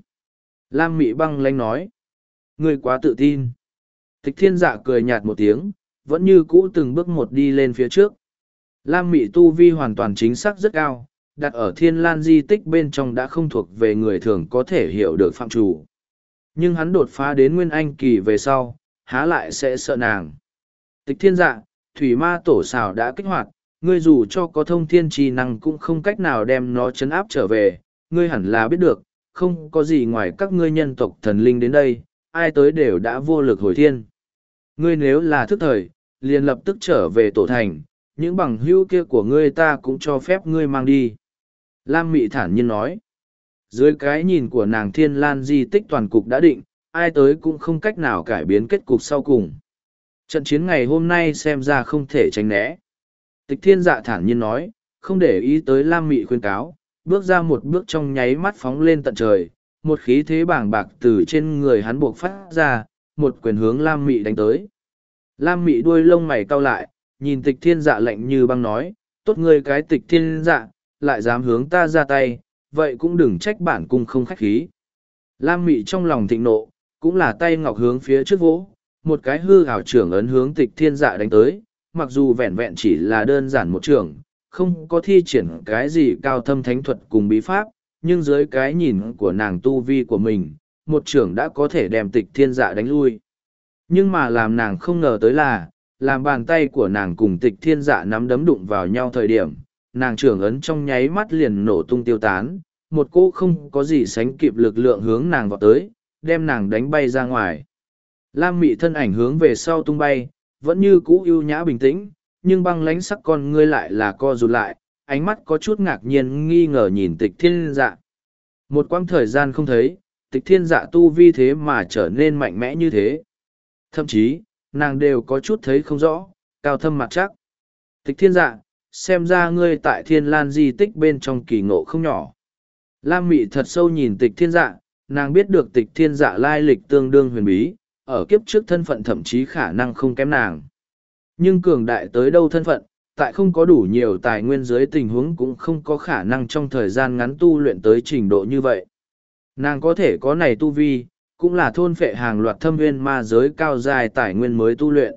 Lam Mị băng lanh nói, ngươi quá tự tin. Tịch thiên dạ cười nhạt một tiếng, vẫn như cũ từng bước một đi lên phía trước. Lam Mị tu vi hoàn toàn chính xác rất cao, đặt ở thiên lan di tích bên trong đã không thuộc về người thường có thể hiểu được phạm chủ. Nhưng hắn đột phá đến nguyên anh kỳ về sau, há lại sẽ sợ nàng. Tịch thiên dạ, thủy ma tổ xào đã kích hoạt, ngươi dù cho có thông thiên trì năng cũng không cách nào đem nó chấn áp trở về, ngươi hẳn là biết được, không có gì ngoài các ngươi nhân tộc thần linh đến đây, ai tới đều đã vô lực hồi thiên. Ngươi nếu là thức thời, liền lập tức trở về tổ thành, những bằng hữu kia của ngươi ta cũng cho phép ngươi mang đi. Lam Mị thản nhiên nói. Dưới cái nhìn của nàng thiên lan di tích toàn cục đã định, ai tới cũng không cách nào cải biến kết cục sau cùng. Trận chiến ngày hôm nay xem ra không thể tránh né. Tịch thiên dạ thản nhiên nói, không để ý tới Lam Mị khuyên cáo, bước ra một bước trong nháy mắt phóng lên tận trời, một khí thế bàng bạc từ trên người hắn buộc phát ra, một quyền hướng Lam Mị đánh tới. Lam Mị đuôi lông mày cau lại, nhìn tịch thiên dạ lạnh như băng nói, tốt ngươi cái tịch thiên dạ, lại dám hướng ta ra tay, vậy cũng đừng trách bản cung không khách khí. Lam Mị trong lòng thịnh nộ, cũng là tay ngọc hướng phía trước vỗ, một cái hư hảo trưởng ấn hướng tịch thiên dạ đánh tới, mặc dù vẹn vẹn chỉ là đơn giản một trưởng, không có thi triển cái gì cao thâm thánh thuật cùng bí pháp, nhưng dưới cái nhìn của nàng tu vi của mình, một trưởng đã có thể đem tịch thiên dạ đánh lui. Nhưng mà làm nàng không ngờ tới là, làm bàn tay của nàng cùng tịch thiên dạ nắm đấm đụng vào nhau thời điểm, nàng trưởng ấn trong nháy mắt liền nổ tung tiêu tán, một cô không có gì sánh kịp lực lượng hướng nàng vào tới, đem nàng đánh bay ra ngoài. Lam mị thân ảnh hướng về sau tung bay, vẫn như cũ ưu nhã bình tĩnh, nhưng băng lánh sắc con ngươi lại là co rụt lại, ánh mắt có chút ngạc nhiên nghi ngờ nhìn tịch thiên dạ. Một quãng thời gian không thấy, tịch thiên dạ tu vi thế mà trở nên mạnh mẽ như thế. Thậm chí, nàng đều có chút thấy không rõ, cao thâm mặt chắc. Tịch thiên dạ, xem ra ngươi tại thiên lan di tích bên trong kỳ ngộ không nhỏ. Lam mị thật sâu nhìn tịch thiên dạ, nàng biết được tịch thiên dạ lai lịch tương đương huyền bí, ở kiếp trước thân phận thậm chí khả năng không kém nàng. Nhưng cường đại tới đâu thân phận, tại không có đủ nhiều tài nguyên dưới tình huống cũng không có khả năng trong thời gian ngắn tu luyện tới trình độ như vậy. Nàng có thể có này tu vi, cũng là thôn phệ hàng loạt thâm viên ma giới cao dài tài nguyên mới tu luyện.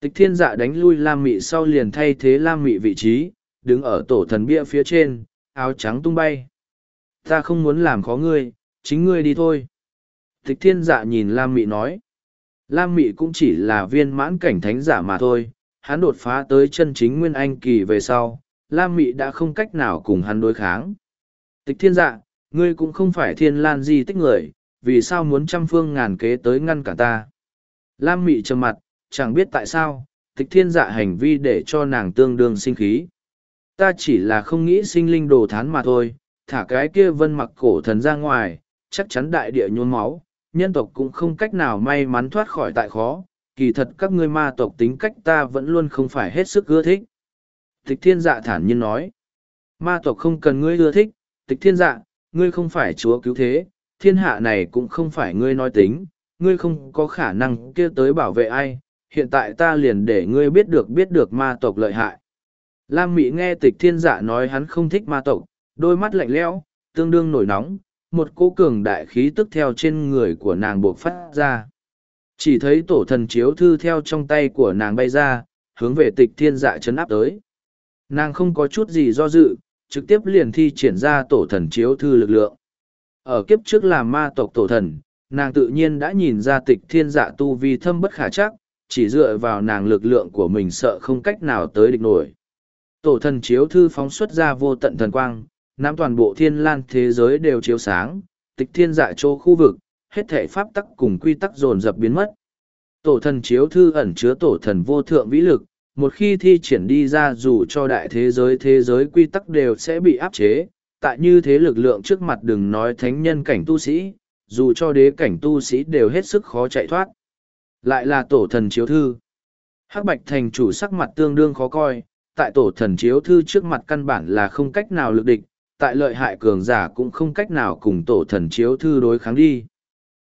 Tịch thiên dạ đánh lui Lam Mị sau liền thay thế Lam Mị vị trí, đứng ở tổ thần bia phía trên, áo trắng tung bay. Ta không muốn làm khó ngươi, chính ngươi đi thôi. Tịch thiên dạ nhìn Lam Mị nói. Lam Mị cũng chỉ là viên mãn cảnh thánh giả mà thôi, hắn đột phá tới chân chính nguyên anh kỳ về sau, Lam Mị đã không cách nào cùng hắn đối kháng. Tịch thiên dạ, ngươi cũng không phải thiên lan di tích người, vì sao muốn trăm phương ngàn kế tới ngăn cả ta. Lam Mị trầm mặt, chẳng biết tại sao, tịch thiên dạ hành vi để cho nàng tương đương sinh khí. Ta chỉ là không nghĩ sinh linh đồ thán mà thôi, thả cái kia vân mặc cổ thần ra ngoài, chắc chắn đại địa nhuôn máu, nhân tộc cũng không cách nào may mắn thoát khỏi tại khó, kỳ thật các ngươi ma tộc tính cách ta vẫn luôn không phải hết sức ưa thích. Tịch thiên dạ thản nhiên nói, ma tộc không cần ngươi ưa thích, tịch thiên dạ, ngươi không phải chúa cứu thế, thiên hạ này cũng không phải ngươi nói tính, ngươi không có khả năng kia tới bảo vệ ai, hiện tại ta liền để ngươi biết được biết được ma tộc lợi hại. Lam Mị nghe tịch thiên dạ nói hắn không thích ma tộc, đôi mắt lạnh lẽo, tương đương nổi nóng, một cô cường đại khí tức theo trên người của nàng buộc phát ra. Chỉ thấy tổ thần chiếu thư theo trong tay của nàng bay ra, hướng về tịch thiên dạ chấn áp tới. Nàng không có chút gì do dự, trực tiếp liền thi triển ra tổ thần chiếu thư lực lượng. Ở kiếp trước là ma tộc tổ thần, nàng tự nhiên đã nhìn ra tịch thiên dạ tu vi thâm bất khả chắc, chỉ dựa vào nàng lực lượng của mình sợ không cách nào tới địch nổi. Tổ thần chiếu thư phóng xuất ra vô tận thần quang, nắm toàn bộ thiên lan thế giới đều chiếu sáng, tịch thiên dạ chỗ khu vực, hết thể pháp tắc cùng quy tắc dồn dập biến mất. Tổ thần chiếu thư ẩn chứa tổ thần vô thượng vĩ lực, một khi thi triển đi ra dù cho đại thế giới thế giới quy tắc đều sẽ bị áp chế, tại như thế lực lượng trước mặt đừng nói thánh nhân cảnh tu sĩ, dù cho đế cảnh tu sĩ đều hết sức khó chạy thoát. Lại là tổ thần chiếu thư. Hắc bạch thành chủ sắc mặt tương đương khó coi, tại tổ thần chiếu thư trước mặt căn bản là không cách nào lực địch, tại lợi hại cường giả cũng không cách nào cùng tổ thần chiếu thư đối kháng đi.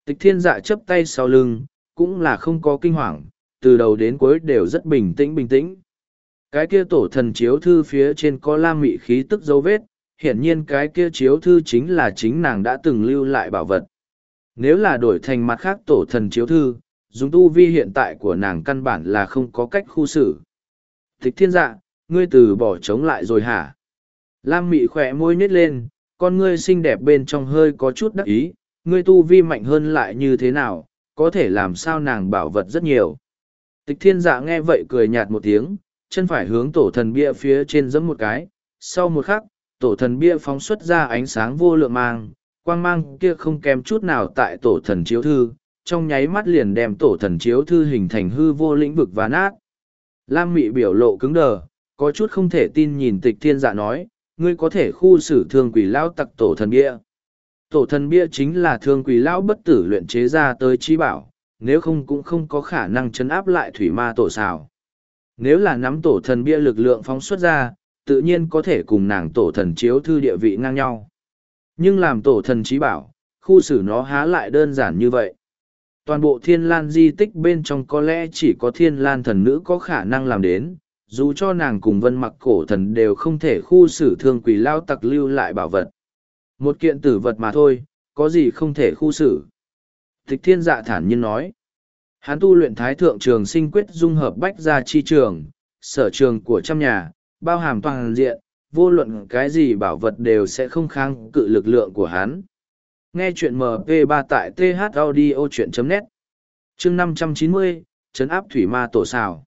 Tịch thiên dạ chấp tay sau lưng, cũng là không có kinh hoàng, từ đầu đến cuối đều rất bình tĩnh bình tĩnh. Cái kia tổ thần chiếu thư phía trên có lam mị khí tức dấu vết, hiển nhiên cái kia chiếu thư chính là chính nàng đã từng lưu lại bảo vật. Nếu là đổi thành mặt khác tổ thần chiếu thư, dùng tu vi hiện tại của nàng căn bản là không có cách khu xử. Tịch thiên dạ, ngươi từ bỏ chống lại rồi hả? Lam mị khỏe môi nhếch lên, con ngươi xinh đẹp bên trong hơi có chút đắc ý, ngươi tu vi mạnh hơn lại như thế nào, có thể làm sao nàng bảo vật rất nhiều. Tịch thiên dạ nghe vậy cười nhạt một tiếng, chân phải hướng tổ thần bia phía trên giẫm một cái, sau một khắc, tổ thần bia phóng xuất ra ánh sáng vô lượng mang, quang mang kia không kém chút nào tại tổ thần chiếu thư, trong nháy mắt liền đem tổ thần chiếu thư hình thành hư vô lĩnh vực và nát. Lam mị biểu lộ cứng đờ, có chút không thể tin nhìn tịch thiên dạ nói, ngươi có thể khu xử thương quỷ lão tặc tổ thần bia. Tổ thần bia chính là thương quỷ lão bất tử luyện chế ra tới trí bảo, nếu không cũng không có khả năng chấn áp lại thủy ma tổ xào. Nếu là nắm tổ thần bia lực lượng phóng xuất ra, tự nhiên có thể cùng nàng tổ thần chiếu thư địa vị ngang nhau. Nhưng làm tổ thần trí bảo, khu xử nó há lại đơn giản như vậy. Toàn bộ thiên lan di tích bên trong có lẽ chỉ có thiên lan thần nữ có khả năng làm đến, dù cho nàng cùng vân mặc cổ thần đều không thể khu xử thương quỷ lao tặc lưu lại bảo vật. Một kiện tử vật mà thôi, có gì không thể khu xử. Tịch thiên dạ thản nhiên nói. hán tu luyện thái thượng trường sinh quyết dung hợp bách gia chi trường, sở trường của trăm nhà, bao hàm toàn diện, vô luận cái gì bảo vật đều sẽ không kháng cự lực lượng của hắn. Nghe chuyện MP3 tại thaudio.net Chương 590, Trấn áp thủy ma tổ xào.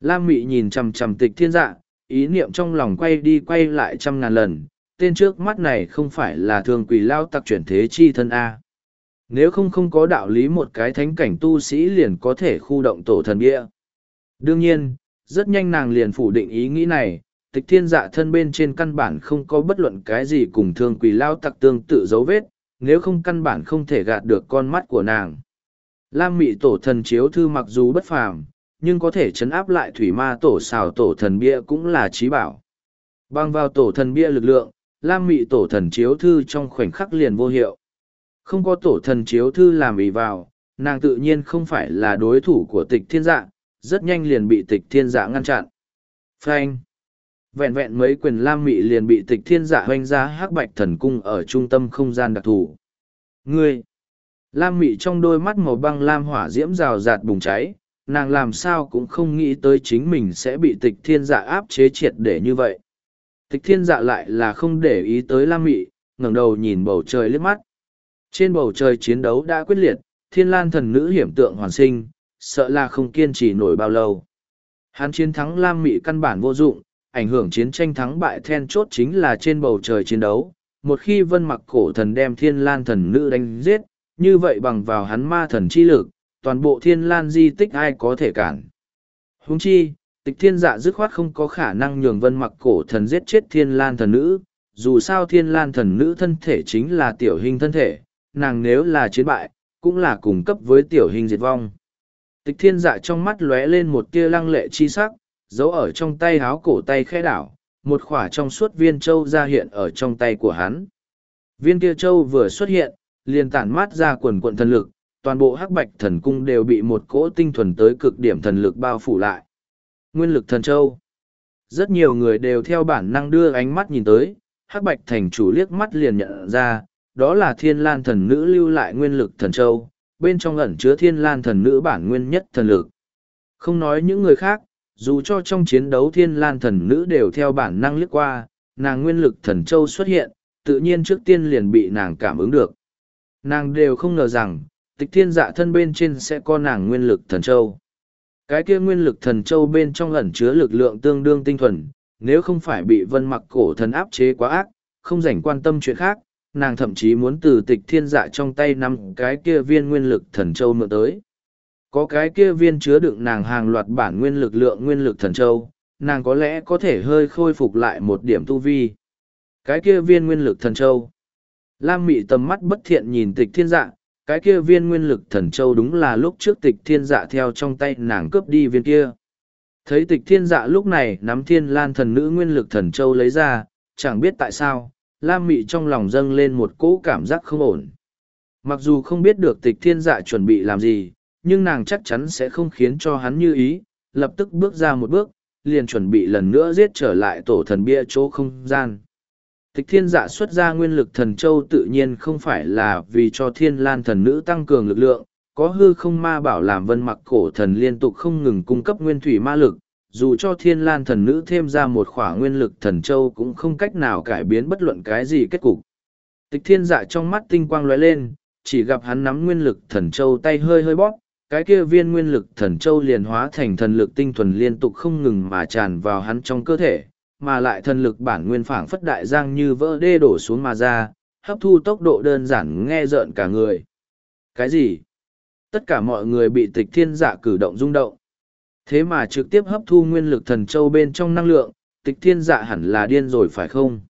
Lam Mị nhìn chằm chằm tịch thiên dạ, ý niệm trong lòng quay đi quay lại trăm ngàn lần, tên trước mắt này không phải là thường quỷ lao tặc chuyển thế chi thân A. Nếu không không có đạo lý một cái thánh cảnh tu sĩ liền có thể khu động tổ thần bia. Đương nhiên, rất nhanh nàng liền phủ định ý nghĩ này, tịch thiên dạ thân bên trên căn bản không có bất luận cái gì cùng thương quỷ lao tặc tương tự dấu vết, nếu không căn bản không thể gạt được con mắt của nàng. Lam mị tổ thần chiếu thư mặc dù bất phàm, nhưng có thể chấn áp lại thủy ma tổ xào tổ thần bia cũng là trí bảo. Bằng vào tổ thần bia lực lượng, Lam mị tổ thần chiếu thư trong khoảnh khắc liền vô hiệu. Không có tổ thần chiếu thư làm ý vào, nàng tự nhiên không phải là đối thủ của tịch thiên dạ, rất nhanh liền bị tịch thiên dạ ngăn chặn. Frank! Vẹn vẹn mấy quyền lam mị liền bị tịch thiên dạ hoanh ra hắc bạch thần cung ở trung tâm không gian đặc thù. Ngươi! Lam mị trong đôi mắt màu băng lam hỏa diễm rào rạt bùng cháy, nàng làm sao cũng không nghĩ tới chính mình sẽ bị tịch thiên dạ áp chế triệt để như vậy. Tịch thiên dạ lại là không để ý tới lam mị, ngẩng đầu nhìn bầu trời liếc mắt. Trên bầu trời chiến đấu đã quyết liệt, thiên lan thần nữ hiểm tượng hoàn sinh, sợ là không kiên trì nổi bao lâu. Hắn chiến thắng Lam Mị căn bản vô dụng, ảnh hưởng chiến tranh thắng bại then chốt chính là trên bầu trời chiến đấu. Một khi vân mặc cổ thần đem thiên lan thần nữ đánh giết, như vậy bằng vào hắn ma thần chi lực, toàn bộ thiên lan di tích ai có thể cản. Húng chi, tịch thiên dạ dứt khoát không có khả năng nhường vân mặc cổ thần giết chết thiên lan thần nữ, dù sao thiên lan thần nữ thân thể chính là tiểu hình thân thể, nàng nếu là chiến bại, cũng là cùng cấp với tiểu hình diệt vong. Tịch thiên dạ trong mắt lóe lên một tia lăng lệ chi sắc, giấu ở trong tay háo cổ tay khe đảo, một khỏa trong suốt viên châu ra hiện ở trong tay của hắn. Viên kia châu vừa xuất hiện, liền tản mát ra quần quận thần lực, toàn bộ hắc bạch thần cung đều bị một cỗ tinh thuần tới cực điểm thần lực bao phủ lại. Nguyên lực thần châu. Rất nhiều người đều theo bản năng đưa ánh mắt nhìn tới, hắc bạch thành chủ liếc mắt liền nhận ra, đó là thiên lan thần nữ lưu lại nguyên lực thần châu, bên trong ẩn chứa thiên lan thần nữ bản nguyên nhất thần lực. Không nói những người khác, dù cho trong chiến đấu thiên lan thần nữ đều theo bản năng liếc qua, nàng nguyên lực thần châu xuất hiện, tự nhiên trước tiên liền bị nàng cảm ứng được. Nàng đều không ngờ rằng, tịch thiên dạ thân bên trên sẽ có nàng nguyên lực thần châu. Cái kia nguyên lực thần châu bên trong ẩn chứa lực lượng tương đương tinh thuần, nếu không phải bị vân mặc cổ thần áp chế quá ác, không dành quan tâm chuyện khác, nàng thậm chí muốn từ tịch thiên dạ trong tay nắm cái kia viên nguyên lực thần châu mượn tới. Có cái kia viên chứa đựng nàng hàng loạt bản nguyên lực lượng nguyên lực thần châu, nàng có lẽ có thể hơi khôi phục lại một điểm tu vi. Cái kia viên nguyên lực thần châu. Lam mị tầm mắt bất thiện nhìn tịch thiên dạ, cái kia viên nguyên lực thần châu đúng là lúc trước tịch thiên dạ theo trong tay nàng cướp đi viên kia. Thấy tịch thiên dạ lúc này nắm thiên lan thần nữ nguyên lực thần châu lấy ra, chẳng biết tại sao, Lam Mị trong lòng dâng lên một cỗ cảm giác không ổn. Mặc dù không biết được tịch thiên dạ chuẩn bị làm gì, nhưng nàng chắc chắn sẽ không khiến cho hắn như ý, lập tức bước ra một bước, liền chuẩn bị lần nữa giết trở lại tổ thần bia chỗ không gian. Tịch thiên dạ xuất ra nguyên lực thần châu tự nhiên không phải là vì cho thiên lan thần nữ tăng cường lực lượng, có hư không ma bảo làm vân mặc cổ thần liên tục không ngừng cung cấp nguyên thủy ma lực, dù cho thiên lan thần nữ thêm ra một khỏa nguyên lực thần châu cũng không cách nào cải biến bất luận cái gì kết cục. Tịch thiên dạ trong mắt tinh quang lóe lên, chỉ gặp hắn nắm nguyên lực thần châu tay hơi hơi bóp, cái kia viên nguyên lực thần châu liền hóa thành thần lực tinh thuần liên tục không ngừng mà tràn vào hắn trong cơ thể, mà lại thần lực bản nguyên phảng phất đại giang như vỡ đê đổ xuống mà ra, hấp thu tốc độ đơn giản nghe rợn cả người. Cái gì? Tất cả mọi người bị tịch thiên dạ cử động rung động. Thế mà trực tiếp hấp thu nguyên lực thần châu bên trong năng lượng, tịch thiên dạ hẳn là điên rồi phải không?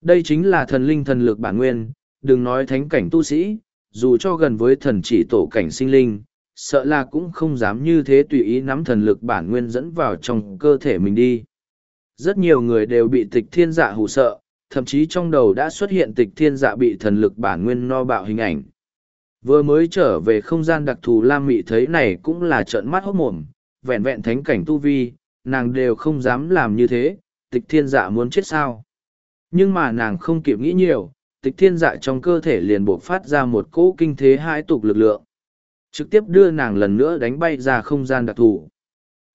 Đây chính là thần linh thần lực bản nguyên, đừng nói thánh cảnh tu sĩ, dù cho gần với thần chỉ tổ cảnh sinh linh, sợ là cũng không dám như thế tùy ý nắm thần lực bản nguyên dẫn vào trong cơ thể mình đi. Rất nhiều người đều bị tịch thiên dạ hù sợ, thậm chí trong đầu đã xuất hiện tịch thiên dạ bị thần lực bản nguyên no bạo hình ảnh. Vừa mới trở về không gian đặc thù Lam Mị thấy này cũng là trợn mắt hốt mồm, vẹn vẹn thánh cảnh tu vi, nàng đều không dám làm như thế, tịch thiên dạ muốn chết sao. Nhưng mà nàng không kịp nghĩ nhiều, tịch thiên dạ trong cơ thể liền buộc phát ra một cỗ kinh thế hai tục lực lượng. Trực tiếp đưa nàng lần nữa đánh bay ra không gian đặc thù.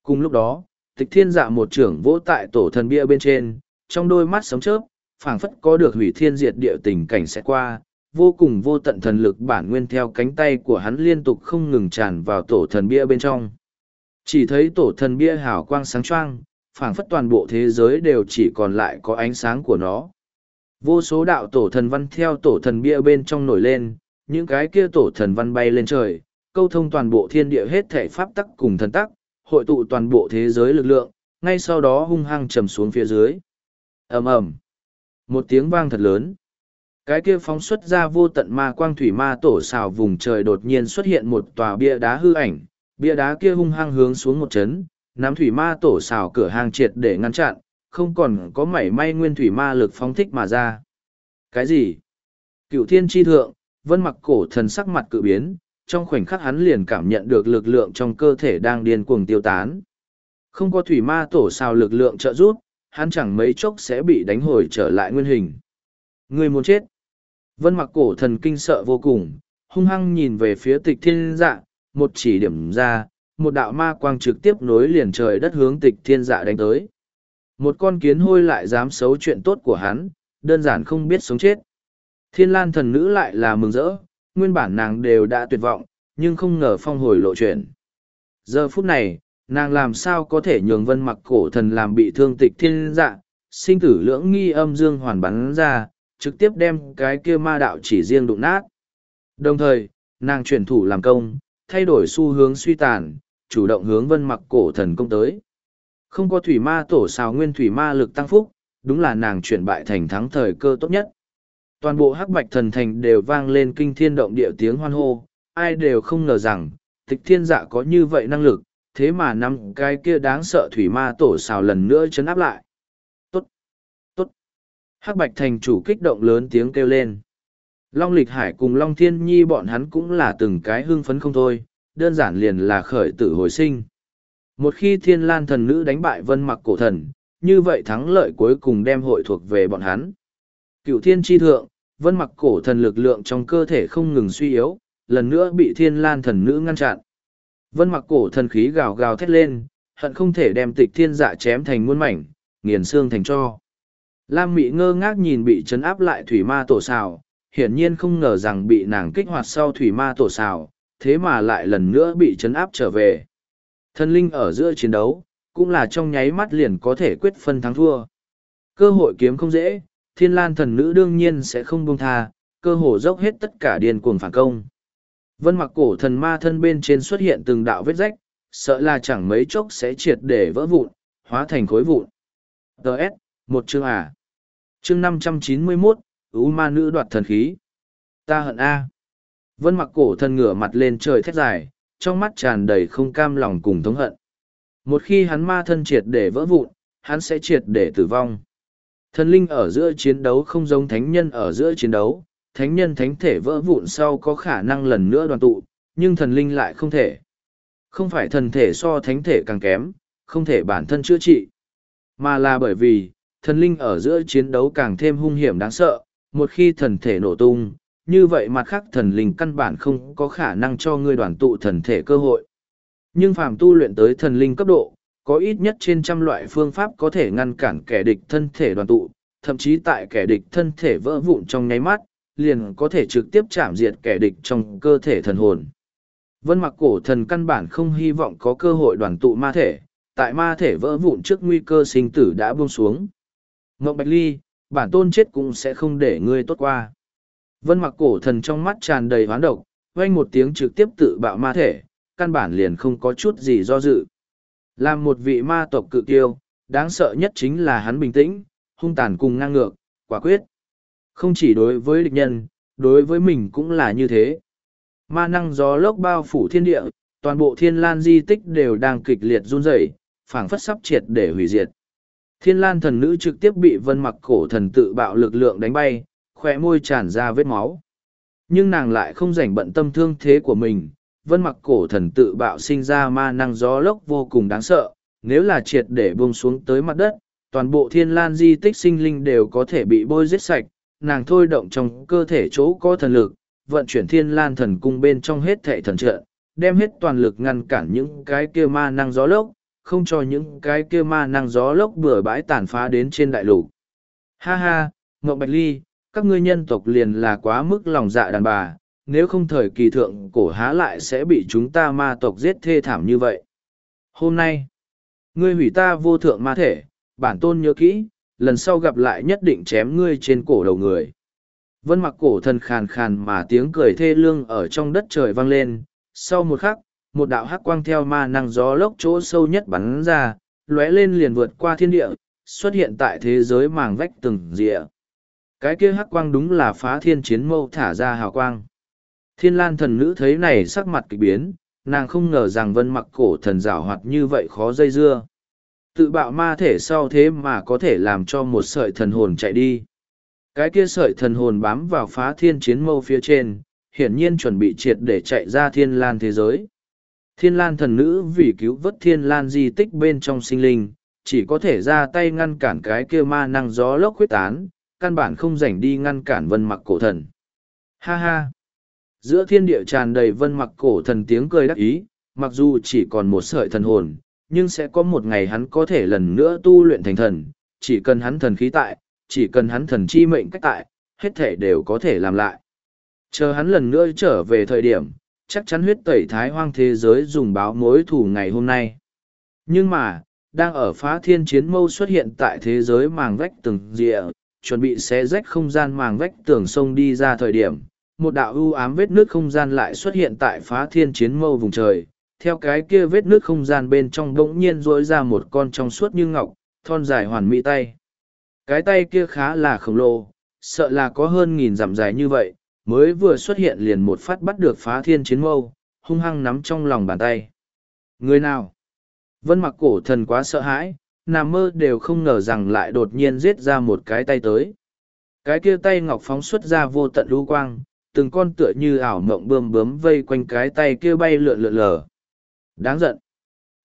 Cùng lúc đó, tịch thiên dạ một trưởng vỗ tại tổ thần bia bên trên, trong đôi mắt sống chớp, phảng phất có được hủy thiên diệt địa tình cảnh sẽ qua, vô cùng vô tận thần lực bản nguyên theo cánh tay của hắn liên tục không ngừng tràn vào tổ thần bia bên trong. Chỉ thấy tổ thần bia hào quang sáng choang, phảng phất toàn bộ thế giới đều chỉ còn lại có ánh sáng của nó. Vô số đạo tổ thần văn theo tổ thần bia bên trong nổi lên, những cái kia tổ thần văn bay lên trời, câu thông toàn bộ thiên địa hết thể pháp tắc cùng thần tắc, hội tụ toàn bộ thế giới lực lượng, ngay sau đó hung hăng trầm xuống phía dưới. ầm ầm Một tiếng vang thật lớn. Cái kia phóng xuất ra vô tận ma quang thủy ma tổ xào vùng trời đột nhiên xuất hiện một tòa bia đá hư ảnh, bia đá kia hung hăng hướng xuống một chấn, nắm thủy ma tổ xào cửa hàng triệt để ngăn chặn, không còn có mảy may nguyên thủy ma lực phóng thích mà ra. Cái gì? Cựu thiên tri thượng, vân mặc cổ thần sắc mặt cự biến, trong khoảnh khắc hắn liền cảm nhận được lực lượng trong cơ thể đang điên cuồng tiêu tán. Không có thủy ma tổ sao lực lượng trợ giúp, hắn chẳng mấy chốc sẽ bị đánh hồi trở lại nguyên hình. Người muốn chết. Vân mặc cổ thần kinh sợ vô cùng, hung hăng nhìn về phía tịch thiên dạ, một chỉ điểm ra, một đạo ma quang trực tiếp nối liền trời đất hướng tịch thiên dạ đánh tới. Một con kiến hôi lại dám xấu chuyện tốt của hắn, đơn giản không biết sống chết. Thiên lan thần nữ lại là mừng rỡ, nguyên bản nàng đều đã tuyệt vọng, nhưng không ngờ phong hồi lộ chuyện. Giờ phút này, nàng làm sao có thể nhường vân mặc cổ thần làm bị thương tịch thiên dạ, sinh tử lưỡng nghi âm dương hoàn bắn ra, trực tiếp đem cái kia ma đạo chỉ riêng đụng nát. Đồng thời, nàng chuyển thủ làm công, thay đổi xu hướng suy tàn, chủ động hướng vân mặc cổ thần công tới. Không có thủy ma tổ xào nguyên thủy ma lực tăng phúc, đúng là nàng chuyển bại thành thắng thời cơ tốt nhất. Toàn bộ hắc bạch thần thành đều vang lên kinh thiên động địa tiếng hoan hô, ai đều không ngờ rằng, tịch thiên dạ có như vậy năng lực, thế mà năm cái kia đáng sợ thủy ma tổ xào lần nữa chấn áp lại. Tốt! Tốt! Hắc bạch thành chủ kích động lớn tiếng kêu lên. Long lịch hải cùng Long thiên nhi bọn hắn cũng là từng cái hưng phấn không thôi, đơn giản liền là khởi tử hồi sinh. Một khi thiên lan thần nữ đánh bại vân mặc cổ thần, như vậy thắng lợi cuối cùng đem hội thuộc về bọn hắn. Cựu thiên tri thượng, vân mặc cổ thần lực lượng trong cơ thể không ngừng suy yếu, lần nữa bị thiên lan thần nữ ngăn chặn. Vân mặc cổ thần khí gào gào thét lên, hận không thể đem tịch thiên dạ chém thành muôn mảnh, nghiền xương thành cho. Lam Mị ngơ ngác nhìn bị chấn áp lại thủy ma tổ xào, hiển nhiên không ngờ rằng bị nàng kích hoạt sau thủy ma tổ xào, thế mà lại lần nữa bị chấn áp trở về. Thần linh ở giữa chiến đấu, cũng là trong nháy mắt liền có thể quyết phân thắng thua. Cơ hội kiếm không dễ, thiên lan thần nữ đương nhiên sẽ không buông tha, cơ hồ dốc hết tất cả điên cuồng phản công. Vân mặc cổ thần ma thân bên trên xuất hiện từng đạo vết rách, sợ là chẳng mấy chốc sẽ triệt để vỡ vụn, hóa thành khối vụn. Đợt, một chương à. Chương năm trăm chín mươi 591, ưu ma nữ đoạt thần khí. Ta hận A. Vân mặc cổ thần ngửa mặt lên trời thét dài, trong mắt tràn đầy không cam lòng cùng thống hận. Một khi hắn ma thân triệt để vỡ vụn, hắn sẽ triệt để tử vong. Thần linh ở giữa chiến đấu không giống thánh nhân ở giữa chiến đấu, thánh nhân thánh thể vỡ vụn sau có khả năng lần nữa đoàn tụ, nhưng thần linh lại không thể. Không phải thần thể so thánh thể càng kém, không thể bản thân chữa trị, mà là bởi vì, thần linh ở giữa chiến đấu càng thêm hung hiểm đáng sợ, một khi thần thể nổ tung, như vậy mặt khác thần linh căn bản không có khả năng cho ngươi đoàn tụ thần thể cơ hội. Nhưng phàm tu luyện tới thần linh cấp độ, có ít nhất trên trăm loại phương pháp có thể ngăn cản kẻ địch thân thể đoàn tụ, thậm chí tại kẻ địch thân thể vỡ vụn trong nháy mắt, liền có thể trực tiếp chạm diệt kẻ địch trong cơ thể thần hồn. Vân mặc cổ thần căn bản không hy vọng có cơ hội đoàn tụ ma thể, tại ma thể vỡ vụn trước nguy cơ sinh tử đã buông xuống. Ngọc Bạch Ly, bản tôn chết cũng sẽ không để ngươi tốt qua. Vân mặc cổ thần trong mắt tràn đầy hoán độc, vang một tiếng trực tiếp tự bạo ma thể, căn bản liền không có chút gì do dự. Làm một vị ma tộc cự tiêu, đáng sợ nhất chính là hắn bình tĩnh, hung tàn cùng ngang ngược, quả quyết. Không chỉ đối với địch nhân, đối với mình cũng là như thế. Ma năng gió lốc bao phủ thiên địa, toàn bộ thiên lan di tích đều đang kịch liệt run rẩy, phảng phất sắp triệt để hủy diệt. Thiên lan thần nữ trực tiếp bị vân mặc cổ thần tự bạo lực lượng đánh bay, khỏe môi tràn ra vết máu. Nhưng nàng lại không rảnh bận tâm thương thế của mình, vân mặc cổ thần tự bạo sinh ra ma năng gió lốc vô cùng đáng sợ, nếu là triệt để buông xuống tới mặt đất, toàn bộ thiên lan di tích sinh linh đều có thể bị bôi giết sạch, nàng thôi động trong cơ thể chỗ có thần lực, vận chuyển thiên lan thần cung bên trong hết thệ thần trợ, đem hết toàn lực ngăn cản những cái kia ma năng gió lốc, không cho những cái kia ma năng gió lốc bừa bãi tàn phá đến trên đại lục. Ha ha, Ngọc Bạch Ly, các ngươi nhân tộc liền là quá mức lòng dạ đàn bà, nếu không thời kỳ thượng cổ há lại sẽ bị chúng ta ma tộc giết thê thảm như vậy. Hôm nay, ngươi hủy ta vô thượng ma thể, bản tôn nhớ kỹ, lần sau gặp lại nhất định chém ngươi trên cổ đầu người. Vân mặc cổ thần khàn khàn mà tiếng cười thê lương ở trong đất trời vang lên, sau một khắc, một đạo hắc quang theo ma năng gió lốc chỗ sâu nhất bắn ra, lóe lên liền vượt qua thiên địa, xuất hiện tại thế giới màng vách từng rìa. Cái kia hắc quang đúng là phá thiên chiến mâu thả ra hào quang. Thiên lan thần nữ thấy này sắc mặt kịch biến, nàng không ngờ rằng vân mặc cổ thần rào hoạt như vậy khó dây dưa. Tự bạo ma thể sau thế mà có thể làm cho một sợi thần hồn chạy đi. Cái kia sợi thần hồn bám vào phá thiên chiến mâu phía trên, hiển nhiên chuẩn bị triệt để chạy ra thiên lan thế giới. Thiên lan thần nữ vì cứu vớt thiên lan di tích bên trong sinh linh, chỉ có thể ra tay ngăn cản cái kia ma năng gió lốc huyết tán, căn bản không rảnh đi ngăn cản vân mặc cổ thần. Ha ha! Giữa thiên địa tràn đầy vân mặc cổ thần tiếng cười đắc ý, mặc dù chỉ còn một sợi thần hồn, nhưng sẽ có một ngày hắn có thể lần nữa tu luyện thành thần, chỉ cần hắn thần khí tại, chỉ cần hắn thần chi mệnh cách tại, hết thể đều có thể làm lại. Chờ hắn lần nữa trở về thời điểm, chắc chắn huyết tẩy thái hoang thế giới dùng báo mối thủ ngày hôm nay. Nhưng mà, đang ở phá thiên chiến mâu xuất hiện tại thế giới màng vách từng rịa, chuẩn bị xé rách không gian màng vách tường sông đi ra thời điểm, một đạo ưu ám vết nước không gian lại xuất hiện tại phá thiên chiến mâu vùng trời. Theo cái kia vết nước không gian bên trong bỗng nhiên rỗi ra một con trong suốt như ngọc, thon dài hoàn mỹ tay. Cái tay kia khá là khổng lồ, sợ là có hơn nghìn dặm dài như vậy, mới vừa xuất hiện liền một phát bắt được phá thiên chiến mâu, hung hăng nắm trong lòng bàn tay. Người nào? Vân mặc cổ thần quá sợ hãi, nằm mơ đều không ngờ rằng lại đột nhiên giết ra một cái tay tới. Cái kia tay ngọc phóng xuất ra vô tận lưu quang, từng con tựa như ảo mộng bươm bướm vây quanh cái tay kia bay lượn lượn lờ. Đáng giận.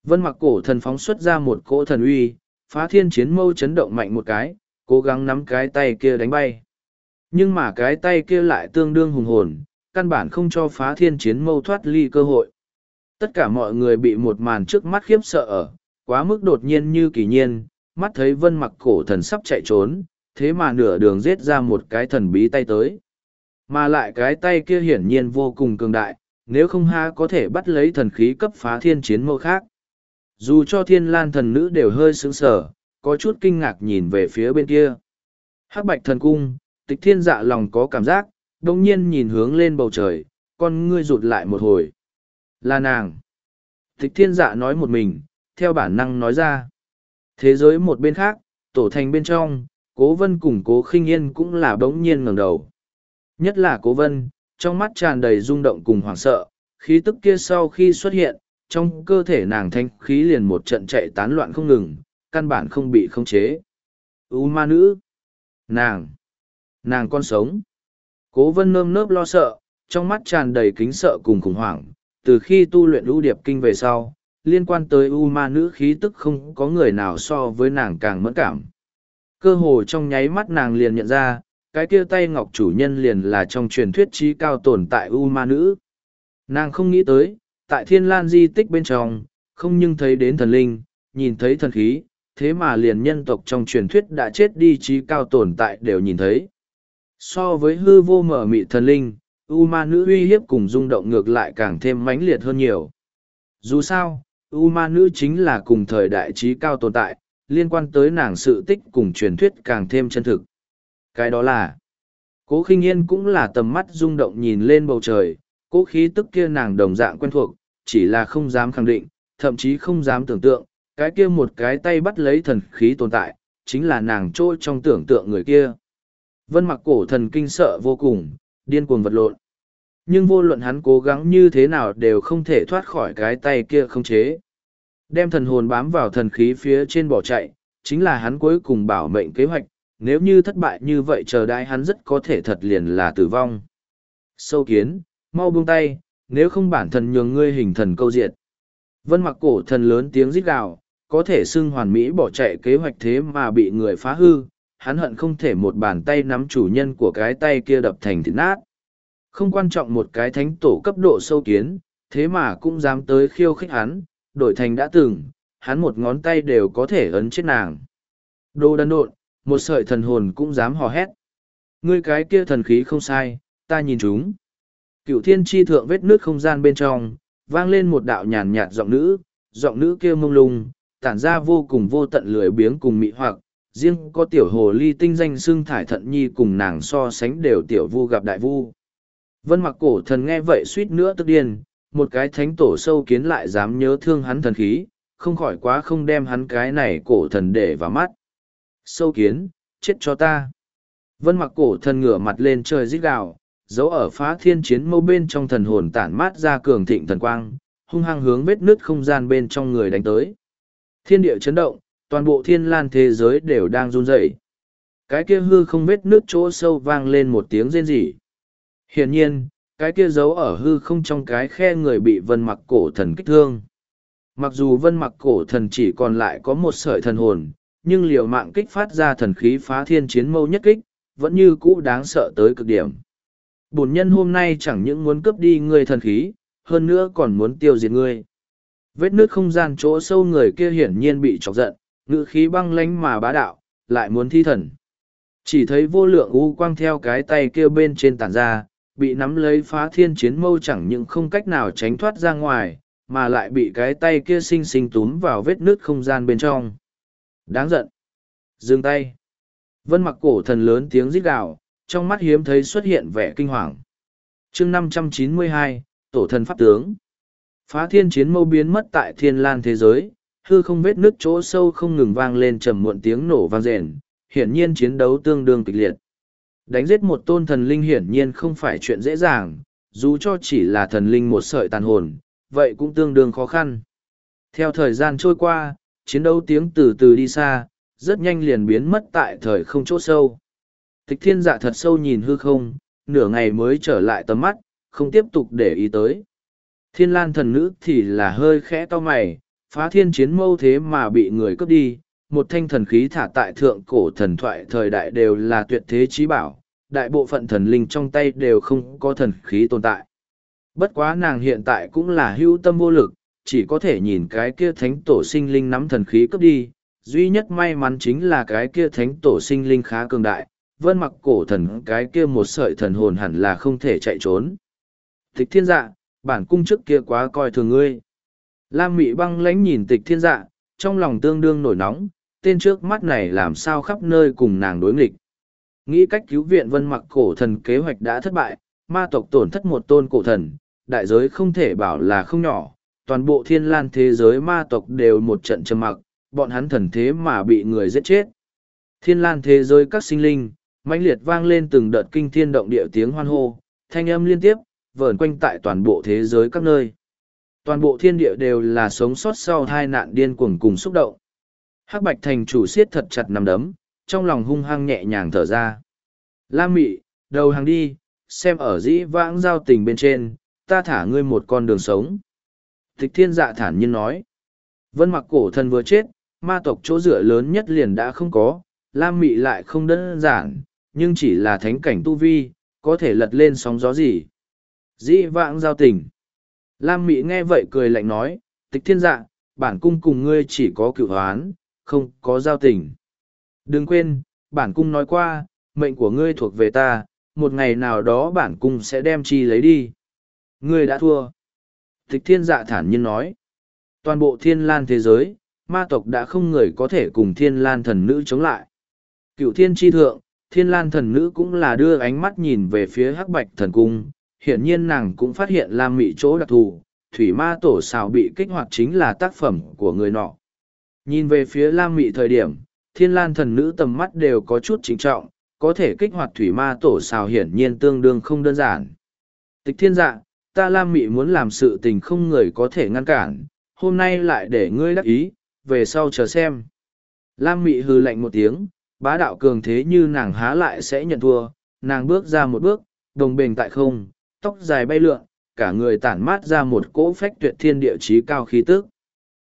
Vân mặc cổ thần phóng xuất ra một cỗ thần uy, phá thiên chiến mâu chấn động mạnh một cái, cố gắng nắm cái tay kia đánh bay. Nhưng mà cái tay kia lại tương đương hùng hồn, căn bản không cho phá thiên chiến mâu thoát ly cơ hội. Tất cả mọi người bị một màn trước mắt khiếp sợ ở, quá mức đột nhiên như kỳ nhiên, mắt thấy vân mặc cổ thần sắp chạy trốn, thế mà nửa đường giết ra một cái thần bí tay tới. Mà lại cái tay kia hiển nhiên vô cùng cường đại, nếu không ha có thể bắt lấy thần khí cấp phá thiên chiến mâu khác. Dù cho thiên lan thần nữ đều hơi sững sờ, có chút kinh ngạc nhìn về phía bên kia. hắc bạch thần cung, tịch thiên dạ lòng có cảm giác, đồng nhiên nhìn hướng lên bầu trời, con ngươi rụt lại một hồi. Là nàng. Tịch thiên dạ nói một mình, theo bản năng nói ra. Thế giới một bên khác, tổ thành bên trong, cố vân cùng cố khinh yên cũng là đống nhiên ngẩng đầu. Nhất là cố vân, trong mắt tràn đầy rung động cùng hoảng sợ, khí tức kia sau khi xuất hiện, trong cơ thể nàng thanh khí liền một trận chạy tán loạn không ngừng, căn bản không bị khống chế. U ma nữ. Nàng. Nàng con sống. Cố vân nơm nớp lo sợ, trong mắt tràn đầy kính sợ cùng khủng hoảng. Từ khi tu luyện ưu điệp kinh về sau, liên quan tới u ma nữ khí tức không có người nào so với nàng càng mẫn cảm. Cơ hồ trong nháy mắt nàng liền nhận ra, cái kia tay ngọc chủ nhân liền là trong truyền thuyết trí cao tồn tại u ma nữ. Nàng không nghĩ tới, tại thiên lan di tích bên trong, không nhưng thấy đến thần linh, nhìn thấy thần khí, thế mà liền nhân tộc trong truyền thuyết đã chết đi trí cao tồn tại đều nhìn thấy. So với hư vô mở mị thần linh, U ma nữ uy hiếp cùng rung động ngược lại càng thêm mãnh liệt hơn nhiều. Dù sao, U ma nữ chính là cùng thời đại trí cao tồn tại, liên quan tới nàng sự tích cùng truyền thuyết càng thêm chân thực. Cái đó là, cố khinh yên cũng là tầm mắt rung động nhìn lên bầu trời, cố khí tức kia nàng đồng dạng quen thuộc, chỉ là không dám khẳng định, thậm chí không dám tưởng tượng, cái kia một cái tay bắt lấy thần khí tồn tại, chính là nàng trôi trong tưởng tượng người kia. Vân mặc cổ thần kinh sợ vô cùng, điên cuồng vật lộn. Nhưng vô luận hắn cố gắng như thế nào đều không thể thoát khỏi cái tay kia không chế. Đem thần hồn bám vào thần khí phía trên bỏ chạy, chính là hắn cuối cùng bảo mệnh kế hoạch, nếu như thất bại như vậy chờ đai hắn rất có thể thật liền là tử vong. Sâu kiến, mau buông tay, nếu không bản thân nhường ngươi hình thần câu diệt. Vân mặc cổ thần lớn tiếng rít gào, có thể xưng hoàn mỹ bỏ chạy kế hoạch thế mà bị người phá hư, hắn hận không thể một bàn tay nắm chủ nhân của cái tay kia đập thành thịt nát. Không quan trọng một cái thánh tổ cấp độ sâu kiến, thế mà cũng dám tới khiêu khích hắn, đổi thành đã từng, hắn một ngón tay đều có thể ấn chết nàng. Đồ đần độn, một sợi thần hồn cũng dám hò hét. Ngươi cái kia thần khí không sai, ta nhìn chúng. Cựu thiên tri thượng vết nước không gian bên trong, vang lên một đạo nhàn nhạt giọng nữ, giọng nữ kia mông lung, tản ra vô cùng vô tận lười biếng cùng mị hoặc, riêng có tiểu hồ ly tinh danh xưng thải thận nhi cùng nàng so sánh đều tiểu vu gặp đại vu. Vân mặc cổ thần nghe vậy suýt nữa tức điên, một cái thánh tổ sâu kiến lại dám nhớ thương hắn thần khí, không khỏi quá không đem hắn cái này cổ thần để vào mắt. Sâu kiến, chết cho ta. Vân mặc cổ thần ngửa mặt lên trời rít gào, giấu ở phá thiên chiến mâu bên trong thần hồn tản mát ra cường thịnh thần quang, hung hăng hướng vết nứt không gian bên trong người đánh tới. Thiên địa chấn động, toàn bộ thiên lan thế giới đều đang run rẩy. Cái kia hư không vết nước chỗ sâu vang lên một tiếng rên rỉ. Hiển nhiên, cái kia giấu ở hư không trong cái khe người bị vân mặc cổ thần kích thương. Mặc dù vân mặc cổ thần chỉ còn lại có một sợi thần hồn, nhưng liều mạng kích phát ra thần khí phá thiên chiến mâu nhất kích, vẫn như cũ đáng sợ tới cực điểm. Bổn nhân hôm nay chẳng những muốn cướp đi ngươi thần khí, hơn nữa còn muốn tiêu diệt ngươi. Vết nước không gian chỗ sâu người kia hiển nhiên bị chọc giận, ngữ khí băng lánh mà bá đạo, lại muốn thi thần. Chỉ thấy vô lượng u quang theo cái tay kia bên trên tản ra, bị nắm lấy phá thiên chiến mâu chẳng những không cách nào tránh thoát ra ngoài, mà lại bị cái tay kia xinh xinh túm vào vết nước không gian bên trong. Đáng giận. Dừng tay. Vân mặc cổ thần lớn tiếng rít gào, trong mắt hiếm thấy xuất hiện vẻ kinh hoàng. chương năm trăm chín mươi hai Tổ thần Pháp tướng. Phá thiên chiến mâu biến mất tại thiên lan thế giới, hư không vết nước chỗ sâu không ngừng vang lên trầm muộn tiếng nổ vang rền, hiển nhiên chiến đấu tương đương kịch liệt. Đánh giết một tôn thần linh hiển nhiên không phải chuyện dễ dàng, dù cho chỉ là thần linh một sợi tàn hồn, vậy cũng tương đương khó khăn. Theo thời gian trôi qua, chiến đấu tiếng từ từ đi xa, rất nhanh liền biến mất tại thời không chỗ sâu. Tịch thiên dạ thật sâu nhìn hư không, nửa ngày mới trở lại tầm mắt, không tiếp tục để ý tới. Thiên lan thần nữ thì là hơi khẽ to mày, phá thiên chiến mâu thế mà bị người cướp đi, một thanh thần khí thả tại thượng cổ thần thoại thời đại đều là tuyệt thế trí bảo, đại bộ phận thần linh trong tay đều không có thần khí tồn tại. Bất quá nàng hiện tại cũng là hữu tâm vô lực, chỉ có thể nhìn cái kia thánh tổ sinh linh nắm thần khí cướp đi, duy nhất may mắn chính là cái kia thánh tổ sinh linh khá cường đại, vân mặc cổ thần cái kia một sợi thần hồn hẳn là không thể chạy trốn. Tịch thiên dạ, bản cung trước kia quá coi thường ngươi. Lam mị băng lánh nhìn tịch thiên dạ, trong lòng tương đương nổi nóng, tên trước mắt này làm sao khắp nơi cùng nàng đối nghịch. Nghĩ cách cứu viện vân mặc cổ thần kế hoạch đã thất bại, ma tộc tổn thất một tôn cổ thần, đại giới không thể bảo là không nhỏ, toàn bộ thiên lan thế giới ma tộc đều một trận trầm mặc, bọn hắn thần thế mà bị người giết chết. Thiên lan thế giới các sinh linh, mãnh liệt vang lên từng đợt kinh thiên động địa tiếng hoan hô, thanh âm liên tiếp, vờn quanh tại toàn bộ thế giới các nơi. Toàn bộ thiên địa đều là sống sót sau hai nạn điên cuồng cùng xúc động. Hắc Bạch thành chủ siết thật chặt nằm đấm, trong lòng hung hăng nhẹ nhàng thở ra. Lam mị, đầu hàng đi, xem ở dĩ vãng giao tình bên trên, ta thả ngươi một con đường sống. Tịch thiên dạ thản nhiên nói. Vân mặc cổ thần vừa chết, ma tộc chỗ dựa lớn nhất liền đã không có, Lam mị lại không đơn giản, nhưng chỉ là thánh cảnh tu vi, có thể lật lên sóng gió gì. Dĩ vãng giao tình. Lam mị nghe vậy cười lạnh nói, tịch thiên dạ, bản cung cùng ngươi chỉ có cựu hoán, không có giao tình. Đừng quên, bản cung nói qua, mệnh của ngươi thuộc về ta, một ngày nào đó bản cung sẽ đem chi lấy đi. Ngươi đã thua. Tịch thiên dạ thản nhiên nói. Toàn bộ thiên lan thế giới, ma tộc đã không người có thể cùng thiên lan thần nữ chống lại. Cựu thiên tri thượng, thiên lan thần nữ cũng là đưa ánh mắt nhìn về phía hắc bạch thần cung. Hiển nhiên nàng cũng phát hiện Lam Mị chỗ đặc thù, thủy ma tổ xào bị kích hoạt chính là tác phẩm của người nọ. Nhìn về phía Lam Mị thời điểm, thiên lan thần nữ tầm mắt đều có chút chính trọng, có thể kích hoạt thủy ma tổ xào hiển nhiên tương đương không đơn giản. Tịch thiên dạ, ta Lam Mị muốn làm sự tình không người có thể ngăn cản, hôm nay lại để ngươi đắc ý, về sau chờ xem. Lam Mị hư lạnh một tiếng, bá đạo cường thế như nàng há lại sẽ nhận thua, nàng bước ra một bước, đồng bền tại không, tóc dài bay lượn, cả người tản mát ra một cỗ phách tuyệt thiên địa chí cao khí tức.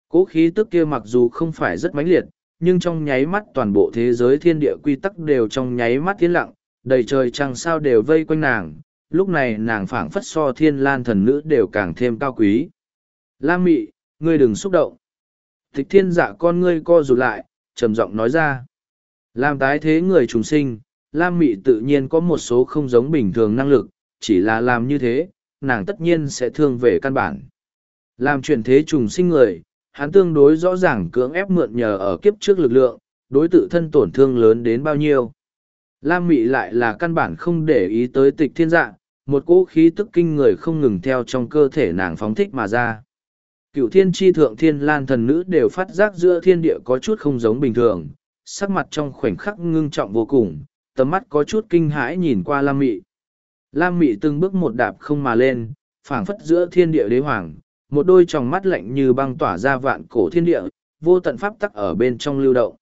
Cỗ khí tức kia mặc dù không phải rất mãnh liệt, nhưng trong nháy mắt toàn bộ thế giới thiên địa quy tắc đều trong nháy mắt tiến lặng, đầy trời trăng sao đều vây quanh nàng, lúc này nàng phảng phất so thiên lan thần nữ đều càng thêm cao quý. Lam mị, ngươi đừng xúc động. Tịch thiên dạ con ngươi co rụt lại, trầm giọng nói ra. Làm tái thế người trùng sinh, Lam mị tự nhiên có một số không giống bình thường năng lực, chỉ là làm như thế, nàng tất nhiên sẽ thương về căn bản. Làm chuyển thế trùng sinh người, hắn tương đối rõ ràng cưỡng ép mượn nhờ ở kiếp trước lực lượng, đối tự thân tổn thương lớn đến bao nhiêu. Lam Mị lại là căn bản không để ý tới tịch thiên dạ, một cỗ khí tức kinh người không ngừng theo trong cơ thể nàng phóng thích mà ra. Cựu thiên tri thượng thiên lan thần nữ đều phát giác giữa thiên địa có chút không giống bình thường, sắc mặt trong khoảnh khắc ngưng trọng vô cùng, tầm mắt có chút kinh hãi nhìn qua Lam Mị. Lam Mị từng bước một đạp không mà lên, phảng phất giữa thiên địa đế hoàng, một đôi tròng mắt lạnh như băng tỏa ra vạn cổ thiên địa, vô tận pháp tắc ở bên trong lưu động.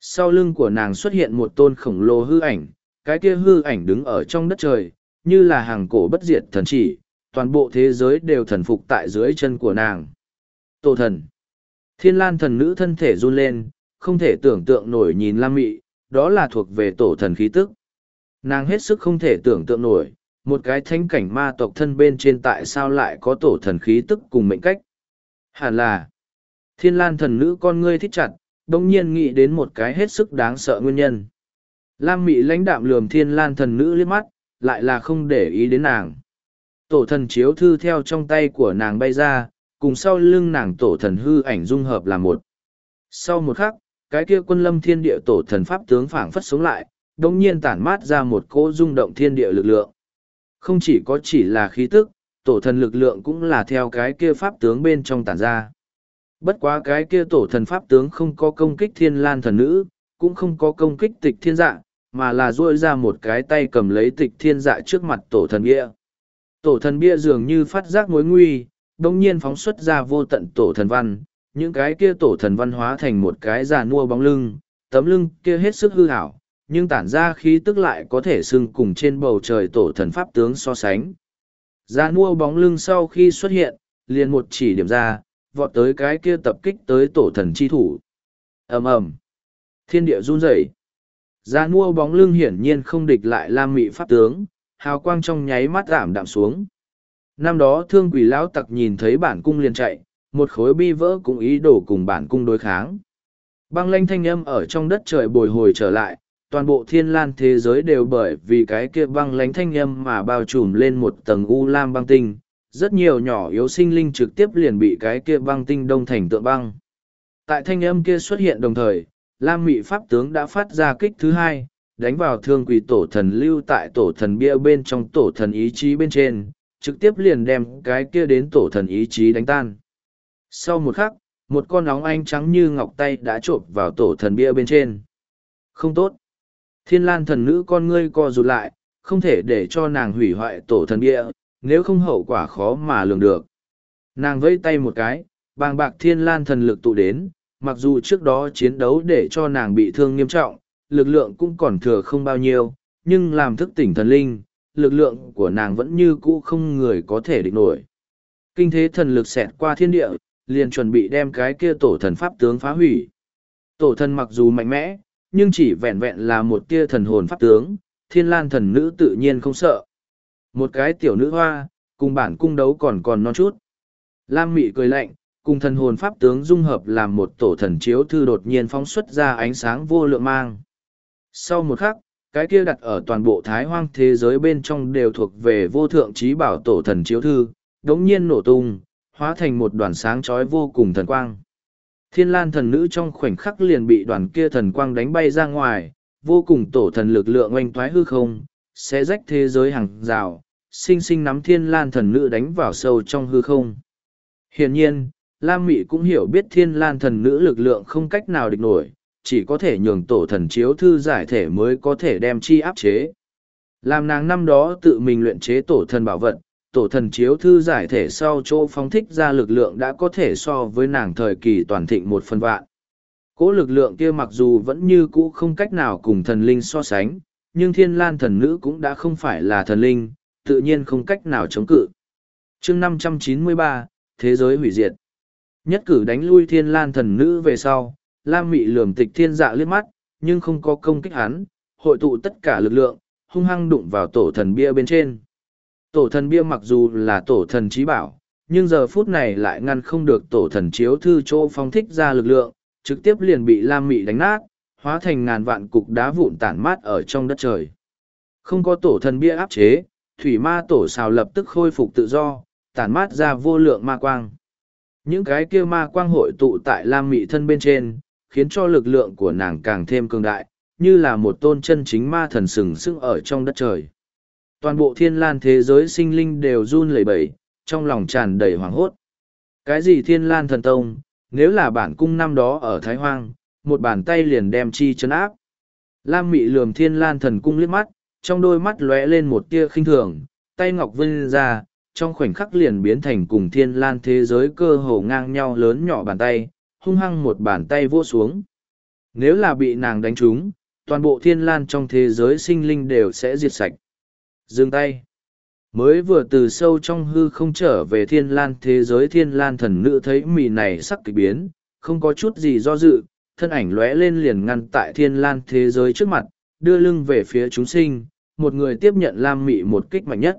Sau lưng của nàng xuất hiện một tôn khổng lồ hư ảnh, cái kia hư ảnh đứng ở trong đất trời, như là hàng cổ bất diệt thần chỉ, toàn bộ thế giới đều thần phục tại dưới chân của nàng. Tổ thần. Thiên lan thần nữ thân thể run lên, không thể tưởng tượng nổi nhìn Lam Mị, đó là thuộc về tổ thần khí tức. Nàng hết sức không thể tưởng tượng nổi, một cái thánh cảnh ma tộc thân bên trên tại sao lại có tổ thần khí tức cùng mệnh cách. Hẳn là, thiên lan thần nữ con ngươi thích chặt, đông nhiên nghĩ đến một cái hết sức đáng sợ nguyên nhân. Lam mị lãnh đạm lườm thiên lan thần nữ liếc mắt, lại là không để ý đến nàng. Tổ thần chiếu thư theo trong tay của nàng bay ra, cùng sau lưng nàng tổ thần hư ảnh dung hợp là một. Sau một khắc, cái kia quân lâm thiên địa tổ thần pháp tướng phảng phất sống lại, đồng nhiên tản mát ra một cỗ rung động thiên địa lực lượng. Không chỉ có chỉ là khí tức, tổ thần lực lượng cũng là theo cái kia pháp tướng bên trong tản ra. Bất quá cái kia tổ thần pháp tướng không có công kích thiên lan thần nữ, cũng không có công kích tịch thiên dạ, mà là duỗi ra một cái tay cầm lấy tịch thiên dạ trước mặt tổ thần bia. Tổ thần bia dường như phát giác mối nguy, đồng nhiên phóng xuất ra vô tận tổ thần văn, những cái kia tổ thần văn hóa thành một cái già nua bóng lưng, tấm lưng kia hết sức hư hảo, nhưng tản ra khí tức lại có thể xưng cùng trên bầu trời tổ thần pháp tướng so sánh. Già nua bóng lưng sau khi xuất hiện, liền một chỉ điểm ra, vọt tới cái kia tập kích tới tổ thần chi thủ. ầm ầm Thiên địa run rẩy. gia nua bóng lưng hiển nhiên không địch lại Lam Mị pháp tướng, hào quang trong nháy mắt giảm đạm xuống. Năm đó thương quỷ lão tặc nhìn thấy bản cung liền chạy, một khối bi vỡ cũng ý đồ cùng bản cung đối kháng. Băng lanh thanh âm ở trong đất trời bồi hồi trở lại, toàn bộ thiên lan thế giới đều bởi vì cái kia băng lánh thanh âm mà bao trùm lên một tầng u lam băng tinh rất nhiều nhỏ yếu sinh linh trực tiếp liền bị cái kia băng tinh đông thành tượng băng. Tại thanh âm kia xuất hiện đồng thời lam mị pháp tướng đã phát ra kích thứ hai đánh vào thương quỷ tổ thần lưu tại tổ thần bia bên trong tổ thần ý chí bên trên trực tiếp liền đem cái kia đến tổ thần ý chí đánh tan. Sau một khắc một con nóng anh trắng như ngọc tay đã trộm vào tổ thần bia bên trên. Không tốt. Thiên lan thần nữ con ngươi co rụt lại, không thể để cho nàng hủy hoại tổ thần bia nếu không hậu quả khó mà lường được. Nàng vẫy tay một cái, bàng bạc thiên lan thần lực tụ đến, mặc dù trước đó chiến đấu để cho nàng bị thương nghiêm trọng, lực lượng cũng còn thừa không bao nhiêu, nhưng làm thức tỉnh thần linh, lực lượng của nàng vẫn như cũ không người có thể địch nổi. Kinh thế thần lực xẹt qua thiên địa, liền chuẩn bị đem cái kia tổ thần pháp tướng phá hủy. Tổ thần mặc dù mạnh mẽ, nhưng chỉ vẹn vẹn là một tia thần hồn pháp tướng, thiên lan thần nữ tự nhiên không sợ. Một cái tiểu nữ hoa, cùng bản cung đấu còn còn non chút. Lam mị cười lạnh, cùng thần hồn pháp tướng dung hợp làm một tổ thần chiếu thư đột nhiên phóng xuất ra ánh sáng vô lượng mang. Sau một khắc, cái kia đặt ở toàn bộ thái hoang thế giới bên trong đều thuộc về vô thượng trí bảo tổ thần chiếu thư, đống nhiên nổ tung, hóa thành một đoàn sáng chói vô cùng thần quang. Thiên lan thần nữ trong khoảnh khắc liền bị đoàn kia thần quang đánh bay ra ngoài, vô cùng tổ thần lực lượng oanh thoái hư không, sẽ rách thế giới hàng rào, sinh sinh nắm thiên lan thần nữ đánh vào sâu trong hư không. Hiển nhiên, Lam Mị cũng hiểu biết thiên lan thần nữ lực lượng không cách nào địch nổi, chỉ có thể nhường tổ thần chiếu thư giải thể mới có thể đem chi áp chế. Làm nàng năm đó tự mình luyện chế tổ thần bảo vật, tổ thần chiếu thư giải thể sau chỗ phóng thích ra lực lượng đã có thể so với nàng thời kỳ toàn thịnh một phần vạn. Cỗ lực lượng kia mặc dù vẫn như cũ không cách nào cùng thần linh so sánh, nhưng thiên lan thần nữ cũng đã không phải là thần linh, tự nhiên không cách nào chống cự. chương năm trăm chín mươi ba Thế giới hủy diệt. Nhất cử đánh lui thiên lan thần nữ về sau, Lam Mị lườm tịch thiên dạ liếc mắt, nhưng không có công kích hắn, hội tụ tất cả lực lượng, hung hăng đụng vào tổ thần bia bên trên. Tổ thần bia mặc dù là tổ thần trí bảo, nhưng giờ phút này lại ngăn không được tổ thần chiếu thư chỗ phong thích ra lực lượng, trực tiếp liền bị Lam Mị đánh nát, hóa thành ngàn vạn cục đá vụn tản mát ở trong đất trời. Không có tổ thần bia áp chế, thủy ma tổ xào lập tức khôi phục tự do, tản mát ra vô lượng ma quang. Những cái kia ma quang hội tụ tại Lam Mị thân bên trên, khiến cho lực lượng của nàng càng thêm cường đại, như là một tôn chân chính ma thần sừng sững ở trong đất trời. Toàn bộ thiên lan thế giới sinh linh đều run lẩy bẩy, trong lòng tràn đầy hoảng hốt. Cái gì thiên lan thần tông, nếu là bản cung năm đó ở Thái Hoang, một bàn tay liền đem chi chấn áp. Lam mị lườm thiên lan thần cung liếc mắt, trong đôi mắt lóe lên một tia khinh thường, tay ngọc vươn ra, trong khoảnh khắc liền biến thành cùng thiên lan thế giới cơ hồ ngang nhau lớn nhỏ bàn tay, hung hăng một bàn tay vô xuống. Nếu là bị nàng đánh trúng, toàn bộ thiên lan trong thế giới sinh linh đều sẽ diệt sạch. Dừng tay. Mới vừa từ sâu trong hư không trở về thiên lan thế giới thiên lan thần nữ thấy mì này sắc kỳ biến, không có chút gì do dự, thân ảnh lóe lên liền ngăn tại thiên lan thế giới trước mặt, đưa lưng về phía chúng sinh, một người tiếp nhận lam mị một kích mạnh nhất.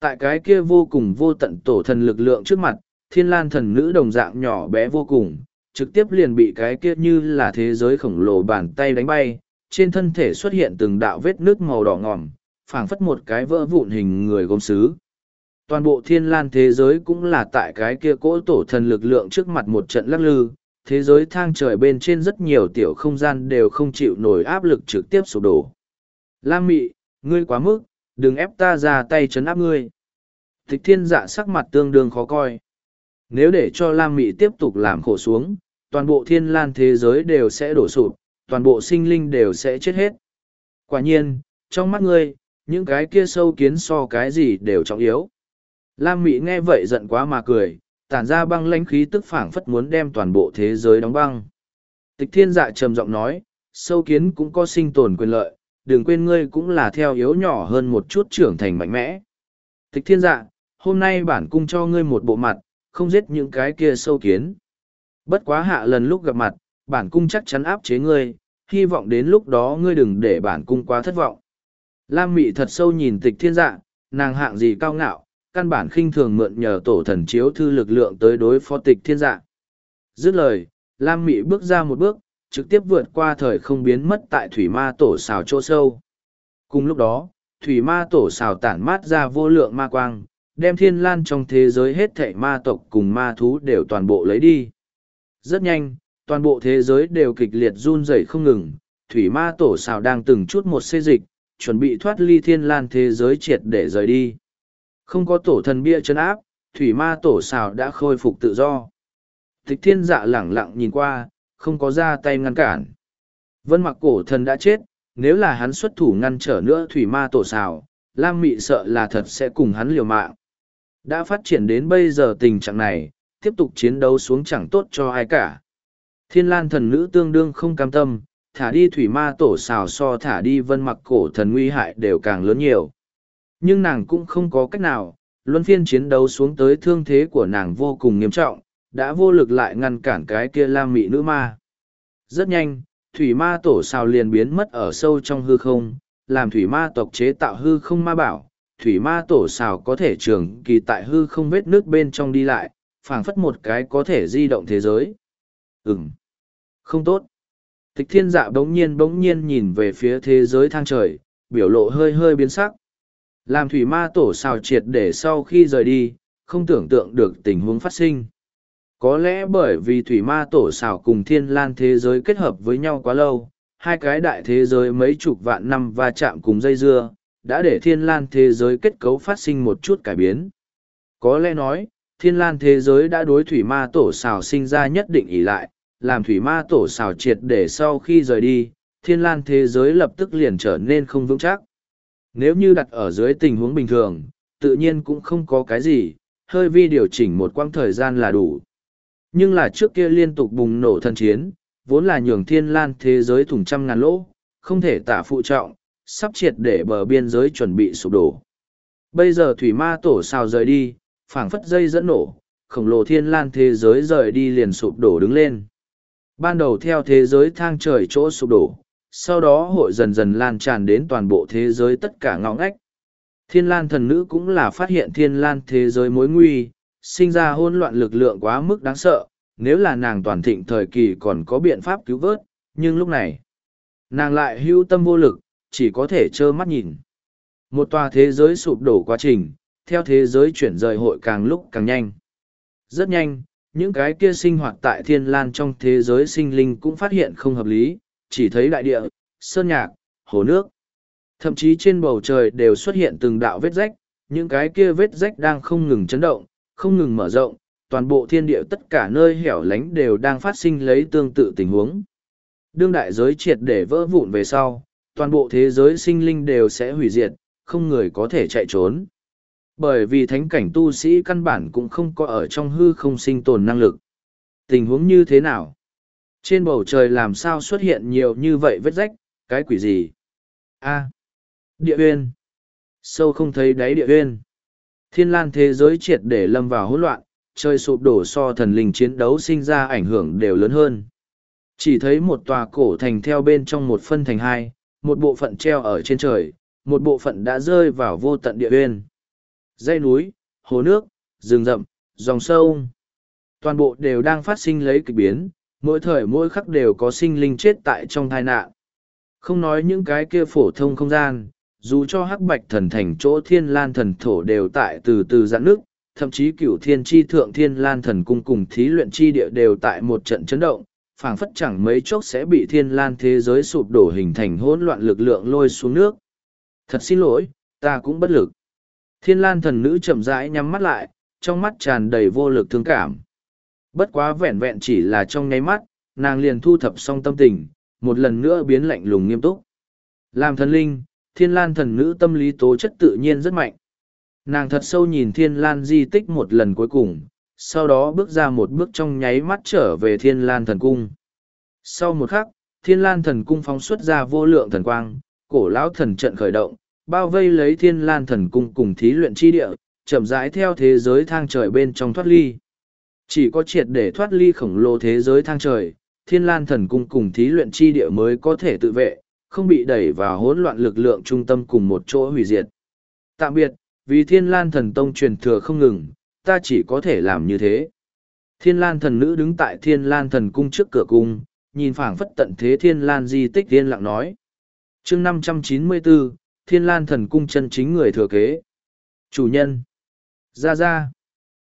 Tại cái kia vô cùng vô tận tổ thần lực lượng trước mặt, thiên lan thần nữ đồng dạng nhỏ bé vô cùng, trực tiếp liền bị cái kia như là thế giới khổng lồ bàn tay đánh bay, trên thân thể xuất hiện từng đạo vết nước màu đỏ ngòm, phảng phất một cái vỡ vụn hình người gốm sứ. Toàn bộ thiên lan thế giới cũng là tại cái kia cỗ tổ thần lực lượng trước mặt một trận lắc lư, thế giới thang trời bên trên rất nhiều tiểu không gian đều không chịu nổi áp lực trực tiếp sụp đổ. Lam mị, ngươi quá mức, đừng ép ta ra tay chấn áp ngươi. Tịch thiên dạ sắc mặt tương đương khó coi. Nếu để cho Lam mị tiếp tục làm khổ xuống, toàn bộ thiên lan thế giới đều sẽ đổ sụp, toàn bộ sinh linh đều sẽ chết hết. Quả nhiên, trong mắt ngươi, những cái kia sâu kiến so cái gì đều trọng yếu. Lam Mị nghe vậy giận quá mà cười, tản ra băng lãnh khí tức phảng phất muốn đem toàn bộ thế giới đóng băng. Tịch thiên dạ trầm giọng nói, sâu kiến cũng có sinh tồn quyền lợi, đừng quên ngươi cũng là theo yếu nhỏ hơn một chút trưởng thành mạnh mẽ. Tịch thiên dạ, hôm nay bản cung cho ngươi một bộ mặt, không giết những cái kia sâu kiến. Bất quá hạ lần lúc gặp mặt, bản cung chắc chắn áp chế ngươi, hy vọng đến lúc đó ngươi đừng để bản cung quá thất vọng. Lam Mị thật sâu nhìn tịch thiên dạ, nàng hạng gì cao ngạo, căn bản khinh thường mượn nhờ tổ thần chiếu thư lực lượng tới đối phó tịch thiên dạ. Dứt lời, Lam Mị bước ra một bước, trực tiếp vượt qua thời không biến mất tại thủy ma tổ xào chỗ sâu. Cùng lúc đó, thủy ma tổ xào tản mát ra vô lượng ma quang, đem thiên lan trong thế giới hết thảy ma tộc cùng ma thú đều toàn bộ lấy đi. Rất nhanh, toàn bộ thế giới đều kịch liệt run rẩy không ngừng, thủy ma tổ xào đang từng chút một xê dịch, chuẩn bị thoát ly thiên lan thế giới triệt để rời đi. Không có tổ thần bia chân áp, thủy ma tổ xào đã khôi phục tự do. Tịch thiên dạ lẳng lặng nhìn qua, không có ra tay ngăn cản. Vân mặc cổ thần đã chết, nếu là hắn xuất thủ ngăn trở nữa thủy ma tổ xào, Lam Mị sợ là thật sẽ cùng hắn liều mạng. Đã phát triển đến bây giờ tình trạng này, tiếp tục chiến đấu xuống chẳng tốt cho ai cả. Thiên lan thần nữ tương đương không cam tâm, thả đi thủy ma tổ xào so thả đi vân mặc cổ thần nguy hại đều càng lớn nhiều. Nhưng nàng cũng không có cách nào, luân phiên chiến đấu xuống tới thương thế của nàng vô cùng nghiêm trọng, đã vô lực lại ngăn cản cái kia lam mị nữ ma. Rất nhanh, thủy ma tổ xào liền biến mất ở sâu trong hư không, làm thủy ma tộc chế tạo hư không ma bảo. Thủy ma tổ xào có thể trường kỳ tại hư không vết nước bên trong đi lại, phảng phất một cái có thể di động thế giới. Ừm. Không tốt. Tịch thiên dạ bỗng nhiên bỗng nhiên nhìn về phía thế giới thang trời, biểu lộ hơi hơi biến sắc. Làm thủy ma tổ xào triệt để sau khi rời đi, không tưởng tượng được tình huống phát sinh. Có lẽ bởi vì thủy ma tổ xào cùng thiên lan thế giới kết hợp với nhau quá lâu, hai cái đại thế giới mấy chục vạn năm va chạm cùng dây dưa, đã để thiên lan thế giới kết cấu phát sinh một chút cải biến. Có lẽ nói, thiên lan thế giới đã đối thủy ma tổ xào sinh ra nhất định ỷ lại, làm thủy ma tổ xào triệt để sau khi rời đi, thiên lan thế giới lập tức liền trở nên không vững chắc. Nếu như đặt ở dưới tình huống bình thường, tự nhiên cũng không có cái gì, hơi vi điều chỉnh một quãng thời gian là đủ. Nhưng là trước kia liên tục bùng nổ thân chiến, vốn là nhường thiên lan thế giới thủng trăm ngàn lỗ, không thể tả phụ trọng, sắp triệt để bờ biên giới chuẩn bị sụp đổ. Bây giờ thủy ma tổ sao rời đi, phảng phất dây dẫn nổ, khổng lồ thiên lan thế giới rời đi liền sụp đổ đứng lên. Ban đầu theo thế giới thang trời chỗ sụp đổ, sau đó hội dần dần lan tràn đến toàn bộ thế giới tất cả ngõ ngách. Thiên lan thần nữ cũng là phát hiện thiên lan thế giới mối nguy, sinh ra hỗn loạn lực lượng quá mức đáng sợ, nếu là nàng toàn thịnh thời kỳ còn có biện pháp cứu vớt, nhưng lúc này, nàng lại hưu tâm vô lực, chỉ có thể trơ mắt nhìn. Một tòa thế giới sụp đổ quá trình, theo thế giới chuyển rời hội càng lúc càng nhanh. Rất nhanh, những cái kia sinh hoạt tại thiên lan trong thế giới sinh linh cũng phát hiện không hợp lý, chỉ thấy đại địa, sơn nhạc, hồ nước. Thậm chí trên bầu trời đều xuất hiện từng đạo vết rách, những cái kia vết rách đang không ngừng chấn động, không ngừng mở rộng, toàn bộ thiên địa tất cả nơi hẻo lánh đều đang phát sinh lấy tương tự tình huống. Đương đại giới triệt để vỡ vụn về sau, toàn bộ thế giới sinh linh đều sẽ hủy diệt, không người có thể chạy trốn. Bởi vì thánh cảnh tu sĩ căn bản cũng không có ở trong hư không sinh tồn năng lực. Tình huống như thế nào? Trên bầu trời làm sao xuất hiện nhiều như vậy vết rách, cái quỷ gì? A. địa uyên. Sâu không thấy đáy địa uyên. Thiên lan thế giới triệt để lâm vào hỗn loạn, trời sụp đổ so thần linh chiến đấu sinh ra ảnh hưởng đều lớn hơn. Chỉ thấy một tòa cổ thành theo bên trong một phân thành hai, một bộ phận treo ở trên trời, một bộ phận đã rơi vào vô tận địa uyên. Dây núi, hồ nước, rừng rậm, dòng sâu. Toàn bộ đều đang phát sinh lấy kịch biến, mỗi thời mỗi khắc đều có sinh linh chết tại trong tai nạn. Không nói những cái kia phổ thông không gian, dù cho hắc bạch thần thành chỗ thiên lan thần thổ đều tại từ từ giãn nước, thậm chí cửu thiên tri thượng thiên lan thần cung cùng thí luyện chi địa đều tại một trận chấn động, phảng phất chẳng mấy chốc sẽ bị thiên lan thế giới sụp đổ hình thành hỗn loạn lực lượng lôi xuống nước. Thật xin lỗi, ta cũng bất lực. Thiên lan thần nữ chậm rãi nhắm mắt lại, trong mắt tràn đầy vô lực thương cảm. Bất quá vẹn vẹn chỉ là trong nháy mắt, nàng liền thu thập xong tâm tình, một lần nữa biến lạnh lùng nghiêm túc. Làm thần linh, thiên lan thần nữ tâm lý tố chất tự nhiên rất mạnh. Nàng thật sâu nhìn thiên lan di tích một lần cuối cùng, sau đó bước ra một bước trong nháy mắt trở về thiên lan thần cung. Sau một khắc, thiên lan thần cung phóng xuất ra vô lượng thần quang, cổ lão thần trận khởi động, bao vây lấy thiên lan thần cung cùng thí luyện chi địa, chậm rãi theo thế giới thang trời bên trong thoát ly. Chỉ có triệt để thoát ly khổng lồ thế giới thang trời, thiên lan thần cung cùng thí luyện chi địa mới có thể tự vệ, không bị đẩy vào hỗn loạn lực lượng trung tâm cùng một chỗ hủy diệt. Tạm biệt, vì thiên lan thần tông truyền thừa không ngừng, ta chỉ có thể làm như thế. Thiên lan thần nữ đứng tại thiên lan thần cung trước cửa cung, nhìn phảng phất tận thế thiên lan di tích tiên lặng nói. chương năm trăm chín mươi bốn thiên lan thần cung chân chính người thừa kế. Chủ nhân. Ra ra.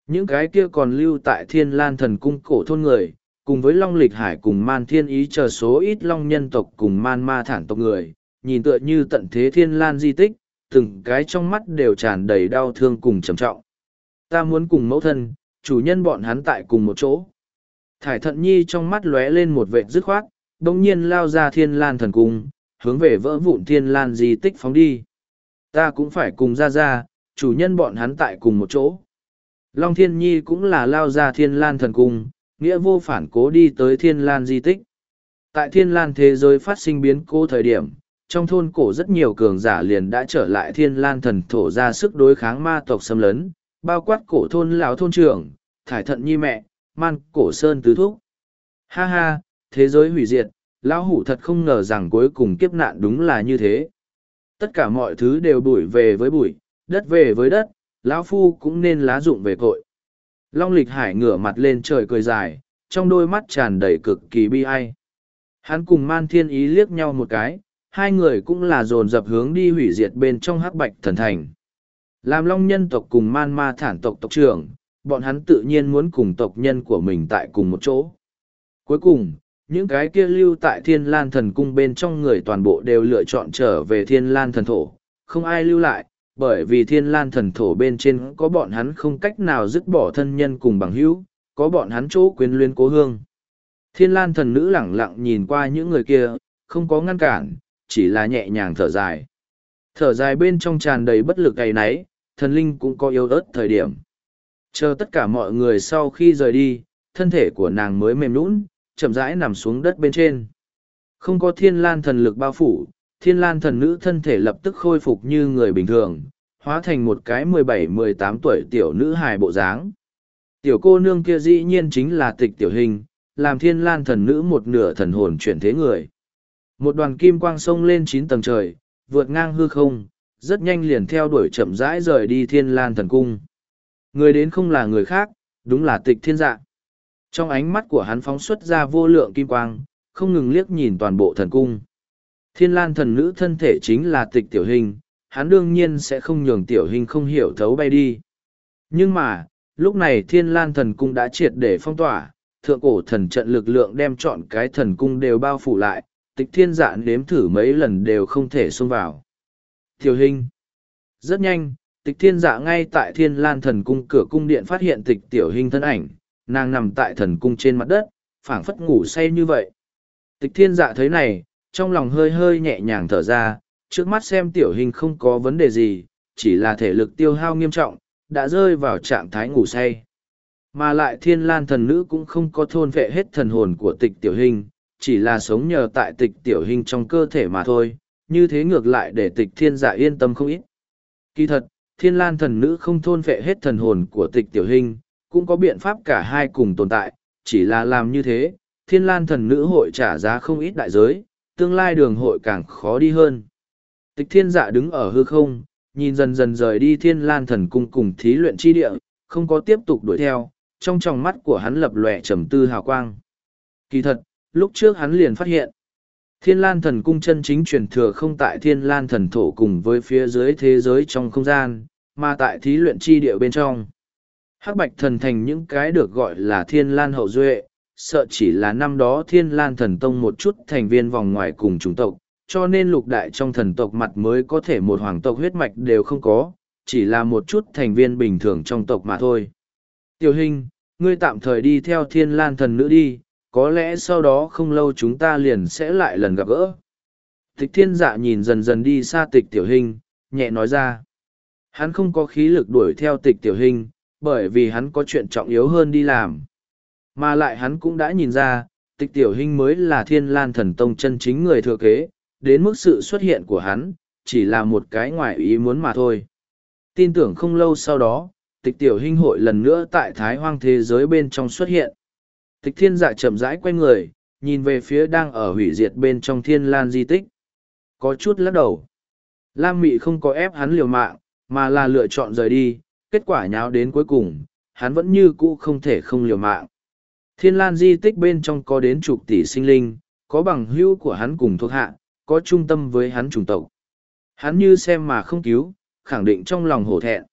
Những cái kia còn lưu tại thiên lan thần cung cổ thôn người, cùng với long lịch hải cùng man thiên ý chờ số ít long nhân tộc cùng man ma thản tộc người, nhìn tựa như tận thế thiên lan di tích, từng cái trong mắt đều tràn đầy đau thương cùng trầm trọng. Ta muốn cùng mẫu thân, chủ nhân bọn hắn tại cùng một chỗ. Thải thận nhi trong mắt lóe lên một vệ dứt khoát, đồng nhiên lao ra thiên lan thần cung, hướng về vỡ vụn thiên lan di tích phóng đi. Ta cũng phải cùng ra ra, chủ nhân bọn hắn tại cùng một chỗ. Long thiên nhi cũng là lao ra thiên lan thần cung, nghĩa vô phản cố đi tới thiên lan di tích. Tại thiên lan thế giới phát sinh biến cố thời điểm, trong thôn cổ rất nhiều cường giả liền đã trở lại thiên lan thần thổ ra sức đối kháng ma tộc xâm lấn, bao quát cổ thôn lão thôn trưởng, thải thận nhi mẹ, man cổ sơn tứ thúc. Ha ha, thế giới hủy diệt, lão hủ thật không ngờ rằng cuối cùng kiếp nạn đúng là như thế. Tất cả mọi thứ đều bụi về với bụi, đất về với đất, lão phu cũng nên lá dụng về cội. Long lịch hải ngửa mặt lên trời cười dài, trong đôi mắt tràn đầy cực kỳ bi ai. Hắn cùng man thiên ý liếc nhau một cái, hai người cũng là dồn dập hướng đi hủy diệt bên trong hắc bạch thần thành. Làm long nhân tộc cùng man ma thản tộc tộc trưởng, bọn hắn tự nhiên muốn cùng tộc nhân của mình tại cùng một chỗ. Cuối cùng, những cái kia lưu tại thiên lan thần cung bên trong người toàn bộ đều lựa chọn trở về thiên lan thần thổ, không ai lưu lại, bởi vì thiên lan thần thổ bên trên có bọn hắn không cách nào dứt bỏ thân nhân cùng bằng hữu, có bọn hắn chỗ quyến luyến cố hương. Thiên lan thần nữ lẳng lặng nhìn qua những người kia, không có ngăn cản, chỉ là nhẹ nhàng thở dài. Thở dài bên trong tràn đầy bất lực ấy náy, thần linh cũng có yếu ớt thời điểm. Chờ tất cả mọi người sau khi rời đi, thân thể của nàng mới mềm nũng, chậm rãi nằm xuống đất bên trên. Không có thiên lan thần lực bao phủ, thiên lan thần nữ thân thể lập tức khôi phục như người bình thường, hóa thành một cái mười bảy mười tám tuổi tiểu nữ hài bộ dáng. Tiểu cô nương kia dĩ nhiên chính là tịch tiểu hình, làm thiên lan thần nữ một nửa thần hồn chuyển thế người. Một đoàn kim quang sông lên chín tầng trời, vượt ngang hư không, rất nhanh liền theo đuổi chậm rãi rời đi thiên lan thần cung. Người đến không là người khác, đúng là tịch thiên dạ. Trong ánh mắt của hắn phóng xuất ra vô lượng kim quang, không ngừng liếc nhìn toàn bộ thần cung. Thiên lan thần nữ thân thể chính là tịch tiểu hình, hắn đương nhiên sẽ không nhường tiểu hình không hiểu thấu bay đi. Nhưng mà, lúc này thiên lan thần cung đã triệt để phong tỏa, thượng cổ thần trận lực lượng đem chọn cái thần cung đều bao phủ lại, tịch thiên dạ nếm thử mấy lần đều không thể xông vào. Tiểu hình. Rất nhanh, tịch thiên dạ ngay tại thiên lan thần cung cửa cung điện phát hiện tịch tiểu hình thân ảnh, nàng nằm tại thần cung trên mặt đất, phảng phất ngủ say như vậy. Tịch thiên dạ thấy này, trong lòng hơi hơi nhẹ nhàng thở ra, trước mắt xem tiểu hình không có vấn đề gì, chỉ là thể lực tiêu hao nghiêm trọng, đã rơi vào trạng thái ngủ say. Mà lại thiên lan thần nữ cũng không có thôn vệ hết thần hồn của tịch tiểu hình, chỉ là sống nhờ tại tịch tiểu hình trong cơ thể mà thôi, như thế ngược lại để tịch thiên dạ yên tâm không ít. Kỳ thật, thiên lan thần nữ không thôn vệ hết thần hồn của tịch tiểu hình, cũng có biện pháp cả hai cùng tồn tại, chỉ là làm như thế, thiên lan thần nữ hội trả giá không ít đại giới, tương lai đường hội càng khó đi hơn. Tịch thiên dạ đứng ở hư không, nhìn dần dần rời đi thiên lan thần cung cùng thí luyện chi địa, không có tiếp tục đuổi theo, trong tròng mắt của hắn lập lòe trầm tư hào quang. Kỳ thật, lúc trước hắn liền phát hiện, thiên lan thần cung chân chính truyền thừa không tại thiên lan thần thổ cùng với phía dưới thế giới trong không gian, mà tại thí luyện chi địa bên trong. Hắc bạch thần thành những cái được gọi là thiên lan hậu duệ, sợ chỉ là năm đó thiên lan thần tông một chút thành viên vòng ngoài cùng chủng tộc, cho nên lục đại trong thần tộc mặt mới có thể một hoàng tộc huyết mạch đều không có, chỉ là một chút thành viên bình thường trong tộc mà thôi. Tiểu hình, ngươi tạm thời đi theo thiên lan thần nữ đi, có lẽ sau đó không lâu chúng ta liền sẽ lại lần gặp gỡ. Tịch thiên dạ nhìn dần dần đi xa tịch tiểu hình, nhẹ nói ra. Hắn không có khí lực đuổi theo tịch tiểu hình, bởi vì hắn có chuyện trọng yếu hơn đi làm. Mà lại hắn cũng đã nhìn ra, tịch tiểu hình mới là thiên lan thần tông chân chính người thừa kế, đến mức sự xuất hiện của hắn, chỉ là một cái ngoại ý muốn mà thôi. Tin tưởng không lâu sau đó, tịch tiểu hình hội lần nữa tại thái hoang thế giới bên trong xuất hiện. Tịch thiên dạ chậm rãi quay người, nhìn về phía đang ở hủy diệt bên trong thiên lan di tích. Có chút lắc đầu. Lam mị không có ép hắn liều mạng, mà là lựa chọn rời đi, kết quả nháo đến cuối cùng, hắn vẫn như cũ không thể không liều mạng. Thiên lan di tích bên trong có đến chục tỷ sinh linh, có bằng hữu của hắn cùng thuộc hạ, có trung tâm với hắn trùng tộc. Hắn như xem mà không cứu, khẳng định trong lòng hổ thẹn.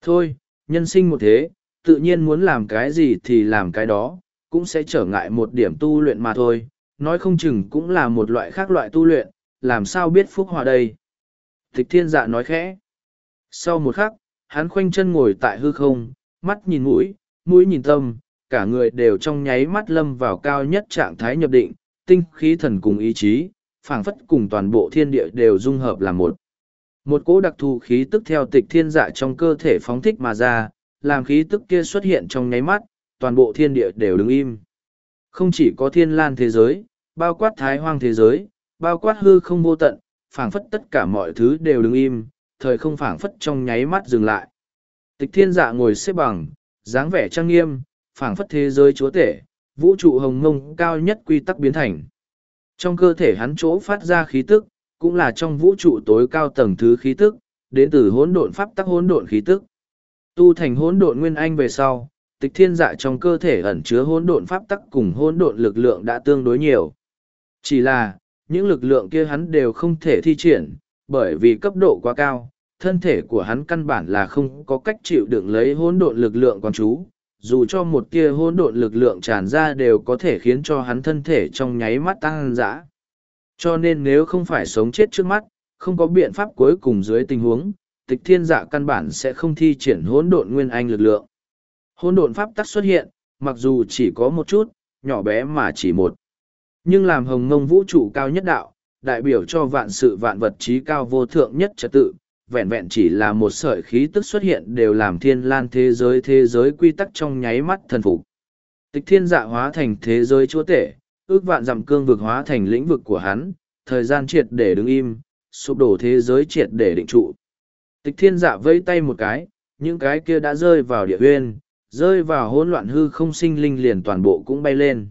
Thôi, nhân sinh một thế, tự nhiên muốn làm cái gì thì làm cái đó, cũng sẽ trở ngại một điểm tu luyện mà thôi, nói không chừng cũng là một loại khác loại tu luyện, làm sao biết phúc hòa đây. Tịch thiên dạ nói khẽ. Sau một khắc, hắn khoanh chân ngồi tại hư không, mắt nhìn mũi, mũi nhìn tâm, cả người đều trong nháy mắt lâm vào cao nhất trạng thái nhập định, tinh khí thần cùng ý chí, phảng phất cùng toàn bộ thiên địa đều dung hợp làm một. Một cỗ đặc thù khí tức theo tịch thiên dạ trong cơ thể phóng thích mà ra, làm khí tức kia xuất hiện trong nháy mắt, toàn bộ thiên địa đều đứng im. Không chỉ có thiên lan thế giới, bao quát thái hoang thế giới, bao quát hư không vô tận, phảng phất tất cả mọi thứ đều đứng im, thời không phảng phất trong nháy mắt dừng lại. Tịch thiên dạ ngồi xếp bằng, dáng vẻ trang nghiêm, phảng phất thế giới chúa tể, vũ trụ hồng mông cao nhất quy tắc biến thành. Trong cơ thể hắn chỗ phát ra khí tức, cũng là trong vũ trụ tối cao tầng thứ khí tức, đến từ hỗn độn pháp tắc hỗn độn khí tức. Tu thành hỗn độn nguyên anh về sau, tịch thiên dạ trong cơ thể ẩn chứa hỗn độn pháp tắc cùng hỗn độn lực lượng đã tương đối nhiều. Chỉ là, những lực lượng kia hắn đều không thể thi triển, bởi vì cấp độ quá cao, thân thể của hắn căn bản là không có cách chịu đựng lấy hỗn độn lực lượng quan chú. Dù cho một tia hỗn độn lực lượng tràn ra đều có thể khiến cho hắn thân thể trong nháy mắt tăng dã. Cho nên nếu không phải sống chết trước mắt, không có biện pháp cuối cùng dưới tình huống, tịch thiên dạ căn bản sẽ không thi triển hỗn độn nguyên anh lực lượng. Hỗn độn pháp tắc xuất hiện, mặc dù chỉ có một chút, nhỏ bé mà chỉ một. Nhưng làm hồng ngông vũ trụ cao nhất đạo, đại biểu cho vạn sự vạn vật trí cao vô thượng nhất trật tự, vẹn vẹn chỉ là một sợi khí tức xuất hiện đều làm thiên lan thế giới thế giới quy tắc trong nháy mắt thần phục. Tịch thiên dạ hóa thành thế giới chúa tể, ước vạn dặm cương vực hóa thành lĩnh vực của hắn, thời gian triệt để đứng im, sụp đổ thế giới triệt để định trụ. Tịch thiên dạ vây tay một cái, những cái kia đã rơi vào địa huyên, rơi vào hỗn loạn hư không sinh linh liền toàn bộ cũng bay lên.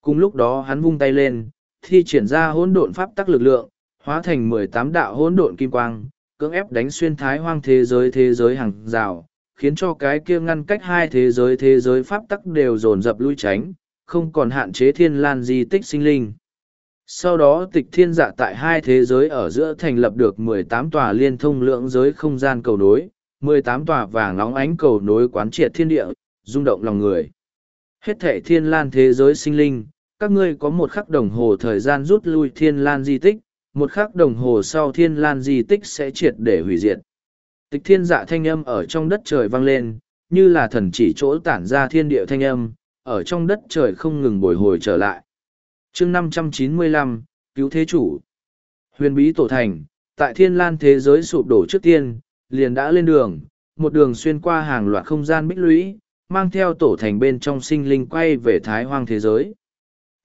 Cùng lúc đó hắn vung tay lên, thi triển ra hỗn độn pháp tắc lực lượng, hóa thành mười tám đạo hỗn độn kim quang, cưỡng ép đánh xuyên thái hoang thế giới thế giới hàng rào, khiến cho cái kia ngăn cách hai thế giới thế giới pháp tắc đều dồn dập lui tránh, không còn hạn chế thiên lan di tích sinh linh. Sau đó tịch thiên dạ tại hai thế giới ở giữa thành lập được mười tám tòa liên thông lượng giới không gian cầu nối, mười tám tòa vàng nóng ánh cầu nối quán triệt thiên địa, rung động lòng người. Hết thể thiên lan thế giới sinh linh, các ngươi có một khắc đồng hồ thời gian rút lui thiên lan di tích, một khắc đồng hồ sau thiên lan di tích sẽ triệt để hủy diệt. Tịch thiên dạ thanh âm ở trong đất trời vang lên, như là thần chỉ chỗ tản ra thiên địa thanh âm, ở trong đất trời không ngừng bồi hồi trở lại. chương năm trăm chín mươi lăm cứu thế chủ. Huyền bí tổ thành, tại thiên lan thế giới sụp đổ trước tiên, liền đã lên đường, một đường xuyên qua hàng loạt không gian bích lũy, mang theo tổ thành bên trong sinh linh quay về thái hoang thế giới.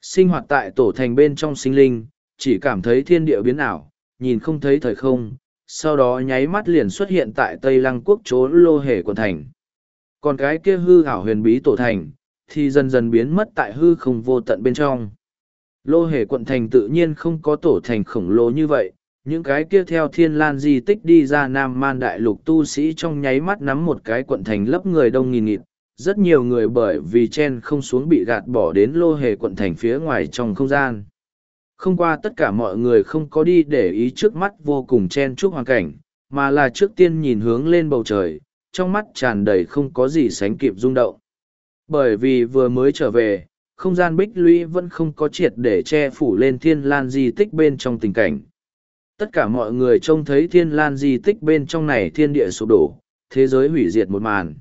Sinh hoạt tại tổ thành bên trong sinh linh, chỉ cảm thấy thiên địa biến ảo, nhìn không thấy thời không, sau đó nháy mắt liền xuất hiện tại Tây Lăng quốc chỗ lô hề quần thành. Còn cái kia hư ảo huyền bí tổ thành, thì dần dần biến mất tại hư không vô tận bên trong. Lô hề quận thành tự nhiên không có tổ thành khổng lồ như vậy, những cái kia theo thiên lan di tích đi ra nam man đại lục tu sĩ trong nháy mắt nắm một cái quận thành lấp người đông nghìn nghịt rất nhiều người bởi vì chen không xuống bị gạt bỏ đến lô hề quận thành phía ngoài trong không gian không qua tất cả mọi người không có đi để ý trước mắt vô cùng chen chúc hoàn cảnh, mà là trước tiên nhìn hướng lên bầu trời, trong mắt tràn đầy không có gì sánh kịp rung động. Bởi vì vừa mới trở về, không gian bích lũy vẫn không có triệt để che phủ lên thiên lan di tích bên trong tình cảnh. Tất cả mọi người trông thấy thiên lan di tích bên trong này thiên địa sụp đổ, thế giới hủy diệt một màn.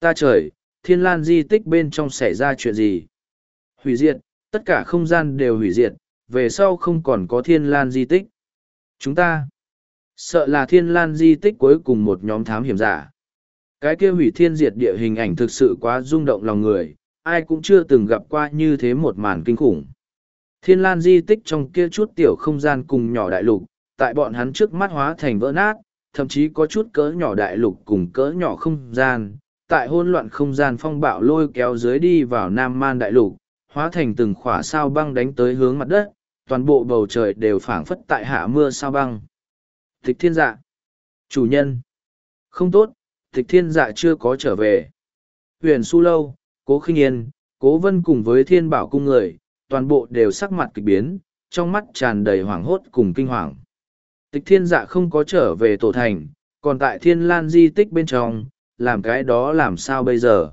Ta trời, thiên lan di tích bên trong xảy ra chuyện gì? Hủy diệt, tất cả không gian đều hủy diệt về sau không còn có thiên lan di tích. Chúng ta sợ là thiên lan di tích cuối cùng một nhóm thám hiểm giả. Cái kia hủy thiên diệt địa hình ảnh thực sự quá rung động lòng người ai cũng chưa từng gặp qua như thế một màn kinh khủng. Thiên lan di tích trong kia chút tiểu không gian cùng nhỏ đại lục tại bọn hắn trước mắt hóa thành vỡ nát, thậm chí có chút cỡ nhỏ đại lục cùng cỡ nhỏ không gian, tại hỗn loạn không gian phong bạo lôi kéo dưới đi vào Nam Man đại lục, hóa thành từng khỏa sao băng đánh tới hướng mặt đất, toàn bộ bầu trời đều phảng phất tại hạ mưa sao băng. Tịch thiên dạ. Chủ nhân. Không tốt, tịch thiên dạ chưa có trở về. Huyền su lâu, cố khinh yên, cố vân cùng với thiên bảo cung người, toàn bộ đều sắc mặt kịch biến, trong mắt tràn đầy hoảng hốt cùng kinh hoàng. Tịch thiên dạ không có trở về tổ thành, còn tại thiên lan di tích bên trong, làm cái đó làm sao bây giờ?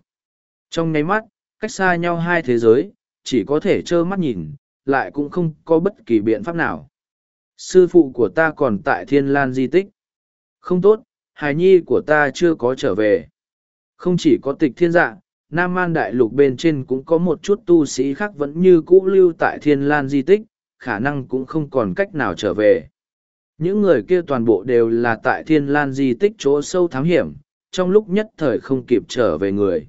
Trong nháy mắt, cách xa nhau hai thế giới, chỉ có thể trơ mắt nhìn, lại cũng không có bất kỳ biện pháp nào. Sư phụ của ta còn tại thiên lan di tích. Không tốt, hài nhi của ta chưa có trở về. Không chỉ có tịch thiên dạ, Nam Man Đại Lục bên trên cũng có một chút tu sĩ khác vẫn như cũ lưu tại thiên lan di tích, khả năng cũng không còn cách nào trở về. Những người kia toàn bộ đều là tại thiên lan di tích chỗ sâu thám hiểm, trong lúc nhất thời không kịp trở về người.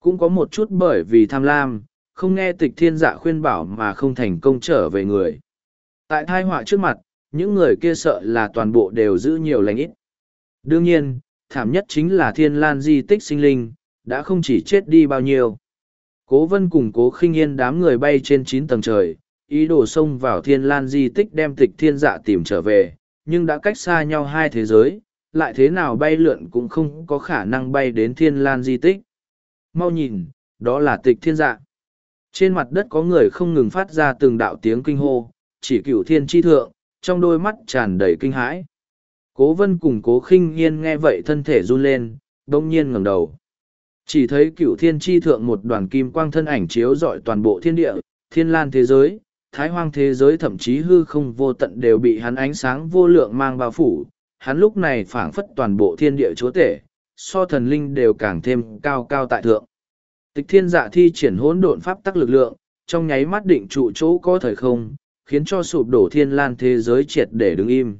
Cũng có một chút bởi vì tham lam, không nghe tịch thiên dạ khuyên bảo mà không thành công trở về người. Tại thai họa trước mặt, những người kia sợ là toàn bộ đều giữ nhiều lành ít. Đương nhiên, thảm nhất chính là thiên lan di tích sinh linh, đã không chỉ chết đi bao nhiêu. Cố vân cùng cố khinh yên đám người bay trên chín tầng trời, ý đồ xông vào thiên lan di tích đem tịch thiên dạ tìm trở về, nhưng đã cách xa nhau hai thế giới, lại thế nào bay lượn cũng không có khả năng bay đến thiên lan di tích. Mau nhìn, đó là tịch thiên dạ. Trên mặt đất có người không ngừng phát ra từng đạo tiếng kinh hô, chỉ cửu thiên chi thượng, trong đôi mắt tràn đầy kinh hãi. Cố vân cùng cố khinh nghiên nghe vậy thân thể run lên, đông nhiên ngẩng đầu. Chỉ thấy cửu thiên chi thượng một đoàn kim quang thân ảnh chiếu rọi toàn bộ thiên địa, thiên lan thế giới, thái hoang thế giới thậm chí hư không vô tận đều bị hắn ánh sáng vô lượng mang bao phủ. Hắn lúc này phảng phất toàn bộ thiên địa chúa tể, so thần linh đều càng thêm cao cao tại thượng. Tịch thiên dạ thi triển hỗn độn pháp tắc lực lượng, trong nháy mắt định trụ chỗ có thời không, khiến cho sụp đổ thiên lan thế giới triệt để đứng im.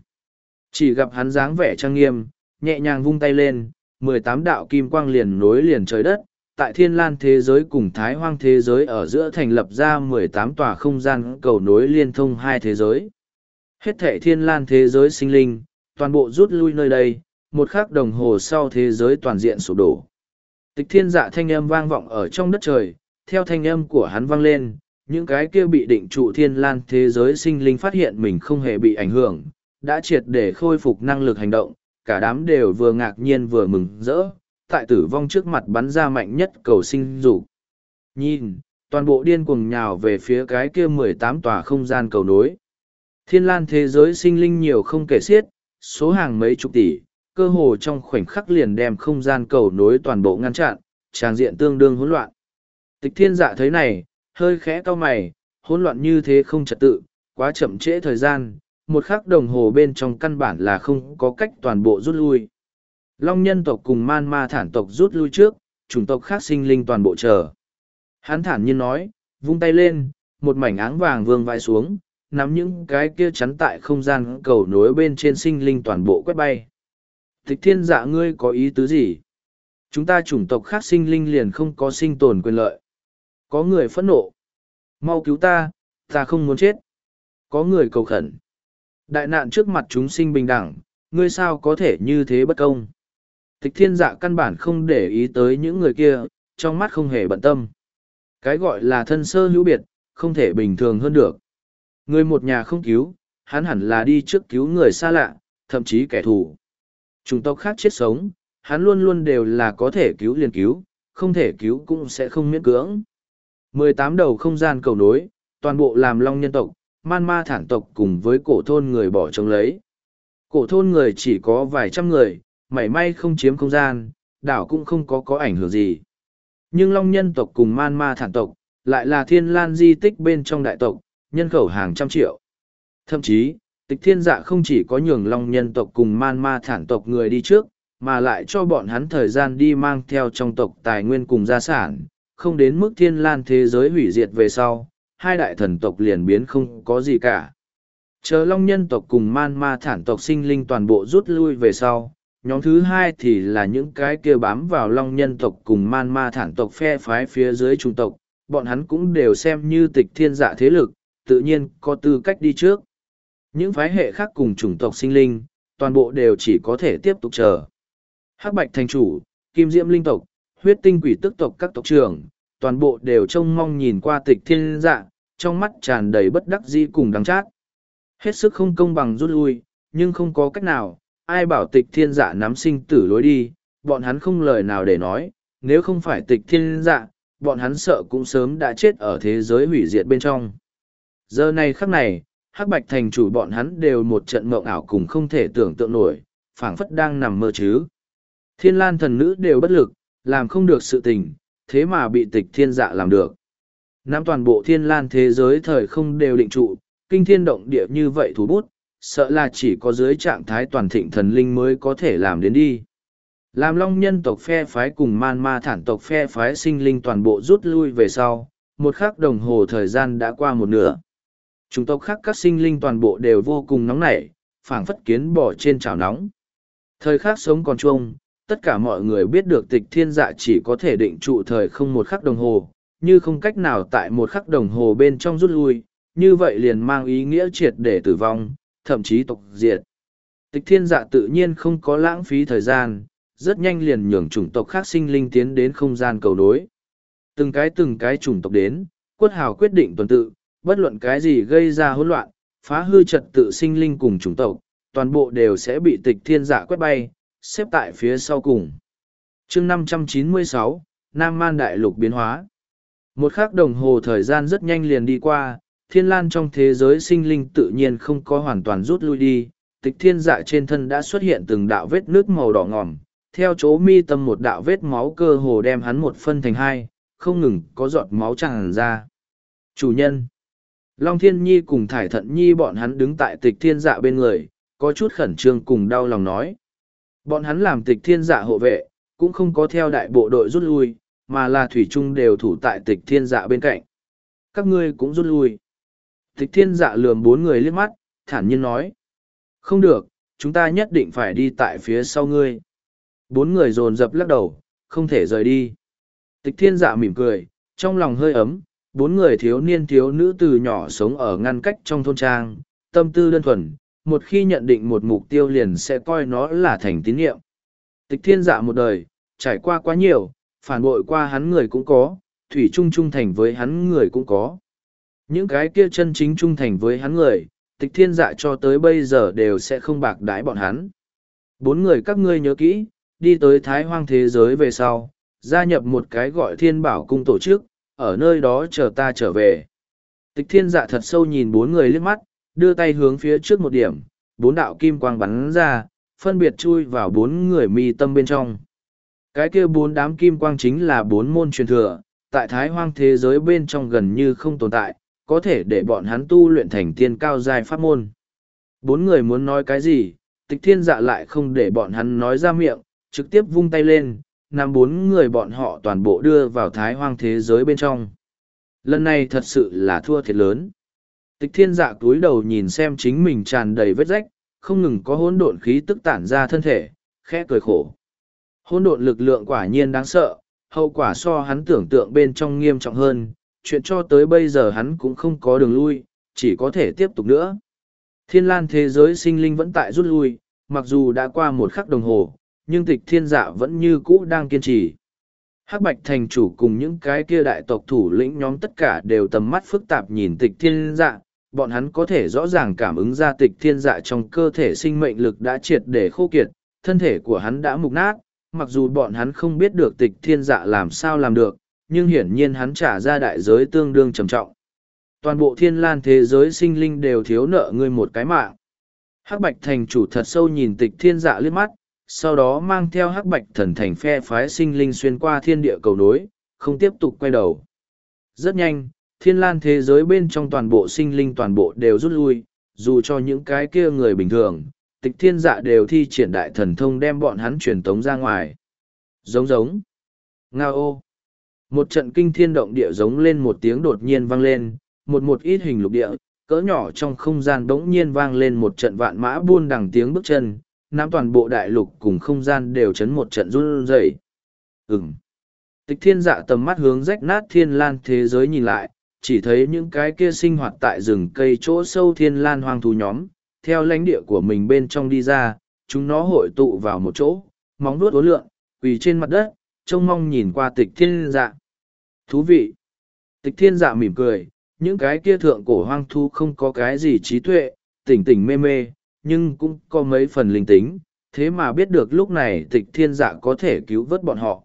Chỉ gặp hắn dáng vẻ trang nghiêm, nhẹ nhàng vung tay lên, mười tám đạo kim quang liền nối liền trời đất, tại thiên lan thế giới cùng thái hoang thế giới ở giữa thành lập ra mười tám tòa không gian cầu nối liên thông hai thế giới. Hết thể thiên lan thế giới sinh linh, toàn bộ rút lui nơi đây, một khắc đồng hồ sau thế giới toàn diện sụp đổ. Tịch thiên dạ thanh âm vang vọng ở trong đất trời, theo thanh âm của hắn vang lên, những cái kia bị định trụ thiên lan thế giới sinh linh phát hiện mình không hề bị ảnh hưởng, đã triệt để khôi phục năng lực hành động, cả đám đều vừa ngạc nhiên vừa mừng rỡ, tại tử vong trước mặt bắn ra mạnh nhất cầu sinh dục. Nhìn, toàn bộ điên cuồng nhào về phía cái kia mười tám tòa không gian cầu nối. Thiên lan thế giới sinh linh nhiều không kể xiết, số hàng mấy chục tỷ, cơ hồ trong khoảnh khắc liền đem không gian cầu nối toàn bộ ngăn chặn, tràng diện tương đương hỗn loạn. Tịch thiên dạ thấy này, hơi khẽ cau mày, hỗn loạn như thế không trật tự, quá chậm trễ thời gian, một khắc đồng hồ bên trong căn bản là không có cách toàn bộ rút lui. Long nhân tộc cùng man ma thản tộc rút lui trước, chủng tộc khác sinh linh toàn bộ chờ. Hắn thản nhiên nói, vung tay lên, một mảnh áng vàng vương vai xuống, nắm những cái kia chắn tại không gian cầu nối bên trên sinh linh toàn bộ quét bay. Tịch thiên dạ ngươi có ý tứ gì? Chúng ta chủng tộc khác sinh linh liền không có sinh tồn quyền lợi. Có người phẫn nộ. Mau cứu ta, ta không muốn chết. Có người cầu khẩn. Đại nạn trước mặt chúng sinh bình đẳng, ngươi sao có thể như thế bất công? Tịch thiên dạ căn bản không để ý tới những người kia, trong mắt không hề bận tâm. Cái gọi là thân sơ hữu biệt, không thể bình thường hơn được. Người một nhà không cứu, hắn hẳn là đi trước cứu người xa lạ, thậm chí kẻ thù. Chủng tộc khác chết sống, hắn luôn luôn đều là có thể cứu liền cứu, không thể cứu cũng sẽ không miễn cưỡng. mười tám đầu không gian cầu nối, toàn bộ làm long nhân tộc, man ma thản tộc cùng với cổ thôn người bỏ trống lấy. Cổ thôn người chỉ có vài trăm người, mảy may không chiếm không gian, đảo cũng không có có ảnh hưởng gì. Nhưng long nhân tộc cùng man ma thản tộc, lại là thiên lan di tích bên trong đại tộc, nhân khẩu hàng trăm triệu. Thậm chí, tịch thiên dạ không chỉ có nhường long nhân tộc cùng man ma thản tộc người đi trước, mà lại cho bọn hắn thời gian đi mang theo trong tộc tài nguyên cùng gia sản, không đến mức thiên lan thế giới hủy diệt về sau, hai đại thần tộc liền biến không có gì cả. Chờ long nhân tộc cùng man ma thản tộc sinh linh toàn bộ rút lui về sau, nhóm thứ hai thì là những cái kia bám vào long nhân tộc cùng man ma thản tộc phe phái phía dưới trung tộc, bọn hắn cũng đều xem như tịch thiên dạ thế lực, tự nhiên có tư cách đi trước. Những phái hệ khác cùng chủng tộc sinh linh, toàn bộ đều chỉ có thể tiếp tục chờ. Hắc Bạch Thành Chủ, Kim Diễm Linh tộc, huyết tinh quỷ tức tộc các tộc trưởng, toàn bộ đều trông mong nhìn qua tịch thiên dạ, trong mắt tràn đầy bất đắc dĩ cùng đắng chát. Hết sức không công bằng rút lui, nhưng không có cách nào, ai bảo tịch thiên dạ nắm sinh tử lối đi, bọn hắn không lời nào để nói, nếu không phải tịch thiên dạ, bọn hắn sợ cũng sớm đã chết ở thế giới hủy diệt bên trong. Giờ này khắc này, hắc bạch thành chủ bọn hắn đều một trận mộng ảo cùng không thể tưởng tượng nổi, phảng phất đang nằm mơ chứ. Thiên lan thần nữ đều bất lực, làm không được sự tình, thế mà bị tịch thiên dạ làm được. Nắm toàn bộ thiên lan thế giới thời không đều định trụ, kinh thiên động địa như vậy thú bút, sợ là chỉ có dưới trạng thái toàn thịnh thần linh mới có thể làm đến đi. Làm long nhân tộc phe phái cùng man ma thản tộc phe phái sinh linh toàn bộ rút lui về sau, một khắc đồng hồ thời gian đã qua một nửa. Chủng tộc khác các sinh linh toàn bộ đều vô cùng nóng nảy, phảng phất kiến bỏ trên chảo nóng. Thời khắc sống còn chuông, tất cả mọi người biết được tịch thiên dạ chỉ có thể định trụ thời không một khắc đồng hồ, như không cách nào tại một khắc đồng hồ bên trong rút lui, như vậy liền mang ý nghĩa triệt để tử vong, thậm chí tộc diệt. Tịch thiên dạ tự nhiên không có lãng phí thời gian, rất nhanh liền nhường chủng tộc khác sinh linh tiến đến không gian cầu nối. Từng cái từng cái chủng tộc đến, quất hào quyết định tuần tự, bất luận cái gì gây ra hỗn loạn, phá hư trật tự sinh linh cùng chủng tộc, toàn bộ đều sẽ bị tịch thiên dạ quét bay, xếp tại phía sau cùng. chương 596, Nam Man Đại Lục biến hóa. Một khắc đồng hồ thời gian rất nhanh liền đi qua, thiên lan trong thế giới sinh linh tự nhiên không có hoàn toàn rút lui đi, tịch thiên dạ trên thân đã xuất hiện từng đạo vết nước màu đỏ ngòm, theo chỗ mi tâm một đạo vết máu cơ hồ đem hắn một phân thành hai, không ngừng có giọt máu tràn ra. Chủ nhân Long Thiên Nhi cùng Thải Thận Nhi bọn hắn đứng tại tịch thiên dạ bên người, có chút khẩn trương cùng đau lòng nói. Bọn hắn làm tịch thiên dạ hộ vệ, cũng không có theo đại bộ đội rút lui, mà là thủy trung đều thủ tại tịch thiên dạ bên cạnh. Các ngươi cũng rút lui. Tịch thiên dạ lườm bốn người liếc mắt, thản nhiên nói. Không được, chúng ta nhất định phải đi tại phía sau ngươi. Bốn người dồn dập lắc đầu, không thể rời đi. Tịch thiên dạ mỉm cười, trong lòng hơi ấm, bốn người thiếu niên thiếu nữ từ nhỏ sống ở ngăn cách trong thôn trang, tâm tư đơn thuần, một khi nhận định một mục tiêu liền sẽ coi nó là thành tín nhiệm. Tịch thiên dạ một đời, trải qua quá nhiều, phản bội qua hắn người cũng có, thủy trung trung thành với hắn người cũng có. Những cái kia chân chính trung thành với hắn người, tịch thiên dạ cho tới bây giờ đều sẽ không bạc đái bọn hắn. Bốn người các ngươi nhớ kỹ, đi tới thái hoang thế giới về sau, gia nhập một cái gọi thiên bảo cung tổ chức, ở nơi đó chờ ta trở về. Tịch thiên dạ thật sâu nhìn bốn người liếc mắt, đưa tay hướng phía trước một điểm, bốn đạo kim quang bắn ra, phân biệt chui vào bốn người mi tâm bên trong. Cái kia bốn đám kim quang chính là bốn môn truyền thừa, tại thái hoang thế giới bên trong gần như không tồn tại, có thể để bọn hắn tu luyện thành tiên cao dài pháp môn. Bốn người muốn nói cái gì, tịch thiên dạ lại không để bọn hắn nói ra miệng, trực tiếp vung tay lên, nằm bốn người bọn họ toàn bộ đưa vào thái hoang thế giới bên trong. Lần này thật sự là thua thiệt lớn. Tịch thiên dạ túi đầu nhìn xem chính mình tràn đầy vết rách, không ngừng có hỗn độn khí tức tản ra thân thể, khẽ cười khổ. Hỗn độn lực lượng quả nhiên đáng sợ, hậu quả so hắn tưởng tượng bên trong nghiêm trọng hơn, chuyện cho tới bây giờ hắn cũng không có đường lui, chỉ có thể tiếp tục nữa. Thiên lan thế giới sinh linh vẫn tại rút lui, mặc dù đã qua một khắc đồng hồ, nhưng tịch thiên dạ vẫn như cũ đang kiên trì. Hắc Bạch thành chủ cùng những cái kia đại tộc thủ lĩnh nhóm tất cả đều tầm mắt phức tạp nhìn tịch thiên dạ, bọn hắn có thể rõ ràng cảm ứng ra tịch thiên dạ trong cơ thể sinh mệnh lực đã triệt để khô kiệt, thân thể của hắn đã mục nát, mặc dù bọn hắn không biết được tịch thiên dạ làm sao làm được, nhưng hiển nhiên hắn trả ra đại giới tương đương trầm trọng. Toàn bộ thiên lan thế giới sinh linh đều thiếu nợ ngươi một cái mạng. Hắc Bạch thành chủ thật sâu nhìn tịch thiên dạ liếc mắt, sau đó mang theo hắc bạch thần thành phe phái sinh linh xuyên qua thiên địa cầu nối, không tiếp tục quay đầu. Rất nhanh, thiên lan thế giới bên trong toàn bộ sinh linh toàn bộ đều rút lui, dù cho những cái kia người bình thường, tịch thiên dạ đều thi triển đại thần thông đem bọn hắn truyền tống ra ngoài. Giống giống. Nga ô. Một trận kinh thiên động địa giống lên một tiếng đột nhiên vang lên, một một ít hình lục địa, cỡ nhỏ trong không gian đống nhiên vang lên một trận vạn mã buôn đằng tiếng bước chân, nam toàn bộ đại lục cùng không gian đều chấn một trận run rẩy. Ừm. Tịch thiên dạ tầm mắt hướng rách nát thiên lan thế giới nhìn lại, chỉ thấy những cái kia sinh hoạt tại rừng cây chỗ sâu thiên lan hoang thú nhóm, theo lãnh địa của mình bên trong đi ra, chúng nó hội tụ vào một chỗ, móng vuốt ố lượn. quỳ trên mặt đất, trông mong nhìn qua tịch thiên dạ. Thú vị! Tịch thiên dạ mỉm cười, những cái kia thượng cổ hoang thú không có cái gì trí tuệ, tỉnh tỉnh mê mê, nhưng cũng có mấy phần linh tính, thế mà biết được lúc này tịch thiên dạ có thể cứu vớt bọn họ.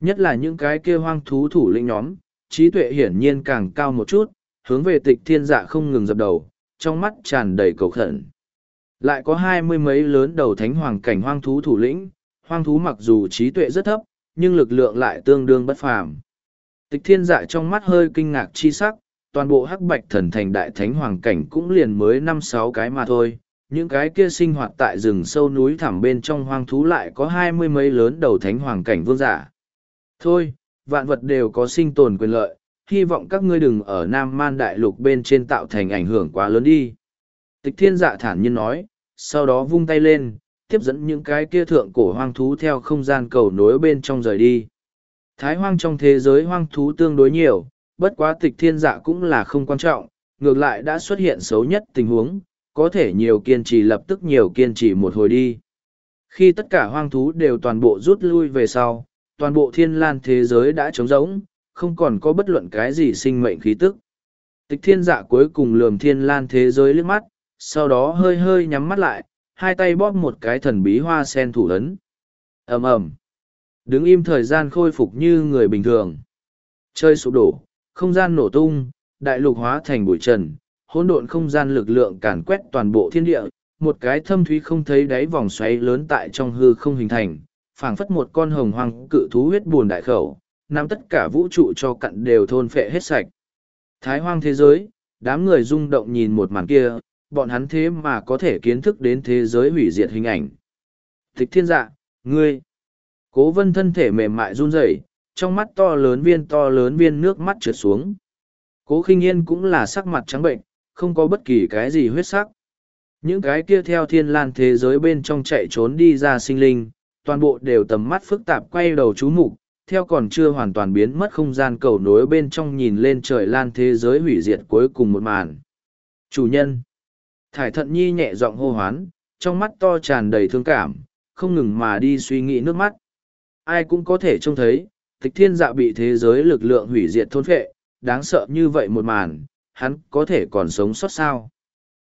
Nhất là những cái kia hoang thú thủ lĩnh nhóm, trí tuệ hiển nhiên càng cao một chút, hướng về tịch thiên dạ không ngừng dập đầu, trong mắt tràn đầy cầu khẩn. Lại có hai mươi mấy lớn đầu thánh hoàng cảnh hoang thú thủ lĩnh, hoang thú mặc dù trí tuệ rất thấp, nhưng lực lượng lại tương đương bất phàm. Tịch thiên dạ trong mắt hơi kinh ngạc chi sắc, toàn bộ hắc bạch thần thành đại thánh hoàng cảnh cũng liền mới năm sáu cái mà thôi, những cái kia sinh hoạt tại rừng sâu núi thẳm bên trong hoang thú lại có hai mươi mấy lớn đầu thánh hoàng cảnh vương giả. Thôi, vạn vật đều có sinh tồn quyền lợi, hy vọng các ngươi đừng ở Nam Man Đại Lục bên trên tạo thành ảnh hưởng quá lớn đi. Tịch thiên dạ thản nhiên nói, sau đó vung tay lên, tiếp dẫn những cái kia thượng cổ hoang thú theo không gian cầu nối bên trong rời đi. Thái hoang trong thế giới hoang thú tương đối nhiều, bất quá tịch thiên dạ cũng là không quan trọng, ngược lại đã xuất hiện xấu nhất tình huống, có thể nhiều kiên trì lập tức nhiều kiên trì một hồi đi. Khi tất cả hoang thú đều toàn bộ rút lui về sau, toàn bộ thiên lan thế giới đã trống rỗng, không còn có bất luận cái gì sinh mệnh khí tức. Tịch thiên dạ cuối cùng lườm thiên lan thế giới liếc mắt, sau đó hơi hơi nhắm mắt lại, hai tay bóp một cái thần bí hoa sen thủ ấn. ầm ầm Đứng im thời gian khôi phục như người bình thường. Chơi sụp đổ, không gian nổ tung, đại lục hóa thành bụi trần, hỗn độn không gian lực lượng càn quét toàn bộ thiên địa, một cái thâm thúy không thấy đáy vòng xoáy lớn tại trong hư không hình thành, phảng phất một con hồng hoang cự thú huyết buồn đại khẩu, nắm tất cả vũ trụ cho cặn đều thôn phệ hết sạch. Thái hoang thế giới, đám người rung động nhìn một màn kia, bọn hắn thế mà có thể kiến thức đến thế giới hủy diệt hình ảnh. Thích thiên dạ, ngươi. Cố vân thân thể mềm mại run rẩy, trong mắt to lớn viên to lớn viên nước mắt trượt xuống. Cố khinh yên cũng là sắc mặt trắng bệnh, không có bất kỳ cái gì huyết sắc. Những cái kia theo thiên lan thế giới bên trong chạy trốn đi ra sinh linh, toàn bộ đều tầm mắt phức tạp quay đầu chú mục theo còn chưa hoàn toàn biến mất không gian cầu nối bên trong nhìn lên trời lan thế giới hủy diệt cuối cùng một màn. Chủ nhân. Thải thận nhi nhẹ giọng hô hoán, trong mắt to tràn đầy thương cảm, không ngừng mà đi suy nghĩ nước mắt. Ai cũng có thể trông thấy, tịch thiên dạ bị thế giới lực lượng hủy diệt thôn phệ, đáng sợ như vậy một màn, hắn có thể còn sống sót sao.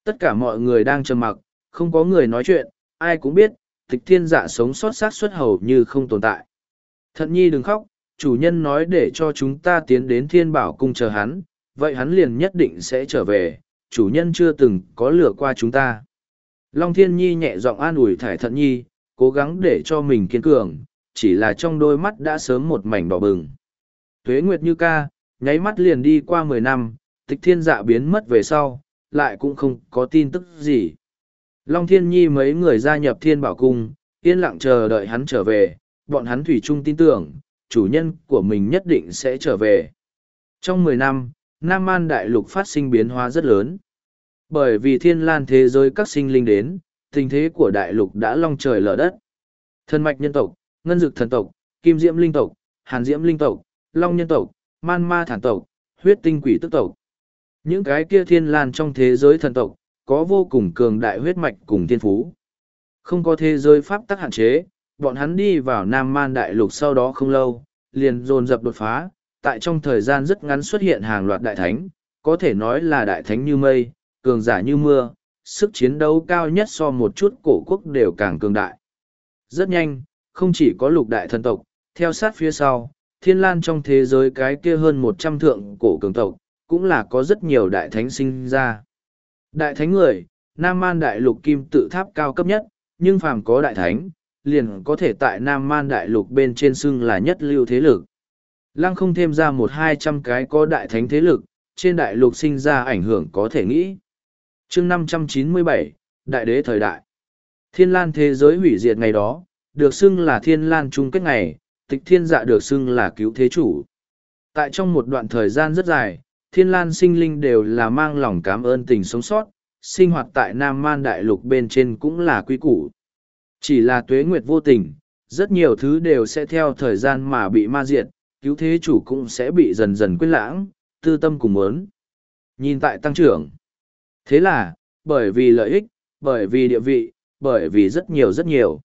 Tất cả mọi người đang trầm mặc, không có người nói chuyện, ai cũng biết, tịch thiên dạ sống sót xác suất hầu như không tồn tại. Thận nhi đừng khóc, chủ nhân nói để cho chúng ta tiến đến thiên bảo cung chờ hắn, vậy hắn liền nhất định sẽ trở về, chủ nhân chưa từng có lừa qua chúng ta. Long thiên nhi nhẹ giọng an ủi thải thận nhi, cố gắng để cho mình kiên cường, chỉ là trong đôi mắt đã sớm một mảnh đỏ bừng. Tuế Nguyệt Như ca, nháy mắt liền đi qua mười năm, tịch thiên dạ biến mất về sau, lại cũng không có tin tức gì. Long Thiên Nhi mấy người gia nhập thiên bảo cung, yên lặng chờ đợi hắn trở về, bọn hắn thủy chung tin tưởng, chủ nhân của mình nhất định sẽ trở về. Trong mười năm, Nam An Đại Lục phát sinh biến hóa rất lớn. Bởi vì thiên lan thế giới các sinh linh đến, tình thế của Đại Lục đã long trời lở đất. Thân mạch nhân tộc, ngân dực thần tộc, kim diễm linh tộc, hàn diễm linh tộc, long nhân tộc, man ma thản tộc, huyết tinh quỷ tức tộc. Những cái kia thiên lan trong thế giới thần tộc, có vô cùng cường đại huyết mạch cùng thiên phú. Không có thế giới pháp tắc hạn chế, bọn hắn đi vào Nam Man Đại Lục sau đó không lâu, liền dồn dập đột phá, tại trong thời gian rất ngắn xuất hiện hàng loạt đại thánh, có thể nói là đại thánh như mây, cường giả như mưa, sức chiến đấu cao nhất so một chút cổ quốc đều càng cường đại. Rất nhanh, không chỉ có lục đại thần tộc, theo sát phía sau, thiên lan trong thế giới cái kia hơn một trăm thượng cổ cường tộc, cũng là có rất nhiều đại thánh sinh ra. Đại thánh người, Nam Man Đại Lục Kim tự tháp cao cấp nhất, nhưng phàm có đại thánh, liền có thể tại Nam Man Đại Lục bên trên xưng là nhất lưu thế lực. Lăng không thêm ra một hai trăm cái có đại thánh thế lực, trên đại lục sinh ra ảnh hưởng có thể nghĩ. chương năm trăm chín mươi bảy Đại đế thời đại. Thiên lan thế giới hủy diệt ngày đó, được xưng là thiên lan chung kết ngày, tịch thiên dạ được xưng là cứu thế chủ. Tại trong một đoạn thời gian rất dài, thiên lan sinh linh đều là mang lòng cảm ơn tình sống sót, sinh hoạt tại Nam Man Đại Lục bên trên cũng là quy củ. Chỉ là tuế nguyệt vô tình, rất nhiều thứ đều sẽ theo thời gian mà bị ma diệt, cứu thế chủ cũng sẽ bị dần dần quên lãng, tư tâm cùng muốn. Nhìn tại tăng trưởng. Thế là, bởi vì lợi ích, bởi vì địa vị, bởi vì rất nhiều rất nhiều.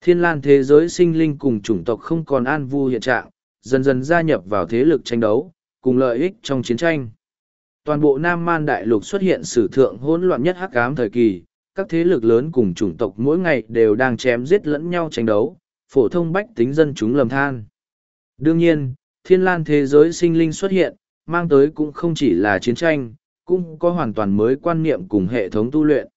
Thiên lan thế giới sinh linh cùng chủng tộc không còn an vu hiện trạng, dần dần gia nhập vào thế lực tranh đấu, cùng lợi ích trong chiến tranh. Toàn bộ Nam Man Đại Lục xuất hiện sử thượng hỗn loạn nhất hắc ám thời kỳ, các thế lực lớn cùng chủng tộc mỗi ngày đều đang chém giết lẫn nhau tranh đấu, phổ thông bách tính dân chúng lầm than. Đương nhiên, thiên lan thế giới sinh linh xuất hiện, mang tới cũng không chỉ là chiến tranh, cũng có hoàn toàn mới quan niệm cùng hệ thống tu luyện.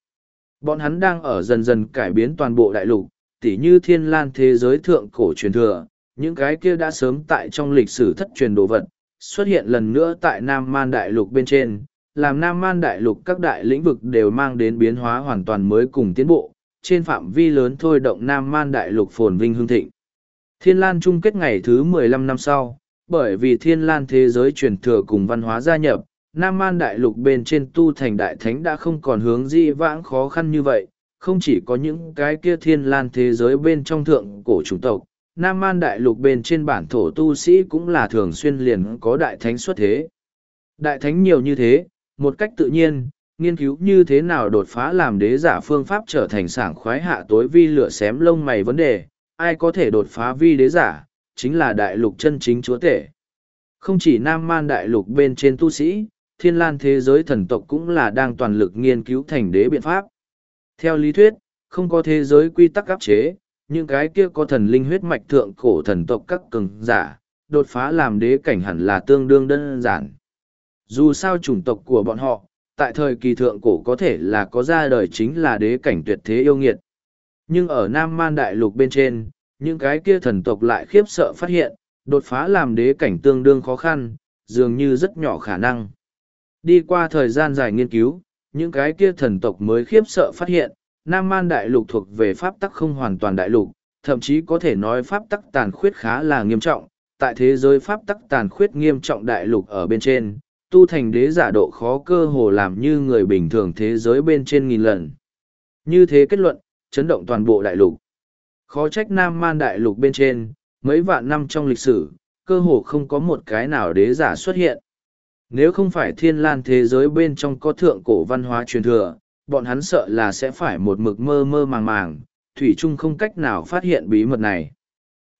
Bọn hắn đang ở dần dần cải biến toàn bộ đại lục, tỉ như thiên lan thế giới thượng cổ truyền thừa, những cái kia đã sớm tại trong lịch sử thất truyền đồ vật, xuất hiện lần nữa tại Nam Man Đại Lục bên trên, làm Nam Man Đại Lục các đại lĩnh vực đều mang đến biến hóa hoàn toàn mới cùng tiến bộ, trên phạm vi lớn thôi động Nam Man Đại Lục phồn vinh hương thịnh. Thiên Lan chung kết ngày thứ mười lăm năm sau, bởi vì Thiên Lan thế giới truyền thừa cùng văn hóa gia nhập, Nam Man Đại Lục bên trên tu thành Đại Thánh đã không còn hướng di vãng khó khăn như vậy, không chỉ có những cái kia Thiên Lan thế giới bên trong thượng cổ chủng tộc, Nam Man Đại Lục bên trên bản thổ tu sĩ cũng là thường xuyên liền có đại thánh xuất thế. Đại thánh nhiều như thế, một cách tự nhiên, nghiên cứu như thế nào đột phá làm đế giả phương pháp trở thành sảng khoái hạ tối vi lửa xém lông mày vấn đề, ai có thể đột phá vi đế giả, chính là đại lục chân chính chúa tể. Không chỉ Nam Man Đại Lục bên trên tu sĩ, thiên lan thế giới thần tộc cũng là đang toàn lực nghiên cứu thành đế biện pháp. Theo lý thuyết, không có thế giới quy tắc áp chế, những cái kia có thần linh huyết mạch thượng cổ thần tộc các cường giả, đột phá làm đế cảnh hẳn là tương đương đơn giản. Dù sao chủng tộc của bọn họ, tại thời kỳ thượng cổ có thể là có ra đời chính là đế cảnh tuyệt thế yêu nghiệt. Nhưng ở Nam Man Đại Lục bên trên, những cái kia thần tộc lại khiếp sợ phát hiện, đột phá làm đế cảnh tương đương khó khăn, dường như rất nhỏ khả năng. Đi qua thời gian dài nghiên cứu, những cái kia thần tộc mới khiếp sợ phát hiện, Nam Man Đại Lục thuộc về pháp tắc không hoàn toàn đại lục, thậm chí có thể nói pháp tắc tàn khuyết khá là nghiêm trọng. Tại thế giới pháp tắc tàn khuyết nghiêm trọng đại lục ở bên trên, tu thành đế giả độ khó cơ hồ làm như người bình thường thế giới bên trên nghìn lần. Như thế kết luận, chấn động toàn bộ đại lục. Khó trách Nam Man đại lục bên trên, mấy vạn năm trong lịch sử, cơ hồ không có một cái nào đế giả xuất hiện. Nếu không phải thiên lan thế giới bên trong có thượng cổ văn hóa truyền thừa, bọn hắn sợ là sẽ phải một mực mơ mơ màng màng, Thủy Trung không cách nào phát hiện bí mật này.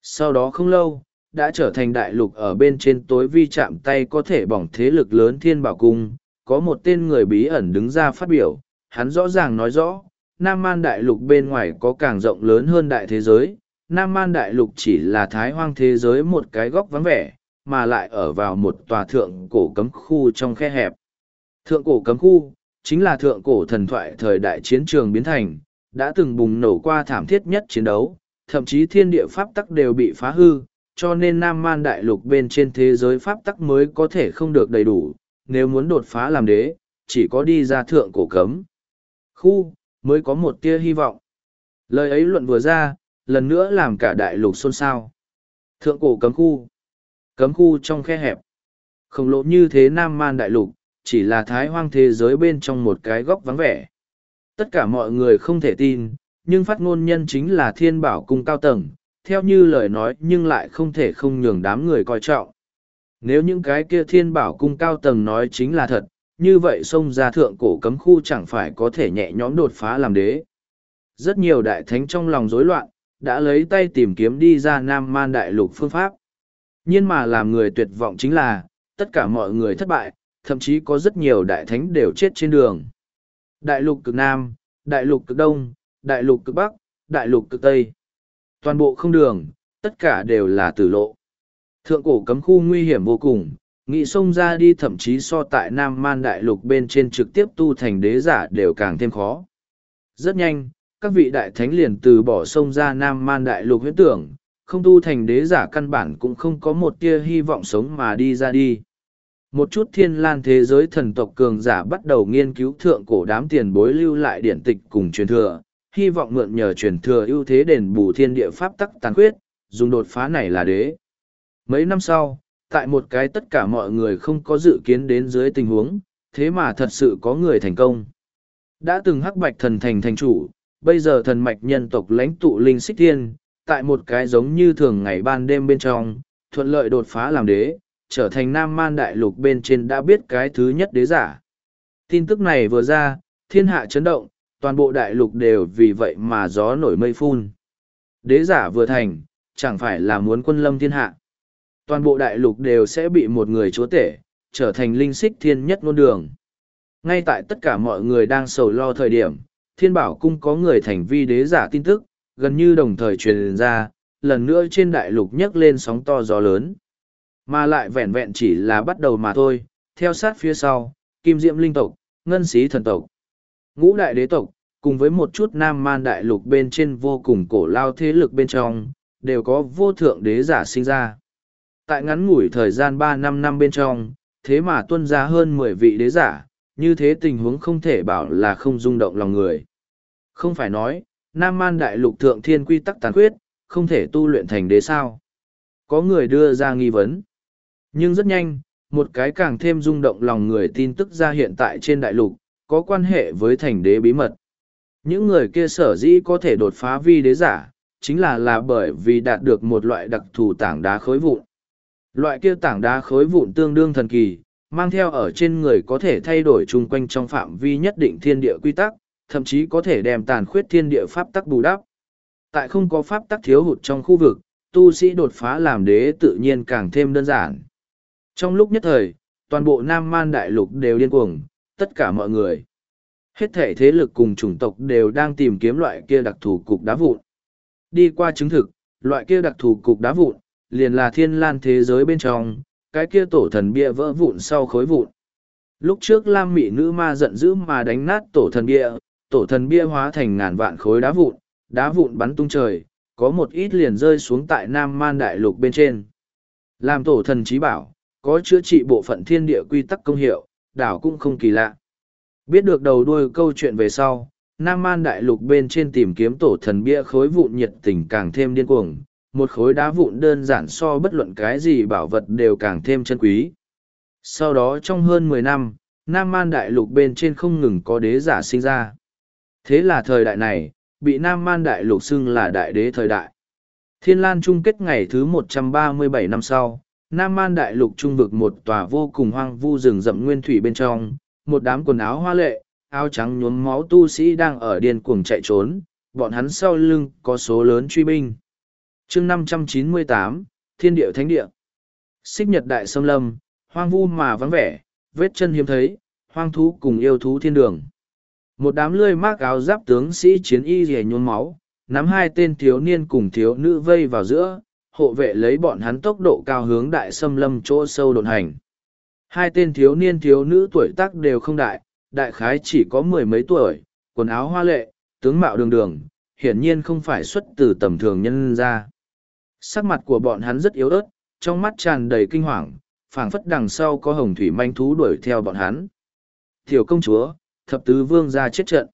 Sau đó không lâu, đã trở thành đại lục ở bên trên tối vi chạm tay có thể bỏng thế lực lớn thiên bảo cung, có một tên người bí ẩn đứng ra phát biểu, hắn rõ ràng nói rõ, Nam Man đại lục bên ngoài có càng rộng lớn hơn đại thế giới, Nam Man đại lục chỉ là thái hoang thế giới một cái góc vắng vẻ, mà lại ở vào một tòa thượng cổ cấm khu trong khe hẹp. Thượng cổ cấm khu, chính là thượng cổ thần thoại thời đại chiến trường biến thành, đã từng bùng nổ qua thảm thiết nhất chiến đấu, thậm chí thiên địa pháp tắc đều bị phá hư, cho nên Nam Man Đại Lục bên trên thế giới pháp tắc mới có thể không được đầy đủ, nếu muốn đột phá làm đế, chỉ có đi ra thượng cổ cấm. Khu, mới có một tia hy vọng. Lời ấy luận vừa ra, lần nữa làm cả đại lục xôn xao. Thượng cổ cấm khu. Cấm khu trong khe hẹp. Khổng lồ như thế Nam Man Đại Lục, chỉ là thái hoang thế giới bên trong một cái góc vắng vẻ. Tất cả mọi người không thể tin, nhưng phát ngôn nhân chính là thiên bảo cung cao tầng, theo như lời nói nhưng lại không thể không nhường đám người coi trọng. Nếu những cái kia thiên bảo cung cao tầng nói chính là thật, như vậy xông ra thượng cổ cấm khu chẳng phải có thể nhẹ nhõm đột phá làm đế. Rất nhiều đại thánh trong lòng rối loạn, đã lấy tay tìm kiếm đi ra Nam Man Đại Lục phương pháp. Nhưng mà làm người tuyệt vọng chính là, tất cả mọi người thất bại, thậm chí có rất nhiều đại thánh đều chết trên đường. Đại lục cực Nam, đại lục cực Đông, đại lục cực Bắc, đại lục cực Tây. Toàn bộ không đường, tất cả đều là tử lộ. Thượng cổ cấm khu nguy hiểm vô cùng, nghị sông ra đi thậm chí so tại Nam Man đại lục bên trên trực tiếp tu thành đế giả đều càng thêm khó. Rất nhanh, các vị đại thánh liền từ bỏ sông ra Nam Man đại lục huyễn tưởng, không tu thành đế giả căn bản cũng không có một tia hy vọng sống mà đi ra đi một chút thiên lan thế giới thần tộc cường giả bắt đầu nghiên cứu thượng cổ đám tiền bối lưu lại điển tịch cùng truyền thừa, hy vọng mượn nhờ truyền thừa ưu thế đền bù thiên địa pháp tắc tàn khuyết, dùng đột phá này là đế. Mấy năm sau, tại một cái tất cả mọi người không có dự kiến đến dưới tình huống, thế mà thật sự có người thành công. Đã từng hắc bạch thần thành thành chủ, bây giờ thần mạch nhân tộc lãnh tụ linh xích thiên, tại một cái giống như thường ngày ban đêm bên trong, thuận lợi đột phá làm đế, trở thành nam man đại lục bên trên đã biết cái thứ nhất đế giả. Tin tức này vừa ra, thiên hạ chấn động, toàn bộ đại lục đều vì vậy mà gió nổi mây phun. Đế giả vừa thành, chẳng phải là muốn quân lâm thiên hạ. Toàn bộ đại lục đều sẽ bị một người chúa tể, trở thành linh xích thiên nhất ngôn đường. Ngay tại tất cả mọi người đang sầu lo thời điểm, thiên bảo cung có người thành vi đế giả tin tức, gần như đồng thời truyền ra, lần nữa trên đại lục nhấc lên sóng to gió lớn. Mà lại vẹn vẹn chỉ là bắt đầu mà thôi, theo sát phía sau, kim diệm linh tộc, ngân sĩ thần tộc, ngũ đại đế tộc, cùng với một chút nam man đại lục bên trên vô cùng cổ lao thế lực bên trong, đều có vô thượng đế giả sinh ra. Tại ngắn ngủi thời gian ba năm năm bên trong, thế mà tuân ra hơn mười vị đế giả, như thế tình huống không thể bảo là không rung động lòng người. Không phải nói, Nam Man Đại Lục Thượng Thiên quy tắc tàn khuyết, không thể tu luyện thành đế sao. Có người đưa ra nghi vấn. Nhưng rất nhanh, một cái càng thêm rung động lòng người tin tức ra hiện tại trên đại lục, có quan hệ với thành đế bí mật. Những người kia sở dĩ có thể đột phá vi đế giả, chính là là bởi vì đạt được một loại đặc thù tảng đá khối vụn. Loại kia tảng đá khối vụn tương đương thần kỳ, mang theo ở trên người có thể thay đổi chung quanh trong phạm vi nhất định thiên địa quy tắc, thậm chí có thể đem tàn khuyết thiên địa pháp tắc bù đắp. Tại không có pháp tắc thiếu hụt trong khu vực, tu sĩ đột phá làm đế tự nhiên càng thêm đơn giản. Trong lúc nhất thời, toàn bộ Nam Man Đại Lục đều điên cuồng, tất cả mọi người. Hết thể thế lực cùng chủng tộc đều đang tìm kiếm loại kia đặc thù cục đá vụn. đi qua chứng thực, loại kia đặc thù cục đá vụn, liền là thiên lan thế giới bên trong, cái kia tổ thần bia vỡ vụn sau khối vụn. Lúc trước Lam Mị nữ ma giận dữ mà đánh nát tổ thần bia, tổ thần bia hóa thành ngàn vạn khối đá vụn, đá vụn bắn tung trời, có một ít liền rơi xuống tại Nam Man Đại Lục bên trên. Làm tổ thần trí bảo, có chữa trị bộ phận thiên địa quy tắc công hiệu, đảo cũng không kỳ lạ. Biết được đầu đuôi câu chuyện về sau, Nam Man Đại Lục bên trên tìm kiếm tổ thần bia khối vụn nhiệt tình càng thêm điên cuồng, một khối đá vụn đơn giản so bất luận cái gì bảo vật đều càng thêm chân quý. Sau đó trong hơn mười năm, Nam Man Đại Lục bên trên không ngừng có đế giả sinh ra. Thế là thời đại này, bị Nam Man Đại Lục xưng là Đại Đế thời đại. Thiên Lan chung kết ngày thứ một trăm ba mươi bảy năm sau, Nam Man Đại Lục trung vực một tòa vô cùng hoang vu rừng rậm nguyên thủy bên trong, một đám quần áo hoa lệ, áo trắng nhuốm máu tu sĩ đang ở điên cuồng chạy trốn, bọn hắn sau lưng có số lớn truy binh. chương năm trăm chín mươi tám Thiên Điệu Thánh Địa Xích Nhật Đại Sâm Lâm, hoang vu mà vắng vẻ, vết chân hiếm thấy, hoang thú cùng yêu thú thiên đường. Một đám lươi mác áo giáp tướng sĩ chiến y rẻ nhuốm máu, nắm hai tên thiếu niên cùng thiếu nữ vây vào giữa, hộ vệ lấy bọn hắn tốc độ cao hướng đại xâm lâm chỗ sâu đồn hành. Hai tên thiếu niên thiếu nữ tuổi tác đều không đại, đại khái chỉ có mười mấy tuổi, quần áo hoa lệ, tướng mạo đường đường, hiển nhiên không phải xuất từ tầm thường nhân ra. Sắc mặt của bọn hắn rất yếu ớt, trong mắt tràn đầy kinh hoàng, phảng phất đằng sau có hồng thủy manh thú đuổi theo bọn hắn. Tiểu công chúa, thập tứ vương ra chết trận.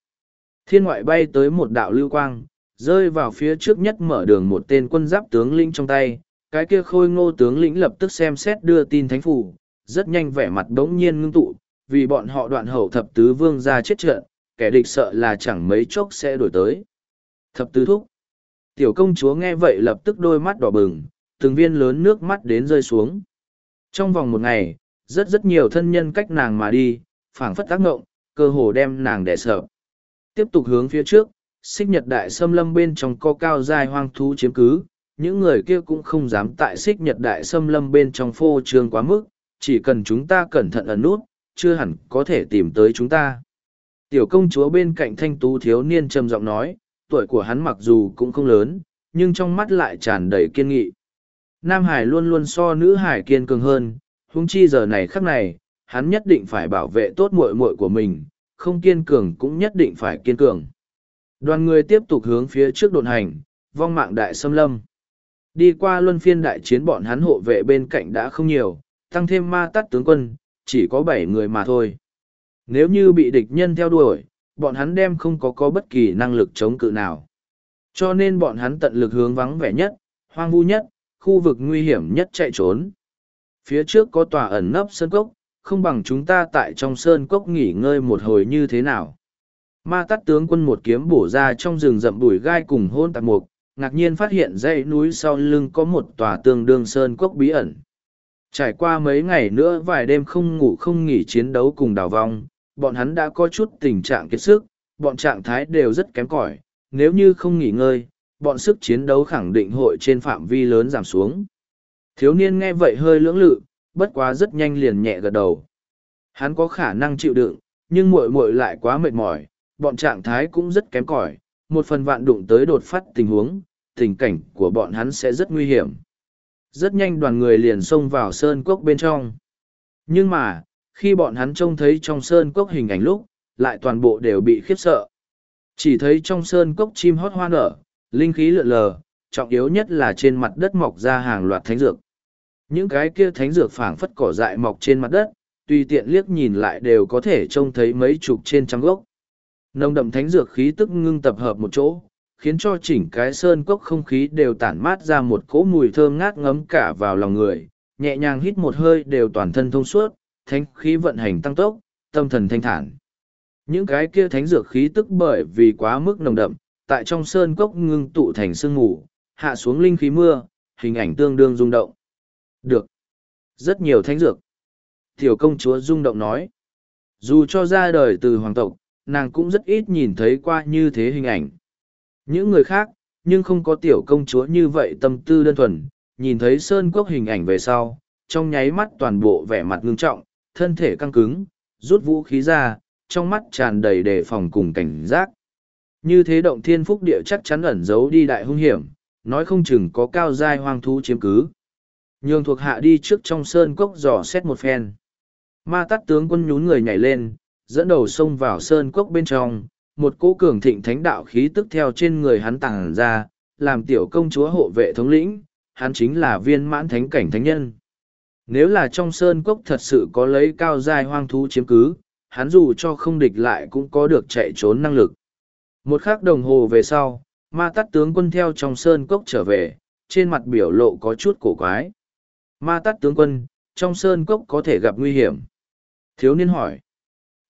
Thiên ngoại bay tới một đạo lưu quang, rơi vào phía trước nhất mở đường một tên quân giáp tướng lĩnh trong tay. Cái kia khôi ngô tướng lĩnh lập tức xem xét đưa tin thánh phủ, rất nhanh vẻ mặt đống nhiên ngưng tụ, vì bọn họ đoạn hậu thập tứ vương ra chết trận, kẻ địch sợ là chẳng mấy chốc sẽ đổi tới. Thập tứ thúc. Tiểu công chúa nghe vậy lập tức đôi mắt đỏ bừng, từng viên lớn nước mắt đến rơi xuống. Trong vòng một ngày, rất rất nhiều thân nhân cách nàng mà đi, phảng phất tác ngộng, cơ hồ đem nàng đẻ sợ. Tiếp tục hướng phía trước, xích nhật đại xâm lâm bên trong co cao dài hoang thú chiếm cứ, những người kia cũng không dám tại xích nhật đại xâm lâm bên trong phô trương quá mức, chỉ cần chúng ta cẩn thận ẩn nút, chưa hẳn có thể tìm tới chúng ta. Tiểu công chúa bên cạnh thanh tú thiếu niên trầm giọng nói, tuổi của hắn mặc dù cũng không lớn, nhưng trong mắt lại tràn đầy kiên nghị. Nam Hải luôn luôn so nữ Hải kiên cường hơn, huống chi giờ này khắc này, hắn nhất định phải bảo vệ tốt muội muội của mình, không kiên cường cũng nhất định phải kiên cường. Đoàn người tiếp tục hướng phía trước đồn hành, vong mạng đại xâm lâm. Đi qua luân phiên đại chiến bọn hắn hộ vệ bên cạnh đã không nhiều, tăng thêm ma tắt tướng quân, chỉ có bảy người mà thôi. Nếu như bị địch nhân theo đuổi, bọn hắn đem không có có bất kỳ năng lực chống cự nào. Cho nên bọn hắn tận lực hướng vắng vẻ nhất, hoang vu nhất, khu vực nguy hiểm nhất chạy trốn. Phía trước có tòa ẩn nấp sơn cốc, không bằng chúng ta tại trong sơn cốc nghỉ ngơi một hồi như thế nào. Ma tắt tướng quân một kiếm bổ ra trong rừng rậm bụi gai cùng hôn tạc mục, ngạc nhiên phát hiện dãy núi sau lưng có một tòa tương đương sơn cốc bí ẩn. Trải qua mấy ngày nữa vài đêm không ngủ không nghỉ chiến đấu cùng đào vong, bọn hắn đã có chút tình trạng kiệt sức, bọn trạng thái đều rất kém cỏi nếu như không nghỉ ngơi, bọn sức chiến đấu khẳng định hội trên phạm vi lớn giảm xuống. Thiếu niên nghe vậy hơi lưỡng lự, bất quá rất nhanh liền nhẹ gật đầu. Hắn có khả năng chịu đựng, nhưng muội muội lại quá mệt mỏi, bọn trạng thái cũng rất kém cỏi, một phần vạn đụng tới đột phát tình huống, tình cảnh của bọn hắn sẽ rất nguy hiểm. Rất nhanh đoàn người liền xông vào sơn cốc bên trong. Nhưng mà, khi bọn hắn trông thấy trong sơn cốc hình ảnh lúc, lại toàn bộ đều bị khiếp sợ. Chỉ thấy trong sơn cốc chim hót hoa nở, linh khí lượn lờ, trọng yếu nhất là trên mặt đất mọc ra hàng loạt thánh dược. Những cái kia thánh dược phảng phất cỏ dại mọc trên mặt đất, tùy tiện liếc nhìn lại đều có thể trông thấy mấy chục trên trăm gốc. Nồng đậm thánh dược khí tức ngưng tập hợp một chỗ, khiến cho chỉnh cái sơn cốc không khí đều tản mát ra một cỗ mùi thơm ngát ngấm cả vào lòng người, nhẹ nhàng hít một hơi đều toàn thân thông suốt, thánh khí vận hành tăng tốc, tâm thần thanh thản. Những cái kia thánh dược khí tức bởi vì quá mức nồng đậm, tại trong sơn cốc ngưng tụ thành sương mù, hạ xuống linh khí mưa, hình ảnh tương đương rung động. Được. Rất nhiều thánh dược. Tiểu công chúa rung động nói. Dù cho ra đời từ hoàng tộc, nàng cũng rất ít nhìn thấy qua như thế hình ảnh. Những người khác, nhưng không có tiểu công chúa như vậy tâm tư đơn thuần, nhìn thấy sơn quốc hình ảnh về sau, trong nháy mắt toàn bộ vẻ mặt ngưng trọng, thân thể căng cứng, rút vũ khí ra, trong mắt tràn đầy đề phòng cùng cảnh giác. Như thế động thiên phúc địa chắc chắn ẩn giấu đi đại hung hiểm, nói không chừng có cao giai hoang thú chiếm cứ. Nhường thuộc hạ đi trước trong sơn cốc dò xét một phen. Ma tắt tướng quân nhún người nhảy lên, dẫn đầu xông vào sơn cốc bên trong, một cỗ cường thịnh thánh đạo khí tức theo trên người hắn tàng ra, làm tiểu công chúa hộ vệ thống lĩnh, hắn chính là viên mãn thánh cảnh thánh nhân. Nếu là trong sơn cốc thật sự có lấy cao giai hoang thú chiếm cứ, hắn dù cho không địch lại cũng có được chạy trốn năng lực. Một khắc đồng hồ về sau, ma tắt tướng quân theo trong sơn cốc trở về, trên mặt biểu lộ có chút cổ quái. Ma tắt tướng quân, trong sơn cốc có thể gặp nguy hiểm. Thiếu niên hỏi.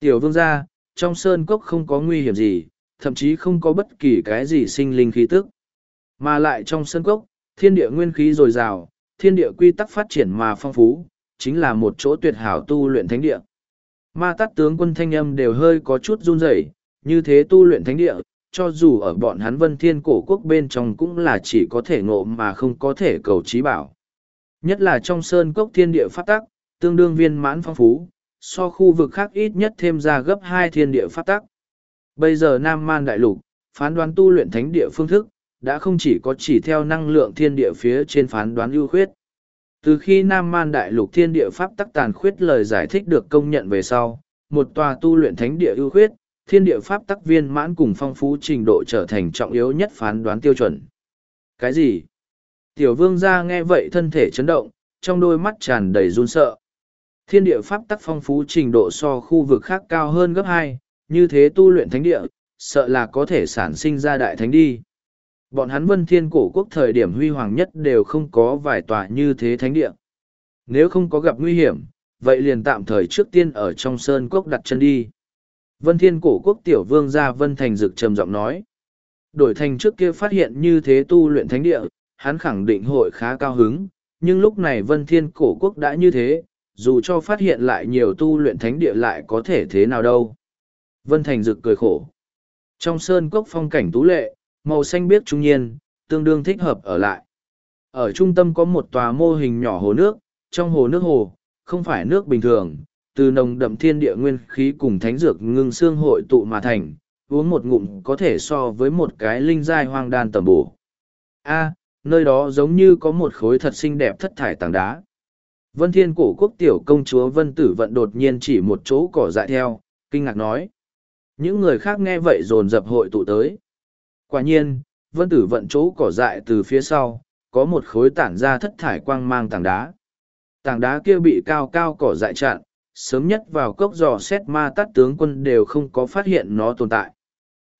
Tiểu vương gia, trong sơn cốc không có nguy hiểm gì, thậm chí không có bất kỳ cái gì sinh linh khí tức. Mà lại trong sơn cốc, thiên địa nguyên khí dồi dào, thiên địa quy tắc phát triển mà phong phú, chính là một chỗ tuyệt hảo tu luyện thánh địa. Ma tát tướng quân thanh âm đều hơi có chút run rẩy, như thế tu luyện thánh địa, cho dù ở bọn hắn vân thiên cổ quốc bên trong cũng là chỉ có thể ngộ mà không có thể cầu trí bảo. Nhất là trong sơn cốc thiên địa phát tắc, tương đương viên mãn phong phú, so khu vực khác ít nhất thêm ra gấp hai thiên địa phát tắc. Bây giờ Nam Man Đại Lục, phán đoán tu luyện thánh địa phương thức, đã không chỉ có chỉ theo năng lượng thiên địa phía trên phán đoán ưu khuyết. Từ khi Nam Man Đại Lục thiên địa pháp tắc tàn khuyết lời giải thích được công nhận về sau, một tòa tu luyện thánh địa ưu khuyết, thiên địa pháp tắc viên mãn cùng phong phú trình độ trở thành trọng yếu nhất phán đoán tiêu chuẩn. Cái gì? Tiểu vương gia nghe vậy thân thể chấn động, trong đôi mắt tràn đầy run sợ. Thiên địa pháp tắc phong phú trình độ so khu vực khác cao hơn gấp hai, như thế tu luyện thánh địa, sợ là có thể sản sinh ra đại thánh đi. Bọn hắn vân thiên cổ quốc thời điểm huy hoàng nhất đều không có vài tòa như thế thánh địa. Nếu không có gặp nguy hiểm, vậy liền tạm thời trước tiên ở trong sơn quốc đặt chân đi. Vân thiên cổ quốc tiểu vương gia vân thành dực trầm giọng nói. Đổi thành trước kia phát hiện như thế tu luyện thánh địa, hắn khẳng định hội khá cao hứng, nhưng lúc này vân thiên cổ quốc đã như thế, dù cho phát hiện lại nhiều tu luyện thánh địa lại có thể thế nào đâu. Vân thành dực cười khổ. Trong sơn cốc phong cảnh tú lệ, màu xanh biếc trung nhiên, tương đương thích hợp ở lại. Ở trung tâm có một tòa mô hình nhỏ hồ nước, trong hồ nước hồ, không phải nước bình thường, từ nồng đậm thiên địa nguyên khí cùng thánh dược ngưng xương hội tụ mà thành, uống một ngụm có thể so với một cái linh giai hoang đan tầm bổ. A, nơi đó giống như có một khối thật xinh đẹp thất thải tảng đá. Vân Thiên cổ quốc tiểu công chúa Vân Tử Vận đột nhiên chỉ một chỗ cỏ dại theo, kinh ngạc nói. Những người khác nghe vậy dồn dập hội tụ tới. Quả nhiên, Vân Tử Vận chỗ cỏ dại từ phía sau, có một khối tản ra thất thải quang mang tảng đá. Tảng đá kia bị cao cao cỏ dại chặn, sớm nhất vào cốc dò xét ma tắt tướng quân đều không có phát hiện nó tồn tại.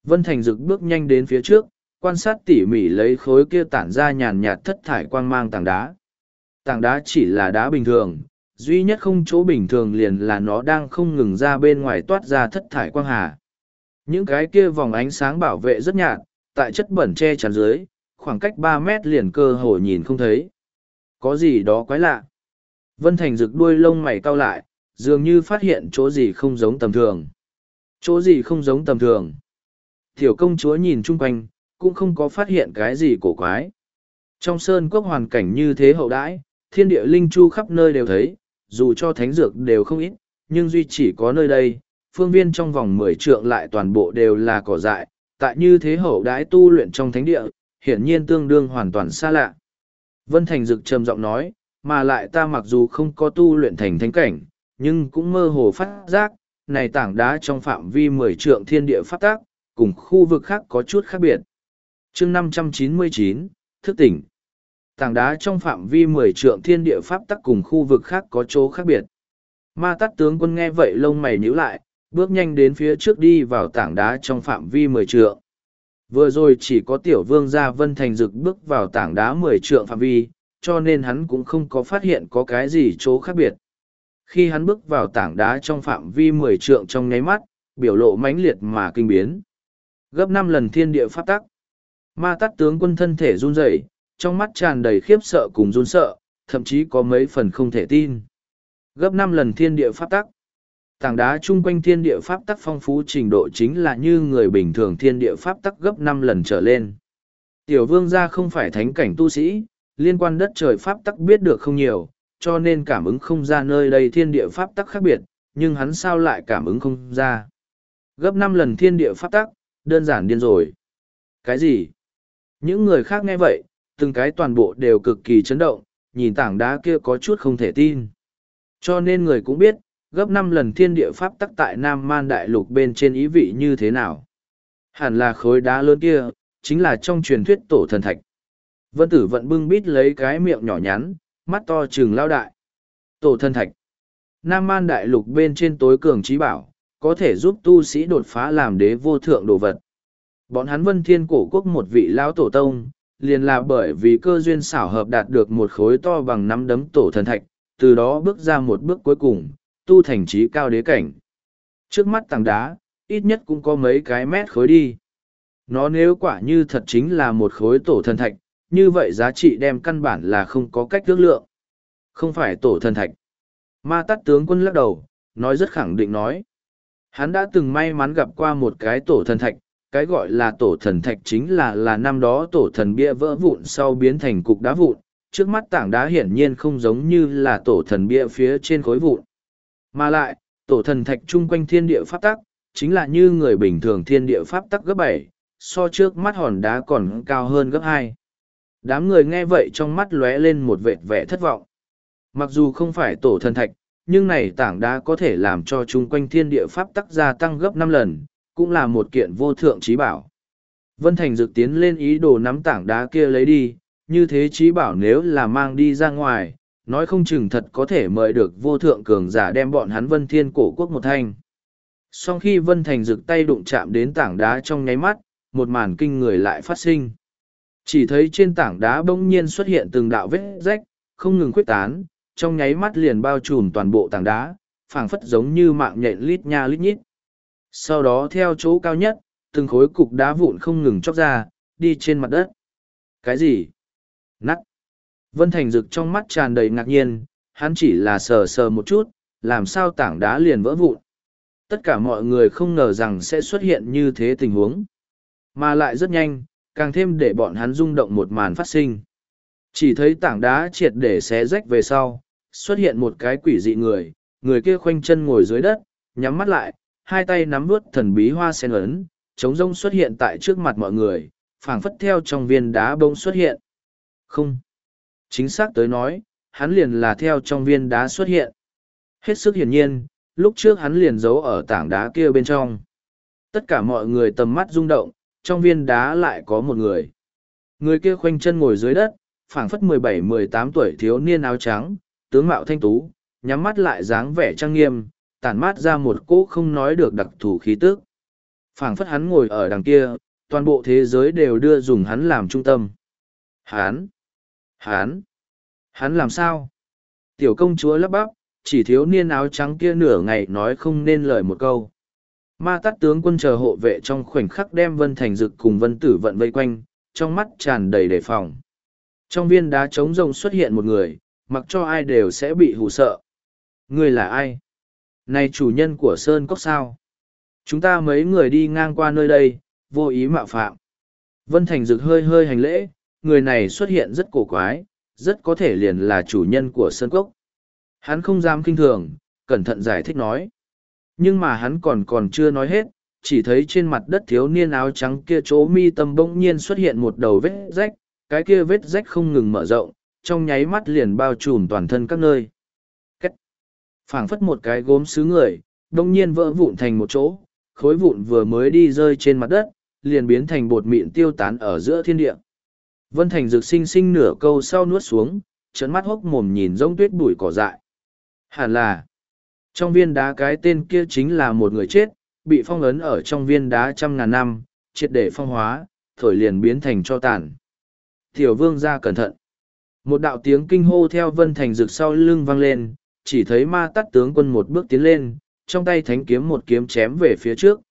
Vân Thành Dực bước nhanh đến phía trước, quan sát tỉ mỉ lấy khối kia tản ra nhàn nhạt thất thải quang mang tảng đá. Tảng đá chỉ là đá bình thường, duy nhất không chỗ bình thường liền là nó đang không ngừng ra bên ngoài toát ra thất thải quang hà. Những cái kia vòng ánh sáng bảo vệ rất nhạt, tại chất bẩn che chắn dưới, khoảng cách ba mét liền cơ hồ nhìn không thấy. Có gì đó quái lạ. Vân Thành rực đuôi lông mày cau lại, dường như phát hiện chỗ gì không giống tầm thường. Chỗ gì không giống tầm thường. Tiểu công chúa nhìn chung quanh, cũng không có phát hiện cái gì cổ quái. Trong sơn quốc hoàn cảnh như thế hậu đãi, thiên địa linh chu khắp nơi đều thấy, dù cho thánh dược đều không ít, nhưng duy chỉ có nơi đây, phương viên trong vòng mười trượng lại toàn bộ đều là cỏ dại, tại như thế hậu đãi tu luyện trong thánh địa, hiển nhiên tương đương hoàn toàn xa lạ. Vân Thành Dực trầm giọng nói, mà lại ta mặc dù không có tu luyện thành thánh cảnh, nhưng cũng mơ hồ phát giác, này tảng đá trong phạm vi mười trượng thiên địa phát tác, cùng khu vực khác có chút khác biệt. chương năm trăm chín mươi chín thức tỉnh. Tảng đá trong phạm vi mười trượng thiên địa pháp tắc cùng khu vực khác có chỗ khác biệt. Ma tắt tướng quân nghe vậy lông mày nhíu lại, bước nhanh đến phía trước đi vào tảng đá trong phạm vi mười trượng. Vừa rồi chỉ có tiểu vương gia Vân Thành Dực bước vào tảng đá mười trượng phạm vi, cho nên hắn cũng không có phát hiện có cái gì chỗ khác biệt. Khi hắn bước vào tảng đá trong phạm vi mười trượng trong nháy mắt, biểu lộ mãnh liệt mà kinh biến. Gấp năm lần thiên địa pháp tắc. Ma tắt tướng quân thân thể run rẩy, trong mắt tràn đầy khiếp sợ cùng run sợ, thậm chí có mấy phần không thể tin. Gấp năm lần thiên địa pháp tắc. Tảng đá chung quanh thiên địa pháp tắc phong phú trình độ chính là như người bình thường thiên địa pháp tắc gấp năm lần trở lên. Tiểu vương gia không phải thánh cảnh tu sĩ, liên quan đất trời pháp tắc biết được không nhiều, cho nên cảm ứng không ra nơi đây thiên địa pháp tắc khác biệt, nhưng hắn sao lại cảm ứng không ra. Gấp năm lần thiên địa pháp tắc, đơn giản điên rồi. Cái gì? Những người khác nghe vậy, từng cái toàn bộ đều cực kỳ chấn động, nhìn tảng đá kia có chút không thể tin. Cho nên người cũng biết, gấp năm lần thiên địa pháp tắc tại Nam Man Đại Lục bên trên ý vị như thế nào. Hẳn là khối đá lớn kia, chính là trong truyền thuyết tổ thần thạch. Vân tử vận bưng bít lấy cái miệng nhỏ nhắn, mắt to trừng lao đại. Tổ thần thạch. Nam Man Đại Lục bên trên tối cường trí bảo, có thể giúp tu sĩ đột phá làm đế vô thượng đồ vật. Bọn hắn vân thiên cổ quốc một vị lão tổ tông, liền là bởi vì cơ duyên xảo hợp đạt được một khối to bằng năm đấm tổ thần thạch, từ đó bước ra một bước cuối cùng, tu thành trí cao đế cảnh. Trước mắt tảng đá, ít nhất cũng có mấy cái mét khối đi. Nó nếu quả như thật chính là một khối tổ thần thạch, như vậy giá trị đem căn bản là không có cách ước lượng. Không phải tổ thần thạch. Ma tắt tướng quân lắc đầu, nói rất khẳng định nói. Hắn đã từng may mắn gặp qua một cái tổ thần thạch, cái gọi là tổ thần thạch chính là là năm đó tổ thần bia vỡ vụn sau biến thành cục đá vụn, trước mắt tảng đá hiển nhiên không giống như là tổ thần bia phía trên khối vụn. Mà lại, tổ thần thạch chung quanh thiên địa pháp tắc, chính là như người bình thường thiên địa pháp tắc gấp bảy, so trước mắt hòn đá còn cao hơn gấp hai. Đám người nghe vậy trong mắt lóe lên một vệt vẻ thất vọng. Mặc dù không phải tổ thần thạch, nhưng này tảng đá có thể làm cho chung quanh thiên địa pháp tắc gia tăng gấp năm lần, cũng là một kiện vô thượng trí bảo. Vân Thành dực tiến lên ý đồ nắm tảng đá kia lấy đi, như thế trí bảo nếu là mang đi ra ngoài, nói không chừng thật có thể mời được vô thượng cường giả đem bọn hắn Vân Thiên cổ quốc một thanh. Sau khi Vân Thành dực tay đụng chạm đến tảng đá trong nháy mắt, một màn kinh người lại phát sinh. Chỉ thấy trên tảng đá bỗng nhiên xuất hiện từng đạo vết rách, không ngừng khuếch tán, trong nháy mắt liền bao trùm toàn bộ tảng đá, phảng phất giống như mạng nhện lít nha lít nhít. Sau đó theo chỗ cao nhất, từng khối cục đá vụn không ngừng chóc ra, đi trên mặt đất. Cái gì? Nắt. Vân Thành Dực trong mắt tràn đầy ngạc nhiên, hắn chỉ là sờ sờ một chút, làm sao tảng đá liền vỡ vụn. Tất cả mọi người không ngờ rằng sẽ xuất hiện như thế tình huống. Mà lại rất nhanh, càng thêm để bọn hắn rung động một màn phát sinh. Chỉ thấy tảng đá triệt để xé rách về sau, xuất hiện một cái quỷ dị người, người kia khoanh chân ngồi dưới đất, nhắm mắt lại, hai tay nắm vút thần bí hoa sen ấn, trống rông xuất hiện tại trước mặt mọi người, phảng phất theo trong viên đá bông xuất hiện. Không. Chính xác tới nói, hắn liền là theo trong viên đá xuất hiện. Hết sức hiển nhiên, lúc trước hắn liền giấu ở tảng đá kia bên trong. Tất cả mọi người tầm mắt rung động, trong viên đá lại có một người. Người kia khoanh chân ngồi dưới đất, phảng phất mười bảy mười tám tuổi thiếu niên áo trắng, tướng mạo thanh tú, nhắm mắt lại dáng vẻ trang nghiêm, tản mát ra một cỗ không nói được đặc thù khí tức. phảng phất hắn ngồi ở đằng kia, toàn bộ thế giới đều đưa dùng hắn làm trung tâm. Hắn! Hắn! Hắn làm sao? Tiểu công chúa lắp bắp, chỉ thiếu niên áo trắng kia nửa ngày nói không nên lời một câu. Ma tắt tướng quân chờ hộ vệ trong khoảnh khắc đem Vân Thành Dực cùng Vân Tử vận vây quanh, trong mắt tràn đầy đề phòng. Trong viên đá trống rông xuất hiện một người, mặc cho ai đều sẽ bị hù sợ. Người là ai? Này chủ nhân của Sơn Cốc sao? Chúng ta mấy người đi ngang qua nơi đây, vô ý mạo phạm. Vân Thành Dực hơi hơi hành lễ, người này xuất hiện rất cổ quái, rất có thể liền là chủ nhân của Sơn Cốc. Hắn không dám kinh thường, cẩn thận giải thích nói. Nhưng mà hắn còn còn chưa nói hết, chỉ thấy trên mặt đất thiếu niên áo trắng kia chỗ mi tâm bỗng nhiên xuất hiện một đầu vết rách, cái kia vết rách không ngừng mở rộng, trong nháy mắt liền bao trùm toàn thân các nơi. Phảng phất một cái gốm xứ người, đông nhiên vỡ vụn thành một chỗ, khối vụn vừa mới đi rơi trên mặt đất, liền biến thành bột mịn tiêu tán ở giữa thiên địa. Vân Thành rực sinh sinh nửa câu sau nuốt xuống, trấn mắt hốc mồm nhìn rông tuyết bụi cỏ dại. Hẳn là, trong viên đá cái tên kia chính là một người chết, bị phong ấn ở trong viên đá trăm ngàn năm, triệt để phong hóa, thổi liền biến thành cho tàn. Tiểu vương ra cẩn thận. Một đạo tiếng kinh hô theo vân thành rực sau lưng vang lên, chỉ thấy ma tắt tướng quân một bước tiến lên, trong tay thánh kiếm một kiếm chém về phía trước.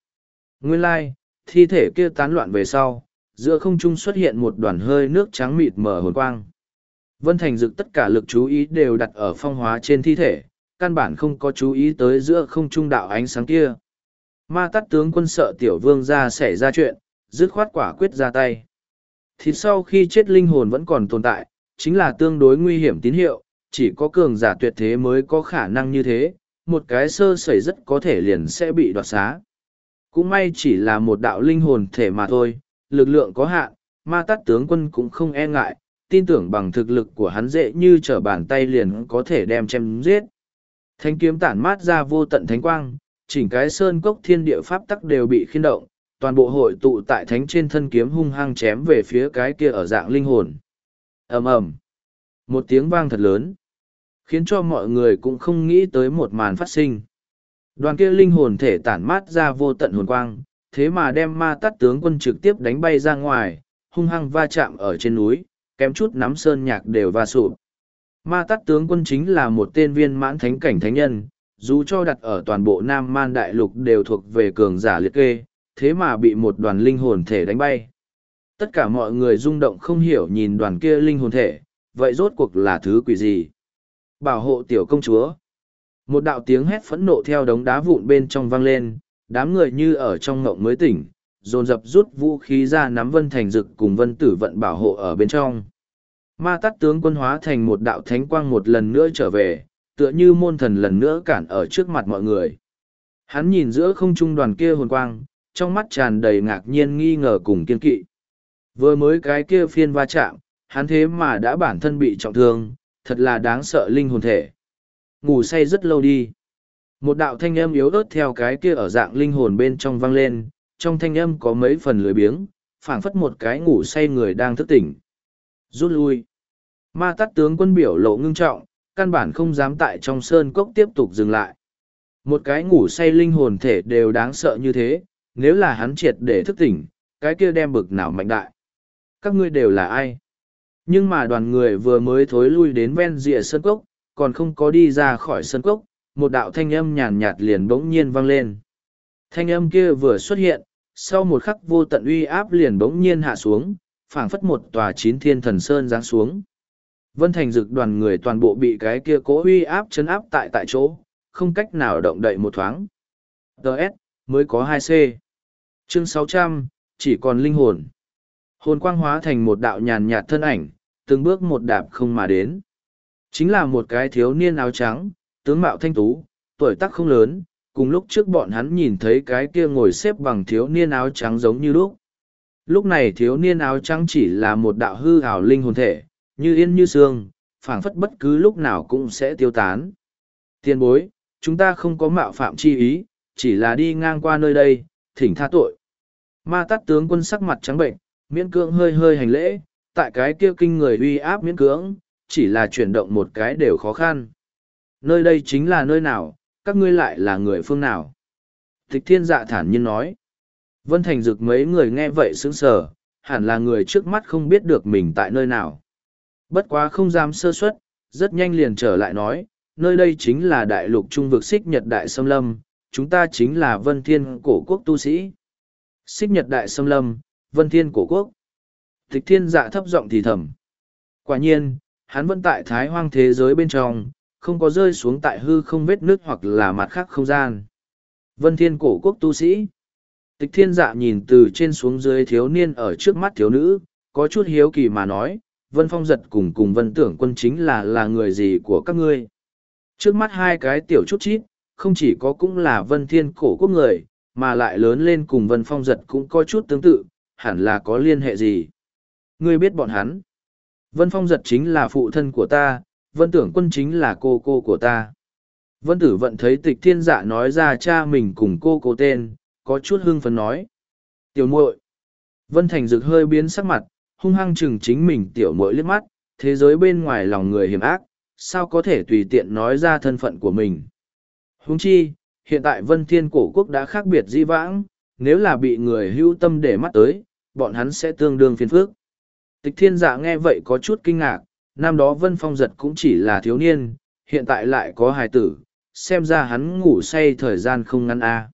Nguyên lai, thi thể kia tán loạn về sau, giữa không trung xuất hiện một đoàn hơi nước trắng mịt mở hồn quang. Vân Thành dực tất cả lực chú ý đều đặt ở phong hóa trên thi thể, căn bản không có chú ý tới giữa không trung đạo ánh sáng kia. Ma tắt tướng quân sợ tiểu vương ra xảy ra chuyện, dứt khoát quả quyết ra tay. Thì sau khi chết linh hồn vẫn còn tồn tại, chính là tương đối nguy hiểm tín hiệu, chỉ có cường giả tuyệt thế mới có khả năng như thế, một cái sơ sẩy rất có thể liền sẽ bị đoạt xá. Cũng may chỉ là một đạo linh hồn thể mà thôi, lực lượng có hạn, ma tắt tướng quân cũng không e ngại, tin tưởng bằng thực lực của hắn dễ như trở bàn tay liền có thể đem chém giết. thánh kiếm tản mát ra vô tận thánh quang, chỉnh cái sơn cốc thiên địa pháp tắc đều bị khiên động, toàn bộ hội tụ tại thánh trên thân kiếm hung hăng chém về phía cái kia ở dạng linh hồn. ầm ầm, một tiếng vang thật lớn, khiến cho mọi người cũng không nghĩ tới một màn phát sinh. Đoàn kia linh hồn thể tản mát ra vô tận hồn quang, thế mà đem ma tắt tướng quân trực tiếp đánh bay ra ngoài, hung hăng va chạm ở trên núi, kém chút nắm sơn nhạc đều va sụp. Ma tắt tướng quân chính là một tên viên mãn thánh cảnh thánh nhân, dù cho đặt ở toàn bộ Nam Man Đại Lục đều thuộc về cường giả liệt kê, thế mà bị một đoàn linh hồn thể đánh bay. Tất cả mọi người rung động không hiểu nhìn đoàn kia linh hồn thể, vậy rốt cuộc là thứ quỷ gì? Bảo hộ tiểu công chúa. Một đạo tiếng hét phẫn nộ theo đống đá vụn bên trong vang lên, đám người như ở trong ngộng mới tỉnh, dồn dập rút vũ khí ra nắm vân thành dực cùng vân tử vận bảo hộ ở bên trong. Ma tắt tướng quân hóa thành một đạo thánh quang một lần nữa trở về, tựa như môn thần lần nữa cản ở trước mặt mọi người. Hắn nhìn giữa không trung đoàn kia hồn quang, trong mắt tràn đầy ngạc nhiên nghi ngờ cùng kiên kỵ. Vừa mới cái kia phiên va chạm, hắn thế mà đã bản thân bị trọng thương, thật là đáng sợ linh hồn thể. Ngủ say rất lâu đi. Một đạo thanh âm yếu ớt theo cái kia ở dạng linh hồn bên trong vang lên, trong thanh âm có mấy phần lười biếng, phảng phất một cái ngủ say người đang thức tỉnh. Rút lui. Ma tắt tướng quân biểu lộ ngưng trọng, căn bản không dám tại trong sơn cốc tiếp tục dừng lại. Một cái ngủ say linh hồn thể đều đáng sợ như thế, nếu là hắn triệt để thức tỉnh, cái kia đem bực nào mạnh đại. Các ngươi đều là ai? Nhưng mà đoàn người vừa mới thối lui đến ven rìa sân cốc, còn không có đi ra khỏi sân cốc, một đạo thanh âm nhàn nhạt liền bỗng nhiên vang lên. Thanh âm kia vừa xuất hiện, sau một khắc vô tận uy áp liền bỗng nhiên hạ xuống, phảng phất một tòa chín thiên thần sơn giáng xuống. Vân Thành dực đoàn người toàn bộ bị cái kia cố uy áp chấn áp tại tại chỗ, không cách nào động đậy một thoáng. ts mới có hai c Chương sáu trăm chỉ còn linh hồn. Hồn quang hóa thành một đạo nhàn nhạt thân ảnh, từng bước một đạp không mà đến. Chính là một cái thiếu niên áo trắng, tướng mạo thanh tú, tuổi tác không lớn, cùng lúc trước bọn hắn nhìn thấy cái kia ngồi xếp bằng thiếu niên áo trắng giống như lúc. Lúc này thiếu niên áo trắng chỉ là một đạo hư ảo linh hồn thể, như yên như sương, phảng phất bất cứ lúc nào cũng sẽ tiêu tán. Tiên bối, chúng ta không có mạo phạm chi ý, chỉ là đi ngang qua nơi đây, thỉnh tha tội. Ma tát tướng quân sắc mặt trắng bệnh, miễn cưỡng hơi hơi hành lễ, tại cái kia kinh người uy áp miễn cưỡng, chỉ là chuyển động một cái đều khó khăn. Nơi đây chính là nơi nào, các ngươi lại là người phương nào? Tịch thiên dạ thản nhiên nói. Vân Thành Dực mấy người nghe vậy sững sờ, hẳn là người trước mắt không biết được mình tại nơi nào. Bất quá không dám sơ suất, rất nhanh liền trở lại nói, nơi đây chính là đại lục trung vực xích nhật đại xâm lâm, chúng ta chính là vân thiên cổ quốc tu sĩ. Xích nhật đại xâm lâm, vân thiên cổ quốc. Tịch thiên dạ thấp giọng thì thầm. Quả nhiên, hắn vẫn tại thái hoang thế giới bên trong, không có rơi xuống tại hư không vết nước hoặc là mặt khác không gian. Vân thiên cổ quốc tu sĩ. Tịch thiên dạ nhìn từ trên xuống dưới thiếu niên ở trước mắt thiếu nữ, có chút hiếu kỳ mà nói, Vân Phong giật cùng cùng Vân tưởng quân chính là là người gì của các ngươi. Trước mắt hai cái tiểu chút chít, không chỉ có cũng là Vân Thiên cổ quốc người, mà lại lớn lên cùng Vân Phong giật cũng có chút tương tự, hẳn là có liên hệ gì. Ngươi biết bọn hắn. Vân Phong giật chính là phụ thân của ta, Vân tưởng quân chính là cô cô của ta. Vân tử vận thấy tịch thiên dạ nói ra cha mình cùng cô cô tên, có chút hưng phấn nói. Tiểu muội Vân Thành dực hơi biến sắc mặt, hung hăng chừng chính mình tiểu muội liếc mắt, thế giới bên ngoài lòng người hiểm ác, sao có thể tùy tiện nói ra thân phận của mình. Huống chi, hiện tại Vân Thiên cổ quốc đã khác biệt di vãng, nếu là bị người hữu tâm để mắt tới, bọn hắn sẽ tương đương phiền phức. Tịch thiên dạ nghe vậy có chút kinh ngạc, năm đó Vân Phong giật cũng chỉ là thiếu niên, hiện tại lại có hài tử, xem ra hắn ngủ say thời gian không ngăn a.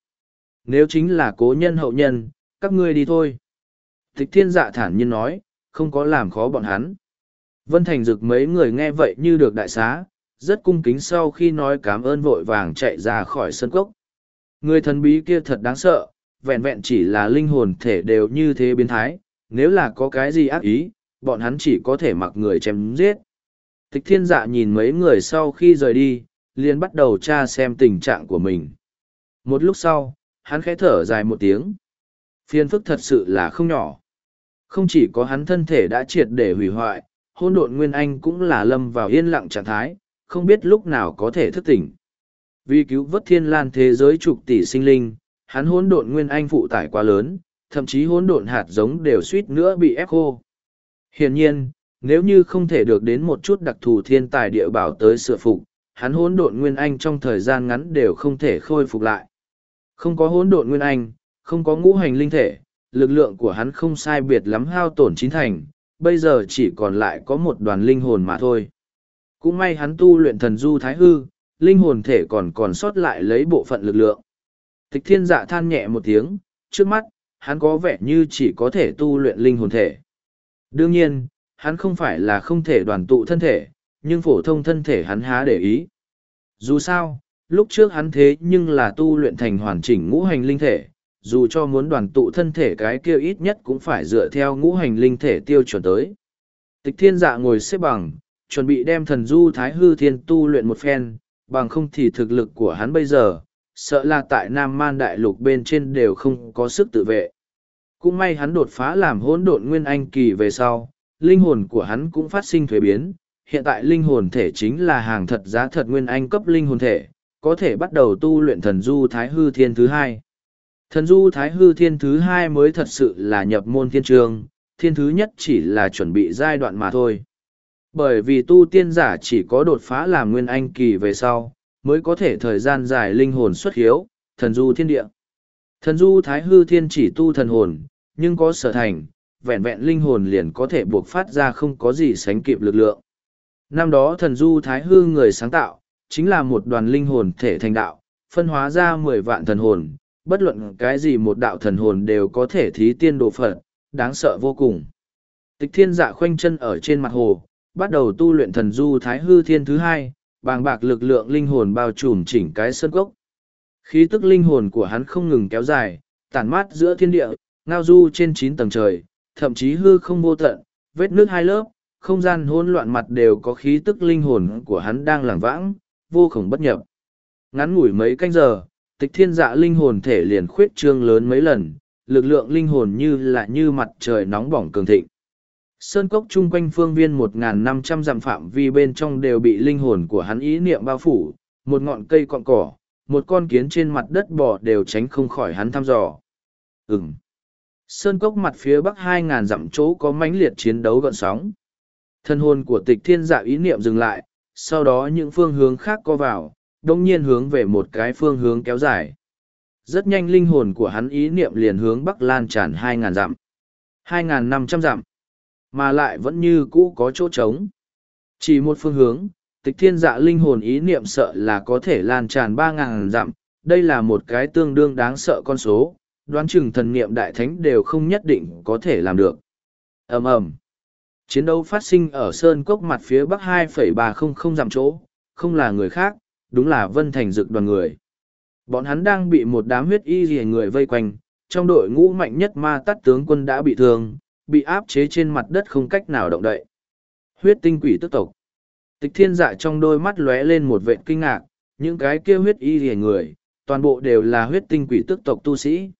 Nếu chính là cố nhân hậu nhân, các ngươi đi thôi. Tịch thiên dạ thản nhiên nói, không có làm khó bọn hắn. Vân Thành Dực mấy người nghe vậy như được đại xá, rất cung kính sau khi nói cảm ơn vội vàng chạy ra khỏi sân cốc. Người thần bí kia thật đáng sợ, vẹn vẹn chỉ là linh hồn thể đều như thế biến thái, nếu là có cái gì ác ý, bọn hắn chỉ có thể mặc người chém giết. Tịch thiên dạ nhìn mấy người sau khi rời đi, liền bắt đầu tra xem tình trạng của mình. Một lúc sau, hắn khẽ thở dài một tiếng. Phiền phức thật sự là không nhỏ. Không chỉ có hắn thân thể đã triệt để hủy hoại, hôn độn Nguyên Anh cũng là lâm vào yên lặng trạng thái, không biết lúc nào có thể thức tỉnh. Vì cứu vớt thiên lan thế giới trục tỷ sinh linh, hắn hỗn độn Nguyên Anh phụ tải quá lớn, thậm chí hỗn độn hạt giống đều suýt nữa bị ép khô. Hiển nhiên, nếu như không thể được đến một chút đặc thù thiên tài địa bảo tới sửa phục, hắn hỗn độn Nguyên Anh trong thời gian ngắn đều không thể khôi phục lại. Không có hỗn độn Nguyên Anh, không có ngũ hành linh thể, lực lượng của hắn không sai biệt lắm hao tổn chín thành, bây giờ chỉ còn lại có một đoàn linh hồn mà thôi. Cũng may hắn tu luyện thần du thái hư, linh hồn thể còn còn sót lại lấy bộ phận lực lượng. Tịch thiên dạ than nhẹ một tiếng, trước mắt, hắn có vẻ như chỉ có thể tu luyện linh hồn thể. Đương nhiên, hắn không phải là không thể đoàn tụ thân thể, nhưng phổ thông thân thể hắn há để ý. Dù sao, lúc trước hắn thế nhưng là tu luyện thành hoàn chỉnh ngũ hành linh thể, dù cho muốn đoàn tụ thân thể cái kia ít nhất cũng phải dựa theo ngũ hành linh thể tiêu chuẩn tới. Tịch thiên dạ ngồi xếp bằng, chuẩn bị đem thần du thái hư thiên tu luyện một phen, bằng không thì thực lực của hắn bây giờ, sợ là tại Nam Man Đại Lục bên trên đều không có sức tự vệ. Cũng may hắn đột phá làm hỗn độn nguyên anh kỳ về sau, linh hồn của hắn cũng phát sinh thuế biến. Hiện tại linh hồn thể chính là hàng thật giá thật nguyên anh cấp linh hồn thể, có thể bắt đầu tu luyện thần du thái hư thiên thứ hai. Thần du thái hư thiên thứ hai mới thật sự là nhập môn thiên trường, thiên thứ nhất chỉ là chuẩn bị giai đoạn mà thôi. Bởi vì tu tiên giả chỉ có đột phá làm nguyên anh kỳ về sau, mới có thể thời gian dài linh hồn xuất hiếu, thần du thiên địa. Thần du thái hư thiên chỉ tu thần hồn, nhưng có sở thành, vẹn vẹn linh hồn liền có thể buộc phát ra không có gì sánh kịp lực lượng. Năm đó thần du thái hư người sáng tạo, chính là một đoàn linh hồn thể thành đạo, phân hóa ra mười vạn thần hồn, bất luận cái gì một đạo thần hồn đều có thể thí tiên độ phật, đáng sợ vô cùng. Tịch thiên dạ khoanh chân ở trên mặt hồ, bắt đầu tu luyện thần du thái hư thiên thứ hai, bàng bạc lực lượng linh hồn bao trùm chỉnh cái sân cốc. Khí tức linh hồn của hắn không ngừng kéo dài, tản mát giữa thiên địa, ngao du trên chín tầng trời, thậm chí hư không vô tận, vết nước hai lớp, không gian hỗn loạn mặt đều có khí tức linh hồn của hắn đang lảng vãng, vô khổng bất nhập. Ngắn ngủi mấy canh giờ, tịch thiên dạ linh hồn thể liền khuyết trương lớn mấy lần, lực lượng linh hồn như là như mặt trời nóng bỏng cường thịnh. Sơn cốc chung quanh phương viên 1.500 dặm phạm vi bên trong đều bị linh hồn của hắn ý niệm bao phủ, một ngọn cây cọn cỏ, một con kiến trên mặt đất bò đều tránh không khỏi hắn thăm dò. Ừm. Sơn cốc mặt phía bắc 2.000 dặm chỗ có mãnh liệt chiến đấu gọn sóng. Thân hồn của tịch thiên dạ ý niệm dừng lại, sau đó những phương hướng khác co vào, đồng nhiên hướng về một cái phương hướng kéo dài. Rất nhanh linh hồn của hắn ý niệm liền hướng bắc lan tràn 2.000 dặm. 2.500 dặm mà lại vẫn như cũ có chỗ trống. Chỉ một phương hướng, tịch thiên dạ linh hồn ý niệm sợ là có thể lan tràn ba ngàn dặm, đây là một cái tương đương đáng sợ con số, đoán chừng thần niệm đại thánh đều không nhất định có thể làm được. ầm ầm Chiến đấu phát sinh ở sơn cốc mặt phía bắc 2,300 dặm chỗ, không là người khác, đúng là Vân Thành dực đoàn người. Bọn hắn đang bị một đám huyết y rìa người vây quanh, trong đội ngũ mạnh nhất ma tắt tướng quân đã bị thương, bị áp chế trên mặt đất không cách nào động đậy. Huyết tinh quỷ tức tộc. Tịch thiên dạ trong đôi mắt lóe lên một vệ kinh ngạc, những cái kia huyết y rìa người, toàn bộ đều là huyết tinh quỷ tức tộc tu sĩ.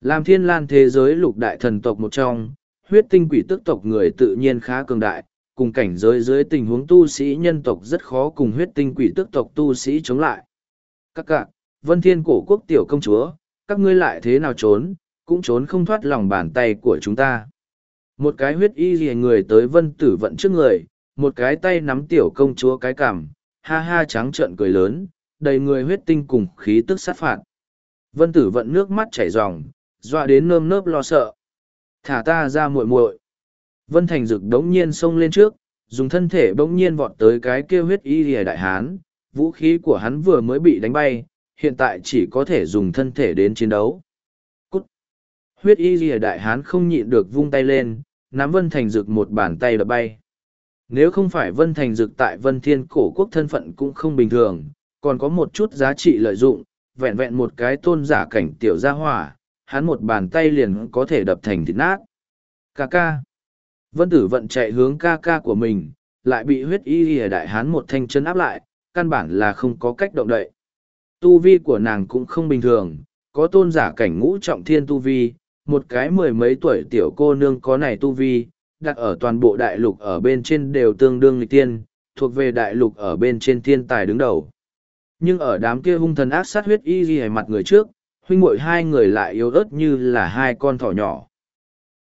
Làm thiên lan thế giới lục đại thần tộc một trong, huyết tinh quỷ tức tộc người tự nhiên khá cường đại, cùng cảnh giới dưới tình huống tu sĩ nhân tộc rất khó cùng huyết tinh quỷ tức tộc tu sĩ chống lại. Các cả vân thiên cổ quốc tiểu công chúa, các ngươi lại thế nào trốn, cũng trốn không thoát lòng bàn tay của chúng ta. Một cái huyết y rìa người tới vân tử vận trước người, một cái tay nắm tiểu công chúa cái cằm, ha ha trắng trợn cười lớn, đầy người huyết tinh cùng khí tức sát phạt. Vân tử vận nước mắt chảy ròng, dọa đến nơm nớp lo sợ. Thả ta ra muội muội. Vân Thành Dực đống nhiên xông lên trước, dùng thân thể bỗng nhiên vọt tới cái kia huyết y rìa đại hán, vũ khí của hắn vừa mới bị đánh bay, hiện tại chỉ có thể dùng thân thể đến chiến đấu. Cút! Huyết y rìa đại hán không nhịn được vung tay lên, nắm Vân Thành Dực một bàn tay đập bay. Nếu không phải Vân Thành Dực tại Vân Thiên cổ quốc thân phận cũng không bình thường, còn có một chút giá trị lợi dụng, vẹn vẹn một cái tôn giả cảnh tiểu gia hỏa, hắn một bàn tay liền có thể đập thành thịt nát. Ca ca. Vân tử vận chạy hướng ca ca của mình, lại bị huyết y y đại hán một thanh chân áp lại, căn bản là không có cách động đậy. Tu vi của nàng cũng không bình thường, có tôn giả cảnh ngũ trọng thiên tu vi, một cái mười mấy tuổi tiểu cô nương có này tu vi, đặt ở toàn bộ đại lục ở bên trên đều tương đương lịch tiên, thuộc về đại lục ở bên trên thiên tài đứng đầu. Nhưng ở đám kia hung thần ác sát huyết y ghi mặt người trước, huynh muội hai người lại yếu ớt như là hai con thỏ nhỏ.